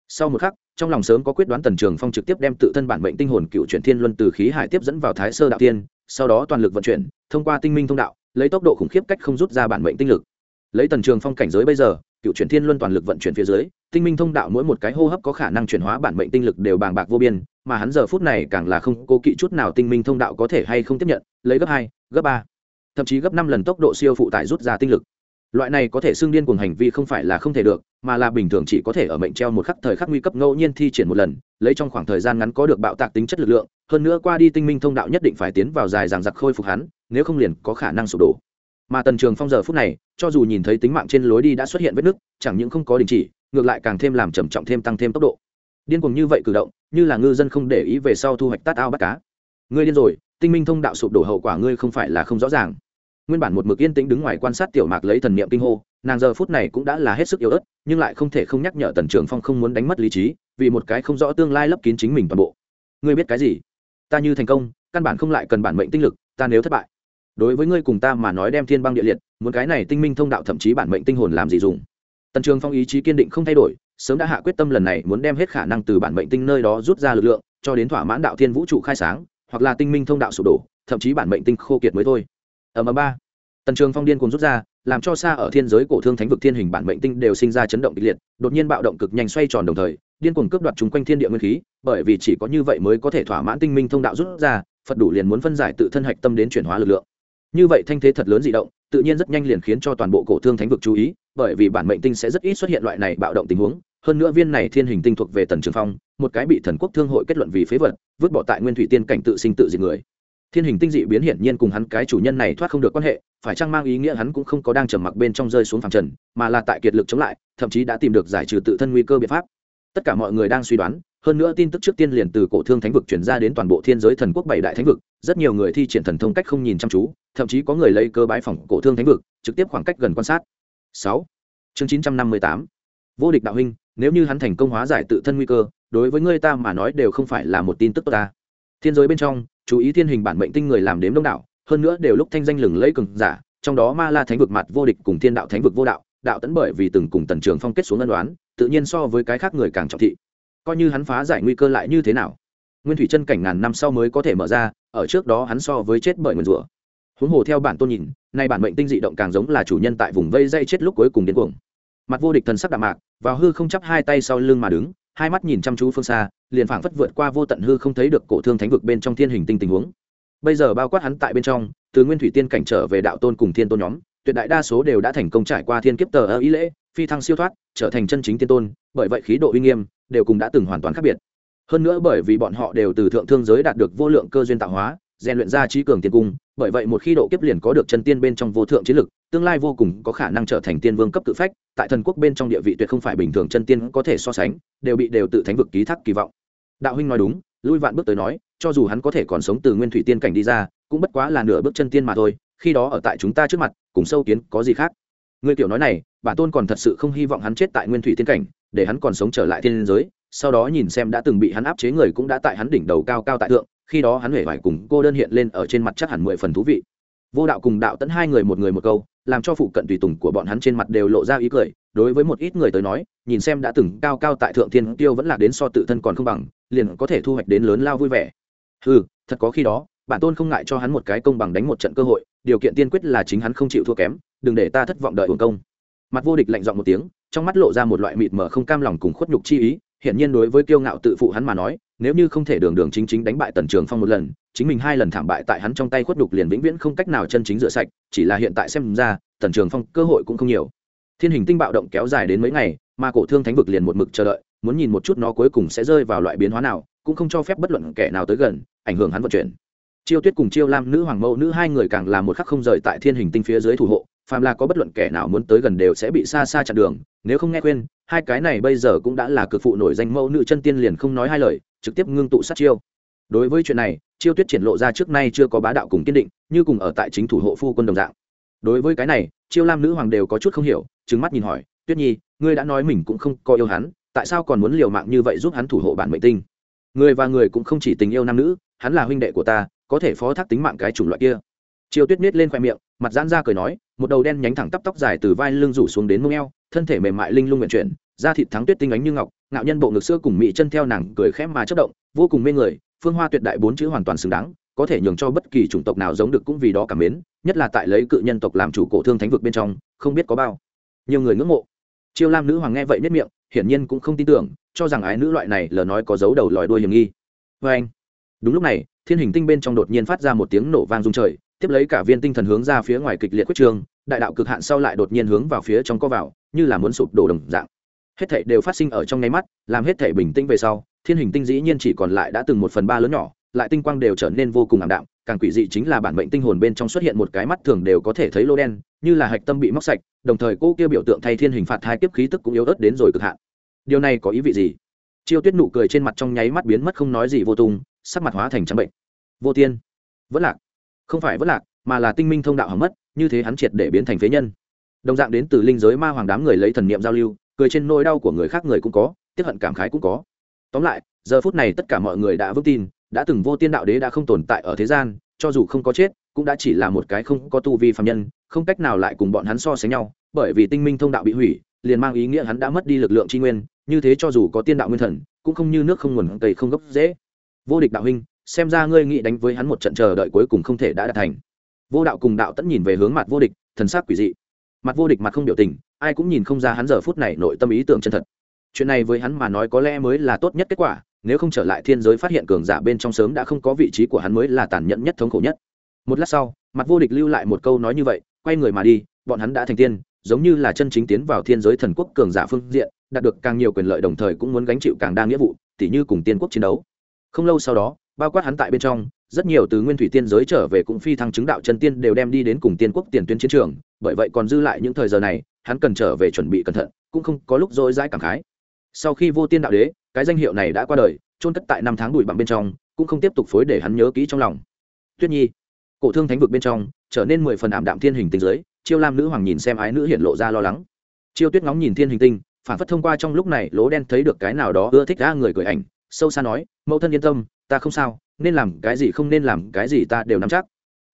Sau một khắc, trong lòng sớm có quyết đoán tần trường phong trực tiếp đem tự thân bản mệnh tinh hồn cựu chuyển thiên luân từ khí hải tiếp dẫn vào thái sơ đạo tiên, sau đó toàn lực vận chuyển, thông qua tinh minh thông đạo, lấy tốc độ khủng khiếp cách không rút ra bản mệnh tinh lực. Lấy tần trường phong cảnh giới bây giờ, cựu chuyển thiên luân toàn lực vận chuyển phía dưới, tinh minh thông đạo mỗi một cái hô hấp có khả năng chuyển hóa bản mệnh tinh lực đều bàng bạc vô biên mà hắn giờ phút này càng là không cố kỵ chút nào tinh minh thông đạo có thể hay không tiếp nhận, lấy gấp hai, gấp ba. Thậm chí gấp năm lần tốc độ siêu phụ tải rút ra tinh lực. Loại này có thể xưng điên cuồng hành vi không phải là không thể được, mà là bình thường chỉ có thể ở mệnh treo một khắc thời khắc nguy cấp ngẫu nhiên thi triển một lần, lấy trong khoảng thời gian ngắn có được bạo tạc tính chất lực lượng, hơn nữa qua đi tinh minh thông đạo nhất định phải tiến vào dài ràng giặc khôi phục hắn, nếu không liền có khả năng sụp đổ. Mà tần trường phong giờ phút này, cho dù nhìn thấy tính mạng trên lối đi đã xuất hiện vết nứt, chẳng những không có đình chỉ, ngược lại càng thêm làm trầm trọng thêm tăng thêm tốc độ điên cuồng như vậy cử động, như là ngư dân không để ý về sau thu hoạch tát ao bắt cá. Ngươi điên rồi, tinh minh thông đạo sụp đổ hậu quả ngươi không phải là không rõ ràng. Nguyên bản một mực yên tĩnh đứng ngoài quan sát tiểu mạc lấy thần niệm kinh hô, nàng giờ phút này cũng đã là hết sức yếu ớt, nhưng lại không thể không nhắc nhở tần trường phong không muốn đánh mất lý trí, vì một cái không rõ tương lai lấp kín chính mình toàn bộ. Ngươi biết cái gì? Ta như thành công, căn bản không lại cần bản mệnh tinh lực, ta nếu thất bại. Đối với ngươi cùng ta mà nói đem thiên băng địa liệt, muốn cái này tinh minh thông đạo thậm chí bản mệnh tinh hồn làm gì dùng? Tần trường phong ý chí kiên định không thay đổi sớm đã hạ quyết tâm lần này muốn đem hết khả năng từ bản mệnh tinh nơi đó rút ra lực lượng, cho đến thỏa mãn đạo thiên vũ trụ khai sáng, hoặc là tinh minh thông đạo sụp đổ, thậm chí bản mệnh tinh khô kiệt mới thôi. Ở m ba. Tần trường phong điên cùng rút ra, làm cho xa ở thiên giới cổ thương thánh vực thiên hình bản mệnh tinh đều sinh ra chấn động kịch liệt, đột nhiên bạo động cực nhanh xoay tròn đồng thời, điên cuồng cướp đoạt chúng quanh thiên địa nguyên khí, bởi vì chỉ có như vậy mới có thể thỏa mãn tinh minh thông đạo rút ra, phật đủ liền muốn phân giải tự thân hạch tâm đến chuyển hóa lực lượng. Như vậy thanh thế thật lớn dị động, tự nhiên rất nhanh liền khiến cho toàn bộ cổ thương thánh vực chú ý, bởi vì bản mệnh tinh sẽ rất ít xuất hiện loại này bạo động tình huống hơn nữa viên này thiên hình tinh thuộc về tần trường phong, một cái bị thần quốc thương hội kết luận vì phế vật, vứt bỏ tại nguyên thủy tiên cảnh tự sinh tự diệt người. Thiên hình tinh dị biến hiển nhiên cùng hắn cái chủ nhân này thoát không được quan hệ, phải chăng mang ý nghĩa hắn cũng không có đang trầm mặc bên trong rơi xuống phẳng trần, mà là tại kiệt lực chống lại, thậm chí đã tìm được giải trừ tự thân nguy cơ biện pháp. Tất cả mọi người đang suy đoán, hơn nữa tin tức trước tiên liền từ cổ thương thánh vực chuyển ra đến toàn bộ thiên giới thần quốc bảy đại thánh vực, rất nhiều người thi triển thần thông cách không nhìn chăm chú, thậm chí có người lấy cơ bái phòng cổ thương thánh vực, trực tiếp khoảng cách gần quan sát. Sáu. Chương chín trăm năm mươi tám vô địch đạo huynh, nếu như hắn thành công hóa giải tự thân nguy cơ, đối với ngươi ta mà nói đều không phải là một tin tức tốt ta. Thiên giới bên trong, chú ý thiên hình bản mệnh tinh người làm đếm đông đảo, hơn nữa đều lúc thanh danh lừng lẫy cường giả, trong đó ma la thánh vực mặt vô địch cùng thiên đạo thánh vực vô đạo đạo tẫn bởi vì từng cùng tần trường phong kết xuống ân đoán tự nhiên so với cái khác người càng trọng thị. Coi như hắn phá giải nguy cơ lại như thế nào? Nguyên thủy chân cảnh ngàn năm sau mới có thể mở ra, ở trước đó hắn so với chết bởi nguyền rủa. Huống hồ theo bản tôn nhìn, nay bản mệnh tinh dị động càng giống là chủ nhân tại vùng vây dây chết lúc cuối cùng đến cuồng mặt vô địch thần sắc đạm mạc, vào hư không chắp hai tay sau lưng mà đứng, hai mắt nhìn chăm chú phương xa, liền phảng phất vượt qua vô tận hư không thấy được cổ thương thánh vực bên trong thiên hình tinh tình huống. Bây giờ bao quát hắn tại bên trong, từ nguyên thủy tiên cảnh trở về đạo tôn cùng thiên tôn nhóm, tuyệt đại đa số đều đã thành công trải qua thiên kiếp tờ ơ ý lễ, phi thăng siêu thoát, trở thành chân chính tiên tôn, bởi vậy khí độ uy nghiêm đều cùng đã từng hoàn toàn khác biệt. Hơn nữa bởi vì bọn họ đều từ thượng thương giới đạt được vô lượng cơ duyên tạo hóa rèn luyện ra trí cường tiên cung, bởi vậy một khi độ kiếp liền có được chân tiên bên trong vô thượng chiến lực, tương lai vô cùng có khả năng trở thành tiên vương cấp tự phách, tại thần quốc bên trong địa vị tuyệt không phải bình thường chân tiên có thể so sánh, đều bị đều tự thánh vực ký thác kỳ vọng. Đạo huynh nói đúng, lui vạn bước tới nói, cho dù hắn có thể còn sống từ nguyên thủy tiên cảnh đi ra, cũng bất quá là nửa bước chân tiên mà thôi, khi đó ở tại chúng ta trước mặt, cùng sâu kiến có gì khác? Người tiểu nói này, bản tôn còn thật sự không hy vọng hắn chết tại nguyên thủy tiên cảnh, để hắn còn sống trở lại thiên giới, sau đó nhìn xem đã từng bị hắn áp chế người cũng đã tại hắn đỉnh đầu cao cao tại thượng khi đó hắn huệ vải cùng cô đơn hiện lên ở trên mặt chắc hẳn mười phần thú vị. Vô đạo cùng đạo tẫn hai người một người một câu, làm cho phụ cận tùy tùng của bọn hắn trên mặt đều lộ ra ý cười, đối với một ít người tới nói, nhìn xem đã từng cao cao tại thượng thiên tiêu vẫn là đến so tự thân còn không bằng, liền có thể thu hoạch đến lớn lao vui vẻ. Ừ thật có khi đó bản tôn không ngại cho hắn một cái công bằng đánh một trận cơ hội, điều kiện tiên quyết là chính hắn không chịu thua kém, đừng để ta thất vọng đợi hồn công. Mặt vô địch lạnh giọng một tiếng, trong mắt lộ ra một loại mịt mờ không cam lòng cùng khuất nhục chi ý hiện nhiên đối với kiêu ngạo tự phụ hắn mà nói nếu như không thể đường đường chính chính đánh bại tần trường phong một lần, chính mình hai lần thảm bại tại hắn trong tay khuất đục liền vĩnh viễn không cách nào chân chính rửa sạch, chỉ là hiện tại xem ra, tần trường phong cơ hội cũng không nhiều. Thiên hình tinh bạo động kéo dài đến mấy ngày, mà cổ thương thánh vực liền một mực chờ đợi, muốn nhìn một chút nó cuối cùng sẽ rơi vào loại biến hóa nào, cũng không cho phép bất luận kẻ nào tới gần, ảnh hưởng hắn vận chuyển. Chiêu tuyết cùng chiêu lam nữ hoàng mẫu nữ hai người càng là một khắc không rời tại thiên hình tinh phía dưới thủ hộ, phàm là có bất luận kẻ nào muốn tới gần đều sẽ bị xa xa chặn đường, nếu không nghe khuyên hai cái này bây giờ cũng đã là cực phụ nổi danh mẫu nữ chân tiên liền không nói hai lời, trực tiếp ngưng tụ sát chiêu. Đối với chuyện này, chiêu tuyết triển lộ ra trước nay chưa có bá đạo cùng kiên định, như cùng ở tại chính thủ hộ phu quân đồng dạng. Đối với cái này, chiêu lam nữ hoàng đều có chút không hiểu trứng mắt nhìn hỏi, tuyết nhi, ngươi đã nói mình cũng không có yêu hắn, tại sao còn muốn liều mạng như vậy giúp hắn thủ hộ bản mệnh tinh? Người và người cũng không chỉ tình yêu nam nữ, hắn là huynh đệ của ta, có thể phó thác tính mạng cái chủng loại kia. Chiêu tuyết miết lên khoe miệng, mặt giãn ra cười nói một đầu đen nhánh thẳng tắp tóc dài từ vai lưng rủ xuống đến mông eo, thân thể mềm mại linh lung nguyện chuyển, da thịt thắng tuyết tinh ánh như ngọc, ngạo nhân bộ ngực xưa cùng mỹ chân theo nàng cười khẽ mà chất động, vô cùng mê người, phương hoa tuyệt đại bốn chữ hoàn toàn xứng đáng, có thể nhường cho bất kỳ chủng tộc nào giống được cũng vì đó cảm mến, nhất là tại lấy cự nhân tộc làm chủ cổ thương thánh vực bên trong, không biết có bao nhiều người ngưỡng mộ. Chiêu lam nữ hoàng nghe vậy nhất miệng, hiển nhiên cũng không tin tưởng, cho rằng ái nữ loại này lờ nói có dấu đầu lòi đuôi hiểm nghi. Vê anh đúng lúc này, thiên hình tinh bên trong đột nhiên phát ra một tiếng nổ vang rung trời tiếp lấy cả viên tinh thần hướng ra phía ngoài kịch liệt quyết trường, đại đạo cực hạn sau lại đột nhiên hướng vào phía trong co vào, như là muốn sụp đổ đồng dạng. Hết thảy đều phát sinh ở trong nháy mắt, làm hết thảy bình tĩnh về sau, thiên hình tinh dĩ nhiên chỉ còn lại đã từng một phần ba lớn nhỏ, lại tinh quang đều trở nên vô cùng ảm đạm, càng quỷ dị chính là bản mệnh tinh hồn bên trong xuất hiện một cái mắt thường đều có thể thấy lô đen, như là hạch tâm bị móc sạch, đồng thời cô kia biểu tượng thay thiên hình phạt hai kiếp khí tức cũng yếu ớt đến rồi cực hạn. Điều này có ý vị gì? Chiêu tuyết nụ cười trên mặt trong nháy mắt biến mất không nói gì vô tung, sắc mặt hóa thành trắng bệnh. Vô tiên, vẫn lạc không phải vất lạc, mà là tinh minh thông đạo hỏng mất, như thế hắn triệt để biến thành phế nhân. Đồng dạng đến từ linh giới ma hoàng đám người lấy thần niệm giao lưu, cười trên nỗi đau của người khác người cũng có, tiếp hận cảm khái cũng có. Tóm lại, giờ phút này tất cả mọi người đã vững tin, đã từng vô tiên đạo đế đã không tồn tại ở thế gian, cho dù không có chết, cũng đã chỉ là một cái không có tu vi phạm nhân, không cách nào lại cùng bọn hắn so sánh nhau, bởi vì tinh minh thông đạo bị hủy, liền mang ý nghĩa hắn đã mất đi lực lượng tri nguyên, như thế cho dù có tiên đạo nguyên thần, cũng không như nước không nguồn cây không gốc dễ vô địch đạo huynh xem ra ngươi nghĩ đánh với hắn một trận chờ đợi cuối cùng không thể đã đạt thành. Vô đạo cùng đạo tẫn nhìn về hướng mặt vô địch, thần sắc quỷ dị. Mặt vô địch mặt không biểu tình, ai cũng nhìn không ra hắn giờ phút này nội tâm ý tưởng chân thật. Chuyện này với hắn mà nói có lẽ mới là tốt nhất kết quả, nếu không trở lại thiên giới phát hiện cường giả bên trong sớm đã không có vị trí của hắn mới là tàn nhẫn nhất thống khổ nhất. Một lát sau, mặt vô địch lưu lại một câu nói như vậy, quay người mà đi, bọn hắn đã thành tiên, giống như là chân chính tiến vào thiên giới thần quốc cường giả phương diện, đạt được càng nhiều quyền lợi đồng thời cũng muốn gánh chịu càng đa nghĩa vụ, tỉ như cùng tiên quốc chiến đấu. Không lâu sau đó bao quát hắn tại bên trong, rất nhiều từ nguyên thủy tiên giới trở về cũng phi thăng chứng đạo chân tiên đều đem đi đến cùng tiên quốc tiền tuyến chiến trường, bởi vậy còn dư lại những thời giờ này, hắn cần trở về chuẩn bị cẩn thận, cũng không có lúc dối dãi cảm khái. Sau khi vô tiên đạo đế, cái danh hiệu này đã qua đời trôn cất tại năm tháng bụi bặm bên trong, cũng không tiếp tục phối để hắn nhớ kỹ trong lòng. Tuyết nhi, cổ thương thánh vực bên trong, trở nên mười phần ảm đạm thiên hình tinh giới, chiêu lam nữ hoàng nhìn xem ái nữ hiện lộ ra lo lắng. Chiêu tuyết ngóng nhìn thiên hình tinh, phản phất thông qua trong lúc này lỗ đen thấy được cái nào đó ưa thích ra người cười ảnh, sâu xa nói, mẫu thân yên tâm ta không sao, nên làm cái gì không nên làm cái gì ta đều nắm chắc.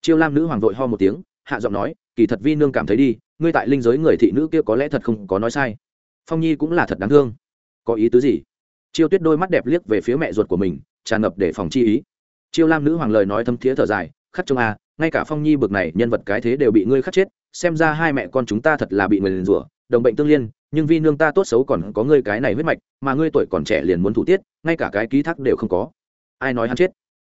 Chiêu lam nữ hoàng vội ho một tiếng, hạ giọng nói, kỳ thật vi nương cảm thấy đi, ngươi tại linh giới người thị nữ kia có lẽ thật không có nói sai. Phong nhi cũng là thật đáng thương. Có ý tứ gì? Chiêu tuyết đôi mắt đẹp liếc về phía mẹ ruột của mình, tràn ngập để phòng chi ý. Chiêu lam nữ hoàng lời nói thâm thiế thở dài, khắc trông a ngay cả phong nhi bực này nhân vật cái thế đều bị ngươi khắc chết, xem ra hai mẹ con chúng ta thật là bị người liền rủa, đồng bệnh tương liên, nhưng vi nương ta tốt xấu còn có ngươi cái này huyết mạch, mà ngươi tuổi còn trẻ liền muốn thủ tiết, ngay cả cái ký thác đều không có ai nói hắn chết?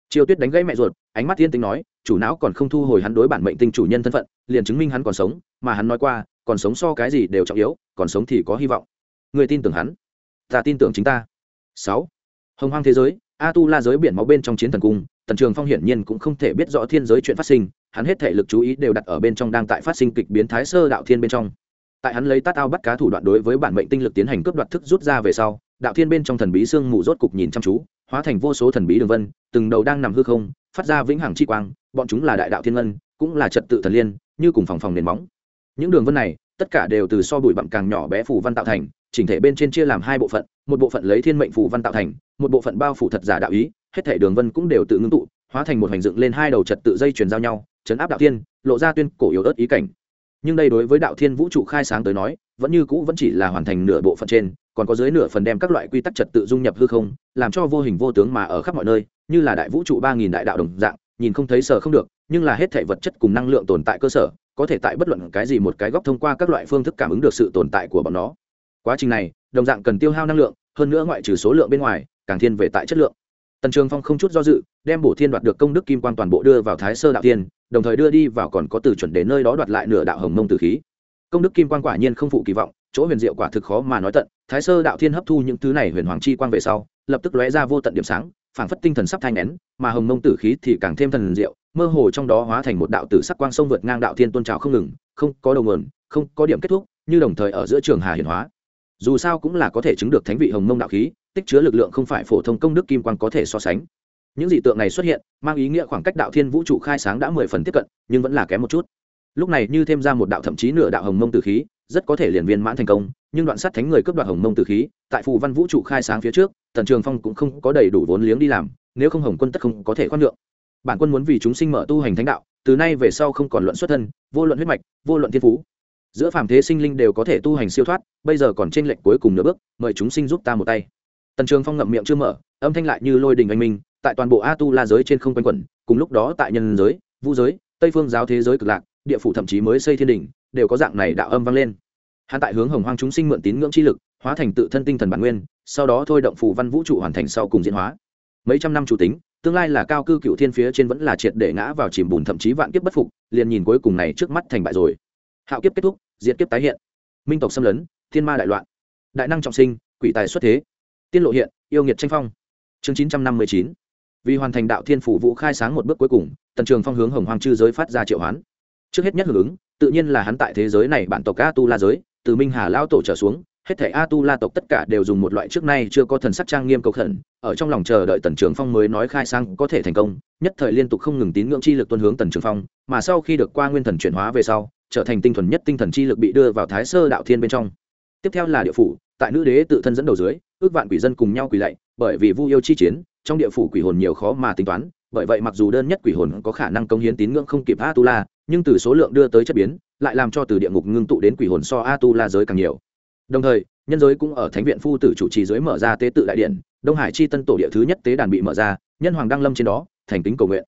Triều tuyết đánh gãy mẹ ruột, ánh mắt thiên tính nói, chủ não còn không thu hồi hắn đối bản mệnh tinh chủ nhân thân phận, liền chứng minh hắn còn sống, mà hắn nói qua, còn sống so cái gì đều trọng yếu, còn sống thì có hy vọng. Người tin tưởng hắn? Ta tin tưởng chính ta. Sáu. Hồng hoang thế giới, a tu la giới biển máu bên trong chiến thần cung, tần trường phong hiển nhiên cũng không thể biết rõ thiên giới chuyện phát sinh, hắn hết thể lực chú ý đều đặt ở bên trong đang tại phát sinh kịch biến thái sơ đạo thiên bên trong. Tại hắn lấy tát ao bắt cá thủ đoạn đối với bản mệnh tinh lực tiến hành cướp đoạt thức rút ra về sau, đạo thiên bên trong thần bí sương mù rốt cục nhìn chăm chú hóa thành vô số thần bí đường vân, từng đầu đang nằm hư không, phát ra vĩnh hằng chi quang, bọn chúng là đại đạo thiên ngân, cũng là trật tự thần liên, như cùng phòng phòng nền móng. Những đường vân này, tất cả đều từ so bụi bặm càng nhỏ bé phủ văn tạo thành, chỉnh thể bên trên chia làm hai bộ phận, một bộ phận lấy thiên mệnh phủ văn tạo thành, một bộ phận bao phủ thật giả đạo ý, hết thể đường vân cũng đều tự ngưng tụ, hóa thành một hành dựng lên hai đầu trật tự dây chuyển giao nhau, chấn áp đạo thiên, lộ ra tuyên cổ yếu ớt ý cảnh. Nhưng đây đối với đạo thiên vũ trụ khai sáng tới nói, vẫn như cũ vẫn chỉ là hoàn thành nửa bộ phận trên còn có dưới nửa phần đem các loại quy tắc trật tự dung nhập hư không, làm cho vô hình vô tướng mà ở khắp mọi nơi, như là đại vũ trụ ba nghìn đại đạo đồng dạng, nhìn không thấy sở không được, nhưng là hết thể vật chất cùng năng lượng tồn tại cơ sở, có thể tại bất luận cái gì một cái góc thông qua các loại phương thức cảm ứng được sự tồn tại của bọn nó. Quá trình này, đồng dạng cần tiêu hao năng lượng, hơn nữa ngoại trừ số lượng bên ngoài, càng thiên về tại chất lượng. Tần trường phong không chút do dự, đem bổ thiên đoạt được công đức kim quan toàn bộ đưa vào thái sơ đạo tiên đồng thời đưa đi vào còn có từ chuẩn đến nơi đó đoạt lại nửa đạo hồng mông tử khí. Công đức kim quan quả nhiên không phụ kỳ vọng chỗ huyền diệu quả thực khó mà nói tận, thái sơ đạo thiên hấp thu những thứ này huyền hoàng chi quang về sau, lập tức lóe ra vô tận điểm sáng, phảng phất tinh thần sắp thanh nén, mà hồng mông tử khí thì càng thêm thần diệu, mơ hồ trong đó hóa thành một đạo tử sắc quang sông vượt ngang đạo thiên tôn trào không ngừng, không có đầu nguồn, không có điểm kết thúc, như đồng thời ở giữa trường hà hiển hóa. Dù sao cũng là có thể chứng được thánh vị hồng mông đạo khí, tích chứa lực lượng không phải phổ thông công đức kim quang có thể so sánh. Những dị tượng này xuất hiện, mang ý nghĩa khoảng cách đạo thiên vũ trụ khai sáng đã mười phần tiếp cận, nhưng vẫn là kém một chút. Lúc này như thêm ra một đạo thậm chí nửa đạo hồng mông tử khí rất có thể liền viên mãn thành công, nhưng đoạn sát thánh người cướp đoạt hồng mông tử khí, tại phù văn vũ trụ khai sáng phía trước, tần trường phong cũng không có đầy đủ vốn liếng đi làm, nếu không hồng quân tất không có thể khoan lượng bản quân muốn vì chúng sinh mở tu hành thánh đạo, từ nay về sau không còn luận xuất thân, vô luận huyết mạch, vô luận thiên phú. Giữa phàm thế sinh linh đều có thể tu hành siêu thoát, bây giờ còn trên lệnh cuối cùng nửa bước, mời chúng sinh giúp ta một tay. Tần trường phong ngậm miệng chưa mở, âm thanh lại như lôi đình anh minh, tại toàn bộ a tu la giới trên không quanh quẩn, cùng lúc đó tại nhân giới vũ giới, tây phương giáo thế giới cực lạc, địa phủ thậm chí mới xây thiên đình đều có dạng này đạo âm vang lên hắn tại hướng hồng hoang chúng sinh mượn tín ngưỡng chi lực, hóa thành tự thân tinh thần bản nguyên, sau đó thôi động phù văn vũ trụ hoàn thành sau cùng diễn hóa. Mấy trăm năm chủ tính, tương lai là cao cư cựu thiên phía trên vẫn là triệt để ngã vào chìm bùn thậm chí vạn kiếp bất phục, liền nhìn cuối cùng này trước mắt thành bại rồi. Hạo kiếp kết thúc, diệt kiếp tái hiện. Minh tộc xâm lấn, thiên ma đại loạn. Đại năng trọng sinh, quỷ tài xuất thế. Tiên lộ hiện, yêu nghiệt tranh phong. Chương chín trăm năm mươi chín. Vì hoàn thành đạo thiên phủ vũ khai sáng một bước cuối cùng, tần trường phong hướng hồng hoàng chư giới phát ra triệu hoán. Trước hết nhất hưởng ứng, tự nhiên là hắn tại thế giới này bản tộc a tu la giới từ minh hà lao tổ trở xuống, hết thảy a tu la tộc tất cả đều dùng một loại trước nay chưa có thần sắc trang nghiêm cầu khẩn, ở trong lòng chờ đợi tần trường phong mới nói khai sang có thể thành công, nhất thời liên tục không ngừng tín ngưỡng chi lực tuân hướng tần trường phong, mà sau khi được qua nguyên thần chuyển hóa về sau, trở thành tinh thuần nhất tinh thần chi lực bị đưa vào thái sơ đạo thiên bên trong. Tiếp theo là địa phủ, tại nữ đế tự thân dẫn đầu dưới, ước vạn quỷ dân cùng nhau quỷ lạy, bởi vì vu yêu chi chiến, trong địa phủ quỷ hồn nhiều khó mà tính toán, bởi vậy mặc dù đơn nhất quỷ hồn có khả năng công hiến tín ngưỡng không kịp a tu la nhưng từ số lượng đưa tới chất biến, lại làm cho từ địa ngục ngưng tụ đến quỷ hồn so a tu la giới càng nhiều. Đồng thời, nhân giới cũng ở thánh viện phu tử chủ trì dưới mở ra tế tự đại điện, đông hải chi tân tổ địa thứ nhất tế đàn bị mở ra, nhân hoàng đăng lâm trên đó, thành kính cầu nguyện.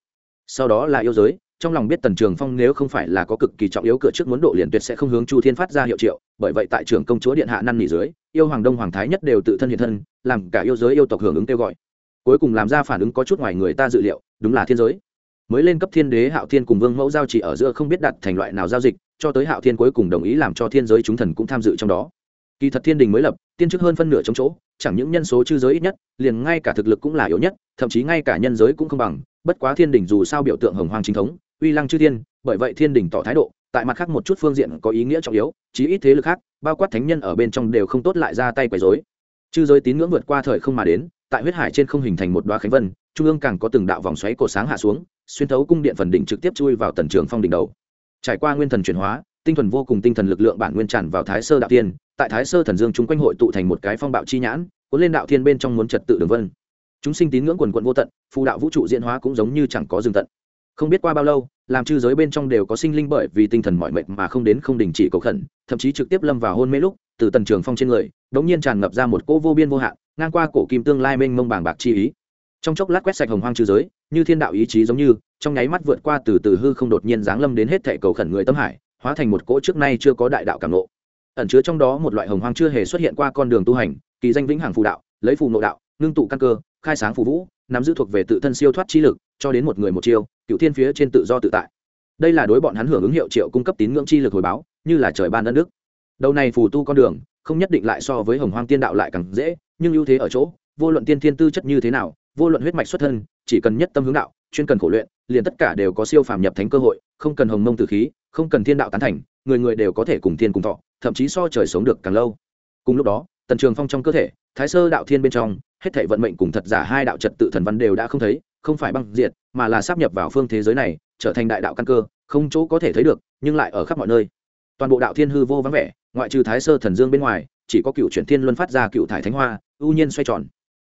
Sau đó là yêu giới, trong lòng biết tần trường phong nếu không phải là có cực kỳ trọng yếu cửa trước muốn độ liền tuyệt sẽ không hướng chu thiên phát ra hiệu triệu, bởi vậy tại trường công chúa điện hạ năn nỉ dưới, yêu hoàng đông hoàng thái nhất đều tự thân hiện thân, làm cả yêu giới yêu tộc hưởng ứng kêu gọi. Cuối cùng làm ra phản ứng có chút ngoài người ta dự liệu, đúng là thiên giới mới lên cấp thiên đế hạo thiên cùng vương mẫu giao chỉ ở giữa không biết đặt thành loại nào giao dịch, cho tới hạo thiên cuối cùng đồng ý làm cho thiên giới chúng thần cũng tham dự trong đó. Kỳ thật thiên đình mới lập, tiên chức hơn phân nửa trong chỗ, chẳng những nhân số chư giới ít nhất, liền ngay cả thực lực cũng là yếu nhất, thậm chí ngay cả nhân giới cũng không bằng, bất quá thiên đình dù sao biểu tượng hồng hoàng chính thống, uy lăng chư thiên, bởi vậy thiên đình tỏ thái độ, tại mặt khác một chút phương diện có ý nghĩa trọng yếu, chí ít thế lực khác, bao quát thánh nhân ở bên trong đều không tốt lại ra tay quấy dối chư giới tín ngưỡng vượt qua thời không mà đến, tại huyết hải trên không hình thành một đoá khánh vân, trung ương càng có từng đạo vòng xoáy cổ sáng hạ xuống xuyên thấu cung điện phần đỉnh trực tiếp chui vào tần trường phong đỉnh đầu. Trải qua nguyên thần chuyển hóa, tinh thần vô cùng tinh thần lực lượng bản nguyên tràn vào thái sơ đạo tiên tại thái sơ thần dương chúng quanh hội tụ thành một cái phong bạo chi nhãn, cuốn lên đạo thiên bên trong muốn trật tự đường vân. Chúng sinh tín ngưỡng quần quận vô tận, phù đạo vũ trụ diễn hóa cũng giống như chẳng có dừng tận. Không biết qua bao lâu, làm chư giới bên trong đều có sinh linh bởi vì tinh thần mọi mệt mà không đến không đình chỉ cầu khẩn, thậm chí trực tiếp lâm vào hôn mê lúc, từ tần trường phong trên người đống nhiên tràn ngập ra một cỗ vô biên vô hạn, ngang qua cổ kim tương lai mênh mông bàng bạc chi ý trong chốc lát quét sạch hồng hoang trừ giới, như thiên đạo ý chí giống như, trong nháy mắt vượt qua từ từ hư không đột nhiên giáng lâm đến hết thệ cầu khẩn người tâm hải, hóa thành một cỗ trước nay chưa có đại đạo cảm nộ ẩn chứa trong đó một loại hồng hoang chưa hề xuất hiện qua con đường tu hành, kỳ danh vĩnh hằng phù đạo, lấy phù nộ đạo, ngưng tụ căn cơ, khai sáng phù vũ, nắm giữ thuộc về tự thân siêu thoát chi lực, cho đến một người một chiêu cựu thiên phía trên tự do tự tại. Đây là đối bọn hắn hưởng ứng hiệu triệu cung cấp tín ngưỡng chi lực hồi báo, như là trời ban đất đức đầu này phù tu con đường, không nhất định lại so với hồng hoang tiên đạo lại càng dễ, nhưng ưu thế ở chỗ, vô luận tiên thiên tư chất như thế nào vô luận huyết mạch xuất thân, chỉ cần nhất tâm hướng đạo, chuyên cần khổ luyện, liền tất cả đều có siêu phàm nhập thánh cơ hội, không cần hồng mông tử khí, không cần thiên đạo tán thành, người người đều có thể cùng thiên cùng thọ, thậm chí so trời sống được càng lâu. Cùng lúc đó, tần trường phong trong cơ thể, thái sơ đạo thiên bên trong, hết thảy vận mệnh cùng thật giả hai đạo trật tự thần văn đều đã không thấy, không phải băng diệt, mà là sắp nhập vào phương thế giới này, trở thành đại đạo căn cơ, không chỗ có thể thấy được, nhưng lại ở khắp mọi nơi. Toàn bộ đạo thiên hư vô vắng vẻ, ngoại trừ thái sơ thần dương bên ngoài, chỉ có cựu chuyển thiên luân phát ra cựu thải thánh hoa, ưu nhiên xoay tròn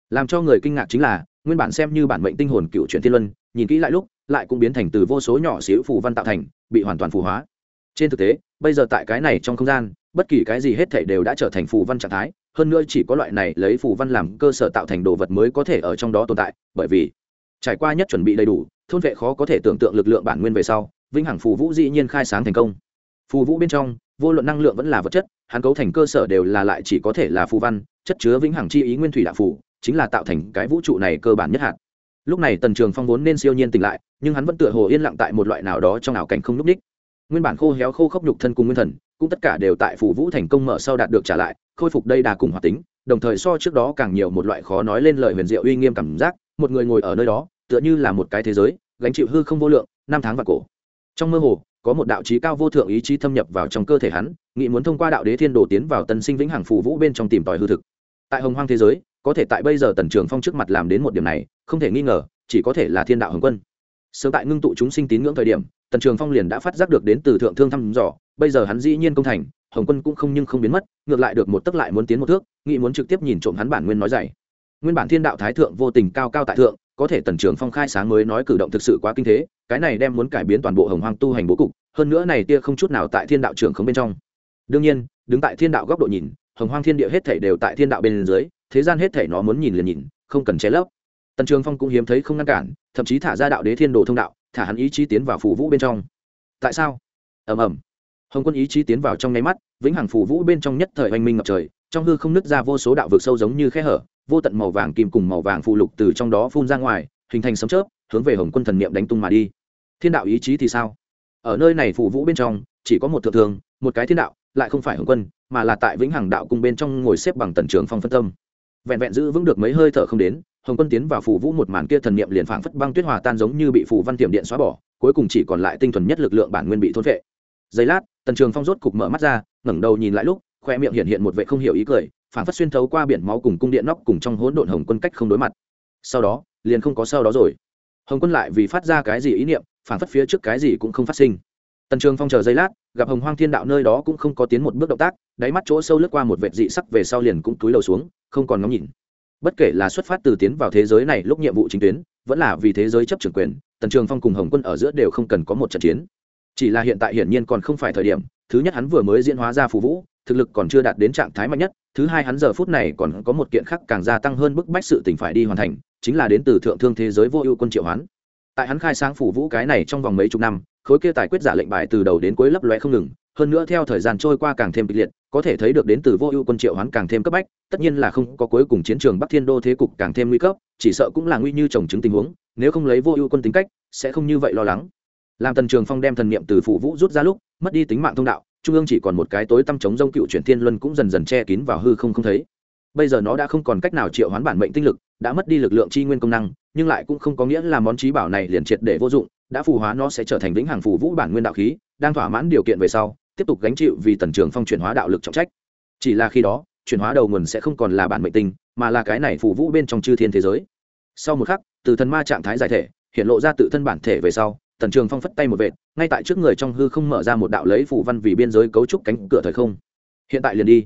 làm cho người kinh ngạc chính là, nguyên bản xem như bản mệnh tinh hồn cựu truyện thiên luân, nhìn kỹ lại lúc, lại cũng biến thành từ vô số nhỏ xíu phù văn tạo thành, bị hoàn toàn phù hóa. Trên thực tế, bây giờ tại cái này trong không gian, bất kỳ cái gì hết thảy đều đã trở thành phù văn trạng thái, hơn nữa chỉ có loại này lấy phù văn làm cơ sở tạo thành đồ vật mới có thể ở trong đó tồn tại, bởi vì trải qua nhất chuẩn bị đầy đủ, thôn vệ khó có thể tưởng tượng lực lượng bản nguyên về sau, vĩnh hằng phù vũ dĩ nhiên khai sáng thành công. Phù vũ bên trong, vô luận năng lượng vẫn là vật chất, hắn cấu thành cơ sở đều là lại chỉ có thể là phù văn, chất chứa vĩnh hằng chi ý nguyên thủy đạo phù chính là tạo thành cái vũ trụ này cơ bản nhất hạt. Lúc này tần trường phong vốn nên siêu nhiên tỉnh lại, nhưng hắn vẫn tựa hồ yên lặng tại một loại nào đó trong ảo cảnh không núp ních. Nguyên bản khô héo khô khốc nhục thân cùng nguyên thần, cũng tất cả đều tại phủ vũ thành công mở sau đạt được trả lại, khôi phục đây đà cùng hoạt tính, đồng thời so trước đó càng nhiều một loại khó nói lên lời huyền diệu uy nghiêm cảm giác, một người ngồi ở nơi đó, tựa như là một cái thế giới, gánh chịu hư không vô lượng, năm tháng và cổ. Trong mơ hồ, có một đạo trí cao vô thượng ý chí thâm nhập vào trong cơ thể hắn, nghĩ muốn thông qua đạo đế thiên đồ tiến vào tân sinh vĩnh hằng phù vũ bên trong tìm tòi hư thực. Tại hồng hoang thế giới có thể tại bây giờ tần trường phong trước mặt làm đến một điểm này, không thể nghi ngờ, chỉ có thể là thiên đạo hồng quân. Sớm tại ngưng tụ chúng sinh tín ngưỡng thời điểm, tần trường phong liền đã phát giác được đến từ thượng thương thăm dò, bây giờ hắn dĩ nhiên công thành, hồng quân cũng không nhưng không biến mất, ngược lại được một tấc lại muốn tiến một thước, nghĩ muốn trực tiếp nhìn trộm hắn bản nguyên nói dày nguyên bản thiên đạo thái thượng vô tình cao cao tại thượng, có thể tần trường phong khai sáng mới nói cử động thực sự quá kinh thế, cái này đem muốn cải biến toàn bộ hồng hoang tu hành bố cục, hơn nữa này tia không chút nào tại thiên đạo trường không bên trong. Đương nhiên, đứng tại thiên đạo góc độ nhìn, hồng hoang thiên địa hết thể đều tại thiên đạo bên dưới thế gian hết thể nó muốn nhìn liền nhìn, không cần che lấp. Tần trường phong cũng hiếm thấy không ngăn cản, thậm chí thả ra đạo đế thiên đồ thông đạo, thả hắn ý chí tiến vào phủ vũ bên trong. Tại sao? Ầm ầm. Hồng quân ý chí tiến vào trong nháy mắt, vĩnh hằng phủ vũ bên trong nhất thời oanh minh ngập trời, trong hư không nứt ra vô số đạo vực sâu giống như khe hở, vô tận màu vàng kim cùng màu vàng phụ lục từ trong đó phun ra ngoài, hình thành sấm chớp, hướng về hồng quân thần niệm đánh tung mà đi. Thiên đạo ý chí thì sao? Ở nơi này phủ vũ bên trong, chỉ có một thượng thường, một cái thiên đạo, lại không phải hồng quân, mà là tại vĩnh hằng đạo cung bên trong ngồi xếp bằng tần trường phong phân tâm vẹn vẹn giữ vững được mấy hơi thở không đến, hồng quân tiến vào phủ vũ một màn kia thần niệm liền phảng phất băng tuyết hòa tan giống như bị phủ văn tiệm điện xóa bỏ, cuối cùng chỉ còn lại tinh thuần nhất lực lượng bản nguyên bị thôn vệ giây lát, tần trường phong rốt cục mở mắt ra, ngẩng đầu nhìn lại lúc, khoe miệng hiện hiện một vệ không hiểu ý cười, phảng phất xuyên thấu qua biển máu cùng cung điện nóc cùng trong hỗn độn hồng quân cách không đối mặt. Sau đó, liền không có sau đó rồi. Hồng quân lại vì phát ra cái gì ý niệm, phảng phất phía trước cái gì cũng không phát sinh. Tần trường phong chờ giây lát, gặp hồng hoang thiên đạo nơi đó cũng không có tiến một bước động tác, đáy mắt chỗ sâu lướt qua một vệt dị sắc về sau liền cũng túi đầu xuống không còn ngắm nhìn. Bất kể là xuất phát từ tiến vào thế giới này lúc nhiệm vụ chính tuyến, vẫn là vì thế giới chấp trưởng quyền, tần trường phong cùng hồng quân ở giữa đều không cần có một trận chiến. Chỉ là hiện tại hiển nhiên còn không phải thời điểm, thứ nhất hắn vừa mới diễn hóa ra phù vũ, thực lực còn chưa đạt đến trạng thái mạnh nhất, thứ hai hắn giờ phút này còn có một kiện khác càng gia tăng hơn bức bách sự tình phải đi hoàn thành, chính là đến từ thượng thương thế giới vô ưu quân triệu hoán. Tại hắn khai sáng phù vũ cái này trong vòng mấy chục năm, khối kia tài quyết giả lệnh bài từ đầu đến cuối lấp loe không ngừng hơn nữa theo thời gian trôi qua càng thêm kịch liệt, có thể thấy được đến từ vô ưu quân triệu hoán càng thêm cấp bách, tất nhiên là không có cuối cùng chiến trường bắc thiên đô thế cục càng thêm nguy cấp, chỉ sợ cũng là nguy như trồng chứng tình huống, nếu không lấy vô ưu quân tính cách, sẽ không như vậy lo lắng. Làm tần trường phong đem thần niệm từ phụ vũ rút ra lúc, mất đi tính mạng thông đạo, trung ương chỉ còn một cái tối tăm chống rông cựu chuyển thiên luân cũng dần dần che kín vào hư không không thấy. Bây giờ nó đã không còn cách nào triệu hoán bản mệnh tinh lực, đã mất đi lực lượng chi nguyên công năng, nhưng lại cũng không có nghĩa là món trí bảo này liền triệt để vô dụng, đã phù hóa nó sẽ trở thành vĩnh hằng phù vũ bản nguyên đạo khí, đang thỏa mãn điều kiện về sau tiếp tục gánh chịu vì tần trường phong chuyển hóa đạo lực trọng trách. Chỉ là khi đó, chuyển hóa đầu nguồn sẽ không còn là bản mệnh tinh, mà là cái này phù vũ bên trong chư thiên thế giới. Sau một khắc, từ thần ma trạng thái giải thể, hiện lộ ra tự thân bản thể về sau, tần trường phong phất tay một vệt, ngay tại trước người trong hư không mở ra một đạo lấy phủ văn vì biên giới cấu trúc cánh cửa thời không. Hiện tại liền đi.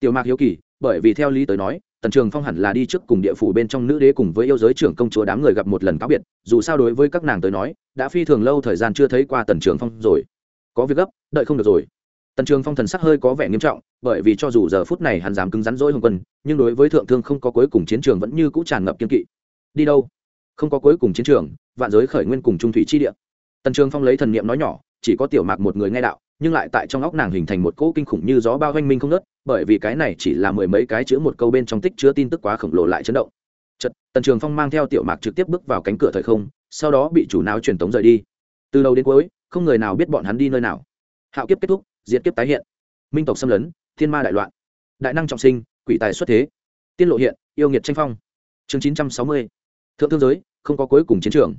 Tiểu mạc hiếu kỳ, bởi vì theo lý tới nói, tần trường phong hẳn là đi trước cùng địa phủ bên trong nữ đế cùng với yêu giới trưởng công chúa đám người gặp một lần cáo biệt, dù sao đối với các nàng tới nói, đã phi thường lâu thời gian chưa thấy qua tần trường phong rồi có việc gấp đợi không được rồi. Tần trường phong thần sắc hơi có vẻ nghiêm trọng bởi vì cho dù giờ phút này hắn dám cứng rắn dỗi hồng quân nhưng đối với thượng thương không có cuối cùng chiến trường vẫn như cũ tràn ngập kiên kỵ. Đi đâu? Không có cuối cùng chiến trường vạn giới khởi nguyên cùng trung thủy chi địa. Tần trường phong lấy thần niệm nói nhỏ chỉ có tiểu mạc một người nghe đạo nhưng lại tại trong óc nàng hình thành một cỗ kinh khủng như gió bao hoanh minh không nớt bởi vì cái này chỉ là mười mấy cái chữ một câu bên trong tích chứa tin tức quá khổng lồ lại chấn động. Chật, tần trường phong mang theo tiểu mạc trực tiếp bước vào cánh cửa thời không sau đó bị chủ não truyền tống rời đi. Từ đầu đến cuối không người nào biết bọn hắn đi nơi nào. Hạo kiếp kết thúc, diệt kiếp tái hiện. Minh tộc xâm lấn, thiên ma đại loạn. Đại năng trọng sinh, quỷ tài xuất thế. Tiên lộ hiện, yêu nghiệt tranh phong. Chương chín trăm sáu mươi. Thượng thương giới, không có cuối cùng chiến trường.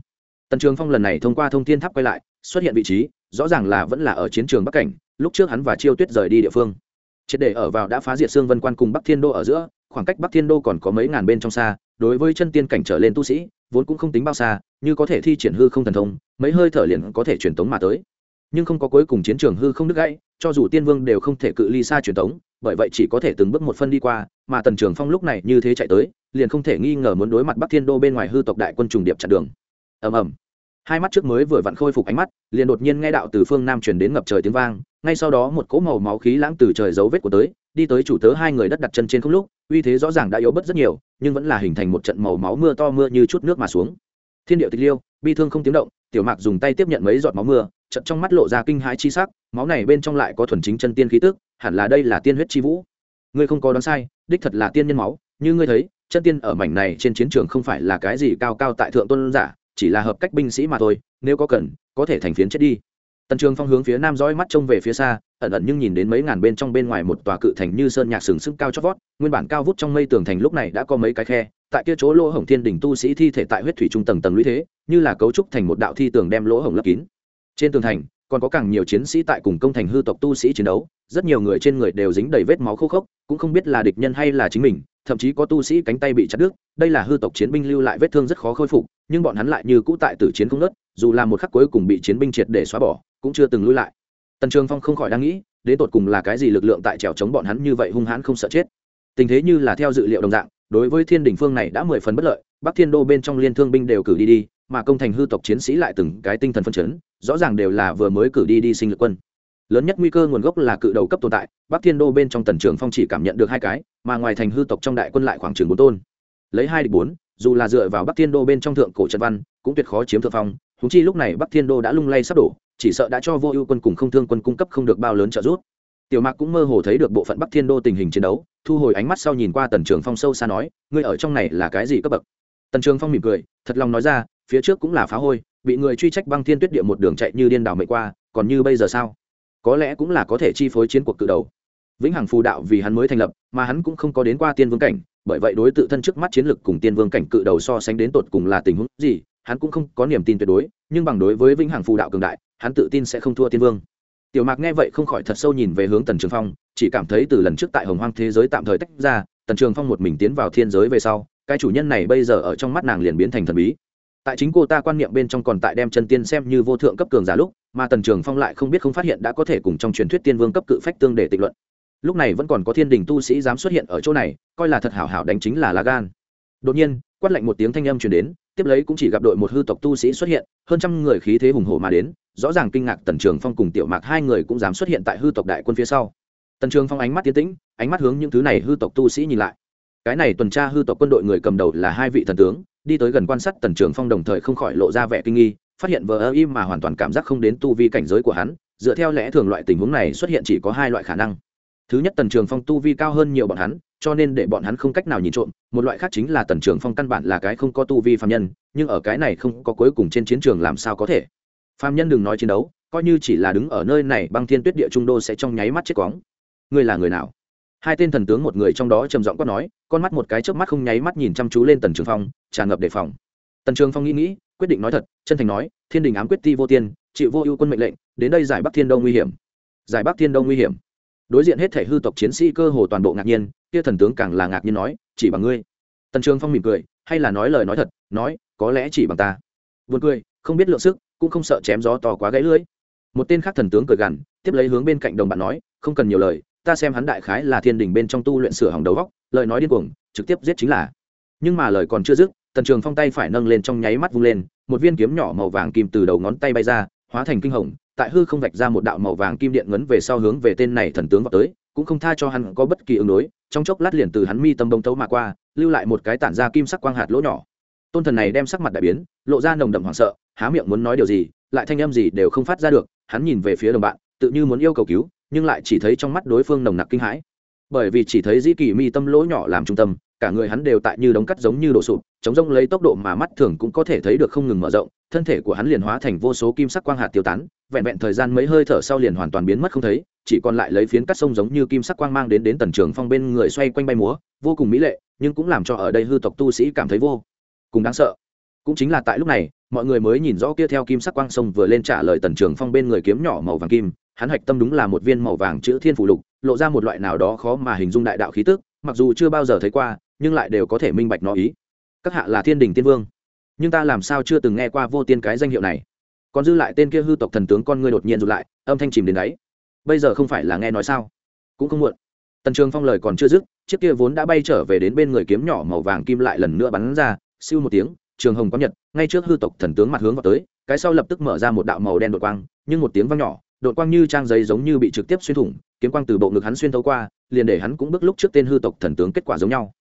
Tần trường phong lần này thông qua thông tin tháp quay lại, xuất hiện vị trí, rõ ràng là vẫn là ở chiến trường bắc cảnh, lúc trước hắn và chiêu tuyết rời đi địa phương. Triệt để ở vào đã phá diệt xương vân quan cùng bắc thiên đô ở giữa, khoảng cách bắc thiên đô còn có mấy ngàn bên trong xa, đối với chân tiên cảnh trở lên tu sĩ vốn cũng không tính bao xa, như có thể thi triển hư không thần thông, mấy hơi thở liền có thể truyền tống mà tới. Nhưng không có cuối cùng chiến trường hư không đứt gãy, cho dù tiên vương đều không thể cự ly xa truyền tống, bởi vậy chỉ có thể từng bước một phân đi qua, mà tần trường phong lúc này như thế chạy tới, liền không thể nghi ngờ muốn đối mặt bắc thiên đô bên ngoài hư tộc đại quân trùng điệp chặn đường. Ầm ầm. Hai mắt trước mới vừa vặn khôi phục ánh mắt, liền đột nhiên nghe đạo từ phương nam truyền đến ngập trời tiếng vang, ngay sau đó một cỗ màu máu khí lãng từ trời dấu vết của tới, đi tới chủ tớ hai người đất đặt chân trên không lúc uy thế rõ ràng đã yếu bớt rất nhiều, nhưng vẫn là hình thành một trận màu máu mưa to mưa như chút nước mà xuống. Thiên điệu tịch liêu, bi thương không tiếng động, tiểu mạc dùng tay tiếp nhận mấy giọt máu mưa, trận trong mắt lộ ra kinh hãi chi sắc, máu này bên trong lại có thuần chính chân tiên khí tức, hẳn là đây là tiên huyết chi vũ. Ngươi không có đoán sai, đích thật là tiên nhân máu, như ngươi thấy, chân tiên ở mảnh này trên chiến trường không phải là cái gì cao cao tại thượng tôn giả, chỉ là hợp cách binh sĩ mà thôi, nếu có cần, có thể thành phiến chết đi tần trường phong hướng phía nam dõi mắt trông về phía xa, ẩn ẩn nhưng nhìn đến mấy ngàn bên trong bên ngoài một tòa cự thành như sơn nhạc sừng sững cao chót vót, nguyên bản cao vút trong mây tường thành lúc này đã có mấy cái khe, tại kia chỗ lỗ hổng thiên đỉnh tu sĩ thi thể tại huyết thủy trung tầng tầng lũy thế, như là cấu trúc thành một đạo thi tường đem lỗ hổng lấp kín. Trên tường thành, còn có càng nhiều chiến sĩ tại cùng công thành hư tộc tu sĩ chiến đấu, rất nhiều người trên người đều dính đầy vết máu khô khốc, cũng không biết là địch nhân hay là chính mình, thậm chí có tu sĩ cánh tay bị chặt đứt, đây là hư tộc chiến binh lưu lại vết thương rất khó khôi phục, nhưng bọn hắn lại như cũ tại tử chiến không nớt dù là một khắc cuối cùng bị chiến binh triệt để xóa bỏ cũng chưa từng lui lại. Tần trường phong không khỏi đang nghĩ, đến tột cùng là cái gì lực lượng tại trèo chống bọn hắn như vậy hung hãn không sợ chết. Tình thế như là theo dự liệu đồng dạng, đối với thiên đình phương này đã mười phần bất lợi, bắc thiên đô bên trong liên thương binh đều cử đi đi, mà công thành hư tộc chiến sĩ lại từng cái tinh thần phân chấn, rõ ràng đều là vừa mới cử đi đi sinh lực quân. Lớn nhất nguy cơ nguồn gốc là cự đầu cấp tồn tại, bắc thiên đô bên trong tần trường phong chỉ cảm nhận được hai cái, mà ngoài thành hư tộc trong đại quân lại khoảng chừng bốn tôn. Lấy hai địch bốn, dù là dựa vào bắc thiên đô bên trong thượng cổ trần văn, cũng tuyệt khó chiếm thượng phong húng chi lúc này bắc thiên đô đã lung lay sắp đổ, chỉ sợ đã cho vô ưu quân cùng không thương quân cung cấp không được bao lớn trợ giúp. Tiểu mạc cũng mơ hồ thấy được bộ phận bắc thiên đô tình hình chiến đấu, thu hồi ánh mắt sau nhìn qua tần trường phong sâu xa nói, ngươi ở trong này là cái gì cấp bậc? Tần trường phong mỉm cười, thật lòng nói ra, phía trước cũng là phá hôi, bị người truy trách băng thiên tuyết địa một đường chạy như điên đảo mệnh qua, còn như bây giờ sao? Có lẽ cũng là có thể chi phối chiến cuộc cự đầu. Vĩnh hằng phù đạo vì hắn mới thành lập, mà hắn cũng không có đến qua tiên vương cảnh, bởi vậy đối tự thân trước mắt chiến lực cùng tiên vương cảnh cự đầu so sánh đến tột cùng là tình huống gì hắn cũng không có niềm tin tuyệt đối, nhưng bằng đối với vĩnh hằng phù đạo cường đại, hắn tự tin sẽ không thua tiên vương. Tiểu mạc nghe vậy không khỏi thật sâu nhìn về hướng tần trường phong, chỉ cảm thấy từ lần trước tại hồng hoang thế giới tạm thời tách ra, tần trường phong một mình tiến vào thiên giới về sau, cái chủ nhân này bây giờ ở trong mắt nàng liền biến thành thần bí. Tại chính cô ta quan niệm bên trong còn tại đem chân tiên xem như vô thượng cấp cường giả lúc, mà tần trường phong lại không biết không phát hiện đã có thể cùng trong truyền thuyết tiên vương cấp cự phách tương để tịch luận. Lúc này vẫn còn có thiên đình tu sĩ dám xuất hiện ở chỗ này, coi là thật hảo hảo đánh chính là lá gan. Đột nhiên quát lạnh một tiếng thanh âm truyền đến, tiếp lấy cũng chỉ gặp đội một hư tộc tu sĩ xuất hiện, hơn trăm người khí thế hùng hổ mà đến, rõ ràng kinh ngạc tần trường phong cùng tiểu mạc hai người cũng dám xuất hiện tại hư tộc đại quân phía sau. Tần trường phong ánh mắt tiến tĩnh, ánh mắt hướng những thứ này hư tộc tu sĩ nhìn lại. Cái này tuần tra hư tộc quân đội người cầm đầu là hai vị thần tướng, đi tới gần quan sát tần trường phong đồng thời không khỏi lộ ra vẻ kinh nghi, phát hiện vờ ơ im mà hoàn toàn cảm giác không đến tu vi cảnh giới của hắn, dựa theo lẽ thường loại tình huống này xuất hiện chỉ có hai loại khả năng. Thứ nhất, tần trường phong tu vi cao hơn nhiều bọn hắn cho nên để bọn hắn không cách nào nhìn trộm, một loại khác chính là tần trường phong căn bản là cái không có tu vi phạm nhân, nhưng ở cái này không có cuối cùng trên chiến trường làm sao có thể. Phạm nhân đừng nói chiến đấu, coi như chỉ là đứng ở nơi này, băng thiên tuyết địa trung đô sẽ trong nháy mắt chết quóng ngươi là người nào? Hai tên thần tướng một người trong đó trầm giọng quát nói, con mắt một cái trước mắt không nháy mắt nhìn chăm chú lên tần trường phong, tràn ngập đề phòng. Tần trường phong nghĩ nghĩ, quyết định nói thật, chân thành nói, thiên đình ám quyết ti vô tiên, chịu vô ưu quân mệnh lệnh, đến đây giải bắc thiên đông nguy hiểm. Giải bắc thiên đông nguy hiểm đối diện hết thể hư tộc chiến sĩ cơ hồ toàn bộ ngạc nhiên, kia thần tướng càng là ngạc nhiên nói, chỉ bằng ngươi. Tần trường phong mỉm cười, hay là nói lời nói thật, nói, có lẽ chỉ bằng ta. Buồn cười, không biết lượng sức, cũng không sợ chém gió to quá gãy lưỡi. Một tên khác thần tướng cười gằn, tiếp lấy hướng bên cạnh đồng bạn nói, không cần nhiều lời, ta xem hắn đại khái là thiên đình bên trong tu luyện sửa hỏng đầu góc, lời nói điên cuồng, trực tiếp giết chính là. Nhưng mà lời còn chưa dứt, tần trường phong tay phải nâng lên trong nháy mắt vung lên, một viên kiếm nhỏ màu vàng kim từ đầu ngón tay bay ra, hóa thành kinh hồng tại hư không vạch ra một đạo màu vàng kim điện ngấn về sau hướng về tên này thần tướng vào tới, cũng không tha cho hắn có bất kỳ ứng đối, trong chốc lát liền từ hắn mi tâm đông tấu mà qua, lưu lại một cái tản ra kim sắc quang hạt lỗ nhỏ. Tôn thần này đem sắc mặt đại biến, lộ ra nồng đậm hoảng sợ, há miệng muốn nói điều gì, lại thanh âm gì đều không phát ra được, hắn nhìn về phía đồng bạn, tự như muốn yêu cầu cứu, nhưng lại chỉ thấy trong mắt đối phương nồng nặc kinh hãi. Bởi vì chỉ thấy dĩ kỳ mi tâm lỗ nhỏ làm trung tâm cả người hắn đều tại như đống cắt giống như đổ sụp, chống rông lấy tốc độ mà mắt thường cũng có thể thấy được không ngừng mở rộng, thân thể của hắn liền hóa thành vô số kim sắc quang hạt tiêu tán, vẹn vẹn thời gian mấy hơi thở sau liền hoàn toàn biến mất không thấy, chỉ còn lại lấy phiến cắt sông giống như kim sắc quang mang đến đến tần trường phong bên người xoay quanh bay múa, vô cùng mỹ lệ, nhưng cũng làm cho ở đây hư tộc tu sĩ cảm thấy vô cùng đáng sợ. Cũng chính là tại lúc này, mọi người mới nhìn rõ kia theo kim sắc quang sông vừa lên trả lời tần trường phong bên người kiếm nhỏ màu vàng kim, hắn hạch tâm đúng là một viên màu vàng chữ thiên phủ lục, lộ ra một loại nào đó khó mà hình dung đại đạo khí tức, mặc dù chưa bao giờ thấy qua nhưng lại đều có thể minh bạch nó ý. Các hạ là thiên đình tiên vương, nhưng ta làm sao chưa từng nghe qua vô tiên cái danh hiệu này. Còn dư lại tên kia hư tộc thần tướng con ngươi đột nhiên rụt lại, âm thanh chìm đến đáy. Bây giờ không phải là nghe nói sao? Cũng không muộn. Tần trường phong lời còn chưa dứt, chiếc kia vốn đã bay trở về đến bên người kiếm nhỏ màu vàng kim lại lần nữa bắn ra, siêu một tiếng, trường hồng có nhật, ngay trước hư tộc thần tướng mặt hướng vào tới, cái sau lập tức mở ra một đạo màu đen đột quang, nhưng một tiếng vang nhỏ, đột quang như trang giấy giống như bị trực tiếp xuyên thủng, kiếm quang từ bộ ngực hắn xuyên thấu qua, liền để hắn cũng bước lúc trước tên hư tộc thần tướng kết quả giống nhau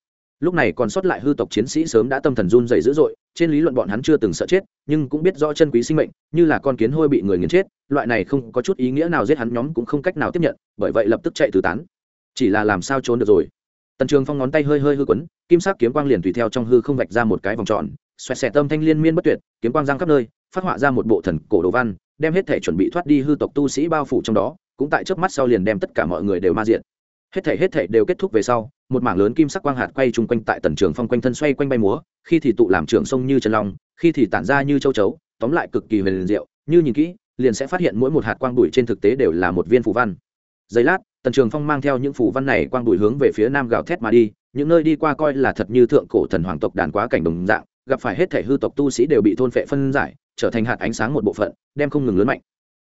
lúc này còn sót lại hư tộc chiến sĩ sớm đã tâm thần run dày dữ dội, trên lý luận bọn hắn chưa từng sợ chết, nhưng cũng biết rõ chân quý sinh mệnh, như là con kiến hôi bị người nghiền chết, loại này không có chút ý nghĩa nào giết hắn nhóm cũng không cách nào tiếp nhận, bởi vậy lập tức chạy tứ tán. Chỉ là làm sao trốn được rồi? Tần trường phong ngón tay hơi hơi hư quấn, kim sắc kiếm quang liền tùy theo trong hư không vạch ra một cái vòng tròn, xoẹt xẹt tâm thanh liên miên bất tuyệt, kiếm quang giang khắp nơi, phát họa ra một bộ thần cổ đồ văn, đem hết thể chuẩn bị thoát đi hư tộc tu sĩ bao phủ trong đó, cũng tại trước mắt sau liền đem tất cả mọi người đều ma diện hết thể hết thể đều kết thúc về sau, một mảng lớn kim sắc quang hạt quay chung quanh tại tần trường phong quanh thân xoay quanh bay múa, khi thì tụ làm trường sông như chân long, khi thì tản ra như châu chấu, tóm lại cực kỳ huyền diệu. Như nhìn kỹ, liền sẽ phát hiện mỗi một hạt quang bụi trên thực tế đều là một viên phù văn. Giây lát, tần trường phong mang theo những phù văn này quang bụi hướng về phía nam gào thét mà đi, những nơi đi qua coi là thật như thượng cổ thần hoàng tộc đàn quá cảnh đồng dạng, gặp phải hết thể hư tộc tu sĩ đều bị thôn phệ phân giải, trở thành hạt ánh sáng một bộ phận, đem không ngừng lớn mạnh.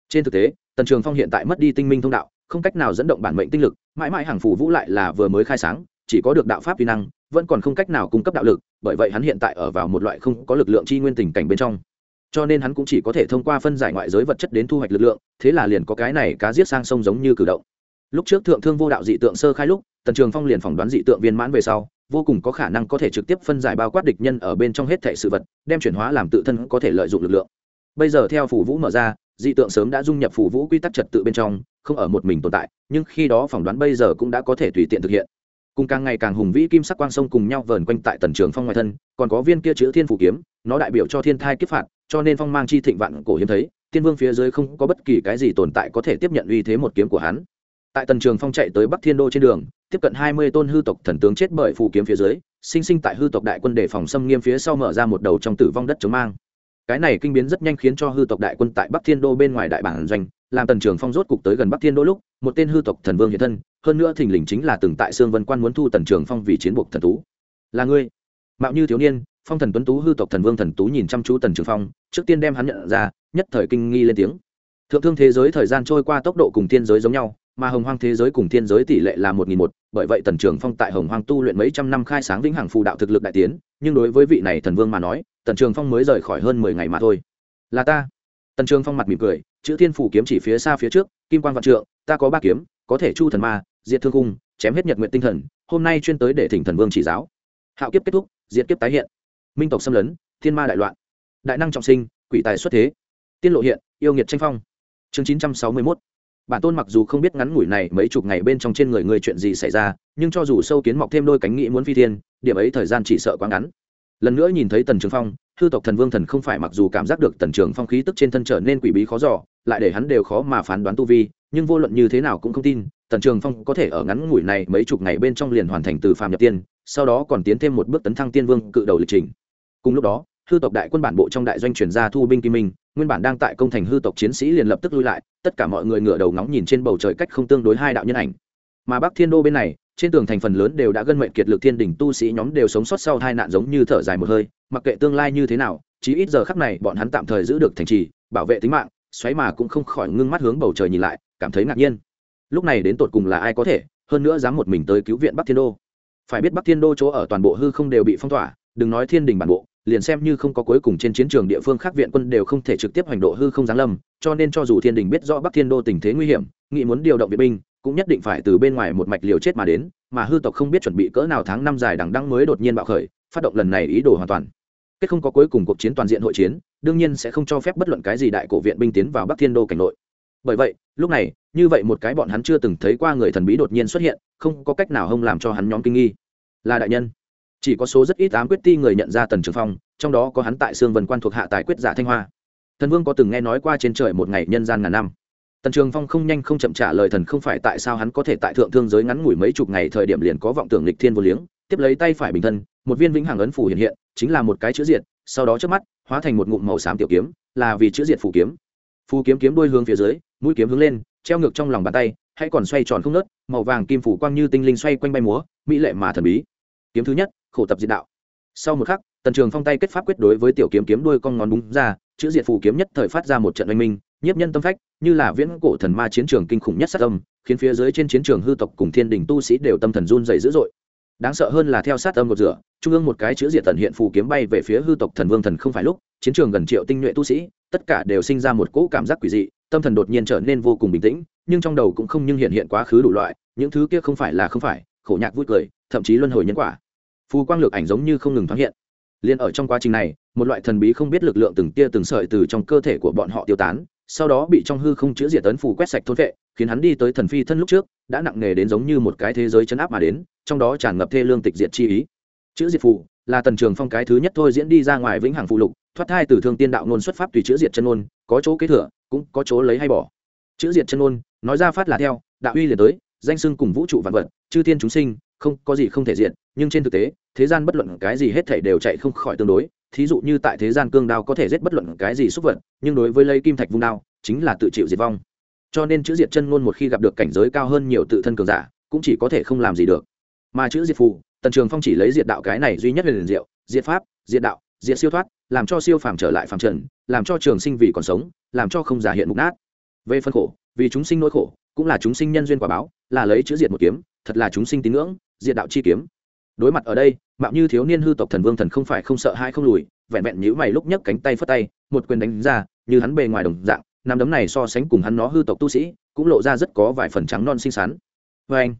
Trên thực tế, tần trường phong hiện tại mất đi tinh minh thông đạo không cách nào dẫn động bản mệnh tinh lực, mãi mãi hàng phủ vũ lại là vừa mới khai sáng, chỉ có được đạo pháp vi năng, vẫn còn không cách nào cung cấp đạo lực, bởi vậy hắn hiện tại ở vào một loại không có lực lượng chi nguyên tình cảnh bên trong. Cho nên hắn cũng chỉ có thể thông qua phân giải ngoại giới vật chất đến thu hoạch lực lượng, thế là liền có cái này cá giết sang sông giống như cử động. Lúc trước thượng thương vô đạo dị tượng sơ khai lúc, tần trường phong liền phỏng đoán dị tượng viên mãn về sau, vô cùng có khả năng có thể trực tiếp phân giải bao quát địch nhân ở bên trong hết thảy sự vật, đem chuyển hóa làm tự thân có thể lợi dụng lực lượng. Bây giờ theo phủ vũ mở ra dị tượng sớm đã dung nhập phủ vũ quy tắc trật tự bên trong, không ở một mình tồn tại, nhưng khi đó phỏng đoán bây giờ cũng đã có thể tùy tiện thực hiện. Cùng càng ngày càng hùng vĩ kim sắc quang sông cùng nhau vờn quanh tại tần trường phong ngoài thân, còn có viên kia chữ thiên phủ kiếm, nó đại biểu cho thiên thai kiếp phạt, cho nên phong mang chi thịnh vạn cổ hiếm thấy, tiên vương phía dưới không có bất kỳ cái gì tồn tại có thể tiếp nhận uy thế một kiếm của hắn. Tại tần trường phong chạy tới bắc thiên đô trên đường, tiếp cận hai mươi tôn hư tộc thần tướng chết bởi phù kiếm phía dưới, sinh sinh tại hư tộc đại quân đề phòng xâm nghiêm phía sau mở ra một đầu trong tử vong đất chống mang cái này kinh biến rất nhanh khiến cho hư tộc đại quân tại bắc thiên đô bên ngoài đại bản doanh, làm tần trường phong rốt cục tới gần bắc thiên đô lúc, một tên hư tộc thần vương hiện thân, hơn nữa thình lình chính là từng tại sương vân quan muốn thu tần trường phong vì chiến buộc thần tú. Là ngươi? Mạo như thiếu niên, phong thần tuấn tú hư tộc thần vương thần tú nhìn chăm chú tần trường phong, trước tiên đem hắn nhận ra, nhất thời kinh nghi lên tiếng. Thượng thương thế giới thời gian trôi qua tốc độ cùng thiên giới giống nhau, mà hồng hoang thế giới cùng thiên giới tỷ lệ là một nghìn một, bởi vậy tần trường phong tại hồng hoang tu luyện mấy trăm năm khai sáng vĩnh hằng phù đạo thực lực đại tiến nhưng đối với vị này thần vương mà nói, tần trường phong mới rời khỏi hơn mười ngày mà thôi. Là ta. Tần trường phong mặt mỉm cười, chữ thiên phủ kiếm chỉ phía xa phía trước, kim quan g vạn trượng, ta có ba kiếm, có thể chu thần ma, diệt thương cung chém hết nhật nguyện tinh thần, hôm nay chuyên tới để thỉnh thần vương chỉ giáo. Hạo kiếp kết thúc, diệt kiếp tái hiện. Minh tộc xâm lấn, thiên ma đại loạn. Đại năng trọng sinh, quỷ tài xuất thế. Tiên lộ hiện, yêu nghiệt tranh phong. Chương chín trăm sáu mươi mốt bản tôn mặc dù không biết ngắn ngủi này mấy chục ngày bên trong trên người người chuyện gì xảy ra, nhưng cho dù sâu kiến mọc thêm đôi cánh nghĩ muốn phi thiên, điểm ấy thời gian chỉ sợ quá ngắn. Lần nữa nhìn thấy tần trường phong, hư tộc thần vương thần không phải mặc dù cảm giác được tần trường phong khí tức trên thân trở nên quỷ bí khó giỏ lại để hắn đều khó mà phán đoán tu vi, nhưng vô luận như thế nào cũng không tin, tần trường phong có thể ở ngắn ngủi này mấy chục ngày bên trong liền hoàn thành từ phàm nhập tiên, sau đó còn tiến thêm một bước tấn thăng tiên vương cự đầu lịch trình. Cùng lúc đó, hư tộc đại quân bản bộ trong đại doanh chuyển ra thu binh kim minh nguyên bản đang tại công thành hư tộc chiến sĩ liền lập tức lui lại, tất cả mọi người ngửa đầu ngóng nhìn trên bầu trời cách không tương đối hai đạo nhân ảnh. Mà bắc thiên đô bên này, trên tường thành phần lớn đều đã gân mệnh kiệt lực thiên đỉnh tu sĩ nhóm đều sống sót sau hai nạn giống như thở dài một hơi, mặc kệ tương lai như thế nào, chí ít giờ khắc này bọn hắn tạm thời giữ được thành trì, bảo vệ tính mạng, xoáy mà cũng không khỏi ngưng mắt hướng bầu trời nhìn lại, cảm thấy ngạc nhiên. Lúc này đến tột cùng là ai có thể, hơn nữa dám một mình tới cứu viện bắc thiên đô. Phải biết bắc thiên đô chỗ ở toàn bộ hư không đều bị phong tỏa, đừng nói thiên đình bản bộ liền xem như không có cuối cùng trên chiến trường địa phương khác viện quân đều không thể trực tiếp hành độ hư không giáng lâm, cho nên cho dù thiên đình biết rõ bắc thiên đô tình thế nguy hiểm nghị muốn điều động viện binh, cũng nhất định phải từ bên ngoài một mạch liều chết mà đến, mà hư tộc không biết chuẩn bị cỡ nào tháng năm dài đằng đăng mới đột nhiên bạo khởi, phát động lần này ý đồ hoàn toàn. Kết không có cuối cùng cuộc chiến toàn diện hội chiến, đương nhiên sẽ không cho phép bất luận cái gì đại cổ viện binh tiến vào bắc thiên đô cảnh nội. Bởi vậy, lúc này, như vậy một cái bọn hắn chưa từng thấy qua người thần bí đột nhiên xuất hiện, không có cách nào hông làm cho hắn nhóm kinh nghi. Là đại nhân chỉ có số rất ít ám quyết ti người nhận ra tần trường phong, trong đó có hắn tại xương vân quan thuộc hạ tài quyết giả thanh hoa. Thần vương có từng nghe nói qua trên trời một ngày nhân gian ngàn năm. Tần trường phong không nhanh không chậm trả lời thần không phải tại sao hắn có thể tại thượng thương giới ngắn ngủi mấy chục ngày thời điểm liền có vọng tưởng lịch thiên vô liếng, tiếp lấy tay phải bình thân, một viên vĩnh hằng ấn phủ hiện hiện, chính là một cái chữ diệt, sau đó trước mắt, hóa thành một ngụm màu xám tiểu kiếm, là vì chữ diệt phủ kiếm. Phù kiếm kiếm đôi hướng phía dưới, mũi kiếm hướng lên, treo ngược trong lòng bàn tay hãy còn xoay tròn không nớt màu vàng kim phủ quang như tinh linh xoay quanh bay múa, mỹ lệ mà thần bí. Kiếm thứ nhất khổ tập diệt đạo. Sau một khắc, tần trường phong tay kết pháp quyết đối với tiểu kiếm kiếm đuôi con ngón búng ra, chữ diệt phù kiếm nhất thời phát ra một trận oanh minh, nhiếp nhân tâm phách, như là viễn cổ thần ma chiến trường kinh khủng nhất sát âm, khiến phía dưới trên chiến trường hư tộc cùng thiên đình tu sĩ đều tâm thần run dày dữ dội. Đáng sợ hơn là theo sát âm một rửa, trung ương một cái chữ diệt tần hiện phù kiếm bay về phía hư tộc thần vương thần không phải lúc, chiến trường gần triệu tinh nhuệ tu sĩ, tất cả đều sinh ra một cỗ cảm giác quỷ dị, tâm thần đột nhiên trở nên vô cùng bình tĩnh, nhưng trong đầu cũng không nhưng hiện hiện quá khứ đủ loại, những thứ kia không phải là không phải, khổ nhạc vui cười, thậm chí luân hồi nhân quả phù quang lược ảnh giống như không ngừng thoáng hiện. Liền ở trong quá trình này, một loại thần bí không biết lực lượng từng tia từng sợi từ trong cơ thể của bọn họ tiêu tán, sau đó bị trong hư không chữa diệt tấn phù quét sạch thôn vệ, khiến hắn đi tới thần phi thân lúc trước, đã nặng nề đến giống như một cái thế giới chấn áp mà đến, trong đó tràn ngập thê lương tịch diệt chi ý. Chữ diệt phù là tần trường phong cái thứ nhất thôi diễn đi ra ngoài vĩnh hằng phụ lục, thoát thai từ thương tiên đạo ngôn xuất pháp tùy chữ diệt chân ngôn, có chỗ kế thừa, cũng có chỗ lấy hay bỏ. Chữ diệt chân ngôn, nói ra phát là theo, đạo uy liền tới, danh xưng cùng vũ trụ vạn vật, chư thiên chúng sinh, không có gì không thể diện nhưng trên thực tế thế gian bất luận cái gì hết thể đều chạy không khỏi tương đối. Thí dụ như tại thế gian cương đao có thể giết bất luận cái gì xúc vật, nhưng đối với lấy kim thạch vung đao, chính là tự chịu diệt vong. Cho nên chữ diệt chân ngôn một khi gặp được cảnh giới cao hơn nhiều tự thân cường giả, cũng chỉ có thể không làm gì được. Mà chữ diệt phù, tần trường phong chỉ lấy diệt đạo cái này duy nhất là liền diệu, diệt pháp, diệt đạo, diệt siêu thoát, làm cho siêu phàm trở lại phàm trần, làm cho trường sinh vì còn sống, làm cho không giả hiện mục nát. Về phân khổ, vì chúng sinh nỗi khổ, cũng là chúng sinh nhân duyên quả báo, là lấy chữ diệt một kiếm, thật là chúng sinh tín ngưỡng, diệt đạo chi kiếm đối mặt ở đây, mạo như thiếu niên hư tộc thần vương thần không phải không sợ hai không lùi, vẹn vẹn nhữ mày lúc nhấc cánh tay phất tay, một quyền đánh ra, như hắn bề ngoài đồng dạng, nắm đấm này so sánh cùng hắn nó hư tộc tu sĩ, cũng lộ ra rất có vài phần trắng non xinh xắn. Vê anh.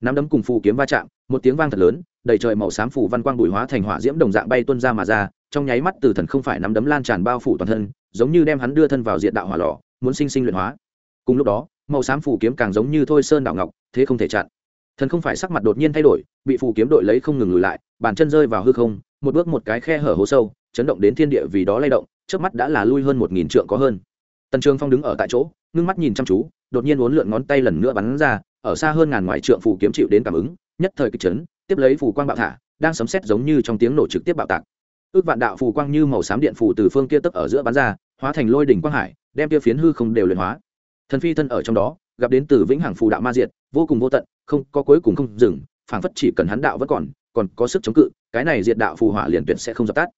Nắm đấm cùng phù kiếm va chạm, một tiếng vang thật lớn, đầy trời màu xám phủ văn quang bùi hóa thành hỏa diễm đồng dạng bay tuôn ra mà ra, trong nháy mắt từ thần không phải nắm đấm lan tràn bao phủ toàn thân, giống như đem hắn đưa thân vào diện đạo hỏa lò, muốn sinh sinh luyện hóa. Cùng lúc đó, màu xám phủ kiếm càng giống như thôi sơn đảo ngọc, thế không thể chặn thần không phải sắc mặt đột nhiên thay đổi, bị phù kiếm đội lấy không ngừng lùi lại, bàn chân rơi vào hư không, một bước một cái khe hở hố sâu, chấn động đến thiên địa vì đó lay động trước mắt đã là lui hơn một nghìn trượng có hơn. Tần trường phong đứng ở tại chỗ, ngưng mắt nhìn chăm chú, đột nhiên uốn lượn ngón tay lần nữa bắn ra, ở xa hơn ngàn ngoại trượng phù kiếm chịu đến cảm ứng, nhất thời kịch chấn, tiếp lấy phù quang bạo thả, đang sấm xét giống như trong tiếng nổ trực tiếp bạo tạc. Ước vạn đạo phù quang như màu xám điện phù từ phương kia tức ở giữa bắn ra, hóa thành lôi đỉnh quang hải, đem kia phiến hư không đều luyện hóa. Thần phi thân ở trong đó, gặp đến từ vĩnh hằng phù đạo ma diệt, vô cùng vô tận không có cuối cùng không dừng, phảng phất chỉ cần hắn đạo vẫn còn còn có sức chống cự, cái này diệt đạo phù hỏa liền tuyệt sẽ không dập tắt.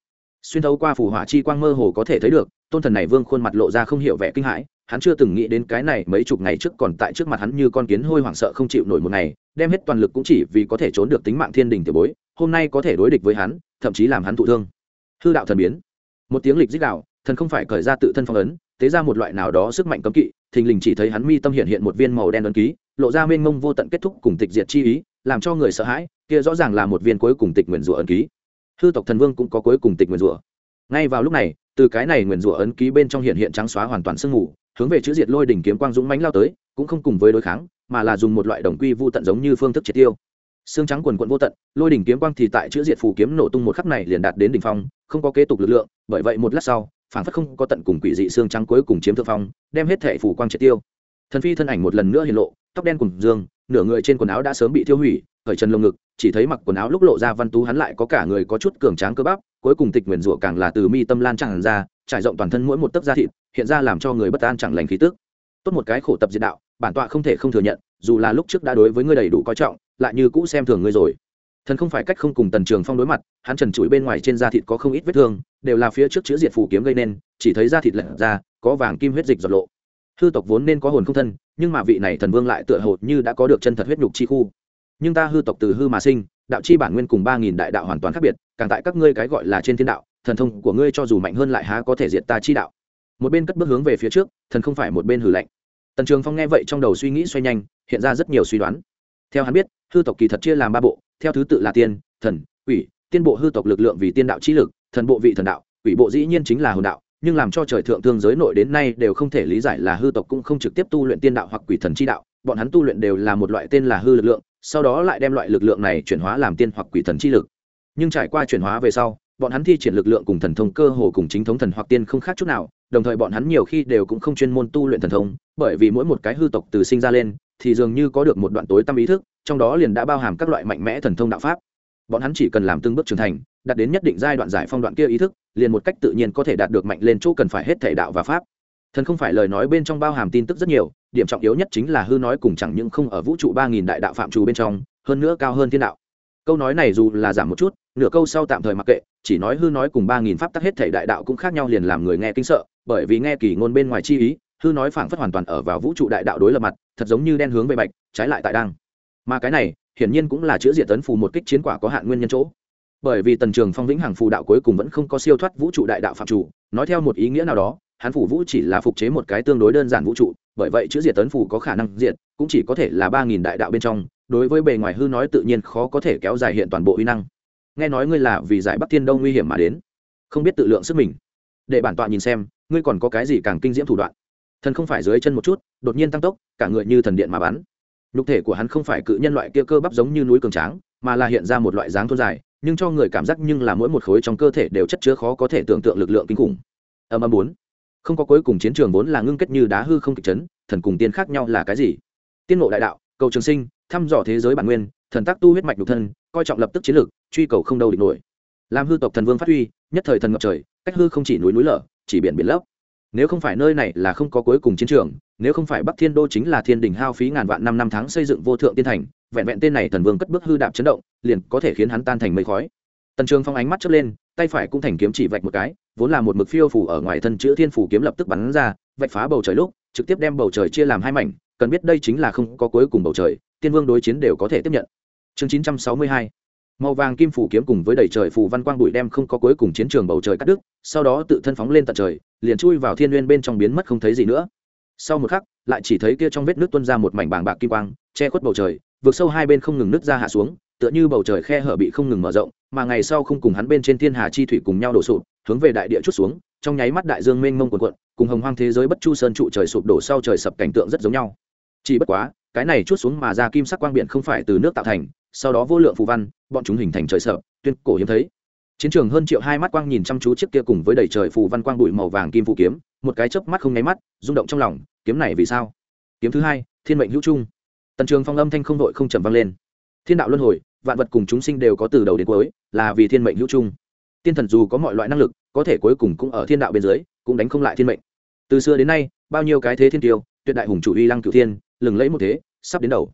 Xuyên thấu qua phù hỏa chi quang mơ hồ có thể thấy được, tôn thần này vương khuôn mặt lộ ra không hiểu vẻ kinh hãi, hắn chưa từng nghĩ đến cái này mấy chục ngày trước còn tại trước mặt hắn như con kiến hôi hoảng sợ không chịu nổi một ngày, đem hết toàn lực cũng chỉ vì có thể trốn được tính mạng thiên đình tiểu bối, hôm nay có thể đối địch với hắn, thậm chí làm hắn thụ thương. Hư đạo thần biến. Một tiếng lịch dích đạo, thần không phải cởi ra tự thân phong ấn, tế ra một loại nào đó sức mạnh cấm kỵ, thình lình chỉ thấy hắn mi tâm hiện hiện một viên màu đen ấn ký lộ ra mênh mông vô tận kết thúc cùng tịch diệt chi ý, làm cho người sợ hãi, kia rõ ràng là một viên cuối cùng tịch nguyền rủa ấn ký. Hư tộc thần vương cũng có cuối cùng tịch nguyền rủa. Ngay vào lúc này, từ cái này nguyền rủa ấn ký bên trong hiện hiện trắng xóa hoàn toàn sương mù, hướng về chữ diệt lôi đỉnh kiếm quang dũng mãnh lao tới, cũng không cùng với đối kháng, mà là dùng một loại đồng quy vô tận giống như phương thức triệt tiêu. Xương trắng quần quận vô tận, lôi đỉnh kiếm quang thì tại chữ diệt phù kiếm nổ tung một khắc này liền đạt đến đỉnh phong, không có kế tục lực lượng, bởi vậy một lát sau phản phất không có tận cùng quỷ dị xương trắng cuối cùng chiếm thượng phong, đem hết thể phù quang triệt tiêu thần phi thân ảnh một lần nữa hiện lộ, tóc đen cùng dương, nửa người trên quần áo đã sớm bị thiêu hủy, khởi chân lồng ngực, chỉ thấy mặc quần áo lúc lộ ra văn tú hắn lại có cả người có chút cường tráng cơ bắp, cuối cùng tịch nguyền rủa càng là từ mi tâm lan tràn ra, trải rộng toàn thân mỗi một tấc da thịt, hiện ra làm cho người bất an chẳng lành khí tức. Tốt một cái khổ tập diệt đạo, bản tọa không thể không thừa nhận, dù là lúc trước đã đối với ngươi đầy đủ coi trọng, lại như cũ xem thường ngươi rồi. Thần không phải cách không cùng tần trường phong đối mặt, hắn trần trụi bên ngoài trên da thịt có không ít vết thương, đều là phía trước chữ diệt phủ kiếm gây nên, chỉ thấy da thịt lật ra, có vàng kim huyết dịch giọt lộ hư tộc vốn nên có hồn không thân, nhưng mà vị này thần vương lại tựa hồ như đã có được chân thật huyết nhục chi khu. Nhưng ta hư tộc từ hư mà sinh, đạo chi bản nguyên cùng ba nghìn đại đạo hoàn toàn khác biệt, càng tại các ngươi cái gọi là trên thiên đạo, thần thông của ngươi cho dù mạnh hơn lại há có thể diệt ta chi đạo. Một bên cất bước hướng về phía trước, thần không phải một bên hử lạnh. Tần trường phong nghe vậy trong đầu suy nghĩ xoay nhanh, hiện ra rất nhiều suy đoán. Theo hắn biết, hư tộc kỳ thật chia làm ba bộ, theo thứ tự là tiên, thần, quỷ. Tiên bộ hư tộc lực lượng vì tiên đạo trí lực, thần bộ vị thần đạo, quỷ bộ dĩ nhiên chính là hồn đạo nhưng làm cho trời thượng thương giới nội đến nay đều không thể lý giải là hư tộc cũng không trực tiếp tu luyện tiên đạo hoặc quỷ thần chi đạo, bọn hắn tu luyện đều là một loại tên là hư lực lượng, sau đó lại đem loại lực lượng này chuyển hóa làm tiên hoặc quỷ thần chi lực. Nhưng trải qua chuyển hóa về sau, bọn hắn thi triển lực lượng cùng thần thông cơ hồ cùng chính thống thần hoặc tiên không khác chút nào, đồng thời bọn hắn nhiều khi đều cũng không chuyên môn tu luyện thần thông, bởi vì mỗi một cái hư tộc từ sinh ra lên, thì dường như có được một đoạn tối tâm ý thức, trong đó liền đã bao hàm các loại mạnh mẽ thần thông đạo pháp. Bọn hắn chỉ cần làm từng bước trưởng thành, đạt đến nhất định giai đoạn giải phong đoạn kia ý thức liền một cách tự nhiên có thể đạt được mạnh lên chỗ cần phải hết thể đạo và pháp. Thần không phải lời nói bên trong bao hàm tin tức rất nhiều, điểm trọng yếu nhất chính là hư nói cùng chẳng những không ở vũ trụ ba nghìn đại đạo phạm trù bên trong, hơn nữa cao hơn thiên đạo. Câu nói này dù là giảm một chút, nửa câu sau tạm thời mặc kệ, chỉ nói hư nói cùng ba nghìn pháp tắc hết thể đại đạo cũng khác nhau liền làm người nghe kinh sợ, bởi vì nghe kỳ ngôn bên ngoài chi ý, hư nói phảng phất hoàn toàn ở vào vũ trụ đại đạo đối lập mặt, thật giống như đen hướng về bạch, trái lại tại đang. Mà cái này, hiển nhiên cũng là chữa diệt tấn phù một kích chiến quả có hạn nguyên nhân chỗ bởi vì tần trường phong vĩnh hằng phù đạo cuối cùng vẫn không có siêu thoát vũ trụ đại đạo phạm chủ, nói theo một ý nghĩa nào đó, hắn phủ vũ chỉ là phục chế một cái tương đối đơn giản vũ trụ, bởi vậy chữ diệt tấn phủ có khả năng diệt, cũng chỉ có thể là ba nghìn đại đạo bên trong, đối với bề ngoài hư nói tự nhiên khó có thể kéo dài hiện toàn bộ uy năng. Nghe nói ngươi là vì giải bắc thiên đông nguy hiểm mà đến. Không biết tự lượng sức mình. Để bản tọa nhìn xem, ngươi còn có cái gì càng kinh diễm thủ đoạn? Thần không phải dưới chân một chút, đột nhiên tăng tốc, cả người như thần điện mà bắn nhục thể của hắn không phải cự nhân loại kia cơ bắp giống như núi cường tráng, mà là hiện ra một loại dáng thôn dài, nhưng cho người cảm giác nhưng là mỗi một khối trong cơ thể đều chất chứa khó có thể tưởng tượng lực lượng kinh khủng. Âm âm bốn. Không có cuối cùng chiến trường vốn là ngưng kết như đá hư không kịch chấn, thần cùng tiên khác nhau là cái gì? Tiên ngộ đại đạo, cầu trường sinh, thăm dò thế giới bản nguyên, thần tác tu huyết mạch nhục thân, coi trọng lập tức chiến lược, truy cầu không đâu địch nổi. Làm hư tộc thần vương phát huy, nhất thời thần ngập trời, cách hư không chỉ núi núi lở, chỉ biển biển lấp nếu không phải nơi này là không có cuối cùng chiến trường, nếu không phải bắc thiên đô chính là thiên đình hao phí ngàn vạn năm năm tháng xây dựng vô thượng tiên thành, vẹn vẹn tên này thần vương cất bước hư đạp chấn động, liền có thể khiến hắn tan thành mây khói. Tần trường phong ánh mắt chớp lên, tay phải cũng thành kiếm chỉ vạch một cái, vốn là một mực phiêu phủ ở ngoài thân chữ thiên phủ kiếm lập tức bắn ra, vạch phá bầu trời lúc, trực tiếp đem bầu trời chia làm hai mảnh, cần biết đây chính là không có cuối cùng bầu trời, tiên vương đối chiến đều có thể tiếp nhận. Chương chín trăm sáu mươi hai màu vàng kim phủ kiếm cùng với đầy trời phù văn quang bụi đem không có cuối cùng chiến trường bầu trời cắt đứt, sau đó tự thân phóng lên tận trời, liền chui vào thiên nguyên bên trong biến mất không thấy gì nữa. Sau một khắc, lại chỉ thấy kia trong vết nước tuôn ra một mảnh bàng bạc kim quang, che khuất bầu trời vượt sâu hai bên không ngừng nứt ra hạ xuống, tựa như bầu trời khe hở bị không ngừng mở rộng, mà ngày sau không cùng hắn bên trên thiên hà chi thủy cùng nhau đổ sụp, hướng về đại địa chút xuống, trong nháy mắt đại dương mênh mông quần quận cùng hồng hoang thế giới bất chu sơn trụ trời sụp đổ sau trời sập cảnh tượng rất giống nhau. Chỉ bất quá, cái này chút xuống mà ra kim sắc quang biển không phải từ nước tạo thành sau đó vô lượng phù văn, bọn chúng hình thành trời sợ, tuyên cổ hiếm thấy. Chiến trường hơn triệu hai mắt quang nhìn chăm chú chiếc kia cùng với đầy trời phù văn quang bụi màu vàng kim phù kiếm, một cái chớp mắt không nháy mắt, rung động trong lòng, kiếm này vì sao? Kiếm thứ hai, thiên mệnh hữu trung. Tần trường phong âm thanh không đội không chậm vang lên. Thiên đạo luân hồi, vạn vật cùng chúng sinh đều có từ đầu đến cuối, là vì thiên mệnh hữu trung. Tiên thần dù có mọi loại năng lực, có thể cuối cùng cũng ở thiên đạo bên dưới, cũng đánh không lại thiên mệnh. Từ xưa đến nay, bao nhiêu cái thế thiên tiêu, tuyệt đại hùng chủ uy lăng cửu thiên, lừng lẫy một thế, sắp đến đầu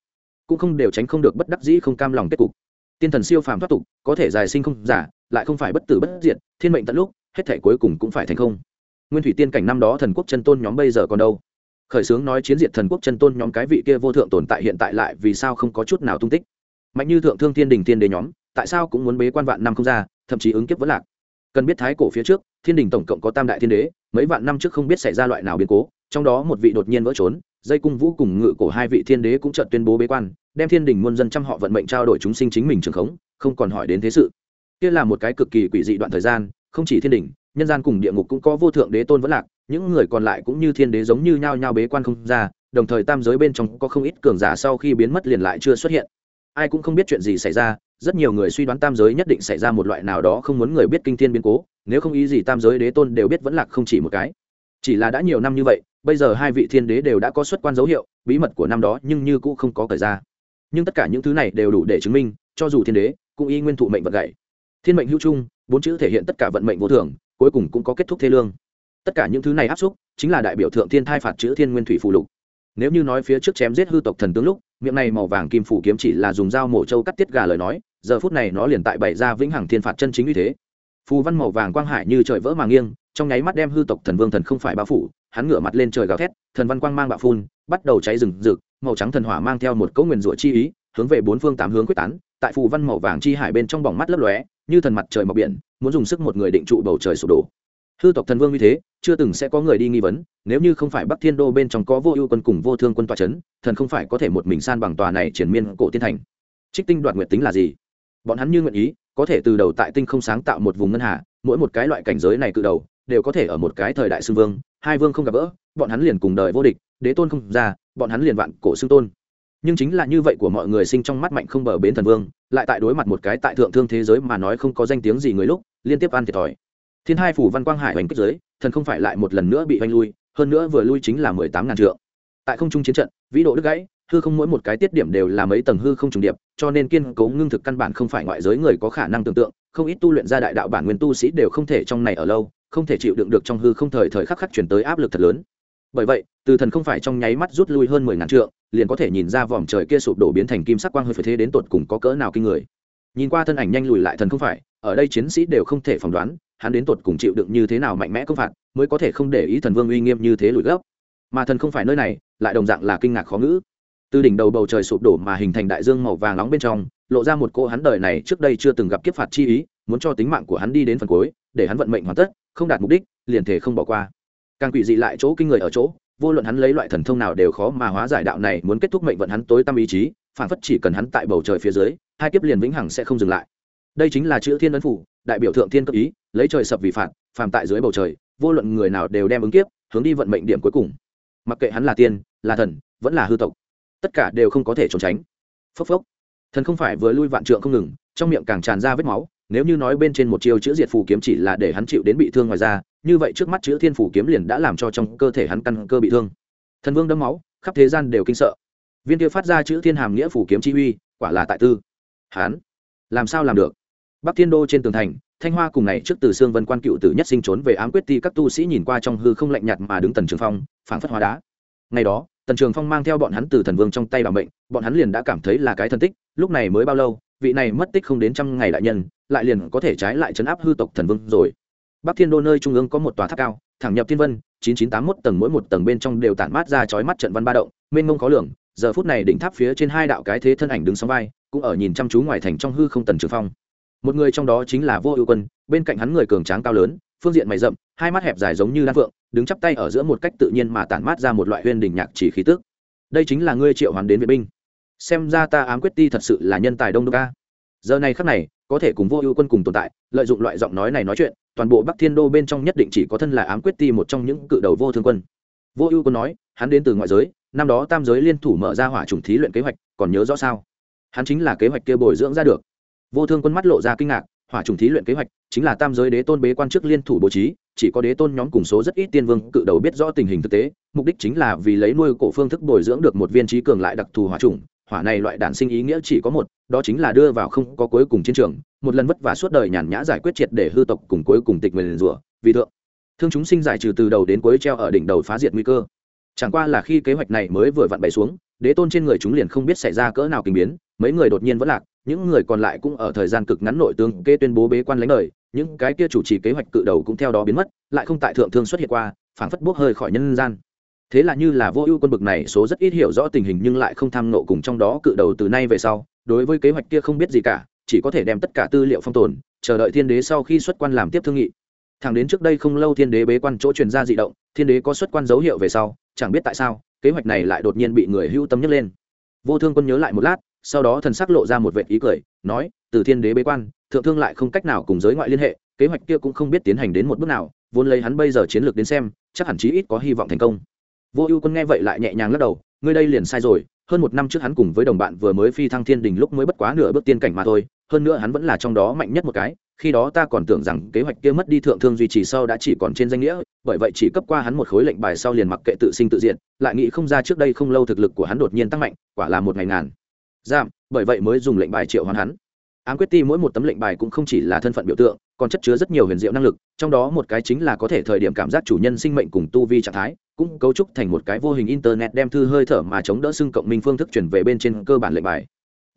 cũng không đều tránh không được bất đắc dĩ không cam lòng kết cục. Tiên thần siêu phàm thoát tục, có thể dài sinh không giả, lại không phải bất tử bất diệt, thiên mệnh tận lúc, hết thể cuối cùng cũng phải thành không. Nguyên thủy tiên cảnh năm đó thần quốc chân tôn nhóm bây giờ còn đâu? Khởi xướng nói chiến diệt thần quốc chân tôn nhóm cái vị kia vô thượng tồn tại hiện tại lại vì sao không có chút nào tung tích? Mạnh như thượng thương thiên đình tiên đế nhóm, tại sao cũng muốn bế quan vạn năm không ra, thậm chí ứng kiếp vẫn lạc? Cần biết thái cổ phía trước, thiên đình tổng cộng có tam đại thiên đế, mấy vạn năm trước không biết xảy ra loại nào biến cố, trong đó một vị đột nhiên vỡ trốn dây cung vũ cùng ngự cổ hai vị thiên đế cũng chợt tuyên bố bế quan, đem thiên đình muôn dân trăm họ vận mệnh trao đổi chúng sinh chính mình trường khống, không còn hỏi đến thế sự. Kia là một cái cực kỳ quỷ dị đoạn thời gian, không chỉ thiên đình, nhân gian cùng địa ngục cũng có vô thượng đế tôn vẫn lạc, những người còn lại cũng như thiên đế giống như nhao nhao bế quan không ra, đồng thời tam giới bên trong có không ít cường giả sau khi biến mất liền lại chưa xuất hiện. Ai cũng không biết chuyện gì xảy ra, rất nhiều người suy đoán tam giới nhất định xảy ra một loại nào đó không muốn người biết kinh thiên biến cố, nếu không ý gì tam giới đế tôn đều biết vẫn lạc không chỉ một cái. Chỉ là đã nhiều năm như vậy bây giờ hai vị thiên đế đều đã có xuất quan dấu hiệu, bí mật của năm đó nhưng như cũng không có thời ra. Nhưng tất cả những thứ này đều đủ để chứng minh, cho dù thiên đế, cũng y nguyên thụ mệnh vận gậy. Thiên mệnh hữu trung, bốn chữ thể hiện tất cả vận mệnh vô thường, cuối cùng cũng có kết thúc thế lương. Tất cả những thứ này áp xúc, chính là đại biểu thượng thiên thai phạt chữ thiên nguyên thủy phù lục. Nếu như nói phía trước chém giết hư tộc thần tướng lúc, miệng này màu vàng kim phủ kiếm chỉ là dùng dao mổ trâu cắt tiết gà lời nói, giờ phút này nó liền tại bày ra vĩnh hằng thiên phạt chân chính như thế phù văn màu vàng quang hải như trời vỡ mà nghiêng, trong nháy mắt đem hư tộc thần vương thần không phải bao phủ, hắn ngửa mặt lên trời gào thét, thần văn quang mang bạo phun, bắt đầu cháy rừng rực, màu trắng thần hỏa mang theo một cỗ nguyền rủa chi ý, hướng về bốn phương tám hướng quyết tán, tại phù văn màu vàng chi hải bên trong bỏng mắt lấp lóe, như thần mặt trời mọc biển, muốn dùng sức một người định trụ bầu trời sụp đổ. Hư tộc thần vương như thế, chưa từng sẽ có người đi nghi vấn, nếu như không phải bắc thiên đô bên trong có vô ưu quân cùng vô thương quân tòa c h ấ n thần không phải có thể một mình san bằng tòa này triển miên cổ tiên thành. Trích tinh đoạt nguyện tính là gì? Bọn hắn như nguyện ý có thể từ đầu tại tinh không sáng tạo một vùng ngân hà, mỗi một cái loại cảnh giới này cự đầu, đều có thể ở một cái thời đại xưng vương, hai vương không gặp gỡ, bọn hắn liền cùng đời vô địch, đế tôn không ra, bọn hắn liền vạn cổ xưng tôn. Nhưng chính là như vậy của mọi người sinh trong mắt mạnh không bờ bến thần vương, lại tại đối mặt một cái tại thượng thương thế giới mà nói không có danh tiếng gì người lúc, liên tiếp ăn thiệt thòi. Thiên hai phủ văn quang hải hoành kích giới, thần không phải lại một lần nữa bị hoành lui, hơn nữa vừa lui chính là mười tám ngàn trượng. Tại không trung chiến trận, vĩ độ đứt gãy hư không mỗi một cái tiết điểm đều là mấy tầng hư không trùng điệp, cho nên kiên cố ngưng thực căn bản không phải ngoại giới người có khả năng tưởng tượng, không ít tu luyện ra đại đạo bản nguyên tu sĩ đều không thể trong này ở lâu, không thể chịu đựng được trong hư không thời thời khắc khắc chuyển tới áp lực thật lớn. Bởi vậy, từ thần không phải trong nháy mắt rút lui hơn mười ngàn trượng, liền có thể nhìn ra vòm trời kia sụp đổ biến thành kim sắc quang hơi phải thế đến tột cùng có cỡ nào kinh người. Nhìn qua thân ảnh nhanh lùi lại thần không phải, ở đây chiến sĩ đều không thể phỏng đoán, hắn đến tột cùng chịu đựng như thế nào mạnh mẽ công phạt, mới có thể không để ý thần vương uy nghiêm như thế lùi gấp. Mà thần không phải nơi này, lại đồng dạng là kinh ngạc khó ngữ từ đỉnh đầu bầu trời sụp đổ mà hình thành đại dương màu vàng nóng bên trong, lộ ra một cô hắn đời này trước đây chưa từng gặp kiếp phạt chi ý, muốn cho tính mạng của hắn đi đến phần cuối, để hắn vận mệnh hoàn tất, không đạt mục đích, liền thể không bỏ qua. Càng quỷ dị lại chỗ kinh người ở chỗ, vô luận hắn lấy loại thần thông nào đều khó mà hóa giải đạo này muốn kết thúc mệnh vận hắn tối tâm ý chí, phản phất chỉ cần hắn tại bầu trời phía dưới, hai kiếp liền vĩnh hằng sẽ không dừng lại. Đây chính là chữ thiên ấn phủ, đại biểu thượng thiên cấp ý, lấy trời sập vì phạt, phàm tại dưới bầu trời, vô luận người nào đều đem ứng kiếp, hướng đi vận mệnh điểm cuối cùng. Mặc kệ hắn là tiên, là thần, vẫn là hư tộc tất cả đều không có thể trốn tránh. Phốc phốc. Thần không phải vừa lui vạn trượng không ngừng, trong miệng càng tràn ra vết máu, nếu như nói bên trên một chiêu chữ diệt phù kiếm chỉ là để hắn chịu đến bị thương ngoài ra, như vậy trước mắt chữ thiên phù kiếm liền đã làm cho trong cơ thể hắn căn cơ bị thương. Thần vương đâm máu, khắp thế gian đều kinh sợ. Viên kia phát ra chữ thiên hàm nghĩa phù kiếm chi uy, quả là tại tư. Hắn, làm sao làm được? Bắc thiên đô trên tường thành, thanh hoa cùng này trước từ xương vân quan cựu tử nhất sinh trốn về ám quyết ti các tu sĩ nhìn qua trong hư không lạnh nhạt mà đứng tần trường phong, phảng phất hóa đá. Ngày đó tần trường phong mang theo bọn hắn từ thần vương trong tay bảo mệnh, bọn hắn liền đã cảm thấy là cái thân tích, lúc này mới bao lâu, vị này mất tích không đến trăm ngày đại nhân, lại liền có thể trái lại chấn áp hư tộc thần vương rồi. Bắc thiên đô nơi trung ương có một tòa tháp cao, thẳng nhập thiên vân, chín chín tám mốt tầng mỗi một tầng bên trong đều tản mát ra chói mắt trận văn ba động, mênh mông khó lường, giờ phút này đỉnh tháp phía trên hai đạo cái thế thân ảnh đứng sóng vai, cũng ở nhìn chăm chú ngoài thành trong hư không tần trường phong. Một người trong đó chính là vô ưu quân, bên cạnh hắn người cường tráng cao lớn, phương diện mày rậm, hai mắt hẹp dài giống như đan phượng đứng chắp tay ở giữa một cách tự nhiên mà tản mát ra một loại huyên đình nhạc chỉ khí tức. Đây chính là ngươi triệu hoán đến vệ binh. Xem ra ta ám quyết ti thật sự là nhân tài đông đô ca giờ này khắc này, có thể cùng vô ưu quân cùng tồn tại, lợi dụng loại giọng nói này nói chuyện, toàn bộ bắc thiên đô bên trong nhất định chỉ có thân là ám quyết ti một trong những cự đầu vô thương quân. Vô ưu quân nói, hắn đến từ ngoại giới, năm đó tam giới liên thủ mở ra hỏa trùng thí luyện kế hoạch, còn nhớ rõ sao? Hắn chính là kế hoạch kia bồi dưỡng ra được. Vô thương quân mắt lộ ra kinh ngạc, hỏa trùng thí luyện kế hoạch, chính là tam giới đế tôn bế quan chức liên thủ bố trí chỉ có đế tôn nhóm cùng số rất ít tiên vương cự đầu biết rõ tình hình thực tế, mục đích chính là vì lấy nuôi cổ phương thức bồi dưỡng được một viên trí cường lại đặc thù hỏa trùng hỏa này loại đản sinh ý nghĩa chỉ có một, đó chính là đưa vào không có cuối cùng chiến trường, một lần vất vả suốt đời nhàn nhã giải quyết triệt để hư tộc cùng cuối cùng tịch nguyền rủa, vì thượng. Thương chúng sinh giải trừ từ đầu đến cuối treo ở đỉnh đầu phá diệt nguy cơ. Chẳng qua là khi kế hoạch này mới vừa vặn bày xuống, đế tôn trên người chúng liền không biết xảy ra cỡ nào kinh biến, mấy người đột nhiên vẫn lạc những người còn lại cũng ở thời gian cực ngắn nội tương kê tuyên bố bế quan lãnh đời, những cái kia chủ trì kế hoạch cự đầu cũng theo đó biến mất, lại không tại thượng thương xuất hiện qua, phảng phất bốc hơi khỏi nhân gian. Thế là như là vô ưu quân bực này số rất ít hiểu rõ tình hình nhưng lại không tham nộ cùng trong đó cự đầu từ nay về sau, đối với kế hoạch kia không biết gì cả, chỉ có thể đem tất cả tư liệu phong tồn, chờ đợi thiên đế sau khi xuất quan làm tiếp thương nghị. Thẳng đến trước đây không lâu thiên đế bế quan chỗ truyền ra dị động, thiên đế có xuất quan dấu hiệu về sau, chẳng biết tại sao, kế hoạch này lại đột nhiên bị người hưu tâm nhấc lên. Vô thương quân nhớ lại một lát sau đó thần sắc lộ ra một vệ ý cười, nói, từ thiên đế bế quan, thượng thương lại không cách nào cùng giới ngoại liên hệ, kế hoạch kia cũng không biết tiến hành đến một bước nào, vốn lấy hắn bây giờ chiến lược đến xem, chắc hẳn chí ít có hy vọng thành công. Vô ưu quân nghe vậy lại nhẹ nhàng lắc đầu, ngươi đây liền sai rồi, hơn một năm trước hắn cùng với đồng bạn vừa mới phi thăng thiên đình lúc mới bất quá nửa bước tiên cảnh mà thôi, hơn nữa hắn vẫn là trong đó mạnh nhất một cái, khi đó ta còn tưởng rằng kế hoạch kia mất đi thượng thương duy trì sau đã chỉ còn trên danh nghĩa, bởi vậy chỉ cấp qua hắn một khối lệnh bài sau liền mặc kệ tự sinh tự diện lại nghĩ không ra trước đây không lâu thực lực của hắn đột nhiên tăng mạnh, quả là một ngày ngàn giảm, bởi vậy mới dùng lệnh bài triệu hoán hắn. Ám quyết ti mỗi một tấm lệnh bài cũng không chỉ là thân phận biểu tượng, còn chất chứa rất nhiều huyền diệu năng lực, trong đó một cái chính là có thể thời điểm cảm giác chủ nhân sinh mệnh cùng tu vi trạng thái, cũng cấu trúc thành một cái vô hình internet đem thư hơi thở mà chống đỡ xưng cộng minh phương thức chuyển về bên trên cơ bản lệnh bài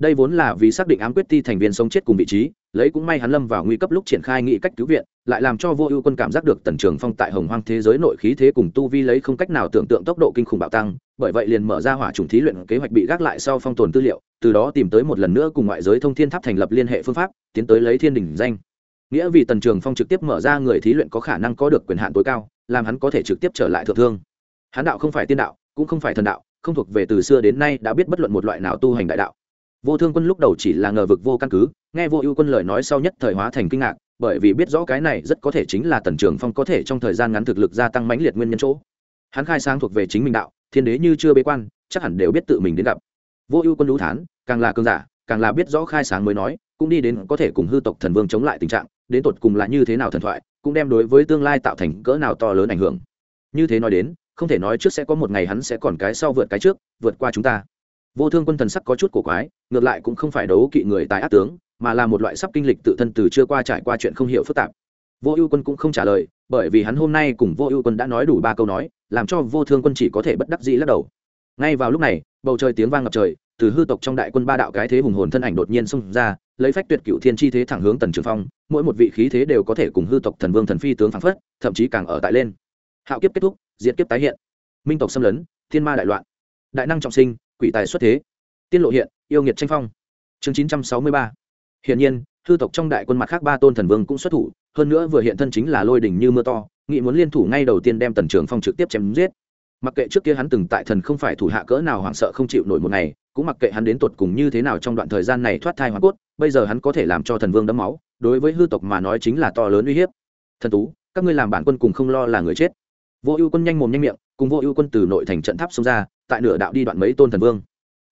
đây vốn là vì xác định ám quyết ti thành viên sống chết cùng vị trí, lấy cũng may hắn lâm vào nguy cấp lúc triển khai nghị cách cứu viện, lại làm cho vô ưu quân cảm giác được tần trường phong tại hồng hoang thế giới nội khí thế cùng tu vi lấy không cách nào tưởng tượng tốc độ kinh khủng bạo tăng, bởi vậy liền mở ra hỏa trùng thí luyện kế hoạch bị gác lại sau phong tồn tư liệu, từ đó tìm tới một lần nữa cùng ngoại giới thông thiên tháp thành lập liên hệ phương pháp, tiến tới lấy thiên đình danh. Nghĩa vì tần trường phong trực tiếp mở ra người thí luyện có khả năng có được quyền hạn tối cao, làm hắn có thể trực tiếp trở lại thượng thương. Hắn đạo không phải tiên đạo, cũng không phải thần đạo, không thuộc về từ xưa đến nay đã biết bất luận một loại nào tu hành đại đạo vô thương quân lúc đầu chỉ là ngờ vực vô căn cứ, nghe vô ưu quân lời nói sau nhất thời hóa thành kinh ngạc, bởi vì biết rõ cái này rất có thể chính là tần trường phong có thể trong thời gian ngắn thực lực gia tăng mãnh liệt nguyên nhân chỗ. Hắn khai sáng thuộc về chính mình đạo, thiên đế như chưa bế quan, chắc hẳn đều biết tự mình đến gặp. Vô ưu quân lũ thán, càng là cơn giả, càng là biết rõ khai sáng mới nói, cũng đi đến có thể cùng hư tộc thần vương chống lại tình trạng, đến tột cùng là như thế nào thần thoại, cũng đem đối với tương lai tạo thành cỡ nào to lớn ảnh hưởng. Như thế nói đến, không thể nói trước sẽ có một ngày hắn sẽ còn cái sau vượt cái trước, vượt qua chúng ta vô thương quân thần sắc có chút cổ quái, ngược lại cũng không phải đấu kỵ người tài ác tướng, mà là một loại sắp kinh lịch tự thân từ chưa qua trải qua chuyện không hiểu phức tạp. Vô ưu quân cũng không trả lời, bởi vì hắn hôm nay cùng vô ưu quân đã nói đủ ba câu nói, làm cho vô thương quân chỉ có thể bất đắc dĩ lắc đầu. Ngay vào lúc này, bầu trời tiếng vang ngập trời, từ hư tộc trong đại quân ba đạo cái thế hùng hồn thân ảnh đột nhiên xông ra, lấy phách tuyệt cựu thiên chi thế thẳng hướng tần trường phong, mỗi một vị khí thế đều có thể cùng hư tộc thần vương thần phi tướng phảng phất, thậm chí càng ở tại lên. Hạo kiếp kết thúc diễn kiếp tái hiện. Minh tộc xâm lấn, thiên ma đại loạn. Đại năng trọng sinh quỷ tài xuất thế. Tiên lộ hiện, yêu nghiệt tranh phong. Chương chín trăm sáu mươi ba. Hiển nhiên, hư tộc trong đại quân mặt khác ba tôn thần vương cũng xuất thủ, hơn nữa vừa hiện thân chính là lôi đỉnh như mưa to, nghị muốn liên thủ ngay đầu tiên đem tần trường phong trực tiếp chém giết. Mặc kệ trước kia hắn từng tại thần không phải thủ hạ cỡ nào hoảng sợ không chịu nổi một ngày, cũng mặc kệ hắn đến tột cùng như thế nào trong đoạn thời gian này thoát thai hoa cốt, bây giờ hắn có thể làm cho thần vương đấm máu, đối với hư tộc mà nói chính là to lớn uy hiếp. Thần tú, các ngươi làm bản quân cùng không lo là người chết. Vô ưu quân nhanh mồm nhanh miệng, cùng vô ưu quân từ nội thành trận tháp xông ra tại nửa đạo đi đoạn mấy tôn thần vương.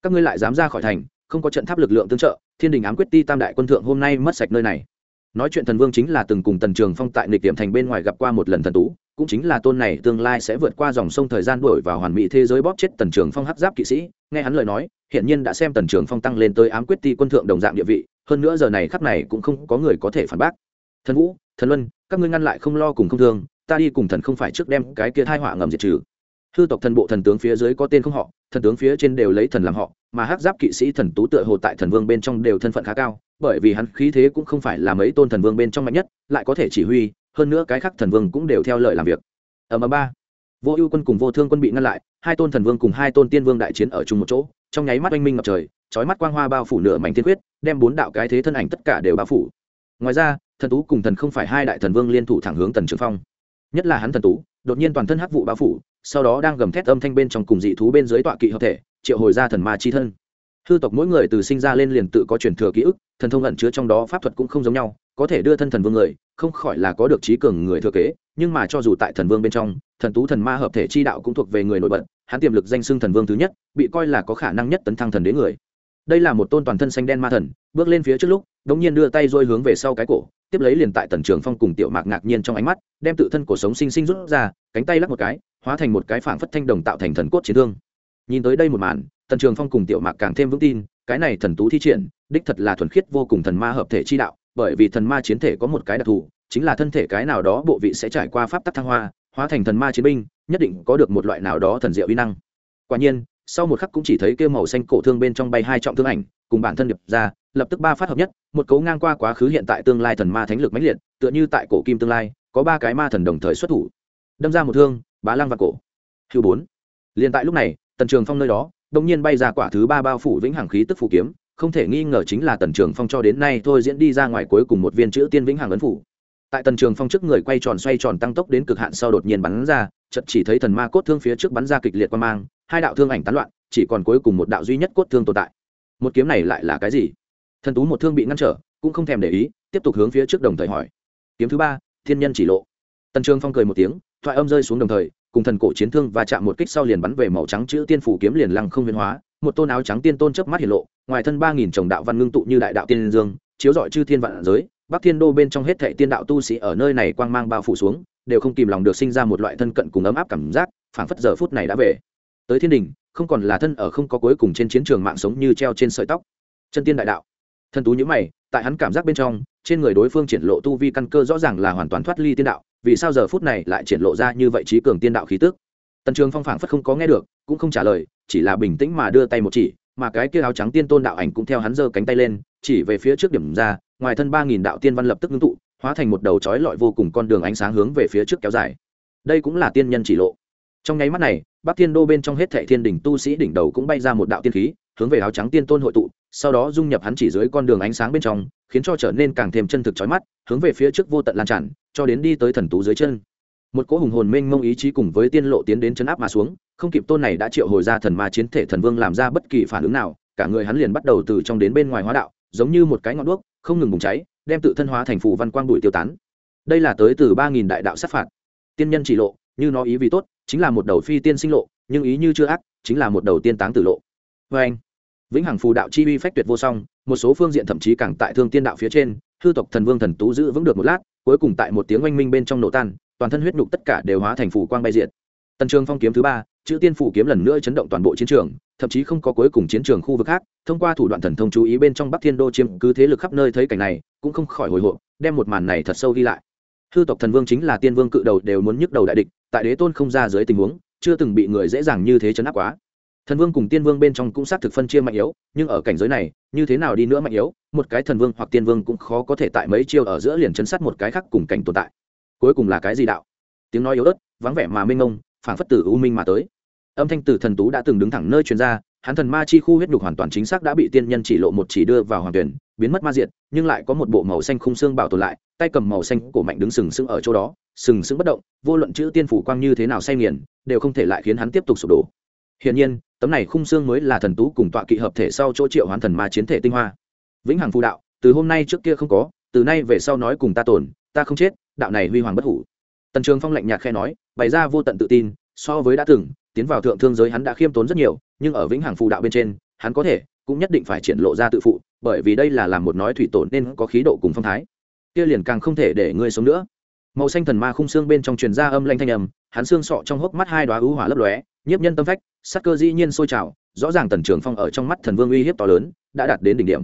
Các ngươi lại dám ra khỏi thành, không có trận tháp lực lượng tương trợ, thiên đình ám quyết ti tam đại quân thượng hôm nay mất sạch nơi này. Nói chuyện thần vương chính là từng cùng tần trường phong tại nịch điểm thành bên ngoài gặp qua một lần thần tú, cũng chính là tôn này tương lai sẽ vượt qua dòng sông thời gian đổi vào hoàn mỹ thế giới bóp chết tần trường phong hắc giáp kỵ sĩ. Nghe hắn lời nói hiện nhiên đã xem tần trường phong tăng lên tới ám quyết ti quân thượng đồng dạng địa vị, hơn nữa giờ này khắp này cũng không có người có thể phản bác. Thần vũ, thần luân, các ngươi ngăn lại không lo cùng không thương, ta đi cùng thần không phải trước đem cái kia thai họa ngầm diệt trừ hư tộc thần bộ thần tướng phía dưới có tên không họ, thần tướng phía trên đều lấy thần làm họ, mà hắc giáp kỵ sĩ thần tú tựa hồ tại thần vương bên trong đều thân phận khá cao, bởi vì hắn khí thế cũng không phải là mấy tôn thần vương bên trong mạnh nhất, lại có thể chỉ huy, hơn nữa cái khác thần vương cũng đều theo lợi làm việc. Ở mà ba. Vô ưu quân cùng vô thương quân bị ngăn lại, hai tôn thần vương cùng hai tôn tiên vương đại chiến ở chung một chỗ, trong nháy mắt oanh minh ngập trời trói mắt quang hoa bao phủ nửa mảnh thiên quyết, đem bốn đạo cái thế thân ảnh tất cả đều bao phủ. Ngoài ra, thần tú cùng thần không phải hai đại thần vương liên thủ thẳng hướng tần trường phong. Nhất là hắn thần tú đột nhiên toàn thân hắc vụ bao phủ, sau đó đang gầm thét âm thanh bên trong cùng dị thú bên dưới tọa kỵ hợp thể, triệu hồi ra thần ma chi thân. Hư tộc mỗi người từ sinh ra lên liền tự có truyền thừa ký ức, thần thông ẩn chứa trong đó pháp thuật cũng không giống nhau, có thể đưa thân thần vương người, không khỏi là có được trí cường người thừa kế, nhưng mà cho dù tại thần vương bên trong, thần tú thần ma hợp thể chi đạo cũng thuộc về người nổi bật, hắn tiềm lực danh xưng thần vương thứ nhất, bị coi là có khả năng nhất tấn thăng thần đế người. Đây là một tôn toàn thân xanh đen ma thần, bước lên phía trước lúc đống nhiên đưa tay rôi hướng về sau cái cổ, tiếp lấy liền tại tần trường phong cùng tiểu mạc ngạc nhiên trong ánh mắt, đem tự thân cổ sống sinh sinh rút ra, cánh tay lắc một cái, hóa thành một cái phảng phất thanh đồng tạo thành thần cốt chiến thương. Nhìn tới đây một màn, tần trường phong cùng tiểu mạc càng thêm vững tin, cái này thần tú thi triển, đích thật là thuần khiết vô cùng thần ma hợp thể chi đạo, bởi vì thần ma chiến thể có một cái đặc thù, chính là thân thể cái nào đó bộ vị sẽ trải qua pháp tắc thăng hoa, hóa thành thần ma chiến binh, nhất định có được một loại nào đó thần diệu uy năng. Quả nhiên, sau một khắc cũng chỉ thấy kêu màu xanh cổ thương bên trong bay hai trọng thương ảnh, cùng bản thân điệp ra lập tức ba phát hợp nhất, một cấu ngang qua quá khứ hiện tại tương lai thần ma thánh lực mãnh liệt, tựa như tại cổ kim tương lai, có ba cái ma thần đồng thời xuất thủ. Đâm ra một thương, bá lăng và cổ. Hưu bốn. Liền tại lúc này, tần trường phong nơi đó đông nhiên bay ra quả thứ ba bao phủ vĩnh hằng khí tức phủ kiếm, không thể nghi ngờ chính là tần trường phong cho đến nay thôi diễn đi ra ngoài cuối cùng một viên chữ tiên vĩnh hằng ấn phủ. Tại tần trường phong trước người quay tròn xoay tròn tăng tốc đến cực hạn sau đột nhiên bắn ra chật chỉ thấy thần ma cốt thương phía trước bắn ra kịch liệt qua mang, hai đạo thương ảnh tán loạn, chỉ còn cuối cùng một đạo duy nhất cốt thương tồn tại. Một kiếm này lại là cái gì? Thần tú một thương bị ngăn trở, cũng không thèm để ý, tiếp tục hướng phía trước đồng thời hỏi. Kiếm thứ ba, thiên nhân chỉ lộ. Tần trương phong cười một tiếng, thoại âm rơi xuống đồng thời, cùng thần cổ chiến thương và chạm một kích sau liền bắn về màu trắng chữ tiên phủ kiếm liền lăng không huyền hóa, một tôn áo trắng tiên tôn chớp mắt hiện lộ, ngoài thân ba nghìn chồng đạo văn ngưng tụ như đại đạo tiên dương, chiếu rọi chư thiên vạn giới, bắc thiên đô bên trong hết thệ tiên đạo tu sĩ ở nơi này quang mang bao phủ xuống, đều không kìm lòng được sinh ra một loại thân cận cùng ấm áp cảm giác, phảng phất giờ phút này đã về. Tới thiên đình, không còn là thân ở không có cuối cùng trên chiến trường mạng sống như treo trên sợi tóc. Chân tiên đại đạo thần tú nhữ mày, tại hắn cảm giác bên trong, trên người đối phương triển lộ tu vi căn cơ rõ ràng là hoàn toàn thoát ly tiên đạo, vì sao giờ phút này lại triển lộ ra như vậy trí cường tiên đạo khí tức? Tần trường phong phảng phất không có nghe được, cũng không trả lời, chỉ là bình tĩnh mà đưa tay một chỉ, mà cái kia áo trắng tiên tôn đạo ảnh cũng theo hắn giơ cánh tay lên, chỉ về phía trước điểm ra, ngoài thân ba nghìn đạo tiên văn lập tức ngưng tụ, hóa thành một đầu trói lọi vô cùng con đường ánh sáng hướng về phía trước kéo dài. Đây cũng là tiên nhân chỉ lộ. Trong nháy mắt này, bắc thiên đô bên trong hết thệ thiên đỉnh tu sĩ đỉnh đầu cũng bay ra một đạo tiên khí hướng về áo trắng tiên tôn hội tụ, sau đó dung nhập hắn chỉ dưới con đường ánh sáng bên trong, khiến cho trở nên càng thêm chân thực chói mắt, hướng về phía trước vô tận lan tràn, cho đến đi tới thần tú dưới chân. Một cỗ hùng hồn mênh mông ý chí cùng với tiên lộ tiến đến chân áp mà xuống, không kịp tôn này đã triệu hồi ra thần ma chiến thể thần vương làm ra bất kỳ phản ứng nào, cả người hắn liền bắt đầu từ trong đến bên ngoài hóa đạo, giống như một cái ngọn đuốc, không ngừng bùng cháy, đem tự thân hóa thành phù văn quang bụi tiêu tán. Đây là tới từ ba nghìn đại đạo sát phạt. Tiên nhân chỉ lộ, như nó ý vì tốt, chính là một đầu phi tiên sinh lộ, nhưng ý như chưa ác, chính là một đầu tiên táng tử lộ vê anh, vĩnh hằng phù đạo chi uy phách tuyệt vô song, một số phương diện thậm chí càng tại thương tiên đạo phía trên, hư tộc thần vương thần tú giữ vững được một lát, cuối cùng tại một tiếng oanh minh bên trong nổ tan, toàn thân huyết nhục tất cả đều hóa thành phủ quang bay diện tần trường phong kiếm thứ ba, chữ tiên phủ kiếm lần nữa chấn động toàn bộ chiến trường, thậm chí không có cuối cùng chiến trường khu vực khác, thông qua thủ đoạn thần thông chú ý bên trong bắc thiên đô chiếm cứ thế lực khắp nơi thấy cảnh này, cũng không khỏi hồi hộp, đem một màn này thật sâu ghi lại. Hư tộc thần vương chính là tiên vương cự đầu đều muốn nhức đầu đại địch, tại đế tôn không ra dưới tình huống, chưa từng bị người dễ dàng như thế chấn áp quá thần vương cùng tiên vương bên trong cũng xác thực phân chia mạnh yếu, nhưng ở cảnh giới này, như thế nào đi nữa mạnh yếu, một cái thần vương hoặc tiên vương cũng khó có thể tại mấy chiêu ở giữa liền chấn sát một cái khác cùng cảnh tồn tại. Cuối cùng là cái gì đạo? Tiếng nói yếu ớt, vắng vẻ mà minh ngông phản phất tử u minh mà tới. Âm thanh tử thần tú đã từng đứng thẳng nơi truyền ra, hắn thần ma chi khu huyết nhục hoàn toàn chính xác đã bị tiên nhân chỉ lộ một chỉ đưa vào hoàng tuyển, biến mất ma diện nhưng lại có một bộ màu xanh khung xương bảo tồn lại, tay cầm màu xanh của mạnh đứng sừng sững ở chỗ đó, sừng sững bất động, vô luận chữ tiên phủ quang như thế nào say nghiền, đều không thể lại khiến hắn tiếp tục sụp đổ hiển nhiên, tấm này khung xương mới là thần tú cùng tọa kỵ hợp thể sau chỗ triệu hoán thần ma chiến thể tinh hoa. Vĩnh hằng phù đạo, từ hôm nay trước kia không có, từ nay về sau nói cùng ta tồn, ta không chết, đạo này huy hoàng bất hủ. Tần trường phong lạnh nhạt khẽ nói, bày ra vô tận tự tin, so với đã từng, tiến vào thượng thương giới hắn đã khiêm tốn rất nhiều, nhưng ở vĩnh hằng phù đạo bên trên, hắn có thể, cũng nhất định phải triển lộ ra tự phụ, bởi vì đây là làm một nói thủy tổ nên có khí độ cùng phong thái. Kia liền càng không thể để ngươi sống nữa. Màu xanh thần ma khung xương bên trong truyền ra âm lanh thanh âm, hắn xương sọ trong hốc mắt hai đóa ưu hỏa lấp lóe, nhiếp nhân tâm phách sắc cơ dĩ nhiên sôi trào, rõ ràng tần trường phong ở trong mắt thần vương uy hiếp to lớn, đã đạt đến đỉnh điểm.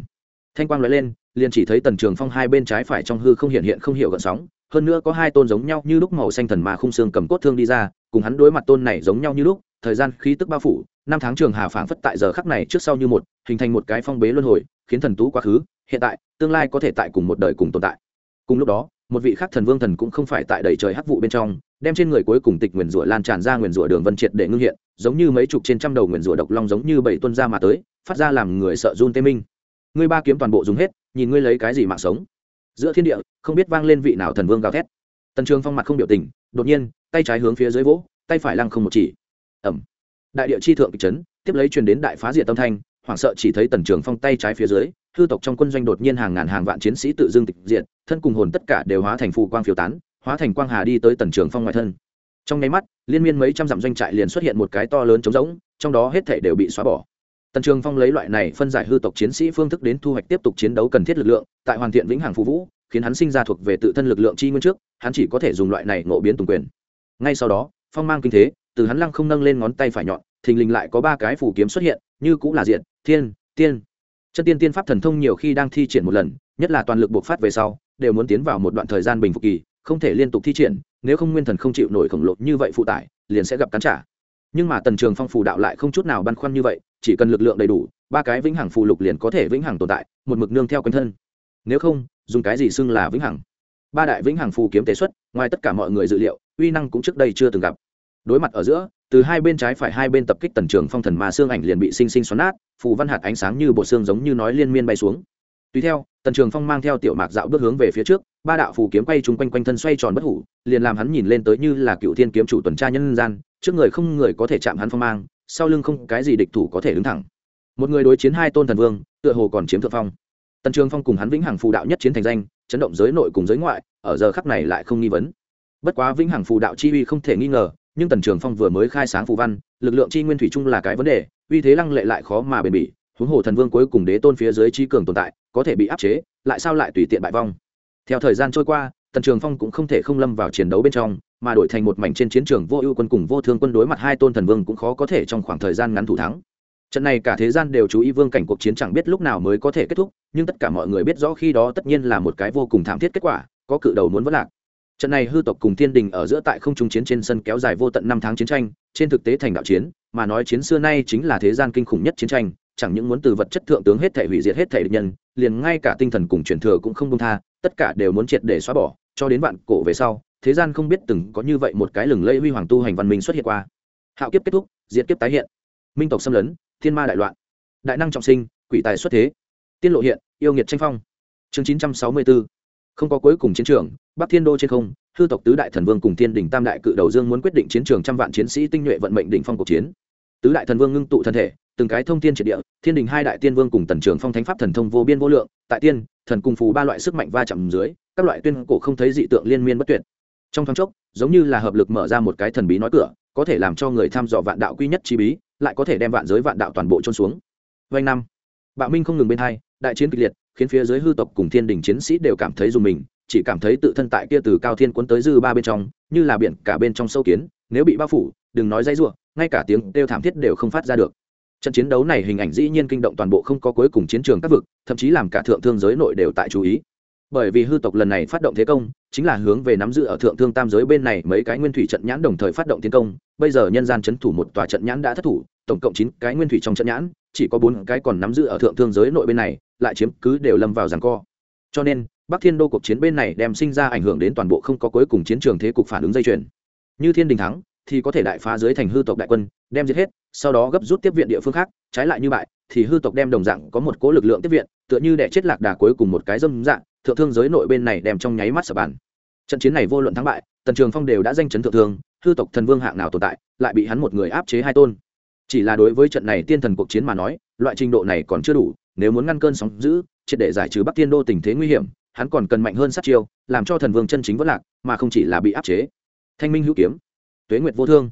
Thanh quang nói lên, liền chỉ thấy tần trường phong hai bên trái phải trong hư không hiện hiện không hiểu gợn sóng, hơn nữa có hai tôn giống nhau như lúc màu xanh thần ma khung xương cầm cốt thương đi ra, cùng hắn đối mặt tôn này giống nhau như lúc, thời gian khí tức bao phủ, năm tháng trường hà phảng phất tại giờ khắc này trước sau như một, hình thành một cái phong bế luân hồi, khiến thần tú quá khứ, hiện tại, tương lai có thể tại cùng một đời cùng tồn tại. Cùng lúc đó, một vị khác thần vương thần cũng không phải tại đầy trời hắc vụ bên trong đem trên người cuối cùng tịch nguyền rủa lan tràn ra nguyền rủa đường vân triệt để ngưng hiện, giống như mấy chục trên trăm đầu nguyền rủa độc long giống như bảy tuân ra mà tới, phát ra làm người sợ run tê minh. Ngươi ba kiếm toàn bộ dùng hết, nhìn ngươi lấy cái gì mạng sống. Giữa thiên địa, không biết vang lên vị nào thần vương gào thét. Tần trường phong mặt không biểu tình, đột nhiên, tay trái hướng phía dưới vỗ, tay phải lăng không một chỉ. Ẩm đại địa chi thượng kịch trấn tiếp lấy truyền đến đại phá diệt tâm thanh, hoảng sợ chỉ thấy tần trường phong tay trái phía dưới, hư tộc trong quân doanh đột nhiên hàng ngàn hàng vạn chiến sĩ tự dưng tịch diện thân cùng hồn tất cả đều hóa thành phù quang phiêu tán hóa thành quang hà đi tới tần trường phong ngoài thân. Trong nháy mắt, liên miên mấy trăm dặm doanh trại liền xuất hiện một cái to lớn trống rỗng, trong đó hết thể đều bị xóa bỏ. Tần trường phong lấy loại này phân giải hư tộc chiến sĩ phương thức đến thu hoạch tiếp tục chiến đấu cần thiết lực lượng, tại hoàn thiện vĩnh hằng phú vũ, khiến hắn sinh ra thuộc về tự thân lực lượng chi nguyên trước, hắn chỉ có thể dùng loại này ngộ biến tùng quyền. Ngay sau đó, phong mang kinh thế, từ hắn lăng không nâng lên ngón tay phải nhọn, thình lình lại có ba cái phủ kiếm xuất hiện, như cũng là diện thiên, tiên. Chân tiên tiên pháp thần thông nhiều khi đang thi triển một lần, nhất là toàn lực buộc phát về sau, đều muốn tiến vào một đoạn thời gian bình phục kỳ không thể liên tục thi triển, nếu không nguyên thần không chịu nổi khổng lồ như vậy phụ tải, liền sẽ gặp cắn trả. Nhưng mà tần trường phong phù đạo lại không chút nào băn khoăn như vậy, chỉ cần lực lượng đầy đủ, ba cái vĩnh hằng phù lục liền có thể vĩnh hằng tồn tại, một mực nương theo quanh thân. Nếu không, dùng cái gì xưng là vĩnh hằng? Ba đại vĩnh hằng phù kiếm tế xuất, ngoài tất cả mọi người dự liệu, uy năng cũng trước đây chưa từng gặp. Đối mặt ở giữa, từ hai bên trái phải hai bên tập kích tần trường phong thần mà xương ảnh liền bị sinh sinh xoắn nát, phù văn hạt ánh sáng như bộ xương giống như nói liên miên bay xuống. Tùy theo, tần trường phong mang theo tiểu mạc dạo bước hướng về phía trước ba đạo phù kiếm quay chung quanh quanh thân xoay tròn bất hủ, liền làm hắn nhìn lên tới như là cựu thiên kiếm chủ tuần tra nhân gian, trước người không người có thể chạm hắn phong mang, sau lưng không cái gì địch thủ có thể đứng thẳng. Một người đối chiến hai tôn thần vương, tựa hồ còn chiếm thượng phong. Tần trường phong cùng hắn vĩnh hằng phù đạo nhất chiến thành danh, chấn động giới nội cùng giới ngoại, ở giờ khắc này lại không nghi vấn. Bất quá vĩnh hằng phù đạo chi uy không thể nghi ngờ, nhưng tần trường phong vừa mới khai sáng phù văn, lực lượng chi nguyên thủy chung là cái vấn đề, uy thế lăng lệ lại khó mà bền bỉ, huống hồ thần vương cuối cùng đế tôn phía dưới trí cường tồn tại, có thể bị áp chế, lại sao lại tùy tiện bại vong? Theo thời gian trôi qua, tần trường phong cũng không thể không lâm vào chiến đấu bên trong, mà đổi thành một mảnh trên chiến trường vô ưu quân cùng vô thương quân đối mặt hai tôn thần vương cũng khó có thể trong khoảng thời gian ngắn thủ thắng. Trận này cả thế gian đều chú ý vương cảnh cuộc chiến chẳng biết lúc nào mới có thể kết thúc, nhưng tất cả mọi người biết rõ khi đó tất nhiên là một cái vô cùng thảm thiết kết quả, có cự đầu muốn vất lạc. Trận này hư tộc cùng thiên đình ở giữa tại không trung chiến trên sân kéo dài vô tận năm tháng chiến tranh, trên thực tế thành đạo chiến, mà nói chiến xưa nay chính là thế gian kinh khủng nhất chiến tranh, chẳng những muốn từ vật chất thượng tướng hết thể hủy diệt hết thể địch nhân, liền ngay cả tinh thần cùng truyền thừa cũng không công tha tất cả đều muốn triệt để xóa bỏ, cho đến vạn cổ về sau, thế gian không biết từng có như vậy một cái lừng lẫy huy hoàng tu hành văn minh xuất hiện qua. Hạo kiếp kết thúc, diệt kiếp tái hiện. Minh tộc xâm lấn, thiên ma đại loạn. Đại năng trọng sinh, quỷ tài xuất thế. Tiên lộ hiện, yêu nghiệt tranh phong. Chương chín trăm sáu mươi bốn không có cuối cùng chiến trường, bắc thiên đô trên không, hư tộc tứ đại thần vương cùng thiên đình tam đại cự đầu dương muốn quyết định chiến trường trăm vạn chiến sĩ tinh nhuệ vận mệnh đỉnh phong cuộc chiến. Tứ đại thần vương ngưng tụ thân thể từng cái thông tiên triệt địa, thiên đình hai đại tiên vương cùng tần trường phong thánh pháp thần thông vô biên vô lượng, tại tiên, thần cùng phù ba loại sức mạnh va chạm dưới, các loại tuyên cổ không thấy dị tượng liên miên bất tuyệt. Trong thoáng chốc, giống như là hợp lực mở ra một cái thần bí nói cửa, có thể làm cho người thăm dò vạn đạo quy nhất chi bí, lại có thể đem vạn giới vạn đạo toàn bộ trôn xuống. Vanh năm, bạo minh không ngừng bên hai, đại chiến kịch liệt, khiến phía dưới hư tộc cùng thiên đình chiến sĩ đều cảm thấy dùng mình, chỉ cảm thấy tự thân tại kia từ cao thiên cuốn tới dư ba bên trong, như là biển cả bên trong sâu kiến, nếu bị bao phủ, đừng nói dãy ruộng ngay cả tiếng kêu thảm thiết đều không phát ra được trận chiến đấu này hình ảnh dĩ nhiên kinh động toàn bộ không có cuối cùng chiến trường các vực, thậm chí làm cả thượng thương giới nội đều tại chú ý. Bởi vì hư tộc lần này phát động thế công, chính là hướng về nắm giữ ở thượng thương tam giới bên này mấy cái nguyên thủy trận nhãn đồng thời phát động tiến công. Bây giờ nhân gian c h ấ n thủ một tòa trận nhãn đã thất thủ, tổng cộng chín cái nguyên thủy trong trận nhãn, chỉ có bốn cái còn nắm giữ ở thượng thương giới nội bên này, lại chiếm cứ đều lâm vào rằng co. Cho nên, bắc thiên đô cuộc chiến bên này đem sinh ra ảnh hưởng đến toàn bộ không có cuối cùng chiến trường thế cục phản ứng dây chuyền. Như thiên đình thắng thì có thể đại phá dưới thành hư tộc đại quân, đem giết hết, sau đó gấp rút tiếp viện địa phương khác, trái lại như bại, thì hư tộc đem đồng dạng có một cố lực lượng tiếp viện, tựa như đẻ chết lạc đà cuối cùng một cái dâm dạng, thượng thương giới nội bên này đem trong nháy mắt sập bàn. Trận chiến này vô luận thắng bại, tần trường phong đều đã danh chấn thượng thương, hư tộc thần vương hạng nào tồn tại, lại bị hắn một người áp chế hai tôn. Chỉ là đối với trận này tiên thần cuộc chiến mà nói, loại trình độ này còn chưa đủ, nếu muốn ngăn cơn sóng giữ triệt để giải trừ bắc tiên đô tình thế nguy hiểm, hắn còn cần mạnh hơn sát chiêu, làm cho thần vương chân chính vất lạc, mà không chỉ là bị áp chế. Thanh minh hữu kiếm tuế nguyệt vô thương.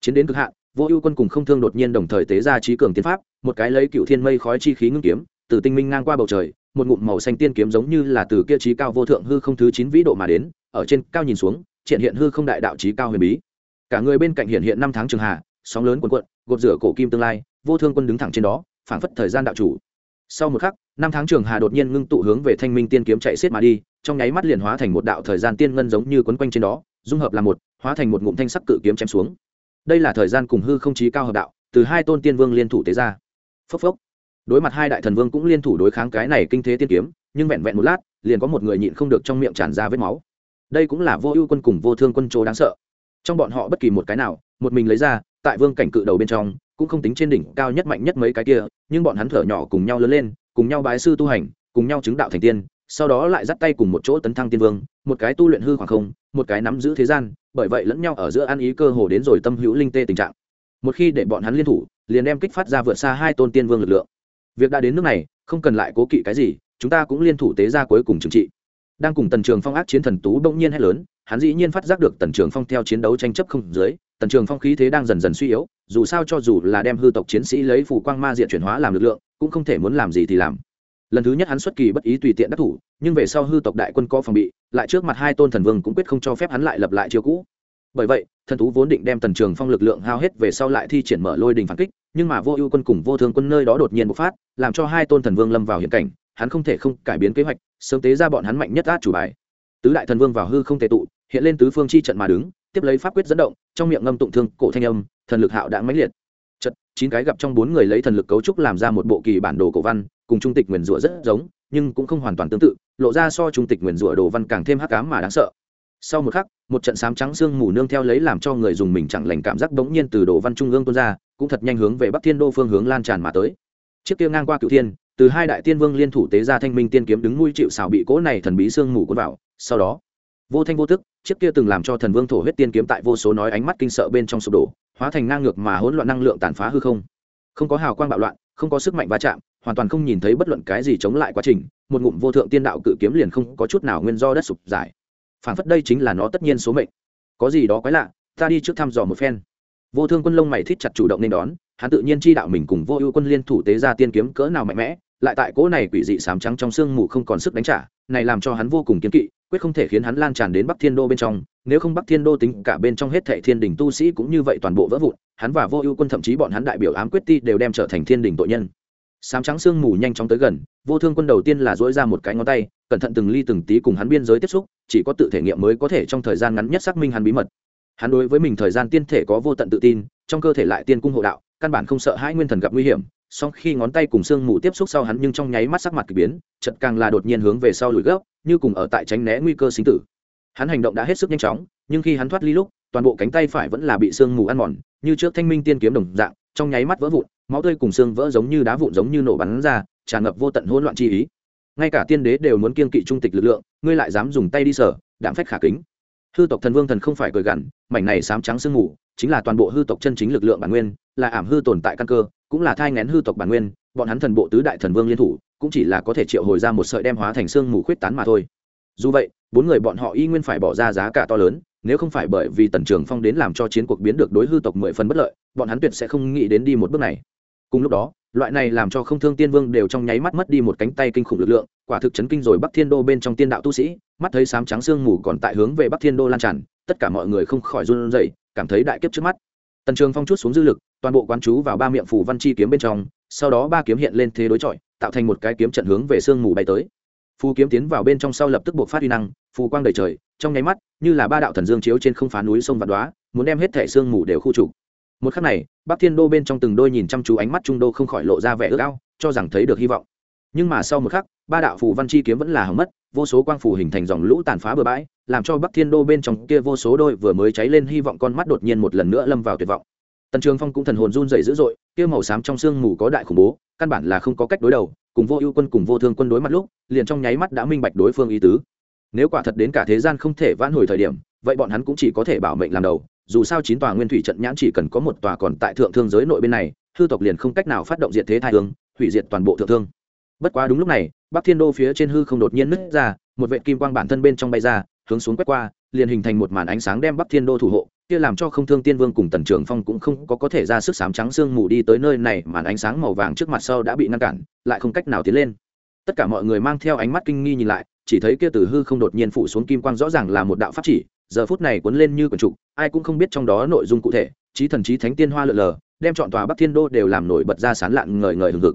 Chiến đến cực hạn, vô ưu quân cùng không thương đột nhiên đồng thời tế ra trí cường tiến pháp, một cái lấy cựu thiên mây khói chi khí ngưng kiếm, từ tinh minh ngang qua bầu trời, một ngụm màu xanh tiên kiếm giống như là từ kia trí cao vô thượng hư không thứ chín vĩ độ mà đến, ở trên cao nhìn xuống, triển hiện hư không đại đạo trí cao huyền bí. Cả người bên cạnh hiện hiện năm tháng trường hạ sóng lớn quần quận gột rửa cổ kim tương lai, vô thương quân đứng thẳng trên đó, phảng phất thời gian đạo chủ. Sau một khắc, năm tháng trường hà đột nhiên ngưng tụ hướng về thanh minh tiên kiếm chạy xiết mà đi, trong nháy mắt liền hóa thành một đạo thời gian tiên ngân giống như quấn quanh trên đó, dung hợp là một hóa thành một ngụm thanh sắc cự kiếm chém xuống. Đây là thời gian cùng hư không chí cao hợp đạo, từ hai tôn tiên vương liên thủ tế ra. Phốc phốc. Đối mặt hai đại thần vương cũng liên thủ đối kháng cái này kinh thế tiên kiếm, nhưng vẹn vẹn một lát, liền có một người nhịn không được trong miệng tràn ra vết máu. Đây cũng là vô ưu quân cùng vô thương quân chỗ đáng sợ. Trong bọn họ bất kỳ một cái nào, một mình lấy ra, tại vương cảnh cự đầu bên trong, cũng không tính trên đỉnh cao nhất mạnh nhất mấy cái kia, nhưng bọn hắn thở nhỏ cùng nhau lớn lên, cùng nhau bái sư tu hành, cùng nhau chứng đạo thành tiên sau đó lại dắt tay cùng một chỗ tấn thăng tiên vương, một cái tu luyện hư khoảng không, một cái nắm giữ thế gian, bởi vậy lẫn nhau ở giữa ăn ý cơ hồ đến rồi tâm hữu linh tê tình trạng. Một khi để bọn hắn liên thủ, liền đem kích phát ra vượt xa hai tôn tiên vương lực lượng. Việc đã đến nước này, không cần lại cố kỵ cái gì, chúng ta cũng liên thủ tế ra cuối cùng trừng trị. Đang cùng tần trường phong ác chiến thần tú bỗng nhiên hay lớn, hắn dĩ nhiên phát giác được tần trường phong theo chiến đấu tranh chấp không dưới, tần trường phong khí thế đang dần dần suy yếu, dù sao cho dù là đem hư tộc chiến sĩ lấy phủ quang ma diện chuyển hóa làm lực lượng, cũng không thể muốn làm gì thì làm lần thứ nhất hắn xuất kỳ bất ý tùy tiện đắc thủ, nhưng về sau hư tộc đại quân có phòng bị, lại trước mặt hai tôn thần vương cũng quyết không cho phép hắn lại lập lại chiêu cũ. Bởi vậy, thần thú vốn định đem tần trường phong lực lượng hao hết về sau lại thi triển mở lôi đình phản kích, nhưng mà vô ưu quân cùng vô thương quân nơi đó đột nhiên bộc phát, làm cho hai tôn thần vương lâm vào hiểm cảnh, hắn không thể không cải biến kế hoạch, sớm tế ra bọn hắn mạnh nhất át chủ bài. Tứ đại thần vương vào hư không thể tụ, hiện lên tứ phương chi trận mà đứng, tiếp lấy pháp quyết dẫn động, trong miệng ngâm tụng thương, cổ thanh âm, thần lực hạo đã mãnh liệt chật, chín cái gặp trong bốn người lấy thần lực cấu trúc làm ra một bộ kỳ bản đồ cổ văn, cùng trung tịch nguyền rủa rất giống, nhưng cũng không hoàn toàn tương tự, lộ ra so trung tịch nguyền rủa đồ văn càng thêm hắc cám mà đáng sợ. Sau một khắc, một trận sám trắng sương mù nương theo lấy làm cho người dùng mình chẳng lành cảm giác bỗng nhiên từ đồ văn trung ương tuôn ra, cũng thật nhanh hướng về bắc thiên đô phương hướng lan tràn mà tới. Chiếc kia ngang qua cựu thiên, từ hai đại tiên vương liên thủ tế ra thanh minh tiên kiếm đứng nuôi chịu xào bị cỗ này thần bí sương mù cuốn vào, sau đó, vô thanh vô tức, chiếc kia từng làm cho thần vương thổ huyết tiên kiếm tại vô số nói ánh mắt kinh sợ bên trong sụp đổ hóa thành ngang ngược mà hỗn loạn năng lượng tàn phá hư không. Không có hào quang bạo loạn, không có sức mạnh va chạm, hoàn toàn không nhìn thấy bất luận cái gì chống lại quá trình, một ngụm vô thượng tiên đạo cự kiếm liền không có chút nào nguyên do đất sụp giải. Phản phất đây chính là nó tất nhiên số mệnh. Có gì đó quái lạ, ta đi trước thăm dò một phen. Vô thương quân lông mày thích chặt chủ động nên đón, hắn tự nhiên chi đạo mình cùng vô ưu quân liên thủ tế ra tiên kiếm cỡ nào mạnh mẽ, lại tại cỗ này quỷ dị sám trắng trong sương mù không còn sức đánh trả, này làm cho hắn vô cùng kiếm kỵ quyết không thể khiến hắn lan tràn đến bắc thiên đô bên trong, nếu không bắc thiên đô tính cả bên trong hết thệ thiên đình tu sĩ cũng như vậy toàn bộ vỡ vụn, hắn và vô ưu quân thậm chí bọn hắn đại biểu ám quyết ti đều đem trở thành thiên đình tội nhân sám trắng sương mù nhanh chóng tới gần, vô thương quân đầu tiên là dỗi ra một cái ngón tay, cẩn thận từng ly từng tí cùng hắn biên giới tiếp xúc, chỉ có tự thể nghiệm mới có thể trong thời gian ngắn nhất xác minh hắn bí mật hắn đối với mình thời gian tiên thể có vô tận tự tin, trong cơ thể lại tiên cung hộ đạo, căn bản không sợ hai nguyên thần gặp nguy hiểm, song khi ngón tay cùng sương mù tiếp xúc sau hắn nhưng trong nháy mắt sắc mặt k ỳ biến chật càng là đột nhiên hướng về sau lùi gấp như cùng ở tại tránh né nguy cơ sinh tử. Hắn hành động đã hết sức nhanh chóng, nhưng khi hắn thoát ly lúc, toàn bộ cánh tay phải vẫn là bị sương mù ăn mòn, như trước thanh minh tiên kiếm đồng dạng, trong nháy mắt vỡ vụn, máu tươi cùng xương vỡ giống như đá vụn giống như nổ bắn ra, tràn ngập vô tận hỗn loạn chi ý. Ngay cả tiên đế đều muốn kiên kỵ trung tịch lực lượng, ngươi lại dám dùng tay đi sở, đạm phách khả kính. Hư tộc thần vương thần không phải cười gằn, mảnh này sám trắng sương mù, chính là toàn bộ hư tộc chân chính lực lượng bản nguyên, là ảm hư tồn tại căn cơ, cũng là thai ngén hư tộc bản nguyên, bọn hắn thần bộ tứ đại thần vương liên thủ cũng chỉ là có thể triệu hồi ra một sợi đem hóa thành xương mù khuyết tán mà thôi. Dù vậy, bốn người bọn họ y nguyên phải bỏ ra giá cả to lớn, nếu không phải bởi vì tần trường phong đến làm cho chiến cuộc biến được đối hư tộc mười phần bất lợi, bọn hắn tuyệt sẽ không nghĩ đến đi một bước này. Cùng lúc đó, loại này làm cho không thương tiên vương đều trong nháy mắt mất đi một cánh tay kinh khủng lực lượng, quả thực chấn kinh rồi bắc thiên đô bên trong tiên đạo tu sĩ, mắt thấy sám trắng sương mù còn tại hướng về bắc thiên đô lan tràn, tất cả mọi người không khỏi run rẩy, cảm thấy đại kiếp trước mắt. Tần trường phong chút xuống dư lực, toàn bộ quán chú vào ba miệng phủ văn chi kiếm bên trong, sau đó ba kiếm hiện lên thế đối chọi tạo thành một cái kiếm trận hướng về sương mù bay tới. Phù kiếm tiến vào bên trong sau lập tức buộc phát uy năng, phù quang đầy trời, trong nháy mắt, như là ba đạo thần dương chiếu trên không phá núi sông vạn đoá muốn đem hết thẻ sương mù đều khu trục. Một khắc này, bắc thiên đô bên trong từng đôi nhìn chăm chú ánh mắt trung đô không khỏi lộ ra vẻ ước ao, cho rằng thấy được hy vọng. Nhưng mà sau một khắc, ba đạo phù văn chi kiếm vẫn là hỏng mất, vô số quang phù hình thành dòng lũ tàn phá bừa bãi, làm cho bắc thiên đô bên trong kia vô số đôi vừa mới cháy lên hy vọng con mắt đột nhiên một lần nữa lâm vào tuyệt vọng tần trường phong cũng thần hồn run dày dữ dội, kia màu xám trong sương mù có đại khủng bố, căn bản là không có cách đối đầu, cùng vô ưu quân cùng vô thương quân đối mặt lúc, liền trong nháy mắt đã minh bạch đối phương ý tứ. Nếu quả thật đến cả thế gian không thể vãn hồi thời điểm, vậy bọn hắn cũng chỉ có thể bảo mệnh làm đầu, dù sao chín tòa nguyên thủy trận nhãn chỉ cần có một tòa còn tại thượng thương giới nội bên này, hư tộc liền không cách nào phát động diệt thế thai hương, hủy diệt toàn bộ thượng thương. Bất quá đúng lúc này, bắc thiên đô phía trên hư không đột nhiên nứt ra, một vệ kim quang bản thân bên trong bay ra, hướng xuống quét qua, liền hình thành một màn ánh sáng đem bắc thiên đô thủ hộ kia làm cho không thương tiên vương cùng tần trường phong cũng không có có thể ra sức sám trắng sương mù đi tới nơi này, màn ánh sáng màu vàng trước mặt sau đã bị ngăn cản, lại không cách nào tiến lên. Tất cả mọi người mang theo ánh mắt kinh nghi nhìn lại, chỉ thấy kia từ hư không đột nhiên phủ xuống kim quang rõ ràng là một đạo pháp chỉ, giờ phút này cuốn lên như quần trục ai cũng không biết trong đó nội dung cụ thể trí thần trí thánh tiên hoa lượn lờ, đem chọn tòa bắc thiên đô đều làm nổi bật ra sán lạn ngời ngời hừng hực.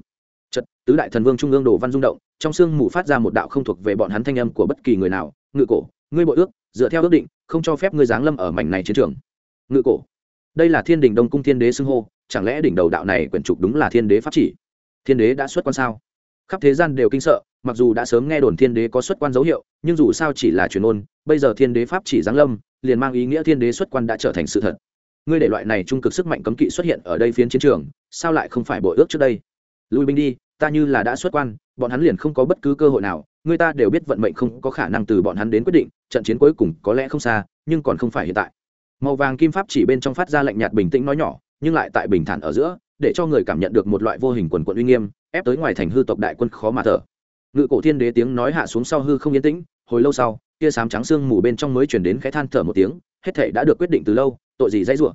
Chật tứ đại thần vương trung ương đồ văn rung động, trong sương mù phát ra một đạo không thuộc về bọn hắn thanh âm của bất kỳ người nào, ngự cổ, ngươi bội ước, dựa theo ước định không cho phép ngươi giáng lâm ở mảnh này chiến trường. Ngự cổ. Đây là thiên đình đông cung thiên đế xưng hô, chẳng lẽ đỉnh đầu đạo này quyển trục đúng là thiên đế pháp chỉ? Thiên đế đã xuất quan sao? Khắp thế gian đều kinh sợ, mặc dù đã sớm nghe đồn thiên đế có xuất quan dấu hiệu, nhưng dù sao chỉ là truyền ôn bây giờ thiên đế pháp chỉ giáng lâm, liền mang ý nghĩa thiên đế xuất quan đã trở thành sự thật. Ngươi để loại này trung cực sức mạnh cấm kỵ xuất hiện ở đây phiến chiến trường, sao lại không phải bội ước trước đây? Lùi binh đi, ta như là đã xuất quan, bọn hắn liền không có bất cứ cơ hội nào người ta đều biết vận mệnh không có khả năng từ bọn hắn đến quyết định, trận chiến cuối cùng có lẽ không xa, nhưng còn không phải hiện tại. Màu vàng kim pháp chỉ bên trong phát ra lạnh nhạt bình tĩnh nói nhỏ, nhưng lại tại bình thản ở giữa, để cho người cảm nhận được một loại vô hình quần quận uy nghiêm, ép tới ngoài thành hư tộc đại quân khó mà thở. Ngự cổ thiên đế tiếng nói hạ xuống sau hư không yên tĩnh, hồi lâu sau kia sám trắng sương mù bên trong mới chuyển đến khẽ than thở một tiếng, hết thể đã được quyết định từ lâu, tội gì dãy rủa?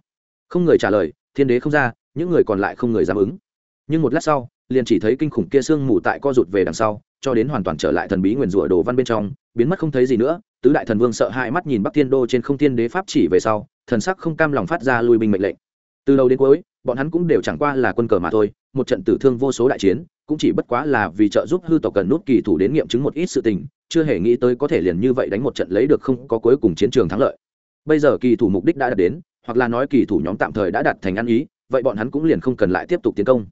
Không người trả lời, thiên đế không ra, những người còn lại không người dám ứng. Nhưng một lát sau, liền chỉ thấy kinh khủng kia sương mù tại co rụt về đằng sau cho đến hoàn toàn trở lại thần bí nguyền rủa đồ văn bên trong, biến mất không thấy gì nữa, tứ đại thần vương sợ hãi mắt nhìn bắc thiên đô trên không thiên đế pháp chỉ về sau, thần sắc không cam lòng phát ra lui binh mệnh lệnh. Từ đầu đến cuối, bọn hắn cũng đều chẳng qua là quân cờ mà thôi, một trận tử thương vô số đại chiến, cũng chỉ bất quá là vì trợ giúp hư tộc cần nút kỳ thủ đến nghiệm chứng một ít sự tình, chưa hề nghĩ tới có thể liền như vậy đánh một trận lấy được không có cuối cùng chiến trường thắng lợi. Bây giờ kỳ thủ mục đích đã đạt đến, hoặc là nói kỳ thủ nhóm tạm thời đã đạt thành ăn ý, vậy bọn hắn cũng liền không cần lại tiếp tục tiến công.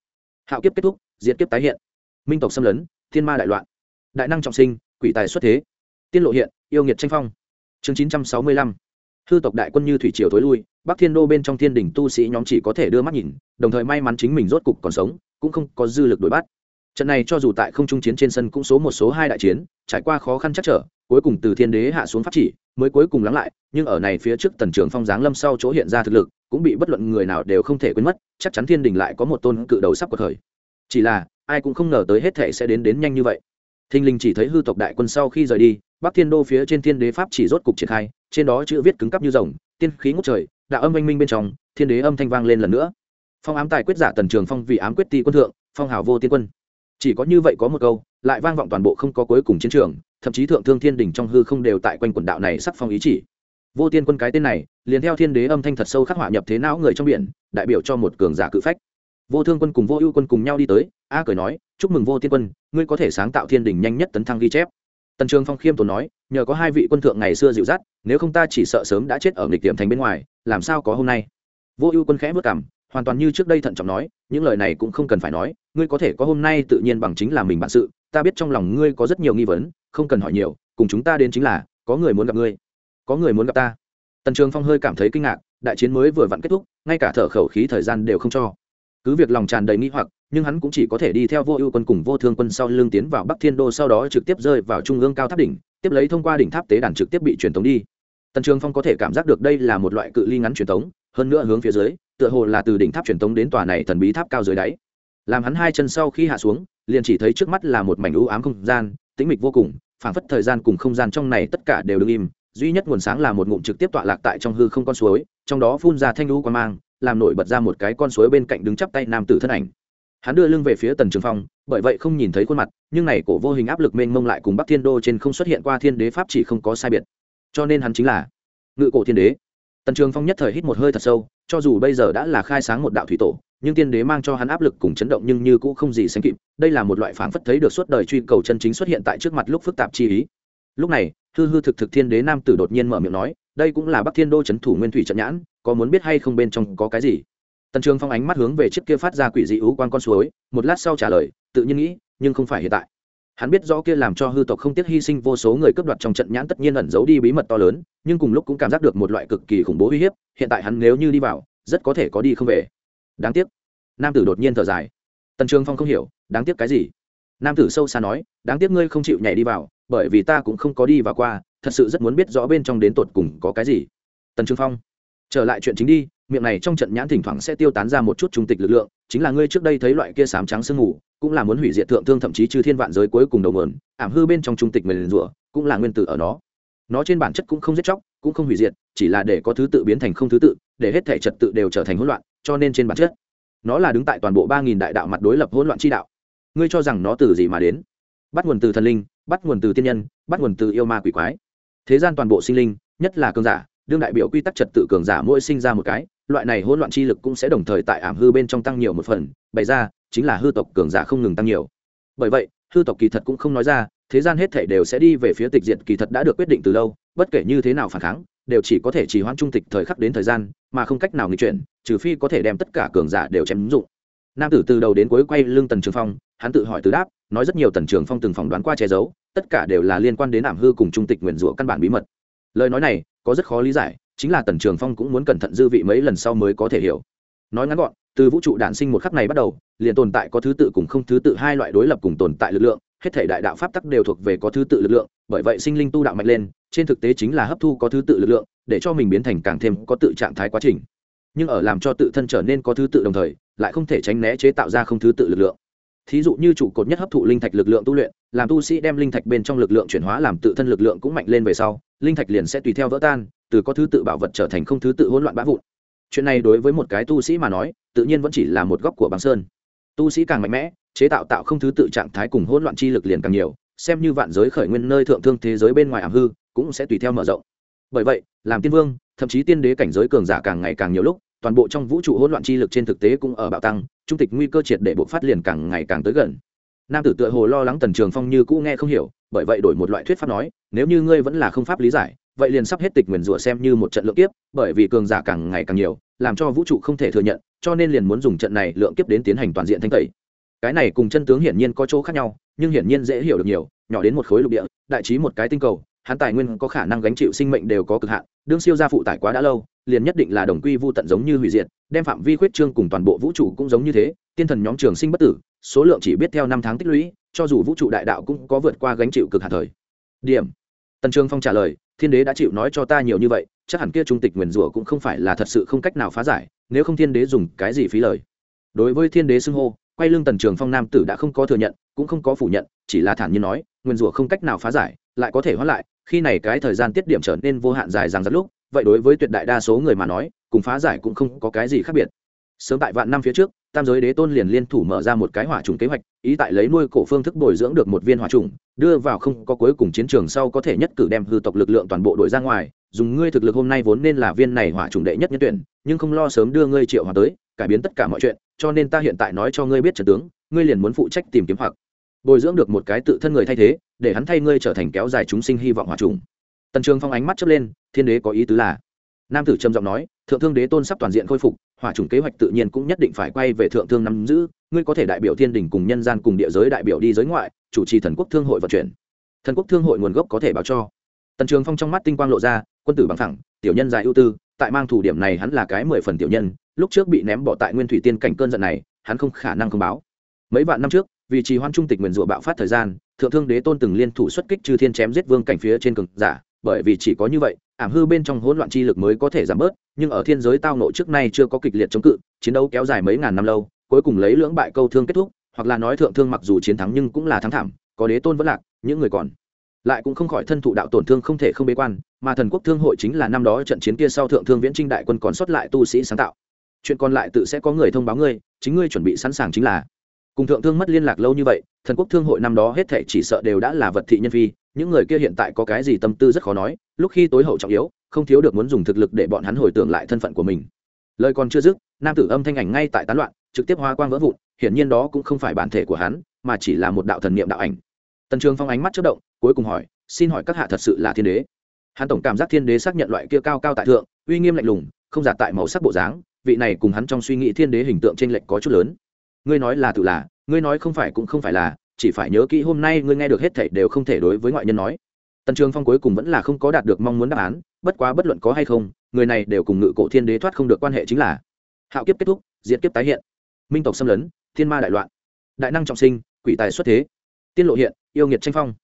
Hạo kiếp kết thúc diễn kiếp tái hiện. Minh tộc xâm lấn thiên ma đại loạn. Đại năng trọng sinh, quỷ tài xuất thế. Tiên lộ hiện, yêu nghiệt tranh phong. Chương chín trăm sáu mươi lăm. Hư tộc đại quân như thủy triều thối lui, bắc thiên đô bên trong thiên đình tu sĩ nhóm chỉ có thể đưa mắt nhìn, đồng thời may mắn chính mình rốt cục còn sống, cũng không có dư lực đuổi bắt. Trận này cho dù tại không trung chiến trên sân cũng số một số hai đại chiến, trải qua khó khăn chắc trở, cuối cùng từ thiên đế hạ xuống pháp chỉ, mới cuối cùng lắng lại, nhưng ở này phía trước tần trường phong giáng lâm sau chỗ hiện ra thực lực, cũng bị bất luận người nào đều không thể quên mất, chắc chắn thiên đình lại có một tôn cự đầu sắp cuộc khởi. Chỉ là ai cũng không ngờ tới hết thảy sẽ đến đến nhanh như vậy. Thinh linh chỉ thấy hư tộc đại quân sau khi rời đi, bắc thiên đô phía trên thiên đế pháp chỉ rốt cục triển khai, trên đó chữ viết cứng cắp như rồng, tiên khí ngút trời, đạo âm oanh minh bên trong, thiên đế âm thanh vang lên lần nữa. Phong ám tài quyết giả tần trường phong vì ám quyết ti quân thượng, phong hào vô tiên quân. Chỉ có như vậy có một câu, lại vang vọng toàn bộ không có cuối cùng chiến trường, thậm chí thượng thương thiên đình trong hư không đều tại quanh quần đạo này sắc phong ý chỉ. Vô tiên quân cái tên này, liền theo thiên đế âm thanh thật sâu khắc họa nhập thế não người trong biển, đại biểu cho một cường giả cự phách vô thương quân cùng vô ưu quân cùng nhau đi tới, a cười nói, chúc mừng vô tiên quân, ngươi có thể sáng tạo thiên đình nhanh nhất tấn thăng ghi chép. Tần trường phong khiêm tốn nói, nhờ có hai vị quân thượng ngày xưa dịu dắt, nếu không ta chỉ sợ sớm đã chết ở nghịch tiệm thành bên ngoài, làm sao có hôm nay? Vô ưu quân khẽ vất cảm hoàn toàn như trước đây thận trọng nói, những lời này cũng không cần phải nói, ngươi có thể có hôm nay tự nhiên bằng chính là mình bản sự, ta biết trong lòng ngươi có rất nhiều nghi vấn, không cần hỏi nhiều, cùng chúng ta đến chính là, có người muốn gặp ngươi, có người muốn gặp ta. Tần trường phong hơi cảm thấy kinh ngạc, đại chiến mới vừa vặn kết thúc, ngay cả thở khẩu khí thời gian đều không cho cứ việc lòng tràn đầy nghi hoặc, nhưng hắn cũng chỉ có thể đi theo vô ưu quân cùng vô thương quân sau lưng tiến vào bắc thiên đô, sau đó trực tiếp rơi vào trung ương cao tháp đỉnh, tiếp lấy thông qua đỉnh tháp tế đàn trực tiếp bị truyền tống đi. Tần trường phong có thể cảm giác được đây là một loại cự ly ngắn truyền tống, hơn nữa hướng phía dưới, tựa hồ là từ đỉnh tháp truyền tống đến tòa này thần bí tháp cao dưới đáy. Làm hắn hai chân sau khi hạ xuống, liền chỉ thấy trước mắt là một mảnh u ám không gian, tĩnh mịch vô cùng, phảng phất thời gian cùng không gian trong này tất cả đều đứng im, duy nhất nguồn sáng là một ngụm trực tiếp tọa lạc tại trong hư không con suối, trong đó phun ra thanh lũ quan mang làm nổi bật ra một cái con suối bên cạnh đứng chắp tay nam tử thân ảnh. Hắn đưa lưng về phía tần trường phong, bởi vậy không nhìn thấy khuôn mặt, nhưng này cổ vô hình áp lực mênh mông lại cùng bắc thiên đô trên không xuất hiện qua thiên đế pháp chỉ không có sai biệt. Cho nên hắn chính là ngự cổ thiên đế. Tần trường phong nhất thời hít một hơi thật sâu, cho dù bây giờ đã là khai sáng một đạo thủy tổ, nhưng tiên đế mang cho hắn áp lực cùng chấn động nhưng như cũ không gì sánh kịp, đây là một loại phảng phất thấy được suốt đời truy cầu chân chính xuất hiện tại trước mặt lúc phức tạp chi ý. Lúc này, hư hư thực thực thiên đế nam tử đột nhiên mở miệng nói đây cũng là bắc thiên đô c h ấ n thủ nguyên thủy trận nhãn, có muốn biết hay không bên trong có cái gì? Tần trường phong ánh mắt hướng về chiếc kia phát ra quỷ dị ú quan con suối, một lát sau trả lời, tự nhiên nghĩ, nhưng không phải hiện tại. Hắn biết rõ kia làm cho hư tộc không tiếc hy sinh vô số người cướp đoạt trong trận nhãn tất nhiên ẩn giấu đi bí mật to lớn, nhưng cùng lúc cũng cảm giác được một loại cực kỳ khủng bố uy hiếp, hiện tại hắn nếu như đi vào, rất có thể có đi không về. Đáng tiếc. Nam tử đột nhiên thở dài. Tần trường phong không hiểu, đáng tiếc cái gì? Nam tử sâu xa nói, đáng tiếc ngươi không chịu nhảy đi vào, bởi vì ta cũng không có đi vào qua thật sự rất muốn biết rõ bên trong đến tột cùng có cái gì. Tần trường phong, trở lại chuyện chính đi, miệng này trong trận nhãn thỉnh thoảng sẽ tiêu tán ra một chút trung tịch lực lượng, chính là ngươi trước đây thấy loại kia sám trắng sương mù, cũng là muốn hủy diệt thượng thương thậm chí chư thiên vạn giới cuối cùng đầu nguồn, ảm hư bên trong trung tịch mình rủa, cũng là nguyên tử ở nó. Nó trên bản chất cũng không giết chóc, cũng không hủy diệt, chỉ là để có thứ tự biến thành không thứ tự, để hết thể trật tự đều trở thành hỗn loạn, cho nên trên bản chất, nó là đứng tại toàn bộ ba nghìn đại đạo mặt đối lập hỗn loạn chi đạo. Ngươi cho rằng nó từ gì mà đến? Bắt nguồn từ thần linh, bắt nguồn từ tiên nhân, bắt nguồn từ yêu ma quỷ quái thế gian toàn bộ sinh linh, nhất là cường giả, đương đại biểu quy tắc trật tự cường giả mỗi sinh ra một cái, loại này hỗn loạn chi lực cũng sẽ đồng thời tại ảm hư bên trong tăng nhiều một phần, bày ra, chính là hư tộc cường giả không ngừng tăng nhiều. Bởi vậy, hư tộc kỳ thật cũng không nói ra, thế gian hết thể đều sẽ đi về phía tịch diệt kỳ thật đã được quyết định từ lâu, bất kể như thế nào phản kháng, đều chỉ có thể chỉ hoãn trung tịch thời khắc đến thời gian, mà không cách nào nghịch chuyển, trừ phi có thể đem tất cả cường giả đều chém dụng. Nam tử từ đầu đến cuối quay lưng tần trường phong, hắn tự hỏi từ đáp nói rất nhiều tần trường phong từng phỏng đoán qua che giấu, tất cả đều là liên quan đến ảm hư cùng trung tịch nguyền rủa căn bản bí mật. Lời nói này, có rất khó lý giải, chính là tần trường phong cũng muốn cẩn thận dư vị mấy lần sau mới có thể hiểu. Nói ngắn gọn, từ vũ trụ đản sinh một khắc này bắt đầu, liền tồn tại có thứ tự cùng không thứ tự hai loại đối lập cùng tồn tại lực lượng, hết thể đại đạo pháp tắc đều thuộc về có thứ tự lực lượng, bởi vậy sinh linh tu đạo mạnh lên, trên thực tế chính là hấp thu có thứ tự lực lượng, để cho mình biến thành càng thêm có tự trạng thái quá trình. Nhưng ở làm cho tự thân trở nên có thứ tự đồng thời, lại không thể tránh né chế tạo ra không thứ tự lực lượng thí dụ như trụ cột nhất hấp thụ linh thạch lực lượng tu luyện, làm tu sĩ đem linh thạch bên trong lực lượng chuyển hóa làm tự thân lực lượng cũng mạnh lên về sau, linh thạch liền sẽ tùy theo vỡ tan, từ có thứ tự bảo vật trở thành không thứ tự hỗn loạn bã vụn. Chuyện này đối với một cái tu sĩ mà nói, tự nhiên vẫn chỉ là một góc của băng sơn. Tu sĩ càng mạnh mẽ, chế tạo tạo không thứ tự trạng thái cùng hỗn loạn chi lực liền càng nhiều, xem như vạn giới khởi nguyên nơi thượng thương thế giới bên ngoài ảm hư, cũng sẽ tùy theo mở rộng. Bởi vậy, làm tiên vương, thậm chí tiên đế cảnh giới cường giả càng ngày càng nhiều lúc toàn bộ trong vũ trụ hỗn loạn chi lực trên thực tế cũng ở bạo tăng, trung tịch nguy cơ triệt để bộ phát liền càng ngày càng tới gần. Nam tử tựa hồ lo lắng tần trường phong như cũ nghe không hiểu, bởi vậy đổi một loại thuyết pháp nói, nếu như ngươi vẫn là không pháp lý giải, vậy liền sắp hết tịch nguyền rủa xem như một trận lượng kiếp, bởi vì cường giả càng ngày càng nhiều, làm cho vũ trụ không thể thừa nhận, cho nên liền muốn dùng trận này lượng kiếp đến tiến hành toàn diện thanh tẩy. Cái này cùng chân tướng hiển nhiên có chỗ khác nhau, nhưng hiển nhiên dễ hiểu được nhiều, nhỏ đến một khối lục địa, đại trí một cái tinh cầu, hắn tài nguyên có khả năng gánh chịu sinh mệnh đều có cực hạn, đương siêu gia phụ tải quá đã lâu liền nhất định là đồng quy vu tận giống như hủy diệt, đem phạm vi khuyết trương cùng toàn bộ vũ trụ cũng giống như thế, tiên thần nhóm trường sinh bất tử, số lượng chỉ biết theo năm tháng tích lũy, cho dù vũ trụ đại đạo cũng có vượt qua gánh chịu cực hạn thời. Điểm. Tần trường phong trả lời, thiên đế đã chịu nói cho ta nhiều như vậy, chắc hẳn kia trung tịch nguyền rủa cũng không phải là thật sự không cách nào phá giải, nếu không thiên đế dùng cái gì phí lời? Đối với thiên đế xưng hô, quay lưng tần trường phong nam tử đã không có thừa nhận, cũng không có phủ nhận, chỉ là thản nhiên nói, nguyền rủa không cách nào phá giải, lại có thể hóa lại, khi này cái thời gian tiết điểm trở nên vô hạn dài dằng dặc lúc vậy đối với tuyệt đại đa số người mà nói, cùng phá giải cũng không có cái gì khác biệt. Sớm tại vạn năm phía trước, tam giới đế tôn liền liên thủ mở ra một cái hỏa trùng kế hoạch, ý tại lấy nuôi cổ phương thức bồi dưỡng được một viên hỏa trùng, đưa vào không có cuối cùng chiến trường sau có thể nhất cử đem hư tộc lực lượng toàn bộ đội ra ngoài. Dùng ngươi thực lực hôm nay vốn nên là viên này hỏa trùng đệ nhất nhân tuyển, nhưng không lo sớm đưa ngươi triệu hòa tới, cải biến tất cả mọi chuyện, cho nên ta hiện tại nói cho ngươi biết trận tướng, ngươi liền muốn phụ trách tìm kiếm hoặc bồi dưỡng được một cái tự thân người thay thế, để hắn thay ngươi trở thành kéo dài chúng sinh hy vọng hỏa trùng tần trường phong ánh mắt chớp lên, thiên đế có ý tứ là. Nam tử trầm giọng nói, thượng thương đế tôn sắp toàn diện khôi phục, hỏa chủng kế hoạch tự nhiên cũng nhất định phải quay về thượng thương nắm giữ, ngươi có thể đại biểu thiên đình cùng nhân gian cùng địa giới đại biểu đi giới ngoại, chủ trì thần quốc thương hội vận chuyển. Thần quốc thương hội nguồn gốc có thể báo cho. Tần trường phong trong mắt tinh quang lộ ra, quân tử bằng thẳng tiểu nhân dài ưu tư, tại mang thủ điểm này hắn là cái mười phần tiểu nhân, lúc trước bị ném bỏ tại nguyên thủy tiên cảnh cơn giận này, hắn không khả năng không báo. Mấy vạn năm trước, vì trì hoan trung tịch nguyền rủa bạo phát thời gian, thượng thương đế tôn từng liên thủ xuất kích trừ thiên chém giết vương cảnh phía trên cường giả bởi vì chỉ có như vậy, ảm hư bên trong hỗn loạn chi lực mới có thể giảm bớt, nhưng ở thiên giới tao nộ trước nay chưa có kịch liệt chống cự, chiến đấu kéo dài mấy ngàn năm lâu, cuối cùng lấy lưỡng bại câu thương kết thúc, hoặc là nói thượng thương mặc dù chiến thắng nhưng cũng là thắng thảm, có đế tôn vẫn lạc, những người còn lại cũng không khỏi thân thụ đạo tổn thương không thể không bế quan, mà thần quốc thương hội chính là năm đó trận chiến kia sau thượng thương viễn trinh đại quân còn sót lại tu sĩ sáng tạo. Chuyện còn lại tự sẽ có người thông báo ngươi, chính ngươi chuẩn bị sẵn sàng chính là. Cùng thượng thương mất liên lạc lâu như vậy, thần quốc thương hội năm đó hết thể chỉ sợ đều đã là vật thị nhân phi những người kia hiện tại có cái gì tâm tư rất khó nói, lúc khi tối hậu trọng yếu, không thiếu được muốn dùng thực lực để bọn hắn hồi tưởng lại thân phận của mình. Lời còn chưa dứt, nam tử âm thanh ảnh ngay tại tán loạn, trực tiếp hoa quang vỡ vụn, hiển nhiên đó cũng không phải bản thể của hắn, mà chỉ là một đạo thần niệm đạo ảnh. Tần trường phong ánh mắt chất động, cuối cùng hỏi, xin hỏi các hạ thật sự là thiên đế? Hắn tổng cảm giác thiên đế xác nhận loại kia cao cao tại thượng, uy nghiêm lạnh lùng, không giả tại màu sắc bộ dáng, vị này cùng hắn trong suy nghĩ thiên đế hình tượng trên lệch có chút lớn. Ngươi nói là tự là, ngươi nói không phải cũng không phải là chỉ phải nhớ kỹ hôm nay ngươi nghe được hết thảy đều không thể đối với ngoại nhân nói. Tần trường phong cuối cùng vẫn là không có đạt được mong muốn đáp án, bất quá bất luận có hay không, người này đều cùng ngự cổ thiên đế thoát không được quan hệ chính là hạo kiếp kết thúc, diệt kiếp tái hiện. Minh tộc xâm lấn, thiên ma đại loạn. Đại năng trọng sinh, quỷ tài xuất thế. Tiên lộ hiện, yêu nghiệt tranh phong.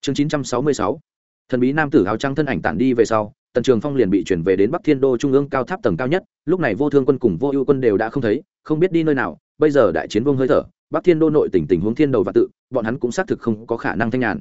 Chương chín trăm sáu mươi sáu. Thần bí nam tử áo trắng thân ảnh tản đi về sau, tần trường phong liền bị chuyển về đến bắc thiên đô trung ương cao tháp tầng cao nhất, lúc này vô thương quân cùng vô ưu quân đều đã không thấy, không biết đi nơi nào, bây giờ đại chiến vương hơi thở, bắc thiên đô nội tỉnh tình huống thiên đầu và tự bọn hắn cũng xác thực không có khả năng thanh nhàn.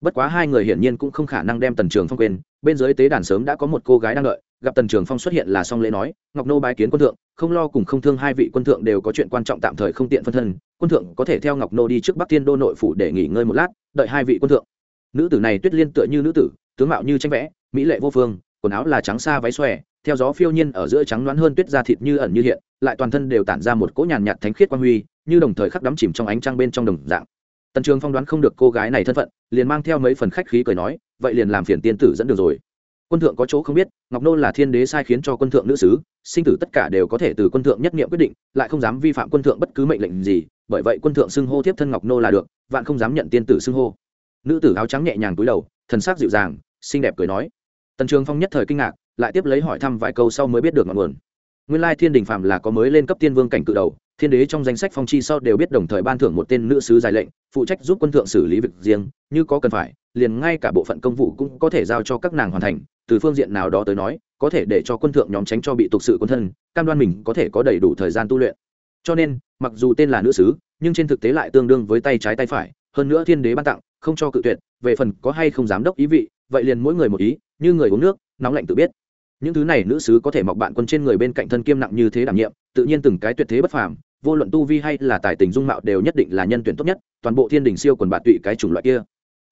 Bất quá hai người hiển nhiên cũng không khả năng đem tần trường phong quên, bên dưới tế đàn sớm đã có một cô gái đang đợi, gặp tần trường phong xuất hiện là song lễ nói, ngọc nô bái kiến quân thượng, không lo cùng không thương hai vị quân thượng đều có chuyện quan trọng tạm thời không tiện phân thân, quân thượng có thể theo ngọc nô đi trước bắc thiên đô nội phủ để nghỉ ngơi một lát, đợi hai vị quân thượng. Nữ tử này tuyết liên tựa như nữ tử, tướng mạo như tranh vẽ, mỹ lệ vô phương, quần áo là trắng xa váy xòe, theo gió phiêu nhiên ở giữa trắng đoán hơn tuyết da thịt như ẩn như hiện, lại toàn thân đều tản ra một cỗ nhàn nhạt thánh khiết quan huy, như đồng thời khắc đắm chìm trong ánh trăng bên trong đồng dạng tần trường phong đoán không được cô gái này thân phận, liền mang theo mấy phần khách khí cười nói, vậy liền làm phiền tiên tử dẫn đường rồi. Quân thượng có chỗ không biết, ngọc nô là thiên đế sai khiến cho quân thượng nữ sứ, sinh tử tất cả đều có thể từ quân thượng nhất nghiệm quyết định, lại không dám vi phạm quân thượng bất cứ mệnh lệnh gì, bởi vậy quân thượng xưng hô tiếp thân ngọc nô là được, vạn không dám nhận tiên tử xưng hô. Nữ tử áo trắng nhẹ nhàng túi đầu, thần sắc dịu dàng, xinh đẹp cười nói. Tần trường phong nhất thời kinh ngạc, lại tiếp lấy hỏi thăm vài câu sau mới biết được ngọn nguồn. Nguyên lai thiên đình phạm là có mới lên cấp tiên vương cảnh cự đầu thiên đế trong danh sách phong chi sau đều biết đồng thời ban thưởng một tên nữ sứ dài lệnh, phụ trách giúp quân thượng xử lý việc riêng, như có cần phải, liền ngay cả bộ phận công vụ cũng có thể giao cho các nàng hoàn thành, từ phương diện nào đó tới nói, có thể để cho quân thượng nhóm tránh cho bị tục sự quân thân, cam đoan mình có thể có đầy đủ thời gian tu luyện. Cho nên, mặc dù tên là nữ sứ, nhưng trên thực tế lại tương đương với tay trái tay phải, hơn nữa thiên đế ban tặng, không cho cự tuyệt, về phần có hay không giám đốc ý vị, vậy liền mỗi người một ý, như người uống nước, nóng lạnh tự biết. Những thứ này nữ sứ có thể mọc bạn quân trên người bên cạnh thân kiêm nặng như thế đảm nhiệm, tự nhiên từng cái tuyệt thế bất phàm vô luận tu vi hay là tài tình dung mạo đều nhất định là nhân tuyển tốt nhất, toàn bộ thiên đình siêu quần bạn tụy cái chủng loại kia.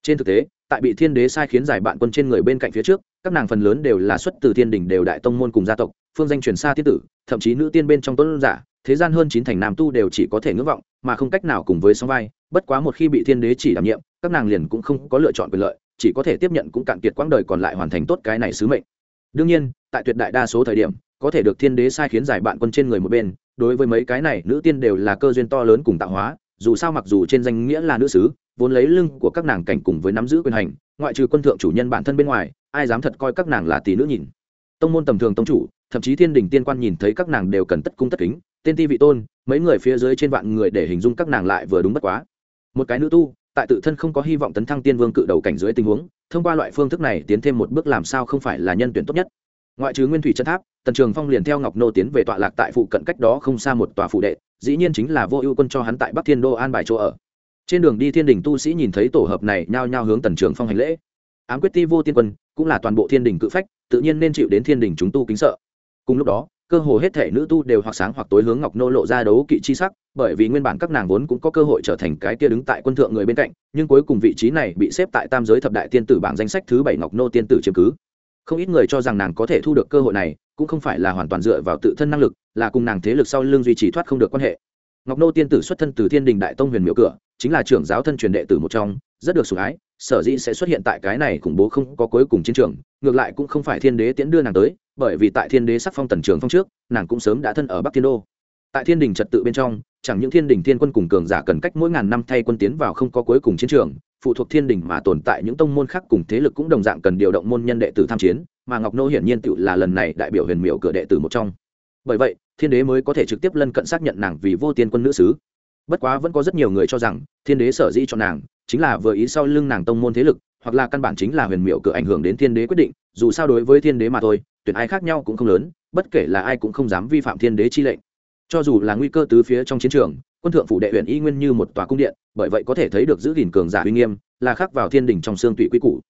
Trên thực tế, tại bị thiên đế sai khiến giải bạn quân trên người bên cạnh phía trước, các nàng phần lớn đều là xuất từ thiên đình đều đại tông môn cùng gia tộc, phương danh truyền xa tiên tử, thậm chí nữ tiên bên trong tuấn giả, thế gian hơn chín thành nam tu đều chỉ có thể ngưỡng vọng, mà không cách nào cùng với sóng vai, bất quá một khi bị thiên đế chỉ đảm nhiệm, các nàng liền cũng không có lựa chọn quyền lợi, chỉ có thể tiếp nhận cũng cạn kiệt quãng đời còn lại hoàn thành tốt cái này sứ mệnh. Đương nhiên, tại tuyệt đại đa số thời điểm, có thể được thiên đế sai khiến giải bạn quân trên người một bên đối với mấy cái này, nữ tiên đều là cơ duyên to lớn cùng tạo hóa, dù sao mặc dù trên danh nghĩa là nữ sứ vốn lấy lưng của các nàng cảnh cùng với nắm giữ quyền hành, ngoại trừ quân thượng chủ nhân bản thân bên ngoài, ai dám thật coi các nàng là tỷ nữ nhìn. Tông môn tầm thường tông chủ, thậm chí thiên đình tiên quan nhìn thấy các nàng đều cần tất cung tất kính tên ti vị tôn, mấy người phía dưới trên vạn người để hình dung các nàng lại vừa đúng bất quá. Một cái nữ tu, tại tự thân không có hy vọng tấn thăng tiên vương cự đầu cảnh dưới tình huống, thông qua loại phương thức này tiến thêm một bước làm sao không phải là nhân tuyển tốt nhất ngoại trừ nguyên thủy chân tháp, tần trường phong liền theo ngọc nô tiến về tọa lạc tại phụ cận cách đó không xa một tòa phụ đệ, dĩ nhiên chính là vô ưu quân cho hắn tại bắc thiên đô an bài chỗ ở. Trên đường đi thiên đình tu sĩ nhìn thấy tổ hợp này nhao nhao hướng tần trường phong hành lễ. Ám quyết ti vô tiên quân, cũng là toàn bộ thiên đình cự phách, tự nhiên nên chịu đến thiên đình chúng tu kính sợ. Cùng lúc đó, cơ hồ hết thể nữ tu đều hoặc sáng hoặc tối hướng ngọc nô lộ ra đấu kỵ chi sắc, bởi vì nguyên bản các nàng vốn cũng có cơ hội trở thành cái kia đứng tại quân thượng người bên cạnh, nhưng cuối cùng vị trí này bị xếp tại tam giới thập đại tiên tử bảng danh sách thứ bảy ngọc nô tiên tử chiếm cứ không ít người cho rằng nàng có thể thu được cơ hội này, cũng không phải là hoàn toàn dựa vào tự thân năng lực, là cùng nàng thế lực sau lưng duy trì thoát không được quan hệ. Ngọc nô tiên tử xuất thân từ thiên đình đại tông huyền miệu cửa, chính là trưởng giáo thân truyền đệ tử một trong, rất được sủng ái, sở dĩ sẽ xuất hiện tại cái này khủng bố không có cuối cùng chiến trường, ngược lại cũng không phải thiên đế tiễn đưa nàng tới, bởi vì tại thiên đế sắc phong tần trường phong trước, nàng cũng sớm đã thân ở bắc thiên đô. Tại thiên đình trật tự bên trong chẳng những thiên đình thiên quân cùng cường giả cần cách mỗi ngàn năm thay quân tiến vào không có cuối cùng chiến trường, phụ thuộc thiên đình mà tồn tại những tông môn khác cùng thế lực cũng đồng dạng cần điều động môn nhân đệ tử tham chiến, mà ngọc nô hiển nhiên tự là lần này đại biểu huyền miệu cửa đệ tử một trong. Bởi vậy, thiên đế mới có thể trực tiếp lân cận xác nhận nàng vì vô tiên quân nữ sứ. Bất quá vẫn có rất nhiều người cho rằng, thiên đế sở dĩ cho nàng, chính là vừa ý sau lưng nàng tông môn thế lực, hoặc là căn bản chính là huyền miệu cửa ảnh hưởng đến thiên đế quyết định, dù sao đối với thiên đế mà thôi, tuyển ai khác nhau cũng không lớn, bất kể là ai cũng không dám vi phạm thiên đế chi lệnh cho dù là nguy cơ tứ phía trong chiến trường, quân thượng phủ đệ huyện y nguyên như một tòa cung điện, bởi vậy có thể thấy được giữ gìn cường giả uy nghiêm, là khắc vào thiên đình trong xương tụy quy củ.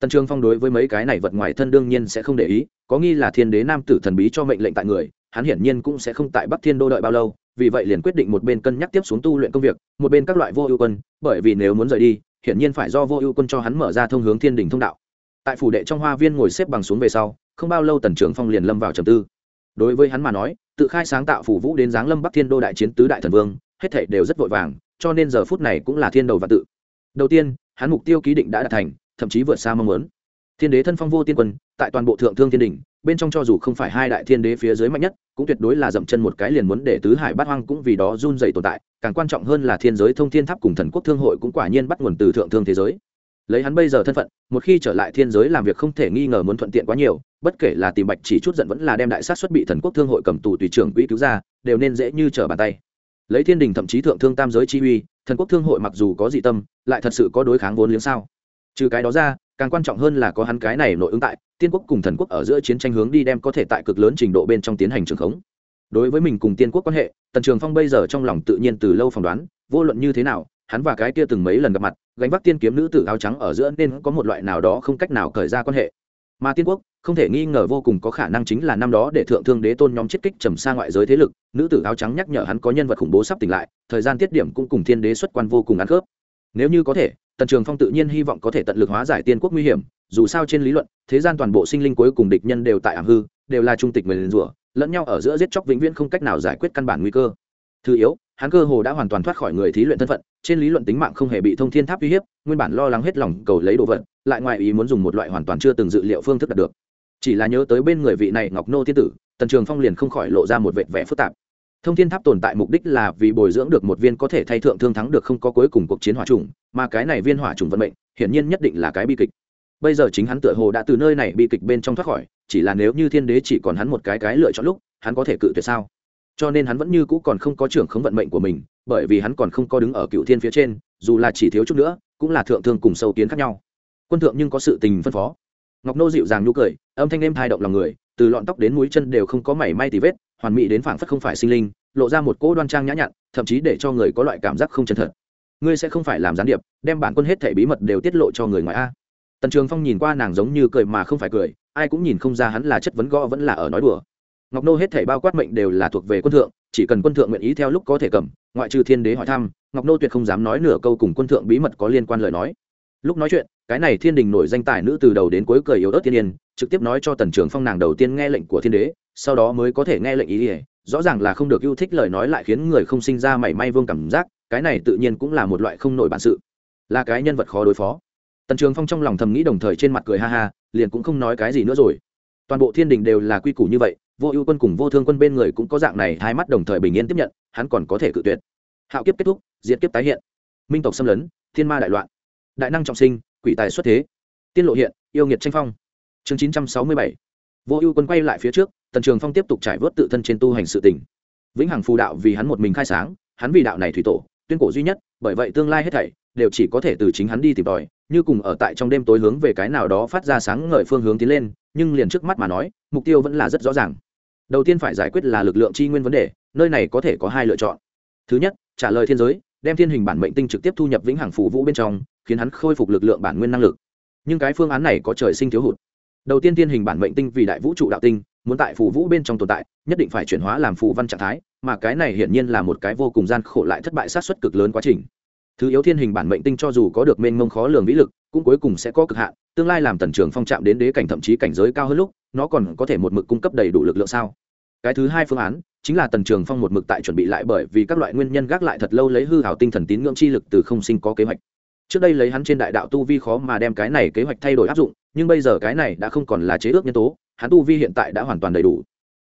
Tần trường phong đối với mấy cái này vật ngoài thân đương nhiên sẽ không để ý, có nghi là thiên đế nam tử thần bí cho mệnh lệnh tại người, hắn hiển nhiên cũng sẽ không tại bắc thiên đô đợi bao lâu, vì vậy liền quyết định một bên cân nhắc tiếp xuống tu luyện công việc, một bên các loại vô ưu quân, bởi vì nếu muốn rời đi, hiển nhiên phải do vô ưu quân cho hắn mở ra thông hướng thiên đình thông đạo. Tại phủ đệ trong hoa viên ngồi xếp bằng xuống về sau, không bao lâu tần trường phong liền lâm vào trầm tư. Đối với hắn mà nói tự khai sáng tạo phủ vũ đến giáng lâm bắc thiên đô đại chiến tứ đại thần vương, hết thảy đều rất vội vàng, cho nên giờ phút này cũng là thiên đầu và tự. Đầu tiên, hắn mục tiêu ký định đã đạt thành, thậm chí vượt xa mong muốn. Thiên đế thân phong vô tiên quân, tại toàn bộ thượng thương thiên đình bên trong cho dù không phải hai đại thiên đế phía dưới mạnh nhất, cũng tuyệt đối là dậm chân một cái liền muốn để tứ hải bát hoang cũng vì đó run dày tồn tại, càng quan trọng hơn là thiên giới thông thiên tháp cùng thần quốc thương hội cũng quả nhiên bắt nguồn từ thượng thương thế giới lấy hắn bây giờ thân phận, một khi trở lại thiên giới làm việc không thể nghi ngờ muốn thuận tiện quá nhiều, bất kể là tìm bạch chỉ chút giận vẫn là đem đại sát xuất bị thần quốc thương hội cầm tù tùy trưởng quỹ cứu ra, đều nên dễ như trở bàn tay. Lấy thiên đình thậm chí thượng thương tam giới chi uy, thần quốc thương hội mặc dù có dị tâm, lại thật sự có đối kháng vốn liếng sao? Trừ cái đó ra, càng quan trọng hơn là có hắn cái này nội ứng tại, tiên quốc cùng thần quốc ở giữa chiến tranh hướng đi đem có thể tại cực lớn trình độ bên trong tiến hành trường khống. Đối với mình cùng tiên quốc quan hệ, tần trường phong bây giờ trong lòng tự nhiên từ lâu phỏng đoán, vô luận như thế nào hắn và cái kia từng mấy lần gặp mặt, gánh vác tiên kiếm nữ tử áo trắng ở giữa nên có một loại nào đó không cách nào khởi ra quan hệ. Mà tiên quốc, không thể nghi ngờ vô cùng có khả năng chính là năm đó để thượng thương đế tôn nhóm chiết kích trầm xa ngoại giới thế lực, nữ tử áo trắng nhắc nhở hắn có nhân vật khủng bố sắp tỉnh lại, thời gian tiết điểm cũng cùng thiên đế xuất quan vô cùng ăn khớp. Nếu như có thể, tần trường phong tự nhiên hy vọng có thể tận lực hóa giải tiên quốc nguy hiểm, dù sao trên lý luận, thế gian toàn bộ sinh linh cuối cùng địch nhân đều tại ảm hư, đều là trung tịch mình rủa, lẫn nhau ở giữa giết chóc vĩnh viễn không cách nào giải quyết căn bản nguy cơ. Thứ yếu hắn cơ hồ đã hoàn toàn thoát khỏi người thí luyện thân phận, trên lý luận tính mạng không hề bị thông thiên tháp uy hiếp, nguyên bản lo lắng hết lòng cầu lấy đồ vật, lại ngoài ý muốn dùng một loại hoàn toàn chưa từng dự liệu phương thức đạt được. Chỉ là nhớ tới bên người vị này ngọc nô thiên tử, tần trường phong liền không khỏi lộ ra một vệt vẻ phức tạp. Thông thiên tháp tồn tại mục đích là vì bồi dưỡng được một viên có thể thay thượng thương thắng được không có cuối cùng cuộc chiến hỏa trùng mà cái này viên hỏa trùng vận mệnh, hiển nhiên nhất định là cái bi kịch. Bây giờ chính hắn tựa hồ đã từ nơi này bi kịch bên trong thoát khỏi, chỉ là nếu như thiên đế chỉ còn hắn một cái cái lựa chọn lúc, hắn có thể cự tuyệt sao? Cho nên hắn vẫn như cũ còn không có trưởng khống vận mệnh của mình, bởi vì hắn còn không có đứng ở cựu thiên phía trên, dù là chỉ thiếu chút nữa, cũng là thượng thương cùng sâu kiến khác nhau. Quân thượng nhưng có sự tình phân phó. Ngọc nô dịu dàng nhu cười, âm thanh êm thai động lòng người, từ lọn tóc đến mũi chân đều không có mảy may tì vết, hoàn mỹ đến phảng phất không phải sinh linh, lộ ra một cỗ đoan trang nhã nhặn, thậm chí để cho người có loại cảm giác không chân thật. Ngươi sẽ không phải làm gián điệp, đem bản quân hết thể bí mật đều tiết lộ cho người ngoài a. Tần trường phong nhìn qua nàng giống như cười mà không phải cười, ai cũng nhìn không ra hắn là chất vấn gõ vẫn là ở nói đùa ngọc nô hết thể bao quát mệnh đều là thuộc về quân thượng, chỉ cần quân thượng nguyện ý theo lúc có thể cầm, ngoại trừ thiên đế hỏi thăm, ngọc nô tuyệt không dám nói nửa câu cùng quân thượng bí mật có liên quan lời nói. Lúc nói chuyện, cái này thiên đình nổi danh tài nữ từ đầu đến cuối cười yếu ớt thiên yên trực tiếp nói cho tần trường phong nàng đầu tiên nghe lệnh của thiên đế, sau đó mới có thể nghe lệnh ý ỉa rõ ràng là không được yêu thích lời nói lại khiến người không sinh ra mảy may vương cảm giác, cái này tự nhiên cũng là một loại không nổi bản sự, là cái nhân vật khó đối phó. Tần trường phong trong lòng thầm nghĩ đồng thời trên mặt cười ha ha, liền cũng không nói cái gì nữa rồi. Toàn bộ thiên đình đều là quy củ như vậy vô ưu quân cùng vô thương quân bên người cũng có dạng này, hai mắt đồng thời bình yên tiếp nhận, hắn còn có thể cự tuyệt. Hạo kiếp kết thúc, diệt kiếp tái hiện. Minh tộc xâm lấn, thiên ma đại loạn. Đại năng trọng sinh, quỷ tài xuất thế. Tiên lộ hiện, yêu nghiệt tranh phong. Chương chín trăm sáu mươi bảy. Vô ưu quân quay lại phía trước, tần trường phong tiếp tục trải vớt tự thân trên tu hành sự tỉnh vĩnh hằng phù đạo vì hắn một mình khai sáng, hắn vì đạo này thủy tổ, tuyên cổ duy nhất, bởi vậy tương lai hết thảy đều chỉ có thể từ chính hắn đi tìm tòi, như cùng ở tại trong đêm tối hướng về cái nào đó phát ra sáng ngời phương hướng tiến lên, nhưng liền trước mắt mà nói, mục tiêu vẫn là rất rõ ràng đầu tiên phải giải quyết là lực lượng chi nguyên vấn đề, nơi này có thể có hai lựa chọn. Thứ nhất, trả lời thiên giới, đem thiên hình bản mệnh tinh trực tiếp thu nhập vĩnh hằng phù vũ bên trong, khiến hắn khôi phục lực lượng bản nguyên năng lực. Nhưng cái phương án này có trời sinh thiếu hụt. Đầu tiên thiên hình bản mệnh tinh vì đại vũ trụ đạo tinh, muốn tại phù vũ bên trong tồn tại, nhất định phải chuyển hóa làm phù văn trạng thái, mà cái này hiển nhiên là một cái vô cùng gian khổ lại thất bại sát xuất cực lớn quá trình thứ yếu thiên hình bản mệnh tinh cho dù có được mênh mông khó lường vĩ lực, cũng cuối cùng sẽ có cực hạn, tương lai làm tần trường phong chạm đến đế cảnh thậm chí cảnh giới cao hơn lúc, nó còn có thể một mực cung cấp đầy đủ lực lượng sao? Cái thứ hai phương án, chính là tần trường phong một mực tại chuẩn bị lại bởi vì các loại nguyên nhân gác lại thật lâu lấy hư hảo tinh thần tín ngưỡng chi lực từ không sinh có kế hoạch. Trước đây lấy hắn trên đại đạo tu vi khó mà đem cái này kế hoạch thay đổi áp dụng, nhưng bây giờ cái này đã không còn là chế ước nhân tố, hắn tu vi hiện tại đã hoàn toàn đầy đủ.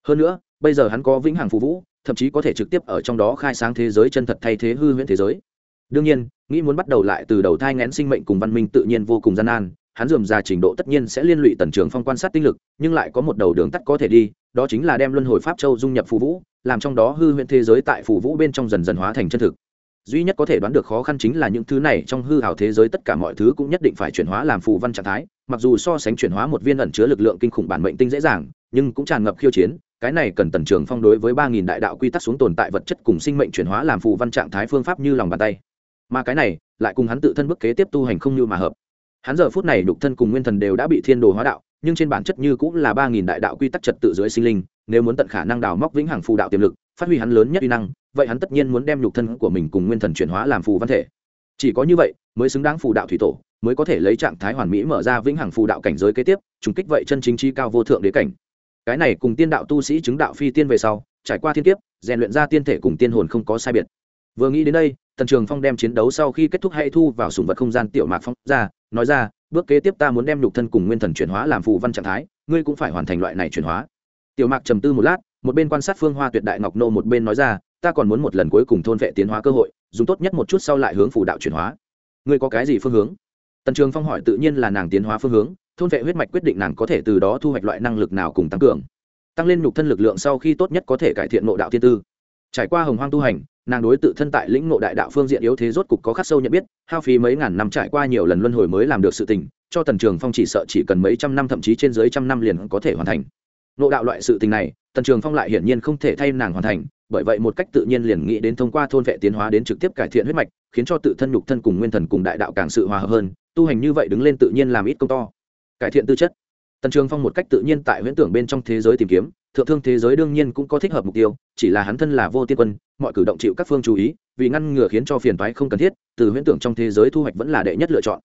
Hơn nữa, bây giờ hắn có vĩnh hằng phù vũ, thậm chí có thể trực tiếp ở trong đó khai sáng thế giới chân thật thay thế hư huyễn thế giới đương nhiên, nghĩ muốn bắt đầu lại từ đầu thai ngén sinh mệnh cùng văn minh tự nhiên vô cùng gian nan, hắn dườm ra trình độ tất nhiên sẽ liên lụy tần trường phong quan sát tinh lực, nhưng lại có một đầu đường tắt có thể đi, đó chính là đem luân hồi pháp châu dung nhập phù vũ, làm trong đó hư huyễn thế giới tại phù vũ bên trong dần dần hóa thành chân thực. Duy nhất có thể đoán được khó khăn chính là những thứ này trong hư hào thế giới tất cả mọi thứ cũng nhất định phải chuyển hóa làm phù văn trạng thái, mặc dù so sánh chuyển hóa một viên ẩn chứa lực lượng kinh khủng bản mệnh tinh dễ dàng, nhưng cũng tràn ngập khiêu chiến, cái này cần tần trường phong đối với ba nghìn đại đạo quy tắc xuống tồn tại vật chất cùng sinh mệnh chuyển hóa làm phù văn trạng thái phương pháp như lòng bàn tay mà cái này lại cùng hắn tự thân bức kế tiếp tu hành không như mà hợp. Hắn giờ phút này đục thân cùng nguyên thần đều đã bị thiên đồ hóa đạo, nhưng trên bản chất như cũng là ba nghìn đại đạo quy tắc trật tự dưới sinh linh, nếu muốn tận khả năng đào móc vĩnh hằng phù đạo tiềm lực, phát huy hắn lớn nhất uy năng, vậy hắn tất nhiên muốn đem nhục thân của mình cùng nguyên thần chuyển hóa làm phù văn thể. Chỉ có như vậy, mới xứng đáng phù đạo thủy tổ, mới có thể lấy trạng thái hoàn mỹ mở ra vĩnh hằng phù đạo cảnh giới kế tiếp, trùng kích vậy chân chính chi cao vô thượng đế cảnh. Cái này cùng tiên đạo tu sĩ chứng đạo phi tiên về sau, trải qua thiên kiếp, rèn luyện ra tiên thể cùng tiên hồn không có sai biệt. Vừa nghĩ đến đây tần trường phong đem chiến đấu sau khi kết thúc hay thu vào sùng vật không gian tiểu mạc phong ra, nói ra, bước kế tiếp ta muốn đem nhục thân cùng nguyên thần chuyển hóa làm phù văn trạng thái, ngươi cũng phải hoàn thành loại này chuyển hóa. Tiểu mạc trầm tư một lát, một bên quan sát phương hoa tuyệt đại ngọc nô một bên nói ra, ta còn muốn một lần cuối cùng thôn vệ tiến hóa cơ hội, dùng tốt nhất một chút sau lại hướng phù đạo chuyển hóa. Ngươi có cái gì phương hướng? Tần trường phong hỏi, tự nhiên là nàng tiến hóa phương hướng, thôn vệ huyết mạch quyết định nàng có thể từ đó thu hoạch loại năng lực nào cùng tăng cường, tăng lên nhục thân lực lượng sau khi tốt nhất có thể cải thiện nội đạo thiên tư. Trải qua hồng hoang tu hành nàng đối tự thân tại lĩnh ngộ đại đạo phương diện yếu thế rốt cục có khắc sâu nhận biết, hao phí mấy ngàn năm trải qua nhiều lần luân hồi mới làm được sự tình, cho tần trường phong chỉ sợ chỉ cần mấy trăm năm thậm chí trên dưới trăm năm liền có thể hoàn thành. Nộ đạo loại sự tình này, tần trường phong lại hiển nhiên không thể thay nàng hoàn thành, bởi vậy một cách tự nhiên liền nghĩ đến thông qua thôn vệ tiến hóa đến trực tiếp cải thiện huyết mạch, khiến cho tự thân nhục thân cùng nguyên thần cùng đại đạo càng sự hòa hợp hơn, tu hành như vậy đứng lên tự nhiên làm ít công to. Cải thiện tư chất tần trường phong một cách tự nhiên tại huyễn tưởng bên trong thế giới tìm kiếm, thượng thương thế giới đương nhiên cũng có thích hợp mục tiêu, chỉ là hắn thân là vô tiên quân, mọi cử động chịu các phương chú ý, vì ngăn ngừa khiến cho phiền toái không cần thiết, từ huyễn tưởng trong thế giới thu hoạch vẫn là đệ nhất lựa chọn.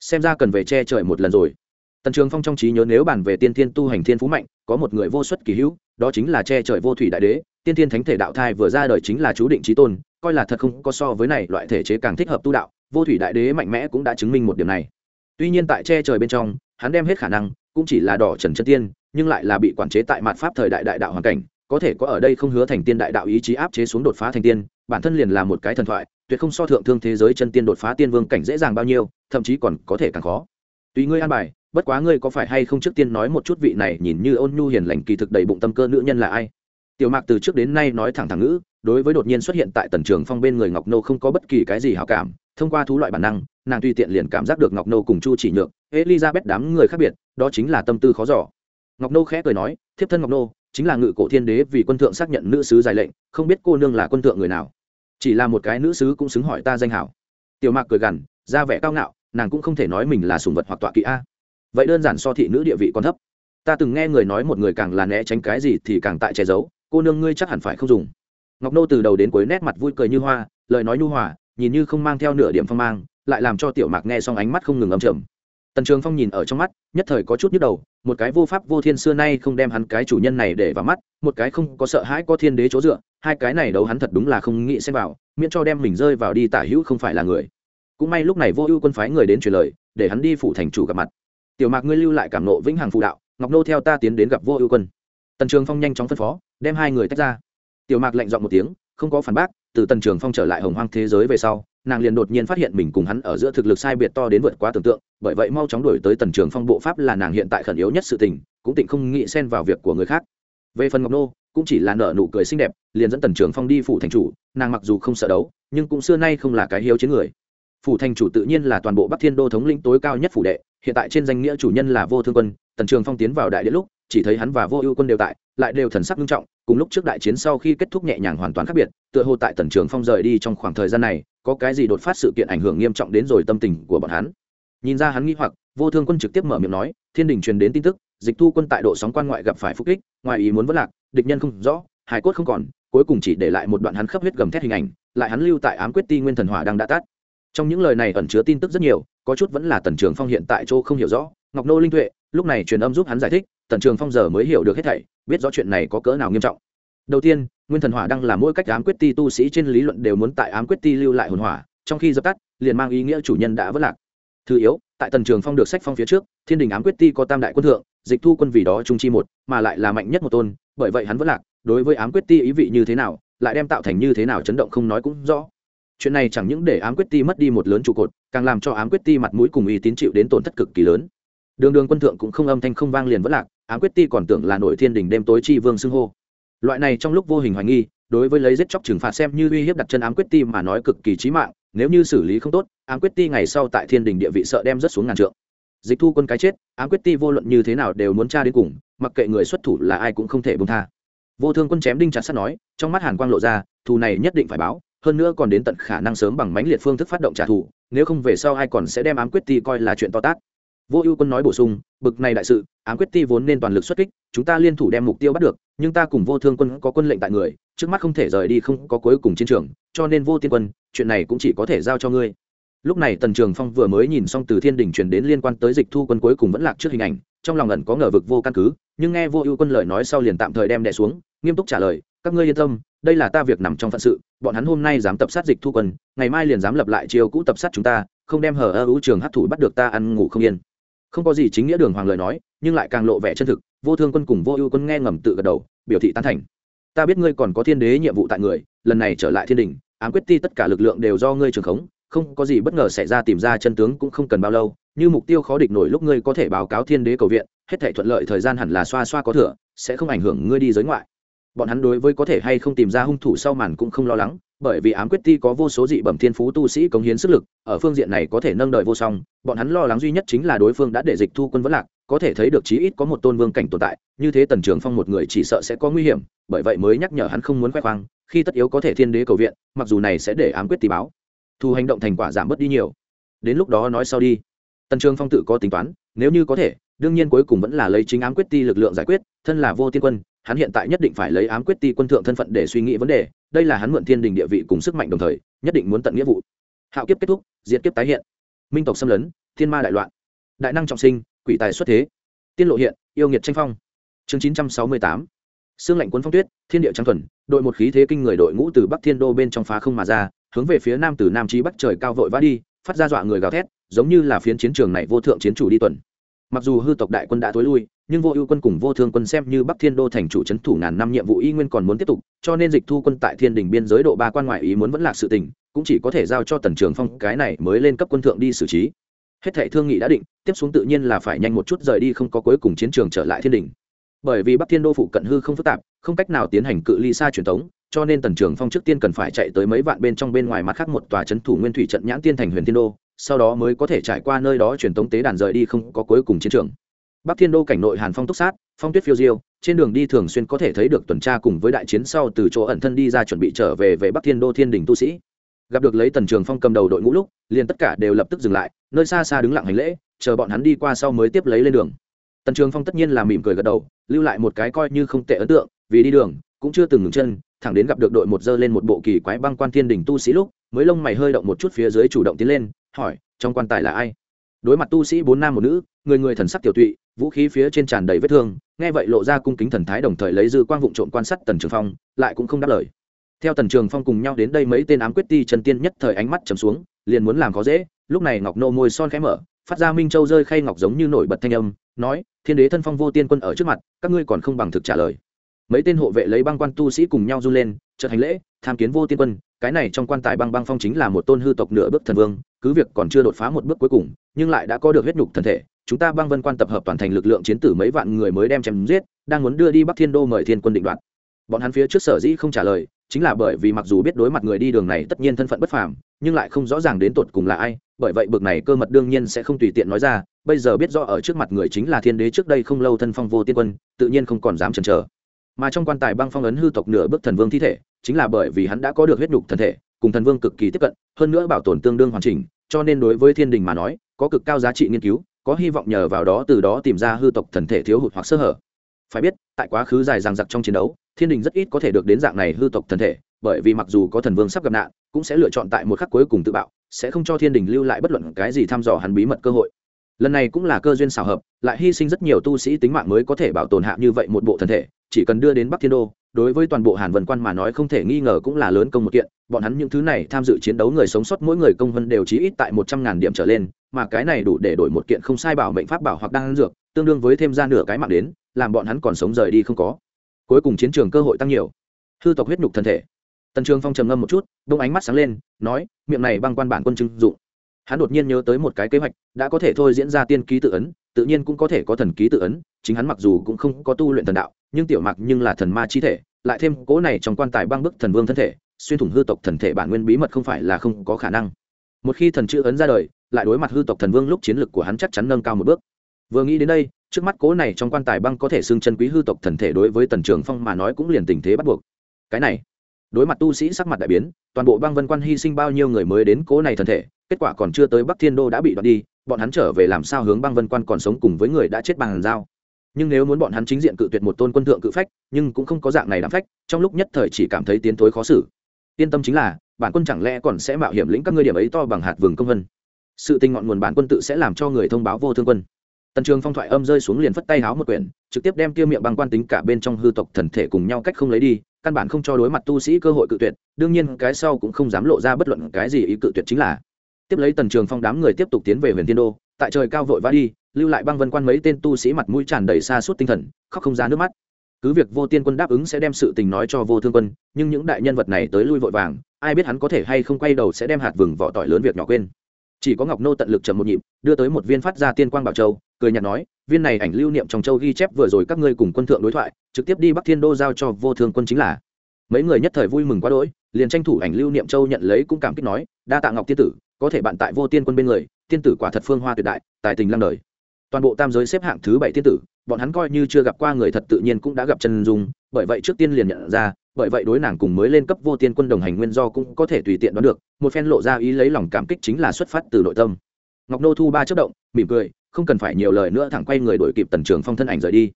Xem ra cần về che trời một lần rồi. Tần trường phong trong trí nhớ nếu bàn về tiên thiên tu hành thiên phú mạnh, có một người vô xuất kỳ hữu, đó chính là che trời vô thủy đại đế, tiên thiên thánh thể đạo thai vừa ra đời chính là chú định trí tôn, coi là thật không có so với này loại thể chế càng thích hợp tu đạo, vô thủy đại đế mạnh mẽ cũng đã chứng minh một điểm này tuy nhiên tại che trời bên trong, hắn đem hết khả năng, cũng chỉ là đỏ trần chân tiên, nhưng lại là bị quản chế tại mặt pháp thời đại đại đạo hoàn cảnh, có thể có ở đây không hứa thành tiên đại đạo ý chí áp chế xuống đột phá thành tiên, bản thân liền là một cái thần thoại, tuyệt không so thượng thương thế giới chân tiên đột phá tiên vương cảnh dễ dàng bao nhiêu, thậm chí còn có thể càng khó. Tùy ngươi an bài, bất quá ngươi có phải hay không trước tiên nói một chút vị này nhìn như ôn nhu hiền lành kỳ thực đầy bụng tâm cơ nữ nhân là ai? Tiểu mạc từ trước đến nay nói thẳng thẳng ngữ, đối với đột nhiên xuất hiện tại tần trường phong bên người ngọc nô không có bất kỳ cái gì hảo cảm, thông qua thú loại bản năng nàng tùy tiện liền cảm giác được ngọc nô cùng chu chỉ nhược, elizabeth đám người khác biệt, đó chính là tâm tư khó giỏ ngọc nô khẽ cười nói, thiếp thân ngọc nô, chính là ngự cổ thiên đế vì quân thượng xác nhận nữ sứ dài lệnh, không biết cô nương là quân thượng người nào. Chỉ là một cái nữ sứ cũng xứng hỏi ta danh hảo. Tiểu mạc cười gằn, ra vẻ cao ngạo, nàng cũng không thể nói mình là sùng vật hoặc tọa kỵ a. Vậy đơn giản so thị nữ địa vị còn thấp. Ta từng nghe người nói một người càng là né tránh cái gì thì càng tại che giấu, cô nương ngươi chắc hẳn phải không dùng. Ngọc nô từ đầu đến cuối nét mặt vui cười như hoa, lời nói nhu hòa, nhìn như không mang theo nửa điểm phong mang lại làm cho tiểu mạc nghe xong ánh mắt không ngừng ấm trầm. tần trường phong nhìn ở trong mắt, nhất thời có chút nhức đầu, một cái vô pháp vô thiên xưa nay không đem hắn cái chủ nhân này để vào mắt, một cái không có sợ hãi có thiên đế chỗ dựa, hai cái này đấu hắn thật đúng là không nghĩ xem vào, miễn cho đem mình rơi vào đi tả hữu không phải là người. Cũng may lúc này vô ưu quân phái người đến truyền lời, để hắn đi phủ thành chủ gặp mặt. Tiểu mạc ngươi lưu lại cảm nộ vĩnh hằng phụ đạo, ngọc nô theo ta tiến đến gặp vô ưu quân. Tần trường phong nhanh chóng phân phó, đem hai người tách ra. Tiểu mạc lạnh dọn một tiếng, không có phản bác, từ tần trường phong trở lại hồng hoang thế giới về sau nàng liền đột nhiên phát hiện mình cùng hắn ở giữa thực lực sai biệt to đến vượt quá tưởng tượng, bởi vậy mau chóng đổi tới tần trường phong bộ pháp là nàng hiện tại khẩn yếu nhất sự tình, cũng tịnh không nghĩ xen vào việc của người khác. Về phần ngọc nô, cũng chỉ là nợ nụ cười xinh đẹp, liền dẫn tần trường phong đi phủ thành chủ, nàng mặc dù không sợ đấu, nhưng cũng xưa nay không là cái hiếu chiến người. Phủ thành chủ tự nhiên là toàn bộ bắc thiên đô thống lĩnh tối cao nhất phủ đệ, hiện tại trên danh nghĩa chủ nhân là vô thương quân, tần trường phong tiến vào đại điện lúc, chỉ thấy hắn và vô ưu quân đều tại lại đều thần sắc nghiêm trọng, cùng lúc trước đại chiến sau khi kết thúc nhẹ nhàng hoàn toàn khác biệt, tựa hồ tại tần trường phong rời đi trong khoảng thời gian này, có cái gì đột phát sự kiện ảnh hưởng nghiêm trọng đến rồi tâm tình của bọn hắn. Nhìn ra hắn nghĩ hoặc, vô thương quân trực tiếp mở miệng nói, thiên đình truyền đến tin tức, dịch thu quân tại độ sóng quan ngoại gặp phải phúc kích, ngoài ý muốn vất lạc, địch nhân không rõ, hải cốt không còn, cuối cùng chỉ để lại một đoạn hắn khắp huyết gầm thét hình ảnh, lại hắn lưu tại ám quyết ti nguyên thần hỏa đang đã tắt. Trong những lời này ẩn chứa tin tức rất nhiều, có chút vẫn là tần trường phong hiện tại chỗ không hiểu rõ, ngọc nô linh tuệ lúc này truyền âm giúp hắn giải thích, tần trường phong giờ mới hiểu được hết thảy, biết rõ chuyện này có cỡ nào nghiêm trọng. Đầu tiên, nguyên thần hỏa đang là mỗi cách ám quyết ti tu sĩ trên lý luận đều muốn tại ám quyết ti lưu lại hồn hỏa, trong khi dập tắt, liền mang ý nghĩa chủ nhân đã vất lạc. Thứ yếu, tại tần trường phong được sách phong phía trước, thiên đình ám quyết ti có tam đại quân thượng, dịch thu quân vì đó trung chi một, mà lại là mạnh nhất một tôn, bởi vậy hắn vất lạc, đối với ám quyết ti ý vị như thế nào, lại đem tạo thành như thế nào chấn động không nói cũng rõ. Chuyện này chẳng những để ám quyết ti mất đi một lớn trụ cột, càng làm cho ám quyết ti mặt mũi cùng uy tín chịu đến tổn thất cực kỳ lớn đường đường quân thượng cũng không âm thanh không vang liền vất lạc Á quyết ti còn tưởng là nội thiên đình đêm tối chi vương xưng hô. Loại này trong lúc vô hình hoài nghi, đối với lấy giết chóc trừng phạt xem như uy hiếp đặt chân ám quyết ti mà nói cực kỳ trí mạng, nếu như xử lý không tốt, ám quyết ti ngày sau tại thiên đình địa vị sợ đem rất xuống ngàn trượng. Dịch thu quân cái chết, ám quyết ti vô luận như thế nào đều muốn tra đến cùng, mặc kệ người xuất thủ là ai cũng không thể bông tha. Vô thương quân chém đinh chặt sắt nói, trong mắt hàn quang lộ ra, thù này nhất định phải báo, hơn nữa còn đến tận khả năng sớm bằng mãnh liệt phương thức phát động trả thù, nếu không về sau ai còn sẽ đem ám quyết ti coi là chuyện to tát vô ưu quân nói bổ sung, bực này đại sự, ám quyết ti vốn nên toàn lực xuất kích, chúng ta liên thủ đem mục tiêu bắt được, nhưng ta cùng vô thương quân có quân lệnh tại người, trước mắt không thể rời đi không có cuối cùng chiến trường, cho nên vô tiên quân, chuyện này cũng chỉ có thể giao cho ngươi. Lúc này tần trường phong vừa mới nhìn xong từ thiên đình truyền đến liên quan tới dịch thu quân cuối cùng vẫn lạc trước hình ảnh, trong lòng ẩn có ngờ vực vô căn cứ, nhưng nghe vô ưu quân lời nói sau liền tạm thời đem đẻ xuống, nghiêm túc trả lời, các ngươi yên tâm, đây là ta việc nằm trong phận sự, bọn hắn hôm nay dám tập sát dịch thu quân, ngày mai liền dám lập lại chiều cũ tập sát chúng ta, không đem hở ơ ưu trường hát thủ bắt được ta ăn ngủ không yên không có gì chính nghĩa đường hoàng lời nói, nhưng lại càng lộ vẻ chân thực, vô thương quân cùng vô ưu quân nghe ngầm tự gật đầu, biểu thị tán thành. Ta biết ngươi còn có thiên đế nhiệm vụ tại người, lần này trở lại thiên đình, ám quyết ti tất cả lực lượng đều do ngươi trường khống, không có gì bất ngờ xảy ra tìm ra chân tướng cũng không cần bao lâu, như mục tiêu khó địch nổi lúc ngươi có thể báo cáo thiên đế cầu viện, hết thể thuận lợi thời gian hẳn là xoa xoa có thừa, sẽ không ảnh hưởng ngươi đi giới ngoại bọn hắn đối với có thể hay không tìm ra hung thủ sau màn cũng không lo lắng, bởi vì ám quyết ti có vô số dị bẩm thiên phú tu sĩ cống hiến sức lực, ở phương diện này có thể nâng đợi vô song, bọn hắn lo lắng duy nhất chính là đối phương đã để dịch thu quân vẫn lạc, có thể thấy được chí ít có một tôn vương cảnh tồn tại, như thế tần trường phong một người chỉ sợ sẽ có nguy hiểm, bởi vậy mới nhắc nhở hắn không muốn khoe khoang, khi tất yếu có thể thiên đế cầu viện, mặc dù này sẽ để ám quyết tì báo. Thu hành động thành quả giảm bớt đi nhiều. Đến lúc đó nói sau đi. Tần trường phong tự có tính toán, nếu như có thể, đương nhiên cuối cùng vẫn là lấy chính ám quyết ti lực lượng giải quyết, thân là vô tiên quân hắn hiện tại nhất định phải lấy ám quyết ti quân thượng thân phận để suy nghĩ vấn đề, đây là hắn mượn thiên đình địa vị cùng sức mạnh đồng thời, nhất định muốn tận nghĩa vụ. Hạo kiếp kết thúc, diệt kiếp tái hiện. Minh tộc xâm lấn, thiên ma đại loạn. Đại năng trọng sinh, quỷ tài xuất thế. Tiên lộ hiện, yêu nghiệt tranh phong. Chương chín trăm sáu mươi tám. Xương lạnh cuốn phong tuyết, thiên địa trang thuần, đội một khí thế kinh người đội ngũ từ bắc thiên đô bên trong phá không mà ra, hướng về phía nam từ nam trí bắc trời cao vội vã đi, phát ra dọa người gào thét, giống như là phiến chiến trường này vô thượng chiến chủ đi tuần. Mặc dù hư tộc đại quân đã tối lui nhưng vô ưu quân cùng vô thương quân xem như bắc thiên đô thành chủ c h ấ n thủ ngàn năm nhiệm vụ y nguyên còn muốn tiếp tục, cho nên dịch thu quân tại thiên đình biên giới độ ba quan ngoại ý muốn vẫn lạc sự tình, cũng chỉ có thể giao cho tần trường phong cái này mới lên cấp quân thượng đi xử trí. Hết thệ thương nghị đã định, tiếp xuống tự nhiên là phải nhanh một chút rời đi không có cuối cùng chiến trường trở lại thiên đình. Bởi vì bắc thiên đô phụ cận hư không phức tạp, không cách nào tiến hành cự ly xa truyền thống, cho nên tần trường phong trước tiên cần phải chạy tới mấy vạn bên trong bên ngoài mặt khác một tòa c h ấ n thủ nguyên thủy trận nhãn tiên thành huyền thiên đô, sau đó mới có thể trải qua nơi đó truyền tống tế đàn rời đi không có cuối cùng chiến trường bắc thiên đô cảnh nội hàn phong túc sát, phong tuyết phiêu diêu, trên đường đi thường xuyên có thể thấy được tuần tra cùng với đại chiến sau từ chỗ ẩn thân đi ra chuẩn bị trở về về bắc thiên đô thiên đình tu sĩ. Gặp được lấy tần trường phong cầm đầu đội ngũ lúc, liền tất cả đều lập tức dừng lại, nơi xa xa đứng lặng hành lễ, chờ bọn hắn đi qua sau mới tiếp lấy lên đường. Tần trường phong tất nhiên là mỉm cười gật đầu, lưu lại một cái coi như không tệ ấn tượng, vì đi đường, cũng chưa từng ngừng chân, thẳng đến gặp được đội một dơ lên một bộ kỳ quái băng quan thiên đình tu sĩ lúc, mới lông mày hơi động một chút phía dưới chủ động tiến lên, hỏi, trong quan tài là ai? Đối mặt tu sĩ bốn nam một nữ, người người thần sắc tiểu tụy, vũ khí phía trên tràn đầy vết thương, nghe vậy lộ ra cung kính thần thái đồng thời lấy dư quang vụng trộm quan sát tần trường phong, lại cũng không đáp lời. Theo tần trường phong cùng nhau đến đây mấy tên ám quyết ti trần tiên nhất thời ánh mắt trầm xuống, liền muốn làm khó dễ, lúc này ngọc nô môi son khẽ mở, phát ra minh châu rơi khay ngọc giống như nổi bật thanh âm, nói, thiên đế thân phong vô tiên quân ở trước mặt, các ngươi còn không bằng thực trả lời. Mấy tên hộ vệ lấy băng quan tu sĩ cùng nhau run lên trở thành lễ, tham kiến vô tiên quân, cái này trong quan tài băng băng phong chính là một tôn hư tộc nửa bước thần vương cứ việc còn chưa đột phá một bước cuối cùng, nhưng lại đã có được huyết nhục thần thể. Chúng ta băng vân quan tập hợp toàn thành lực lượng chiến tử mấy vạn người mới đem chém giết, đang muốn đưa đi bắc thiên đô mời thiên quân định đoạt. Bọn hắn phía trước sở dĩ không trả lời, chính là bởi vì mặc dù biết đối mặt người đi đường này tất nhiên thân phận bất phàm, nhưng lại không rõ ràng đến tột cùng là ai, bởi vậy bực này cơ mật đương nhiên sẽ không tùy tiện nói ra, bây giờ biết rõ ở trước mặt người chính là thiên đế trước đây không lâu thân phong vô tiên quân, tự nhiên không còn dám chần chờ. Mà trong quan tài băng phong ấn hư tộc nửa bước thần vương thi thể, chính là bởi vì hắn đã có được huyết nhục thần thể, cùng thần vương cực kỳ tiếp cận, hơn nữa bảo tồn tương đương hoàn chỉnh cho nên đối với thiên đình mà nói, có cực cao giá trị nghiên cứu, có hy vọng nhờ vào đó từ đó tìm ra hư tộc thần thể thiếu hụt hoặc sơ hở. Phải biết, tại quá khứ dài dằng dặc trong chiến đấu, thiên đình rất ít có thể được đến dạng này hư tộc thần thể, bởi vì mặc dù có thần vương sắp gặp nạn, cũng sẽ lựa chọn tại một khắc cuối cùng tự bạo, sẽ không cho thiên đình lưu lại bất luận cái gì thăm dò hắn bí mật cơ hội. Lần này cũng là cơ duyên xảo hợp, lại hy sinh rất nhiều tu sĩ tính mạng mới có thể bảo tồn hạ như vậy một bộ thần thể, chỉ cần đưa đến bắc thiên đô đối với toàn bộ hàn vân quan mà nói không thể nghi ngờ cũng là lớn công một kiện, bọn hắn những thứ này tham dự chiến đấu người sống sót mỗi người công vân đều chí ít tại một trăm ngàn điểm trở lên, mà cái này đủ để đổi một kiện không sai bảo mệnh pháp bảo hoặc đang dược, tương đương với thêm ra nửa cái mạng đến, làm bọn hắn còn sống rời đi không có. Cuối cùng chiến trường cơ hội tăng nhiều. Hư tộc huyết nhục thân thể. Tần trường phong trầm ngâm một chút đông ánh mắt sáng lên, nói, miệng này băng quan bản quân trưng dụng. Hắn đột nhiên nhớ tới một cái kế hoạch, đã có thể thôi diễn ra tiên ký tự ấn, tự nhiên cũng có thể có thần ký tự ấn, chính hắn mặc dù cũng không có tu luyện thần đạo nhưng tiểu mặc nhưng là thần ma chi thể, lại thêm cố này trong quan tài băng bức thần vương thân thể, xuyên thủng hư tộc thần thể bản nguyên bí mật không phải là không có khả năng. Một khi thần chữ ấn ra đời, lại đối mặt hư tộc thần vương lúc chiến lực của hắn chắc chắn nâng cao một bước. Vừa nghĩ đến đây, trước mắt cố này trong quan tài băng có thể xưng chân quý hư tộc thần thể đối với tần trường phong mà nói cũng liền tình thế bắt buộc. Cái này, đối mặt tu sĩ sắc mặt đại biến, toàn bộ băng vân quan hy sinh bao nhiêu người mới đến cố này thần thể, kết quả còn chưa tới bắc thiên đô đã bị đoạt đi, bọn hắn trở về làm sao hướng băng vân quan còn sống cùng với người đã chết bằng giao? Nhưng nếu muốn bọn hắn chính diện cự tuyệt một tôn quân thượng cự phách, nhưng cũng không có dạng này đảm phách, trong lúc nhất thời chỉ cảm thấy tiến thối khó xử. Yên tâm chính là, bản quân chẳng lẽ còn sẽ mạo hiểm lĩnh các ngươi điểm ấy to bằng hạt vừng công vân. Sự tình ngọn nguồn bản quân tự sẽ làm cho người thông báo vô thương quân. Tần trường phong thoại âm rơi xuống liền phất tay háo một quyển, trực tiếp đem tiêu miệng băng quan tính cả bên trong hư tộc thần thể cùng nhau cách không lấy đi, căn bản không cho đối mặt tu sĩ cơ hội cự tuyệt, đương nhiên cái sau cũng không dám lộ ra bất luận cái gì ý cự tuyệt chính là. Tiếp lấy tần trường phong đám người tiếp tục tiến về huyền thiên đô, tại trời cao vội vã đi lưu lại băng vân quan mấy tên tu sĩ mặt mũi tràn đầy xa suốt tinh thần, khóc không ra nước mắt. Cứ việc vô tiên quân đáp ứng sẽ đem sự tình nói cho vô thương quân, nhưng những đại nhân vật này tới lui vội vàng, ai biết hắn có thể hay không quay đầu sẽ đem hạt vừng vỏ tỏi lớn việc nhỏ quên. Chỉ có ngọc nô tận lực chậm một nhịp, đưa tới một viên phát ra tiên quang bảo châu, cười nhạt nói, viên này ảnh lưu niệm trong châu ghi chép vừa rồi các ngươi cùng quân thượng đối thoại, trực tiếp đi bắc thiên đô giao cho vô thương quân chính là. Mấy người nhất thời vui mừng quá đỗi, liền tranh thủ ảnh lưu niệm châu nhận lấy cũng cảm kích nói, đa tạ ngọc tiên tử, có thể bạn tại vô tiên quân bên người, tiên tử quả thật phương hoa tuyệt đại, tài tình lăng đời toàn bộ tam giới xếp hạng thứ bảy tiên tử, bọn hắn coi như chưa gặp qua người thật tự nhiên cũng đã gặp chân dung, bởi vậy trước tiên liền nhận ra, bởi vậy đối nàng cùng mới lên cấp vô tiên quân đồng hành nguyên do cũng có thể tùy tiện đoán được, một phen lộ ra ý lấy lòng cảm kích chính là xuất phát từ nội tâm. Ngọc nô thu ba chất động, mỉm cười, không cần phải nhiều lời nữa thẳng quay người đổi kịp tần trường phong thân ảnh rời đi.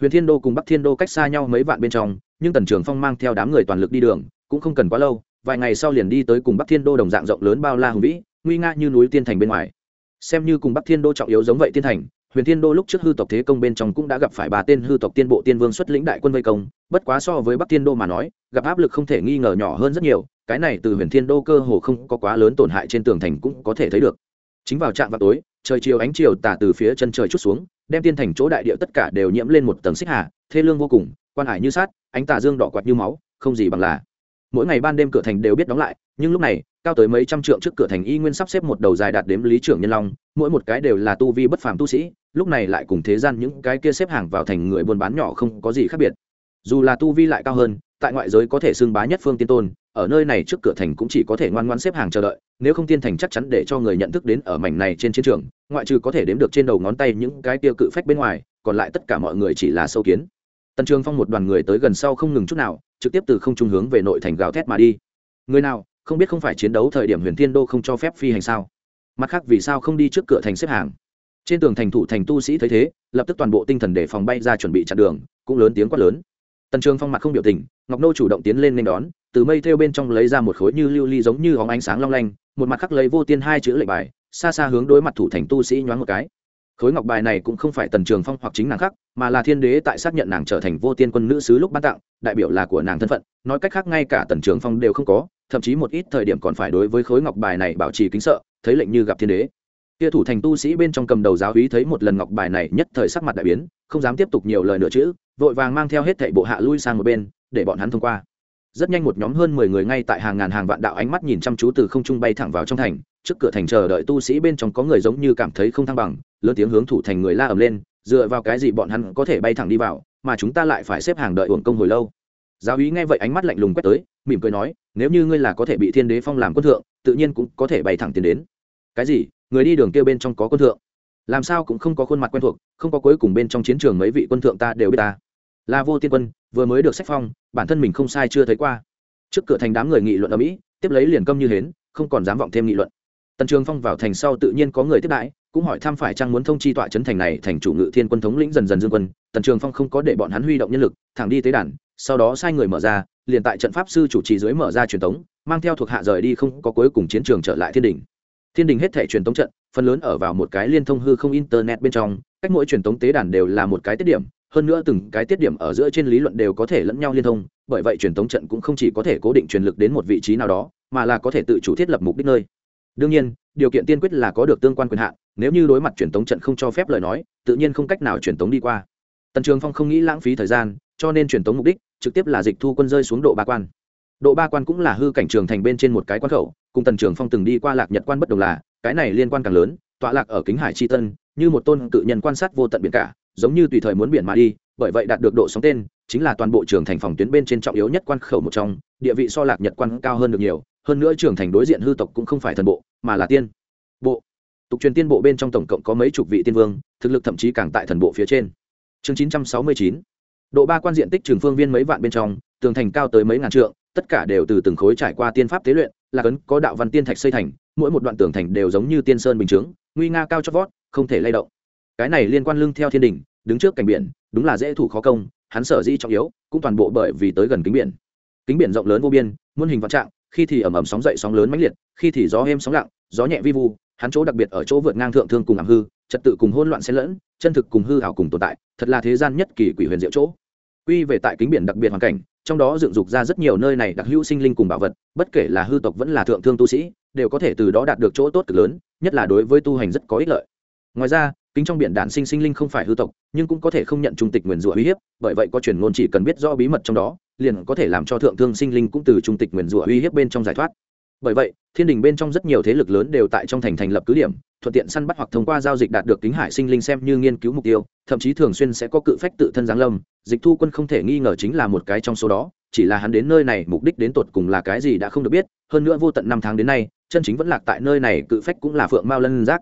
Huyền thiên đô cùng bắc thiên đô cách xa nhau mấy vạn bên trong, nhưng tần trường phong mang theo đám người toàn lực đi đường, cũng không cần quá lâu, vài ngày sau liền đi tới cùng bắc thiên đô đồng dạng rộng lớn bao la hùng vĩ, nguy nga như núi tiên thành bên ngoài. Xem như cùng bắc thiên đô trọng yếu giống vậy tiên thành huyền thiên đô lúc trước hư tộc thế công bên trong cũng đã gặp phải ba tên hư tộc tiên bộ tiên vương xuất lĩnh đại quân vây công, bất quá so với bắc thiên đô mà nói, gặp áp lực không thể nghi ngờ nhỏ hơn rất nhiều, cái này từ huyền thiên đô cơ hồ không có quá lớn tổn hại trên tường thành cũng có thể thấy được. Chính vào trạm vào tối, trời chiều ánh chiều tả từ phía chân trời chút xuống, đem tiên thành chỗ đại địa tất cả đều nhiễm lên một tầng xích hà, thê lương vô cùng, quan hải như sát, ánh tà dương đỏ quạt như máu, không gì bằng là. Mỗi ngày ban đêm cửa thành đều biết đóng lại nhưng lúc này, cao tới mấy trăm trượng trước cửa thành y nguyên sắp xếp một đầu dài đạt đếm lý trưởng nhân long, mỗi một cái đều là tu vi bất phàm tu sĩ, lúc này lại cùng thế gian những cái kia xếp hàng vào thành người buôn bán nhỏ không có gì khác biệt. Dù là tu vi lại cao hơn, tại ngoại giới có thể xưng bá nhất phương tiên tôn, ở nơi này trước cửa thành cũng chỉ có thể ngoan ngoan xếp hàng chờ đợi, nếu không tiên thành chắc chắn để cho người nhận thức đến ở mảnh này trên chiến trường, ngoại trừ có thể đếm được trên đầu ngón tay những cái tiêu cự phách bên ngoài, còn lại tất cả mọi người chỉ là sâu kiến. Tần trường phong một đoàn người tới gần sau không ngừng chút nào, trực tiếp từ không trung hướng về nội thành gào thét mà đi. Người nào? Không biết không phải chiến đấu thời điểm huyền thiên đô không cho phép phi hành sao? Mặt khác, vì sao không đi trước cửa thành xếp hàng? Trên tường thành thủ thành tu sĩ thấy thế, lập tức toàn bộ tinh thần để phòng bay ra chuẩn bị chặn đường, cũng lớn tiếng quát lớn. Tần trường phong mặt không biểu tình, ngọc nô chủ động tiến lên nên đón, từ mây theo bên trong lấy ra một khối như lưu ly giống như hóng ánh sáng long lanh, một mặt khắc lấy vô tiên hai chữ lệnh bài, xa xa hướng đối mặt thủ thành tu sĩ nhoáng một cái. Khối ngọc bài này cũng không phải tần trường phong hoặc chính nàng khác, mà là thiên đế tại xác nhận nàng trở thành vô tiên quân nữ sứ lúc ban tặng, đại biểu là của nàng thân phận, nói cách khác ngay cả tần trường phong đều không có thậm chí một ít thời điểm còn phải đối với khối ngọc bài này bảo trì kính sợ, thấy lệnh như gặp thiên đế. Kia thủ thành tu sĩ bên trong cầm đầu giáo hí thấy một lần ngọc bài này nhất thời sắc mặt đại biến, không dám tiếp tục nhiều lời nữa chữ vội vàng mang theo hết thảy bộ hạ lui sang một bên, để bọn hắn thông qua. Rất nhanh một nhóm hơn mười người ngay tại hàng ngàn hàng vạn đạo ánh mắt nhìn chăm chú từ không trung bay thẳng vào trong thành, trước cửa thành chờ đợi tu sĩ bên trong có người giống như cảm thấy không thăng bằng, lớn tiếng hướng thủ thành người la ầm lên, dựa vào cái gì bọn hắn có thể bay thẳng đi vào, mà chúng ta lại phải xếp hàng đợi uổng công hồi lâu. Giáo úy nghe vậy ánh mắt lạnh lùng quét tới mỉm cười nói, nếu như ngươi là có thể bị thiên đế phong làm quân thượng, tự nhiên cũng có thể bay thẳng tiền đến. Cái gì? Người đi đường kia bên trong có quân thượng? Làm sao cũng không có khuôn mặt quen thuộc, không có cuối cùng bên trong chiến trường mấy vị quân thượng ta đều biết ta. Là vô tiên quân, vừa mới được sách phong, bản thân mình không sai chưa thấy qua. Trước cửa thành đám người nghị luận ở mỹ, tiếp lấy liền câm như hến, không còn dám vọng thêm nghị luận. Tần trường phong vào thành sau tự nhiên có người tiếp đãi, cũng hỏi thăm phải chăng muốn thông chi tọa trấn thành này thành chủ ngự thiên quân thống lĩnh dần dần dương quân. Tần trường phong không có để bọn hắn huy động nhân lực, thẳng đi tế đàn, sau đó sai người mở ra liền tại trận pháp sư chủ trì dưới mở ra truyền tống mang theo thuộc hạ rời đi không có cuối cùng chiến trường trở lại thiên đình. Thiên đình hết thể truyền tống trận, phần lớn ở vào một cái liên thông hư không internet bên trong, cách mỗi truyền tống tế đàn đều là một cái tiết điểm, hơn nữa từng cái tiết điểm ở giữa trên lý luận đều có thể lẫn nhau liên thông, bởi vậy truyền tống trận cũng không chỉ có thể cố định truyền lực đến một vị trí nào đó, mà là có thể tự chủ thiết lập mục đích nơi. Đương nhiên, điều kiện tiên quyết là có được tương quan quyền hạn, nếu như đối mặt truyền tống trận không cho phép lời nói, tự nhiên không cách nào truyền tống đi qua. Tần trường phong không nghĩ lãng phí thời gian cho nên truyền tống mục đích trực tiếp là dịch thu quân rơi xuống độ ba quan. Độ ba quan cũng là hư cảnh trường thành bên trên một cái quan khẩu, cùng tần trường phong từng đi qua lạc nhật quan bất đồng là, cái này liên quan càng lớn, tọa lạc ở kính hải c h i tân, như một tôn cự nhân quan sát vô tận biển cả, giống như tùy thời muốn biển mà đi, bởi vậy đạt được độ sóng tên, chính là toàn bộ trường thành phòng tuyến bên trên trọng yếu nhất quan khẩu một trong, địa vị so lạc nhật quan cao hơn được nhiều, hơn nữa trường thành đối diện hư tộc cũng không phải thần bộ, mà là tiên bộ. Tục truyền tiên bộ bên trong tổng cộng có mấy chục vị tiên vương, thực lực thậm chí càng tại thần bộ phía trên. Chương chín trăm sáu mươi chín độ ba quan diện tích trường phương viên mấy vạn bên trong, tường thành cao tới mấy ngàn trượng, tất cả đều từ từng khối trải qua tiên pháp tế luyện, là cấn có đạo văn tiên thạch xây thành, mỗi một đoạn tường thành đều giống như tiên sơn bình chướng, nguy nga cao chót vót, không thể lay động. Cái này liên quan lưng theo thiên đình đứng trước cảnh biển, đúng là dễ thủ khó công, hắn sở dĩ trọng yếu, cũng toàn bộ bởi vì tới gần kính biển. Kính biển rộng lớn vô biên, muôn hình vạn trạng, khi thì ẩm ẩm sóng dậy sóng lớn mãnh liệt, khi thì gió êm sóng lặng, gió nhẹ vi vu, hắn chỗ đặc biệt ở chỗ vượt ngang thượng thương cùng ảm hư trật tự cùng hỗn loạn xen lẫn, chân thực cùng hư hảo cùng tồn tại, thật là thế gian nhất kỳ quỷ huyền diệu chỗ. Quy về tại kính biển đặc biệt hoàn cảnh, trong đó dựng dục ra rất nhiều nơi này đặc hữu sinh linh cùng bảo vật, bất kể là hư tộc vẫn là thượng thương tu sĩ, đều có thể từ đó đạt được chỗ tốt cực lớn, nhất là đối với tu hành rất có ích lợi. Ngoài ra, kính trong biển đản sinh sinh linh không phải hư tộc, nhưng cũng có thể không nhận trung tịch nguyền rủa uy hiếp, bởi vậy có truyền ngôn chỉ cần biết rõ bí mật trong đó, liền có thể làm cho thượng thương sinh linh cũng từ trung tịch nguyền rủa uy hiếp bên trong giải thoát bởi vậy, thiên đình bên trong rất nhiều thế lực lớn đều tại trong thành thành lập cứ điểm, thuận tiện săn bắt hoặc thông qua giao dịch đạt được kính hải sinh linh xem như nghiên cứu mục tiêu, thậm chí thường xuyên sẽ có cự phách tự thân giáng lâm, dịch thu quân không thể nghi ngờ chính là một cái trong số đó, chỉ là hắn đến nơi này mục đích đến tột cùng là cái gì đã không được biết, hơn nữa vô tận năm tháng đến nay, chân chính vẫn lạc tại nơi này cự phách cũng là phượng mao lân giác.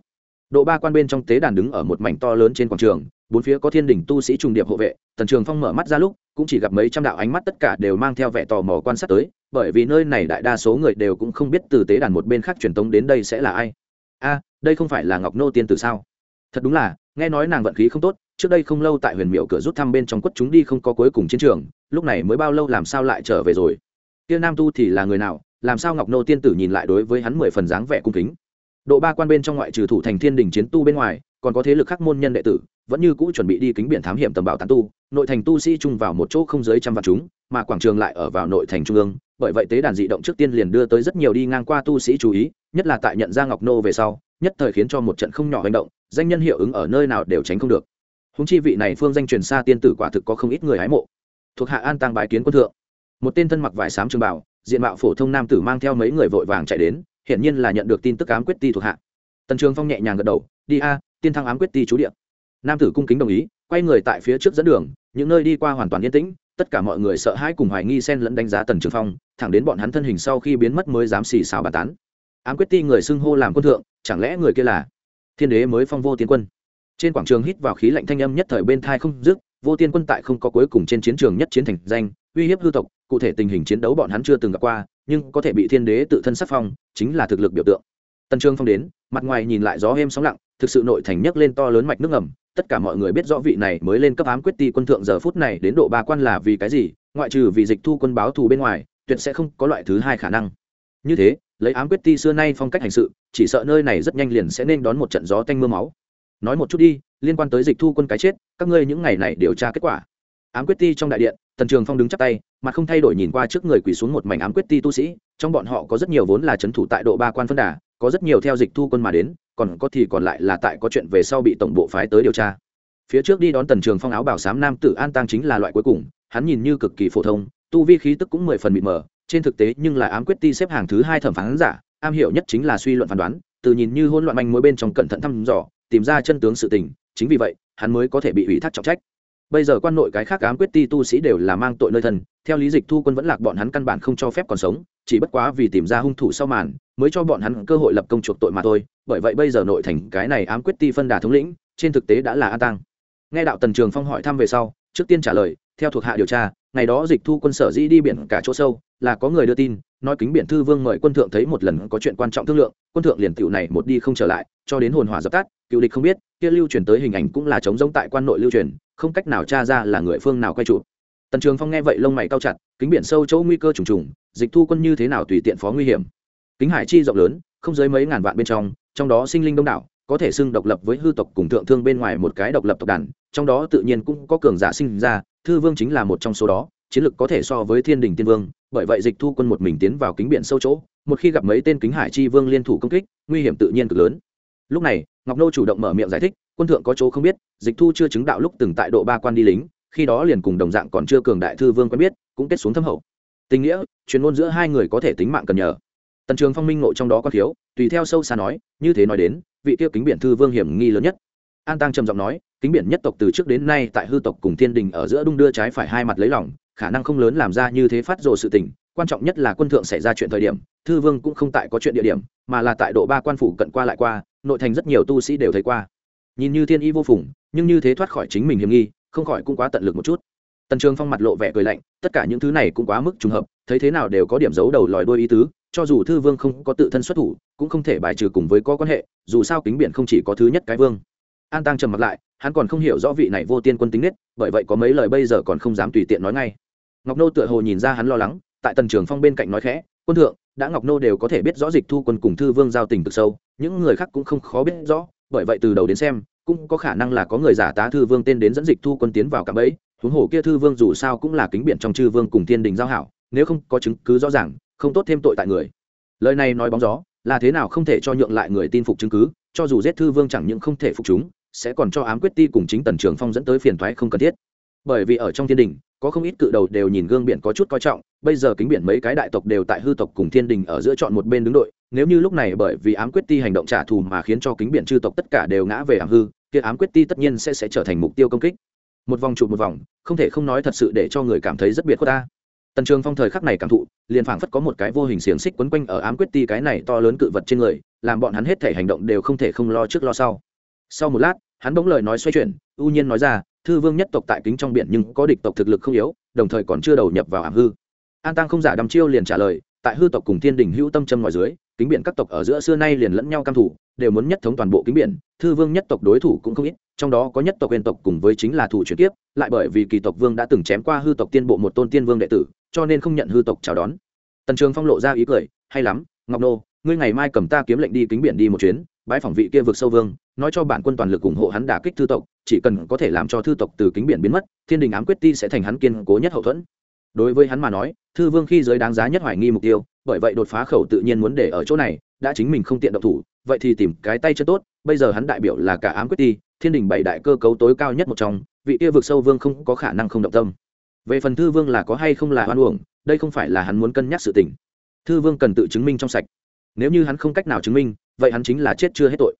Độ ba quan bên trong tế đàn đứng ở một mảnh to lớn trên quảng trường, bốn phía có thiên đình tu sĩ trùng điệp hộ vệ, tần trường phong mở mắt ra lúc, cũng chỉ gặp mấy trăm đạo ánh mắt tất cả đều mang theo vẻ tò mò quan sát tới bởi vì nơi này đại đa số người đều cũng không biết từ tế đàn một bên khác truyền tống đến đây sẽ là ai. A, đây không phải là ngọc nô tiên tử sao? Thật đúng là, nghe nói nàng vận khí không tốt, trước đây không lâu tại huyền miệu cửa rút thăm bên trong quất chúng đi không có cuối cùng chiến trường, lúc này mới bao lâu làm sao lại trở về rồi? Kia nam tu thì là người nào, làm sao ngọc nô tiên tử nhìn lại đối với hắn mười phần dáng vẻ cung kính? Độ ba quan bên trong ngoại trừ thủ thành thiên đình chiến tu bên ngoài, còn có thế lực khác môn nhân đệ tử, vẫn như cũ chuẩn bị đi kính biển thám hiểm tầm bảo tán tu, nội thành tu sĩ chung vào một chỗ không dưới trăm vạn chúng, mà quảng trường lại ở vào nội thành trung ương bởi vậy tế đàn dị động trước tiên liền đưa tới rất nhiều đi ngang qua tu sĩ chú ý, nhất là tại nhận ra ngọc nô về sau, nhất thời khiến cho một trận không nhỏ hành động, danh nhân hiệu ứng ở nơi nào đều tránh không được. Húng chi vị này phương danh truyền xa tiên tử quả thực có không ít người hái mộ. Thuộc hạ an tăng bái kiến quân thượng. Một tên thân mặc vải xám trường bảo diện mạo phổ thông nam tử mang theo mấy người vội vàng chạy đến, hiển nhiên là nhận được tin tức ám quyết ti thuộc hạ. Tần trường phong nhẹ nhàng gật đầu, đi a, tiên thăng ám quyết ti chú điện nam tử cung kính đồng ý, quay người tại phía trước dẫn đường, những nơi đi qua hoàn toàn yên tĩnh tất cả mọi người sợ hãi cùng hoài nghi xen lẫn đánh giá tần trường phong, thẳng đến bọn hắn thân hình sau khi biến mất mới dám xì xào bàn tán. Ám quyết ti người xưng hô làm quân thượng, chẳng lẽ người kia là thiên đế mới phong vô tiến quân? Trên quảng trường hít vào khí lạnh thanh âm nhất thời bên thai không dứt, vô tiên quân tại không có cuối cùng trên chiến trường nhất chiến thành danh, uy hiếp hư tộc, cụ thể tình hình chiến đấu bọn hắn chưa từng gặp qua, nhưng có thể bị thiên đế tự thân sắc phong, chính là thực lực biểu tượng. Tần trương phong đến, mặt ngoài nhìn lại gió êm sóng lặng, thực sự nội thành nhấc lên to lớn mạch nước ngầm tất cả mọi người biết rõ vị này mới lên cấp ám quyết ti quân thượng giờ phút này đến độ ba quan là vì cái gì, ngoại trừ vì dịch thu quân báo thù bên ngoài, tuyệt sẽ không có loại thứ hai khả năng. Như thế, lấy ám quyết ti xưa nay phong cách hành sự, chỉ sợ nơi này rất nhanh liền sẽ nên đón một trận gió tanh mưa máu. Nói một chút đi, liên quan tới dịch thu quân cái chết, các ngươi những ngày này điều tra kết quả. Ám quyết ti trong đại điện, tần trường phong đứng chắp tay, mặt không thay đổi nhìn qua trước người quỳ xuống một mảnh ám quyết ti tu sĩ, trong bọn họ có rất nhiều vốn là c h ấ n thủ tại độ ba quan phân đà có rất nhiều theo dịch thu quân mà đến, còn có thì còn lại là tại có chuyện về sau bị tổng bộ phái tới điều tra. Phía trước đi đón tần trường phong áo bảo sám nam tử an tăng chính là loại cuối cùng, hắn nhìn như cực kỳ phổ thông, tu vi khí tức cũng mười phần mịt mờ, trên thực tế nhưng là ám quyết ti xếp hàng thứ hai thẩm phán giả, am hiểu nhất chính là suy luận phán đoán, từ nhìn như hôn loạn manh mối bên trong cẩn thận thăm dò, tìm ra chân tướng sự tình, chính vì vậy, hắn mới có thể bị ủy thác trọng trách bây giờ quan nội cái khác ám quyết ti tu sĩ đều là mang tội nơi thân, theo lý dịch thu quân vẫn lạc bọn hắn căn bản không cho phép còn sống, chỉ bất quá vì tìm ra hung thủ sau màn, mới cho bọn hắn cơ hội lập công chuộc tội mà thôi. Bởi vậy bây giờ nội thành cái này ám quyết ti phân đà thống lĩnh, trên thực tế đã là a tăng nghe đạo tần trường phong hỏi thăm về sau, trước tiên trả lời, theo thuộc hạ điều tra, ngày đó dịch thu quân sở dĩ đi biển cả chỗ sâu, là có người đưa tin nói kính biển thư vương mời quân thượng thấy một lần có chuyện quan trọng thương lượng, quân thượng liền tiểu này một đi không trở lại, cho đến hồn hỏa dập tắt, cựu địch không biết, kia lưu truyền tới hình ảnh cũng là chống giống tại quan nội lưu truyền, không cách nào tra ra là người phương nào quay chụp. Tần trường phong nghe vậy lông mày cao chặt, kính biển sâu chỗ nguy cơ trùng trùng, dịch thu quân như thế nào tùy tiện phó nguy hiểm. Kính hải chi rộng lớn, không dưới mấy ngàn vạn bên trong trong đó sinh linh đông đảo, có thể xưng độc lập với hư tộc cùng thượng thương bên ngoài một cái độc lập tộc đàn, trong đó tự nhiên cũng có cường giả sinh ra, thư vương chính là một trong số đó, chiến lực có thể so với thiên đình tiên vương bởi vậy dịch thu quân một mình tiến vào kính biển sâu chỗ, một khi gặp mấy tên kính hải chi vương liên thủ công kích, nguy hiểm tự nhiên cực lớn. Lúc này, ngọc nô chủ động mở miệng giải thích, quân thượng có chỗ không biết, dịch thu chưa chứng đạo lúc từng tại độ ba quan đi lính, khi đó liền cùng đồng dạng còn chưa cường đại thư vương quen biết, cũng kết xuống thâm hậu. Tình nghĩa, truyền ngôn giữa hai người có thể tính mạng cần nhờ. Tần trường phong minh nội trong đó có thiếu, tùy theo sâu xa nói, như thế nói đến, vị tiêu kính biển thư vương hiểm nghi lớn nhất an tăng trầm giọng nói, kính biển nhất tộc từ trước đến nay tại hư tộc cùng thiên đình ở giữa đung đưa trái phải hai mặt lấy lòng, khả năng không lớn làm ra như thế phát rồ sự tình, quan trọng nhất là quân thượng xảy ra chuyện thời điểm, thư vương cũng không tại có chuyện địa điểm, mà là tại độ ba quan phủ cận qua lại qua, nội thành rất nhiều tu sĩ đều thấy qua. Nhìn như thiên y vô phùng, nhưng như thế thoát khỏi chính mình hiểm nghi, không khỏi cũng quá tận lực một chút. Tần trường phong mặt lộ vẻ cười lạnh, tất cả những thứ này cũng quá mức trùng hợp, thấy thế nào đều có điểm giấu đầu lòi đôi ý tứ, cho dù thư vương không có tự thân xuất thủ, cũng không thể bài trừ cùng với có quan hệ, dù sao kính biển không chỉ có thứ nhất cái vương an tăng trầm mặt lại, hắn còn không hiểu rõ vị này vô tiên quân tính nết, bởi vậy có mấy lời bây giờ còn không dám tùy tiện nói ngay. Ngọc nô tựa hồ nhìn ra hắn lo lắng, tại tần trường phong bên cạnh nói khẽ, quân thượng, đã ngọc nô đều có thể biết rõ dịch thu quân cùng thư vương giao tình cực sâu, những người khác cũng không khó biết rõ, bởi vậy từ đầu đến xem, cũng có khả năng là có người giả tá thư vương tên đến dẫn dịch thu quân tiến vào cạm ấy huống hồ kia thư vương dù sao cũng là kính biển trong chư vương cùng thiên đình giao hảo, nếu không có chứng cứ rõ ràng, không tốt thêm tội tại người. Lời này nói bóng gió là thế nào không thể cho nhượng lại người tin phục chứng cứ, cho dù giết thư vương chẳng những không thể phục chúng, sẽ còn cho ám quyết ti cùng chính tần trường phong dẫn tới phiền thoái không cần thiết. Bởi vì ở trong thiên đình, có không ít cự đầu đều nhìn gương biển có chút coi trọng, bây giờ kính biển mấy cái đại tộc đều tại hư tộc cùng thiên đình ở giữa chọn một bên đứng đội, nếu như lúc này bởi vì ám quyết ti hành động trả thù mà khiến cho kính biển chư tộc tất cả đều ngã về ám hư, kia ám quyết ti tất nhiên sẽ sẽ trở thành mục tiêu công kích. Một vòng trụ một vòng, không thể không nói thật sự để cho người cảm thấy rất biệt khuất ta tần trường phong thời khắc này cảm thụ, liền phảng phất có một cái vô hình xiềng xích quấn quanh ở ám quyết ti cái này to lớn cự vật trên người, làm bọn hắn hết thể hành động đều không thể không lo trước lo sau. Sau một lát, hắn bỗng lời nói xoay chuyển, ưu nhiên nói ra, thư vương nhất tộc tại kính trong biển nhưng có địch tộc thực lực không yếu, đồng thời còn chưa đầu nhập vào ảm hư. An tăng không giả đăm chiêu liền trả lời, tại hư tộc cùng thiên đình hữu tâm châm ngoài dưới, kính biển các tộc ở giữa xưa nay liền lẫn nhau cam thủ, đều muốn nhất thống toàn bộ kính biển, thư vương nhất tộc đối thủ cũng không ít trong đó có nhất tộc huyền tộc cùng với chính là thủ chuyển tiếp lại bởi vì kỳ tộc vương đã từng chém qua hư tộc tiên bộ một tôn tiên vương đệ tử, cho nên không nhận hư tộc chào đón. Tần trường phong lộ ra ý cười, hay lắm, ngọc nô, ngươi ngày mai cầm ta kiếm lệnh đi kính biển đi một chuyến bãi phòng vị kia vực sâu vương, nói cho bản quân toàn lực ủng hộ hắn đả kích thư tộc, chỉ cần có thể làm cho thư tộc từ kính biển biến mất, thiên đình ám quyết ti sẽ thành hắn kiên cố nhất hậu thuẫn. Đối với hắn mà nói, thư vương khi giới đáng giá nhất hoài nghi mục tiêu, bởi vậy đột phá khẩu tự nhiên muốn để ở chỗ này, đã chính mình không tiện động thủ, vậy thì tìm cái tay chân tốt, bây giờ hắn đại biểu là cả ám quyết ti thiên đình bảy đại cơ cấu tối cao nhất một trong, vị kia vực sâu vương không có khả năng không động tâm. Về phần thư vương là có hay không là hoan uổng, đây không phải là hắn muốn cân nhắc sự tình. Thư vương cần tự chứng minh trong sạch. Nếu như hắn không cách nào chứng minh, vậy hắn chính là chết chưa hết tội.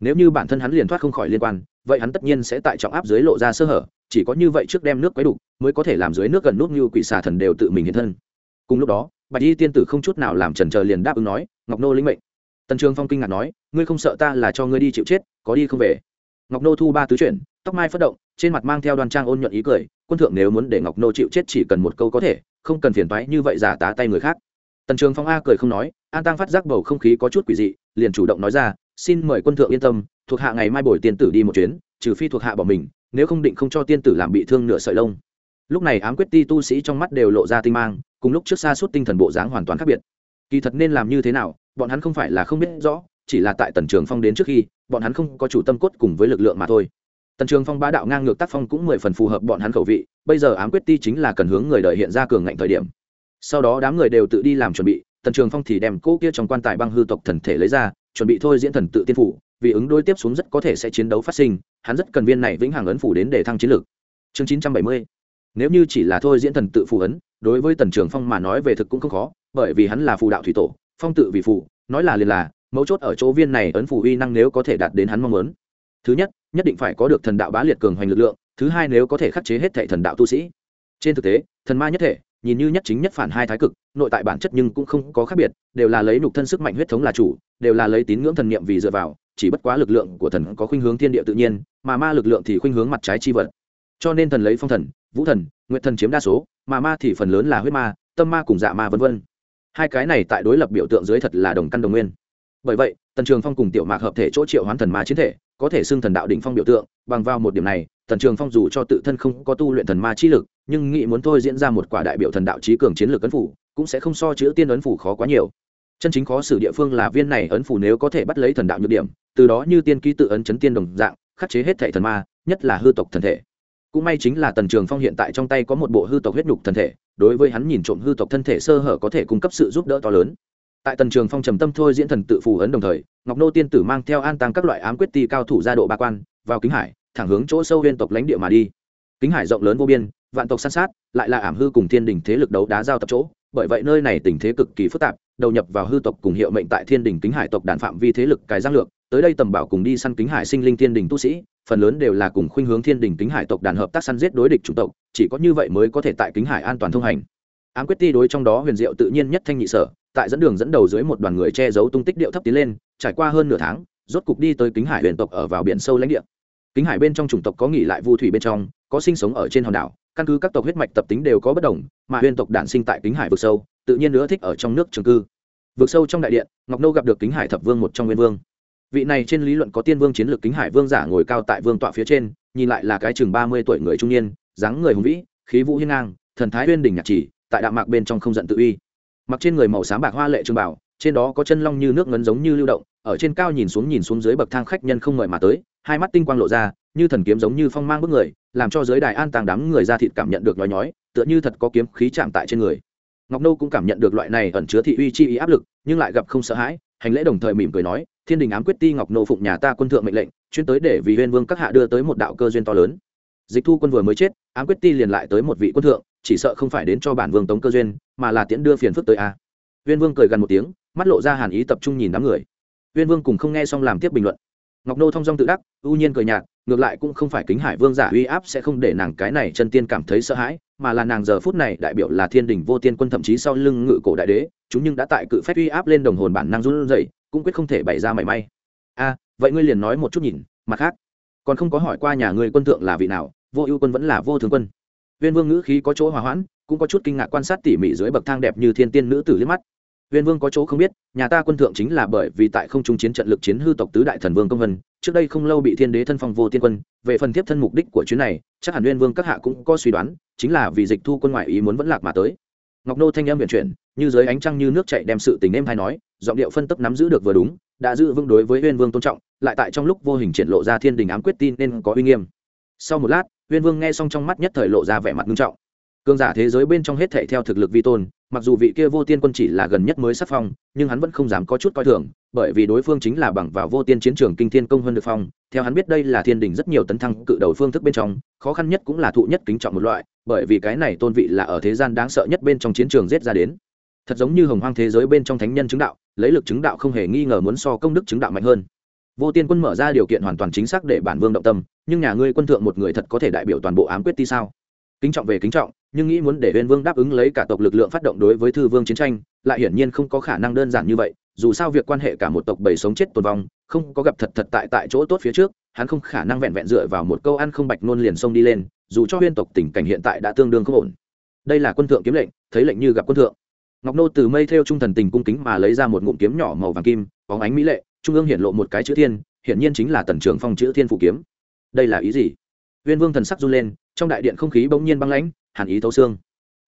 Nếu như bản thân hắn liền thoát không khỏi liên quan, vậy hắn tất nhiên sẽ tại trọng áp dưới lộ ra sơ hở, chỉ có như vậy trước đem nước quấy đục mới có thể làm dưới nước gần nút như quỷ xà thần đều tự mình hiện thân. Cùng lúc đó, bạch y tiên tử không chút nào làm trần trờ liền đáp ứng nói, ngọc nô lĩnh mệnh. Tần trường phong kinh ngạc nói, ngươi không sợ ta là cho ngươi đi chịu chết, có đi không về? Ngọc nô thu ba tứ chuyển tóc mai phất động, trên mặt mang theo đoàn trang ôn nhuận ý cười, quân thượng nếu muốn để ngọc nô chịu chết chỉ cần một câu có thể, không cần phiền toái như vậy giả tá tay người khác. Tần trường phong a cười không nói, an tăng phát giác bầu không khí có chút quỷ dị, liền chủ động nói ra, xin mời quân thượng yên tâm, thuộc hạ ngày mai bồi tiên tử đi một chuyến, trừ phi thuộc hạ bỏ mình, nếu không định không cho tiên tử làm bị thương nửa sợi lông. Lúc này ám quyết ti tu sĩ trong mắt đều lộ ra tinh mang, cùng lúc trước xa suốt tinh thần bộ dáng hoàn toàn khác biệt. Kỳ thật nên làm như thế nào, bọn hắn không phải là không biết rõ chỉ là tại tần trường phong đến trước khi, bọn hắn không có chủ tâm cốt cùng với lực lượng mà thôi. Tần trường phong bá đạo ngang ngược tác phong cũng mười phần phù hợp bọn hắn khẩu vị, bây giờ ám quyết ti chính là cần hướng người đời hiện ra cường ngạnh thời điểm. Sau đó đám người đều tự đi làm chuẩn bị, tần trường phong thì đem cỗ kia trong quan tài băng hư tộc thần thể lấy ra, chuẩn bị thôi diễn thần tự tiên phủ, vì ứng đối tiếp xuống rất có thể sẽ chiến đấu phát sinh, hắn rất cần viên này vĩnh hằng ấn phủ đến để thăng chiến lược. Chương chín trăm bảy mươi. Nếu như chỉ là thôi diễn thần tự phù ấn, đối với tần trường phong mà nói về thực cũng không khó, bởi vì hắn là phù đạo thủy tổ, phong tự vì phù, nói là liền là mấu chốt ở chỗ viên này ấn phù uy năng nếu có thể đạt đến hắn mong muốn. Thứ nhất nhất định phải có được thần đạo bá liệt cường hoành lực lượng, thứ hai nếu có thể khắc chế hết thệ thần đạo tu sĩ. Trên thực tế, thần ma nhất thể, nhìn như nhất chính nhất phản hai thái cực, nội tại bản chất nhưng cũng không có khác biệt, đều là lấy nhục thân sức mạnh huyết thống là chủ, đều là lấy tín ngưỡng thần niệm vì dựa vào, chỉ bất quá lực lượng của thần có khuynh hướng thiên địa tự nhiên, mà ma lực lượng thì khuynh hướng mặt trái chi vật. Cho nên thần lấy phong thần, vũ thần nguyện thần chiếm đa số, mà ma thì phần lớn là huyết ma, tâm ma cùng dạ ma vân vân. Hai cái này tại đối lập biểu tượng dưới thật là đồng căn đồng nguyên bởi vậy, tần trường phong cùng tiểu mạc hợp thể chỗ triệu hoán thần ma chiến thể, có thể xưng thần đạo đỉnh phong biểu tượng, bằng vào một điểm này, tần trường phong dù cho tự thân không có tu luyện thần ma chi lực, nhưng nghĩ muốn thôi diễn ra một quả đại biểu thần đạo trí cường chiến lược ấn phủ, cũng sẽ không so chữ tiên ấn phủ khó quá nhiều. Chân chính khó xử địa phương là viên này ấn phủ nếu có thể bắt lấy thần đạo nhược điểm, từ đó như tiên ký tự ấn chấn tiên đồng dạng, khắc chế hết thể thần ma, nhất là hư tộc thần thể. Cũng may chính là tần trường phong hiện tại trong tay có một bộ hư tộc huyết nhục thần thể, đối với hắn nhìn trộm hư tộc thân thể sơ hở có thể cung cấp sự giúp đỡ to lớn tại tần trường phong trầm tâm thôi diễn thần tự phù ấn đồng thời, ngọc nô tiên tử mang theo an tăng các loại ám quyết ti cao thủ ra độ ba quan, vào kính hải, thẳng hướng chỗ sâu huyên tộc lãnh địa mà đi. Kính hải rộng lớn vô biên, vạn tộc san sát, lại là ảm hư cùng thiên đình thế lực đấu đá giao tập chỗ. Bởi vậy nơi này tình thế cực kỳ phức tạp, đầu nhập vào hư tộc cùng hiệu mệnh tại thiên đình kính hải tộc đàn phạm vi thế lực cái giang lược tới đây tầm bảo cùng đi săn kính hải sinh linh thiên đình tu sĩ, phần lớn đều là cùng khuynh hướng thiên đình kính hải tộc đàn hợp tác săn giết đối địch chủng tộc, chỉ có như vậy mới có thể tại kính hải an toàn thông hành. Ám quyết ti đối trong đó huyền diệu tự nhiên nhất thanh nhị sở tại dẫn đường dẫn đầu dưới một đoàn người che giấu tung tích điệu thấp tiến lên, trải qua hơn nửa tháng, rốt cục đi tới kính hải huyền tộc ở vào biển sâu lãnh địa. Kính hải bên trong chủng tộc có nghỉ lại vu thủy bên trong, có sinh sống ở trên hòn đảo, căn cứ các tộc huyết mạch tập tính đều có bất đồng, mà huyền tộc đản sinh tại kính hải vực sâu, tự nhiên nữa thích ở trong nước trường cư. Vực sâu trong đại điện, ngọc nô gặp được kính hải thập vương một trong nguyên vương. Vị này trên lý luận có tiên vương chiến lược kính hải vương giả ngồi cao tại vương tọa phía trên, nhìn lại là cái chừng ba mươi tuổi người trung niên, dáng người hùng vĩ, khí vũ hiên ngang, thần thái uyên đỉnh nhạc chỉ, tại đạo mạc bên trong không giận tự uy mặc trên người màu xám bạc hoa lệ trường bảo, trên đó có chân long như nước ngấn giống như lưu động, ở trên cao nhìn xuống nhìn xuống dưới bậc thang khách nhân không mời mà tới, hai mắt tinh quang lộ ra, như thần kiếm giống như phong mang bức người, làm cho giới đài an tàng đám người ra thịt cảm nhận được nhói nhói, tựa như thật có kiếm khí chạm tại trên người. Ngọc nô cũng cảm nhận được loại này ẩn chứa thị uy chi ý áp lực, nhưng lại gặp không sợ hãi, hành lễ đồng thời mỉm cười nói, thiên đình ám quyết ti ngọc nô phụng nhà ta quân thượng mệnh lệnh, chuyên tới để vì huyên vương các hạ đưa tới một đạo cơ duyên to lớn. Dịch thu quân vừa mới chết, ám quyết ti liền lại tới một vị quân thượng chỉ sợ không phải đến cho bản vương tống cơ duyên, mà là tiễn đưa phiền phức tới a. Viên vương cười gần một tiếng, mắt lộ ra hàn ý tập trung nhìn đám người. Viên vương cùng không nghe xong làm tiếp bình luận. Ngọc nô thong dong tự đắc, ưu nhiên cười nhạt, ngược lại cũng không phải kính hải vương giả uy áp sẽ không để nàng cái này chân tiên cảm thấy sợ hãi, mà là nàng giờ phút này đại biểu là thiên đình vô tiên quân thậm chí sau lưng ngự cổ đại đế, chúng nhưng đã tại cự phép uy áp lên đồng hồn bản năng run rẩy, cũng quyết không thể bày ra mảy may. A, vậy ngươi liền nói một chút nhìn, mặt khác, còn không có hỏi qua nhà ngươi quân thượng là vị nào, vô ưu quân vẫn là vô thường quân viên vương ngữ khí có chỗ hòa hoãn, cũng có chút kinh ngạc quan sát tỉ mỉ dưới bậc thang đẹp như thiên tiên nữ tử liếc mắt. Viên vương có chỗ không biết, nhà ta quân thượng chính là bởi vì tại không trung chiến trận lực chiến hư tộc tứ đại thần vương công vân, trước đây không lâu bị thiên đế thân phong vô tiên quân, về phần tiếp thân mục đích của chuyến này, chắc hẳn viên vương các hạ cũng có suy đoán, chính là vì dịch thu quân ngoại ý muốn vẫn lạc mà tới. Ngọc nô thanh âm viện chuyển, như dưới ánh trăng như nước chảy đem sự tình em hay nói, giọng điệu phân tấp nắm giữ được vừa đúng, đã giữ vững đối với Viên vương tôn trọng, lại tại trong lúc vô hình triển lộ ra thiên đình ám quyết tin nên có uy nghiêm. Sau một lát huyên vương nghe xong trong mắt nhất thời lộ ra vẻ mặt nghiêm trọng. Cường giả thế giới bên trong hết thảy theo thực lực vi tôn, mặc dù vị kia vô tiên quân chỉ là gần nhất mới sắc phong, nhưng hắn vẫn không dám có chút coi thường, bởi vì đối phương chính là bằng vào vô tiên chiến trường kinh thiên công hơn được phong. Theo hắn biết đây là thiên đình rất nhiều tấn thăng cự đầu phương thức bên trong, khó khăn nhất cũng là thụ nhất kính trọng một loại, bởi vì cái này tôn vị là ở thế gian đáng sợ nhất bên trong chiến trường giết ra đến. Thật giống như hồng hoang thế giới bên trong thánh nhân chứng đạo, lấy lực chứng đạo không hề nghi ngờ muốn so công đức chứng đạo mạnh hơn vô tiên quân mở ra điều kiện hoàn toàn chính xác để bản vương động tâm, nhưng nhà ngươi quân thượng một người thật có thể đại biểu toàn bộ ám quyết ti sao? Kính trọng về kính trọng, nhưng nghĩ muốn để huyên vương đáp ứng lấy cả tộc lực lượng phát động đối với thư vương chiến tranh, lại hiển nhiên không có khả năng đơn giản như vậy, dù sao việc quan hệ cả một tộc bầy sống chết tồn vong, không có gặp thật thật tại tại chỗ tốt phía trước, hắn không khả năng vẹn vẹn dựa vào một câu ăn không bạch nôn liền xông đi lên, dù cho huyên tộc tình cảnh hiện tại đã tương đương không ổn. Đây là quân thượng kiếm lệnh, thấy lệnh như gặp quân thượng. Ngọc nô từ mây theo trung thần tình cung kính mà lấy ra một ngụm kiếm nhỏ màu vàng kim, bóng ánh mỹ lệ trung ương hiện lộ một cái chữ thiên, hiển nhiên chính là tần trường phong chữ thiên phủ kiếm. Đây là ý gì? Viên vương thần sắc run lên, trong đại điện không khí bỗng nhiên băng lãnh, hàn ý thấu xương.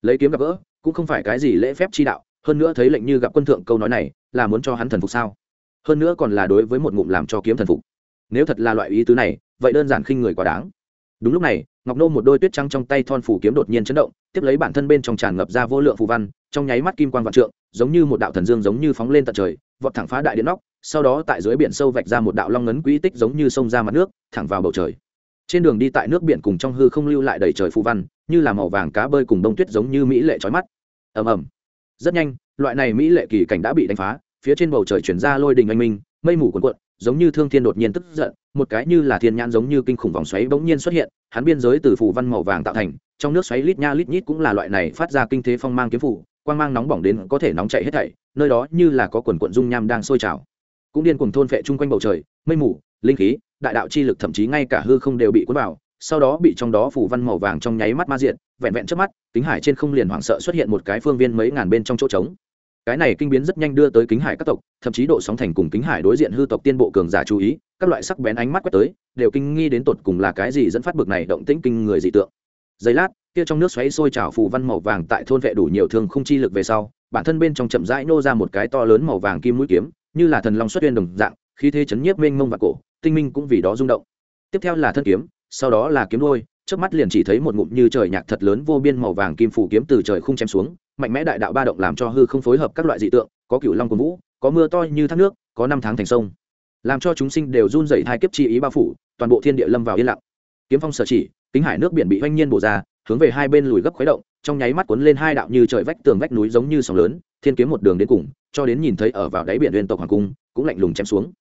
Lấy kiếm gặp gỡ, cũng không phải cái gì lễ phép chi đạo, hơn nữa thấy lệnh như gặp quân thượng câu nói này, là muốn cho hắn thần phục sao? Hơn nữa còn là đối với một ngụm làm cho kiếm thần phục. Nếu thật là loại ý tứ này, vậy đơn giản khinh người quá đáng. Đúng lúc này, ngọc nô một đôi tuyết trắng trong tay thon phủ kiếm đột nhiên chấn động, tiếp lấy bản thân bên trong tràn ngập ra vô lượng phù văn, trong nháy mắt kim quan vạn trượng, giống như một đạo thần dương giống như phóng lên tận trời, vọt thẳng phá đại điện nóc sau đó tại dưới biển sâu vạch ra một đạo long ngấn quỹ tích giống như sông ra mặt nước, thẳng vào bầu trời. Trên đường đi tại nước biển cùng trong hư không lưu lại đầy trời phù văn, như là màu vàng cá bơi cùng đông tuyết giống như mỹ lệ trói mắt. Ầm ầm. Rất nhanh, loại này mỹ lệ kỳ cảnh đã bị đánh phá, phía trên bầu trời chuyển ra lôi đình anh minh, mây mù cuồn cuộn, giống như thương thiên đột nhiên tức giận, một cái như là thiên nhãn giống như kinh khủng vòng xoáy bỗng nhiên xuất hiện, hắn biên giới từ phù văn màu vàng tạo thành, trong nước xoáy lít nha lít nhít cũng là loại này phát ra kinh thế phong mang kiếm phủ, quang mang nóng bỏng đến có thể nóng chảy hết thảy, nơi đó như là có quần quận dung nham đang sôi trào cũng điên cùng thôn phệ chung quanh bầu trời, mây mù, linh khí, đại đạo chi lực thậm chí ngay cả hư không đều bị cuốn vào, sau đó bị trong đó phủ văn màu vàng trong nháy mắt ma diện vẹn vẹn trước mắt, kính hải trên không liền hoảng sợ xuất hiện một cái phương viên mấy ngàn bên trong chỗ trống. Cái này kinh biến rất nhanh đưa tới kính hải các tộc, thậm chí độ sóng thành cùng kính hải đối diện hư tộc tiên bộ cường giả chú ý, các loại sắc bén ánh mắt quét tới, đều kinh nghi đến tột cùng là cái gì dẫn phát bực này động tĩnh kinh người dị tượng. Giây lát, kia trong nước xoáy sôi trào phù văn màu vàng tại thôn vệ đủ nhiều thương không chi lực về sau, bản thân bên trong chậm rãi nô ra một cái to lớn màu vàng kim mũi kiếm như là thần long xuất tuyên đồng dạng khi thế chấn nhiếp mênh mông và cổ, tinh minh cũng vì đó rung động. Tiếp theo là thân kiếm, sau đó là kiếm đôi trước mắt liền chỉ thấy một ngụm như trời nhạc thật lớn vô biên màu vàng kim phủ kiếm từ trời không chém xuống, mạnh mẽ đại đạo ba động làm cho hư không phối hợp các loại dị tượng, có cựu long của vũ, có mưa to như thác nước, có năm tháng thành sông. Làm cho chúng sinh đều run rẩy hai kiếp chi ý bao phủ, toàn bộ thiên địa lâm vào yên lặng. Kiếm phong sở chỉ, kính hải nước biển bị oanh nhiên bổ ra, hướng về hai bên lùi gấp khuấy động, trong nháy mắt cuốn lên hai đạo như trời vách tường vách núi giống như sóng lớn, thiên kiếm một đường đến cùng cho đến nhìn thấy ở vào đáy biển uyên tộc hoàng cung, cũng lạnh lùng chém xuống.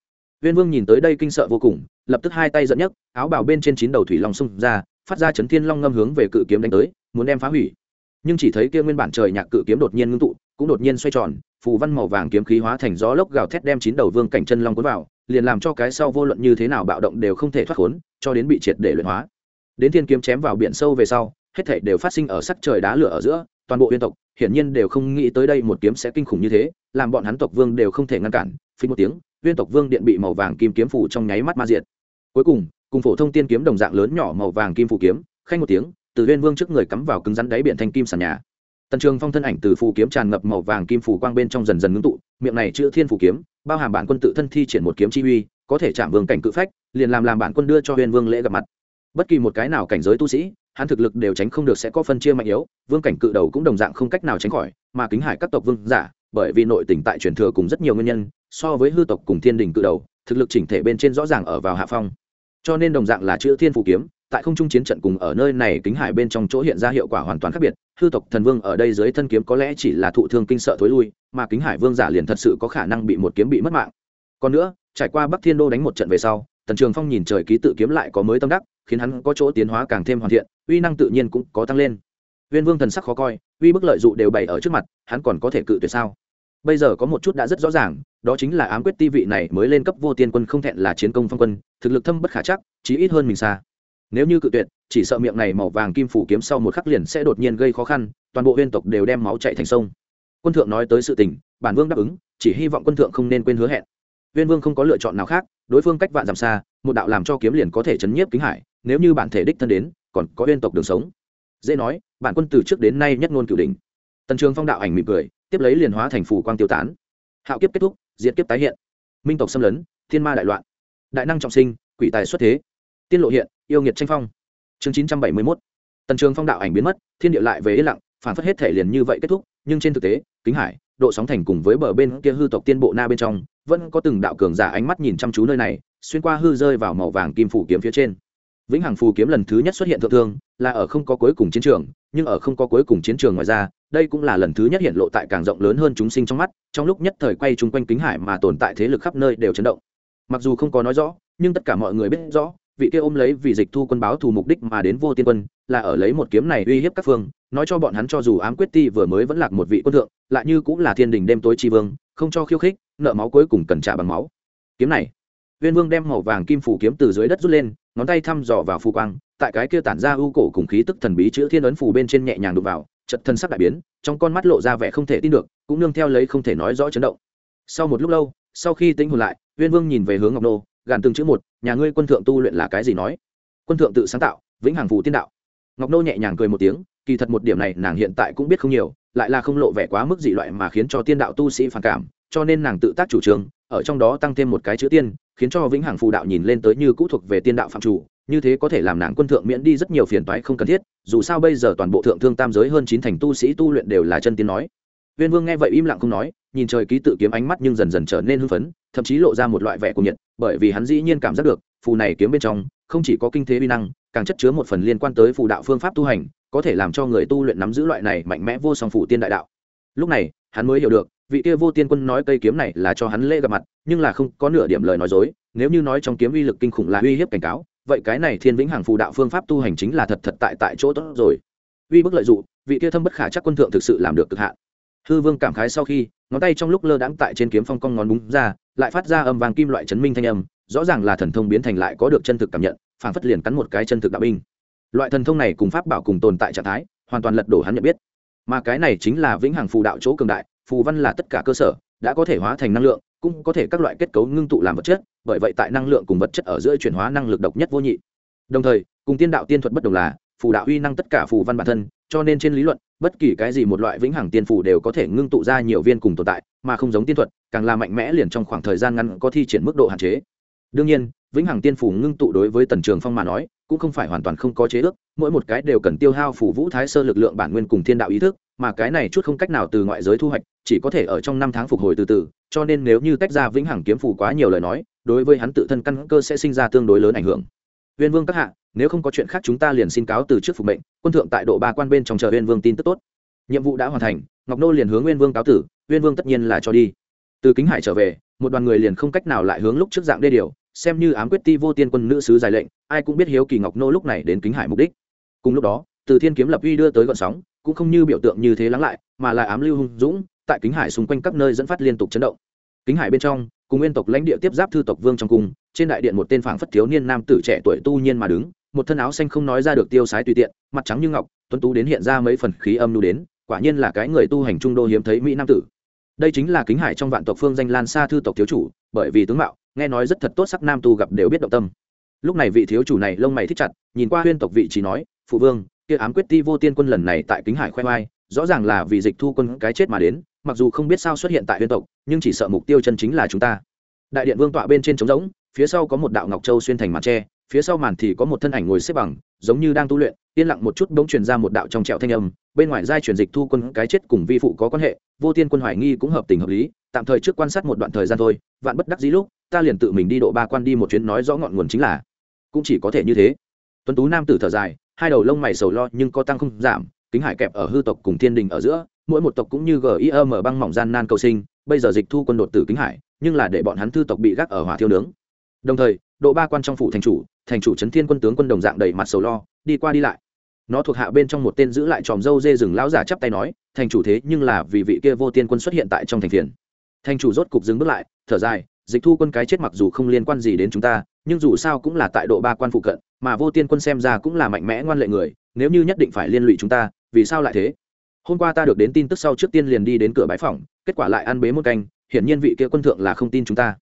Uyên vương nhìn tới đây kinh sợ vô cùng, lập tức hai tay dẫn nhấc, áo bào bên trên chín đầu thủy long xung ra, phát ra chấn thiên long ngâm hướng về cự kiếm đánh tới, muốn đem phá hủy. Nhưng chỉ thấy kia nguyên bản trời nhạc cự kiếm đột nhiên ngưng tụ, cũng đột nhiên xoay tròn, phù văn màu vàng kiếm khí hóa thành gió lốc gào thét đem chín đầu vương cảnh chân long cuốn vào, liền làm cho cái sau vô luận như thế nào bạo động đều không thể thoát khốn, cho đến bị triệt để luyện hóa. Đến thiên kiếm chém vào biển sâu về sau, hết thảy đều phát sinh ở sắc trời đá lửa ở giữa toàn bộ uyên tộc, hiển nhiên đều không nghĩ tới đây một kiếm sẽ kinh khủng như thế, làm bọn hắn tộc vương đều không thể ngăn cản. Phí một tiếng, uyên tộc vương điện bị màu vàng kim kiếm phủ trong nháy mắt ma diệt. Cuối cùng cùng phổ thông tiên kiếm đồng dạng lớn nhỏ màu vàng kim phủ kiếm, khanh một tiếng, từ uyên vương trước người cắm vào cứng rắn đáy biển thanh kim sàn nhà. Tần trường phong thân ảnh từ phù kiếm tràn ngập màu vàng kim phủ quang bên trong dần dần ngưng tụ, miệng này chữ thiên phủ kiếm, bao hàm bản quân tự thân thi triển một kiếm chi uy, có thể chạm vương cảnh cự phách, liền làm làm bản quân đưa cho uyên vương lễ gặp mặt. Bất kỳ một cái nào cảnh giới tu sĩ hắn thực lực đều tránh không được sẽ có phân chia mạnh yếu, vương cảnh cự đầu cũng đồng dạng không cách nào tránh khỏi, mà kính hải các tộc vương giả, bởi vì nội tình tại truyền thừa cùng rất nhiều nguyên nhân, so với hư tộc cùng thiên đình cự đầu, thực lực chỉnh thể bên trên rõ ràng ở vào hạ phong. Cho nên đồng dạng là chữ thiên phụ kiếm, tại không trung chiến trận cùng ở nơi này kính hải bên trong chỗ hiện ra hiệu quả hoàn toàn khác biệt, hư tộc thần vương ở đây dưới thân kiếm có lẽ chỉ là thụ thương kinh sợ thối lui, mà kính hải vương giả liền thật sự có khả năng bị một kiếm bị mất mạng. Còn nữa, trải qua bắc thiên đô đánh một trận về sau, tần trường phong nhìn trời ký tự kiếm lại có mới tâm đắc, khiến hắn có chỗ tiến hóa càng thêm hoàn thiện uy năng tự nhiên cũng có tăng lên. Viên vương thần sắc khó coi, uy bức lợi dụ đều bày ở trước mặt, hắn còn có thể cự tuyệt sao? Bây giờ có một chút đã rất rõ ràng, đó chính là ám quyết ti vị này mới lên cấp vô tiên quân không thẹn là chiến công phong quân, thực lực thâm bất khả chắc, chí ít hơn mình xa. Nếu như cự tuyệt, chỉ sợ miệng này màu vàng kim phủ kiếm sau một khắc liền sẽ đột nhiên gây khó khăn, toàn bộ huyên tộc đều đem máu chạy thành sông. Quân thượng nói tới sự tình, bản vương đáp ứng, chỉ hy vọng quân thượng không nên quên hứa hẹn. Viên vương không có lựa chọn nào khác, đối phương cách vạn dặm xa, một đạo làm cho kiếm liền có thể chấn nhiếp kính hải, nếu như bản thể đích thân đến còn có uyên tộc đường sống. Dễ nói, bản quân từ trước đến nay nhất ngôn cửu đình tần trường phong đạo ảnh mỉm cười, tiếp lấy liền hóa thành phủ quang tiêu tán. Hạo kiếp kết thúc diễn kiếp tái hiện. Minh tộc xâm lấn, thiên ma đại loạn. Đại năng trọng sinh, quỷ tài xuất thế. Tiên lộ hiện, yêu nghiệt tranh phong. Chương chín trăm bảy mươi mốt. Tần trường phong đạo ảnh biến mất, thiên địa lại về yên lặng, phản phất hết thể liền như vậy kết thúc, nhưng trên thực tế, kính hải, độ sóng thành cùng với bờ bên kia hư tộc tiên bộ na bên trong, vẫn có từng đạo cường giả ánh mắt nhìn chăm chú nơi này, xuyên qua hư rơi vào màu vàng kim phủ kiếm phía trên vĩnh hằng phù kiếm lần thứ nhất xuất hiện thượng thương, là ở không có cuối cùng chiến trường, nhưng ở không có cuối cùng chiến trường ngoài ra, đây cũng là lần thứ nhất hiện lộ tại càng rộng lớn hơn chúng sinh trong mắt, trong lúc nhất thời quay chung quanh kính hải mà tồn tại thế lực khắp nơi đều chấn động. Mặc dù không có nói rõ, nhưng tất cả mọi người biết rõ, vị kia ôm lấy vì dịch thu quân báo thù mục đích mà đến vô tiên quân, là ở lấy một kiếm này uy hiếp các phương, nói cho bọn hắn cho dù ám quyết ti vừa mới vẫn lạc một vị quân thượng, lại như cũng là thiên đình đêm tối tri vương, không cho khiêu khích, nợ máu cuối cùng cần trả bằng máu. Kiếm này viên vương đem màu vàng kim phủ kiếm từ dưới đất rút lên ngón tay thăm dò vào phù quang, tại cái kia tản ra ưu cổ cùng khí tức thần bí chữ thiên ấn phù bên trên nhẹ nhàng đục vào chật thân sắc đại biến, trong con mắt lộ ra vẻ không thể tin được, cũng nương theo lấy không thể nói rõ chấn động. Sau một lúc lâu, sau khi tính hồn lại, uyên vương nhìn về hướng ngọc nô, gàn từng chữ một, nhà ngươi quân thượng tu luyện là cái gì nói? Quân thượng tự sáng tạo, vĩnh hằng phù tiên đạo. Ngọc nô nhẹ nhàng cười một tiếng, kỳ thật một điểm này nàng hiện tại cũng biết không nhiều, lại là không lộ vẻ quá mức dị loại mà khiến cho tiên đạo tu sĩ phản cảm, cho nên nàng tự tác chủ trương ở trong đó tăng thêm một cái chữ tiên, khiến cho vĩnh hằng phù đạo nhìn lên tới như cũ thuộc về tiên đạo phạm chủ, như thế có thể làm nàng quân thượng miễn đi rất nhiều phiền toái không cần thiết, dù sao bây giờ toàn bộ thượng thương tam giới hơn chín thành tu sĩ tu luyện đều là chân tiên nói. Viên vương nghe vậy im lặng không nói, nhìn trời ký tự kiếm ánh mắt nhưng dần dần trở nên hưng phấn, thậm chí lộ ra một loại vẻ của nhiệt, bởi vì hắn dĩ nhiên cảm giác được, phù này kiếm bên trong, không chỉ có kinh thế uy năng, càng chất chứa một phần liên quan tới phù đạo phương pháp tu hành, có thể làm cho người tu luyện nắm giữ loại này mạnh mẽ vô song phủ tiên đại đạo. Lúc này hắn mới hiểu được, vị kia vô tiên quân nói cây kiếm này là cho hắn lễ gặp mặt, nhưng là không có nửa điểm lời nói dối, nếu như nói trong kiếm uy lực kinh khủng là uy hiếp cảnh cáo, vậy cái này thiên vĩnh hằng phù đạo phương pháp tu hành chính là thật thật tại tại chỗ tốt rồi. Uy bức lợi dụng, vị kia thâm bất khả chắc quân thượng thực sự làm được cực hạn. Hư vương cảm khái sau khi, ngón tay trong lúc lơ đãng tại trên kiếm phong cong ngón búng ra, lại phát ra âm vàng kim loại chấn minh thanh âm, rõ ràng là thần thông biến thành lại có được chân thực cảm nhận, phảng phất liền cắn một cái chân thực đạo binh. Loại thần thông này cùng pháp bảo cùng tồn tại trạng thái, hoàn toàn lật đổ hắn nhận biết mà cái này chính là vĩnh hằng phù đạo chỗ cường đại, phù văn là tất cả cơ sở, đã có thể hóa thành năng lượng, cũng có thể các loại kết cấu ngưng tụ làm vật chất, bởi vậy tại năng lượng cùng vật chất ở giữa chuyển hóa năng lực độc nhất vô nhị. Đồng thời, cùng tiên đạo tiên thuật bất đồng là, phù đạo uy năng tất cả phù văn bản thân, cho nên trên lý luận, bất kỳ cái gì một loại vĩnh hằng tiên phù đều có thể ngưng tụ ra nhiều viên cùng tồn tại, mà không giống tiên thuật, càng là mạnh mẽ liền trong khoảng thời gian ngắn có thi triển mức độ hạn chế. Đương nhiên, vĩnh hằng tiên phù ngưng tụ đối với tần trường phong mà nói cũng không phải hoàn toàn không có chế ước, mỗi một cái đều cần tiêu hao phủ vũ thái sơ lực lượng bản nguyên cùng thiên đạo ý thức, mà cái này chút không cách nào từ ngoại giới thu hoạch, chỉ có thể ở trong năm tháng phục hồi từ từ, cho nên nếu như tách ra vĩnh hằng kiếm phù quá nhiều lời nói, đối với hắn tự thân căn cơ sẽ sinh ra tương đối lớn ảnh hưởng. Viên vương các hạ, nếu không có chuyện khác chúng ta liền xin cáo từ trước phục mệnh, quân thượng tại độ ba quan bên trong chờ viên vương tin tức tốt. Nhiệm vụ đã hoàn thành, ngọc nô liền hướng nguyên vương cáo tử nguyên vương tất nhiên là cho đi. Từ kính hải trở về, một đoàn người liền không cách nào lại hướng lúc trước dạng đê điều, xem như ám quyết ti vô tiên quân nữ sứ giải lệnh ai cũng biết hiếu kỳ ngọc nô lúc này đến kính hải mục đích. Cùng lúc đó, từ thiên kiếm lập uy đưa tới gọn sóng, cũng không như biểu tượng như thế lắng lại, mà là ám lưu hung dũng, tại kính hải xung quanh các nơi dẫn phát liên tục chấn động. Kính hải bên trong, cùng nguyên tộc lãnh địa tiếp giáp thư tộc vương trong cung, trên đại điện một tên phảng phất thiếu niên nam tử trẻ tuổi tu nhiên mà đứng, một thân áo xanh không nói ra được tiêu sái tùy tiện, mặt trắng như ngọc, tuấn tú đến hiện ra mấy phần khí âm nu đến, quả nhiên là cái người tu hành trung đô hiếm thấy mỹ nam tử. Đây chính là kính hải trong vạn tộc phương danh lan xa thư tộc thiếu chủ, bởi vì tướng mạo, nghe nói rất thật tốt, sắc nam tu gặp đều biết động tâm lúc này vị thiếu chủ này lông mày thích chặt, nhìn qua huyên tộc vị trí nói, phụ vương, kia ám quyết ti vô tiên quân lần này tại kính hải khoe mai rõ ràng là vì dịch thu quân cái chết mà đến, mặc dù không biết sao xuất hiện tại huyên tộc, nhưng chỉ sợ mục tiêu chân chính là chúng ta. Đại điện vương tọa bên trên trống rỗng, phía sau có một đạo ngọc châu xuyên thành màn tre, phía sau màn thì có một thân ảnh ngồi xếp bằng, giống như đang tu luyện, yên lặng một chút bỗng truyền ra một đạo trong trẹo thanh âm, bên ngoài giai truyền dịch thu quân cái chết cùng vi phụ có quan hệ, vô tiên quân hoài nghi cũng hợp tình hợp lý, tạm thời trước quan sát một đoạn thời gian thôi, vạn bất đắc dĩ lúc, ta liền tự mình đi độ ba quan đi một chuyến nói rõ ngọn nguồn chính là cũng chỉ có thể như thế. Tuấn tú nam tử thở dài, hai đầu lông mày sầu lo nhưng có tăng không giảm, kính hải kẹp ở hư tộc cùng thiên đình ở giữa, mỗi một tộc cũng như gim băng mỏng gian nan cầu sinh, bây giờ dịch thu quân đột tử kính hải, nhưng là để bọn hắn thư tộc bị gác ở hỏa thiêu nướng. Đồng thời, độ ba quan trong phủ thành chủ thành chủ trấn thiên quân tướng quân đồng dạng đầy mặt sầu lo, đi qua đi lại. Nó thuộc hạ bên trong một tên giữ lại tròm dâu dê rừng lão giả chắp tay nói, thành chủ thế nhưng là vì vị kia vô tiên quân xuất hiện tại trong thành phiền. Thành chủ rốt cục dừng bước lại, thở dài, dịch thu quân cái chết mặc dù không liên quan gì đến chúng ta nhưng dù sao cũng là tại độ ba quan phụ cận, mà vô tiên quân xem ra cũng là mạnh mẽ ngoan lệ người, nếu như nhất định phải liên lụy chúng ta, vì sao lại thế? Hôm qua ta được đến tin tức sau trước tiên liền đi đến cửa bãi phòng kết quả lại ăn bế một canh, hiển nhiên vị kia quân thượng là không tin chúng ta.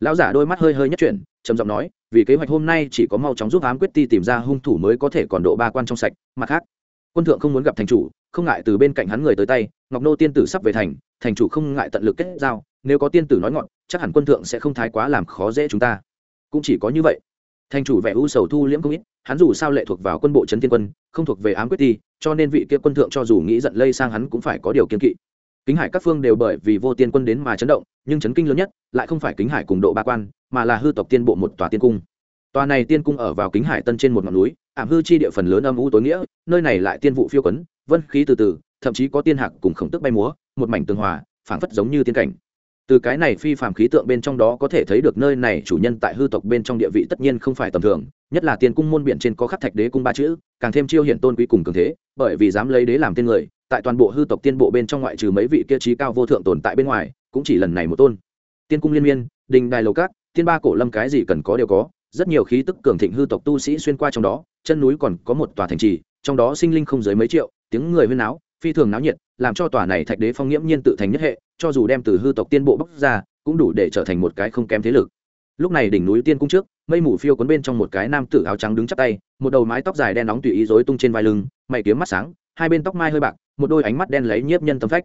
Lão giả đôi mắt hơi hơi nhất chuyển, trầm giọng nói, vì kế hoạch hôm nay chỉ có mau chóng giúp ám quyết ti tìm ra hung thủ mới có thể còn độ ba quan trong sạch, mặt khác, quân thượng không muốn gặp thành chủ, không ngại từ bên cạnh hắn người tới tay, ngọc nô tiên tử sắp về thành thành chủ không ngại tận lực kết giao, nếu có tiên tử nói ngọn, chắc hẳn quân thượng sẽ không thái quá làm khó dễ chúng ta cũng chỉ có như vậy. Thành chủ vẻ u sầu thu liễm không ít, hắn dù sao lệ thuộc vào quân bộ trấn tiên quân, không thuộc về ám quyết ti cho nên vị kia quân thượng cho dù nghĩ giận lây sang hắn cũng phải có điều kiên kỵ. Kính hải các phương đều bởi vì vô tiên quân đến mà chấn động, nhưng chấn kinh lớn nhất lại không phải kính hải cùng độ ba quan, mà là hư tộc tiên bộ một tòa tiên cung. Tòa này tiên cung ở vào kính hải tân trên một ngọn núi, ảm hư chi địa phần lớn âm u tối nghĩa, nơi này lại tiên vụ phiêu quấn, vân khí từ từ, thậm chí có tiên hạc cùng khổng tức bay múa, một mảnh tường hòa, phảng phất giống như tiên cảnh từ cái này phi phàm khí tượng bên trong đó có thể thấy được nơi này chủ nhân tại hư tộc bên trong địa vị tất nhiên không phải tầm thường, nhất là tiên cung môn biển trên có khắc thạch đế cung ba chữ, càng thêm chiêu hiển tôn quý cùng cường thế, bởi vì dám lấy đế làm tên người, tại toàn bộ hư tộc tiên bộ bên trong ngoại trừ mấy vị kia trí cao vô thượng tồn tại bên ngoài, cũng chỉ lần này một tôn. Tiên cung liên miên, đình đài lầu cát tiên ba cổ lâm cái gì cần có đều có, rất nhiều khí tức cường thịnh hư tộc tu sĩ xuyên qua trong đó, chân núi còn có một tòa thành trì, trong đó sinh linh không dưới mấy triệu, tiếng người huyên náo, phi thường náo nhiệt, làm cho tòa này thạch đế phong nghiễm nhiên tự thành nhất hệ cho dù đem từ hư tộc tiên bộ bóc ra, cũng đủ để trở thành một cái không kém thế lực. Lúc này đỉnh núi tiên cung trước, mây mù phiêu cuốn bên trong một cái nam tử áo trắng đứng chắp tay, một đầu mái tóc dài đen nóng tùy ý rối tung trên vai lưng, mày kiếm mắt sáng, hai bên tóc mai hơi bạc, một đôi ánh mắt đen lấy nhiếp nhân tâm phách.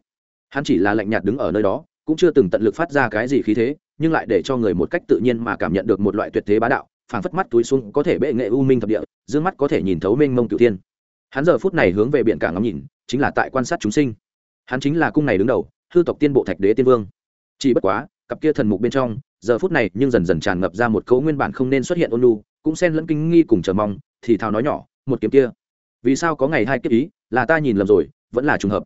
Hắn chỉ là lạnh nhạt đứng ở nơi đó, cũng chưa từng tận lực phát ra cái gì khí thế, nhưng lại để cho người một cách tự nhiên mà cảm nhận được một loại tuyệt thế bá đạo, phảng phất mắt túi xuống có thể bệ nghệ u minh thập địa, dương mắt có thể nhìn thấu mênh mông cửu tiên hắn giờ phút này hướng về biển cả ngắm nhìn, chính là tại quan sát chúng sinh. Hắn chính là cung này đứng đầu hư tộc tiên bộ thạch đế tiên vương. Chỉ bất quá, cặp kia thần mục bên trong, giờ phút này nhưng dần dần tràn ngập ra một cấu nguyên bản không nên xuất hiện ôn lu cũng xen lẫn kinh nghi cùng chờ mong, thì thào nói nhỏ, một kiếm kia, vì sao có ngày hai kiếp ý, là ta nhìn lầm rồi, vẫn là trùng hợp.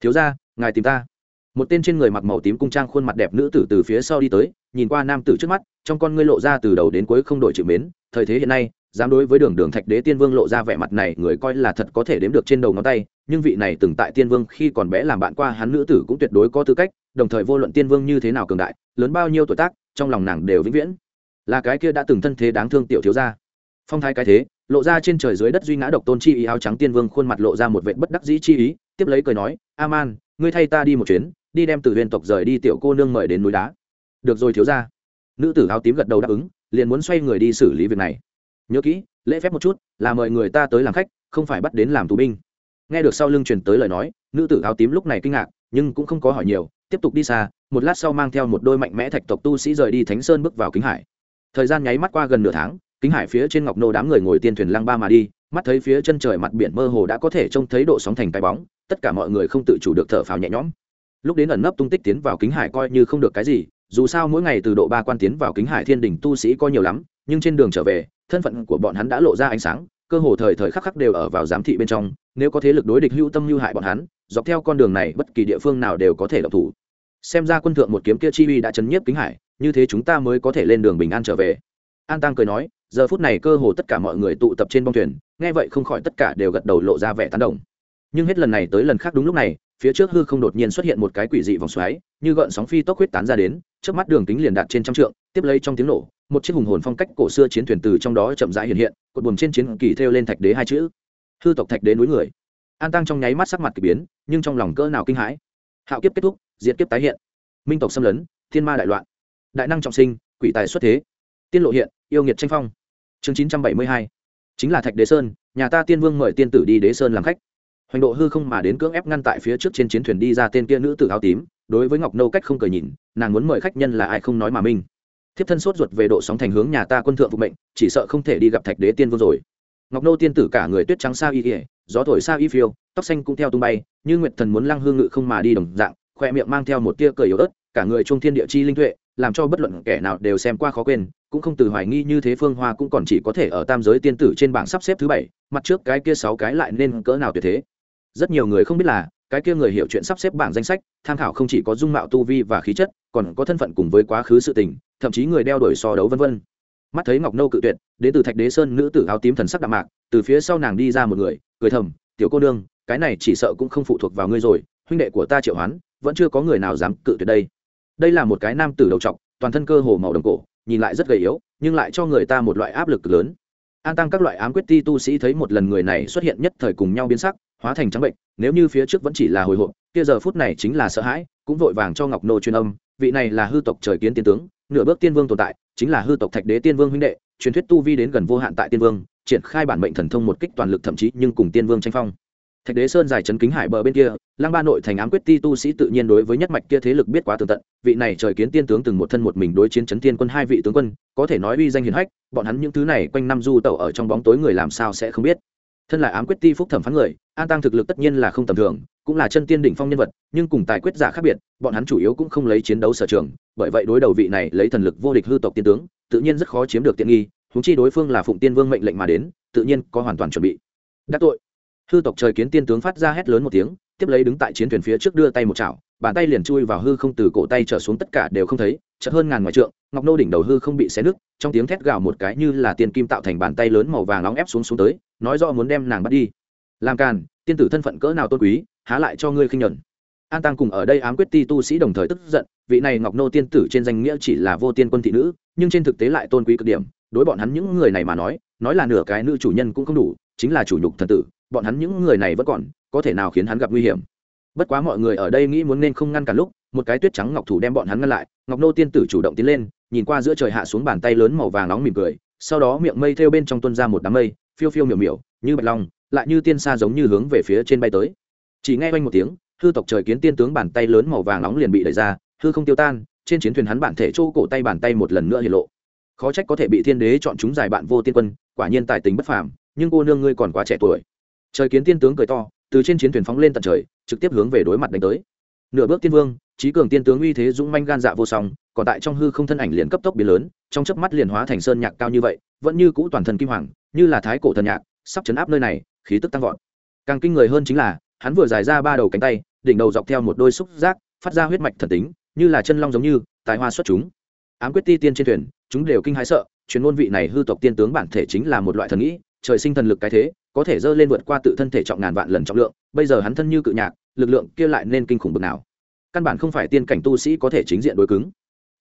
Thiếu ra ngài tìm ta. Một tên trên người mặc màu tím cung trang khuôn mặt đẹp nữ tử từ phía sau đi tới, nhìn qua nam tử trước mắt, trong con ngươi lộ ra từ đầu đến cuối không đổi chữ mến, thời thế hiện nay, dám đối với đường đường thạch đế tiên vương lộ ra vẻ mặt này, người coi là thật có thể đếm được trên đầu ngón tay nhưng vị này từng tại tiên vương khi còn bé làm bạn qua hắn nữ tử cũng tuyệt đối có tư cách, đồng thời vô luận tiên vương như thế nào cường đại, lớn bao nhiêu tuổi tác, trong lòng nàng đều vĩnh viễn. Là cái kia đã từng thân thế đáng thương tiểu thiếu gia. Phong thái cái thế, lộ ra trên trời dưới đất duy ngã độc tôn chi ý, áo trắng tiên vương khuôn mặt lộ ra một vệ bất đắc dĩ chi ý, tiếp lấy cười nói a man ngươi thay ta đi một chuyến, đi đem từ huyền tộc rời đi tiểu cô nương mời đến núi đá. Được rồi, thiếu gia. Nữ tử áo tím gật đầu đáp ứng, liền muốn xoay người đi xử lý việc này. Nhớ kỹ, lễ phép một chút, là mời người ta tới làm khách, không phải bắt đến làm tù binh nghe được sau lưng truyền tới lời nói, nữ tử áo tím lúc này kinh ngạc, nhưng cũng không có hỏi nhiều, tiếp tục đi xa, một lát sau mang theo một đôi mạnh mẽ thạch tộc tu sĩ rời đi thánh sơn bước vào kính hải. Thời gian nháy mắt qua gần nửa tháng, kính hải phía trên ngọc nô đám người ngồi tiên thuyền lăng ba mà đi, mắt thấy phía chân trời mặt biển mơ hồ đã có thể trông thấy độ sóng thành cái bóng, tất cả mọi người không tự chủ được thở phào nhẹ nhõm. Lúc đến ẩn nấp tung tích tiến vào kính hải coi như không được cái gì, dù sao mỗi ngày từ độ ba quan tiến vào kính hải thiên đình tu sĩ có nhiều lắm, nhưng trên đường trở về, thân phận của bọn hắn đã lộ ra ánh sáng cơ hồ thời thời khắc khắc đều ở vào giám thị bên trong, nếu có thế lực đối địch hưu tâm hưu hại bọn hắn, dọc theo con đường này bất kỳ địa phương nào đều có thể độc thủ. Xem ra quân thượng một kiếm kia chi uy đã chấn nhiếp kính hải, như thế chúng ta mới có thể lên đường bình an trở về. An tăng cười nói, giờ phút này cơ hồ tất cả mọi người tụ tập trên bông thuyền, nghe vậy không khỏi tất cả đều gật đầu lộ ra vẻ tán đồng. Nhưng hết lần này tới lần khác đúng lúc này, phía trước hư không đột nhiên xuất hiện một cái quỷ dị vòng xoáy, như gợn sóng phi tốc huyết tán ra đến trước mắt đường kính liền đạt trên trăm trượng, tiếp lấy trong tiếng nổ một chiếc hùng hồn phong cách cổ xưa chiến thuyền từ trong đó chậm rãi hiện hiện, cột buồm trên chiến kỳ thêu lên thạch đế hai chữ. Hư tộc thạch đế núi người. An tăng trong nháy mắt sắc mặt kỳ biến, nhưng trong lòng cỡ nào kinh hãi. Hạo kiếp kết thúc diễn kiếp tái hiện. Minh tộc xâm lấn, thiên ma đại loạn. Đại năng trọng sinh, quỷ tài xuất thế. Tiên lộ hiện, yêu nghiệt tranh phong. Chương chín trăm bảy mươi hai. Chính là thạch đế sơn, nhà ta tiên vương mời tiên tử đi đế sơn làm khách. Hoành độ hư không mà đến cưỡng ép ngăn tại phía trước trên chiến thuyền đi ra tên kia nữ tử áo tím, đối với ngọc nâu cách không cười nhìn, nàng muốn mời khách nhân là ai không nói mà minh thiếp thân sốt ruột về độ sóng thành hướng nhà ta quân thượng phục mệnh, chỉ sợ không thể đi gặp thạch đế tiên vương rồi. Ngọc nô tiên tử cả người tuyết trắng sao y ỉa gió thổi sao y phiêu, tóc xanh cũng theo tung bay, như nguyệt thần muốn lăng hương ngự không mà đi đồng dạng, khoe miệng mang theo một tia cười yếu ớt, cả người trung thiên địa chi linh tuệ, làm cho bất luận kẻ nào đều xem qua khó quên, cũng không từ hoài nghi như thế phương hoa cũng còn chỉ có thể ở tam giới tiên tử trên bảng sắp xếp thứ bảy, mặt trước cái kia sáu cái lại nên cỡ nào tuyệt thế. Rất nhiều người không biết là, cái kia người hiểu chuyện sắp xếp bảng danh sách, tham khảo không chỉ có dung mạo tu vi và khí chất, còn có thân phận cùng với quá khứ sự tình thậm chí người đeo đuổi so đấu vân vân. Mắt thấy ngọc nâu cự tuyệt, đến từ thạch đế sơn nữ tử áo tím thần sắc đạm mạc, từ phía sau nàng đi ra một người, cười thầm, tiểu cô nương, cái này chỉ sợ cũng không phụ thuộc vào ngươi rồi, huynh đệ của ta triệu hoán, vẫn chưa có người nào dám cự tuyệt đây. Đây là một cái nam tử đầu trọc, toàn thân cơ hồ màu đồng cổ, nhìn lại rất gầy yếu, nhưng lại cho người ta một loại áp lực lớn. An tăng các loại ám quyết ti tu sĩ thấy một lần người này xuất hiện nhất thời cùng nhau biến sắc, hóa thành trắng bệnh, nếu như phía trước vẫn chỉ là hồi hộp, kia giờ phút này chính là sợ hãi, cũng vội vàng cho ngọc nô truyền âm, vị này là hư tộc trời kiến tiên tướng nửa bước tiên vương tồn tại, chính là hư tộc thạch đế tiên vương huynh đệ, truyền thuyết tu vi đến gần vô hạn tại tiên vương, triển khai bản mệnh thần thông một kích toàn lực thậm chí nhưng cùng tiên vương tranh phong. Thạch đế sơn dài trấn kính hải bờ bên kia, lang ba nội thành ám quyết ti tu sĩ tự nhiên đối với nhất mạch kia thế lực biết quá tường tận, vị này trời kiến tiên tướng từng một thân một mình đối chiến chấn tiên quân hai vị tướng quân, có thể nói uy danh hiền hách, bọn hắn những thứ này quanh năm du tẩu ở trong bóng tối người làm sao sẽ không biết thân là ám quyết ti phúc thẩm phán người, an tăng thực lực tất nhiên là không tầm thường, cũng là chân tiên đỉnh phong nhân vật, nhưng cùng tài quyết giả khác biệt, bọn hắn chủ yếu cũng không lấy chiến đấu sở trường, bởi vậy đối đầu vị này lấy thần lực vô địch hư tộc tiên tướng, tự nhiên rất khó chiếm được tiện nghi húng chi đối phương là phụng tiên vương mệnh lệnh mà đến, tự nhiên có hoàn toàn chuẩn bị. Đắc tội hư tộc trời kiến tiên tướng phát ra hét lớn một tiếng, tiếp lấy đứng tại chiến thuyền phía trước đưa tay một chảo, bàn tay liền chui vào hư không từ cổ tay trở xuống tất cả đều không thấy chật hơn ngàn ngoài trượng, ngọc nô đỉnh đầu hư không bị xé nứt, trong tiếng thét gào một cái như là tiên kim tạo thành bàn tay lớn màu vàng nóng ép xuống xuống tới, nói rõ muốn đem nàng bắt đi. Làm càn, tiên tử thân phận cỡ nào tôn quý, há lại cho ngươi khinh nhẫn an tăng cùng ở đây ám quyết ti tu sĩ đồng thời tức giận, vị này ngọc nô tiên tử trên danh nghĩa chỉ là vô tiên quân thị nữ, nhưng trên thực tế lại tôn quý cực điểm, đối bọn hắn những người này mà nói nói là nửa cái nữ chủ nhân cũng không đủ, chính là chủ nhục thần tử, bọn hắn những người này vẫn còn, có thể nào khiến hắn gặp nguy hiểm? Bất quá mọi người ở đây nghĩ muốn nên không ngăn cản lúc, một cái tuyết trắng ngọc thủ đem bọn hắn ngăn lại, ngọc nô tiên tử chủ động tiến lên, nhìn qua giữa trời hạ xuống bàn tay lớn màu vàng nóng mỉm cười, sau đó miệng mây theo bên trong tuân ra một đám mây, phiêu phiêu miểu miểu, như bạch long, lại như tiên xa giống như hướng về phía trên bay tới. Chỉ nghe quanh một tiếng, hư tộc trời kiến tiên tướng bàn tay lớn màu vàng nóng liền bị đẩy ra, hư không tiêu tan, trên chiến thuyền hắn bản thể chỗ cổ tay bàn tay một lần nữa hiện lộ khó trách có thể bị thiên đế chọn chúng giải bạn vô tiên quân, quả nhiên tài tình bất phàm, nhưng cô nương ngươi còn quá trẻ tuổi. Trời kiến tiên tướng cười to, từ trên chiến thuyền phóng lên tận trời, trực tiếp hướng về đối mặt đánh tới. Nửa bước tiên vương trí cường tiên tướng uy thế dũng manh gan dạ vô song, còn tại trong hư không thân ảnh liền cấp tốc biến lớn, trong chớp mắt liền hóa thành sơn nhạc cao như vậy, vẫn như cũ toàn thân kim hoàng, như là thái cổ thần nhạc, sắp chấn áp nơi này, khí tức tăng vọt. Càng kinh người hơn chính là, hắn vừa dài ra ba đầu cánh tay, đỉnh đầu dọc theo một đôi xúc giác, phát ra huyết mạch thần tính, như là chân long giống như, tài hoa xuất chúng ám quyết ti tiên trên thuyền, chúng đều kinh hãi sợ chuyên môn vị này hư tộc tiên tướng bản thể chính là một loại thần nghĩ, trời sinh thần lực cái thế, có thể dơ lên vượt qua tự thân thể trọng ngàn vạn lần trọng lượng, bây giờ hắn thân như cự nhạc, lực lượng kia lại nên kinh khủng bực nào. Căn bản không phải tiên cảnh tu sĩ có thể chính diện đối cứng.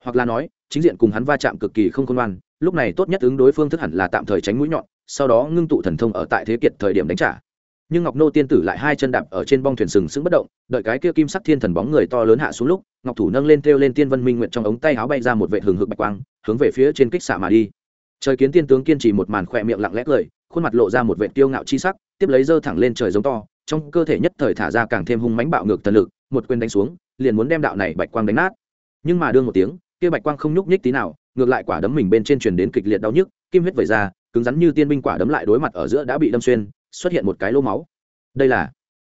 Hoặc là nói, chính diện cùng hắn va chạm cực kỳ không khôn ngoan, lúc này tốt nhất ứng đối phương thức hẳn là tạm thời tránh mũi nhọn, sau đó ngưng tụ thần thông ở tại thế kiệt thời điểm đánh trả nhưng ngọc nô tiên tử lại hai chân đạp ở trên bong thuyền sừng sững bất động, đợi cái kia kim sắc thiên thần bóng người to lớn hạ xuống lúc, ngọc thủ nâng lên theo lên tiên vân minh nguyện trong ống tay áo bay ra một vệ hừng hực bạch quang, hướng về phía trên kích xạ mà đi. Trời kiến tiên tướng kiên trì một màn khỏe miệng lặng lẽ cười, khuôn mặt lộ ra một vệ tiêu ngạo chi sắc, tiếp lấy dơ thẳng lên trời giống to, trong cơ thể nhất thời thả ra càng thêm hung mãnh bạo ngược thần lực, một quyền đánh xuống, liền muốn đem đạo này bạch quang đánh nát. Nhưng mà đương một tiếng, kia bạch quang không nhúc nhích tí nào, ngược lại quả đấm mình bên trên truyền đến kịch liệt đau nhức, kim huyết vẩy ra, cứng rắn như tiên binh quả đấm lại đối mặt ở giữa đã bị đâm xuyên xuất hiện một cái lô máu. Đây là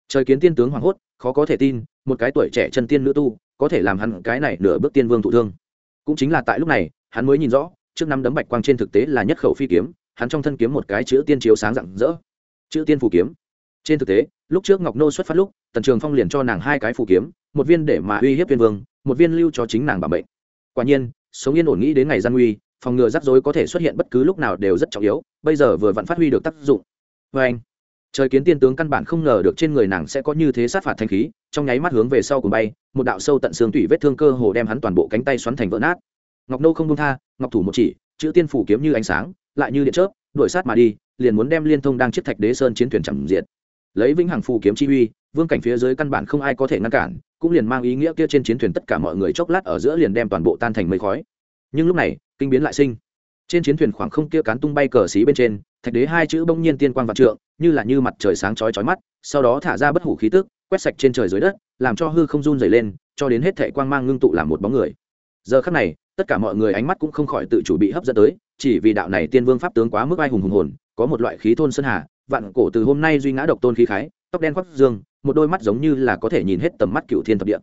trời kiến tiên tướng hoảng hốt, khó có thể tin, một cái tuổi trẻ chân tiên nữ tu, có thể làm hắn cái này nửa bước tiên vương thụ thương. Cũng chính là tại lúc này, hắn mới nhìn rõ, trước năm đấm bạch quang trên thực tế là nhất khẩu phi kiếm, hắn trong thân kiếm một cái chữ tiên chiếu sáng rạng rỡ. Chữ tiên phù kiếm. Trên thực tế, lúc trước ngọc nô xuất phát lúc, tần trường phong liền cho nàng hai cái phù kiếm, một viên để mà uy hiếp viên vương, một viên lưu cho chính nàng bảo mệnh. Quả nhiên, sống yên ổn nghĩ đến ngày gian nguy, phòng ngừa rắc rối có thể xuất hiện bất cứ lúc nào đều rất trọng yếu, bây giờ vừa vặn phát huy được tác dụng vê anh, trời kiến tiên tướng căn bản không ngờ được trên người nàng sẽ có như thế sát phạt thanh khí, trong nháy mắt hướng về sau cùng bay, một đạo sâu tận xương tủy vết thương cơ hồ đem hắn toàn bộ cánh tay xoắn thành vỡ nát. Ngọc nô không công tha, ngọc thủ một chỉ, chữ tiên phủ kiếm như ánh sáng, lại như điện chớp, đuổi sát mà đi, liền muốn đem liên thông đang chiếc thạch đế sơn chiến thuyền chẳng diệt. Lấy vĩnh hằng phù kiếm chi uy, vương cảnh phía dưới căn bản không ai có thể ngăn cản, cũng liền mang ý nghĩa kia trên chiến thuyền tất cả mọi người chốc lát ở giữa liền đem toàn bộ tan thành mây khói. Nhưng lúc này, kinh biến lại sinh. Trên chiến thuyền khoảng không kia cán tung bay cờ xí bên trên thạch đế hai chữ bỗng nhiên tiên quang vạn trượng, như là như mặt trời sáng chói chói mắt, sau đó thả ra bất hủ khí tức, quét sạch trên trời dưới đất, làm cho hư không run dày lên, cho đến hết thệ quang mang ngưng tụ làm một bóng người. Giờ khắc này, tất cả mọi người ánh mắt cũng không khỏi tự chủ bị hấp dẫn tới, chỉ vì đạo này tiên vương pháp tướng quá mức ai hùng hùng hồn, có một loại khí thôn sơn hà, vạn cổ từ hôm nay duy ngã độc tôn khí khái, tóc đen khoác dương, một đôi mắt giống như là có thể nhìn hết tầm mắt cựu thiên thập địa.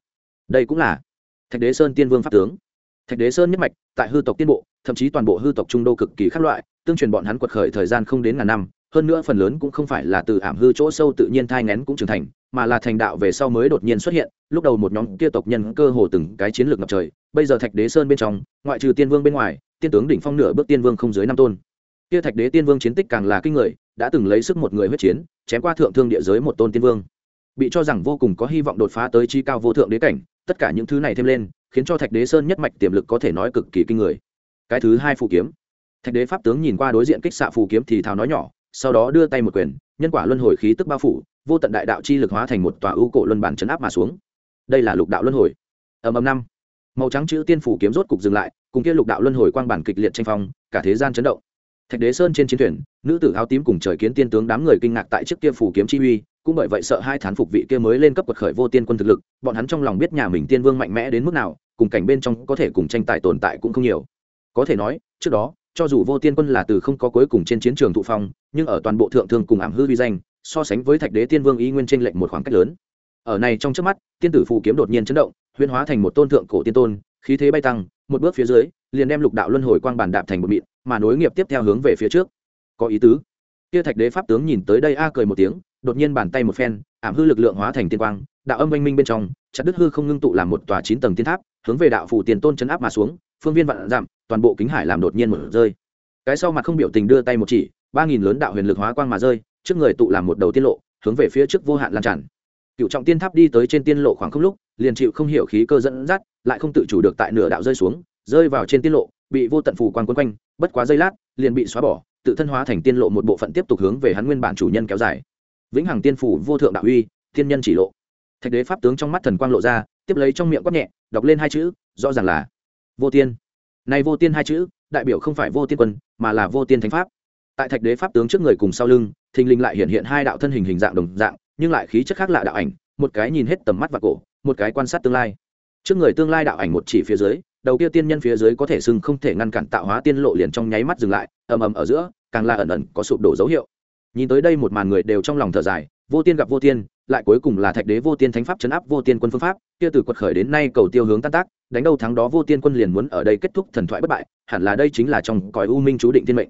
Đây cũng là thạch đế sơn tiên vương pháp tướng. Thạch đế sơn nhất mạch, tại hư tộc tiên bộ, thậm chí toàn bộ hư tộc trung đô cực kỳ khác loại tương truyền bọn hắn quật khởi thời gian không đến ngàn năm, hơn nữa phần lớn cũng không phải là từ ảm hư chỗ sâu tự nhiên thai ngén cũng trưởng thành, mà là thành đạo về sau mới đột nhiên xuất hiện, lúc đầu một nhóm kia tộc nhân cơ hồ từng cái chiến lược ngập trời, bây giờ thạch đế sơn bên trong, ngoại trừ tiên vương bên ngoài, tiên tướng đỉnh phong nửa bước tiên vương không dưới năm tôn. Kia thạch đế tiên vương chiến tích càng là kinh người, đã từng lấy sức một người huyết chiến, chém qua thượng thương địa giới một tôn tiên vương. Bị cho rằng vô cùng có hy vọng đột phá tới chi cao vô thượng đế cảnh, tất cả những thứ này thêm lên, khiến cho thạch đế sơn nhất mạch tiềm lực có thể nói cực kỳ kinh người. Cái thứ hai phụ kiếm thạch đế pháp tướng nhìn qua đối diện kích xạ phù kiếm thì thào nói nhỏ, sau đó đưa tay một quyền, nhân quả luân hồi khí tức bao phủ, vô tận đại đạo chi lực hóa thành một tòa ưu cổ luân bản chấn áp mà xuống. Đây là lục đạo luân hồi. Ầm ầm năm. Màu trắng chữ tiên phủ kiếm rốt cục dừng lại, cùng kia lục đạo luân hồi quang bản kịch liệt tranh phong, cả thế gian chấn động. Thạch đế sơn trên chiến thuyền, nữ tử áo tím cùng trời kiến tiên tướng đám người kinh ngạc tại trước kia phủ kiếm chi uy, cũng bởi vậy sợ hai thán phục vị kia mới lên cấp quật khởi vô tiên quân thực lực, bọn hắn trong lòng biết nhà mình tiên vương mạnh mẽ đến mức nào, cùng cảnh bên trong có thể cùng tranh tài tồn tại cũng không nhiều. Có thể nói, trước đó cho dù vô tiên quân là từ không có cuối cùng trên chiến trường thụ phong, nhưng ở toàn bộ thượng thương cùng ảm hư vi danh, so sánh với thạch đế tiên vương ý nguyên tranh lệnh một khoảng cách lớn. Ở này trong trước mắt, tiên tử phù kiếm đột nhiên chấn động huyên hóa thành một tôn thượng cổ tiên tôn, khí thế bay tăng, một bước phía dưới, liền đem lục đạo luân hồi quang bản đạp thành một mịn, mà nối nghiệp tiếp theo hướng về phía trước. Có ý tứ. Kia thạch đế pháp tướng nhìn tới đây a cười một tiếng, đột nhiên bàn tay một phen, ảm hư lực lượng hóa thành tiên quang, đạo âm oanh minh bên trong, chặt đứt hư không ngưng tụ làm một tòa chín tầng tiên tháp, hướng về đạo phủ tiền tôn chấn áp mà xuống phương viên vạn giảm toàn bộ kính hải làm đột nhiên một rơi. Cái sau mặt không biểu tình đưa tay một chỉ, ba nghìn lớn đạo huyền lực hóa quang mà rơi, trước người tụ làm một đầu tiên lộ, hướng về phía trước vô hạn lan tràn. Cựu trọng tiên tháp đi tới trên tiên lộ khoảng không lúc, liền chịu không hiểu khí cơ dẫn dắt, lại không tự chủ được tại nửa đạo rơi xuống, rơi vào trên tiên lộ, bị vô tận phù quang quấn quanh, bất quá giây lát, liền bị xóa bỏ, tự thân hóa thành tiên lộ một bộ phận tiếp tục hướng về hắn nguyên bản chủ nhân kéo dài. Vĩnh hằng tiên phủ vô thượng đạo uy tiên nhân chỉ lộ. Thạch đế pháp tướng trong mắt thần quang lộ ra, tiếp lấy trong miệng quát nhẹ, đọc lên hai chữ, rõ ràng là vô tiên. Này vô tiên hai chữ, đại biểu không phải vô tiên quân, mà là vô tiên thánh pháp. Tại thạch đế pháp tướng trước người cùng sau lưng, thình lình lại hiện hiện hai đạo thân hình hình dạng đồng dạng, nhưng lại khí chất khác lạ đạo ảnh, một cái nhìn hết tầm mắt và cổ, một cái quan sát tương lai. Trước người tương lai đạo ảnh một chỉ phía dưới, đầu kia tiên nhân phía dưới có thể sưng không thể ngăn cản tạo hóa tiên lộ liền trong nháy mắt dừng lại, ầm ầm ở giữa, càng là ẩn ẩn có sụp đổ dấu hiệu. Nhìn tới đây một màn người đều trong lòng thở dài, vô tiên gặp vô tiên lại cuối cùng là thạch đế vô tiên thánh pháp chấn áp vô tiên quân phương pháp, kia từ quật khởi đến nay cầu tiêu hướng tan tác, đánh đâu thắng đó vô tiên quân liền muốn ở đây kết thúc thần thoại bất bại, hẳn là đây chính là trong cõi u minh chú định tiên mệnh.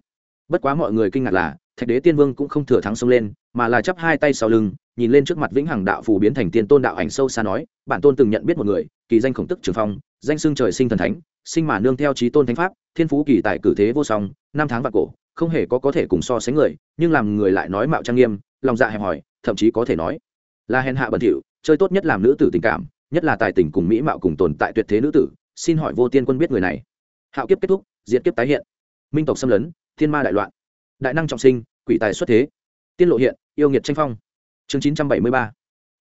Bất quá mọi người kinh ngạc là, thạch đế tiên vương cũng không thừa thắng xông lên, mà là chắp hai tay sau lưng, nhìn lên trước mặt vĩnh hằng đạo phù biến thành tiên tôn đạo ảnh sâu xa nói, bản tôn từng nhận biết một người, kỳ danh khổng tức trường phong, danh xưng trời sinh thần thánh, sinh mà nương theo trí tôn thánh pháp, thiên phú kỳ tài cử thế vô song, năm tháng vạn cổ, không hề có có thể cùng so sánh người, nhưng làm người lại nói mạo trang nghiêm, lòng dạ hẹp hòi, thậm chí có thể nói là hèn hạ bẩn thỉu, chơi tốt nhất làm nữ tử tình cảm, nhất là tài tình cùng mỹ mạo cùng tồn tại tuyệt thế nữ tử, xin hỏi vô tiên quân biết người này. Hạo kiếp kết thúc diễn kiếp tái hiện. Minh tộc xâm lấn, thiên ma đại loạn. Đại năng trọng sinh, quỷ tài xuất thế. Tiên lộ hiện, yêu nghiệt tranh phong. Chương chín trăm bảy mươi ba.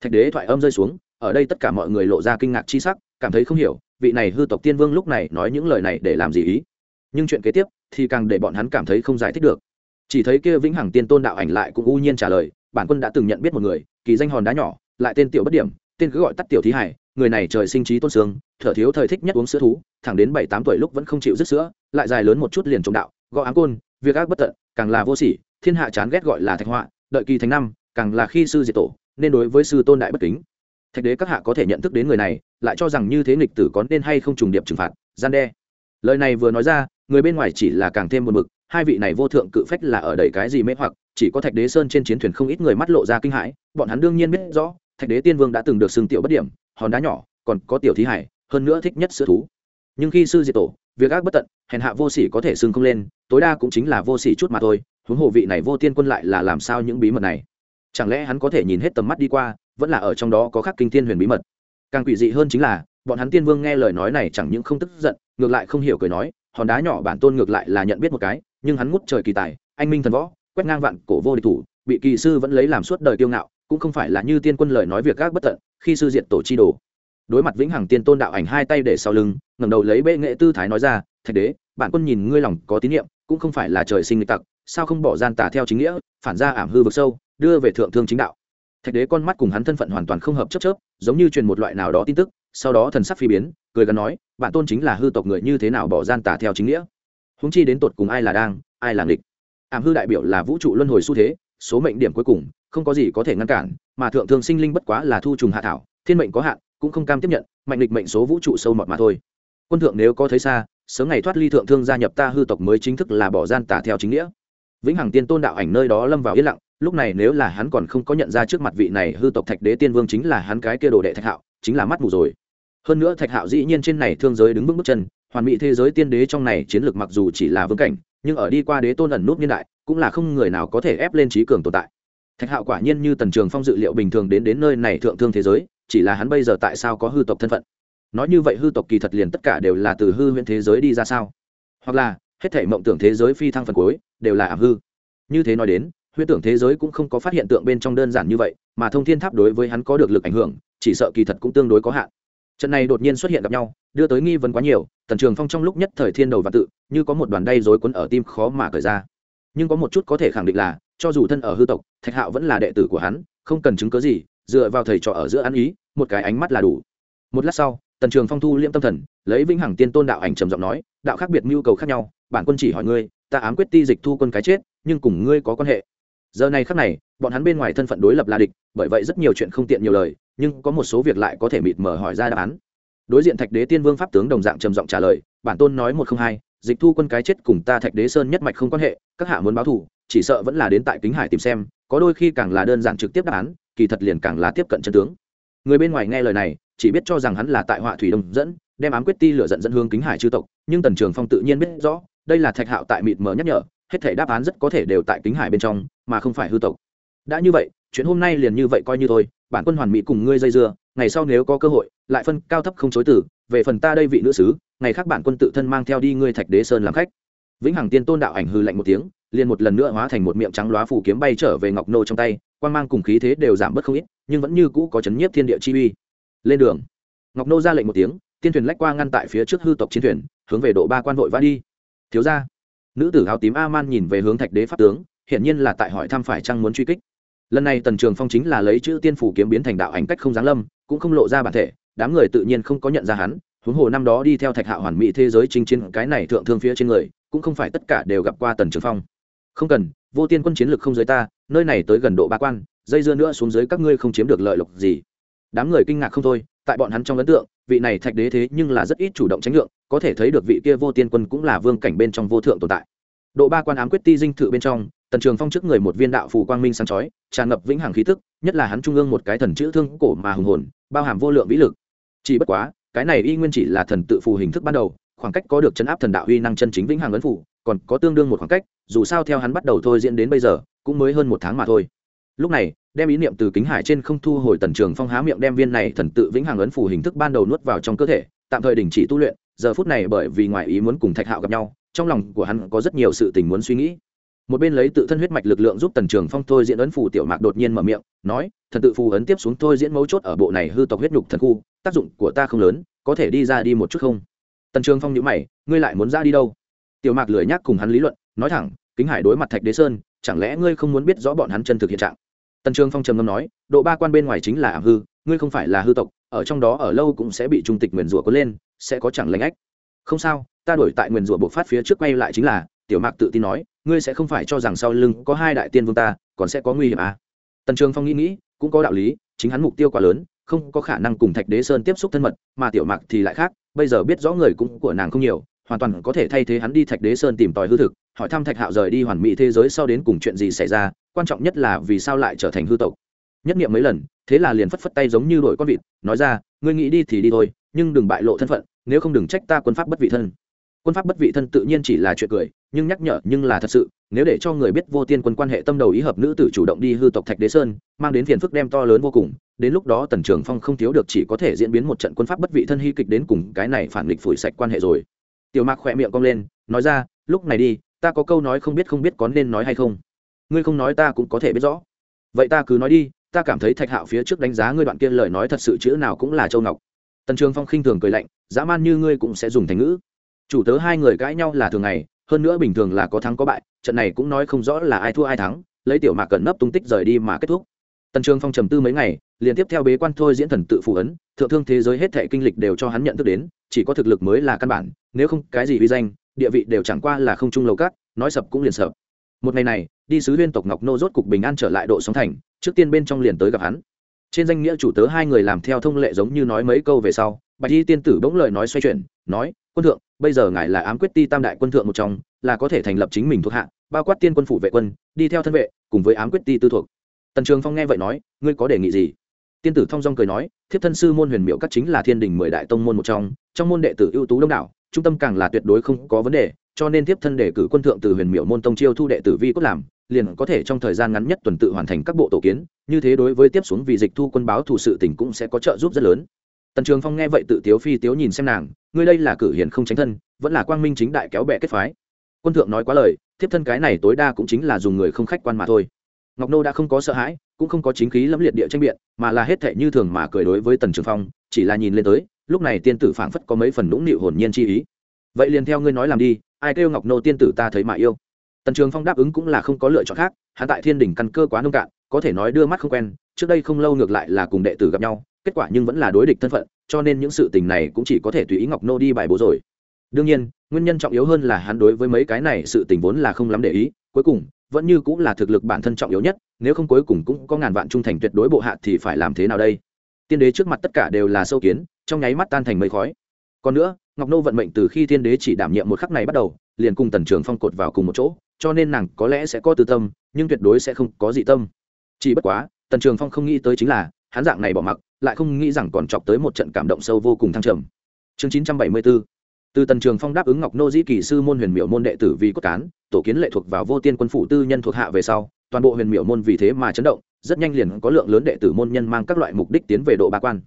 Thạch đế thoại âm rơi xuống, ở đây tất cả mọi người lộ ra kinh ngạc chi sắc, cảm thấy không hiểu, vị này hư tộc tiên vương lúc này nói những lời này để làm gì ý. Nhưng chuyện kế tiếp thì càng để bọn hắn cảm thấy không giải thích được. Chỉ thấy kia vĩnh hằng tiên tôn đạo ảnh lại cũng u nhiên trả lời, bản quân đã từng nhận biết một người kỳ danh hòn đá nhỏ lại tên tiểu bất điểm tên cứ gọi tắt tiểu thí hải người này trời sinh trí tôn sướng thở thiếu thời thích nhất uống sữa thú thẳng đến bảy tám tuổi lúc vẫn không chịu dứt sữa lại dài lớn một chút liền trồng đạo gõ áng côn việc ác bất tận càng là vô sỉ thiên hạ chán ghét gọi là thạch họa đợi kỳ thành năm càng là khi sư diệt tổ nên đối với sư tôn đại bất kính. Thạch đế các hạ có thể nhận thức đến người này lại cho rằng như thế nghịch tử có nên hay không trùng điệp trừng phạt gian đe. Lời này vừa nói ra người bên ngoài chỉ là càng thêm buồn mực, hai vị này vô thượng cự phách là ở đầy cái gì mê hoặc chỉ có thạch đế sơn trên chiến thuyền không ít người mắt lộ ra kinh hãi, bọn hắn đương nhiên biết rõ, thạch đế tiên vương đã từng được xưng tiểu bất điểm, hòn đá nhỏ, còn có tiểu thí hải, hơn nữa thích nhất sữa thú. Nhưng khi sư diệt tổ, việc ác bất tận, hèn hạ vô sỉ có thể xưng không lên, tối đa cũng chính là vô sỉ chút mà thôi, huống hồ vị này vô tiên quân lại là làm sao những bí mật này? Chẳng lẽ hắn có thể nhìn hết tầm mắt đi qua, vẫn là ở trong đó có khắc kinh thiên huyền bí mật? Càng quỷ dị hơn chính là, bọn hắn tiên vương nghe lời nói này chẳng những không tức giận, ngược lại không hiểu cười nói, hòn đá nhỏ bản tôn ngược lại là nhận biết một cái, nhưng hắn ngút trời kỳ tài, anh minh thần võ quét ngang vạn cổ vô địch thủ, bị kỳ sư vẫn lấy làm suốt đời tiêu ngạo, cũng không phải là như tiên quân lời nói việc gác bất tận, khi sư diện tổ chi đồ. Đối mặt vĩnh hằng tiên tôn đạo ảnh hai tay để sau lưng, ngẩng đầu lấy bệ nghệ tư thái nói ra, thạch đế, bản quân nhìn ngươi lòng có tín nhiệm, cũng không phải là trời sinh nghịch tặc, sao không bỏ gian tà theo chính nghĩa, phản ra ảm hư vực sâu, đưa về thượng thương chính đạo? Thạch đế con mắt cùng hắn thân phận hoàn toàn không hợp chấp chớp, giống như truyền một loại nào đó tin tức, sau đó thần sắc phi biến, cười gắn nói, bản tôn chính là hư tộc người như thế nào bỏ gian tà theo chính nghĩa? Húng chi đến tột cùng ai là đang, ai là nghịch? Ảm hư đại biểu là vũ trụ luân hồi xu thế, số mệnh điểm cuối cùng, không có gì có thể ngăn cản, mà thượng thương sinh linh bất quá là thu trùng hạ thảo, thiên mệnh có hạn, cũng không cam tiếp nhận, mạnh lịch mệnh số vũ trụ sâu mọt mà thôi. Quân thượng nếu có thấy xa, sớm ngày thoát ly thượng thương gia nhập ta hư tộc mới chính thức là bỏ gian tả theo chính nghĩa. Vĩnh hằng tiên tôn đạo ảnh nơi đó lâm vào yên lặng, lúc này nếu là hắn còn không có nhận ra trước mặt vị này hư tộc thạch đế tiên vương chính là hắn cái kia đồ đệ thạch hạo, chính là mắt mù rồi. Hơn nữa thạch hạo dĩ nhiên trên này thương giới đứng vững bước chân, hoàn mỹ thế giới tiên đế trong này chiến lược mặc dù chỉ là vương cảnh nhưng ở đi qua đế tôn ẩn nút niên đại, cũng là không người nào có thể ép lên trí cường tồn tại. Thạch hạo quả nhiên như tần trường phong dự liệu bình thường đến đến nơi này thượng thương thế giới, chỉ là hắn bây giờ tại sao có hư tộc thân phận? Nói như vậy hư tộc kỳ thật liền tất cả đều là từ hư huyễn thế giới đi ra sao? Hoặc là, hết thể mộng tưởng thế giới phi thăng phần cuối, đều là ảm hư. Như thế nói đến, huyễn tưởng thế giới cũng không có phát hiện tượng bên trong đơn giản như vậy, mà thông thiên tháp đối với hắn có được lực ảnh hưởng, chỉ sợ kỳ thật cũng tương đối có hạn. Trận này đột nhiên xuất hiện gặp nhau, đưa tới nghi vấn quá nhiều tần trường phong trong lúc nhất thời thiên đầu và tự, như có một đoàn đay rối quấn ở tim khó mà cởi ra. Nhưng có một chút có thể khẳng định là, cho dù thân ở hư tộc, thạch hạo vẫn là đệ tử của hắn, không cần chứng cớ gì, dựa vào thầy trò ở giữa ăn ý, một cái ánh mắt là đủ. Một lát sau, tần trường phong thu liễm tâm thần, lấy vĩnh hằng tiên tôn đạo ảnh trầm giọng nói, đạo khác biệt mưu cầu khác nhau, bản quân chỉ hỏi ngươi, ta ám quyết ti dịch thu quân cái chết, nhưng cùng ngươi có quan hệ. Giờ này khác này, bọn hắn bên ngoài thân phận đối lập là địch, bởi vậy rất nhiều chuyện không tiện nhiều lời, nhưng có một số việc lại có thể mịt mờ hỏi ra đáp án đối diện thạch đế tiên vương pháp tướng đồng dạng trầm giọng trả lời, bản tôn nói một không hai, dịch thu quân cái chết cùng ta thạch đế sơn nhất mạch không quan hệ, các hạ muốn báo thù, chỉ sợ vẫn là đến tại kính hải tìm xem, có đôi khi càng là đơn giản trực tiếp đáp án, kỳ thật liền càng là tiếp cận chân tướng. Người bên ngoài nghe lời này, chỉ biết cho rằng hắn là tại họa thủy đông dẫn, đem ám quyết ti lửa dẫn dẫn hương kính hải chư tộc, nhưng tần trường phong tự nhiên biết rõ, đây là thạch hạo tại mịt mờ nhắc nhở, hết thể đáp án rất có thể đều tại kính hải bên trong, mà không phải hư tộc. Đã như vậy, chuyện hôm nay liền như vậy coi như thôi, bản quân hoàn mỹ cùng ngươi dây dưa ngày sau nếu có cơ hội, lại phân cao thấp không chối từ, về phần ta đây vị nữ sứ, ngày khác bản quân tự thân mang theo đi ngươi thạch đế sơn làm khách. Vĩnh hằng tiên tôn đạo ảnh hư lạnh một tiếng, liền một lần nữa hóa thành một miệng trắng loá phủ kiếm bay trở về ngọc nô trong tay, quan mang cùng khí thế đều giảm bớt không ít, nhưng vẫn như cũ có chấn nhiếp thiên địa chi uy. Lên đường, ngọc nô ra lệnh một tiếng, tiên thuyền lách qua ngăn tại phía trước hư tộc chiến thuyền, hướng về độ ba quan vội vã đi. Thiếu ra nữ tử áo tím a man nhìn về hướng thạch đế pháp tướng, hiển nhiên là tại hỏi thăm phải chăng muốn truy kích. Lần này tần trường phong chính là lấy chữ tiên phủ kiếm biến thành đạo ảnh cách không giáng lâm cũng không lộ ra bản thể, đám người tự nhiên không có nhận ra hắn, huống hồ năm đó đi theo thạch hạ hoàn mỹ thế giới chinh chiến cái này thượng thương phía trên người, cũng không phải tất cả đều gặp qua tần trường phong. Không cần, vô tiên quân chiến lực không giới ta, nơi này tới gần độ ba quan, dây dưa nữa xuống dưới các ngươi không chiếm được lợi lộc gì. Đám người kinh ngạc không thôi, tại bọn hắn trong ấn tượng, vị này thạch đế thế nhưng là rất ít chủ động tránh lượng có thể thấy được vị kia vô tiên quân cũng là vương cảnh bên trong vô thượng tồn tại. Độ ba quan ám quyết ti dinh thự bên trong tần trường phong trước người một viên đạo phù quang minh sáng chói, tràn ngập vĩnh hằng khí tức, nhất là hắn trung ương một cái thần chữ thương cổ mà hùng hồn, bao hàm vô lượng vĩ lực. Chỉ bất quá, cái này y nguyên chỉ là thần tự phù hình thức ban đầu, khoảng cách có được chấn áp thần đạo uy năng chân chính vĩnh hằng ấn phủ, còn có tương đương một khoảng cách, dù sao theo hắn bắt đầu thôi diễn đến bây giờ, cũng mới hơn một tháng mà thôi. Lúc này, đem ý niệm từ kính hải trên không thu hồi tần trường phong há miệng đem viên này thần tự vĩnh hằng ấn phủ hình thức ban đầu nuốt vào trong cơ thể, tạm thời đình chỉ tu luyện, giờ phút này bởi vì ngoài ý muốn cùng thạch hạo gặp nhau, trong lòng của hắn có rất nhiều sự tình muốn suy nghĩ một bên lấy tự thân huyết mạch lực lượng giúp tần trường phong thôi diễn ấn phù tiểu mạc đột nhiên mở miệng, nói, thần tự phù ấn tiếp xuống thôi diễn mấu chốt ở bộ này hư tộc huyết nhục thần khu, tác dụng của ta không lớn, có thể đi ra đi một chút không? Tần trường phong nhữ mày, ngươi lại muốn ra đi đâu? Tiểu mạc lười nhác cùng hắn lý luận, nói thẳng, kính hải đối mặt thạch đế sơn, chẳng lẽ ngươi không muốn biết rõ bọn hắn chân thực hiện trạng? Tần trường phong trầm ngâm nói, độ ba quan bên ngoài chính là ảm hư, ngươi không phải là hư tộc, ở trong đó ở lâu cũng sẽ bị trung tịch nguyền rủa có lên, sẽ có chẳng lành ách. Không sao, ta đổi tại nguyền rủa buộc phát phía trước quay lại chính là, tiểu mạc tự tin nói ngươi sẽ không phải cho rằng sau lưng có hai đại tiên vương ta, còn sẽ có nguy hiểm à. tần trường phong nghĩ nghĩ, cũng có đạo lý, chính hắn mục tiêu quá lớn, không có khả năng cùng thạch đế sơn tiếp xúc thân mật, mà tiểu mạc thì lại khác, bây giờ biết rõ người cũng của nàng không nhiều, hoàn toàn có thể thay thế hắn đi thạch đế sơn tìm tòi hư thực, hỏi thăm thạch hạo rời đi hoàn mỹ thế giới sau đến cùng chuyện gì xảy ra, quan trọng nhất là vì sao lại trở thành hư tộc nhất nghiệm mấy lần, thế là liền phất phất tay giống như đội con vịt, nói ra, ngươi nghĩ đi thì đi thôi, nhưng đừng bại lộ thân phận, nếu không đừng trách ta quân pháp bất vị thân quân pháp bất vị thân tự nhiên chỉ là chuyện cười nhưng nhắc nhở nhưng là thật sự, nếu để cho người biết vô tiên quân quan hệ tâm đầu ý hợp nữ tử chủ động đi hư tộc thạch đế sơn, mang đến phiền phức đem to lớn vô cùng, đến lúc đó tần trường phong không thiếu được chỉ có thể diễn biến một trận quân pháp bất vị thân hy kịch đến cùng cái này phản nghịch phủi sạch quan hệ rồi. Tiểu mạc khỏe miệng cong lên, nói ra, lúc này đi, ta có câu nói không biết không biết có nên nói hay không. Ngươi không nói ta cũng có thể biết rõ. Vậy ta cứ nói đi, ta cảm thấy thạch hạo phía trước đánh giá ngươi đoạn kia lời nói thật sự chữ nào cũng là châu ngọc. Tần trường phong khinh thường cười lạnh, dã man như ngươi cũng sẽ dùng thành ngữ. Chủ tớ hai người cãi nhau là thường ngày hơn nữa bình thường là có thắng có bại, trận này cũng nói không rõ là ai thua ai thắng, lấy tiểu mạc cẩn nấp tung tích rời đi mà kết thúc. Tần trường phong trầm tư mấy ngày, liền tiếp theo bế quan thôi diễn thần tự phù ấn, thượng thương thế giới hết thệ kinh lịch đều cho hắn nhận thức đến, chỉ có thực lực mới là căn bản, nếu không cái gì uy danh, địa vị đều chẳng qua là không trung lầu cát, nói sập cũng liền sập. Một ngày này, đi sứ huyên tộc ngọc nô rốt cục bình an trở lại độ sóng thành, trước tiên bên trong liền tới gặp hắn. Trên danh nghĩa chủ tớ hai người làm theo thông lệ giống như nói mấy câu về sau, bạch y tiên tử bỗng lời nói xoay chuyển, nói, quân thượng bây giờ ngài là ám quyết ti tam đại quân thượng một trong, là có thể thành lập chính mình thuộc hạ, bao quát tiên quân phủ vệ quân, đi theo thân vệ, cùng với ám quyết ti tư thuộc. Tần trường phong nghe vậy nói, ngươi có đề nghị gì? Tiên tử thong dong cười nói, thiếp thân sư môn huyền miệu các chính là thiên đình mười đại tông môn một trong trong môn đệ tử ưu tú đông đảo, trung tâm càng là tuyệt đối không có vấn đề, cho nên thiếp thân đề cử quân thượng từ huyền miệu môn tông chiêu thu đệ tử vi cốt làm, liền có thể trong thời gian ngắn nhất tuần tự hoàn thành các bộ tổ kiến, như thế đối với tiếp xuống vì dịch thu quân báo thủ sự tỉnh cũng sẽ có trợ giúp rất lớn tần trường phong nghe vậy tự tiếu phi tiếu nhìn xem nàng, ngươi đây là cử hiền không tránh thân, vẫn là quang minh chính đại kéo bè kết phái. Quân thượng nói quá lời, thiếp thân cái này tối đa cũng chính là dùng người không khách quan mà thôi. Ngọc nô đã không có sợ hãi, cũng không có chính khí lẫm liệt địa tranh biện, mà là hết thệ như thường mà cười đối với tần trường phong, chỉ là nhìn lên tới, lúc này tiên tử phảng phất có mấy phần nũng nịu hồn nhiên chi ý. Vậy liền theo ngươi nói làm đi, ai kêu ngọc nô tiên tử ta thấy mà yêu? Tần trường phong đáp ứng cũng là không có lựa chọn khác hạ tại thiên đình căn cơ quá nông cạn, có thể nói đưa mắt không quen, trước đây không lâu ngược lại là cùng đệ tử gặp nhau kết quả nhưng vẫn là đối địch thân phận, cho nên những sự tình này cũng chỉ có thể tùy ý ngọc nô đi bài bố rồi. Đương nhiên, nguyên nhân trọng yếu hơn là hắn đối với mấy cái này sự tình vốn là không lắm để ý, cuối cùng, vẫn như cũng là thực lực bản thân trọng yếu nhất, nếu không cuối cùng cũng có ngàn vạn trung thành tuyệt đối bộ hạ thì phải làm thế nào đây? Tiên đế trước mặt tất cả đều là sâu kiến, trong nháy mắt tan thành mây khói. Còn nữa, ngọc nô vận mệnh từ khi tiên đế chỉ đảm nhiệm một khắc này bắt đầu, liền cùng tần trường phong cột vào cùng một chỗ, cho nên nàng có lẽ sẽ có tư tâm, nhưng tuyệt đối sẽ không có dị tâm. Chỉ bất quá, tần trường phong không nghĩ tới chính là, hắn dạng này bỏ mặc lại không nghĩ rằng còn chọc tới một trận cảm động sâu vô cùng thăng trầm. Chương chín trăm bảy mươi bốn, từ tần trường phong đáp ứng ngọc nô dĩ kỳ sư môn huyền miệu môn đệ tử vì cốt cán, tổ kiến lệ thuộc vào vô tiên quân phủ tư nhân thuộc hạ về sau, toàn bộ huyền miệu môn vì thế mà chấn động, rất nhanh liền có lượng lớn đệ tử môn nhân mang các loại mục đích tiến về độ ba quan.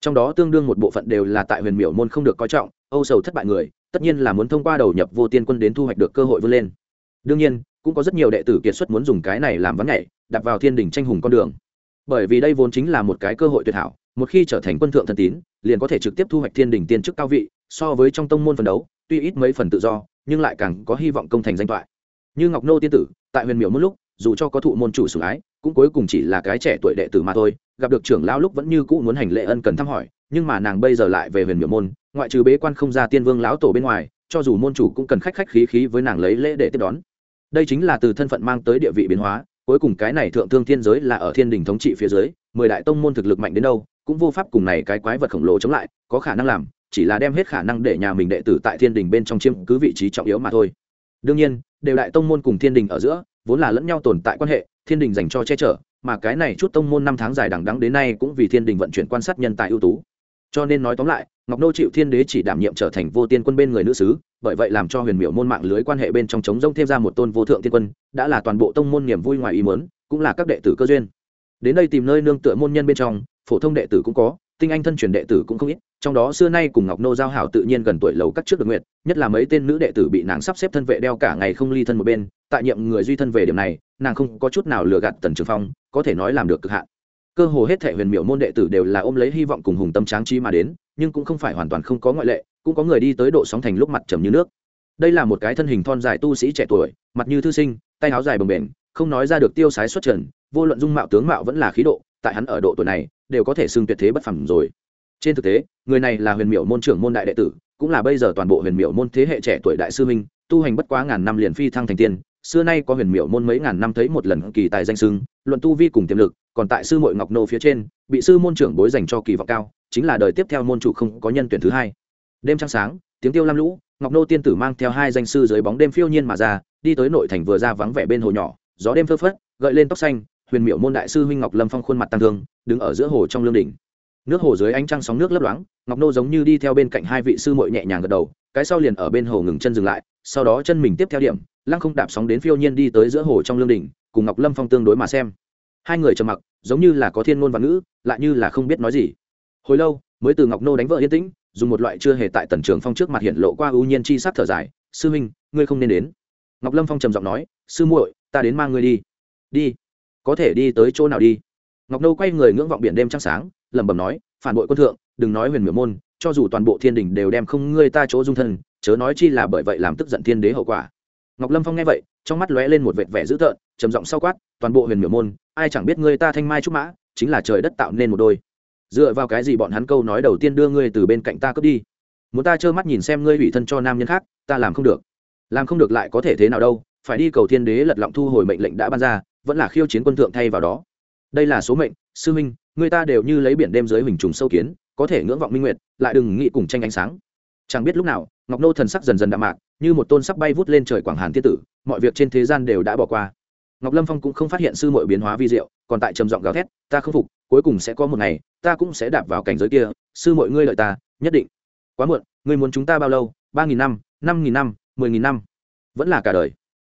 Trong đó tương đương một bộ phận đều là tại huyền miệu môn không được coi trọng, âu sầu thất bại người, tất nhiên là muốn thông qua đầu nhập vô tiên quân đến thu hoạch được cơ hội vươn lên. Đương nhiên, cũng có rất nhiều đệ tử kiệt xuất muốn dùng cái này làm vắng nhảy đặt vào thiên đình tranh hùng con đường bởi vì đây vốn chính là một cái cơ hội tuyệt hảo, một khi trở thành quân thượng thần tín, liền có thể trực tiếp thu hoạch thiên đình tiên chức cao vị, so với trong tông môn phấn đấu, tuy ít mấy phần tự do, nhưng lại càng có hy vọng công thành danh toại. Như ngọc nô tiên tử, tại huyền miểu một lúc, dù cho có thụ môn chủ sủng ái, cũng cuối cùng chỉ là cái trẻ tuổi đệ tử mà thôi, gặp được trưởng lão lúc vẫn như cũ muốn hành lễ ân cần thăm hỏi, nhưng mà nàng bây giờ lại về huyền miểu môn, ngoại trừ bế quan không ra tiên vương lão tổ bên ngoài, cho dù môn chủ cũng cần khách khách khí khí với nàng lấy lễ để tiếp đón. Đây chính là từ thân phận mang tới địa vị biến hóa cuối cùng cái này thượng thương thiên giới là ở thiên đình thống trị phía dưới, mười đại tông môn thực lực mạnh đến đâu, cũng vô pháp cùng này cái quái vật khổng lồ chống lại, có khả năng làm, chỉ là đem hết khả năng để nhà mình đệ tử tại thiên đình bên trong chiếm cứ vị trí trọng yếu mà thôi. Đương nhiên, đều đại tông môn cùng thiên đình ở giữa, vốn là lẫn nhau tồn tại quan hệ, thiên đình dành cho che chở, mà cái này chút tông môn năm tháng dài đằng đắng đến nay cũng vì thiên đình vận chuyển quan sát nhân tài ưu tú cho nên nói tóm lại, ngọc nô chịu thiên đế chỉ đảm nhiệm trở thành vô tiên quân bên người nữ sứ, bởi vậy làm cho huyền miểu môn mạng lưới quan hệ bên trong chống rông thêm ra một tôn vô thượng tiên quân, đã là toàn bộ tông môn niềm vui ngoài ý mớn cũng là các đệ tử cơ duyên. Đến đây tìm nơi nương tựa môn nhân bên trong, phổ thông đệ tử cũng có, tinh anh thân truyền đệ tử cũng không ít, trong đó xưa nay cùng ngọc nô giao hảo tự nhiên gần tuổi lầu các trước được nguyện, nhất là mấy tên nữ đệ tử bị nàng sắp xếp thân vệ đeo cả ngày không ly thân một bên, tại nhiệm người duy thân về điểm này, nàng không có chút nào lừa gạt tần trường phong, có thể nói làm được cực hạn cơ hồ hết thể huyền miểu môn đệ tử đều là ôm lấy hy vọng cùng hùng tâm tráng trí mà đến, nhưng cũng không phải hoàn toàn không có ngoại lệ, cũng có người đi tới độ sóng thành lúc mặt trầm như nước. Đây là một cái thân hình thon dài tu sĩ trẻ tuổi, mặt như thư sinh, tay áo dài bồng bềnh, không nói ra được tiêu sái xuất trần, vô luận dung mạo tướng mạo vẫn là khí độ, tại hắn ở độ tuổi này, đều có thể xưng tuyệt thế bất phẳng rồi. Trên thực tế, người này là huyền miểu môn trưởng môn đại đệ tử, cũng là bây giờ toàn bộ huyền miểu môn thế hệ trẻ tuổi đại sư minh tu hành bất quá ngàn năm liền phi thăng thành tiên, xưa nay có huyền miểu môn mấy ngàn năm thấy một lần kỳ tài danh sưng luận tu vi cùng tiềm lực còn tại sư mội ngọc nô phía trên, bị sư môn trưởng bối dành cho kỳ vọng cao, chính là đời tiếp theo môn chủ không có nhân tuyển thứ hai. Đêm trăng sáng, tiếng tiêu lam lũ, ngọc nô tiên tử mang theo hai danh sư dưới bóng đêm phiêu nhiên mà ra, đi tới nội thành vừa ra vắng vẻ bên hồ nhỏ, gió đêm phơ phất, gợi lên tóc xanh, huyền miệu môn đại sư huynh ngọc lâm phong khuôn mặt tăng thương, đứng ở giữa hồ trong lương đỉnh. Nước hồ dưới ánh trăng sóng nước lấp loáng, ngọc nô giống như đi theo bên cạnh hai vị sư mội nhẹ nhàng gật đầu, cái sau liền ở bên hồ ngừng chân dừng lại, sau đó chân mình tiếp theo điểm, lăng không đạp sóng đến phiêu nhiên đi tới giữa hồ trong lương đỉnh, cùng ngọc lâm phong tương đối mà xem hai người trầm mặc, giống như là có thiên ngôn văn ngữ, lại như là không biết nói gì. Hồi lâu, mới từ ngọc nô đánh vợ yên tĩnh, dùng một loại chưa hề tại tần trường phong trước mặt hiện lộ qua ưu nhiên chi sắc thở dài, sư huynh, ngươi không nên đến. Ngọc lâm phong trầm giọng nói, sư muội, ta đến mang ngươi đi. Đi? Có thể đi tới chỗ nào đi? Ngọc nô quay người ngưỡng vọng biển đêm trăng sáng, lẩm bẩm nói, phản bội quân thượng, đừng nói huyền miểu môn, cho dù toàn bộ thiên đình đều đem không ngươi ta chỗ dung thân, chớ nói chi là bởi vậy làm tức giận thiên đế hậu quả. Ngọc lâm phong nghe vậy, trong mắt lóe lên một vệt vẻ dữ tợn, trầm giọng sau quát, toàn bộ huyền miểu môn ai chẳng biết ngươi ta thanh mai trúc mã, chính là trời đất tạo nên một đôi. Dựa vào cái gì bọn hắn câu nói đầu tiên đưa ngươi từ bên cạnh ta cướp đi? Muốn ta trơ mắt nhìn xem ngươi ủy thân cho nam nhân khác, ta làm không được. Làm không được lại có thể thế nào đâu, phải đi cầu thiên đế lật lọng thu hồi mệnh lệnh đã ban ra, vẫn là khiêu chiến quân thượng thay vào đó. Đây là số mệnh, sư minh người ta đều như lấy biển đêm dưới hình trùng sâu kiến, có thể ngưỡng vọng minh nguyệt, lại đừng nghĩ cùng tranh ánh sáng. Chẳng biết lúc nào, ngọc nô thần sắc dần dần đạm mạc, như một tôn sắc bay vút lên trời quảng hàn thiên tử, mọi việc trên thế gian đều đã bỏ qua ngọc lâm phong cũng không phát hiện sư mội biến hóa vi diệu, còn tại trầm giọng gào thét, ta không phục, cuối cùng sẽ có một ngày, ta cũng sẽ đạp vào cảnh giới kia, sư mội ngươi lợi ta, nhất định. Quá muộn, ngươi muốn chúng ta bao lâu? Ba nghìn năm năm nghìn năm, mười nghìn năm. Vẫn là cả đời.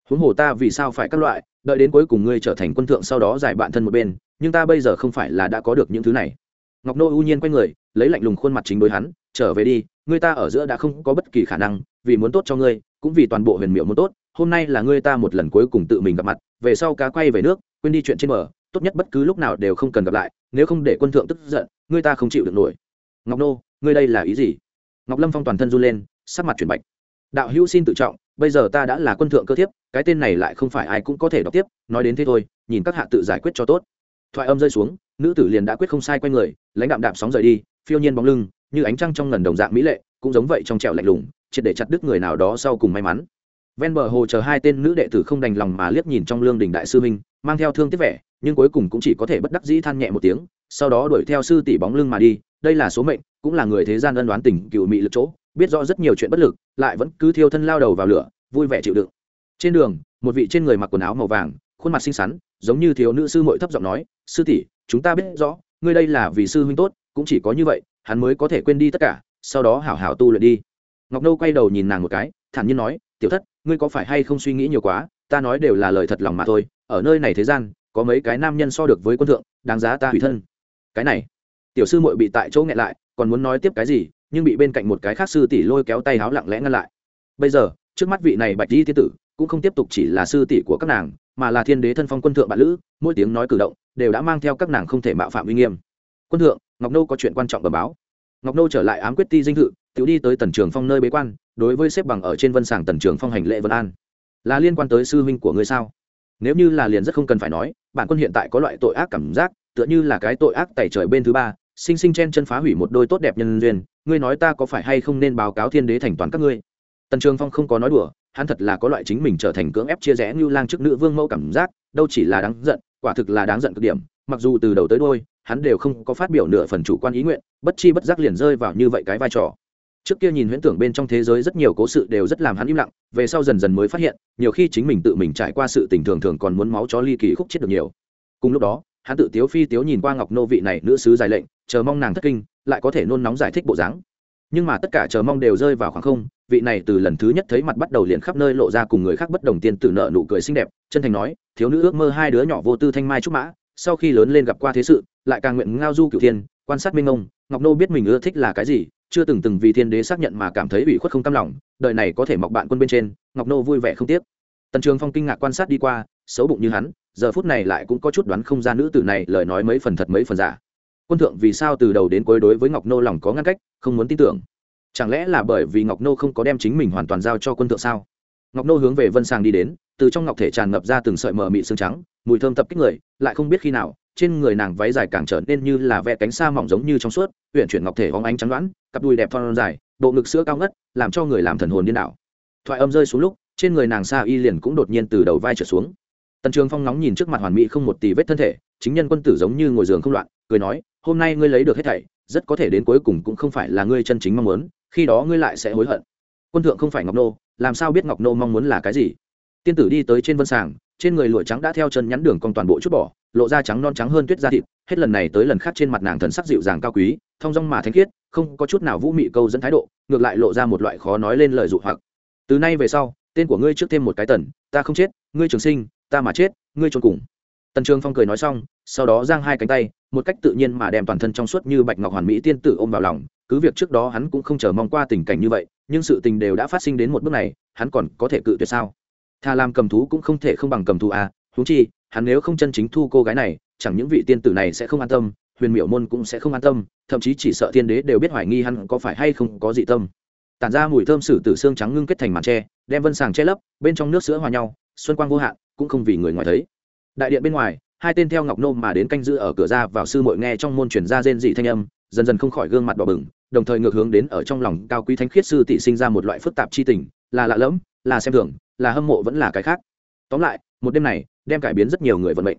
Huống hồ ta vì sao phải các loại, đợi đến cuối cùng ngươi trở thành quân thượng sau đó giải bạn thân một bên, nhưng ta bây giờ không phải là đã có được những thứ này. Ngọc nô ưu nhiên quay người, lấy lạnh lùng khuôn mặt chính đối hắn, trở về đi ngươi ta ở giữa đã không có bất kỳ khả năng, vì muốn tốt cho ngươi, cũng vì toàn bộ huyền miệu muốn tốt hôm nay là ngươi ta một lần cuối cùng tự mình gặp mặt, về sau cá quay về nước, quên đi chuyện trên mở tốt nhất bất cứ lúc nào đều không cần gặp lại, nếu không để quân thượng tức giận, ngươi ta không chịu được nổi. Ngọc nô, ngươi đây là ý gì? Ngọc lâm phong toàn thân run lên, sắc mặt chuyển bạch. Đạo hữu xin tự trọng, bây giờ ta đã là quân thượng cơ thiếp, cái tên này lại không phải ai cũng có thể đọc tiếp, nói đến thế thôi, nhìn các hạ tự giải quyết cho tốt. Thoại âm rơi xuống, nữ tử liền đã quyết không sai q u a y người, lãnh đạm đạp sóng rời đi, phiêu nhiên bóng lưng, như ánh trăng trong ngần đồng dạng mỹ lệ, cũng giống vậy trong trẹo lạnh lùng, triệt để chặt đứt người nào đó sau cùng may mắn ven bờ hồ chờ hai tên nữ đệ tử không đành lòng mà liếc nhìn trong lương đình đại sư minh mang theo thương tiếc vẻ, nhưng cuối cùng cũng chỉ có thể bất đắc dĩ than nhẹ một tiếng, sau đó đuổi theo sư tỷ bóng lưng mà đi. Đây là số mệnh, cũng là người thế gian ân đoán tình cựu mị lực chỗ, biết rõ rất nhiều chuyện bất lực, lại vẫn cứ thiêu thân lao đầu vào lửa, vui vẻ chịu đựng. Trên đường, một vị trên người mặc quần áo màu vàng, khuôn mặt xinh xắn, giống như thiếu nữ sư mội thấp giọng nói, sư tỷ, chúng ta biết rõ, ngươi đây là vì sư huynh tốt, cũng chỉ có như vậy, hắn mới có thể quên đi tất cả, sau đó hảo hảo tu luyện đi. Ngọc nâu quay đầu nhìn nàng một cái, thản nhiên nói, tiểu thất ngươi có phải hay không suy nghĩ nhiều quá, ta nói đều là lời thật lòng mà thôi, ở nơi này thế gian, có mấy cái nam nhân so được với quân thượng, đáng giá ta hủy thân. Cái này, tiểu sư muội bị tại chỗ nghẹn lại, còn muốn nói tiếp cái gì, nhưng bị bên cạnh một cái khác sư tỷ lôi kéo tay háo lặng lẽ ngăn lại. Bây giờ, trước mắt vị này bạch di tiên tử, cũng không tiếp tục chỉ là sư tỷ của các nàng, mà là thiên đế thân phong quân thượng bạn lữ, mỗi tiếng nói cử động, đều đã mang theo các nàng không thể mạo phạm uy nghiêm. Quân thượng, ngọc nô có chuyện quan trọng bờ báo. Ngọc nô trở lại ám quyết ti dinh thự tiểu đi tới tần trường phong nơi bế quan, đối với xếp bằng ở trên vân sàng tần trường phong hành lễ vân an. Là liên quan tới sư huynh của ngươi sao? Nếu như là liền rất không cần phải nói, bản quân hiện tại có loại tội ác cảm giác, tựa như là cái tội ác tẩy trời bên thứ ba, sinh sinh chen chân phá hủy một đôi tốt đẹp nhân duyên, ngươi nói ta có phải hay không nên báo cáo thiên đế thành toàn các ngươi? Tần trường phong không có nói đùa, hắn thật là có loại chính mình trở thành cưỡng ép chia rẽ như lang trước nữ vương mẫu cảm giác, đâu chỉ là đáng giận, quả thực là đáng giận cực điểm, mặc dù từ đầu tới đôi hắn đều không có phát biểu nửa phần chủ quan ý nguyện, bất chi bất giác liền rơi vào như vậy cái vai trò trước kia nhìn huyễn tưởng bên trong thế giới rất nhiều cố sự đều rất làm hắn im lặng, về sau dần dần mới phát hiện, nhiều khi chính mình tự mình trải qua sự tình thường thường còn muốn máu chó ly kỳ khúc chết được nhiều. Cùng lúc đó, hắn tự tiếu phi tiếu nhìn qua ngọc nô vị này nữ sứ dài lệnh, chờ mong nàng thất kinh, lại có thể nôn nóng giải thích bộ dáng. Nhưng mà tất cả chờ mong đều rơi vào khoảng không, vị này từ lần thứ nhất thấy mặt bắt đầu liền khắp nơi lộ ra cùng người khác bất đồng tiên tử nợ nụ cười xinh đẹp, chân thành nói, thiếu nữ ước mơ hai đứa nhỏ vô tư thanh mai trúc mã, sau khi lớn lên gặp qua thế sự, lại càng nguyện ngao du cửu thiên, quan sát minh ông, ngọc nô biết mình ưa thích là cái gì chưa từng từng vì thiên đế xác nhận mà cảm thấy ủy khuất không cam lòng, đời này có thể mọc bạn quân bên trên, ngọc nô vui vẻ không tiếc. Tần trường phong kinh ngạc quan sát đi qua, xấu bụng như hắn, giờ phút này lại cũng có chút đoán không ra nữ tử này lời nói mấy phần thật mấy phần giả. Quân thượng vì sao từ đầu đến cuối đối với ngọc nô lòng có ngăn cách, không muốn tin tưởng? Chẳng lẽ là bởi vì ngọc nô không có đem chính mình hoàn toàn giao cho quân thượng sao? Ngọc nô hướng về vân sàng đi đến, từ trong ngọc thể tràn ngập ra từng sợi mờ mị xương trắng, mùi thơm tập kích người, lại không biết khi nào, trên người nàng váy dài càng trở nên như là vẽ cánh sa mỏng giống như trong suốt huyện chuyển ngọc thể hóng ánh trắng đoán cặp đùi đẹp thon dài, bộ ngực sữa cao ngất, làm cho người làm thần hồn điên đảo. Thoại âm rơi xuống lúc, trên người nàng sa y liền cũng đột nhiên từ đầu vai trở xuống. Tần trường phong nóng nhìn trước mặt hoàn mỹ không một tì vết thân thể, chính nhân quân tử giống như ngồi giường không loạn, cười nói, hôm nay ngươi lấy được hết thảy, rất có thể đến cuối cùng cũng không phải là ngươi chân chính mong muốn, khi đó ngươi lại sẽ hối hận. Quân thượng không phải ngọc nô, làm sao biết ngọc nô mong muốn là cái gì? Tiên tử đi tới trên vân sàng trên người lụa trắng đã theo chân nhắn đường cong toàn bộ chút bỏ, lộ ra trắng non trắng hơn tuyết da thịt, hết lần này tới lần khác trên mặt nàng thần sắc dịu dàng cao quý thong dong mà thanh khiết, không có chút nào vũ mị câu dẫn thái độ, ngược lại lộ ra một loại khó nói lên lời dụ hoặc. Từ nay về sau, tên của ngươi trước thêm một cái tần, ta không chết, ngươi trường sinh, ta mà chết, ngươi trốn cùng. Tần trường phong cười nói xong, sau đó giang hai cánh tay, một cách tự nhiên mà đem toàn thân trong suốt như bạch ngọc hoàn mỹ tiên tử ôm vào lòng, cứ việc trước đó hắn cũng không chờ mong qua tình cảnh như vậy, nhưng sự tình đều đã phát sinh đến một bước này, hắn còn có thể cự tuyệt sao? Thà làm cầm thú cũng không thể không bằng cầm thú à thú chi, hắn nếu không chân chính thu cô gái này, chẳng những vị tiên tử này sẽ không an tâm, huyền miểu môn cũng sẽ không an tâm, thậm chí chỉ sợ thiên đế đều biết hoài nghi hắn có phải hay không có dị tâm. Tản ra mùi thơm sử tử xương trắng ngưng kết thành màn tre, đem vân sàng che lấp, bên trong nước sữa hòa nhau, xuân quang vô hạn, cũng không vì người ngoài thấy. Đại điện bên ngoài, hai tên theo ngọc nô mà đến canh giữ ở cửa ra vào sư mội nghe trong môn truyền ra rên dị thanh âm, dần dần không khỏi gương mặt đỏ bừng, đồng thời ngược hướng đến ở trong lòng cao quý thánh khiết sư tỷ sinh ra một loại phức tạp chi tình, là lạ lẫm, là xem thường là hâm mộ vẫn là cái khác. Tóm lại, một đêm này, đem cải biến rất nhiều người vận mệnh.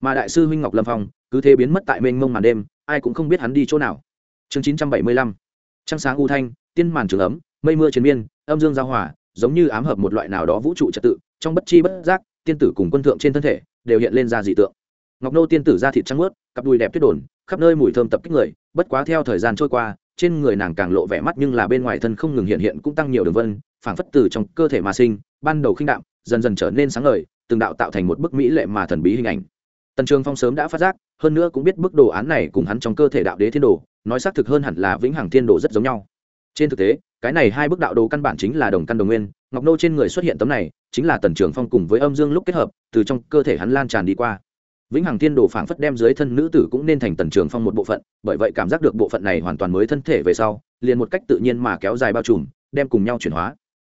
Mà đại sư huynh ngọc lâm phong, cứ thế biến mất tại mênh mông màn đêm, ai cũng không biết hắn đi chỗ nào. Chương chín trăm bảy mươi lăm, trăng sáng u thanh, tiên màn trường ấm, mây mưa chiến miên, âm dương giao hòa, giống như ám hợp một loại nào đó vũ trụ trật tự, trong bất chi bất giác, tiên tử cùng quân thượng trên thân thể đều hiện lên ra dị tượng. Ngọc nô tiên tử ra thịt trắng ướt cặp đùi đẹp tuyết đồn, khắp nơi mùi thơm tập kích người, bất quá theo thời gian trôi qua trên người nàng càng lộ vẻ mắt nhưng là bên ngoài thân không ngừng hiện hiện cũng tăng nhiều đường vân, phảng phất từ trong cơ thể mà sinh, ban đầu khinh đạm, dần dần trở nên sáng ngời, từng đạo tạo thành một bức mỹ lệ mà thần bí hình ảnh. Tần trường phong sớm đã phát giác, hơn nữa cũng biết bức đồ án này cùng hắn trong cơ thể đạo đế thiên đồ, nói xác thực hơn hẳn là vĩnh hằng thiên đồ rất giống nhau. Trên thực tế, cái này hai bức đạo đồ căn bản chính là đồng căn đồng nguyên, ngọc nô trên người xuất hiện tấm này, chính là tần trường phong cùng với âm dương lúc kết hợp, từ trong cơ thể hắn lan tràn đi qua vĩnh hằng thiên đồ phảng phất đem dưới thân nữ tử cũng nên thành tần trường phong một bộ phận, bởi vậy cảm giác được bộ phận này hoàn toàn mới thân thể về sau, liền một cách tự nhiên mà kéo dài bao trùm, đem cùng nhau chuyển hóa.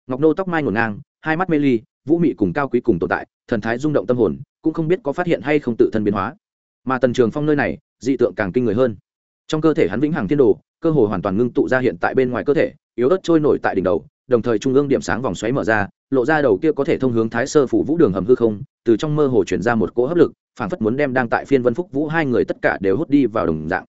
Ngọc nô tóc mai ngổn ngang, hai mắt mê ly, vũ mị cùng cao quý cùng tồn tại, thần thái rung động tâm hồn, cũng không biết có phát hiện hay không tự thân biến hóa. Mà tần trường phong nơi này, dị tượng càng kinh người hơn. Trong cơ thể hắn vĩnh hằng thiên đồ, cơ hồ hoàn toàn ngưng tụ ra hiện tại bên ngoài cơ thể, yếu ớt trôi nổi tại đỉnh đầu, đồng thời trung ương điểm sáng vòng xoáy mở ra lộ ra đầu kia có thể thông hướng thái sơ phủ vũ đường hầm hư không, từ trong mơ hồ chuyển ra một cỗ hấp lực phản phất muốn đem đang tại phiên vân phúc vũ hai người tất cả đều hút đi vào đồng dạng.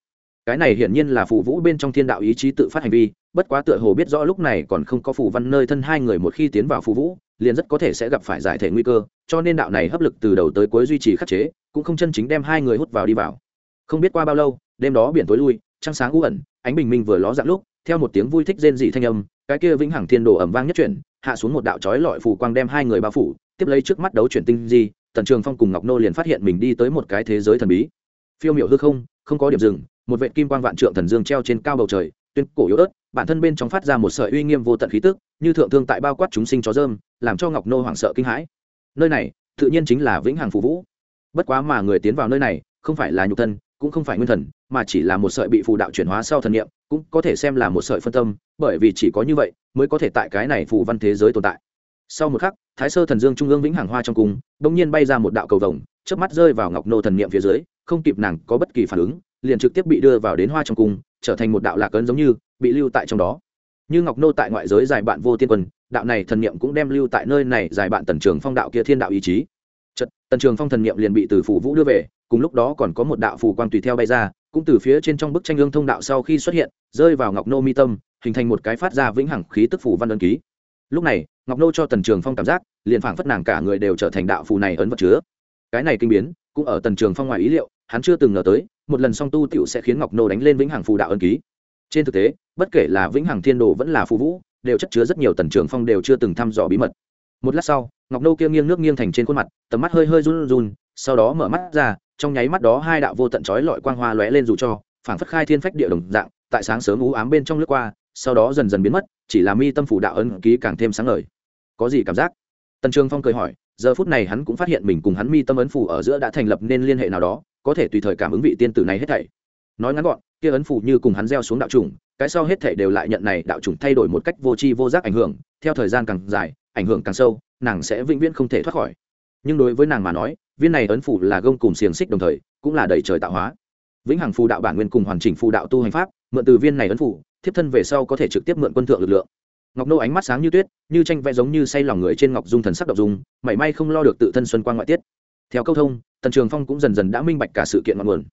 Cái này hiển nhiên là phù vũ bên trong thiên đạo ý chí tự phát hành vi, bất quá tựa hồ biết rõ lúc này còn không có phù văn nơi thân hai người một khi tiến vào phù vũ, liền rất có thể sẽ gặp phải giải thể nguy cơ, cho nên đạo này hấp lực từ đầu tới cuối duy trì khắc chế, cũng không chân chính đem hai người hút vào đi vào. Không biết qua bao lâu, đêm đó biển tối lui, trăng sáng u ẩn, ánh bình minh vừa ló dạng lúc, theo một tiếng vui thích rên dị thanh âm cái kia vĩnh hằng thiên đồ ẩm vang nhất chuyển, hạ xuống một đạo chói lọi phù quang đem hai người bao phủ, tiếp lấy trước mắt đấu chuyển tinh di, tần trường phong cùng ngọc nô liền phát hiện mình đi tới một cái thế giới thần bí. Phiêu miểu hư không không có điểm dừng, một vệ kim quang vạn trượng thần dương treo trên cao bầu trời, tuyên cổ yếu ớt, bản thân bên trong phát ra một sợi uy nghiêm vô tận khí tức, như thượng thương tại bao quát chúng sinh chó dơm, làm cho ngọc nô hoảng sợ kinh hãi. Nơi này, tự nhiên chính là vĩnh hằng phù vũ. Bất quá mà người tiến vào nơi này, không phải là nhục thân cũng không phải nguyên thần, mà chỉ là một sợi bị phù đạo chuyển hóa sau thần niệm, cũng có thể xem là một sợi phân tâm, bởi vì chỉ có như vậy mới có thể tại cái này phù văn thế giới tồn tại. Sau một khắc, thái sơ thần dương trung ương vĩnh hàng hoa trong cung đ ỗ n g nhiên bay ra một đạo cầu vồng, chớp mắt rơi vào ngọc nô thần niệm phía dưới, không kịp nàng có bất kỳ phản ứng, liền trực tiếp bị đưa vào đến hoa trong cung, trở thành một đạo lạc ấn giống như, bị lưu tại trong đó. Như ngọc nô tại ngoại giới dài bạn vô tiên quân, đạo này thần niệm cũng đem lưu tại nơi này dài bạn tần trường phong đạo kia thiên đạo ý chí. Chật, tần trường phong thần niệm liền bị từ phủ vũ đưa về cùng lúc đó còn có một đạo phù quang tùy theo bay ra cũng từ phía trên trong bức tranh ương thông đạo sau khi xuất hiện rơi vào ngọc nô mi tâm hình thành một cái phát ra vĩnh hằng khí tức phủ văn ấn ký. Lúc này ngọc nô cho tần trường phong cảm giác liền phảng phất nàng cả người đều trở thành đạo phù này ấn vật chứa. Cái này kinh biến cũng ở tần trường phong ngoài ý liệu hắn chưa từng ngờ tới một lần song tu tiểu sẽ khiến ngọc nô đánh lên vĩnh hằng phù đạo ấn ký. Trên thực tế bất kể là vĩnh hằng thiên đồ vẫn là phù vũ đều chất chứa rất nhiều tần trường phong đều chưa từng thăm dò bí mật. Một lát sau ngọc nô kia nghiêng nước nghiêng thành trên khuôn mặt, tầm mắt hơi hơi run run, sau đó mở mắt ra, trong nháy mắt đó hai đạo vô tận chói lọi quang hoa lóe lên dù cho, phảng phất khai thiên phách địa đồng dạng, tại sáng sớm ú ám bên trong lướt qua, sau đó dần dần biến mất, chỉ là mi tâm phủ đạo ấn ký càng thêm sáng ngời. Có gì cảm giác? Tần trường phong cười hỏi, giờ phút này hắn cũng phát hiện mình cùng hắn mi tâm ấn phủ ở giữa đã thành lập nên liên hệ nào đó, có thể tùy thời cảm ứng vị tiên tử này hết thảy. Nói ngắn gọn, kia ấn phủ như cùng hắn gieo xuống đạo trùng, cái sau hết thảy đều lại nhận này đạo trùng thay đổi một cách vô tri vô giác ảnh hưởng, theo thời gian càng dài, ảnh hưởng càng sâu nàng sẽ vĩnh viễn không thể thoát khỏi. Nhưng đối với nàng mà nói, viên này ấn phủ là gông cùng xiềng xích đồng thời, cũng là đầy trời tạo hóa. Vĩnh hằng phù đạo bản nguyên cùng hoàn chỉnh phù đạo tu hành pháp, mượn từ viên này ấn phủ, thiếp thân về sau có thể trực tiếp mượn quân thượng lực lượng. Ngọc nô ánh mắt sáng như tuyết, như tranh vẽ giống như say lòng người trên ngọc dung thần sắc độc dung, mảy may không lo được tự thân xuân quan ngoại tiết. Theo câu thông, tần trường phong cũng dần dần đã minh bạch cả sự kiện ngọn nguồn.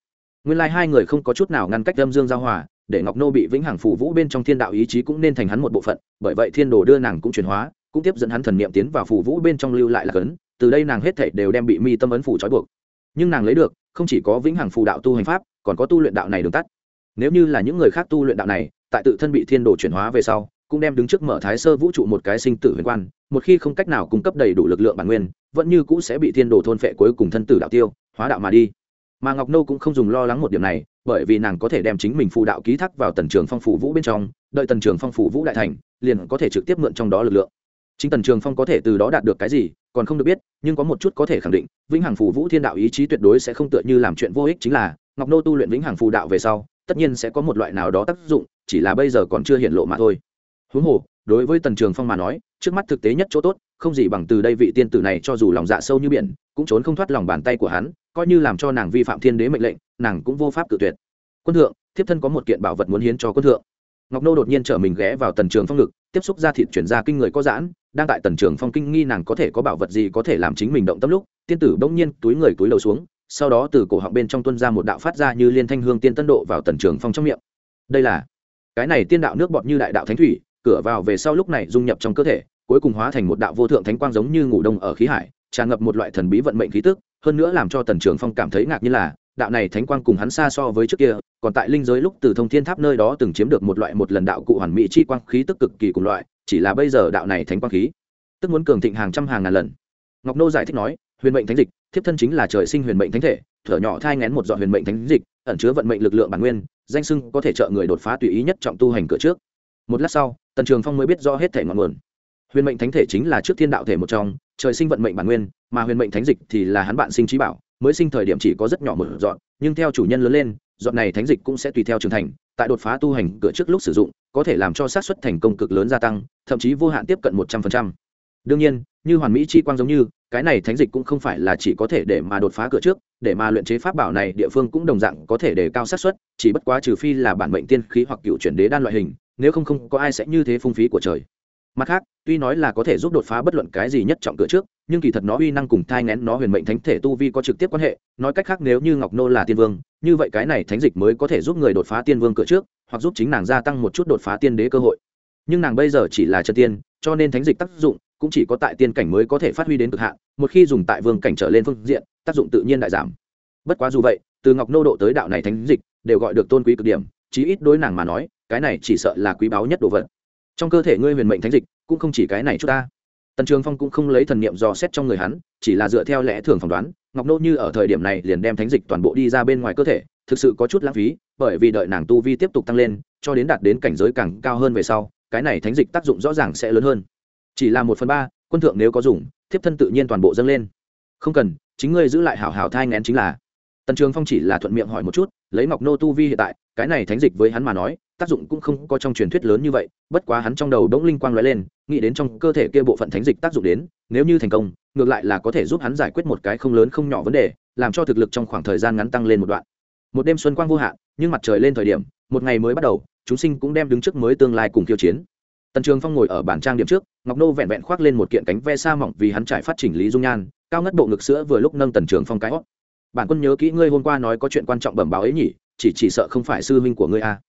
Nguyên lai hai người không có chút nào ngăn cách âm dương giao hòa, để ngọc nô bị vĩnh hằng phủ vũ bên trong thiên đạo ý chí cũng nên thành hắn một bộ phận, bởi vậy thiên đồ đưa nàng cũng chuyển hóa cũng tiếp dẫn hắn thần niệm tiến vào phủ vũ bên trong lưu lại là cấn, từ đây nàng hết thảy đều đem bị mi tâm ấn phủ trói buộc. Nhưng nàng lấy được, không chỉ có vĩnh hằng phù đạo tu hành pháp, còn có tu luyện đạo này đường tắt. Nếu như là những người khác tu luyện đạo này, tại tự thân bị thiên đồ chuyển hóa về sau, cũng đem đứng trước mở thái sơ vũ trụ một cái sinh tử huyền quan, một khi không cách nào cung cấp đầy đủ lực lượng bản nguyên, vẫn như cũ sẽ bị thiên đồ thôn phệ cuối cùng thân tử đạo tiêu, hóa đạo mà đi. Mà ngọc nô cũng không dùng lo lắng một điểm này, bởi vì nàng có thể đem chính mình phù đạo ký thác vào tần trường phong phủ vũ bên trong, đợi tần trường phong phủ vũ đại thành, liền có thể trực tiếp mượn trong đó lực lượng chính tần trường phong có thể từ đó đạt được cái gì, còn không được biết, nhưng có một chút có thể khẳng định, vĩnh hằng phù vũ thiên đạo ý chí tuyệt đối sẽ không tựa như làm chuyện vô ích chính là, ngọc nô tu luyện vĩnh hằng phù đạo về sau, tất nhiên sẽ có một loại nào đó tác dụng, chỉ là bây giờ còn chưa hiện lộ mà thôi. Huống hồ, đối với tần trường phong mà nói, trước mắt thực tế nhất chỗ tốt, không gì bằng từ đây vị tiên tử này cho dù lòng dạ sâu như biển, cũng trốn không thoát lòng bàn tay của hắn, coi như làm cho nàng vi phạm thiên đế mệnh lệnh, nàng cũng vô pháp tự tuyệt. Quân thượng, thiếp thân có một kiện bảo vật muốn hiến cho quân thượng. Ngọc nô đột nhiên trở mình ghé vào tần trường phong ngực tiếp xúc ra thịt chuyển ra kinh người có giãn, đang tại tần trường phong kinh nghi nàng có thể có bảo vật gì có thể làm chính mình động tâm lúc, tiên tử bỗng nhiên túi người túi đầu xuống, sau đó từ cổ họng bên trong tuân ra một đạo phát ra như liên thanh hương tiên tân độ vào tần trường phong trong miệng. Đây là, cái này tiên đạo nước bọt như đại đạo thánh thủy, cửa vào về sau lúc này dung nhập trong cơ thể, cuối cùng hóa thành một đạo vô thượng thánh quang giống như ngủ đông ở khí hải, tràn ngập một loại thần bí vận mệnh khí tức, hơn nữa làm cho tần trường phong cảm thấy ngạc như là đạo này thánh quang cùng hắn xa so với trước kia, còn tại linh giới lúc từ thông thiên tháp nơi đó từng chiếm được một loại một lần đạo cụ hoàn mỹ chi quang khí tức cực kỳ cùng loại, chỉ là bây giờ đạo này thánh quang khí, tức muốn cường thịnh hàng trăm hàng ngàn lần. Ngọc nô giải thích nói, huyền mệnh thánh dịch, thiếp thân chính là trời sinh huyền mệnh thánh thể, thở nhỏ thai ngén một dọn huyền mệnh thánh dịch, ẩn chứa vận mệnh lực lượng bản nguyên, danh sưng có thể trợ người đột phá tùy ý nhất trọng tu hành cửa trước. Một lát sau, tần trường phong mới biết rõ hết thể ngọn nguồn. Huyền mệnh thánh thể chính là trước thiên đạo thể một trong, trời sinh vận mệnh bản nguyên, mà huyền mệnh thánh dịch thì là hắn bạn sinh trí bảo mới sinh thời điểm chỉ có rất nhỏ một dọn, nhưng theo chủ nhân lớn lên, dọn này thánh dịch cũng sẽ tùy theo trưởng thành, tại đột phá tu hành cửa trước lúc sử dụng, có thể làm cho xác suất thành công cực lớn gia tăng, thậm chí vô hạn tiếp cận một trăm phần trăm. Đương nhiên, như hoàn mỹ chi quang giống như, cái này thánh dịch cũng không phải là chỉ có thể để mà đột phá cửa trước, để mà luyện chế pháp bảo này địa phương cũng đồng dạng có thể để cao xác suất, chỉ bất quá trừ phi là bản mệnh tiên khí hoặc cựu chuyển đế đan loại hình, nếu không không có ai sẽ như thế phung phí của trời mặt khác, tuy nói là có thể giúp đột phá bất luận cái gì nhất trọng cửa trước, nhưng kỳ thật nó uy năng cùng thai ngén nó huyền mệnh thánh thể tu vi có trực tiếp quan hệ. Nói cách khác, nếu như ngọc nô là tiên vương, như vậy cái này thánh dịch mới có thể giúp người đột phá tiên vương cửa trước, hoặc giúp chính nàng gia tăng một chút đột phá tiên đế cơ hội. Nhưng nàng bây giờ chỉ là chân tiên, cho nên thánh dịch tác dụng cũng chỉ có tại tiên cảnh mới có thể phát huy đến cực hạn, một khi dùng tại vương cảnh trở lên phương diện, tác dụng tự nhiên đại giảm. Bất quá dù vậy, từ ngọc nô độ tới đạo này thánh dịch đều gọi được tôn quý cực điểm, chí ít đối nàng mà nói, cái này chỉ sợ là quý báu nhất đồ vật trong cơ thể ngươi huyền mệnh thánh dịch cũng không chỉ cái này chút ta. Tần trường phong cũng không lấy thần niệm dò xét trong người hắn, chỉ là dựa theo lẽ thường phỏng đoán, ngọc nô như ở thời điểm này liền đem thánh dịch toàn bộ đi ra bên ngoài cơ thể, thực sự có chút lãng phí, bởi vì đợi nàng tu vi tiếp tục tăng lên, cho đến đạt đến cảnh giới càng cao hơn về sau, cái này thánh dịch tác dụng rõ ràng sẽ lớn hơn. Chỉ là một phần ba, quân thượng nếu có dùng, thiếp thân tự nhiên toàn bộ dâng lên. Không cần, chính ngươi giữ lại hảo hảo thai ngén chính là. Tần trường phong chỉ là thuận miệng hỏi một chút, lấy ngọc nô tu vi hiện tại, cái này thánh dịch với hắn mà nói tác dụng cũng không có trong truyền thuyết lớn như vậy, bất quá hắn trong đầu đống linh quang lóe lên, nghĩ đến trong cơ thể kia bộ phận thánh dịch tác dụng đến, nếu như thành công, ngược lại là có thể giúp hắn giải quyết một cái không lớn không nhỏ vấn đề, làm cho thực lực trong khoảng thời gian ngắn tăng lên một đoạn. Một đêm xuân quang vô hạn, nhưng mặt trời lên thời điểm, một ngày mới bắt đầu, chúng sinh cũng đem đứng trước mới tương lai cùng khiêu chiến. Tần trường phong ngồi ở bản trang điểm trước, ngọc nô vẹn vẹn khoác lên một kiện cánh ve sa mỏng vì hắn trải phát chỉnh lý dung nhan, cao ngất bộ ngực sữa vừa lúc nâng tần trường phong cái hót. Bản quân nhớ kỹ ngươi hôm qua nói có chuyện quan trọng bẩm báo ấy nhỉ, chỉ chỉ sợ không phải sư huynh của ngươi a à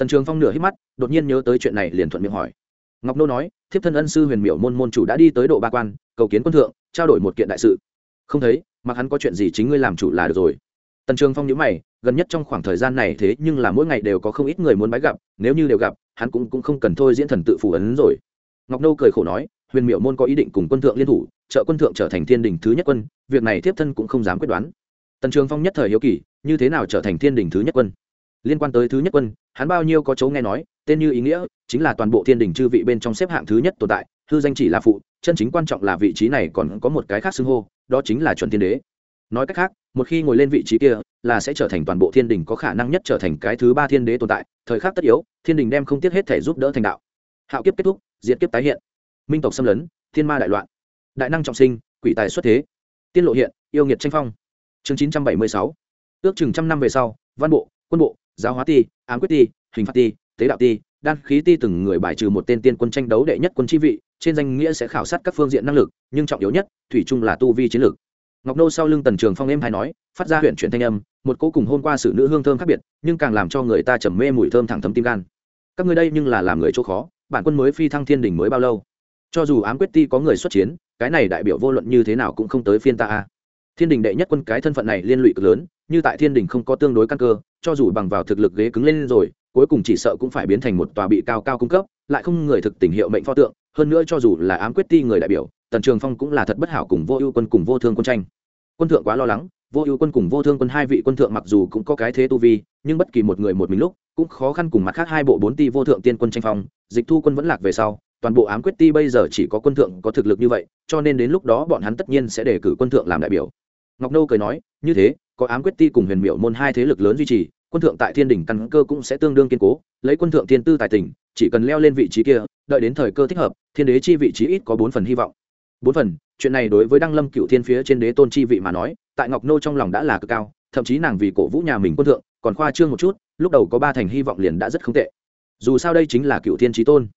tần trường phong nửa hít mắt đột nhiên nhớ tới chuyện này liền thuận miệng hỏi. Ngọc nô nói thiếp thân ân sư huyền miểu môn môn chủ đã đi tới độ ba quan cầu kiến quân thượng trao đổi một kiện đại sự. Không thấy mặc hắn có chuyện gì chính ngươi làm chủ là được rồi. Tần trường phong nhớ mày gần nhất trong khoảng thời gian này thế nhưng là mỗi ngày đều có không ít người muốn bái gặp nếu như đều gặp hắn cũng, cũng không cần thôi diễn thần tự phủ ấn rồi. Ngọc nô cười khổ nói huyền miểu môn có ý định cùng quân thượng liên thủ trợ quân thượng trở thành thiên đình thứ nhất quân việc này thiếp thân cũng không dám quyết đoán. Tần trường phong nhất thời hiếu kỳ như thế nào trở thành thiên đình thứ nhất quân? Liên quan tới thứ nhất quân, hắn bao nhiêu có chấu nghe nói, tên như ý nghĩa, chính là toàn bộ thiên đình chư vị bên trong xếp hạng thứ nhất tồn tại, hư danh chỉ là phụ, chân chính quan trọng là vị trí này còn có một cái khác xưng hô, đó chính là chuẩn thiên đế. Nói cách khác, một khi ngồi lên vị trí kia, là sẽ trở thành toàn bộ thiên đình có khả năng nhất trở thành cái thứ ba thiên đế tồn tại, thời khắc tất yếu, thiên đình đem không tiếc hết thể giúp đỡ thành đạo. Hạo kiếp kết thúc diễn kiếp tái hiện. Minh tộc xâm lấn, thiên ma đại loạn. Đại năng trọng sinh, quỷ tài xuất thế. Tiên lộ hiện, yêu nghiệt tranh phong. Chương chín trăm bảy mươi sáu. Ước chừng trăm năm về sau, văn bộ quân bộ, giáo hóa ti, ám quyết ti, hình phạt ti, tế đạo ti, đan khí ti từng người bài trừ một tên tiên quân tranh đấu đệ nhất quân chi vị, trên danh nghĩa sẽ khảo sát các phương diện năng lực, nhưng trọng yếu nhất, thủy chung là tu vi chiến lược. Ngọc nô sau lưng tần trường phong em hay nói, phát ra huyện chuyển thanh âm, một cô cùng hôn qua sự nữ hương thơm khác biệt, nhưng càng làm cho người ta trầm mê mùi thơm thẳng thấm tim gan. Các ngươi đây nhưng là làm người chỗ khó, bản quân mới phi thăng thiên đình mới bao lâu? Cho dù ám quyết ti có người xuất chiến, cái này đại biểu vô luận như thế nào cũng không tới phiên ta a. Thiên đình đệ nhất quân cái thân phận này liên lụy cực lớn, như tại thiên đình không có tương đối căn cơ cho dù bằng vào thực lực ghế cứng lên rồi, cuối cùng chỉ sợ cũng phải biến thành một tòa bị cao cao cung cấp, lại không người thực tình hiệu mệnh pho tượng, hơn nữa cho dù là ám quyết ti người đại biểu, tần trường phong cũng là thật bất hảo cùng vô ưu quân cùng vô thương quân tranh. Quân thượng quá lo lắng, vô ưu quân cùng vô thương quân hai vị quân thượng mặc dù cũng có cái thế tu vi, nhưng bất kỳ một người một mình lúc, cũng khó khăn cùng mặt khác hai bộ bốn ti vô thượng tiên quân tranh phong, dịch thu quân vẫn lạc về sau, toàn bộ ám quyết ti bây giờ chỉ có quân thượng có thực lực như vậy, cho nên đến lúc đó bọn hắn tất nhiên sẽ đề cử quân thượng làm đại biểu. Ngọc nô cười nói, như thế có ám quyết ti cùng huyền miệu môn hai thế lực lớn duy trì, quân thượng tại thiên đỉnh căn cơ cũng sẽ tương đương kiên cố, lấy quân thượng thiên tư tài tỉnh chỉ cần leo lên vị trí kia, đợi đến thời cơ thích hợp, thiên đế chi vị trí ít có bốn phần hy vọng. Bốn phần, chuyện này đối với đăng lâm cựu thiên phía trên đế tôn chi vị mà nói, tại ngọc nô trong lòng đã là cực cao, thậm chí nàng vì cổ vũ nhà mình quân thượng, còn khoa trương một chút, lúc đầu có ba thành hy vọng liền đã rất không tệ. Dù sao đây chính là cựu thiên trí tôn.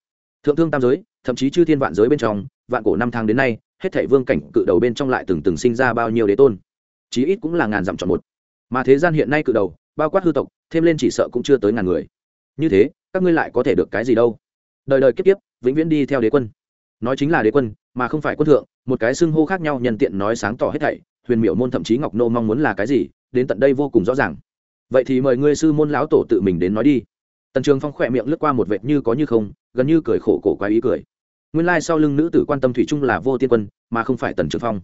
Thượng thương tam giới, thậm chí chư thiên vạn giới bên trong, vạn cổ năm tháng đến nay, hết thảy vương cảnh cự đầu bên trong lại từng từng sinh ra bao nhiêu đế tôn chí ít cũng là ngàn dặm chọn một. Mà thế gian hiện nay cự đầu, bao quát hư tộc, thêm lên chỉ sợ cũng chưa tới ngàn người. Như thế, các ngươi lại có thể được cái gì đâu? Đời đời kiếp kiếp, vĩnh viễn đi theo đế quân. Nói chính là đế quân, mà không phải quân thượng, một cái xưng hô khác nhau nhân tiện nói sáng tỏ hết thảy, huyền miểu môn thậm chí ngọc nô mong muốn là cái gì, đến tận đây vô cùng rõ ràng. Vậy thì mời ngươi sư môn lão tổ tự mình đến nói đi. Tần trường phong khỏe miệng lướt qua một vệt như có như không, gần như cười khổ cổ quái ý cười. Nguyên lai sau lưng nữ tử quan tâm thủy chung là vô tiên quân, mà không phải tần trường phong.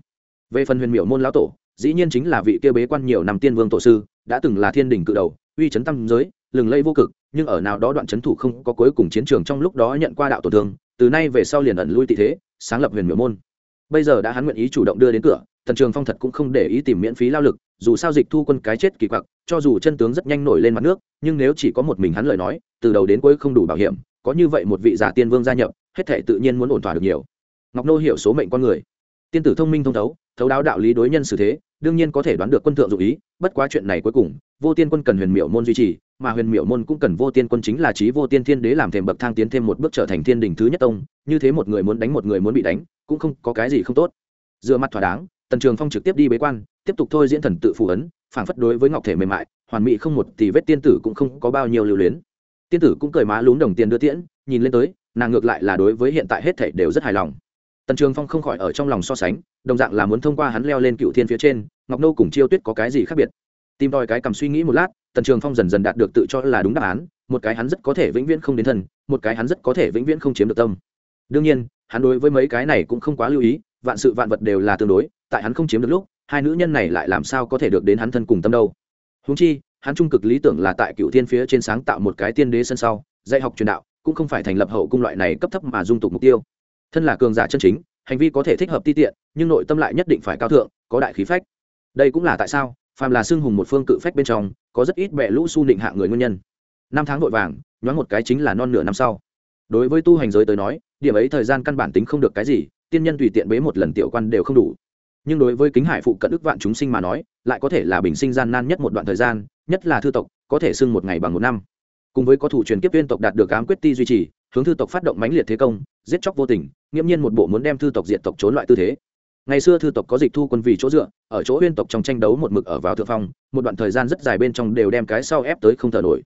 Về phần huyền miểu môn lão tổ dĩ nhiên chính là vị kia bế quan nhiều năm tiên vương tổ sư, đã từng là thiên đình cự đầu, uy chấn tâm giới, lừng lây vô cực, nhưng ở nào đó đoạn chấn thủ không có cuối cùng chiến trường trong lúc đó nhận qua đạo tổn thương, từ nay về sau liền ẩn lui tị thế, sáng lập huyền miểu môn. Bây giờ đã hắn nguyện ý chủ động đưa đến cửa, tần trường phong thật cũng không để ý tìm miễn phí lao lực, dù sao dịch thu quân cái chết kỳ quặc, cho dù chân tướng rất nhanh nổi lên mặt nước, nhưng nếu chỉ có một mình hắn lời nói, từ đầu đến cuối không đủ bảo hiểm, có như vậy một vị giả tiên vương gia nhập, hết thể tự nhiên muốn ổn thỏa được nhiều. Ngọc nô hiểu số mệnh con người. Tiên tử thông minh thông thấu thấu đáo đạo lý đối nhân xử thế đương nhiên có thể đoán được quân thượng dụ ý, bất quá chuyện này cuối cùng, vô tiên quân cần huyền miểu môn duy trì, mà huyền miểu môn cũng cần vô tiên quân chính là trí vô tiên thiên đế làm thềm bậc thang tiến thêm một bước trở thành thiên đình thứ nhất tông, như thế một người muốn đánh một người muốn bị đánh, cũng không có cái gì không tốt. Dựa mặt thỏa đáng, tần trường phong trực tiếp đi bế quan, tiếp tục thôi diễn thần tự phù ấn, phảng phất đối với ngọc thể mềm mại, hoàn mỹ không một thì vết tiên tử cũng không có bao nhiêu lưu luyến. Tiên tử cũng cười má lún đồng tiền đưa tiễn, nhìn lên tới, nàng ngược lại là đối với hiện tại hết thể đều rất hài lòng tần trường phong không khỏi ở trong lòng so sánh, đồng dạng là muốn thông qua hắn leo lên cựu thiên phía trên, ngọc nô cùng chiêu tuyết có cái gì khác biệt? Tìm đòi cái cầm suy nghĩ một lát, tần trường phong dần dần đạt được tự cho là đúng đáp án, một cái hắn rất có thể vĩnh viễn không đến thân, một cái hắn rất có thể vĩnh viễn không chiếm được tâm. Đương nhiên, hắn đối với mấy cái này cũng không quá lưu ý, vạn sự vạn vật đều là tương đối, tại hắn không chiếm được lúc, hai nữ nhân này lại làm sao có thể được đến hắn thân cùng tâm đâu. Húng chi, hắn trung cực lý tưởng là tại cựu thiên phía trên sáng tạo một cái tiên đế sân sau, dạy học truyền đạo, cũng không phải thành lập hậu cung loại này cấp thấp mà dung tục mục tiêu thân là cường giả chân chính, hành vi có thể thích hợp ti tiện, nhưng nội tâm lại nhất định phải cao thượng, có đại khí phách. Đây cũng là tại sao, phàm là xưng hùng một phương cự phách bên trong, có rất ít bẹ lũ su định hạ người nguyên nhân. Năm tháng vội vàng, nhoáng một cái chính là non nửa năm sau. Đối với tu hành giới tới nói, điểm ấy thời gian căn bản tính không được cái gì, tiên nhân tùy tiện bế một lần tiểu quan đều không đủ. Nhưng đối với kính hải phụ cận ức vạn chúng sinh mà nói, lại có thể là bình sinh gian nan nhất một đoạn thời gian, nhất là thư tộc, có thể xưng một ngày bằng một năm. Cùng với có thủ truyền kiếp viên tộc đạt được ám quyết ti duy trì hướng thư tộc phát động mãnh liệt thế công, giết chóc vô tình, nghiễm nhiên một bộ muốn đem thư tộc diện tộc trốn loại tư thế. Ngày xưa thư tộc có dịch thu quân vì chỗ dựa, ở chỗ huyên tộc trong tranh đấu một mực ở vào thượng phong, một đoạn thời gian rất dài bên trong đều đem cái sau ép tới không thở nổi.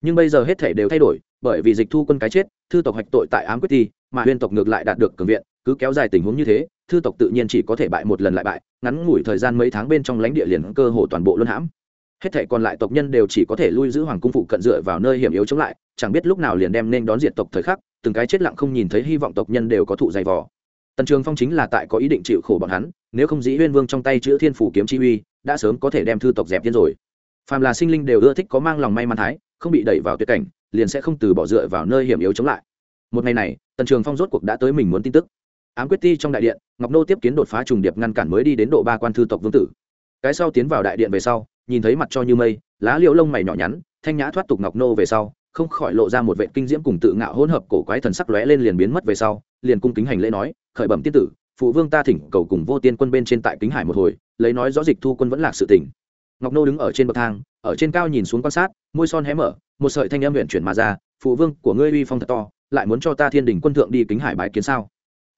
Nhưng bây giờ hết thể đều thay đổi, bởi vì dịch thu quân cái chết, thư tộc hoạch tội tại ám quyết ti mà huyên tộc ngược lại đạt được cường viện, cứ kéo dài tình huống như thế, thư tộc tự nhiên chỉ có thể bại một lần lại bại, ngắn ngủi thời gian mấy tháng bên trong lãnh địa liền cơ hồ toàn bộ luân hãm hết thể còn lại tộc nhân đều chỉ có thể lui giữ hoàng cung phụ cận dựa vào nơi hiểm yếu chống lại, chẳng biết lúc nào liền đem nên đón diệt tộc thời khắc, từng cái chết lặng không nhìn thấy hy vọng tộc nhân đều có thụ dày vò. Tần trường phong chính là tại có ý định chịu khổ bọn hắn, nếu không dĩ huyên vương trong tay chữ thiên phủ kiếm chi uy, đã sớm có thể đem thư tộc dẹp thiên rồi. Phàm là sinh linh đều ưa thích có mang lòng may mắn thái, không bị đẩy vào tuyệt cảnh, liền sẽ không từ bỏ dựa vào nơi hiểm yếu chống lại. Một ngày này, tần trường phong rốt cuộc đã tới mình muốn tin tức. Ám quyết ti trong đại điện, ngọc nô tiếp kiến đột phá trùng điệp ngăn cản mới đi đến độ ba quan thư tộc vương tử. Cái sau tiến vào đại điện về sau nhìn thấy mặt cho như mây, lá liễu lông mày nhỏ nhắn, thanh nhã thoát tục ngọc nô về sau, không khỏi lộ ra một vệ kinh diễm cùng tự ngạo hỗn hợp cổ quái thần sắc lóe lên liền biến mất về sau, liền cung kính hành lễ nói, khởi bẩm tiên tử, phụ vương ta thỉnh cầu cùng vô tiên quân bên trên tại kính hải một hồi, lấy nói rõ dịch thu quân vẫn lạc sự tỉnh ngọc nô đứng ở trên bậc thang, ở trên cao nhìn xuống quan sát, môi son hé mở, một sợi thanh âm huyện chuyển mà ra, phụ vương của ngươi uy phong thật to, lại muốn cho ta thiên đình quân thượng đi kính hải bái kiến sao?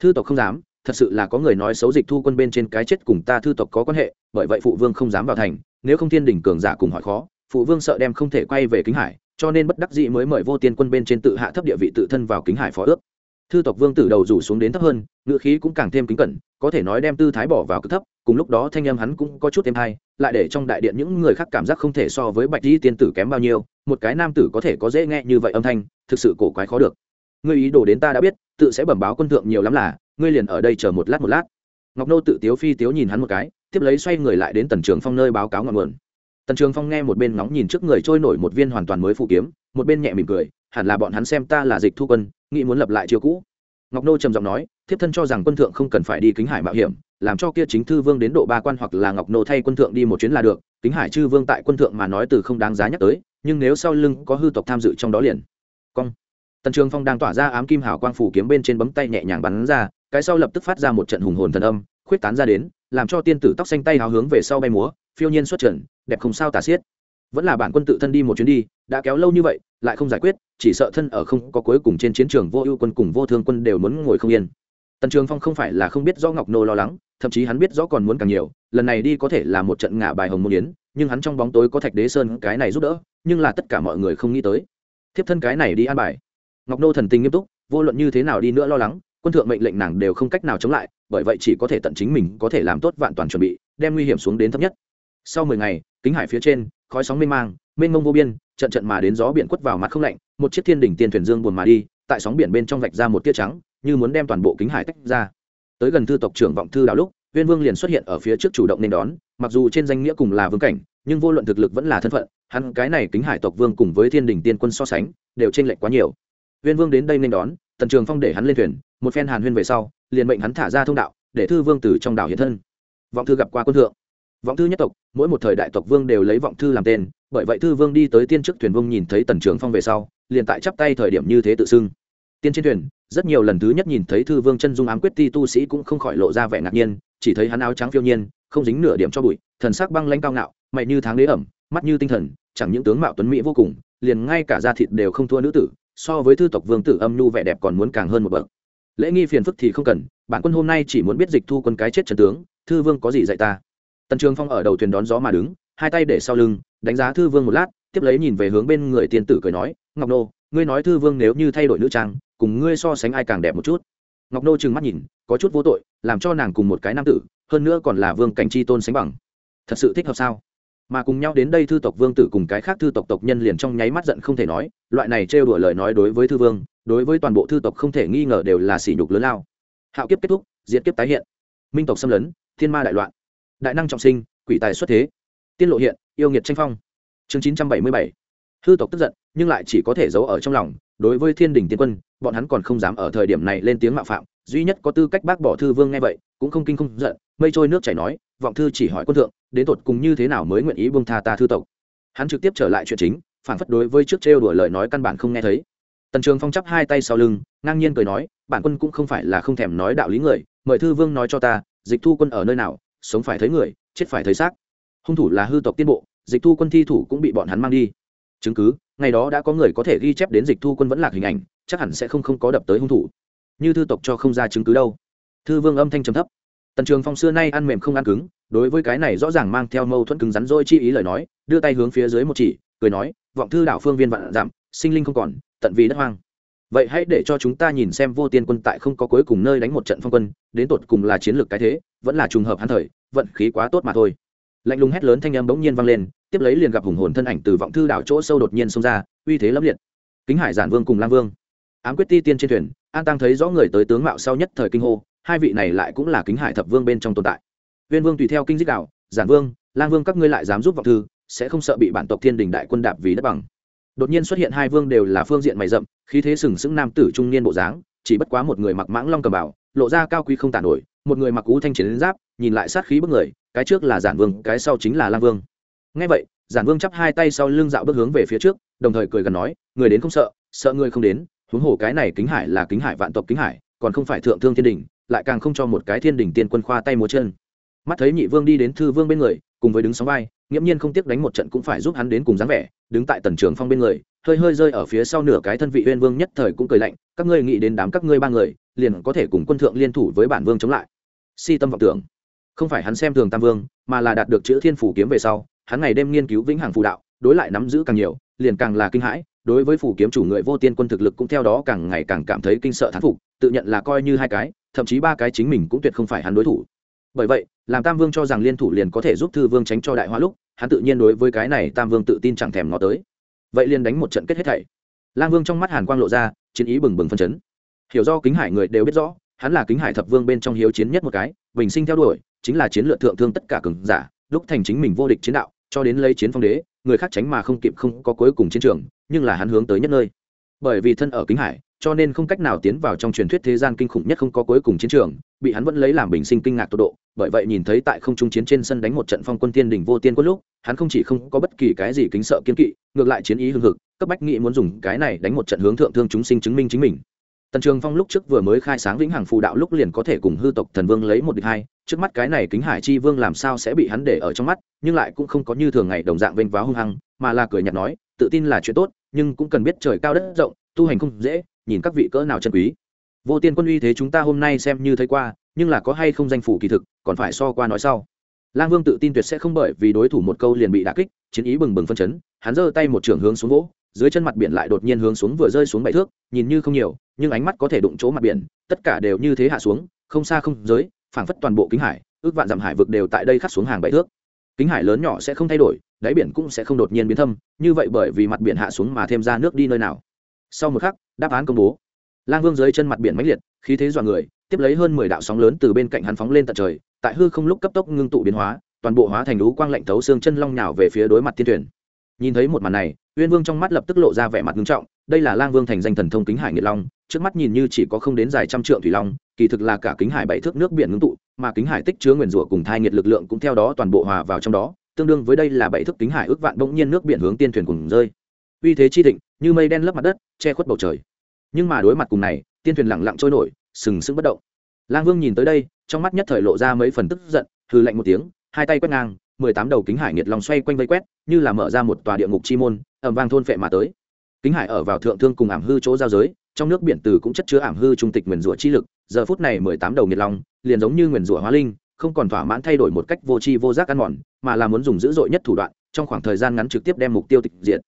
Thư tộc không dám, thật sự là có người nói xấu dịch thu quân bên trên cái chết cùng ta thư tộc có quan hệ, bởi vậy phụ vương không dám vào thành nếu không thiên đỉnh cường giả cùng hỏi khó, phụ vương sợ đem không thể quay về kính hải, cho nên bất đắc dĩ mới mời vô tiên quân bên trên tự hạ thấp địa vị tự thân vào kính hải phó ước. Thư tộc vương tử đầu rủ xuống đến thấp hơn ngựa khí cũng càng thêm kính cẩn, có thể nói đem tư thái bỏ vào cực thấp, cùng lúc đó thanh âm hắn cũng có chút thêm hay, lại để trong đại điện những người khác cảm giác không thể so với bạch di tiên tử kém bao nhiêu, một cái nam tử có thể có dễ nghe như vậy âm thanh, thực sự cổ quái khó được. Ngươi ý đồ đến ta đã biết, tự sẽ bẩm báo quân thượng nhiều lắm là, ngươi liền ở đây chờ một lát một lát. Ngọc nô tự tiếu phi tiếu nhìn hắn một cái tiếp lấy xoay người lại đến tần trường phong nơi báo cáo ngọn nguồn. Tần trường phong nghe một bên ngóng nhìn trước người trôi nổi một viên hoàn toàn mới phụ kiếm, một bên nhẹ mỉm cười, hẳn là bọn hắn xem ta là dịch thu quân, nghĩ muốn lập lại chiêu cũ. Ngọc nô trầm giọng nói, thiếp thân cho rằng quân thượng không cần phải đi kính hải mạo hiểm, làm cho kia chính thư vương đến độ ba quan hoặc là ngọc nô thay quân thượng đi một chuyến là được, kính hải chư vương tại quân thượng mà nói từ không đáng giá nhắc tới, nhưng nếu sau lưng có hư tộc tham dự trong đó liền. Cong. Tần trường phong đang tỏa ra ám kim hào quang phủ kiếm bên trên bấm tay nhẹ nhàng bắn ra, cái sau lập tức phát ra một trận hùng hồn thần âm, khuyết tán ra đến làm cho tiên tử tóc xanh tay hào hướng về sau bay múa, phiêu nhiên xuất trận đẹp không sao tả xiết. Vẫn là bản quân tự thân đi một chuyến đi, đã kéo lâu như vậy, lại không giải quyết, chỉ sợ thân ở không có cuối cùng trên chiến trường vô ưu quân cùng vô thương quân đều muốn ngồi không yên. Tần trường phong không phải là không biết rõ ngọc nô lo lắng, thậm chí hắn biết rõ còn muốn càng nhiều, lần này đi có thể là một trận ngả bài hồng môn yến, nhưng hắn trong bóng tối có thạch đế sơn cái này giúp đỡ, nhưng là tất cả mọi người không nghĩ tới. Thiếp thân cái này đi an bài. Ngọc nô thần tình nghiêm túc, vô luận như thế nào đi nữa lo lắng, quân thượng mệnh lệnh nàng đều không cách nào chống lại bởi vậy chỉ có thể tận chính mình có thể làm tốt vạn toàn chuẩn bị, đem nguy hiểm xuống đến thấp nhất. Sau mười ngày, kính hải phía trên, khói sóng mênh mang, mênh mông vô biên, trận trận mà đến gió biển quất vào mặt không lạnh, một chiếc thiên đỉnh tiên thuyền dương buồn mà đi, tại sóng biển bên trong vạch ra một tia trắng, như muốn đem toàn bộ kính hải tách ra. Tới gần thư tộc trưởng vọng thư đạo lúc viên vương liền xuất hiện ở phía trước chủ động nên đón, mặc dù trên danh nghĩa cùng là vương cảnh, nhưng vô luận thực lực vẫn là thân phận, hắn cái này kính hải tộc vương cùng với thiên đình tiên quân so sánh, đều t r ê n lệch quá nhiều. Viên vương đến đây nên đón, tần trường phong để hắn lên thuyền một phen hàn huyên về sau, liền mệnh hắn thả ra thông đạo, để thư vương từ trong đảo hiện thân. Vọng thư gặp qua quân thượng. Vọng thư nhất tộc, mỗi một thời đại tộc vương đều lấy vọng thư làm tên, bởi vậy thư vương đi tới tiên chức thuyền vương nhìn thấy tần trường phong về sau, liền tại chắp tay thời điểm như thế tự xưng. Tiên trên thuyền, rất nhiều lần thứ nhất nhìn thấy thư vương chân dung ám quyết ti tu sĩ cũng không khỏi lộ ra vẻ ngạc nhiên, chỉ thấy hắn áo trắng phiêu nhiên, không dính nửa điểm cho bụi, thần sắc băng lanh cao ngạo, mày như tháng đế ẩm, mắt như tinh thần, chẳng những tướng mạo tuấn mỹ vô cùng, liền ngay cả da thịt đều không thua nữ tử, so với thư tộc vương tử âm nhu vẻ đẹp còn muốn càng hơn một bậc lễ nghi phiền phức thì không cần, bản quân hôm nay chỉ muốn biết dịch thu quân cái chết trần tướng, thư vương có gì dạy ta. Tần trường phong ở đầu thuyền đón gió mà đứng, hai tay để sau lưng, đánh giá thư vương một lát, tiếp lấy nhìn về hướng bên người tiên tử cười nói, ngọc nô, ngươi nói thư vương nếu như thay đổi nữ trang, cùng ngươi so sánh ai càng đẹp một chút? Ngọc nô trừng mắt nhìn, có chút vô tội, làm cho nàng cùng một cái nam tử, hơn nữa còn là vương cảnh chi tôn sánh bằng. Thật sự thích hợp sao? Mà cùng nhau đến đây thư tộc vương tử cùng cái khác thư tộc tộc nhân liền trong nháy mắt giận không thể nói, loại này trêu đùa lời nói đối với thư vương đối với toàn bộ thư tộc không thể nghi ngờ đều là sỉ nhục lớn lao. Hạo kiếp kết thúc, diệt kiếp tái hiện. Minh tộc xâm lấn, thiên ma đại loạn. Đại năng trọng sinh, quỷ tài xuất thế. Tiên lộ hiện, yêu nghiệt tranh phong. Chương chín trăm bảy mươi bảy. Hư tộc tức giận, nhưng lại chỉ có thể giấu ở trong lòng. Đối với thiên đình tiên quân, bọn hắn còn không dám ở thời điểm này lên tiếng mạo phạm. Duy nhất có tư cách bác bỏ thư vương nghe vậy, cũng không kinh không giận, mây trôi nước chảy nói, vọng thư chỉ hỏi quân thượng, đến tột cùng như thế nào mới nguyện ý buông tha ta thư tộc? Hắn trực tiếp trở lại chuyện chính, phản phất đối với trước trêu đùa lời nói căn bản không nghe thấy tần trường phong chắp hai tay sau lưng, ngang nhiên cười nói, bản quân cũng không phải là không thèm nói đạo lý người, mời thư vương nói cho ta, dịch thu quân ở nơi nào, sống phải thấy người, chết phải thấy xác. Hung thủ là hư tộc tiên bộ, dịch thu quân thi thủ cũng bị bọn hắn mang đi. Chứng cứ, ngày đó đã có người có thể ghi chép đến dịch thu quân vẫn lạc hình ảnh, chắc hẳn sẽ không không có đập tới hung thủ. Như thư tộc cho không ra chứng cứ đâu. Thư vương âm thanh trầm thấp. Tần trường phong xưa nay ăn mềm không ăn cứng, đối với cái này rõ ràng mang theo mâu thuẫn cứng rắn rồi chi ý lời nói, đưa tay hướng phía dưới một chỉ, cười nói, vọng thư đảo phương viên vạn giảm, sinh linh không còn tận vì đất hoang. Vậy hãy để cho chúng ta nhìn xem vô tiên quân tại không có cuối cùng nơi đánh một trận phong quân, đến tột cùng là chiến lược cái thế, vẫn là trùng hợp hắn thời, vận khí quá tốt mà thôi. Lạnh lùng hét lớn thanh âm bỗng nhiên vang lên, tiếp lấy liền gặp hùng hồn thân ảnh từ vọng thư đảo chỗ sâu đột nhiên xông ra, uy thế lẫm liệt. Kính hải giản vương cùng lang vương. Ám quyết ti tiên trên thuyền, an tăng thấy rõ người tới tướng mạo sau nhất thời kinh hô, hai vị này lại cũng là kính hải thập vương bên trong tồn tại. Viên vương tùy theo kinh dích đạo, giản vương, lang vương các ngươi lại dám giúp vọng thư, sẽ không sợ bị bản tộc thiên đình đại quân đạp vì đất bằng đột nhiên xuất hiện hai vương đều là phương diện mày rậm, khí thế sừng sững nam tử trung niên bộ dáng, chỉ bất quá một người mặc mãng long cầm bảo lộ ra cao quý không tàn nổi, một người mặc cú thanh chiến giáp, nhìn lại sát khí bức người, cái trước là giản vương, cái sau chính là lang vương. Ngay vậy, giản vương chắp hai tay sau lưng dạo bước hướng về phía trước, đồng thời cười gần nói, người đến không sợ sợ người không đến, huống hồ cái này kính hải là kính hải vạn tộc kính hải, còn không phải thượng thương thiên đình, lại càng không cho một cái thiên đình tiên quân khoa tay múa chân. Mắt thấy nhị vương đi đến thư vương bên người, cùng với đứng sóng vai nghiễm nhiên không tiếc đánh một trận cũng phải giúp hắn đến cùng dáng vẻ, đứng tại tần trường phong bên người, hơi hơi rơi ở phía sau nửa cái thân vị uyên vương nhất thời cũng cười lạnh, các ngươi nghĩ đến đám các ngươi ba người, liền có thể cùng quân thượng liên thủ với bản vương chống lại. Si tâm vọng tưởng. Không phải hắn xem thường tam vương, mà là đạt được chữ thiên phủ kiếm về sau, hắn ngày đêm nghiên cứu vĩnh hằng phù đạo, đối lại nắm giữ càng nhiều, liền càng là kinh hãi, đối với phủ kiếm chủ người vô tiên quân thực lực cũng theo đó càng ngày càng cảm thấy kinh sợ thán phục, tự nhận là coi như hai cái, thậm chí ba cái chính mình cũng tuyệt không phải hắn đối thủ. Bởi vậy làm tam vương cho rằng liên thủ liền có thể giúp thư vương tránh cho đại hóa lúc, hắn tự nhiên đối với cái này tam vương tự tin chẳng thèm ngó tới. Vậy liền đánh một trận kết hết thảy. Lang vương trong mắt hàn quang lộ ra, chiến ý bừng bừng phân chấn. Hiểu do kính hải người đều biết rõ, hắn là kính hải thập vương bên trong hiếu chiến nhất một cái, bình sinh theo đuổi, chính là chiến lược thượng thương tất cả cường giả, lúc thành chính mình vô địch chiến đạo, cho đến lấy chiến phong đế, người khác tránh mà không kịp không có cuối cùng chiến trường, nhưng là hắn hướng tới nhất nơi. Bởi vì thân ở kính hải, cho nên không cách nào tiến vào trong truyền thuyết thế gian kinh khủng nhất không có cuối cùng chiến trường bị hắn vẫn lấy làm bình sinh kinh ngạc tột độ, bởi vậy nhìn thấy tại không trung chiến trên sân đánh một trận phong quân tiên đỉnh vô tiên quân lúc, hắn không chỉ không có bất kỳ cái gì kính sợ kiên kỵ, ngược lại chiến ý hưng hực, cấp bách nghị muốn dùng cái này đánh một trận hướng thượng thương chúng sinh chứng minh chính mình. Tần trường phong lúc trước vừa mới khai sáng vĩnh hằng phù đạo lúc liền có thể cùng hư tộc thần vương lấy một địch hai, trước mắt cái này kính hải chi vương làm sao sẽ bị hắn để ở trong mắt, nhưng lại cũng không có như thường ngày đồng dạng vênh váo hung hăng, mà là cười nhạt nói, tự tin là chuyện tốt, nhưng cũng cần biết trời cao đất rộng, tu hành không dễ, nhìn các vị cỡ nào chân quý vô tiên quân uy thế chúng ta hôm nay xem như thấy qua, nhưng là có hay không danh phủ kỳ thực, còn phải so qua nói sau. Lang vương tự tin tuyệt sẽ không bởi vì đối thủ một câu liền bị đả kích, chiến ý bừng bừng phân chấn, hắn giơ tay một trường hướng xuống vỗ, dưới chân mặt biển lại đột nhiên hướng xuống vừa rơi xuống bảy thước, nhìn như không nhiều, nhưng ánh mắt có thể đụng chỗ mặt biển, tất cả đều như thế hạ xuống, không xa không giới, phảng phất toàn bộ kính hải, ước vạn dặm hải vực đều tại đây khắc xuống hàng bảy thước. Kính hải lớn nhỏ sẽ không thay đổi, đáy biển cũng sẽ không đột nhiên biến thâm, như vậy bởi vì mặt biển hạ xuống mà thêm ra nước đi nơi nào. Sau một khắc, đáp án công bố lang vương dưới chân mặt biển mãnh liệt, khí thế dọa người, tiếp lấy hơn mười đạo sóng lớn từ bên cạnh hắn phóng lên tận trời, tại hư không lúc cấp tốc ngưng tụ biến hóa, toàn bộ hóa thành lũ quang lạnh thấu xương chân long nhào về phía đối mặt thiên thuyền. Nhìn thấy một màn này, uyên vương trong mắt lập tức lộ ra vẻ mặt nghiêm trọng, đây là lang vương thành danh thần thông kính hải nghiệt long, trước mắt nhìn như chỉ có không đến dài trăm trượng thủy long, kỳ thực là cả kính hải bảy thước nước biển ngưng tụ, mà kính hải tích chứa nguyền rủa cùng thai nghiệt lực lượng cũng theo đó toàn bộ hòa vào trong đó, tương đương với đây là bảy thước kính hải ước vạn bỗng nhiên nước biển hướng tiên thuyền cùng rơi. Uy thế chi thịnh, như mây đen lấp mặt đất, che khuất bầu trời nhưng mà đối mặt cùng này, tiên thuyền lặng lặng trôi nổi, sừng sững bất động. Lang vương nhìn tới đây, trong mắt nhất thời lộ ra mấy phần tức giận hư lạnh một tiếng, hai tay quét ngang, mười tám đầu kính hải nhiệt lòng xoay quanh vây quét, như là mở ra một tòa địa ngục chi môn ẩm vang thôn phệ mà tới. Kính hải ở vào thượng thương cùng ảm hư chỗ giao giới, trong nước biển từ cũng chất chứa ảm hư trung tịch nguyền rủa chi lực, giờ phút này mười tám đầu nhiệt long, liền giống như nguyền rủa hóa linh, không còn thỏa mãn thay đổi một cách vô tri vô giác ăn mòn, mà là muốn dùng dữ dội nhất thủ đoạn, trong khoảng thời gian ngắn trực tiếp đem mục tiêu tịch diệt.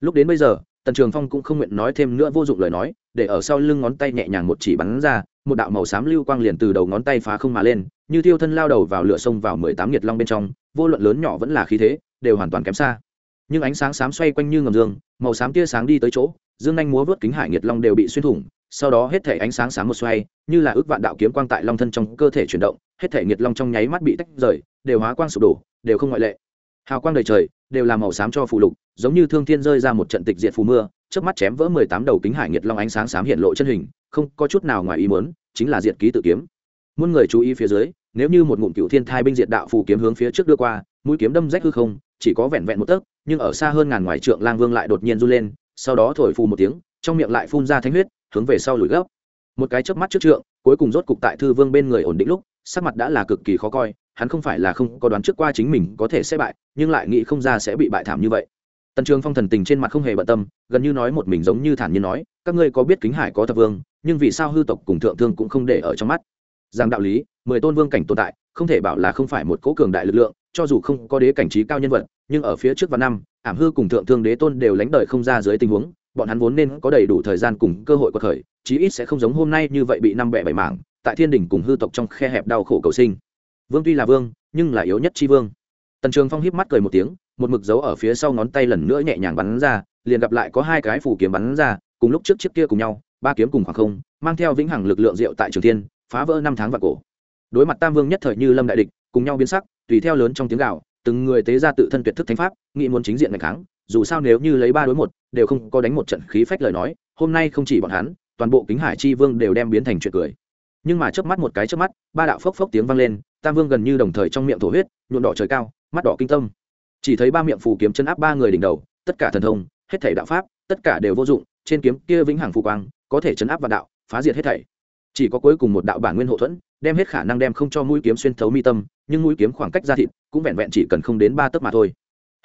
Lúc đến bây giờ, tần trường phong cũng không nguyện nói thêm nữa vô dụng lời nói để ở sau lưng ngón tay nhẹ nhàng một chỉ bắn ra, một đạo màu xám lưu quang liền từ đầu ngón tay phá không mà lên, như thiêu thân lao đầu vào lửa sông vào mười tám nhiệt long bên trong, vô luận lớn nhỏ vẫn là khí thế, đều hoàn toàn kém xa. Nhưng ánh sáng xám xoay quanh như ngầm dương, màu xám tia sáng đi tới chỗ, dương nhanh múa vớt kính hải nhiệt long đều bị xuyên thủng, sau đó hết thể ánh sáng sáng một xoay, như là ước vạn đạo kiếm quang tại long thân trong cơ thể chuyển động, hết thể nhiệt long trong nháy mắt bị tách rời, đều hóa quang sụp đổ, đều không ngoại lệ. Hào quang đầy trời, đều là màu xám cho phù lục, giống như thương thiên rơi ra một trận tịch diệt phù mưa trước mắt chém vỡ mười tám đầu kính hải nhiệt long ánh sáng xám hiện lộ chân hình, không có chút nào ngoài ý muốn, chính là diệt ký tự kiếm. Muôn người chú ý phía dưới, nếu như một ngụm cựu thiên thai binh diệt đạo phù kiếm hướng phía trước đưa qua, mũi kiếm đâm rách hư không, chỉ có vẹn vẹn một tấc, nhưng ở xa hơn ngàn ngoài trượng lang vương lại đột nhiên run lên, sau đó thổi phù một tiếng, trong miệng lại phun ra thánh huyết, hướng về sau lùi gấp. Một cái chớp mắt trước trượng, cuối cùng rốt cục tại thư vương bên người ổn định lúc, sắc mặt đã là cực kỳ khó coi, hắn không phải là không có đoán trước qua chính mình có thể sẽ bại, nhưng lại nghĩ không ra sẽ bị bại thảm như vậy tần trường phong thần tình trên mặt không hề bận tâm gần như nói một mình giống như thản nhiên nói các ngươi có biết kính hải có thập vương nhưng vì sao hư tộc cùng thượng thương cũng không để ở trong mắt? Rằng đạo lý mười tôn vương cảnh tồn tại không thể bảo là không phải một cố cường đại lực lượng cho dù không có đế cảnh trí cao nhân vật nhưng ở phía trước và năm ảm hư cùng thượng thương đế tôn đều lánh đời không ra dưới tình huống bọn hắn vốn nên có đầy đủ thời gian cùng cơ hội của thời, chí ít sẽ không giống hôm nay như vậy bị năm bẻ bảy mảng tại thiên đình cùng hư tộc trong khe hẹp đau khổ cầu sinh. Vương tuy là vương nhưng là yếu nhất chi vương. Tần trường phong hiếp mắt cười một tiếng một mực dấu ở phía sau ngón tay lần nữa nhẹ nhàng bắn ra, liền gặp lại có hai cái phủ kiếm bắn ra, cùng lúc trước chiếc kia cùng nhau, ba kiếm cùng khoảng không, mang theo vĩnh hằng lực lượng diệu tại trường thiên, phá vỡ năm tháng và cổ. Đối mặt tam vương nhất thời như lâm đại địch, cùng nhau biến sắc, tùy theo lớn trong tiếng gạo từng người tế ra tự thân tuyệt thức thánh pháp, nghị muốn chính diện ngày kháng dù sao nếu như lấy ba đối một, đều không có đánh một trận khí phách lời nói, hôm nay không chỉ bọn hắn, toàn bộ kính hải chi vương đều đem biến thành chuyện cười. Nhưng mà chớp mắt một cái chớp mắt, ba đạo phốc phốc tiếng vang lên, tam vương gần như đồng thời trong miệng thổ huyết, nhuộm đỏ trời cao, mắt đỏ kinh tâm chỉ thấy ba miệng phù kiếm chân áp ba người đỉnh đầu, tất cả thần thông, hết thảy đạo pháp, tất cả đều vô dụng, trên kiếm kia vĩnh hằng phù quang, có thể chấn áp vạn đạo, phá diệt hết thảy. Chỉ có cuối cùng một đạo bản nguyên hộ thuẫn, đem hết khả năng đem không cho mũi kiếm xuyên thấu mi tâm, nhưng mũi kiếm khoảng cách ra thịt cũng vẹn vẹn chỉ cần không đến ba tấc mà thôi.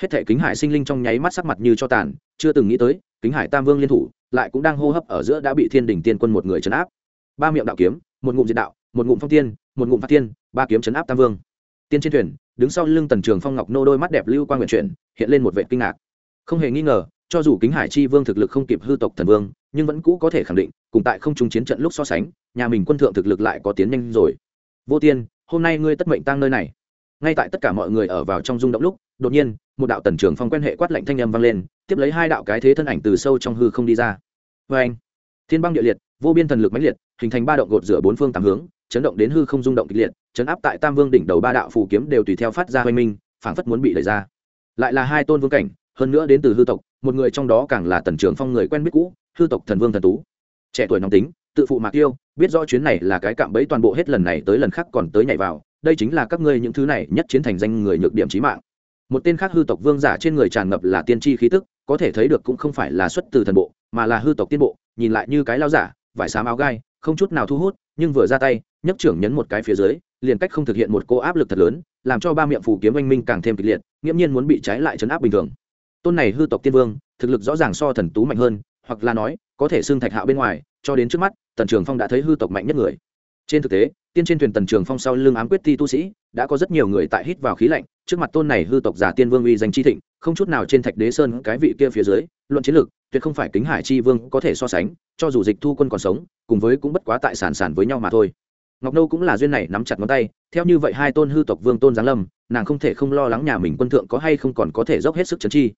Hết thể kính hải sinh linh trong nháy mắt sắc mặt như cho tàn, chưa từng nghĩ tới, kính hải tam vương liên thủ, lại cũng đang hô hấp ở giữa đã bị thiên đình tiên quân một người chấn áp. Ba miệng đạo kiếm, một ngụm diệt đạo, một ngụm phong tiên, một ngụm phát tiên, ba kiếm chấn áp tam vương tiên trên thuyền, đứng sau lưng tần trường phong ngọc nô đôi mắt đẹp lưu quan nguyện chuyển, hiện lên một vệ kinh ngạc. Không hề nghi ngờ, cho dù kính hải chi vương thực lực không kịp hư tộc thần vương, nhưng vẫn cũ có thể khẳng định, cùng tại không trung chiến trận lúc so sánh, nhà mình quân thượng thực lực lại có tiến nhanh rồi. Vô tiên, hôm nay ngươi tất mệnh tăng nơi này. Ngay tại tất cả mọi người ở vào trong rung động lúc, đột nhiên, một đạo tần trường phong quen hệ quát lạnh thanh âm vang lên, tiếp lấy hai đạo cái thế thân ảnh từ sâu trong hư không đi ra. Vê anh thiên băng địa liệt, vô biên thần lực mãnh liệt, hình thành ba động gột rửa bốn phương tám hướng chấn động đến hư không rung động kịch liệt chấn áp tại tam vương đỉnh đầu ba đạo phù kiếm đều tùy theo phát ra hoanh minh phảng phất muốn bị đẩy ra. Lại là hai tôn vương cảnh hơn nữa đến từ hư tộc một người trong đó càng là tần trưởng phong người quen biết cũ hư tộc thần vương thần tú. Trẻ tuổi nóng tính tự phụ mạc tiêu, biết rõ chuyến này là cái cạm bẫy toàn bộ hết lần này tới lần khác còn tới nhảy vào đây chính là các ngươi những thứ này nhất chiến thành danh người nhược điểm trí mạng. Một tên khác hư tộc vương giả trên người tràn ngập là tiên tri khí tức có thể thấy được cũng không phải là xuất từ thần bộ mà là hư tộc tiên bộ nhìn lại như cái lao giả vải xám áo gai không chút nào thu hút nhưng vừa ra tay, nhấc trưởng nhấn một cái phía dưới, liền cách không thực hiện một cô áp lực thật lớn, làm cho ba miệng phủ kiếm oanh minh càng thêm kịch liệt, nghiễm nhiên muốn bị trái lại chấn áp bình thường. Tôn này hư tộc tiên vương, thực lực rõ ràng so thần tú mạnh hơn, hoặc là nói, có thể xưng thạch hạo bên ngoài, cho đến trước mắt, tần trường phong đã thấy hư tộc mạnh nhất người. Trên thực tế, tiên trên thuyền tần trường phong sau lưng ám quyết ti tu sĩ, đã có rất nhiều người tại hít vào khí lạnh, trước mặt tôn này hư tộc giả tiên vương uy danh chi thịnh không chút nào trên thạch đế sơn cái vị kia phía dưới, luận chiến lược tuyệt không phải kính hải chi vương có thể so sánh, cho dù dịch thu quân còn sống, cùng với cũng bất quá tại sản sản với nhau mà thôi. Ngọc nâu cũng là duyên này nắm chặt ngón tay, theo như vậy hai tôn hư tộc vương tôn giáng lâm, nàng không thể không lo lắng nhà mình quân thượng có hay không còn có thể dốc hết sức chấn chi.